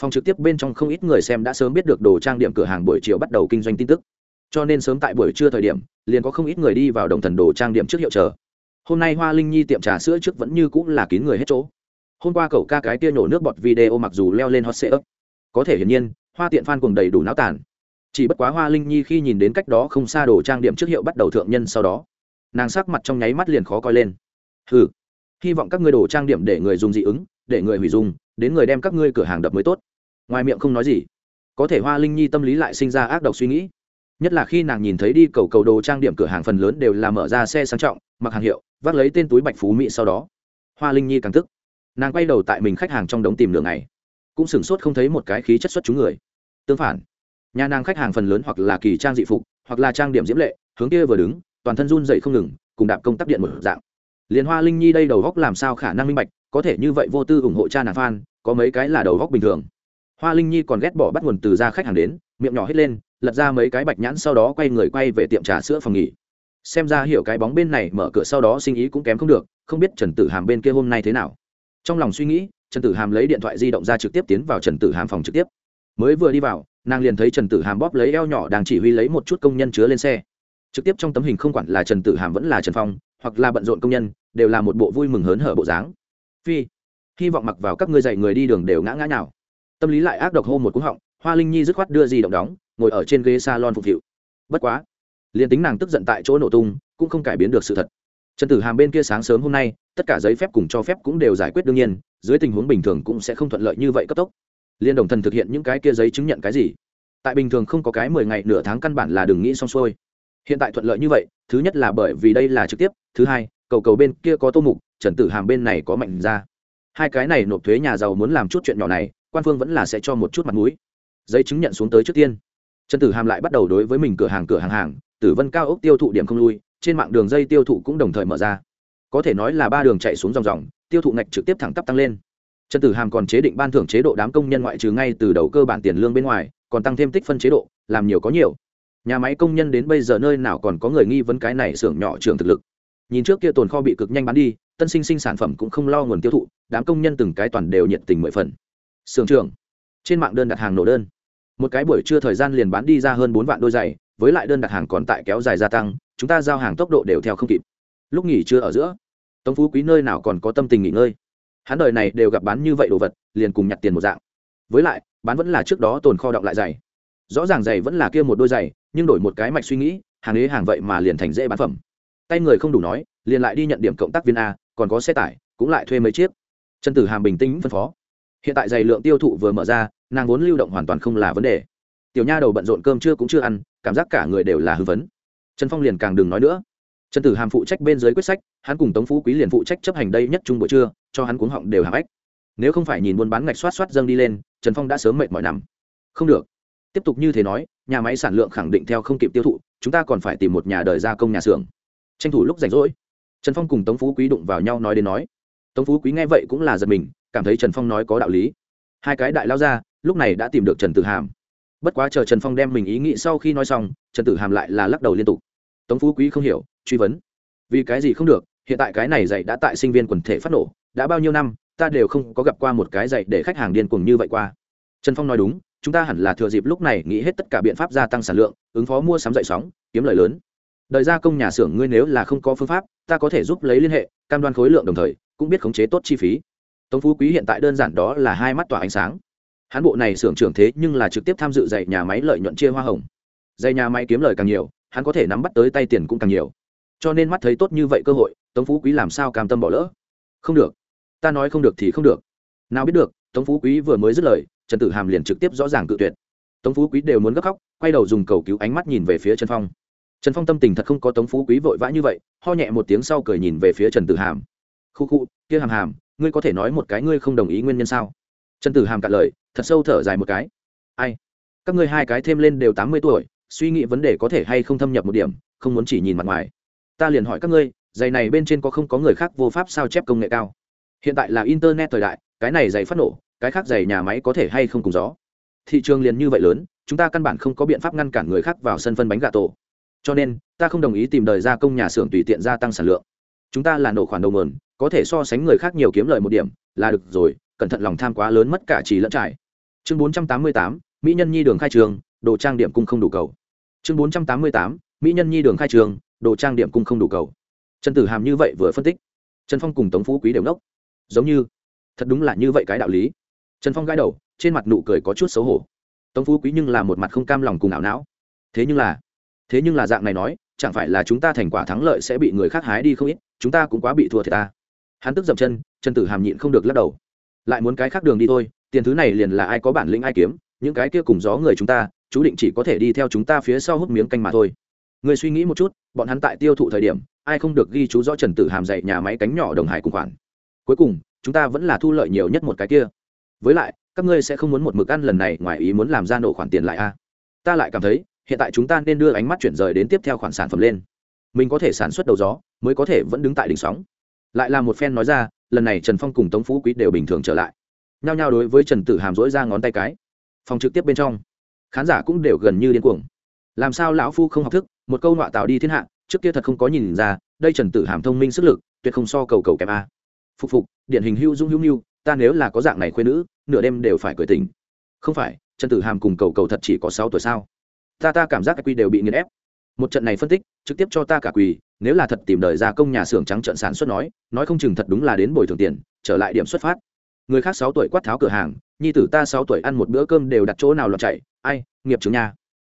Phòng trực tiếp bên trong không ít người xem đã sớm biết được đồ trang điểm cửa hàng buổi chiều bắt đầu kinh doanh tin tức. Cho nên sớm tại buổi trưa thời điểm, liền có không ít người đi vào đồng thần đồ trang điểm trước hiệu chờ. Hôm nay hoa linh nhi tiệm trà sữa trước vẫn như cũng là kín người hết chỗ. Hôm qua cậu ca cái tia nhổ nước bọt video mặc dù leo lên hot sê ấp. Có thể hiển nhiên hoa tiện phan cùng đầy đủ náo tàn. Chỉ bất quá hoa linh nhi khi nhìn đến cách đó không xa đồ trang điểm trước hiệu bắt đầu thượng nhân sau đó, nàng sắc mặt trong nháy mắt liền khó coi lên. Hừ, hy vọng các ngươi đồ trang điểm để người dùng dị ứng, để người hủy dùng đến người đem các ngươi cửa hàng đập mới tốt. Ngoài miệng không nói gì. Có thể hoa linh nhi tâm lý lại sinh ra ác độc suy nghĩ. Nhất là khi nàng nhìn thấy đi cầu cầu đồ trang điểm cửa hàng phần lớn đều là mở ra xe sang trọng, mặc hàng hiệu, vác lấy tên túi bạch phú mỹ sau đó, hoa linh nhi càng tức. Nàng quay đầu tại mình khách hàng trong đống tìm đường này cũng sửng sốt không thấy một cái khí chất xuất chúng người tương phản. Nhà nàng khách hàng phần lớn hoặc là kỳ trang dị phục, hoặc là trang điểm diễm lệ, hướng kia vừa đứng, toàn thân run dậy không ngừng, cùng đạp công tác điện một dạng. Liền hoa linh nhi đây đầu góc làm sao khả năng minh bạch, có thể như vậy vô tư ủng hộ cha nàng phan có mấy cái là đầu góc bình thường. Hoa linh nhi còn ghét bỏ bắt nguồn từ ra khách hàng đến, miệng nhỏ hết lên, lật ra mấy cái bạch nhãn sau đó quay người quay về tiệm trà sữa phòng nghỉ. Xem ra hiểu cái bóng bên này mở cửa sau đó sinh ý cũng kém không được, không biết trần tử hàm bên kia hôm nay thế nào. Trong lòng suy nghĩ, trần tử hàm lấy điện thoại di động ra trực tiếp tiến vào trần tử hàm phòng trực tiếp mới vừa đi vào, nàng liền thấy trần tử hàm bóp lấy eo nhỏ đang chỉ huy lấy một chút công nhân chứa lên xe. Trực tiếp trong tấm hình không quản là trần tử hàm vẫn là trần phong, hoặc là bận rộn công nhân, đều là một bộ vui mừng hớn hở bộ dáng. Phi, hy vọng mặc vào các ngươi dạy người đi đường đều ngã ngã nào tâm lý lại ác độc hô một cú họng, hoa linh nhi dứt khoát đưa di động đóng, ngồi ở trên ghế salon phục vụ. Bất quá, liền tính nàng tức giận tại chỗ nổ tung, cũng không cải biến được sự thật. Trần tử hàm bên kia sáng sớm hôm nay, tất cả giấy phép cùng cho phép cũng đều giải quyết đương nhiên, dưới tình huống bình thường cũng sẽ không thuận lợi như vậy cấp tốc liên đồng thần thực hiện những cái kia giấy chứng nhận cái gì? Tại bình thường không có cái mười ngày, nửa tháng căn bản là đừng nghĩ xong xuôi. Hiện tại thuận lợi như vậy, thứ nhất là bởi vì đây là trực tiếp, thứ hai, cầu cầu bên kia có tô mục, trần tử hàm bên này có mạnh ra. Hai cái này nộp thuế nhà giàu muốn làm chút chuyện nhỏ này, quan phương vẫn là sẽ cho một chút mặt mũi. Giấy chứng nhận xuống tới trước tiên. Trần tử hàm lại bắt đầu đối với mình cửa hàng cửa hàng hàng, tử vân cao ốc tiêu thụ điểm không lui, trên mạng đường dây tiêu thụ cũng đồng thời mở ra. Có thể nói là ba đường chạy xuống dòng dòng, tiêu thụ ngạch trực tiếp thẳng tắp tăng lên trần tử hàm còn chế định ban thưởng chế độ đám công nhân ngoại trừ ngay từ đầu cơ bản tiền lương bên ngoài, còn tăng thêm tích phân chế độ, làm nhiều có nhiều. Nhà máy công nhân đến bây giờ nơi nào còn có người nghi vấn cái này xưởng nhỏ trường thực lực. Nhìn trước kia tồn kho bị cực nhanh bán đi, tân sinh sinh sản phẩm cũng không lo nguồn tiêu thụ, đám công nhân từng cái toàn đều nhiệt tình mười phần. Xưởng trưởng, trên mạng đơn đặt hàng nổ đơn. Một cái buổi trưa thời gian liền bán đi ra hơn bốn vạn đôi giày, với lại đơn đặt hàng còn tại kéo dài gia tăng, chúng ta giao hàng tốc độ đều theo không kịp. Lúc nghỉ trưa ở giữa, tống phú quý nơi nào còn có tâm tình nghỉ ngơi? Hắn đời này đều gặp bán như vậy đồ vật, liền cùng nhặt tiền một dạng. Với lại, bán vẫn là trước đó tồn kho đọng lại giày. Rõ ràng giày vẫn là kia một đôi giày, nhưng đổi một cái mạch suy nghĩ, hàng ế hàng vậy mà liền thành dễ bán phẩm. Tay người không đủ nói, liền lại đi nhận điểm cộng tác viên a, còn có xe tải, cũng lại thuê mấy chiếc. Trần tử hàm bình tĩnh phân phó. Hiện tại giày lượng tiêu thụ vừa mở ra, nàng vốn lưu động hoàn toàn không là vấn đề. Tiểu nha đầu bận rộn cơm chưa cũng chưa ăn, cảm giác cả người đều là hư vấn trần phong liền càng đừng nói nữa. Trần tử hàm phụ trách bên dưới quyết sách, hắn cùng tống phú quý liền phụ trách chấp hành đây nhất chung buổi trưa cho hắn cuống họng đều hàm ếch. Nếu không phải nhìn buôn bán ngạch xoát xoát dâng đi lên, trần phong đã sớm mệt mỏi nằm. Không được. Tiếp tục như thế nói, nhà máy sản lượng khẳng định theo không kịp tiêu thụ, chúng ta còn phải tìm một nhà đời gia công nhà xưởng. Tranh thủ lúc rảnh rỗi. Trần phong cùng tống phú quý đụng vào nhau nói đến nói. Tống phú quý nghe vậy cũng là giật mình, cảm thấy trần phong nói có đạo lý. Hai cái đại lao ra, lúc này đã tìm được trần tử hàm. Bất quá chờ trần phong đem mình ý nghĩ sau khi nói xong, trần tử hàm lại là lắc đầu liên tục. Tống phú quý không hiểu, truy vấn. Vì cái gì không được, hiện tại cái này dạy đã tại sinh viên quần thể phát nổ đã bao nhiêu năm, ta đều không có gặp qua một cái dạy để khách hàng điên cuồng như vậy qua. Trần phong nói đúng, chúng ta hẳn là thừa dịp lúc này nghĩ hết tất cả biện pháp gia tăng sản lượng, ứng phó mua sắm dậy sóng, kiếm lời lớn. Đợi gia công nhà xưởng ngươi nếu là không có phương pháp, ta có thể giúp lấy liên hệ, cam đoan khối lượng đồng thời, cũng biết khống chế tốt chi phí. Tống phú quý hiện tại đơn giản đó là hai mắt tỏa ánh sáng. Hắn bộ này xưởng trưởng thế nhưng là trực tiếp tham dự dạy nhà máy lợi nhuận chia hoa hồng. Dạy nhà máy kiếm lời càng nhiều, hắn có thể nắm bắt tới tay tiền cũng càng nhiều. Cho nên mắt thấy tốt như vậy cơ hội, tống phú quý làm sao cam tâm bỏ lỡ? Không được ta nói không được thì không được. Nào biết được, tống phú quý vừa mới dứt lời, trần tử hàm liền trực tiếp rõ ràng cự tuyệt. Tống phú quý đều muốn gấp khóc, quay đầu dùng cầu cứu ánh mắt nhìn về phía trần phong. Trần phong tâm tình thật không có tống phú quý vội vã như vậy, ho nhẹ một tiếng sau cười nhìn về phía trần tử hàm. Khu khu, kia hàm hàm, ngươi có thể nói một cái ngươi không đồng ý nguyên nhân sao? Trần tử hàm cạn lời, thật sâu thở dài một cái. Ai? Các ngươi hai cái thêm lên đều tám mươi tuổi, suy nghĩ vấn đề có thể hay không thâm nhập một điểm, không muốn chỉ nhìn mặt ngoài. Ta liền hỏi các ngươi, giày này bên trên có không có người khác vô pháp sao chép công nghệ cao? Hiện tại là internet thời đại, cái này giày phát nổ, cái khác giày nhà máy có thể hay không cùng gió. Thị trường liền như vậy lớn, chúng ta căn bản không có biện pháp ngăn cản người khác vào sân phân bánh gà tổ. Cho nên, ta không đồng ý tìm đời gia công nhà xưởng tùy tiện gia tăng sản lượng. Chúng ta là nổ khoản đầu mờn có thể so sánh người khác nhiều kiếm lợi một điểm, là được rồi, cẩn thận lòng tham quá lớn mất cả trì lẫn trải. Chương bốn trăm tám mươi tám, mỹ nhân nhi đường khai trường, đồ trang điểm cung không đủ cầu. Chương bốn trăm tám mươi tám, mỹ nhân nhi đường khai trường, đồ trang điểm cung không đủ cầu. Trần tử hàm như vậy vừa phân tích. Trần phong cùng tống phú quý đều nốc giống như thật đúng là như vậy cái đạo lý trần phong gãi đầu trên mặt nụ cười có chút xấu hổ tống phú quý nhưng là một mặt không cam lòng cùng ảo não thế nhưng là thế nhưng là dạng này nói chẳng phải là chúng ta thành quả thắng lợi sẽ bị người khác hái đi không ít chúng ta cũng quá bị thua thiệt ta hắn tức dậm chân trần tử hàm nhịn không được lắc đầu lại muốn cái khác đường đi thôi tiền thứ này liền là ai có bản lĩnh ai kiếm những cái kia cùng gió người chúng ta chú định chỉ có thể đi theo chúng ta phía sau hút miếng canh mà thôi người suy nghĩ một chút bọn hắn tại tiêu thụ thời điểm ai không được ghi chú rõ trần tử hàm dạy nhà máy cánh nhỏ đồng hải cùng khoản cuối cùng, chúng ta vẫn là thu lợi nhiều nhất một cái kia. Với lại, các ngươi sẽ không muốn một mực ăn lần này, ngoài ý muốn làm ra nổ khoản tiền lại a à? ta lại cảm thấy, hiện tại chúng ta nên đưa ánh mắt chuyển rời đến tiếp theo khoản sản phẩm lên. Mình có thể sản xuất đầu gió, mới có thể vẫn đứng tại đỉnh sóng. Lại là một phen nói ra, lần này trần phong cùng tống phú quý đều bình thường trở lại. Nhao nhao đối với trần tử hàm dỗi ra ngón tay cái. Phòng trực tiếp bên trong, khán giả cũng đều gần như điên cuồng. Làm sao lão phu không học thức, một câu nọa tạo đi thiên hạ, trước kia thật không có nhìn ra, đây trần tử hàm thông minh sức lực, tuyệt không so cầu cầu kém a phục phục, điển hình hưu dung hưu mưu, ta nếu là có dạng này khuyên nữ, nửa đêm đều phải cười tình không phải, trần tử hàm cùng cầu cầu thật chỉ có sáu tuổi sao? Ta ta cảm giác cái quy đều bị nghiền ép. Một trận này phân tích, trực tiếp cho ta cả quỳ, nếu là thật tìm đời ra công nhà xưởng trắng trận sản xuất nói nói không chừng thật đúng là đến bồi thường tiền, trở lại điểm xuất phát. Người khác sáu tuổi quát tháo cửa hàng, nhi tử ta sáu tuổi ăn một bữa cơm đều đặt chỗ nào lọt chạy, ai, nghiệp chứng nha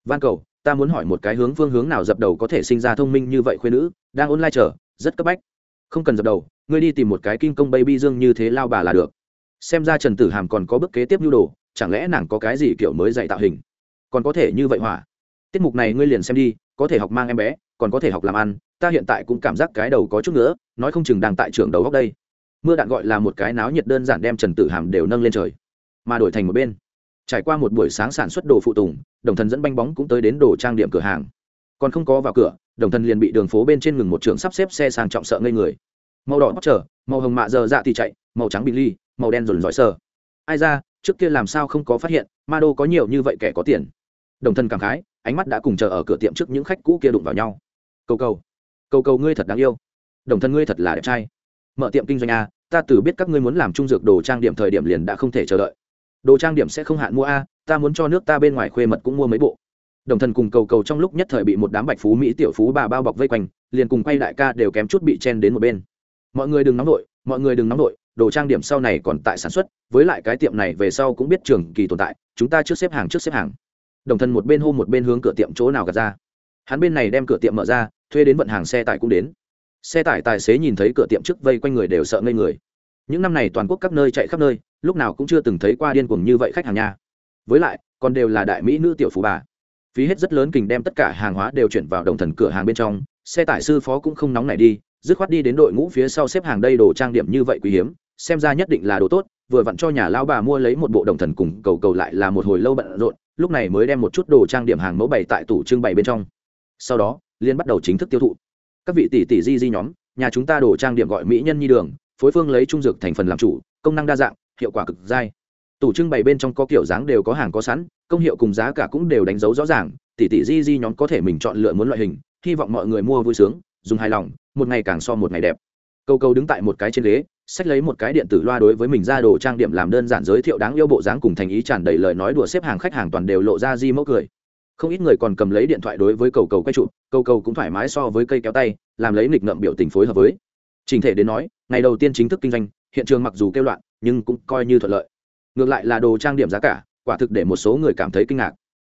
van cầu, ta muốn hỏi một cái hướng phương hướng nào dập đầu có thể sinh ra thông minh như vậy khuyên nữ, đang online chờ, rất cấp bách không cần dập đầu, ngươi đi tìm một cái kinh công baby dương như thế lao bà là được. Xem ra trần tử hàm còn có bước kế tiếp nhu đồ, chẳng lẽ nàng có cái gì kiểu mới dạy tạo hình? Còn có thể như vậy hỏa? Tiết mục này ngươi liền xem đi, có thể học mang em bé, còn có thể học làm ăn, ta hiện tại cũng cảm giác cái đầu có chút nữa nói không chừng đang tại trường đầu góc đây. Mưa đạn gọi là một cái náo nhiệt đơn giản đem trần tử hàm đều nâng lên trời, mà đổi thành một bên. Trải qua một buổi sáng sản xuất đồ phụ tùng, đồng thần dẫn banh bóng cũng tới đến đồ trang điểm cửa hàng. Còn không có vào cửa đồng thần liền bị đường phố bên trên ngừng một trường sắp xếp xe sang trọng sợ ngây người. Màu đỏ bóc trở, màu hồng mạ giờ dạ thì chạy, màu trắng bị ly, màu đen dồn dõi sờ. Ai ra, trước kia làm sao không có phát hiện, ma đô có nhiều như vậy kẻ có tiền. Đồng thân cảm khái, ánh mắt đã cùng chờ ở cửa tiệm trước những khách cũ kia đụng vào nhau. Cầu cầu cầu cầu ngươi thật đáng yêu. Đồng thân ngươi thật là đẹp trai. Mở tiệm kinh doanh a, ta từ biết các ngươi muốn làm trung dược đồ trang điểm thời điểm liền đã không thể chờ đợi. Đồ trang điểm sẽ không hạn mua a, ta muốn cho nước ta bên ngoài khuê mật cũng mua mấy bộ đồng thần cùng cầu cầu trong lúc nhất thời bị một đám bạch phú mỹ tiểu phú bà bao bọc vây quanh, liền cùng quay đại ca đều kém chút bị chen đến một bên. Mọi người đừng nóng nổi mọi người đừng nóng nổi đồ trang điểm sau này còn tại sản xuất, với lại cái tiệm này về sau cũng biết trường kỳ tồn tại, chúng ta trước xếp hàng trước xếp hàng. Đồng thân một bên hô một bên hướng cửa tiệm chỗ nào gạt ra. Hắn bên này đem cửa tiệm mở ra, thuê đến vận hàng xe tải cũng đến. Xe tải tài xế nhìn thấy cửa tiệm trước vây quanh người đều sợ ngây người. Những năm này toàn quốc các nơi chạy khắp nơi, lúc nào cũng chưa từng thấy qua điên cuồng như vậy khách hàng nha. Với lại, còn đều là đại mỹ nữ tiểu phú bà phí hết rất lớn kình đem tất cả hàng hóa đều chuyển vào đồng thần cửa hàng bên trong, xe tải sư phó cũng không nóng này đi, dứt khoát đi đến đội ngũ phía sau xếp hàng đây đồ trang điểm như vậy quý hiếm, xem ra nhất định là đồ tốt, vừa vặn cho nhà lao bà mua lấy một bộ đồng thần cùng cầu cầu lại là một hồi lâu bận rộn, lúc này mới đem một chút đồ trang điểm hàng mẫu bày tại tủ trưng bày bên trong. Sau đó liên bắt đầu chính thức tiêu thụ. Các vị tỷ tỷ di di nhóm, nhà chúng ta đồ trang điểm gọi mỹ nhân nhi đường, phối phương lấy trung dược thành phần làm chủ, công năng đa dạng, hiệu quả cực dai tủ trưng bày bên trong có kiểu dáng đều có hàng có sẵn, công hiệu cùng giá cả cũng đều đánh dấu rõ ràng tỷ tỷ di di nhóm có thể mình chọn lựa muốn loại hình, hy vọng mọi người mua vui sướng, dùng hài lòng, một ngày càng so một ngày đẹp. Câu câu đứng tại một cái trên ghế sách lấy một cái điện tử loa đối với mình ra đồ trang điểm làm đơn giản giới thiệu đáng yêu bộ dáng cùng thành ý tràn đầy lời nói đùa xếp hàng khách hàng toàn đều lộ ra di mẫu cười. Không ít người còn cầm lấy điện thoại đối với cầu cầu quay trụ, cầu cầu cũng thoải mái so với cây kéo tay, làm lấy nghịch ngợm biểu tình phối hợp với. Trình thể đến nói, ngày đầu tiên chính thức kinh doanh, hiện trường mặc dù kêu loạn, nhưng cũng coi như thuận lợi ngược lại là đồ trang điểm giá cả, quả thực để một số người cảm thấy kinh ngạc.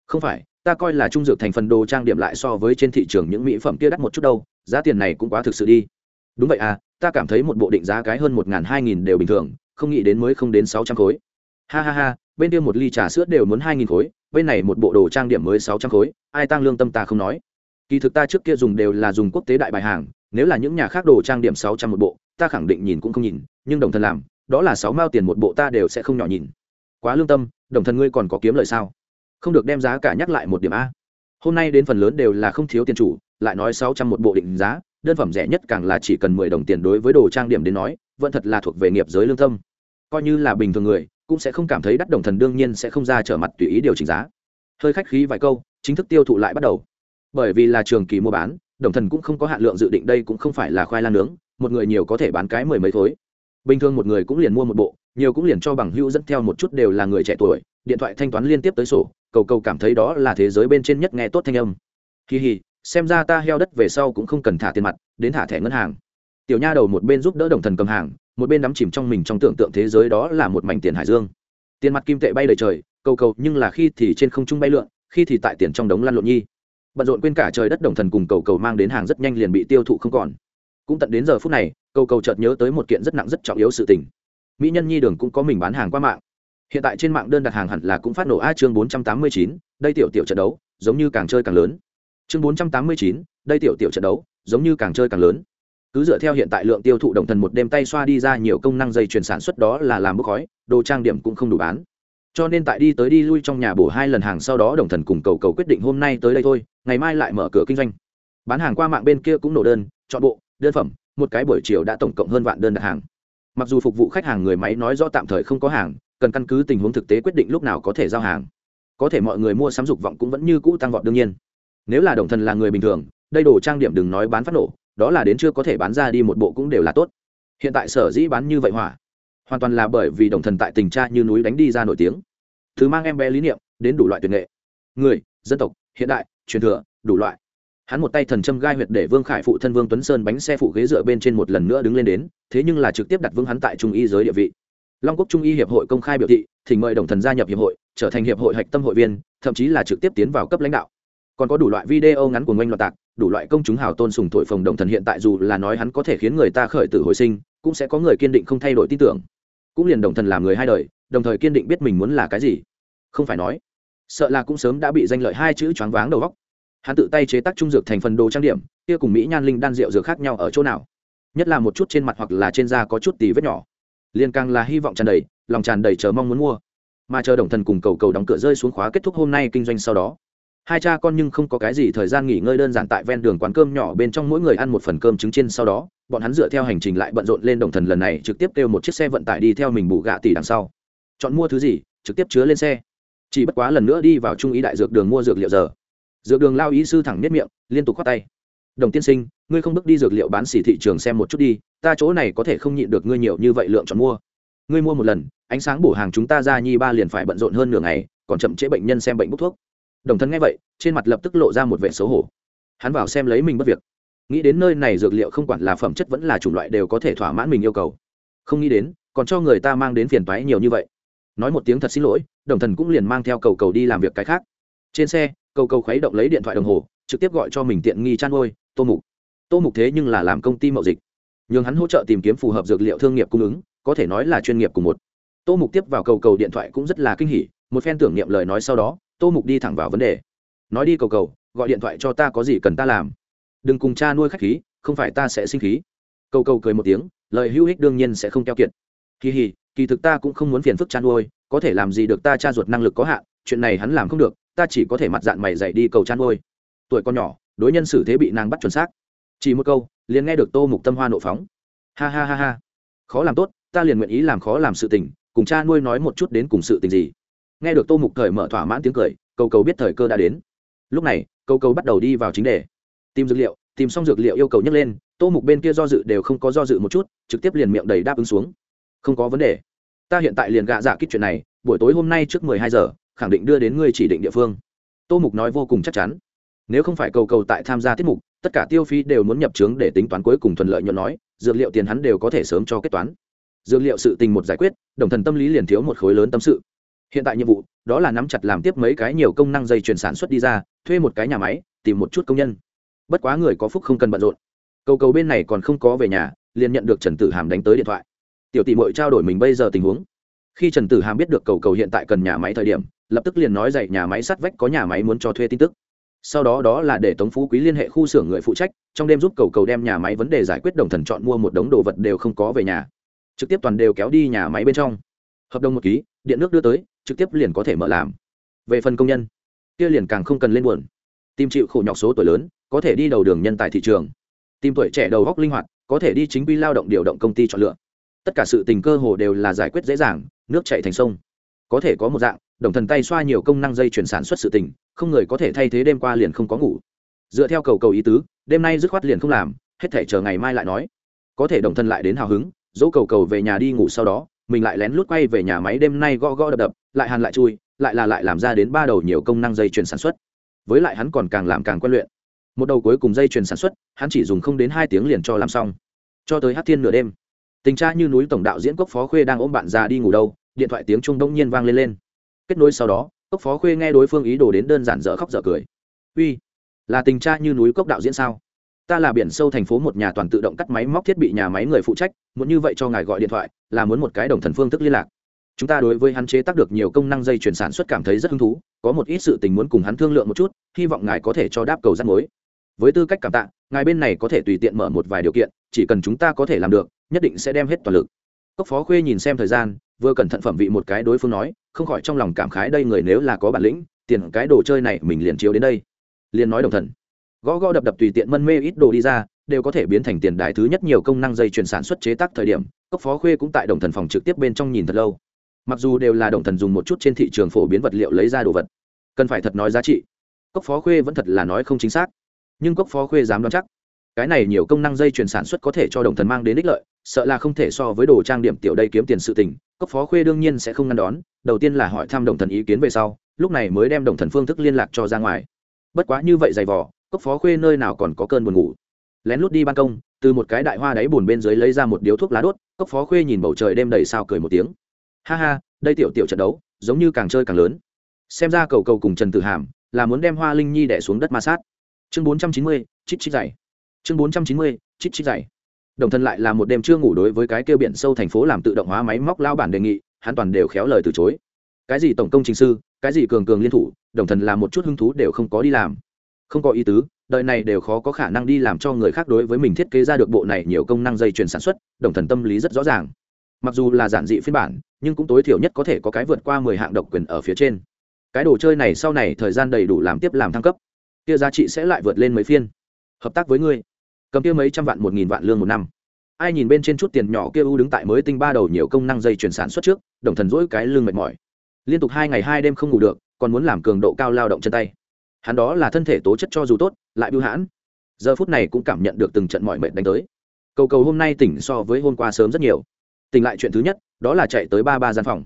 Không phải, ta coi là trung dược thành phần đồ trang điểm lại so với trên thị trường những mỹ phẩm kia đắt một chút đâu, giá tiền này cũng quá thực sự đi. Đúng vậy à ta cảm thấy một bộ định giá cái hơn một n g h n hai nghìn đều bình thường, không nghĩ đến mới không đến sáu trăm khối. Ha ha ha, bên kia một ly trà sữa đều muốn hai nghìn khối, bên này một bộ đồ trang điểm mới sáu trăm khối, ai tăng lương tâm ta không nói. Kỳ thực ta trước kia dùng đều là dùng quốc tế đại bài hàng, nếu là những nhà khác đồ trang điểm sáu trăm một bộ, ta khẳng định nhìn cũng không nhìn, nhưng đồng thân làm đó là sáu mao tiền một bộ ta đều sẽ không nhỏ nhìn. Quá lương tâm, đồng thần ngươi còn có kiếm lời sao? Không được đem giá cả nhắc lại một điểm a. Hôm nay đến phần lớn đều là không thiếu tiền chủ, lại nói sáu trăm một bộ định giá, đơn phẩm rẻ nhất càng là chỉ cần mười đồng tiền đối với đồ trang điểm đến nói, vẫn thật là thuộc về nghiệp giới lương tâm. Coi như là bình thường người, cũng sẽ không cảm thấy đắt đồng thần đương nhiên sẽ không ra trở mặt tùy ý điều chỉnh giá. Hơi khách khí vài câu, chính thức tiêu thụ lại bắt đầu. Bởi vì là trường kỳ mua bán, đồng thần cũng không có hạn lượng dự định, đây cũng không phải là khoai lang nướng, một người nhiều có thể bán cái mười mấy thối bình thường một người cũng liền mua một bộ, nhiều cũng liền cho bằng hữu dẫn theo một chút đều là người trẻ tuổi, điện thoại thanh toán liên tiếp tới sổ, cầu cầu cảm thấy đó là thế giới bên trên nhất nghe tốt thanh âm. Kỳ hì, xem ra ta heo đất về sau cũng không cần thả tiền mặt, đến thả thẻ ngân hàng. Tiểu nha đầu một bên giúp đỡ đồng thần cầm hàng, một bên đắm chìm trong mình trong tưởng tượng thế giới đó là một mảnh tiền hải dương. Tiền mặt kim tệ bay đầy trời, cầu cầu nhưng là khi thì trên không trung bay lượn, khi thì tại tiền trong đống lăn lộn nhi. Bận rộn quên cả trời đất đồng thần cùng cầu cầu mang đến hàng rất nhanh liền bị tiêu thụ không còn. Cũng tận đến giờ phút này cầu cầu chợt nhớ tới một kiện rất nặng rất trọng yếu sự tình. Mỹ nhân nhi đường cũng có mình bán hàng qua mạng. Hiện tại trên mạng đơn đặt hàng hẳn là cũng phát nổ a chương bốn trăm tám mươi chín, đây tiểu tiểu trận đấu, giống như càng chơi càng lớn. Chương bốn trăm tám mươi chín, đây tiểu tiểu trận đấu, giống như càng chơi càng lớn. Cứ dựa theo hiện tại lượng tiêu thụ đồng thần một đêm tay xoa đi ra nhiều công năng dây chuyển sản xuất đó là làm bốc khói, đồ trang điểm cũng không đủ bán. Cho nên tại đi tới đi lui trong nhà bổ hai lần hàng sau đó đồng thần cùng cầu cầu quyết định hôm nay tới đây thôi, ngày mai lại mở cửa kinh doanh. Bán hàng qua mạng bên kia cũng nổ đơn, chọn bộ, đơn phẩm một cái buổi chiều đã tổng cộng hơn vạn đơn đặt hàng. Mặc dù phục vụ khách hàng người máy nói rõ tạm thời không có hàng, cần căn cứ tình huống thực tế quyết định lúc nào có thể giao hàng. Có thể mọi người mua sắm dục vọng cũng vẫn như cũ tăng vọt đương nhiên. Nếu là đồng thần là người bình thường, đây đồ trang điểm đừng nói bán phát nổ, đó là đến chưa có thể bán ra đi một bộ cũng đều là tốt. Hiện tại sở dĩ bán như vậy hỏa, hoàn toàn là bởi vì đồng thần tại tình cha như núi đánh đi ra nổi tiếng. Thứ mang em bé lý niệm, đến đủ loại tuyệt nghệ. Người, dân tộc, hiện đại, truyền thừa, đủ loại hắn một tay thần châm gai huyệt để vương khải phụ thân vương tuấn sơn bánh xe phụ ghế dựa bên trên một lần nữa đứng lên đến, thế nhưng là trực tiếp đặt vương hắn tại trung y giới địa vị. Long quốc trung y hiệp hội công khai biểu thị, thỉnh mời đồng thần gia nhập hiệp hội, trở thành hiệp hội hạch tâm hội viên, thậm chí là trực tiếp tiến vào cấp lãnh đạo. Còn có đủ loại video ngắn của ngoanh loạt tạc, đủ loại công chúng hào tôn sùng thổi phồng đồng thần hiện tại dù là nói hắn có thể khiến người ta khởi tử hồi sinh, cũng sẽ có người kiên định không thay đổi tin tưởng. Cũng liền đồng thần làm người hai đời, đồng thời kiên định biết mình muốn là cái gì. Không phải nói, sợ là cũng sớm đã bị danh lợi hai chữ choáng váng đầu góc hắn tự tay chế tác trung dược thành phần đồ trang điểm, kia cùng mỹ nhan linh đan rượu dược khác nhau ở chỗ nào? Nhất là một chút trên mặt hoặc là trên da có chút tì vết nhỏ. Liên càng là hy vọng tràn đầy, lòng tràn đầy chờ mong muốn mua. Mà chờ đồng thần cùng cầu cầu đóng cửa rơi xuống khóa kết thúc hôm nay kinh doanh sau đó. Hai cha con nhưng không có cái gì thời gian nghỉ ngơi đơn giản tại ven đường quán cơm nhỏ bên trong mỗi người ăn một phần cơm trứng chiên sau đó, bọn hắn dựa theo hành trình lại bận rộn lên đồng thần lần này trực tiếp kêu một chiếc xe vận tải đi theo mình bù gạ tỷ đằng sau. Chọn mua thứ gì, trực tiếp chứa lên xe. Chỉ bất quá lần nữa đi vào trung ý đại dược đường mua dược liệu giờ dược đường lao ý sư thẳng nhất miệng, liên tục khoát tay. Đồng tiên sinh, ngươi không bước đi dược liệu bán xỉ thị trường xem một chút đi, ta chỗ này có thể không nhịn được ngươi nhiều như vậy lượng chọn mua. Ngươi mua một lần, ánh sáng bổ hàng chúng ta ra nhi ba liền phải bận rộn hơn nửa ngày, còn chậm trễ bệnh nhân xem bệnh bốc thuốc. Đồng thân nghe vậy, trên mặt lập tức lộ ra một vẻ xấu hổ. Hắn vào xem lấy mình bất việc. Nghĩ đến nơi này dược liệu không quản là phẩm chất vẫn là chủng loại đều có thể thỏa mãn mình yêu cầu. Không nghĩ đến, còn cho người ta mang đến phiền toái nhiều như vậy. Nói một tiếng thật xin lỗi, đồng thần cũng liền mang theo cầu cầu đi làm việc cái khác trên xe, cầu cầu khuấy động lấy điện thoại đồng hồ, trực tiếp gọi cho mình tiện nghi chăn nuôi, tô mục. Tô mục thế nhưng là làm công ty mậu dịch. Nhường hắn hỗ trợ tìm kiếm phù hợp dược liệu thương nghiệp cung ứng, có thể nói là chuyên nghiệp cùng một. Tô mục tiếp vào cầu cầu điện thoại cũng rất là kinh hỉ, một phen tưởng niệm lời nói sau đó, tô mục đi thẳng vào vấn đề. Nói đi cầu cầu, gọi điện thoại cho ta có gì cần ta làm? Đừng cùng cha nuôi khách khí, không phải ta sẽ sinh khí. Cầu cầu cười một tiếng, lời hữu hích đương nhiên sẽ không keo kiệt. Kỳ hì kỳ thực ta cũng không muốn phiền phức cha nuôi, có thể làm gì được ta cha ruột năng lực có hạn, chuyện này hắn làm không được ta chỉ có thể mặt dạng mày dậy đi cầu chăn nuôi tuổi con nhỏ, đối nhân xử thế bị nàng bắt chuẩn xác. Chỉ một câu, liền nghe được tô mục tâm hoa nộ phóng. Ha ha ha ha. Khó làm tốt, ta liền nguyện ý làm khó làm sự tình, cùng cha nuôi nói một chút đến cùng sự tình gì. Nghe được tô mục thời mở thỏa mãn tiếng cười, cầu cầu biết thời cơ đã đến. Lúc này, cầu cầu bắt đầu đi vào chính đề. Tìm dược liệu, tìm xong dược liệu yêu cầu nhấc lên, tô mục bên kia do dự đều không có do dự một chút, trực tiếp liền miệng đầy đáp ứng xuống. Không có vấn đề. Ta hiện tại liền gạ giả kích chuyện này, buổi tối hôm nay trước mười hai giờ khẳng định đưa đến ngươi chỉ định địa phương. Tô mục nói vô cùng chắc chắn. Nếu không phải cầu cầu tại tham gia tiết mục, tất cả tiêu phí đều muốn nhập trướng để tính toán cuối cùng thuận lợi nhuận nói, dược liệu tiền hắn đều có thể sớm cho kết toán. Dược liệu sự tình một giải quyết, đồng thần tâm lý liền thiếu một khối lớn tâm sự. Hiện tại nhiệm vụ, đó là nắm chặt làm tiếp mấy cái nhiều công năng dây chuyển sản xuất đi ra, thuê một cái nhà máy, tìm một chút công nhân. Bất quá người có phúc không cần bận rộn. Cầu cầu bên này còn không có về nhà, liền nhận được trần tử hàm đánh tới điện thoại. Tiểu tỷ mội trao đổi mình bây giờ tình huống. Khi trần tử hàm biết được cầu cầu hiện tại cần nhà máy thời điểm lập tức liền nói dạy nhà máy sắt vách có nhà máy muốn cho thuê tin tức. Sau đó đó là để tống phú quý liên hệ khu xưởng người phụ trách, trong đêm giúp cầu cầu đem nhà máy vấn đề giải quyết đồng thần chọn mua một đống đồ vật đều không có về nhà. Trực tiếp toàn đều kéo đi nhà máy bên trong. Hợp đồng một ký, điện nước đưa tới, trực tiếp liền có thể mở làm. Về phần công nhân, kia liền càng không cần lên buồn. Tìm chịu khổ nhọc số tuổi lớn, có thể đi đầu đường nhân tài thị trường. Tìm tuổi trẻ đầu góc linh hoạt, có thể đi chính quy lao động điều động công ty chọn lựa. Tất cả sự tình cơ hồ đều là giải quyết dễ dàng, nước chạy thành sông. Có thể có một dạng đồng thần tay xoa nhiều công năng dây chuyển sản xuất sự tình, không người có thể thay thế đêm qua liền không có ngủ. Dựa theo cầu cầu ý tứ, đêm nay dứt khoát liền không làm, hết thể chờ ngày mai lại nói. Có thể đồng thần lại đến hào hứng, dỗ cầu cầu về nhà đi ngủ sau đó, mình lại lén lút quay về nhà máy đêm nay gõ gõ đập đập, lại hàn lại chui, lại là lại làm ra đến ba đầu nhiều công năng dây chuyển sản xuất. Với lại hắn còn càng làm càng quen luyện. Một đầu cuối cùng dây chuyển sản xuất, hắn chỉ dùng không đến hai tiếng liền cho làm xong. Cho tới hát thiên nửa đêm. Tình tra như núi tổng đạo diễn cốc phó khuê đang ôm bạn già đi ngủ đâu, điện thoại tiếng trung đông nhiên vang lên lên kết nối sau đó, cốc phó khuê nghe đối phương ý đồ đến đơn giản dở khóc dở cười. Uy, là tình cha như núi cốc đạo diễn sao? Ta là biển sâu thành phố một nhà toàn tự động cắt máy móc thiết bị nhà máy người phụ trách, muốn như vậy cho ngài gọi điện thoại, là muốn một cái đồng thần phương thức liên lạc. Chúng ta đối với hắn chế tác được nhiều công năng dây chuyển sản xuất cảm thấy rất hứng thú, có một ít sự tình muốn cùng hắn thương lượng một chút, hy vọng ngài có thể cho đáp cầu rắt mối. Với tư cách cảm tạ, ngài bên này có thể tùy tiện mở một vài điều kiện, chỉ cần chúng ta có thể làm được, nhất định sẽ đem hết toàn lực. Cốc phó khuê nhìn xem thời gian vừa cẩn thận phẩm vị một cái đối phương nói, không khỏi trong lòng cảm khái đây người nếu là có bản lĩnh, tiền cái đồ chơi này mình liền chiếu đến đây. Liền nói đồng thần. Gõ gõ đập đập tùy tiện mân mê ít đồ đi ra, đều có thể biến thành tiền đài thứ nhất nhiều công năng dây chuyển sản xuất chế tác thời điểm, cốc phó khuê cũng tại đồng thần phòng trực tiếp bên trong nhìn thật lâu. Mặc dù đều là đồng thần dùng một chút trên thị trường phổ biến vật liệu lấy ra đồ vật, cần phải thật nói giá trị. Cốc phó khuê vẫn thật là nói không chính xác, nhưng cốc phó khuê dám đoán chắc, cái này nhiều công năng dây chuyển sản xuất có thể cho đồng thần mang đến ích lợi sợ là không thể so với đồ trang điểm tiểu đây kiếm tiền sự tình, cốc phó khuê đương nhiên sẽ không ngăn đón, đầu tiên là hỏi thăm đồng thần ý kiến về sau, lúc này mới đem đồng thần phương thức liên lạc cho ra ngoài. Bất quá như vậy dày vỏ cốc phó khuê nơi nào còn có cơn buồn ngủ. Lén lút đi ban công, từ một cái đại hoa đáy bùn bên dưới lấy ra một điếu thuốc lá đốt, cốc phó khuê nhìn bầu trời đêm đầy sao cười một tiếng. Ha ha, đây tiểu tiểu trận đấu, giống như càng chơi càng lớn. Xem ra cầu cầu cùng trần tử hàm là muốn đem hoa linh nhi đẻ xuống đất ma sát. Chương bốn trăm chín mươi chít chít dày. Chương bốn trăm chín mươi chít chít dày đồng thân lại là một đêm chưa ngủ đối với cái kêu biển sâu thành phố làm tự động hóa máy móc lao bản đề nghị, hắn toàn đều khéo lời từ chối. Cái gì tổng công trình sư, cái gì cường cường liên thủ, đồng thần làm một chút hứng thú đều không có đi làm. Không có ý tứ, đời này đều khó có khả năng đi làm cho người khác đối với mình thiết kế ra được bộ này nhiều công năng dây chuyền sản xuất, đồng thần tâm lý rất rõ ràng. Mặc dù là giản dị phiên bản, nhưng cũng tối thiểu nhất có thể có cái vượt qua mười hạng độc quyền ở phía trên. Cái đồ chơi này sau này thời gian đầy đủ làm tiếp làm thăng cấp. Kia giá trị sẽ lại vượt lên mấy phiên. Hợp tác với ngươi cầm kia mấy trăm vạn, một nghìn vạn lương một năm. Ai nhìn bên trên chút tiền nhỏ kia u đứng tại mới tinh ba đầu nhiều công năng dây chuyển sản xuất trước, đồng thần dỗi cái lương mệt mỏi. Liên tục hai ngày hai đêm không ngủ được, còn muốn làm cường độ cao lao động chân tay. Hắn đó là thân thể tố chất cho dù tốt, lại bưu hãn. Giờ phút này cũng cảm nhận được từng trận mọi mệt đánh tới. Cầu cầu hôm nay tỉnh so với hôm qua sớm rất nhiều. Tỉnh lại chuyện thứ nhất, đó là chạy tới ba ba gian phòng.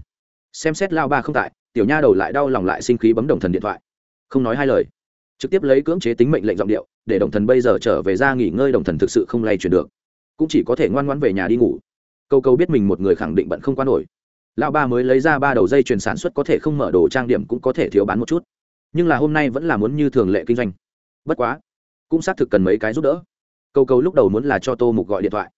Xem xét lao ba không tại, tiểu nha đầu lại đau lòng lại sinh khí bấm đồng thần điện thoại. Không nói hai lời trực tiếp lấy cưỡng chế tính mệnh lệnh giọng điệu, để đồng thần bây giờ trở về ra nghỉ ngơi, đồng thần thực sự không lay chuyển được. Cũng chỉ có thể ngoan ngoãn về nhà đi ngủ. Câu câu biết mình một người khẳng định bận không qua nổi. Lão ba mới lấy ra ba đầu dây chuyền sản xuất có thể không mở đồ trang điểm cũng có thể thiếu bán một chút. Nhưng là hôm nay vẫn là muốn như thường lệ kinh doanh. Bất quá, cũng xác thực cần mấy cái giúp đỡ. Câu câu lúc đầu muốn là cho tô mục gọi điện thoại.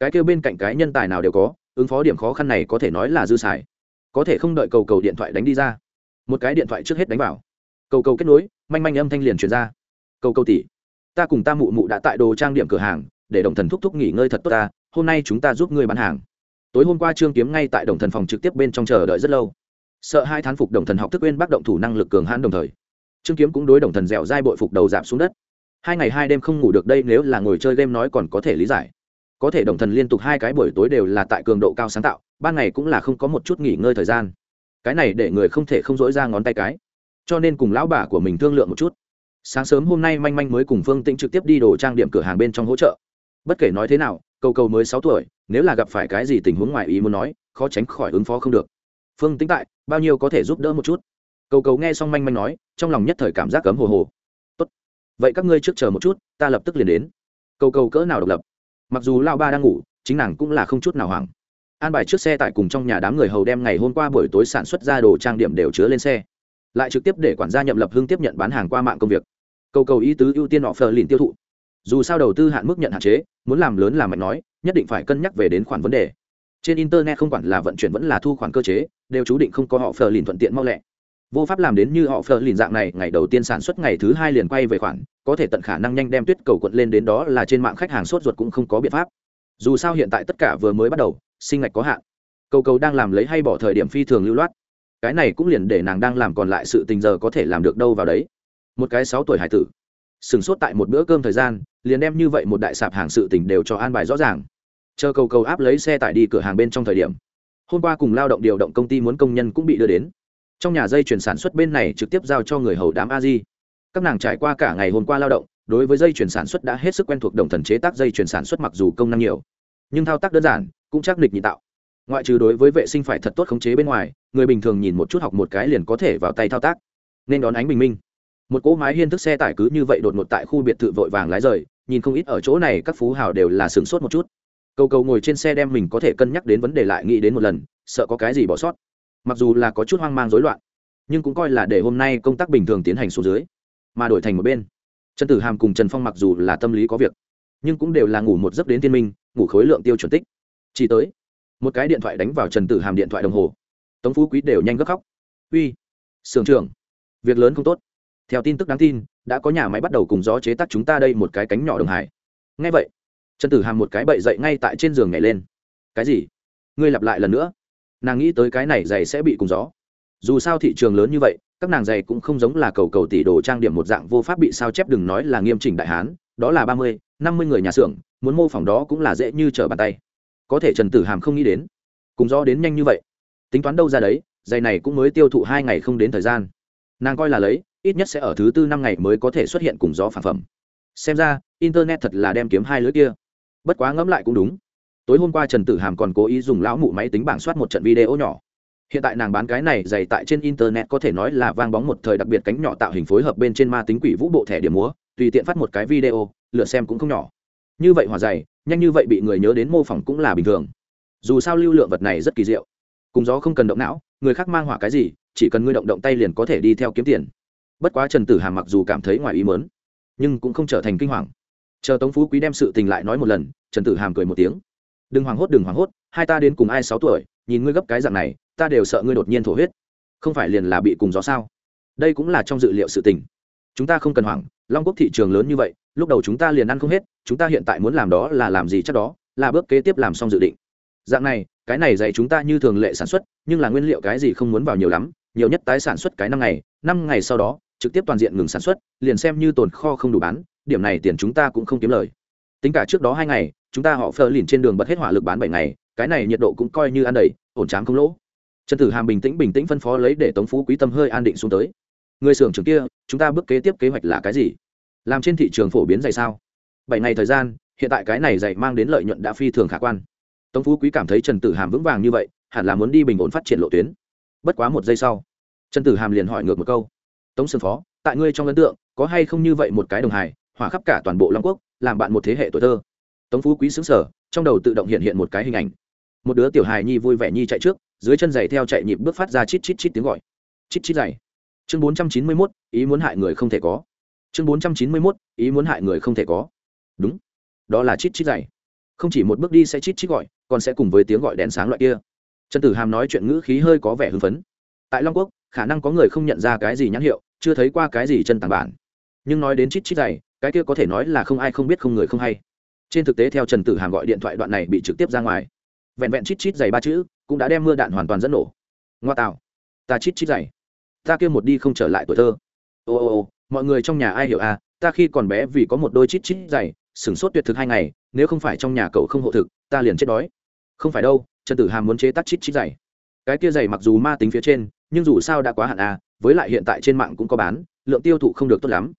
Cái kêu bên cạnh cái nhân tài nào đều có, ứng phó điểm khó khăn này có thể nói là dư xài. Có thể không đợi cầu cầu điện thoại đánh đi ra. Một cái điện thoại trước hết đánh vào. Cầu cầu kết nối manh manh âm thanh liền truyền ra. Câu câu tỷ, ta cùng ta mụ mụ đã tại đồ trang điểm cửa hàng, để đồng thần thúc thúc nghỉ ngơi thật tốt ta, hôm nay chúng ta giúp ngươi bán hàng. Tối hôm qua trương kiếm ngay tại đồng thần phòng trực tiếp bên trong chờ đợi rất lâu. Sợ hai thán phục đồng thần học thức quên bác động thủ năng lực cường hãn đồng thời, trương kiếm cũng đối đồng thần dẻo dai bội phục đầu giảm xuống đất. Hai ngày hai đêm không ngủ được đây nếu là ngồi chơi game nói còn có thể lý giải. Có thể đồng thần liên tục hai cái buổi tối đều là tại cường độ cao sáng tạo, ban ngày cũng là không có một chút nghỉ ngơi thời gian. Cái này để người không thể không dỗi ra ngón tay cái cho nên cùng lão bà của mình thương lượng một chút. Sáng sớm hôm nay manh manh mới cùng phương tĩnh trực tiếp đi đồ trang điểm cửa hàng bên trong hỗ trợ. Bất kể nói thế nào, cầu cầu mới sáu tuổi, nếu là gặp phải cái gì tình huống ngoài ý muốn nói, khó tránh khỏi ứng phó không được. Phương tĩnh tại, bao nhiêu có thể giúp đỡ một chút. Cầu cầu nghe xong manh manh nói, trong lòng nhất thời cảm giác cấm hồ hồ. Tốt. vậy các ngươi trước chờ một chút, ta lập tức liền đến. Cầu cầu cỡ nào độc lập? Mặc dù lao ba đang ngủ, chính nàng cũng là không chút nào hoảng. An bài trước xe tại cùng trong nhà đám người hầu đem ngày hôm qua buổi tối sản xuất ra đồ trang điểm đều chứa lên xe lại trực tiếp để quản gia nhậm lập hưng tiếp nhận bán hàng qua mạng công việc. Cầu cầu ý tứ ưu tiên họ phờ lìn tiêu thụ. Dù sao đầu tư hạn mức nhận hạn chế, muốn làm lớn làm mạnh nói, nhất định phải cân nhắc về đến khoản vấn đề. Trên internet không quản là vận chuyển vẫn là thu khoản cơ chế, đều chú định không có họ phờ lìn thuận tiện mau lẹ. Vô pháp làm đến như họ phờ lìn dạng này, ngày đầu tiên sản xuất ngày thứ hai liền quay về khoản, có thể tận khả năng nhanh đem tuyết cầu quận lên đến đó là trên mạng khách hàng sốt ruột cũng không có biện pháp. Dù sao hiện tại tất cả vừa mới bắt đầu, sinh ngạch có hạn. Cầu cầu đang làm lấy hay bỏ thời điểm phi thường lưu loát cái này cũng liền để nàng đang làm còn lại sự tình giờ có thể làm được đâu vào đấy. Một cái sáu tuổi hải tử sửng sốt tại một bữa cơm thời gian, liền đem như vậy một đại sạp hàng sự tình đều cho an bài rõ ràng. Chờ cầu cầu áp lấy xe tải đi cửa hàng bên trong thời điểm, hôm qua cùng lao động điều động công ty muốn công nhân cũng bị đưa đến. Trong nhà dây chuyển sản xuất bên này trực tiếp giao cho người hầu đám a di các nàng trải qua cả ngày hôm qua lao động, đối với dây chuyển sản xuất đã hết sức quen thuộc đồng thần chế tác dây chuyển sản xuất mặc dù công năng nhiều, nhưng thao tác đơn giản, cũng chắc nịch nhị tạo ngoại trừ đối với vệ sinh phải thật tốt khống chế bên ngoài, người bình thường nhìn một chút học một cái liền có thể vào tay thao tác. Nên đón ánh bình minh. Một cỗ mái hiên thức xe tải cứ như vậy đột ngột tại khu biệt thự vội vàng lái rời, nhìn không ít ở chỗ này các phú hào đều là sửng sốt một chút. Cầu cầu ngồi trên xe đem mình có thể cân nhắc đến vấn đề lại nghĩ đến một lần, sợ có cái gì bỏ sót. Mặc dù là có chút hoang mang rối loạn, nhưng cũng coi là để hôm nay công tác bình thường tiến hành xuống dưới, mà đổi thành một bên. Trần tử hàm cùng trần phong mặc dù là tâm lý có việc, nhưng cũng đều là ngủ một giấc đến thiên minh, ngủ khối lượng tiêu chuẩn tích. Chỉ tới một cái điện thoại đánh vào trần tử hàm điện thoại đồng hồ. Tống phú quý đều nhanh gấp khóc. Uy, sưởng trưởng, việc lớn không tốt. Theo tin tức đáng tin, đã có nhà máy bắt đầu cùng gió chế tác chúng ta đây một cái cánh nhỏ đồng hải. Ngay vậy, trần tử hàm một cái bậy dậy ngay tại trên giường nhảy lên. Cái gì? Ngươi lặp lại lần nữa? Nàng nghĩ tới cái này giày sẽ bị cùng gió. Dù sao thị trường lớn như vậy, các nàng giày cũng không giống là cầu cầu tỷ đồ trang điểm một dạng vô pháp bị sao chép đừng nói là nghiêm chỉnh đại hán, đó là ba mươi, năm mươi người nhà xưởng, muốn mô phỏng đó cũng là dễ như trở bàn tay có thể trần tử hàm không nghĩ đến. Cùng do đến nhanh như vậy. Tính toán đâu ra đấy, giày này cũng mới tiêu thụ hai ngày không đến thời gian. Nàng coi là lấy, ít nhất sẽ ở thứ tư năm ngày mới có thể xuất hiện cùng gió phản phẩm. Xem ra, internet thật là đem kiếm hai lưỡi kia. Bất quá ngẫm lại cũng đúng. Tối hôm qua trần tử hàm còn cố ý dùng lão mụ máy tính bảng soát một trận video nhỏ. Hiện tại nàng bán cái này dày tại trên internet có thể nói là vang bóng một thời đặc biệt cánh nhỏ tạo hình phối hợp bên trên ma tính quỷ vũ bộ thẻ điểm múa, tùy tiện phát một cái video, lựa xem cũng không nhỏ. Như vậy hòa dày nhanh như vậy bị người nhớ đến mô phỏng cũng là bình thường. Dù sao lưu lượng vật này rất kỳ diệu. Cùng gió không cần động não, người khác mang hỏa cái gì, chỉ cần ngươi động động tay liền có thể đi theo kiếm tiền. Bất quá trần tử hàm mặc dù cảm thấy ngoài ý mớn nhưng cũng không trở thành kinh hoàng. Chờ tống phú quý đem sự tình lại nói một lần, trần tử hàm cười một tiếng. Đừng hoảng hốt, đừng hoảng hốt, hai ta đến cùng ai sáu tuổi, nhìn ngươi gấp cái dạng này, ta đều sợ ngươi đột nhiên thổ huyết. Không phải liền là bị cùng gió sao? Đây cũng là trong dự liệu sự tình. Chúng ta không cần hoảng long quốc thị trường lớn như vậy, lúc đầu chúng ta liền ăn không hết, chúng ta hiện tại muốn làm đó là làm gì chắc đó, là bước kế tiếp làm xong dự định. Dạng này, cái này dạy chúng ta như thường lệ sản xuất, nhưng là nguyên liệu cái gì không muốn vào nhiều lắm, nhiều nhất tái sản xuất cái năm ngày năm ngày sau đó, trực tiếp toàn diện ngừng sản xuất, liền xem như tồn kho không đủ bán, điểm này tiền chúng ta cũng không kiếm lời. Tính cả trước đó hai ngày, chúng ta họ phờ lìn trên đường bật hết hỏa lực bán bảy ngày, cái này nhiệt độ cũng coi như ăn đầy, ổn tráng không lỗ. Trần tử hàm bình tĩnh bình tĩnh phân phó lấy để tống phú quý tâm hơi an định xuống tới người xưởng trưởng kia, chúng ta bước kế tiếp kế hoạch là cái gì? Làm trên thị trường phổ biến dày sao? Bảy ngày thời gian, hiện tại cái này dày mang đến lợi nhuận đã phi thường khả quan. Tống phú quý cảm thấy trần tử hàm vững vàng như vậy, hẳn là muốn đi bình ổn phát triển lộ tuyến. Bất quá một giây sau, trần tử hàm liền hỏi ngược một câu. Tống sương phó, tại ngươi trong ấn tượng, có hay không như vậy một cái đồng hài, hỏa khắp cả toàn bộ long quốc, làm bạn một thế hệ tuổi thơ? Tống phú quý xứng sở trong đầu tự động hiện hiện một cái hình ảnh. Một đứa tiểu hài nhi vui vẻ nhi chạy trước, dưới chân giày theo chạy nhịp bước phát ra chít chít chít tiếng gọi. Chít chít giày chương bốn trăm chín mươi mốt, ý muốn hại người không thể có. Chương bốn trăm chín mươi mốt, ý muốn hại người không thể có. Đúng. Đó là chít chít giày. Không chỉ một bước đi sẽ chít chít gọi, còn sẽ cùng với tiếng gọi đèn sáng loại kia. Trần tử hàm nói chuyện ngữ khí hơi có vẻ hưng phấn. Tại long quốc, khả năng có người không nhận ra cái gì nhãn hiệu, chưa thấy qua cái gì chân tàng bản. Nhưng nói đến chít chít giày, cái kia có thể nói là không ai không biết không người không hay. Trên thực tế theo trần tử hàm gọi điện thoại đoạn này bị trực tiếp ra ngoài. Vẹn vẹn chít chít giày ba chữ, cũng đã đem mưa đạn hoàn toàn dẫn nổ. Ngoa tạo. Ta chít chít giày ta kia một đi không trở lại tuổi thơ. Ô ô ô, mọi người trong nhà ai hiểu à ta khi còn bé vì có một đôi chít chít giày, sửng sốt tuyệt thực hai ngày, nếu không phải trong nhà cậu không hộ thực, ta liền chết đói. Không phải đâu, trần tử hàm muốn chế tác chít chít giày. Cái kia giày mặc dù ma tính phía trên, nhưng dù sao đã quá hạn à với lại hiện tại trên mạng cũng có bán, lượng tiêu thụ không được tốt lắm.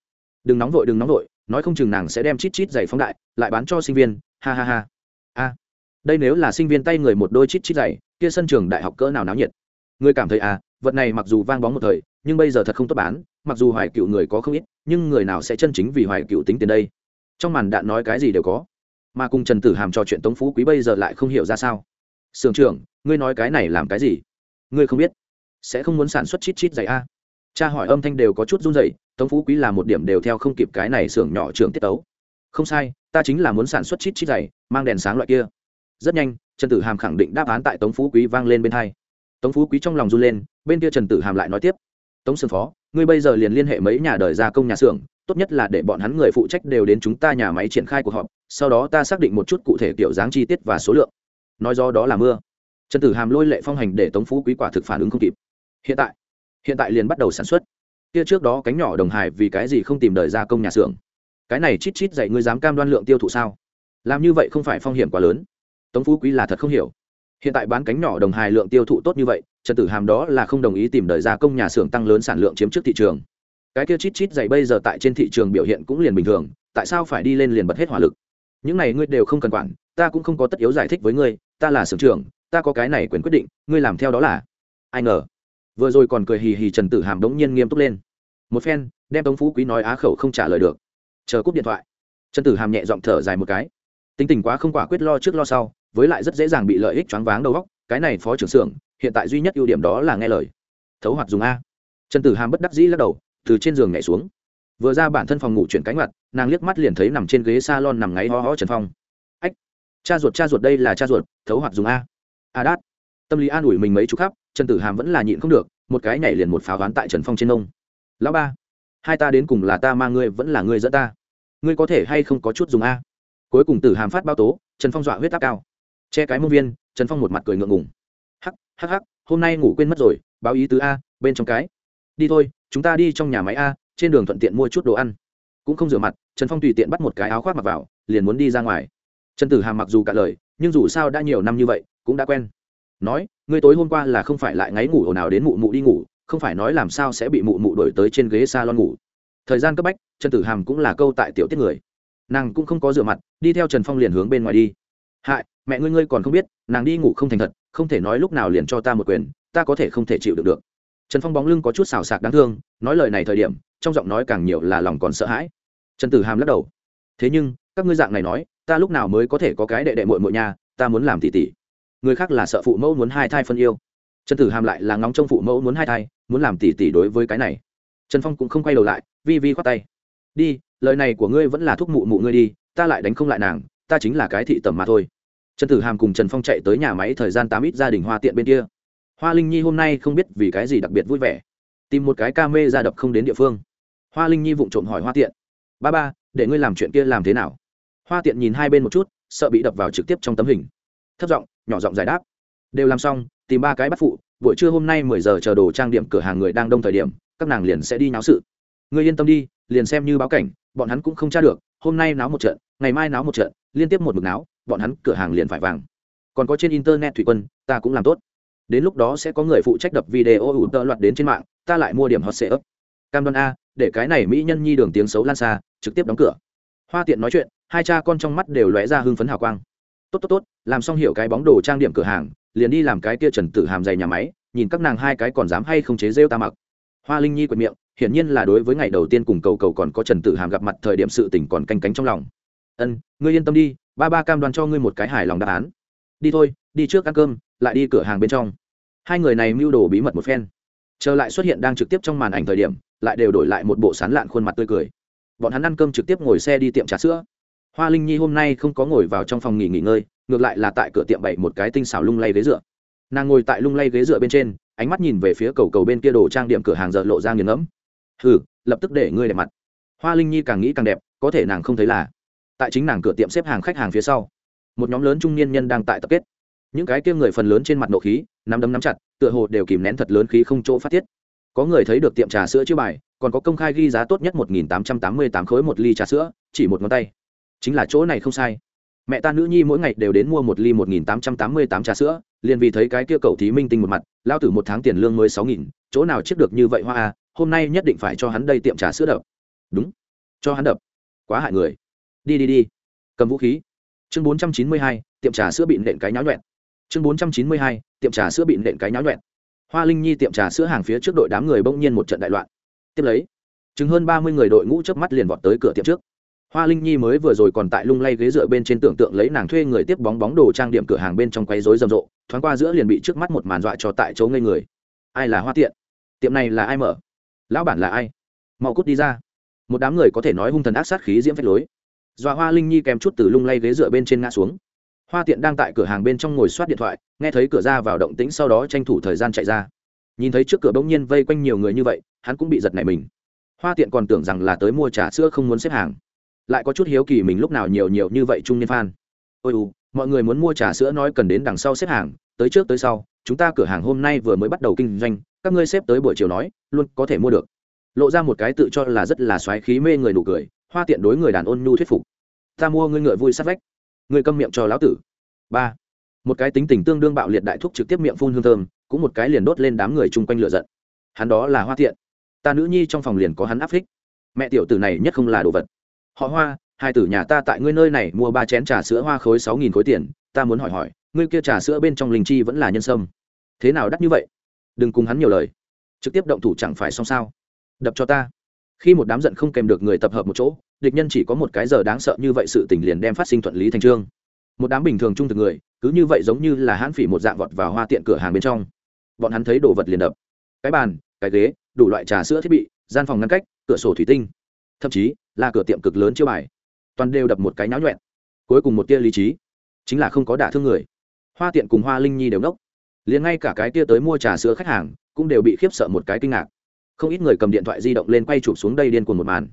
Đừng nóng vội, đừng nóng vội, nói không chừng nàng sẽ đem chít chít giày phóng đại, lại bán cho sinh viên, ha ha ha. A đây nếu là sinh viên tay người một đôi chít chít giày, kia sân trường đại học cỡ nào náo nhiệt người cảm thấy à vật này mặc dù vang bóng một thời, nhưng bây giờ thật không tốt bán, mặc dù hoài cựu người có không ít, nhưng người nào sẽ chân chính vì hoài cựu tính tiền đây? Trong màn đạn nói cái gì đều có. Mà cùng trần tử hàm trò chuyện tống phú quý bây giờ lại không hiểu ra sao. Sưởng trưởng, ngươi nói cái này làm cái gì? Ngươi không biết. Sẽ không muốn sản xuất chít chít giày a cha hỏi âm thanh đều có chút run rẩy, tống phú quý là một điểm đều theo không kịp cái này xưởng nhỏ trường tiết tấu. Không sai, ta chính là muốn sản xuất chít chít giày, mang đèn sáng loại kia. Rất nhanh, trần tử hàm khẳng định đáp án tại tống phú quý vang lên bên hai tống phú quý trong lòng run lên, bên kia trần tử hàm lại nói tiếp. Tống sương phó, ngươi bây giờ liền liên hệ mấy nhà đời gia công nhà xưởng, tốt nhất là để bọn hắn người phụ trách đều đến chúng ta nhà máy triển khai cuộc họp, sau đó ta xác định một chút cụ thể kiểu dáng chi tiết và số lượng. Nói do đó là mưa. Trần tử hàm lôi lệ phong hành để tống phú quý quả thực phản ứng không kịp. Hiện tại hiện tại liền bắt đầu sản xuất. Kia trước đó cánh nhỏ đồng hải vì cái gì không tìm đời gia công nhà xưởng? Cái này chít chít dạy ngươi dám cam đoan lượng tiêu thụ sao? Làm như vậy không phải phong hiểm quá lớn. Tống phú quý là thật không hiểu hiện tại bán cánh nhỏ đồng hài lượng tiêu thụ tốt như vậy, trần tử hàm đó là không đồng ý tìm đời gia công nhà xưởng tăng lớn sản lượng chiếm trước thị trường. Cái kia chít chít dày bây giờ tại trên thị trường biểu hiện cũng liền bình thường, tại sao phải đi lên liền bật hết hỏa lực? Những này ngươi đều không cần quản, ta cũng không có tất yếu giải thích với ngươi, ta là xưởng trưởng, ta có cái này quyền quyết định, ngươi làm theo đó là. Ai ngờ, vừa rồi còn cười hì hì trần tử hàm đống nhiên nghiêm túc lên. Một phen, đem tống phú quý nói á khẩu không trả lời được. Chờ cúp điện thoại, trần tử hàm nhẹ giọng thở dài một cái. Tính tình quá không quả quyết lo trước lo sau với lại rất dễ dàng bị lợi ích choáng váng đầu góc cái này phó trưởng xưởng, hiện tại duy nhất ưu điểm đó là nghe lời. Thấu hoạt dùng a. Trần tử hàm bất đắc dĩ lắc đầu, từ trên giường nhảy xuống. Vừa ra bản thân phòng ngủ chuyển cánh mặt, nàng liếc mắt liền thấy nằm trên ghế s a lon nằm ngáy ho ho trần phong. Ách, cha ruột cha ruột, đây là cha ruột, thấu hoạt dùng a. A đát. Tâm lý an ủi mình mấy chục khắp, trần tử hàm vẫn là nhịn không được, một cái nhảy liền một pháo ván tại trần phong trên nông lão ba, hai ta đến cùng là ta mang ngươi vẫn là ngươi dẫn ta? Ngươi có thể hay không có chút dùng a? Cuối cùng tử hàm phát bao tố, trần phong dọa huyết áp cao che cái mông viên, trần phong một mặt cười ngượng ngùng. Hắc hắc hắc, hôm nay ngủ quên mất rồi, báo ý tứ a, bên trong cái. Đi thôi, chúng ta đi trong nhà máy a, trên đường thuận tiện mua chút đồ ăn. Cũng không rửa mặt, trần phong tùy tiện bắt một cái áo khoác mặc vào, liền muốn đi ra ngoài. Trần tử hàm mặc dù cả lời, nhưng dù sao đã nhiều năm như vậy, cũng đã quen. Nói, ngươi tối hôm qua là không phải lại ngáy ngủ ồn ào đến mụ mụ đi ngủ, không phải nói làm sao sẽ bị mụ mụ đổi tới trên ghế s a lon ngủ. Thời gian cấp bách, trần tử hàm cũng là câu tại tiểu tiết người. Nàng cũng không có rửa mặt, đi theo trần phong liền hướng bên ngoài đi hại, mẹ ngươi ngươi còn không biết, nàng đi ngủ không thành thật, không thể nói lúc nào liền cho ta một quyền, ta có thể không thể chịu được được. Trần phong bóng lưng có chút xào sạc đáng thương, nói lời này thời điểm, trong giọng nói càng nhiều là lòng còn sợ hãi. Trần tử hàm lắc đầu. Thế nhưng, các ngươi dạng này nói, ta lúc nào mới có thể có cái đệ đệ mội mội nhà ta muốn làm tỷ tỷ người khác là sợ phụ mẫu muốn hai thai phân yêu. Trần tử hàm lại là ngóng trong phụ mẫu muốn hai thai, muốn làm tỷ tỷ đối với cái này. Trần phong cũng không quay đầu lại, vi vi khoát tay. Đi, lời này của ngươi vẫn là thúc mụ mụ ngươi đi, ta lại đánh không lại nàng, ta chính là cái thị tầm mà thôi trần tử hàm cùng trần phong chạy tới nhà máy thời gian tám ít gia đình hoa tiện bên kia. Hoa linh nhi hôm nay không biết vì cái gì đặc biệt vui vẻ. Tìm một cái ca mê ra đập không đến địa phương. Hoa linh nhi vụng trộm hỏi hoa tiện, ba ba, để ngươi làm chuyện kia làm thế nào? Hoa tiện nhìn hai bên một chút, sợ bị đập vào trực tiếp trong tấm hình. Thấp giọng, nhỏ giọng giải đáp, đều làm xong, tìm ba cái bắt phụ, buổi trưa hôm nay mười giờ chờ đồ trang điểm cửa hàng người đang đông thời điểm, các nàng liền sẽ đi náo sự. Ngươi yên tâm đi, liền xem như báo cảnh, bọn hắn cũng không tra được, hôm nay náo một trận, ngày mai náo một trận, liên tiếp một mực náo bọn hắn cửa hàng liền phải vàng. Còn có trên internet thủy quân, ta cũng làm tốt. Đến lúc đó sẽ có người phụ trách đập video ủ tợ loạt đến trên mạng, ta lại mua điểm hot sale ấp cam đoan a, để cái này mỹ nhân nhi đường tiếng xấu lan xa, trực tiếp đóng cửa. Hoa tiện nói chuyện, hai cha con trong mắt đều lóe ra hưng phấn hào quang. Tốt tốt tốt, làm xong hiểu cái bóng đồ trang điểm cửa hàng, liền đi làm cái kia trần tử hàm dày nhà máy, nhìn các nàng hai cái còn dám hay không chế rêu ta mặc. Hoa linh nhi quệt miệng, hiển nhiên là đối với ngày đầu tiên cùng cầu cầu còn có trần tử hàm gặp mặt thời điểm sự tình còn canh cánh trong lòng ân, ngươi yên tâm đi, ba ba cam đoan cho ngươi một cái hài lòng đáp án. Đi thôi, đi trước ăn cơm, lại đi cửa hàng bên trong. Hai người này mưu đồ bí mật một phen. Trở lại xuất hiện đang trực tiếp trong màn ảnh thời điểm, lại đều đổi lại một bộ sán lạn khuôn mặt tươi cười. Bọn hắn ăn cơm trực tiếp ngồi xe đi tiệm trà sữa. Hoa linh nhi hôm nay không có ngồi vào trong phòng nghỉ nghỉ ngơi, ngược lại là tại cửa tiệm bày một cái tinh xảo lung lay ghế dựa. Nàng ngồi tại lung lay ghế dựa bên trên, ánh mắt nhìn về phía cầu cầu bên kia đồ trang điểm cửa hàng giờ lộ ra nghiền ngẫm. Hừ, lập tức để ngươi đẹp mặt. Hoa linh nhi càng nghĩ càng đẹp, có thể nàng không thấy là tại chính nàng cửa tiệm xếp hàng khách hàng phía sau. Một nhóm lớn trung niên nhân đang tại tập kết. Những cái kia người phần lớn trên mặt nộ khí, nắm đấm nắm chặt, tựa hồ đều kìm nén thật lớn khí không chỗ phát tiết. Có người thấy được tiệm trà sữa chữ bài, còn có công khai ghi giá tốt nhất một nghìn tám trăm tám mươi tám khối một ly trà sữa, chỉ một ngón tay. Chính là chỗ này không sai. Mẹ ta nữ nhi mỗi ngày đều đến mua một ly một nghìn tám trăm tám mươi tám trà sữa, liền vì thấy cái kia cầu thí minh tinh một mặt, lao tử một tháng tiền lương mới sáu nghìn, chỗ nào chiếc được như vậy hoa à hôm nay nhất định phải cho hắn đây tiệm trà sữa đập. Đúng, cho hắn đập. Quá hại người đi đi đi. Cầm vũ khí. Chương bốn trăm chín mươi hai, tiệm trà sữa bị nện cái nháo nhuẹn. Chương bốn trăm chín mươi hai, tiệm trà sữa bị nện cái nháo nhuẹn. Hoa linh nhi tiệm trà sữa hàng phía trước đội đám người bỗng nhiên một trận đại loạn. Tiếp lấy chứng hơn ba mươi người đội ngũ chớp mắt liền vọt tới cửa tiệm trước. Hoa linh nhi mới vừa rồi còn tại lung lay ghế dựa bên trên tưởng tượng lấy nàng thuê người tiếp bóng bóng đồ trang điểm cửa hàng bên trong quấy rối rầm rộ, thoáng qua giữa liền bị trước mắt một màn dọa cho tại chỗ ngây người. Ai là hoa tiện? Tiệm này là ai mở? Lão bản là ai? Mau cút đi ra. Một đám người có thể nói hung thần ác sát khí diễm phách lối dọa hoa linh nhi kèm chút từ lung lay ghế dựa bên trên ngã xuống. Hoa tiện đang tại cửa hàng bên trong ngồi soát điện thoại, nghe thấy cửa ra vào động tĩnh sau đó tranh thủ thời gian chạy ra. Nhìn thấy trước cửa bỗng nhiên vây quanh nhiều người như vậy, hắn cũng bị giật nảy mình. Hoa tiện còn tưởng rằng là tới mua trà sữa không muốn xếp hàng. Lại có chút hiếu kỳ mình lúc nào nhiều nhiều như vậy trung niên phan ôi u, mọi người muốn mua trà sữa nói cần đến đằng sau xếp hàng, tới trước tới sau, chúng ta cửa hàng hôm nay vừa mới bắt đầu kinh doanh, các ngươi xếp tới buổi chiều nói, luôn có thể mua được. Lộ ra một cái tự cho là rất là xoáy khí mê người nụ cười hoa tiện đối người đàn ôn nhu thuyết phục. Ta mua ngươi ngựa vui sát vách. Ngươi câm miệng cho lão tử. Ba. Một cái tính tình tương đương bạo liệt đại thúc trực tiếp miệng phun hương thơm cũng một cái liền đốt lên đám người chung quanh lửa giận. Hắn đó là hoa tiện. Ta nữ nhi trong phòng liền có hắn áp thích, mẹ tiểu tử này nhất không là đồ vật. Họ hoa hai tử nhà ta tại ngươi nơi này mua ba chén trà sữa hoa khối sáu nghìn khối tiền. Ta muốn hỏi hỏi ngươi kia trà sữa bên trong linh chi vẫn là nhân sâm? Thế nào đắt như vậy? Đừng cùng hắn nhiều lời. Trực tiếp động thủ chẳng phải xong sao? Đập cho ta khi một đám giận không kèm được người tập hợp một chỗ, địch nhân chỉ có một cái giờ đáng sợ như vậy sự tình liền đem phát sinh thuận lý thành trương. Một đám bình thường trung thực người, cứ như vậy giống như là hãn phỉ một dạng vọt vào hoa tiện cửa hàng bên trong. Bọn hắn thấy đồ vật liền đập. Cái bàn, cái ghế, đủ loại trà sữa thiết bị, gian phòng ngăn cách, cửa sổ thủy tinh. Thậm chí, là cửa tiệm cực lớn chiêu bài. Toàn đều đập một cái náo nhuẹn. Cuối cùng một tia lý trí. Chính là không có đả thương người. Hoa tiện cùng hoa linh nhi đều nốc liền ngay cả cái tia tới mua trà sữa khách hàng, cũng đều bị khiếp sợ một cái kinh ngạc không ít người cầm điện thoại di động lên quay chụp xuống đây điên cuồng một màn.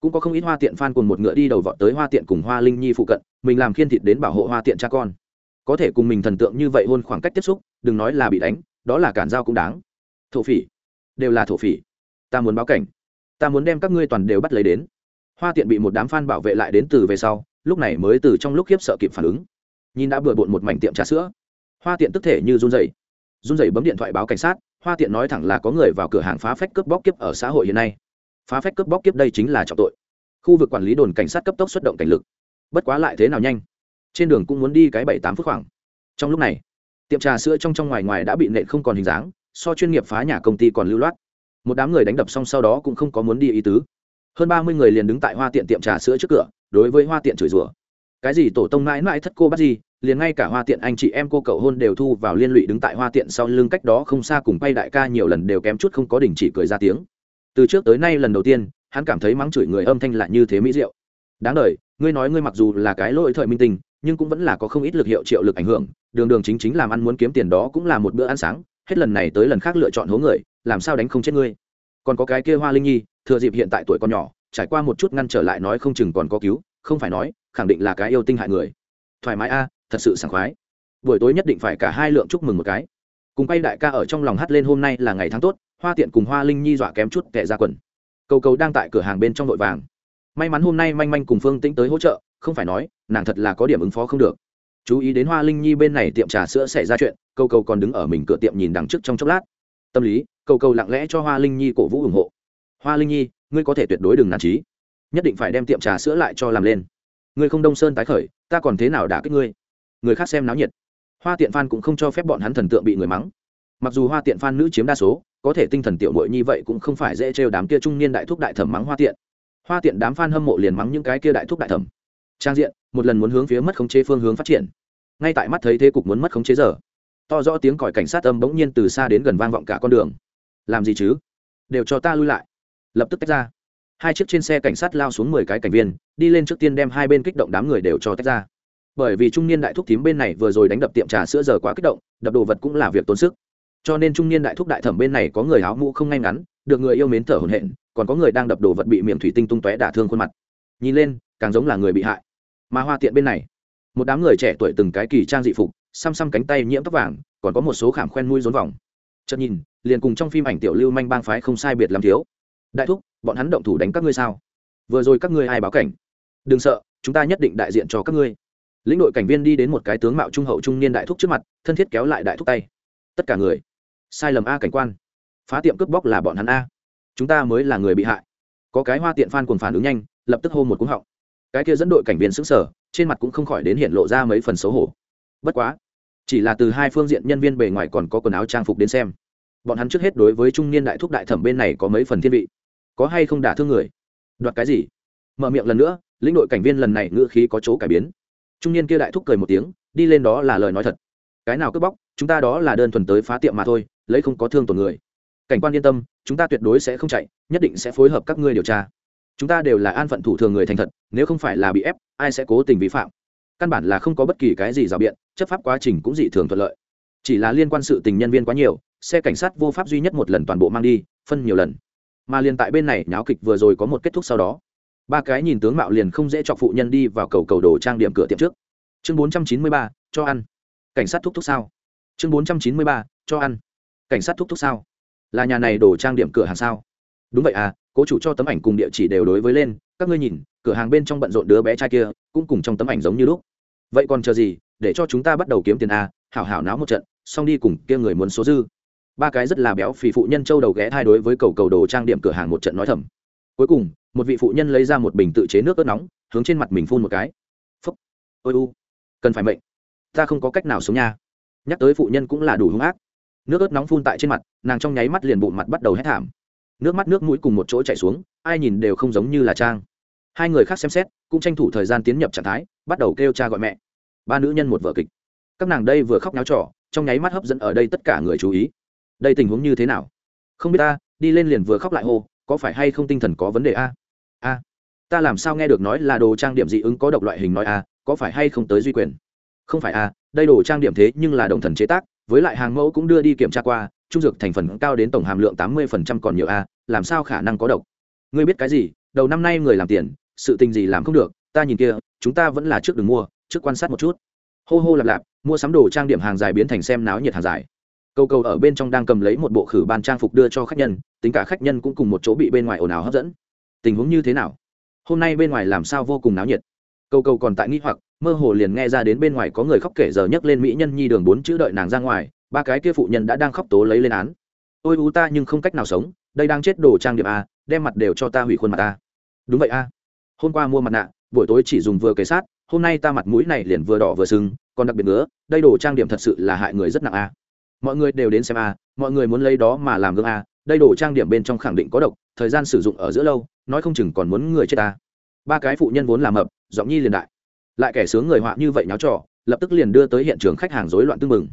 Cũng có không ít hoa tiện phan cùng một ngựa đi đầu vọt tới hoa tiện cùng hoa linh nhi phụ cận, mình làm khiên thịt đến bảo hộ hoa tiện cha con. Có thể cùng mình thần tượng như vậy hôn khoảng cách tiếp xúc, đừng nói là bị đánh, đó là cản giao cũng đáng. Thổ phỉ. Đều là thổ phỉ. Ta muốn báo cảnh. Ta muốn đem các ngươi toàn đều bắt lấy đến. Hoa tiện bị một đám f a n bảo vệ lại đến từ về sau, lúc này mới từ trong lúc khiếp sợ kịp phản ứng. Nhìn đã bừa bộn một mảnh tiệm trà sữa. Hoa tiện tức thể như run dày run dày bấm điện thoại báo cảnh sát hoa tiện nói thẳng là có người vào cửa hàng phá phách cướp bóc kiếp ở xã hội hiện nay. Phá phách cướp bóc kiếp đây chính là trọng tội. Khu vực quản lý đồn cảnh sát cấp tốc xuất động cảnh lực. Bất quá lại thế nào nhanh? Trên đường cũng muốn đi cái bảy tám phút khoảng. Trong lúc này, tiệm trà sữa trong trong ngoài ngoài đã bị nện không còn hình dáng, so chuyên nghiệp phá nhà công ty còn lưu loát. Một đám người đánh đập xong sau đó cũng không có muốn đi ý tứ. Hơn ba mươi người liền đứng tại hoa tiện tiệm trà sữa trước cửa, đối với hoa tiện chửi rủa. Cái gì tổ tông mãi mãi thất cô bắt gì liền ngay cả hoa tiện anh chị em cô cậu hôn đều thu vào liên lụy đứng tại hoa tiện sau lưng cách đó không xa cùng bay đại ca nhiều lần đều kém chút không có đình chỉ cười ra tiếng. Từ trước tới nay lần đầu tiên, hắn cảm thấy mắng chửi người âm thanh lại như thế mỹ diệu. Đáng đ ngươi nói ngươi mặc dù là cái lỗi thời minh tình nhưng cũng vẫn là có không ít lực hiệu triệu lực ảnh hưởng, đường đường chính chính làm ăn muốn kiếm tiền đó cũng là một bữa ăn sáng, hết lần này tới lần khác lựa chọn hố người, làm sao đánh không chết ngươi. Còn có cái kia hoa linh nhi, thừa dịp hiện tại tuổi còn nhỏ, trải qua một chút ngăn trở lại nói không chừng còn có cứu, không phải nói, khẳng định là cái yêu tinh hại người. Thoải mái a thật sự sảng khoái. Buổi tối nhất định phải cả hai lượng chúc mừng một cái. Cùng quay đại ca ở trong lòng hát lên hôm nay là ngày tháng tốt, hoa tiện cùng hoa linh nhi dọa kém chút kẻ ra quần. Cầu cầu đang tại cửa hàng bên trong vội vàng. May mắn hôm nay manh manh cùng phương tĩnh tới hỗ trợ, không phải nói, nàng thật là có điểm ứng phó không được. Chú ý đến hoa linh nhi bên này tiệm trà sữa xảy ra chuyện, cầu cầu còn đứng ở mình cửa tiệm nhìn đằng trước trong chốc lát. Tâm lý, cầu cầu lặng lẽ cho hoa linh nhi cổ vũ ủng hộ. Hoa linh nhi, ngươi có thể tuyệt đối đừng nản trí nhất định phải đem tiệm trà sữa lại cho làm lên. Ngươi không đông sơn tái khởi, ta còn thế nào đả kích ngươi? Người khác xem náo nhiệt. Hoa tiện phan cũng không cho phép bọn hắn thần tượng bị người mắng. Mặc dù hoa tiện phan nữ chiếm đa số, có thể tinh thần tiểu mội như vậy cũng không phải dễ trêu đám kia trung niên đại thúc đại thẩm mắng hoa tiện. Hoa tiện đám phan hâm mộ liền mắng những cái kia đại thúc đại thẩm. Trang diện, một lần muốn hướng phía mất khống chế phương hướng phát triển. Ngay tại mắt thấy thế cục muốn mất khống chế giờ, to rõ tiếng còi cảnh sát âm bỗng nhiên từ xa đến gần vang vọng cả con đường. Làm gì chứ? Đều cho ta lui lại. Lập tức tách ra. Hai chiếc trên xe cảnh sát lao xuống mười cái cảnh viên, đi lên trước tiên đem hai bên kích động đám người đều cho tách ra bởi vì trung niên đại thúc thím bên này vừa rồi đánh đập tiệm trà sữa giờ quá kích động, đập đồ vật cũng là việc tốn sức. Cho nên trung niên đại thúc đại thẩm bên này có người áo mũ không ngay ngắn, được người yêu mến thở hổn hển, còn có người đang đập đồ vật bị miệng thủy tinh tung tóe đả thương khuôn mặt. Nhìn lên, càng giống là người bị hại. Mà hoa tiện bên này, một đám người trẻ tuổi từng cái kỳ trang dị phục, xăm xăm cánh tay nhiễm tóc vàng, còn có một số khảm khoen mũi rốn vòng. Chợt nhìn, liền cùng trong phim ảnh tiểu lưu manh bang phái không sai biệt làm thiếu. Đại thúc, bọn hắn động thủ đánh các ngươi sao? Vừa rồi các ngươi ai báo cảnh? Đừng sợ, chúng ta nhất định đại diện cho các ngươi lĩnh đội cảnh viên đi đến một cái tướng mạo trung hậu trung niên đại thúc trước mặt, thân thiết kéo lại đại thúc tay. Tất cả người, sai lầm a cảnh quan. Phá tiệm cướp bóc là bọn hắn a. Chúng ta mới là người bị hại. Có cái hoa tiện phan cùng phản ứng nhanh, lập tức hô một cúng họng. Cái kia dẫn đội cảnh viên xứng sở trên mặt cũng không khỏi đến hiện lộ ra mấy phần xấu hổ. Bất quá, chỉ là từ hai phương diện nhân viên bề ngoài còn có quần áo trang phục đến xem. Bọn hắn trước hết đối với trung niên đại thúc đại thẩm bên này có mấy phần thiên vị. Có hay không đả thương người? Đoạt cái gì? Mở miệng lần nữa, lĩnh đội cảnh viên lần này ngữ khí có chỗ cải biến trung niên kia đại thúc cười một tiếng, đi lên đó là lời nói thật. Cái nào cướp bóc, chúng ta đó là đơn thuần tới phá tiệm mà thôi, lấy không có thương tổn người. Cảnh quan yên tâm, chúng ta tuyệt đối sẽ không chạy, nhất định sẽ phối hợp các ngươi điều tra. Chúng ta đều là an phận thủ thường người thành thật, nếu không phải là bị ép, ai sẽ cố tình vi phạm? Căn bản là không có bất kỳ cái gì rào biện, chấp pháp quá trình cũng dị thường thuận lợi. Chỉ là liên quan sự tình nhân viên quá nhiều, xe cảnh sát vô pháp duy nhất một lần toàn bộ mang đi, phân nhiều lần. Mà liền tại bên này nháo kịch vừa rồi có một kết thúc sau đó ba cái nhìn tướng mạo liền không dễ chọc phụ nhân đi vào cầu cầu đồ trang điểm cửa tiệm trước. Chương bốn trăm chín mươi ba, cho ăn. Cảnh sát thúc thúc sao? Chương bốn trăm chín mươi ba, cho ăn. Cảnh sát thúc thúc sao? Là nhà này đồ trang điểm cửa hàng sao? Đúng vậy à cố chủ cho tấm ảnh cùng địa chỉ đều đối với lên, các ngươi nhìn, cửa hàng bên trong bận rộn đứa bé trai kia, cũng cùng trong tấm ảnh giống như lúc. Vậy còn chờ gì, để cho chúng ta bắt đầu kiếm tiền à hảo hảo náo một trận, xong đi cùng kia người muốn số dư. Ba cái rất là béo phì phụ nhân châu đầu ghé thai đối với cầu cầu đồ trang điểm cửa hàng một trận nói thầm. Cuối cùng một vị phụ nhân lấy ra một bình tự chế nước ớt nóng, hướng trên mặt mình phun một cái. Phúc ôi u, cần phải mệnh. Ta không có cách nào sống nha. Nhắc tới phụ nhân cũng là đủ hung ác. Nước ớt nóng phun tại trên mặt, nàng trong nháy mắt liền bụng mặt bắt đầu hét thảm. Nước mắt nước mũi cùng một chỗ chạy xuống, ai nhìn đều không giống như là trang. Hai người khác xem xét, cũng tranh thủ thời gian tiến nhập trạng thái, bắt đầu kêu cha gọi mẹ. Ba nữ nhân một vở kịch. Các nàng đây vừa khóc náo trỏ trong nháy mắt hấp dẫn ở đây tất cả người chú ý. Đây tình huống như thế nào? Không biết ta, đi lên liền vừa khóc lại hô, có phải hay không tinh thần có vấn đề a? A ta làm sao nghe được nói là đồ trang điểm dị ứng có độc loại hình nói a có phải hay không tới duy quyền? Không phải a đây đồ trang điểm thế nhưng là đồng thần chế tác, với lại hàng mẫu cũng đưa đi kiểm tra qua, trung dược thành phần cao đến tổng hàm lượng tám mươi còn nhiều a làm sao khả năng có độc? Ngươi biết cái gì, đầu năm nay người làm tiền, sự tình gì làm không được, ta nhìn kia, chúng ta vẫn là trước đừng mua, trước quan sát một chút. Hô hô lạp lạp, mua sắm đồ trang điểm hàng dài biến thành xem náo nhiệt hàng dài. Câu cầu ở bên trong đang cầm lấy một bộ khử ban trang phục đưa cho khách nhân, tính cả khách nhân cũng cùng một chỗ bị bên ngoài ồn ào hấp dẫn tình huống như thế nào? Hôm nay bên ngoài làm sao vô cùng náo nhiệt? Câu câu còn tại nghĩ hoặc, mơ hồ liền nghe ra đến bên ngoài có người khóc kể giờ nhấc lên mỹ nhân nhi đường bốn chữ đợi nàng ra ngoài, ba cái kia phụ nhân đã đang khóc tố lấy lên án. Ôi u ta nhưng không cách nào sống, đây đang chết đồ trang điểm a, đem mặt đều cho ta hủy khuôn mặt ta. Đúng vậy a. Hôm qua mua mặt nạ, buổi tối chỉ dùng vừa kế sát, hôm nay ta mặt mũi này liền vừa đỏ vừa sưng, còn đặc biệt nữa, đây đồ trang điểm thật sự là hại người rất nặng a. Mọi người đều đến xem a, mọi người muốn lấy đó mà làm gương a, đây đồ trang điểm bên trong khẳng định có độc thời gian sử dụng ở giữa lâu, nói không chừng còn muốn người chết ta. Ba cái phụ nhân vốn làm mập, giọng nhi liền đại. Lại kẻ sướng người họa như vậy nháo trò, lập tức liền đưa tới hiện trường khách hàng rối loạn tưng mừng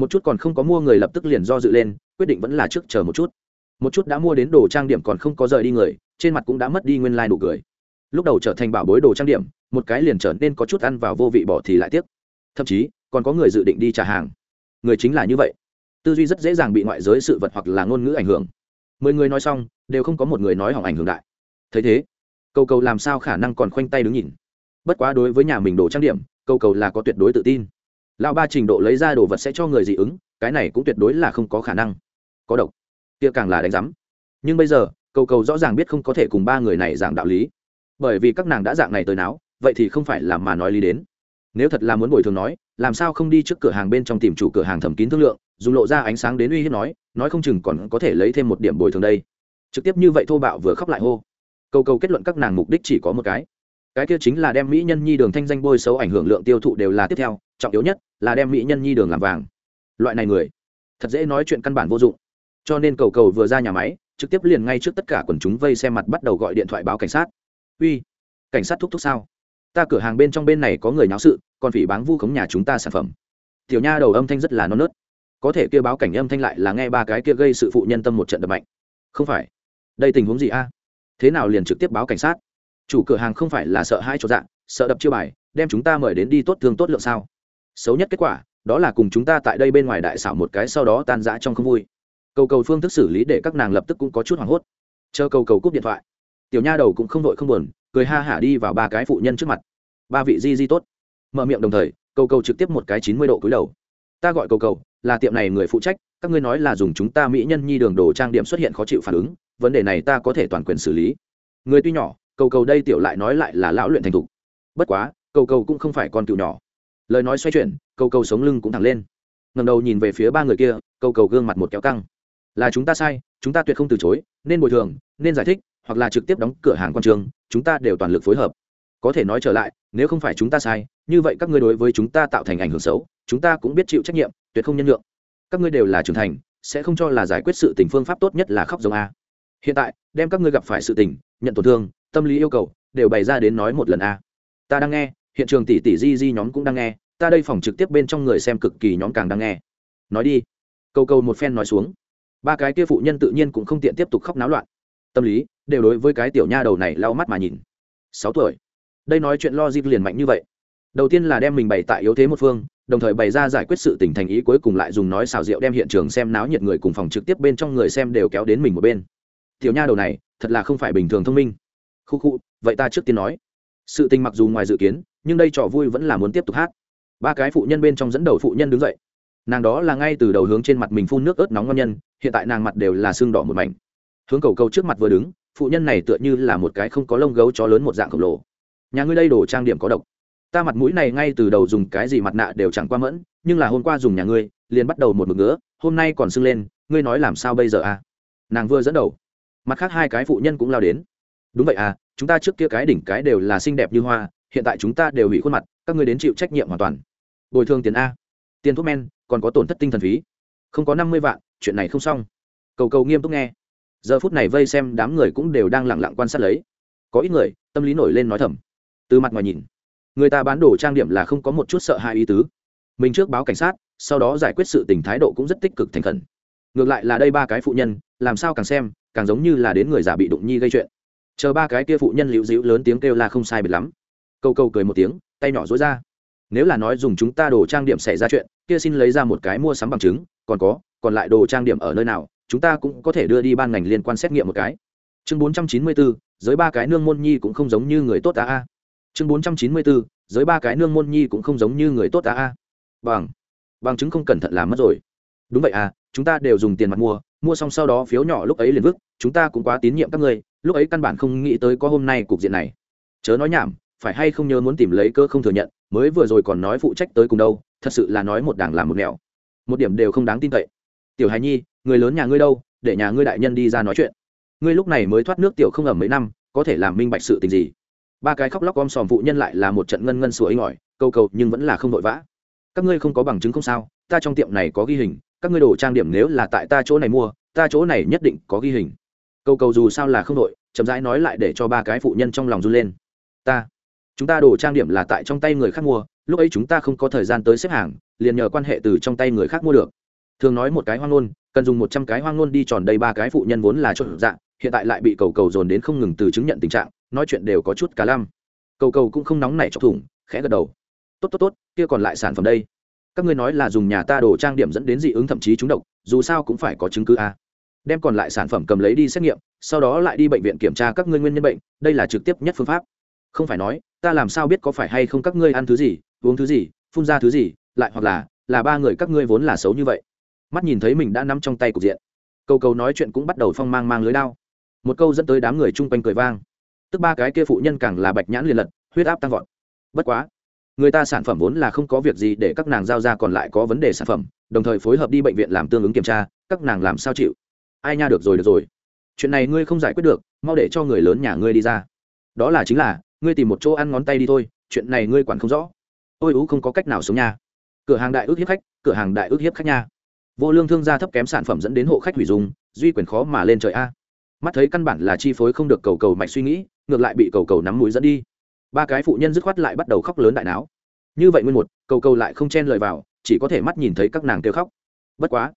một chút còn không có mua người lập tức liền do dự lên, quyết định vẫn là trước chờ một chút. Một chút đã mua đến đồ trang điểm còn không có rời đi người, trên mặt cũng đã mất đi nguyên lai、like、nụ cười. Lúc đầu trở thành bảo bối đồ trang điểm, một cái liền trở nên có chút ăn vào vô vị bỏ thì lại tiếc. Thậm chí, còn có người dự định đi trả hàng. Người chính là như vậy. Tư duy rất dễ dàng bị ngoại giới sự vật hoặc là ngôn ngữ ảnh hưởng mười người nói xong, đều không có một người nói hỏng ảnh hưởng đại. Thấy thế, cầu cầu làm sao khả năng còn khoanh tay đứng nhìn? Bất quá đối với nhà mình đồ trang điểm, cầu cầu là có tuyệt đối tự tin. Lão ba trình độ lấy ra đồ vật sẽ cho người dị ứng, cái này cũng tuyệt đối là không có khả năng. Có độc. Kia càng là đánh giám nhưng bây giờ, cầu cầu rõ ràng biết không có thể cùng ba người này giảng đạo lý. Bởi vì các nàng đã dạng này tới não vậy thì không phải là mà nói lý đến. Nếu thật là muốn bồi thường nói, làm sao không đi trước cửa hàng bên trong tìm chủ cửa hàng thẩm kín thương lượng dùng lộ ra ánh sáng đến uy hiếp nói nói không chừng còn có thể lấy thêm một điểm bồi thường đây. Trực tiếp như vậy thô bạo vừa khóc lại hô. Cầu cầu kết luận các nàng mục đích chỉ có một cái. Cái kia chính là đem mỹ nhân nhi đường thanh danh bôi xấu ảnh hưởng lượng tiêu thụ đều là tiếp theo, trọng yếu nhất là đem mỹ nhân nhi đường làm vàng. Loại này người, thật dễ nói chuyện căn bản vô dụng. Cho nên cầu cầu vừa ra nhà máy, trực tiếp liền ngay trước tất cả quần chúng vây xem mặt bắt đầu gọi điện thoại báo cảnh sát. Uy, cảnh sát thúc thúc sao? Ta cửa hàng bên trong bên này có người náo sự, còn phỉ báng vu khống nhà chúng ta sản phẩm. Tiểu nha đầu âm thanh rất là non nớt có thể kia báo cảnh âm thanh lại là nghe ba cái kia gây sự phụ nhân tâm một trận đập mạnh. Không phải. Đây tình huống gì a? Thế nào liền trực tiếp báo cảnh sát? Chủ cửa hàng không phải là sợ hai chỗ dạng, sợ đập chiêu bài, đem chúng ta mời đến đi tốt thương tốt lượng sao? Xấu nhất kết quả, đó là cùng chúng ta tại đây bên ngoài đại xảo một cái sau đó tan rã trong không vui. Cầu cầu phương thức xử lý để các nàng lập tức cũng có chút hoảng hốt. Chờ cầu cầu cúp điện thoại. Tiểu nha đầu cũng không vội không buồn, cười ha hả đi vào ba cái phụ nhân trước mặt. Ba vị di di tốt. Mở miệng đồng thời, cầu cầu trực tiếp một cái chín mươi độ cúi đầu. Ta gọi cầu cầu là tiệm này người phụ trách, các ngươi nói là dùng chúng ta mỹ nhân nhi đường đồ trang điểm xuất hiện khó chịu phản ứng, vấn đề này ta có thể toàn quyền xử lý. Người tuy nhỏ, cầu cầu đây tiểu lại nói lại là lão luyện thành thục. Bất quá, cầu cầu cũng không phải con cựu nhỏ. Lời nói xoay chuyển, cầu cầu sống lưng cũng thẳng lên. Ngầm đầu nhìn về phía ba người kia, cầu cầu gương mặt một kéo căng. Là chúng ta sai, chúng ta tuyệt không từ chối, nên bồi thường, nên giải thích, hoặc là trực tiếp đóng cửa hàng quan trường, chúng ta đều toàn lực phối hợp có thể nói trở lại, nếu không phải chúng ta sai, như vậy các ngươi đối với chúng ta tạo thành ảnh hưởng xấu, chúng ta cũng biết chịu trách nhiệm, tuyệt không nhân lượng các ngươi đều là trưởng thành, sẽ không cho là giải quyết sự tình phương pháp tốt nhất là khóc giống a. Hiện tại, đem các ngươi gặp phải sự tình, nhận tổn thương, tâm lý yêu cầu, đều bày ra đến nói một lần a. Ta đang nghe, hiện trường tỷ tỷ di di nhóm cũng đang nghe, ta đây phòng trực tiếp bên trong người xem cực kỳ nhóm càng đang nghe. Nói đi. Câu câu một phen nói xuống. Ba cái kia phụ nhân tự nhiên cũng không tiện tiếp tục khóc náo loạn. Tâm lý, đều đối với cái tiểu nha đầu này lau mắt mà nhìn. Sáu tuổi đây nói chuyện lo liền mạnh như vậy. Đầu tiên là đem mình bày tại yếu thế một phương, đồng thời bày ra giải quyết sự tình thành ý, cuối cùng lại dùng nói xào rượu đem hiện trường xem náo nhiệt người cùng phòng trực tiếp bên trong người xem đều kéo đến mình một bên. Tiểu nha đầu này, thật là không phải bình thường thông minh. Khu khu, vậy ta trước tiên nói. Sự tình mặc dù ngoài dự kiến, nhưng đây trò vui vẫn là muốn tiếp tục hát. Ba cái phụ nhân bên trong dẫn đầu phụ nhân đứng dậy. Nàng đó là ngay từ đầu hướng trên mặt mình phun nước ớt nóng ngon nhân, hiện tại nàng mặt đều là xương đỏ một mảnh. Hướng cầu cầu trước mặt vừa đứng, phụ nhân này tựa như là một cái không có lông gấu chó lớn một dạng khổng lồ nhà ngươi đây đồ trang điểm có độc. Ta mặt mũi này ngay từ đầu dùng cái gì mặt nạ đều chẳng qua mẫn, nhưng là hôm qua dùng nhà ngươi, liền bắt đầu một mực nữa hôm nay còn sưng lên, ngươi nói làm sao bây giờ à? Nàng vừa dẫn đầu. Mặt khác hai cái phụ nhân cũng lao đến. Đúng vậy à chúng ta trước kia cái đỉnh cái đều là xinh đẹp như hoa, hiện tại chúng ta đều hủy khuôn mặt, các ngươi đến chịu trách nhiệm hoàn toàn. Bồi thường tiền a. Tiền thuốc men, còn có tổn thất tinh thần phí. Không có năm mươi vạn, chuyện này không xong. Cầu cầu nghiêm túc nghe. Giờ phút này vây xem đám người cũng đều đang lặng lặng quan sát lấy. Có ít người, tâm lý nổi lên nói thầm từ mặt ngoài nhìn, người ta bán đồ trang điểm là không có một chút sợ hãi ý tứ. Mình trước báo cảnh sát, sau đó giải quyết sự tình thái độ cũng rất tích cực thành khẩn. Ngược lại là đây ba cái phụ nhân, làm sao càng xem, càng giống như là đến người già bị đụng nhi gây chuyện. Chờ ba cái kia phụ nhân liễu dĩu lớn tiếng kêu là không sai biệt lắm. Câu câu cười một tiếng, tay nhỏ dối ra. Nếu là nói dùng chúng ta đồ trang điểm xảy ra chuyện, kia xin lấy ra một cái mua sắm bằng chứng, còn có, còn lại đồ trang điểm ở nơi nào, chúng ta cũng có thể đưa đi ban ngành liên quan xét nghiệm một cái. Chương bốn trăm chín mươi bốn, giới ba cái nương môn nhi cũng không giống như người tốt ta a chương bốn trăm chín mươi bốn, giới ba cái nương môn nhi cũng không giống như người tốt ta a bằng bằng chứng không cẩn thận làm mất rồi. Đúng vậy à chúng ta đều dùng tiền mặt mua mua xong sau đó phiếu nhỏ lúc ấy liền vứt, chúng ta cũng quá tín nhiệm các ngươi, lúc ấy căn bản không nghĩ tới có hôm nay cục diện này. Chớ nói nhảm, phải hay không nhớ muốn tìm lấy cơ không thừa nhận, mới vừa rồi còn nói phụ trách tới cùng đâu, thật sự là nói một đảng làm một nẻo. Một điểm đều không đáng tin cậy. Tiểu hài nhi, người lớn nhà ngươi đâu, để nhà ngươi đại nhân đi ra nói chuyện. Ngươi lúc này mới thoát nước tiểu không ẩm mấy năm, có thể làm minh bạch sự tình gì? Ba cái khóc lóc om sòm phụ nhân lại là một trận ngân ngân sủa inh ỏi câu cầu nhưng vẫn là không vội vã. Các ngươi không có bằng chứng không sao, ta trong tiệm này có ghi hình, các ngươi đồ trang điểm nếu là tại ta chỗ này mua, ta chỗ này nhất định có ghi hình. Câu cầu dù sao là không đội chậm rãi nói lại để cho ba cái phụ nhân trong lòng run lên. Ta, chúng ta đồ trang điểm là tại trong tay người khác mua, lúc ấy chúng ta không có thời gian tới xếp hàng, liền nhờ quan hệ từ trong tay người khác mua được. Thường nói một cái hoang ngôn, cần dùng một trăm cái hoang ngôn đi tròn đầy ba cái phụ nhân vốn là trộn dạng hiện tại lại bị cầu cầu dồn đến không ngừng từ chứng nhận tình trạng nói chuyện đều có chút cá lăm. Cầu cầu cũng không nóng nảy chọc thủng, khẽ gật đầu. Tốt tốt tốt, kia còn lại sản phẩm đây. Các ngươi nói là dùng nhà ta đồ trang điểm dẫn đến dị ứng thậm chí trúng độc, dù sao cũng phải có chứng cứ a. Đem còn lại sản phẩm cầm lấy đi xét nghiệm, sau đó lại đi bệnh viện kiểm tra các ngươi nguyên nhân bệnh, đây là trực tiếp nhất phương pháp. Không phải nói, ta làm sao biết có phải hay không các ngươi ăn thứ gì, uống thứ gì, phun ra thứ gì, lại hoặc là là ba người các ngươi vốn là xấu như vậy. Mắt nhìn thấy mình đã nắm trong tay cục diện. Câu câu nói chuyện cũng bắt đầu phong mang mang lưới đao. Một câu dẫn tới đám người chung quanh cười vang tức ba cái kia phụ nhân càng là bạch nhãn liền lật, huyết áp tăng vọt. Bất quá, người ta sản phẩm vốn là không có việc gì để các nàng giao ra còn lại có vấn đề sản phẩm, đồng thời phối hợp đi bệnh viện làm tương ứng kiểm tra, các nàng làm sao chịu? Ai nha được rồi được rồi. Chuyện này ngươi không giải quyết được, mau để cho người lớn nhà ngươi đi ra. Đó là chính là, ngươi tìm một chỗ ăn ngón tay đi thôi, chuyện này ngươi quản không rõ. Ôi ú không có cách nào sống nha. Cửa hàng đại ước hiếp khách, cửa hàng đại ước hiếp khách nha. Vô lương thương gia thấp kém sản phẩm dẫn đến hộ khách hủy dùng, duy quyền khó mà lên trời a mắt thấy căn bản là chi phối không được cầu cầu mạch suy nghĩ, ngược lại bị cầu cầu nắm mũi dẫn đi. Ba cái phụ nhân dứt khoát lại bắt đầu khóc lớn đại não như vậy nguyên một, cầu cầu lại không chen lời vào, chỉ có thể mắt nhìn thấy các nàng kêu khóc. Bất quá,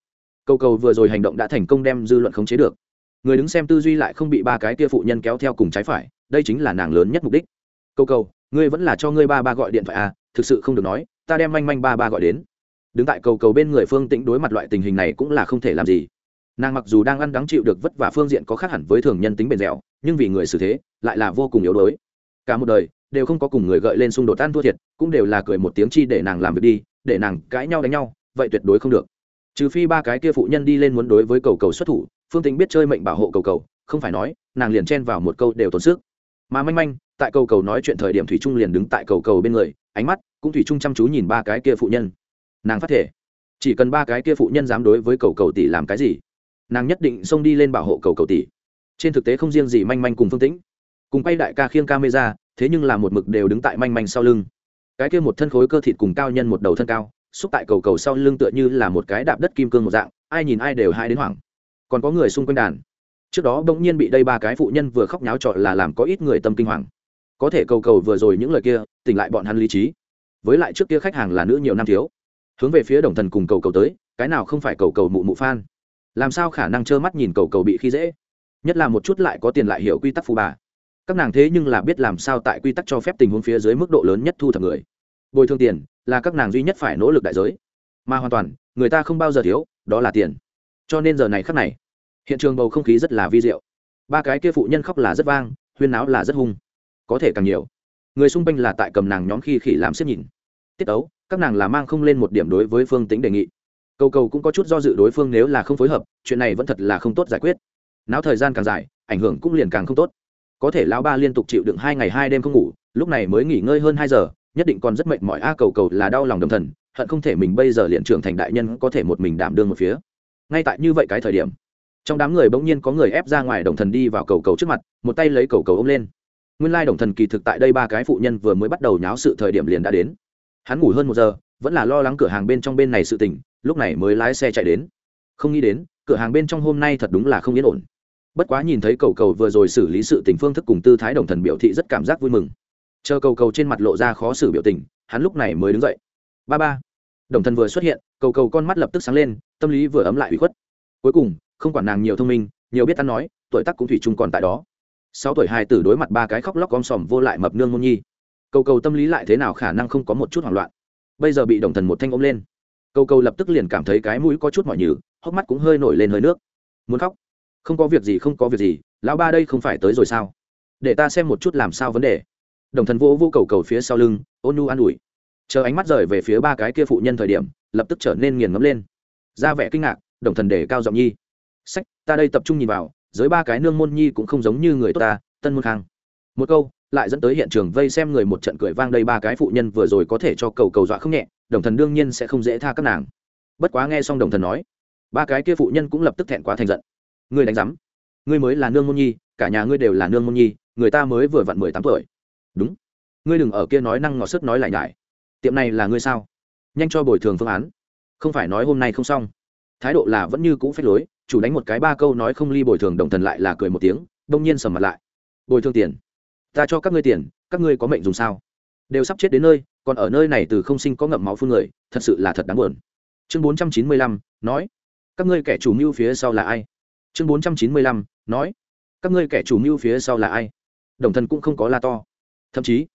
cầu cầu vừa rồi hành động đã thành công đem dư luận khống chế được. Người đứng xem tư duy lại không bị ba cái kia phụ nhân kéo theo cùng trái phải, đây chính là nàng lớn nhất mục đích. Cầu cầu, ngươi vẫn là cho ngươi ba ba gọi điện thoại à thực sự không được nói, ta đem manh manh ba ba gọi đến. Đứng tại cầu cầu bên người phương tĩnh đối mặt loại tình hình này cũng là không thể làm gì nàng mặc dù đang ăn đắng chịu được vất vả phương diện có khác hẳn với thường nhân tính bền dẻo, nhưng vì người xử thế, lại là vô cùng yếu đuối. Cả một đời, đều không có cùng người gợi lên xung đột tan thua thiệt, cũng đều là cười một tiếng chi để nàng làm việc đi, để nàng cãi nhau đánh nhau, vậy tuyệt đối không được. Trừ phi ba cái kia phụ nhân đi lên muốn đối với cầu cầu xuất thủ, phương tính biết chơi mệnh bảo hộ cầu cầu, không phải nói, nàng liền chen vào một câu đều tốn sức. Mà manh manh, tại cầu cầu nói chuyện thời điểm thủy trung liền đứng tại cầu cầu bên người, ánh mắt cũng thủy trung chăm chú nhìn ba cái kia phụ nhân. Nàng phát thể, chỉ cần ba cái kia phụ nhân dám đối với cầu cầu tỷ làm cái gì? Nàng nhất định xông đi lên bảo hộ cầu cầu tỷ. Trên thực tế không riêng gì manh manh cùng phương tĩnh. Cùng quay đại ca khiêng camera, thế nhưng là một mực đều đứng tại manh manh sau lưng. Cái kia một thân khối cơ thịt cùng cao nhân một đầu thân cao, xúc tại cầu cầu sau lưng tựa như là một cái đạp đất kim cương một dạng, ai nhìn ai đều hai đến hoảng. Còn có người xung quanh đàn. Trước đó bỗng nhiên bị đây ba cái phụ nhân vừa khóc nháo trọ là làm có ít người tâm kinh hoàng. Có thể cầu cầu vừa rồi những lời kia, tỉnh lại bọn hắn lý trí. Với lại trước kia khách hàng là nữ nhiều năm thiếu. Hướng về phía đồng thần cùng cầu cầu tới, cái nào không phải cầu cầu mụ mụ phan làm sao khả năng trơ mắt nhìn cầu cầu bị khi dễ? Nhất là một chút lại có tiền lại hiểu quy tắc phù bà. Các nàng thế nhưng là biết làm sao tại quy tắc cho phép tình huống phía dưới mức độ lớn nhất thu thập người. Bồi thường tiền là các nàng duy nhất phải nỗ lực đại giới. Mà hoàn toàn, người ta không bao giờ thiếu, đó là tiền. Cho nên giờ này khắc này, hiện trường bầu không khí rất là vi diệu. Ba cái kia phụ nhân khóc là rất vang, huyên náo là rất hung. Có thể càng nhiều, người xung quanh là tại cầm nàng nhóm khi khỉ làm xếp nhìn. Tiết ấu, các nàng là mang không lên một điểm đối với phương tính đề nghị cầu cầu cũng có chút do dự đối phương nếu là không phối hợp, chuyện này vẫn thật là không tốt giải quyết. Náo thời gian càng dài, ảnh hưởng cũng liền càng không tốt. Có thể lão ba liên tục chịu đựng hai ngày hai đêm không ngủ, lúc này mới nghỉ ngơi hơn hai giờ, nhất định còn rất mệt mỏi. A, cầu cầu là đau lòng đồng thần, hận không thể mình bây giờ liền trưởng thành đại nhân có thể một mình đảm đương một phía. Ngay tại như vậy cái thời điểm, trong đám người bỗng nhiên có người ép ra ngoài đồng thần đi vào cầu cầu trước mặt, một tay lấy cầu cầu ôm lên. Nguyên lai đồng thần kỳ thực tại đây ba cái phụ nhân vừa mới bắt đầu nháo sự thời điểm liền đã đến. Hắn ngủ hơn một giờ vẫn là lo lắng cửa hàng bên trong bên này sự tình, lúc này mới lái xe chạy đến. Không nghĩ đến, cửa hàng bên trong hôm nay thật đúng là không yên ổn. Bất quá nhìn thấy cầu cầu vừa rồi xử lý sự tình phương thức cùng tư thái đồng thần biểu thị rất cảm giác vui mừng. Chờ cầu cầu trên mặt lộ ra khó xử biểu tình, hắn lúc này mới đứng dậy. Ba ba. Đồng thần vừa xuất hiện, cầu cầu con mắt lập tức sáng lên, tâm lý vừa ấm lại ủy khuất. Cuối cùng, không quản nàng nhiều thông minh, nhiều biết ăn nói, tuổi tác cũng thủy chung còn tại đó. Sáu tuổi hai tử đối mặt ba cái khóc lóc gom sòm vô lại mập nương môn nhi. Cầu cầu tâm lý lại thế nào khả năng không có một chút hoảng loạn bây giờ bị đồng thần một thanh ôm lên. Câu câu lập tức liền cảm thấy cái mũi có chút mỏi nhừ, hốc mắt cũng hơi nổi lên hơi nước. Muốn khóc? Không có việc gì, không có việc gì, lão ba đây không phải tới rồi sao? Để ta xem một chút làm sao vấn đề. Đồng thần vô vô cầu cầu phía sau lưng, ôn nu an ủi. Chờ ánh mắt rời về phía ba cái kia phụ nhân thời điểm, lập tức trở nên nghiền ngấm lên. Ra vẻ kinh ngạc, đồng thần để cao giọng nhi. Sách, ta đây tập trung nhìn vào dưới ba cái nương môn nhi cũng không giống như người tốt ta, tân môn khang. Một câu lại dẫn tới hiện trường vây xem người một trận cười vang đây ba cái phụ nhân vừa rồi có thể cho cầu cầu dọa không nhẹ, đồng thần đương nhiên sẽ không dễ tha các nàng. Bất quá nghe xong đồng thần nói, ba cái kia phụ nhân cũng lập tức thẹn quá thành giận. Ngươi đánh giám, ngươi mới là nương môn nhi, cả nhà ngươi đều là nương môn nhi, người ta mới vừa vặn mười tám tuổi. Đúng, ngươi đừng ở kia nói năng ngọt sức nói lại nhải. Tiệm này là ngươi sao? Nhanh cho bồi thường phương án. Không phải nói hôm nay không xong. Thái độ là vẫn như cũ phép lối, chủ đánh một cái ba câu nói không ly bồi thường, đồng thần lại là cười một tiếng, đông nhiên sầm mặt lại. Bồi thường tiền ta cho các ngươi tiền, các ngươi có mệnh dùng sao? Đều sắp chết đến nơi, còn ở nơi này từ không sinh có ngậm máu phương người, thật sự là thật đáng buồn. Chương bốn trăm chín mươi lăm, nói, các ngươi kẻ chủ mưu phía sau là ai? Chương bốn trăm chín mươi lăm, nói, các ngươi kẻ chủ mưu phía sau là ai? Đồng thần cũng không có la to. Thậm chí,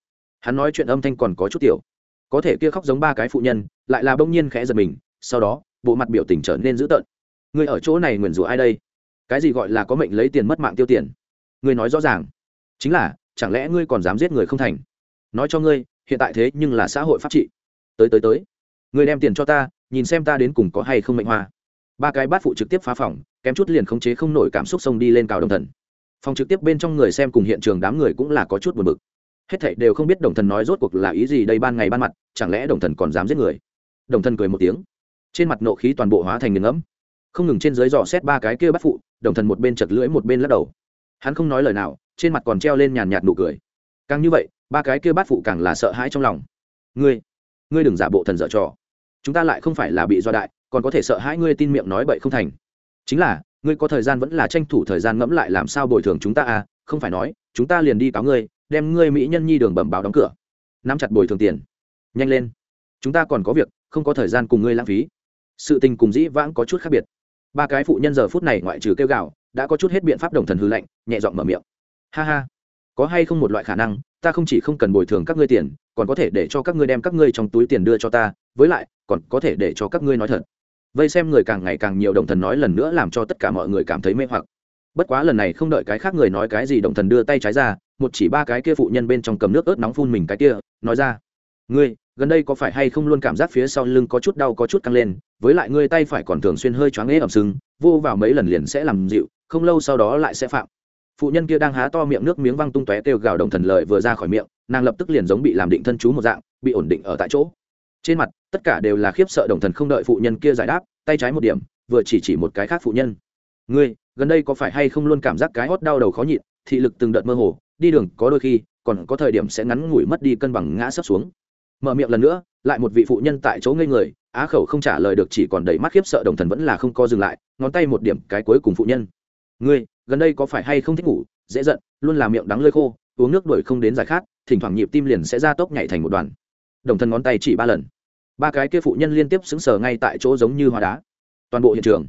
hắn nói chuyện âm thanh còn có chút tiểu. Có thể kia khóc giống ba cái phụ nhân, lại là bỗng nhiên khẽ giật mình, sau đó, bộ mặt biểu tình trở nên dữ tợn. Người ở chỗ này nguyền rủa ai đây? Cái gì gọi là có mệnh lấy tiền mất mạng tiêu tiền? Ngươi nói rõ ràng. Chính là chẳng lẽ ngươi còn dám giết người không thành? Nói cho ngươi, hiện tại thế nhưng là xã hội pháp trị. Tới tới tới. Ngươi đem tiền cho ta, nhìn xem ta đến cùng có hay không mệnh hoa. Ba cái bát phụ trực tiếp phá phòng, kém chút liền khống chế không nổi cảm xúc xông đi lên cào đồng thần. Phòng trực tiếp bên trong người xem cùng hiện trường đám người cũng là có chút buồn bực. Hết thảy đều không biết đồng thần nói rốt cuộc là ý gì đây ban ngày ban mặt, chẳng lẽ đồng thần còn dám giết người? Đồng thần cười một tiếng. Trên mặt nộ khí toàn bộ hóa thành nghiền ngẫm. Không ngừng trên dưới dò xét ba cái kia bắt phụ, đồng thần một bên chật lưỡi một bên lắc đầu. Hắn không nói lời nào trên mặt còn treo lên nhàn nhạt nụ cười. Càng như vậy, ba cái kia bát phụ càng là sợ hãi trong lòng. Ngươi ngươi đừng giả bộ thần dở trò. Chúng ta lại không phải là bị do đại, còn có thể sợ hãi ngươi tin miệng nói bậy không thành. Chính là, ngươi có thời gian vẫn là tranh thủ thời gian ngẫm lại làm sao bồi thường chúng ta à không phải nói, chúng ta liền đi cáo ngươi, đem ngươi mỹ nhân nhi đường bẩm báo đóng cửa. Nắm chặt bồi thường tiền. Nhanh lên. Chúng ta còn có việc, không có thời gian cùng ngươi lãng phí. Sự tình cùng dĩ vãng có chút khác biệt. Ba cái phụ nhân giờ phút này ngoại trừ kêu gào, đã có chút hết biện pháp đồng thần hư lệnh nhẹ giọng mở miệng ha ha. Có hay không một loại khả năng, ta không chỉ không cần bồi thường các ngươi tiền, còn có thể để cho các ngươi đem các ngươi trong túi tiền đưa cho ta, với lại, còn có thể để cho các ngươi nói thật. Vây xem người càng ngày càng nhiều đồng thần nói lần nữa làm cho tất cả mọi người cảm thấy mê hoặc. Bất quá lần này không đợi cái khác người nói cái gì đồng thần đưa tay trái ra, một chỉ ba cái kia phụ nhân bên trong cầm nước ớt nóng phun mình cái kia, nói ra. Ngươi, gần đây có phải hay không luôn cảm giác phía sau lưng có chút đau có chút căng lên, với lại ngươi tay phải còn thường xuyên hơi choáng ế ẩm sưng, vô vào mấy lần liền sẽ làm dịu, không lâu sau đó lại sẽ phạm phụ nhân kia đang há to miệng nước miếng văng tung tóe kêu gào đồng thần lời vừa ra khỏi miệng, nàng lập tức liền giống bị làm định thân chú một dạng, bị ổn định ở tại chỗ. Trên mặt, tất cả đều là khiếp sợ đồng thần không đợi phụ nhân kia giải đáp, tay trái một điểm, vừa chỉ chỉ một cái khác phụ nhân. Ngươi, gần đây có phải hay không luôn cảm giác cái hót đau đầu khó nhịn, thị lực từng đợt mơ hồ, đi đường có đôi khi, còn có thời điểm sẽ ngắn ngủi mất đi cân bằng ngã sấp xuống. Mở miệng lần nữa, lại một vị phụ nhân tại chỗ ngây người, á khẩu không trả lời được chỉ còn đầy mắt khiếp sợ đồng thần vẫn là không co dừng lại, ngón tay một điểm cái cuối cùng phụ nhân. Ngươi gần đây có phải hay không thích ngủ, dễ giận, luôn làm miệng đắng lơi khô, uống nước đuổi không đến giải khát, thỉnh thoảng nhịp tim liền sẽ ra tốc nhảy thành một đoàn. Đồng thân ngón tay chỉ ba lần. Ba cái kia phụ nhân liên tiếp xứng sờ ngay tại chỗ giống như hoa đá. Toàn bộ hiện trường.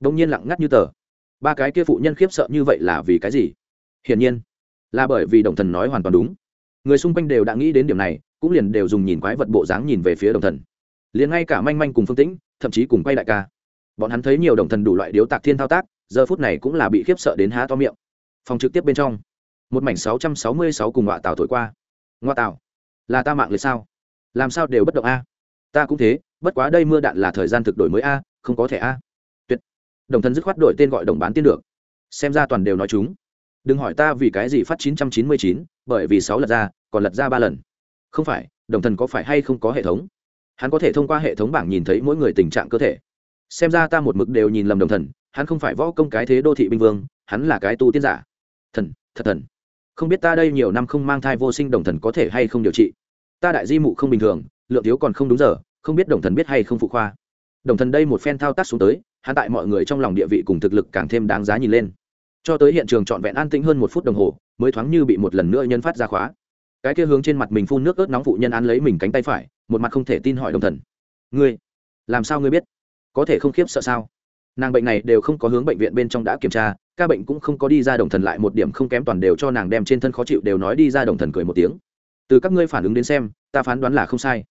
Đông nhiên lặng ngắt như tờ. Ba cái kia phụ nhân khiếp sợ như vậy là vì cái gì? Hiển nhiên, là bởi vì đồng thần nói hoàn toàn đúng. Người xung quanh đều đã nghĩ đến điểm này, cũng liền đều dùng nhìn quái vật bộ dáng nhìn về phía đồng thần liền ngay cả manh manh cùng phương tĩnh, thậm chí cùng quay đại ca. Bọn hắn thấy nhiều đồng thần đủ loại điếu tạc thiên thao tác giờ phút này cũng là bị khiếp sợ đến há to miệng. Phòng trực tiếp bên trong, một mảnh sáu trăm sáu mươi sáu cùng ngọa tàu thổi qua. Ngoa tàu là ta mạng liệt sao? Làm sao đều bất động a? Ta cũng thế, bất quá đây mưa đạn là thời gian thực đổi mới a, không có thể a. Tuyệt. Đồng thần dứt khoát đổi tên gọi đồng bán tiên được. Xem ra toàn đều nói chúng. Đừng hỏi ta vì cái gì phát chín trăm chín mươi chín, bởi vì sáu lật ra, còn lật ra ba lần. Không phải, đồng thần có phải hay không có hệ thống? Hắn có thể thông qua hệ thống bảng nhìn thấy mỗi người tình trạng cơ thể. Xem ra ta một mực đều nhìn lầm đồng thần hắn không phải võ công cái thế đô thị binh vương, hắn là cái tu tiên giả. Thần, thật thần. Không biết ta đây nhiều năm không mang thai vô sinh đồng thần có thể hay không điều trị. Ta đại di mụ không bình thường, lượng thiếu còn không đúng giờ, không biết đồng thần biết hay không phụ khoa. Đồng thần đây một phen thao tác xuống tới, hắn tại mọi người trong lòng địa vị cùng thực lực càng thêm đáng giá nhìn lên. Cho tới hiện trường trọn vẹn an tĩnh hơn một phút đồng hồ, mới thoáng như bị một lần nữa nhân phát ra khóa. Cái kia hướng trên mặt mình phun nước ớt nóng phụ nhân án lấy mình cánh tay phải, một mặt không thể tin hỏi đồng thần. Ngươi, làm sao ngươi biết? Có thể không khiếp sợ sao? Nàng bệnh này đều không có hướng bệnh viện bên trong đã kiểm tra, ca bệnh cũng không có đi ra đồng thần lại một điểm không kém toàn đều cho nàng đem trên thân khó chịu đều nói đi ra đồng thần cười một tiếng. Từ các ngươi phản ứng đến xem, ta phán đoán là không sai.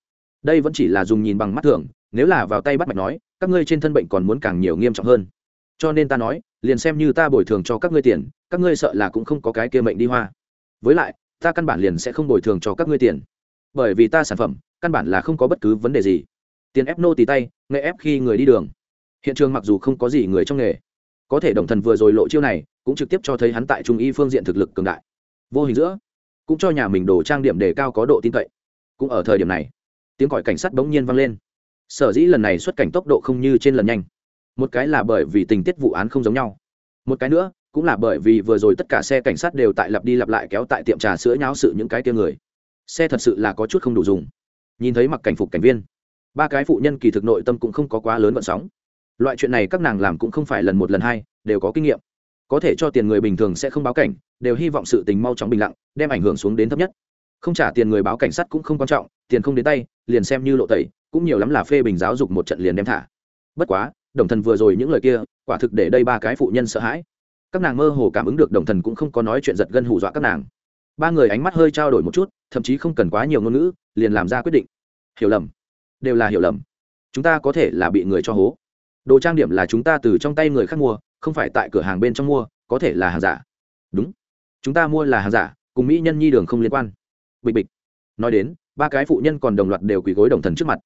Đây vẫn chỉ là dùng nhìn bằng mắt thường, nếu là vào tay bắt mạch nói, các ngươi trên thân bệnh còn muốn càng nhiều nghiêm trọng hơn. Cho nên ta nói, liền xem như ta bồi thường cho các ngươi tiền, các ngươi sợ là cũng không có cái kia mệnh đi hoa. Với lại, ta căn bản liền sẽ không bồi thường cho các ngươi tiền. Bởi vì ta sản phẩm, căn bản là không có bất cứ vấn đề gì. Tiền ép nô tì tay nghệ ép khi người đi đường hiện trường mặc dù không có gì người trong nghề, có thể đồng thần vừa rồi lộ chiêu này, cũng trực tiếp cho thấy hắn tại trung y phương diện thực lực cường đại. Vô hình giữa, cũng cho nhà mình đồ trang điểm đề cao có độ tin cậy. Cũng ở thời điểm này, tiếng gọi cảnh sát bỗng nhiên vang lên. Sở dĩ lần này xuất cảnh tốc độ không như trên lần nhanh. Một cái là bởi vì tình tiết vụ án không giống nhau. Một cái nữa, cũng là bởi vì vừa rồi tất cả xe cảnh sát đều tại lặp đi lặp lại kéo tại tiệm trà sữa nháo sự những cái kia người. Xe thật sự là có chút không đủ dùng. Nhìn thấy mặc cảnh phục cảnh viên, ba cái phụ nhân kỳ thực nội tâm cũng không có quá lớn vận sóng loại chuyện này các nàng làm cũng không phải lần một lần hai, đều có kinh nghiệm. Có thể cho tiền người bình thường sẽ không báo cảnh, đều hy vọng sự tình mau chóng bình lặng, đem ảnh hưởng xuống đến thấp nhất. Không trả tiền người báo cảnh sát cũng không quan trọng, tiền không đến tay, liền xem như lộ tẩy, cũng nhiều lắm là phê bình giáo dục một trận liền đem thả. Bất quá, đồng thần vừa rồi những lời kia, quả thực để đây ba cái phụ nhân sợ hãi. Các nàng mơ hồ cảm ứng được đồng thần cũng không có nói chuyện giật gân hù dọa các nàng. Ba người ánh mắt hơi trao đổi một chút, thậm chí không cần quá nhiều ngôn ngữ, liền làm ra quyết định. Hiểu lầm. Đều là hiểu lầm. Chúng ta có thể là bị người cho hố đồ trang điểm là chúng ta từ trong tay người khác mua không phải tại cửa hàng bên trong mua có thể là hàng giả. Đúng. Chúng ta mua là hàng giả cùng mỹ nhân nhi đường không liên quan. Bịch bịch. Nói đến ba cái phụ nhân còn đồng loạt đều quỳ gối đồng thần trước mặt.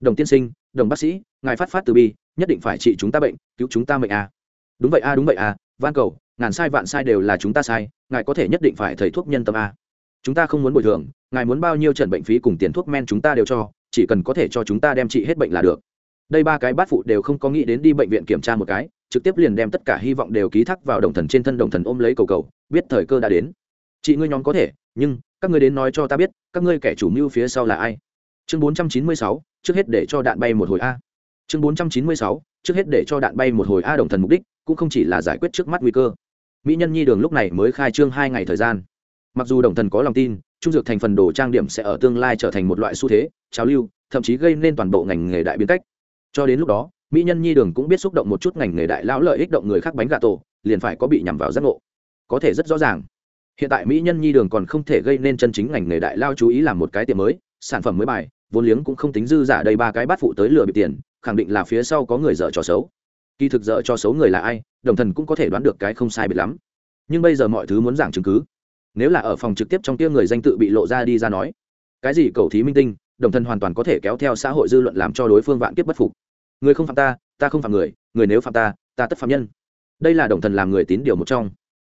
Đồng tiên sinh đồng bác sĩ ngài phát phát từ bi nhất định phải trị chúng ta bệnh cứu chúng ta mệnh a à. đúng vậy a à, đúng vậy a à, van cầu ngàn sai vạn sai đều là chúng ta sai ngài có thể nhất định phải thầy thuốc nhân tâm a chúng ta không muốn bồi thường ngài muốn bao nhiêu trần bệnh phí cùng tiền thuốc men chúng ta đều cho chỉ cần có thể cho chúng ta đem trị hết bệnh là được đây ba cái bát phụ đều không có nghĩ đến đi bệnh viện kiểm tra một cái, trực tiếp liền đem tất cả hy vọng đều ký thác vào đồng thần trên thân, đồng thần ôm lấy cầu cầu, biết thời cơ đã đến. Chị ngươi nhóm có thể, nhưng, các ngươi đến nói cho ta biết, các ngươi kẻ chủ mưu phía sau là ai? Chương bốn trăm chín mươi sáu, trước hết để cho đạn bay một hồi a. Chương bốn trăm chín mươi sáu, trước hết để cho đạn bay một hồi a đồng thần mục đích, cũng không chỉ là giải quyết trước mắt nguy cơ. Mỹ nhân nhi đường lúc này mới khai trương hai ngày thời gian. Mặc dù đồng thần có lòng tin, trung dược thành phần đồ trang điểm sẽ ở tương lai trở thành một loại xu thế, trào lưu, thậm chí gây nên toàn bộ ngành nghề đại biến cách cho đến lúc đó, mỹ nhân nhi đường cũng biết xúc động một chút ngành nghề đại lão lợi ích động người khác bánh gà tổ, liền phải có bị nhằm vào giác ngộ. Có thể rất rõ ràng, hiện tại mỹ nhân nhi đường còn không thể gây nên chân chính ngành nghề đại lao chú ý làm một cái tiệm mới, sản phẩm mới bài, vốn liếng cũng không tính dư giả đây ba cái bát phụ tới lừa bị tiền, khẳng định là phía sau có người dở trò xấu. Kỳ thực dở cho xấu người là ai, đồng thần cũng có thể đoán được cái không sai biệt lắm. Nhưng bây giờ mọi thứ muốn giảng chứng cứ. Nếu là ở phòng trực tiếp trong kia người danh tự bị lộ ra đi ra nói, cái gì cầu thí minh tinh đồng thần hoàn toàn có thể kéo theo xã hội dư luận làm cho đối phương vạn kiếp bất phục. Người không phạm ta ta không phạm người người nếu phạm ta ta tất phạm nhân. Đây là đồng thần làm người tín điều một trong.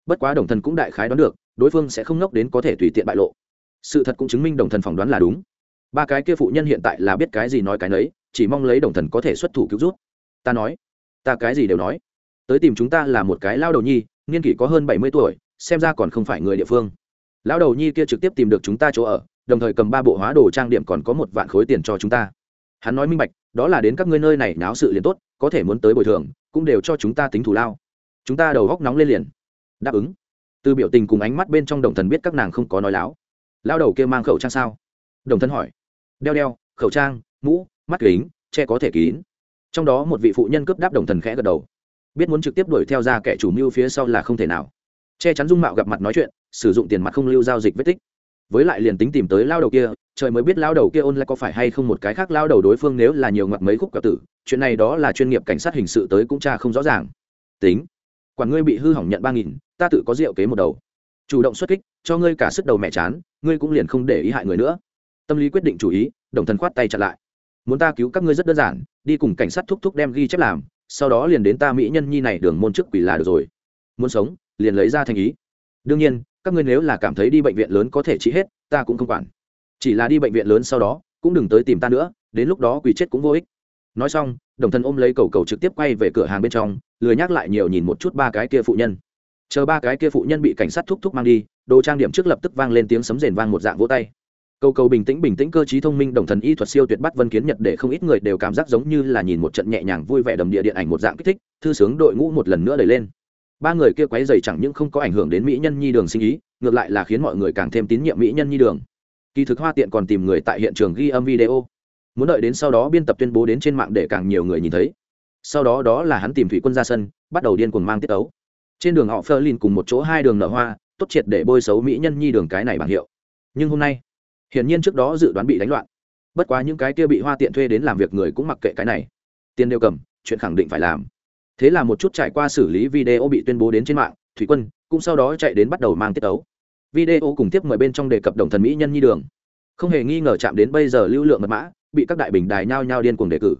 Bất quá đồng thần cũng đại khái đoán được, đối phương sẽ không nốc đến có thể tùy tiện bại lộ. Sự thật cũng chứng minh đồng thần phỏng đoán là đúng. Ba cái kia phụ nhân hiện tại là biết cái gì nói cái nấy, chỉ mong lấy đồng thần có thể xuất thủ cứu rút ta nói, ta cái gì đều nói. Tới tìm chúng ta là một cái lao đầu nhi, niên kỷ có hơn bảy mươi tuổi, xem ra còn không phải người địa phương. Lão đầu nhi kia trực tiếp tìm được chúng ta chỗ ở đồng thời cầm ba bộ hóa đồ trang điểm còn có một vạn khối tiền cho chúng ta. Hắn nói minh bạch, đó là đến các ngươi nơi này náo sự liền tốt, có thể muốn tới bồi thường, cũng đều cho chúng ta tính thủ lao. Chúng ta đầu góc nóng lên liền. Đáp ứng. Từ biểu tình cùng ánh mắt bên trong đồng thần biết các nàng không có nói láo. Lao đầu kia mang khẩu trang sao? Đồng thân hỏi. Đeo đeo, khẩu trang, mũ, mắt kính, che có thể kín. Trong đó một vị phụ nhân cướp đáp đồng thần khẽ gật đầu. Biết muốn trực tiếp đuổi theo ra kẻ chủ mưu phía sau là không thể nào. Che chắn dung mạo gặp mặt nói chuyện, sử dụng tiền mặt không lưu giao dịch vết tích với lại liền tính tìm tới lao đầu kia, trời mới biết lao đầu kia ôn lại có phải hay không một cái khác lao đầu đối phương nếu là nhiều ngặt mấy khúc cặp tử, chuyện này đó là chuyên nghiệp cảnh sát hình sự tới cũng cha không rõ ràng. Tính, quản ngươi bị hư hỏng nhận ba nghìn, ta tự có rượu kế một đầu. Chủ động xuất kích, cho ngươi cả sức đầu mẹ chán, ngươi cũng liền không để ý hại người nữa. Tâm lý quyết định chủ ý, đồng thần khoát tay chặt lại. Muốn ta cứu các ngươi rất đơn giản, đi cùng cảnh sát thúc thúc đem ghi chép làm, sau đó liền đến ta mỹ nhân nhi này đường môn trước quỷ là được rồi. Muốn sống, liền lấy ra thành ý. Đương nhiên các ngươi nếu là cảm thấy đi bệnh viện lớn có thể trị hết, ta cũng không quản. Chỉ là đi bệnh viện lớn sau đó, cũng đừng tới tìm ta nữa, đến lúc đó quỷ chết cũng vô ích. Nói xong, đồng thân ôm lấy cầu cầu trực tiếp quay về cửa hàng bên trong, lười nhắc lại nhiều nhìn một chút ba cái kia phụ nhân. Chờ ba cái kia phụ nhân bị cảnh sát thúc thúc mang đi, đồ trang điểm trước lập tức vang lên tiếng sấm rền vang một dạng vỗ tay. Cầu cầu bình tĩnh bình tĩnh cơ t thông minh đồng thần y thuật siêu tuyệt bắt vân kiến nhật để không ít người đều cảm giác giống như là nhìn một trận nhẹ nhàng vui vẻ đầm địa điện ảnh một dạng kích thích, thư sướng đội ngũ một lần nữa đẩy lên ba người kia quấy dày chẳng những không có ảnh hưởng đến mỹ nhân nhi đường sinh ý, ngược lại là khiến mọi người càng thêm tín nhiệm mỹ nhân nhi đường. Kỳ thực hoa tiện còn tìm người tại hiện trường ghi âm video. Muốn đợi đến sau đó biên tập tuyên bố đến trên mạng để càng nhiều người nhìn thấy. Sau đó đó là hắn tìm thủy quân ra sân, bắt đầu điên cuồng mang tiết ấu. Trên đường họ phơ lin cùng một chỗ hai đường nở hoa, tốt triệt để bôi xấu mỹ nhân nhi đường cái này bằng hiệu. Nhưng hôm nay, hiển nhiên trước đó dự đoán bị đánh loạn. Bất quá những cái kia bị hoa tiện thuê đến làm việc người cũng mặc kệ cái này. Tiền đều cầm, chuyện khẳng định phải làm thế là một chút trải qua xử lý video bị tuyên bố đến trên mạng, thủy quân cũng sau đó chạy đến bắt đầu mang tiết tấu. video cùng tiếp mời bên trong đề cập đồng thần mỹ nhân nhi đường. Không hề nghi ngờ chạm đến bây giờ lưu lượng mật mã, bị các đại bình đài nhao nhao điên cuồng đề cử.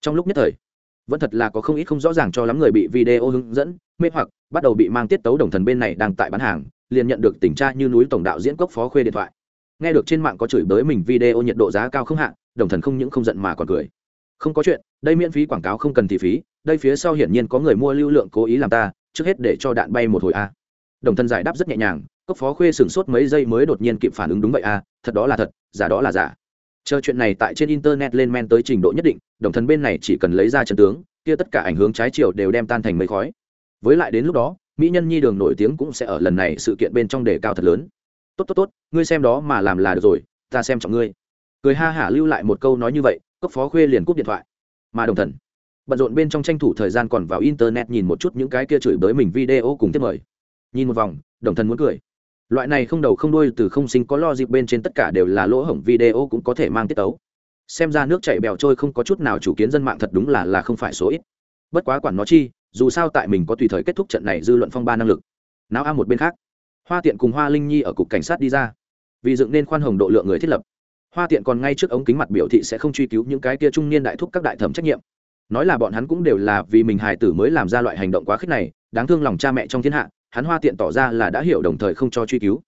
Trong lúc nhất thời, vẫn thật là có không ít không rõ ràng cho lắm người bị video hướng dẫn, mê hoặc, bắt đầu bị mang tiết tấu đồng thần bên này đang tại bán hàng, liền nhận được tình tra như núi tổng đạo diễn cốc phó khuê điện thoại. Nghe được trên mạng có chửi bới mình video nhiệt độ giá cao không hạn đồng thần không những không giận mà còn cười không có chuyện, đây miễn phí quảng cáo không cần thị phí, đây phía sau hiển nhiên có người mua lưu lượng cố ý làm ta, trước hết để cho đạn bay một hồi a. Đồng thân giải đáp rất nhẹ nhàng, cốc phó khuê sửng sốt mấy giây mới đột nhiên kịp phản ứng đúng vậy a, thật đó là thật, giả đó là giả. Chờ chuyện này tại trên internet lên men tới trình độ nhất định, đồng thân bên này chỉ cần lấy ra chân tướng, kia tất cả ảnh hướng trái chiều đều đem tan thành mây khói. Với lại đến lúc đó, mỹ nhân nhi đường nổi tiếng cũng sẽ ở lần này sự kiện bên trong đề cao thật lớn. Tốt tốt tốt, ngươi xem đó mà làm là được rồi, ta xem trọng ngươi. Cười ha hả lưu lại một câu nói như vậy cấp phó khuê liền cúp điện thoại. Mà đồng thần, bận rộn bên trong tranh thủ thời gian còn vào internet nhìn một chút những cái kia chửi bới mình video cùng tiếp mời. Nhìn một vòng, đồng thần muốn cười. Loại này không đầu không đuôi từ không sinh có lo dịp bên trên tất cả đều là lỗ hổng video cũng có thể mang tiết tấu. Xem ra nước chảy bèo trôi không có chút nào chủ kiến dân mạng thật đúng là là không phải số ít. Bất quá quản nó chi, dù sao tại mình có tùy thời kết thúc trận này dư luận phong ba năng lực. Nào a một bên khác, hoa tiện cùng hoa linh nhi ở cục cảnh sát đi ra. Vì dựng nên khoan hồng độ lượng người thiết lập hoa tiện còn ngay trước ống kính mặt biểu thị sẽ không truy cứu những cái kia trung niên đại thúc các đại thẩm trách nhiệm. Nói là bọn hắn cũng đều là vì mình hài tử mới làm ra loại hành động quá khích này, đáng thương lòng cha mẹ trong thiên hạ, hắn hoa tiện tỏ ra là đã hiểu đồng thời không cho truy cứu.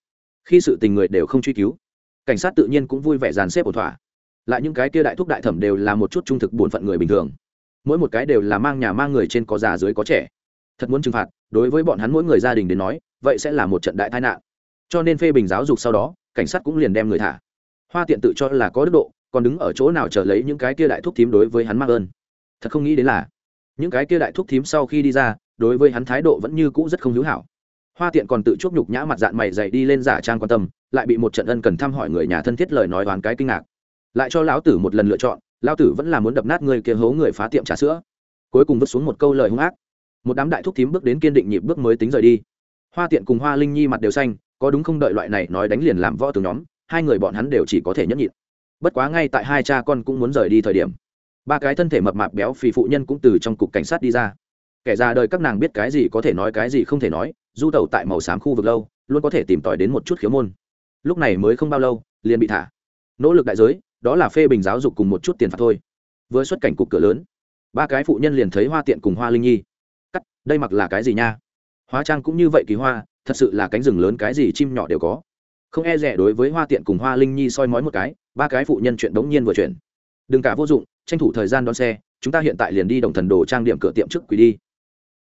Khi sự tình người đều không truy cứu, cảnh sát tự nhiên cũng vui vẻ dàn xếp ổn thỏa. Lại những cái kia đại thúc đại thẩm đều là một chút trung thực bổn phận người bình thường. Mỗi một cái đều là mang nhà mang người trên có già dưới có trẻ. Thật muốn trừng phạt, đối với bọn hắn mỗi người gia đình đến nói, vậy sẽ là một trận đại tai nạn. Cho nên phê bình giáo dục sau đó, cảnh sát cũng liền đem người thả hoa tiện tự cho là có đức độ, còn đứng ở chỗ nào chờ lấy những cái kia đại thúc thím đối với hắn mắc ơn. Thật không nghĩ đến là, những cái kia đại thúc thím sau khi đi ra, đối với hắn thái độ vẫn như cũ rất không hữu hảo. Hoa tiện còn tự chuốc nhục nhã mặt dạng mày dày đi lên giả trang quan tâm, lại bị một trận ân cần thăm hỏi người nhà thân thiết lời nói đoán cái kinh ngạc. Lại cho lão tử một lần lựa chọn, lão tử vẫn là muốn đập nát người kia hố người phá tiệm trà sữa. Cuối cùng vứt xuống một câu lời hung ác. Một đám đại thúc thím bước đến kiên định nhịp bước mới tính rời đi. Hoa tiện cùng hoa linh nhi mặt đều xanh, có đúng không đợi loại này nói đánh liền làm võ từ nhóm hai người bọn hắn đều chỉ có thể nhẫn nhịn. Bất quá ngay tại hai cha con cũng muốn rời đi thời điểm, ba cái thân thể mập mạp béo phì phụ nhân cũng từ trong cục cảnh sát đi ra. Kẻ già đời các nàng biết cái gì có thể nói, cái gì không thể nói, du tẩu tại màu xám khu vực lâu, luôn có thể tìm tòi đến một chút khiếu môn. Lúc này mới không bao lâu, liền bị thả. Nỗ lực đại giới, đó là phê bình giáo dục cùng một chút tiền phạt thôi. Vừa xuất cảnh cục cửa lớn, ba cái phụ nhân liền thấy hoa tiện cùng hoa linh nhi. Cắt, đây mặc là cái gì nha? Hóa trang cũng như vậy kỳ hoa, thật sự là cánh rừng lớn, cái gì chim nhỏ đều có không e rẻ đối với hoa tiện cùng hoa linh nhi soi mói một cái, ba cái phụ nhân chuyện đống nhiên vừa chuyển. Đừng cả vô dụng, tranh thủ thời gian đón xe, chúng ta hiện tại liền đi đồng thần đồ trang điểm cửa tiệm trước quỷ đi.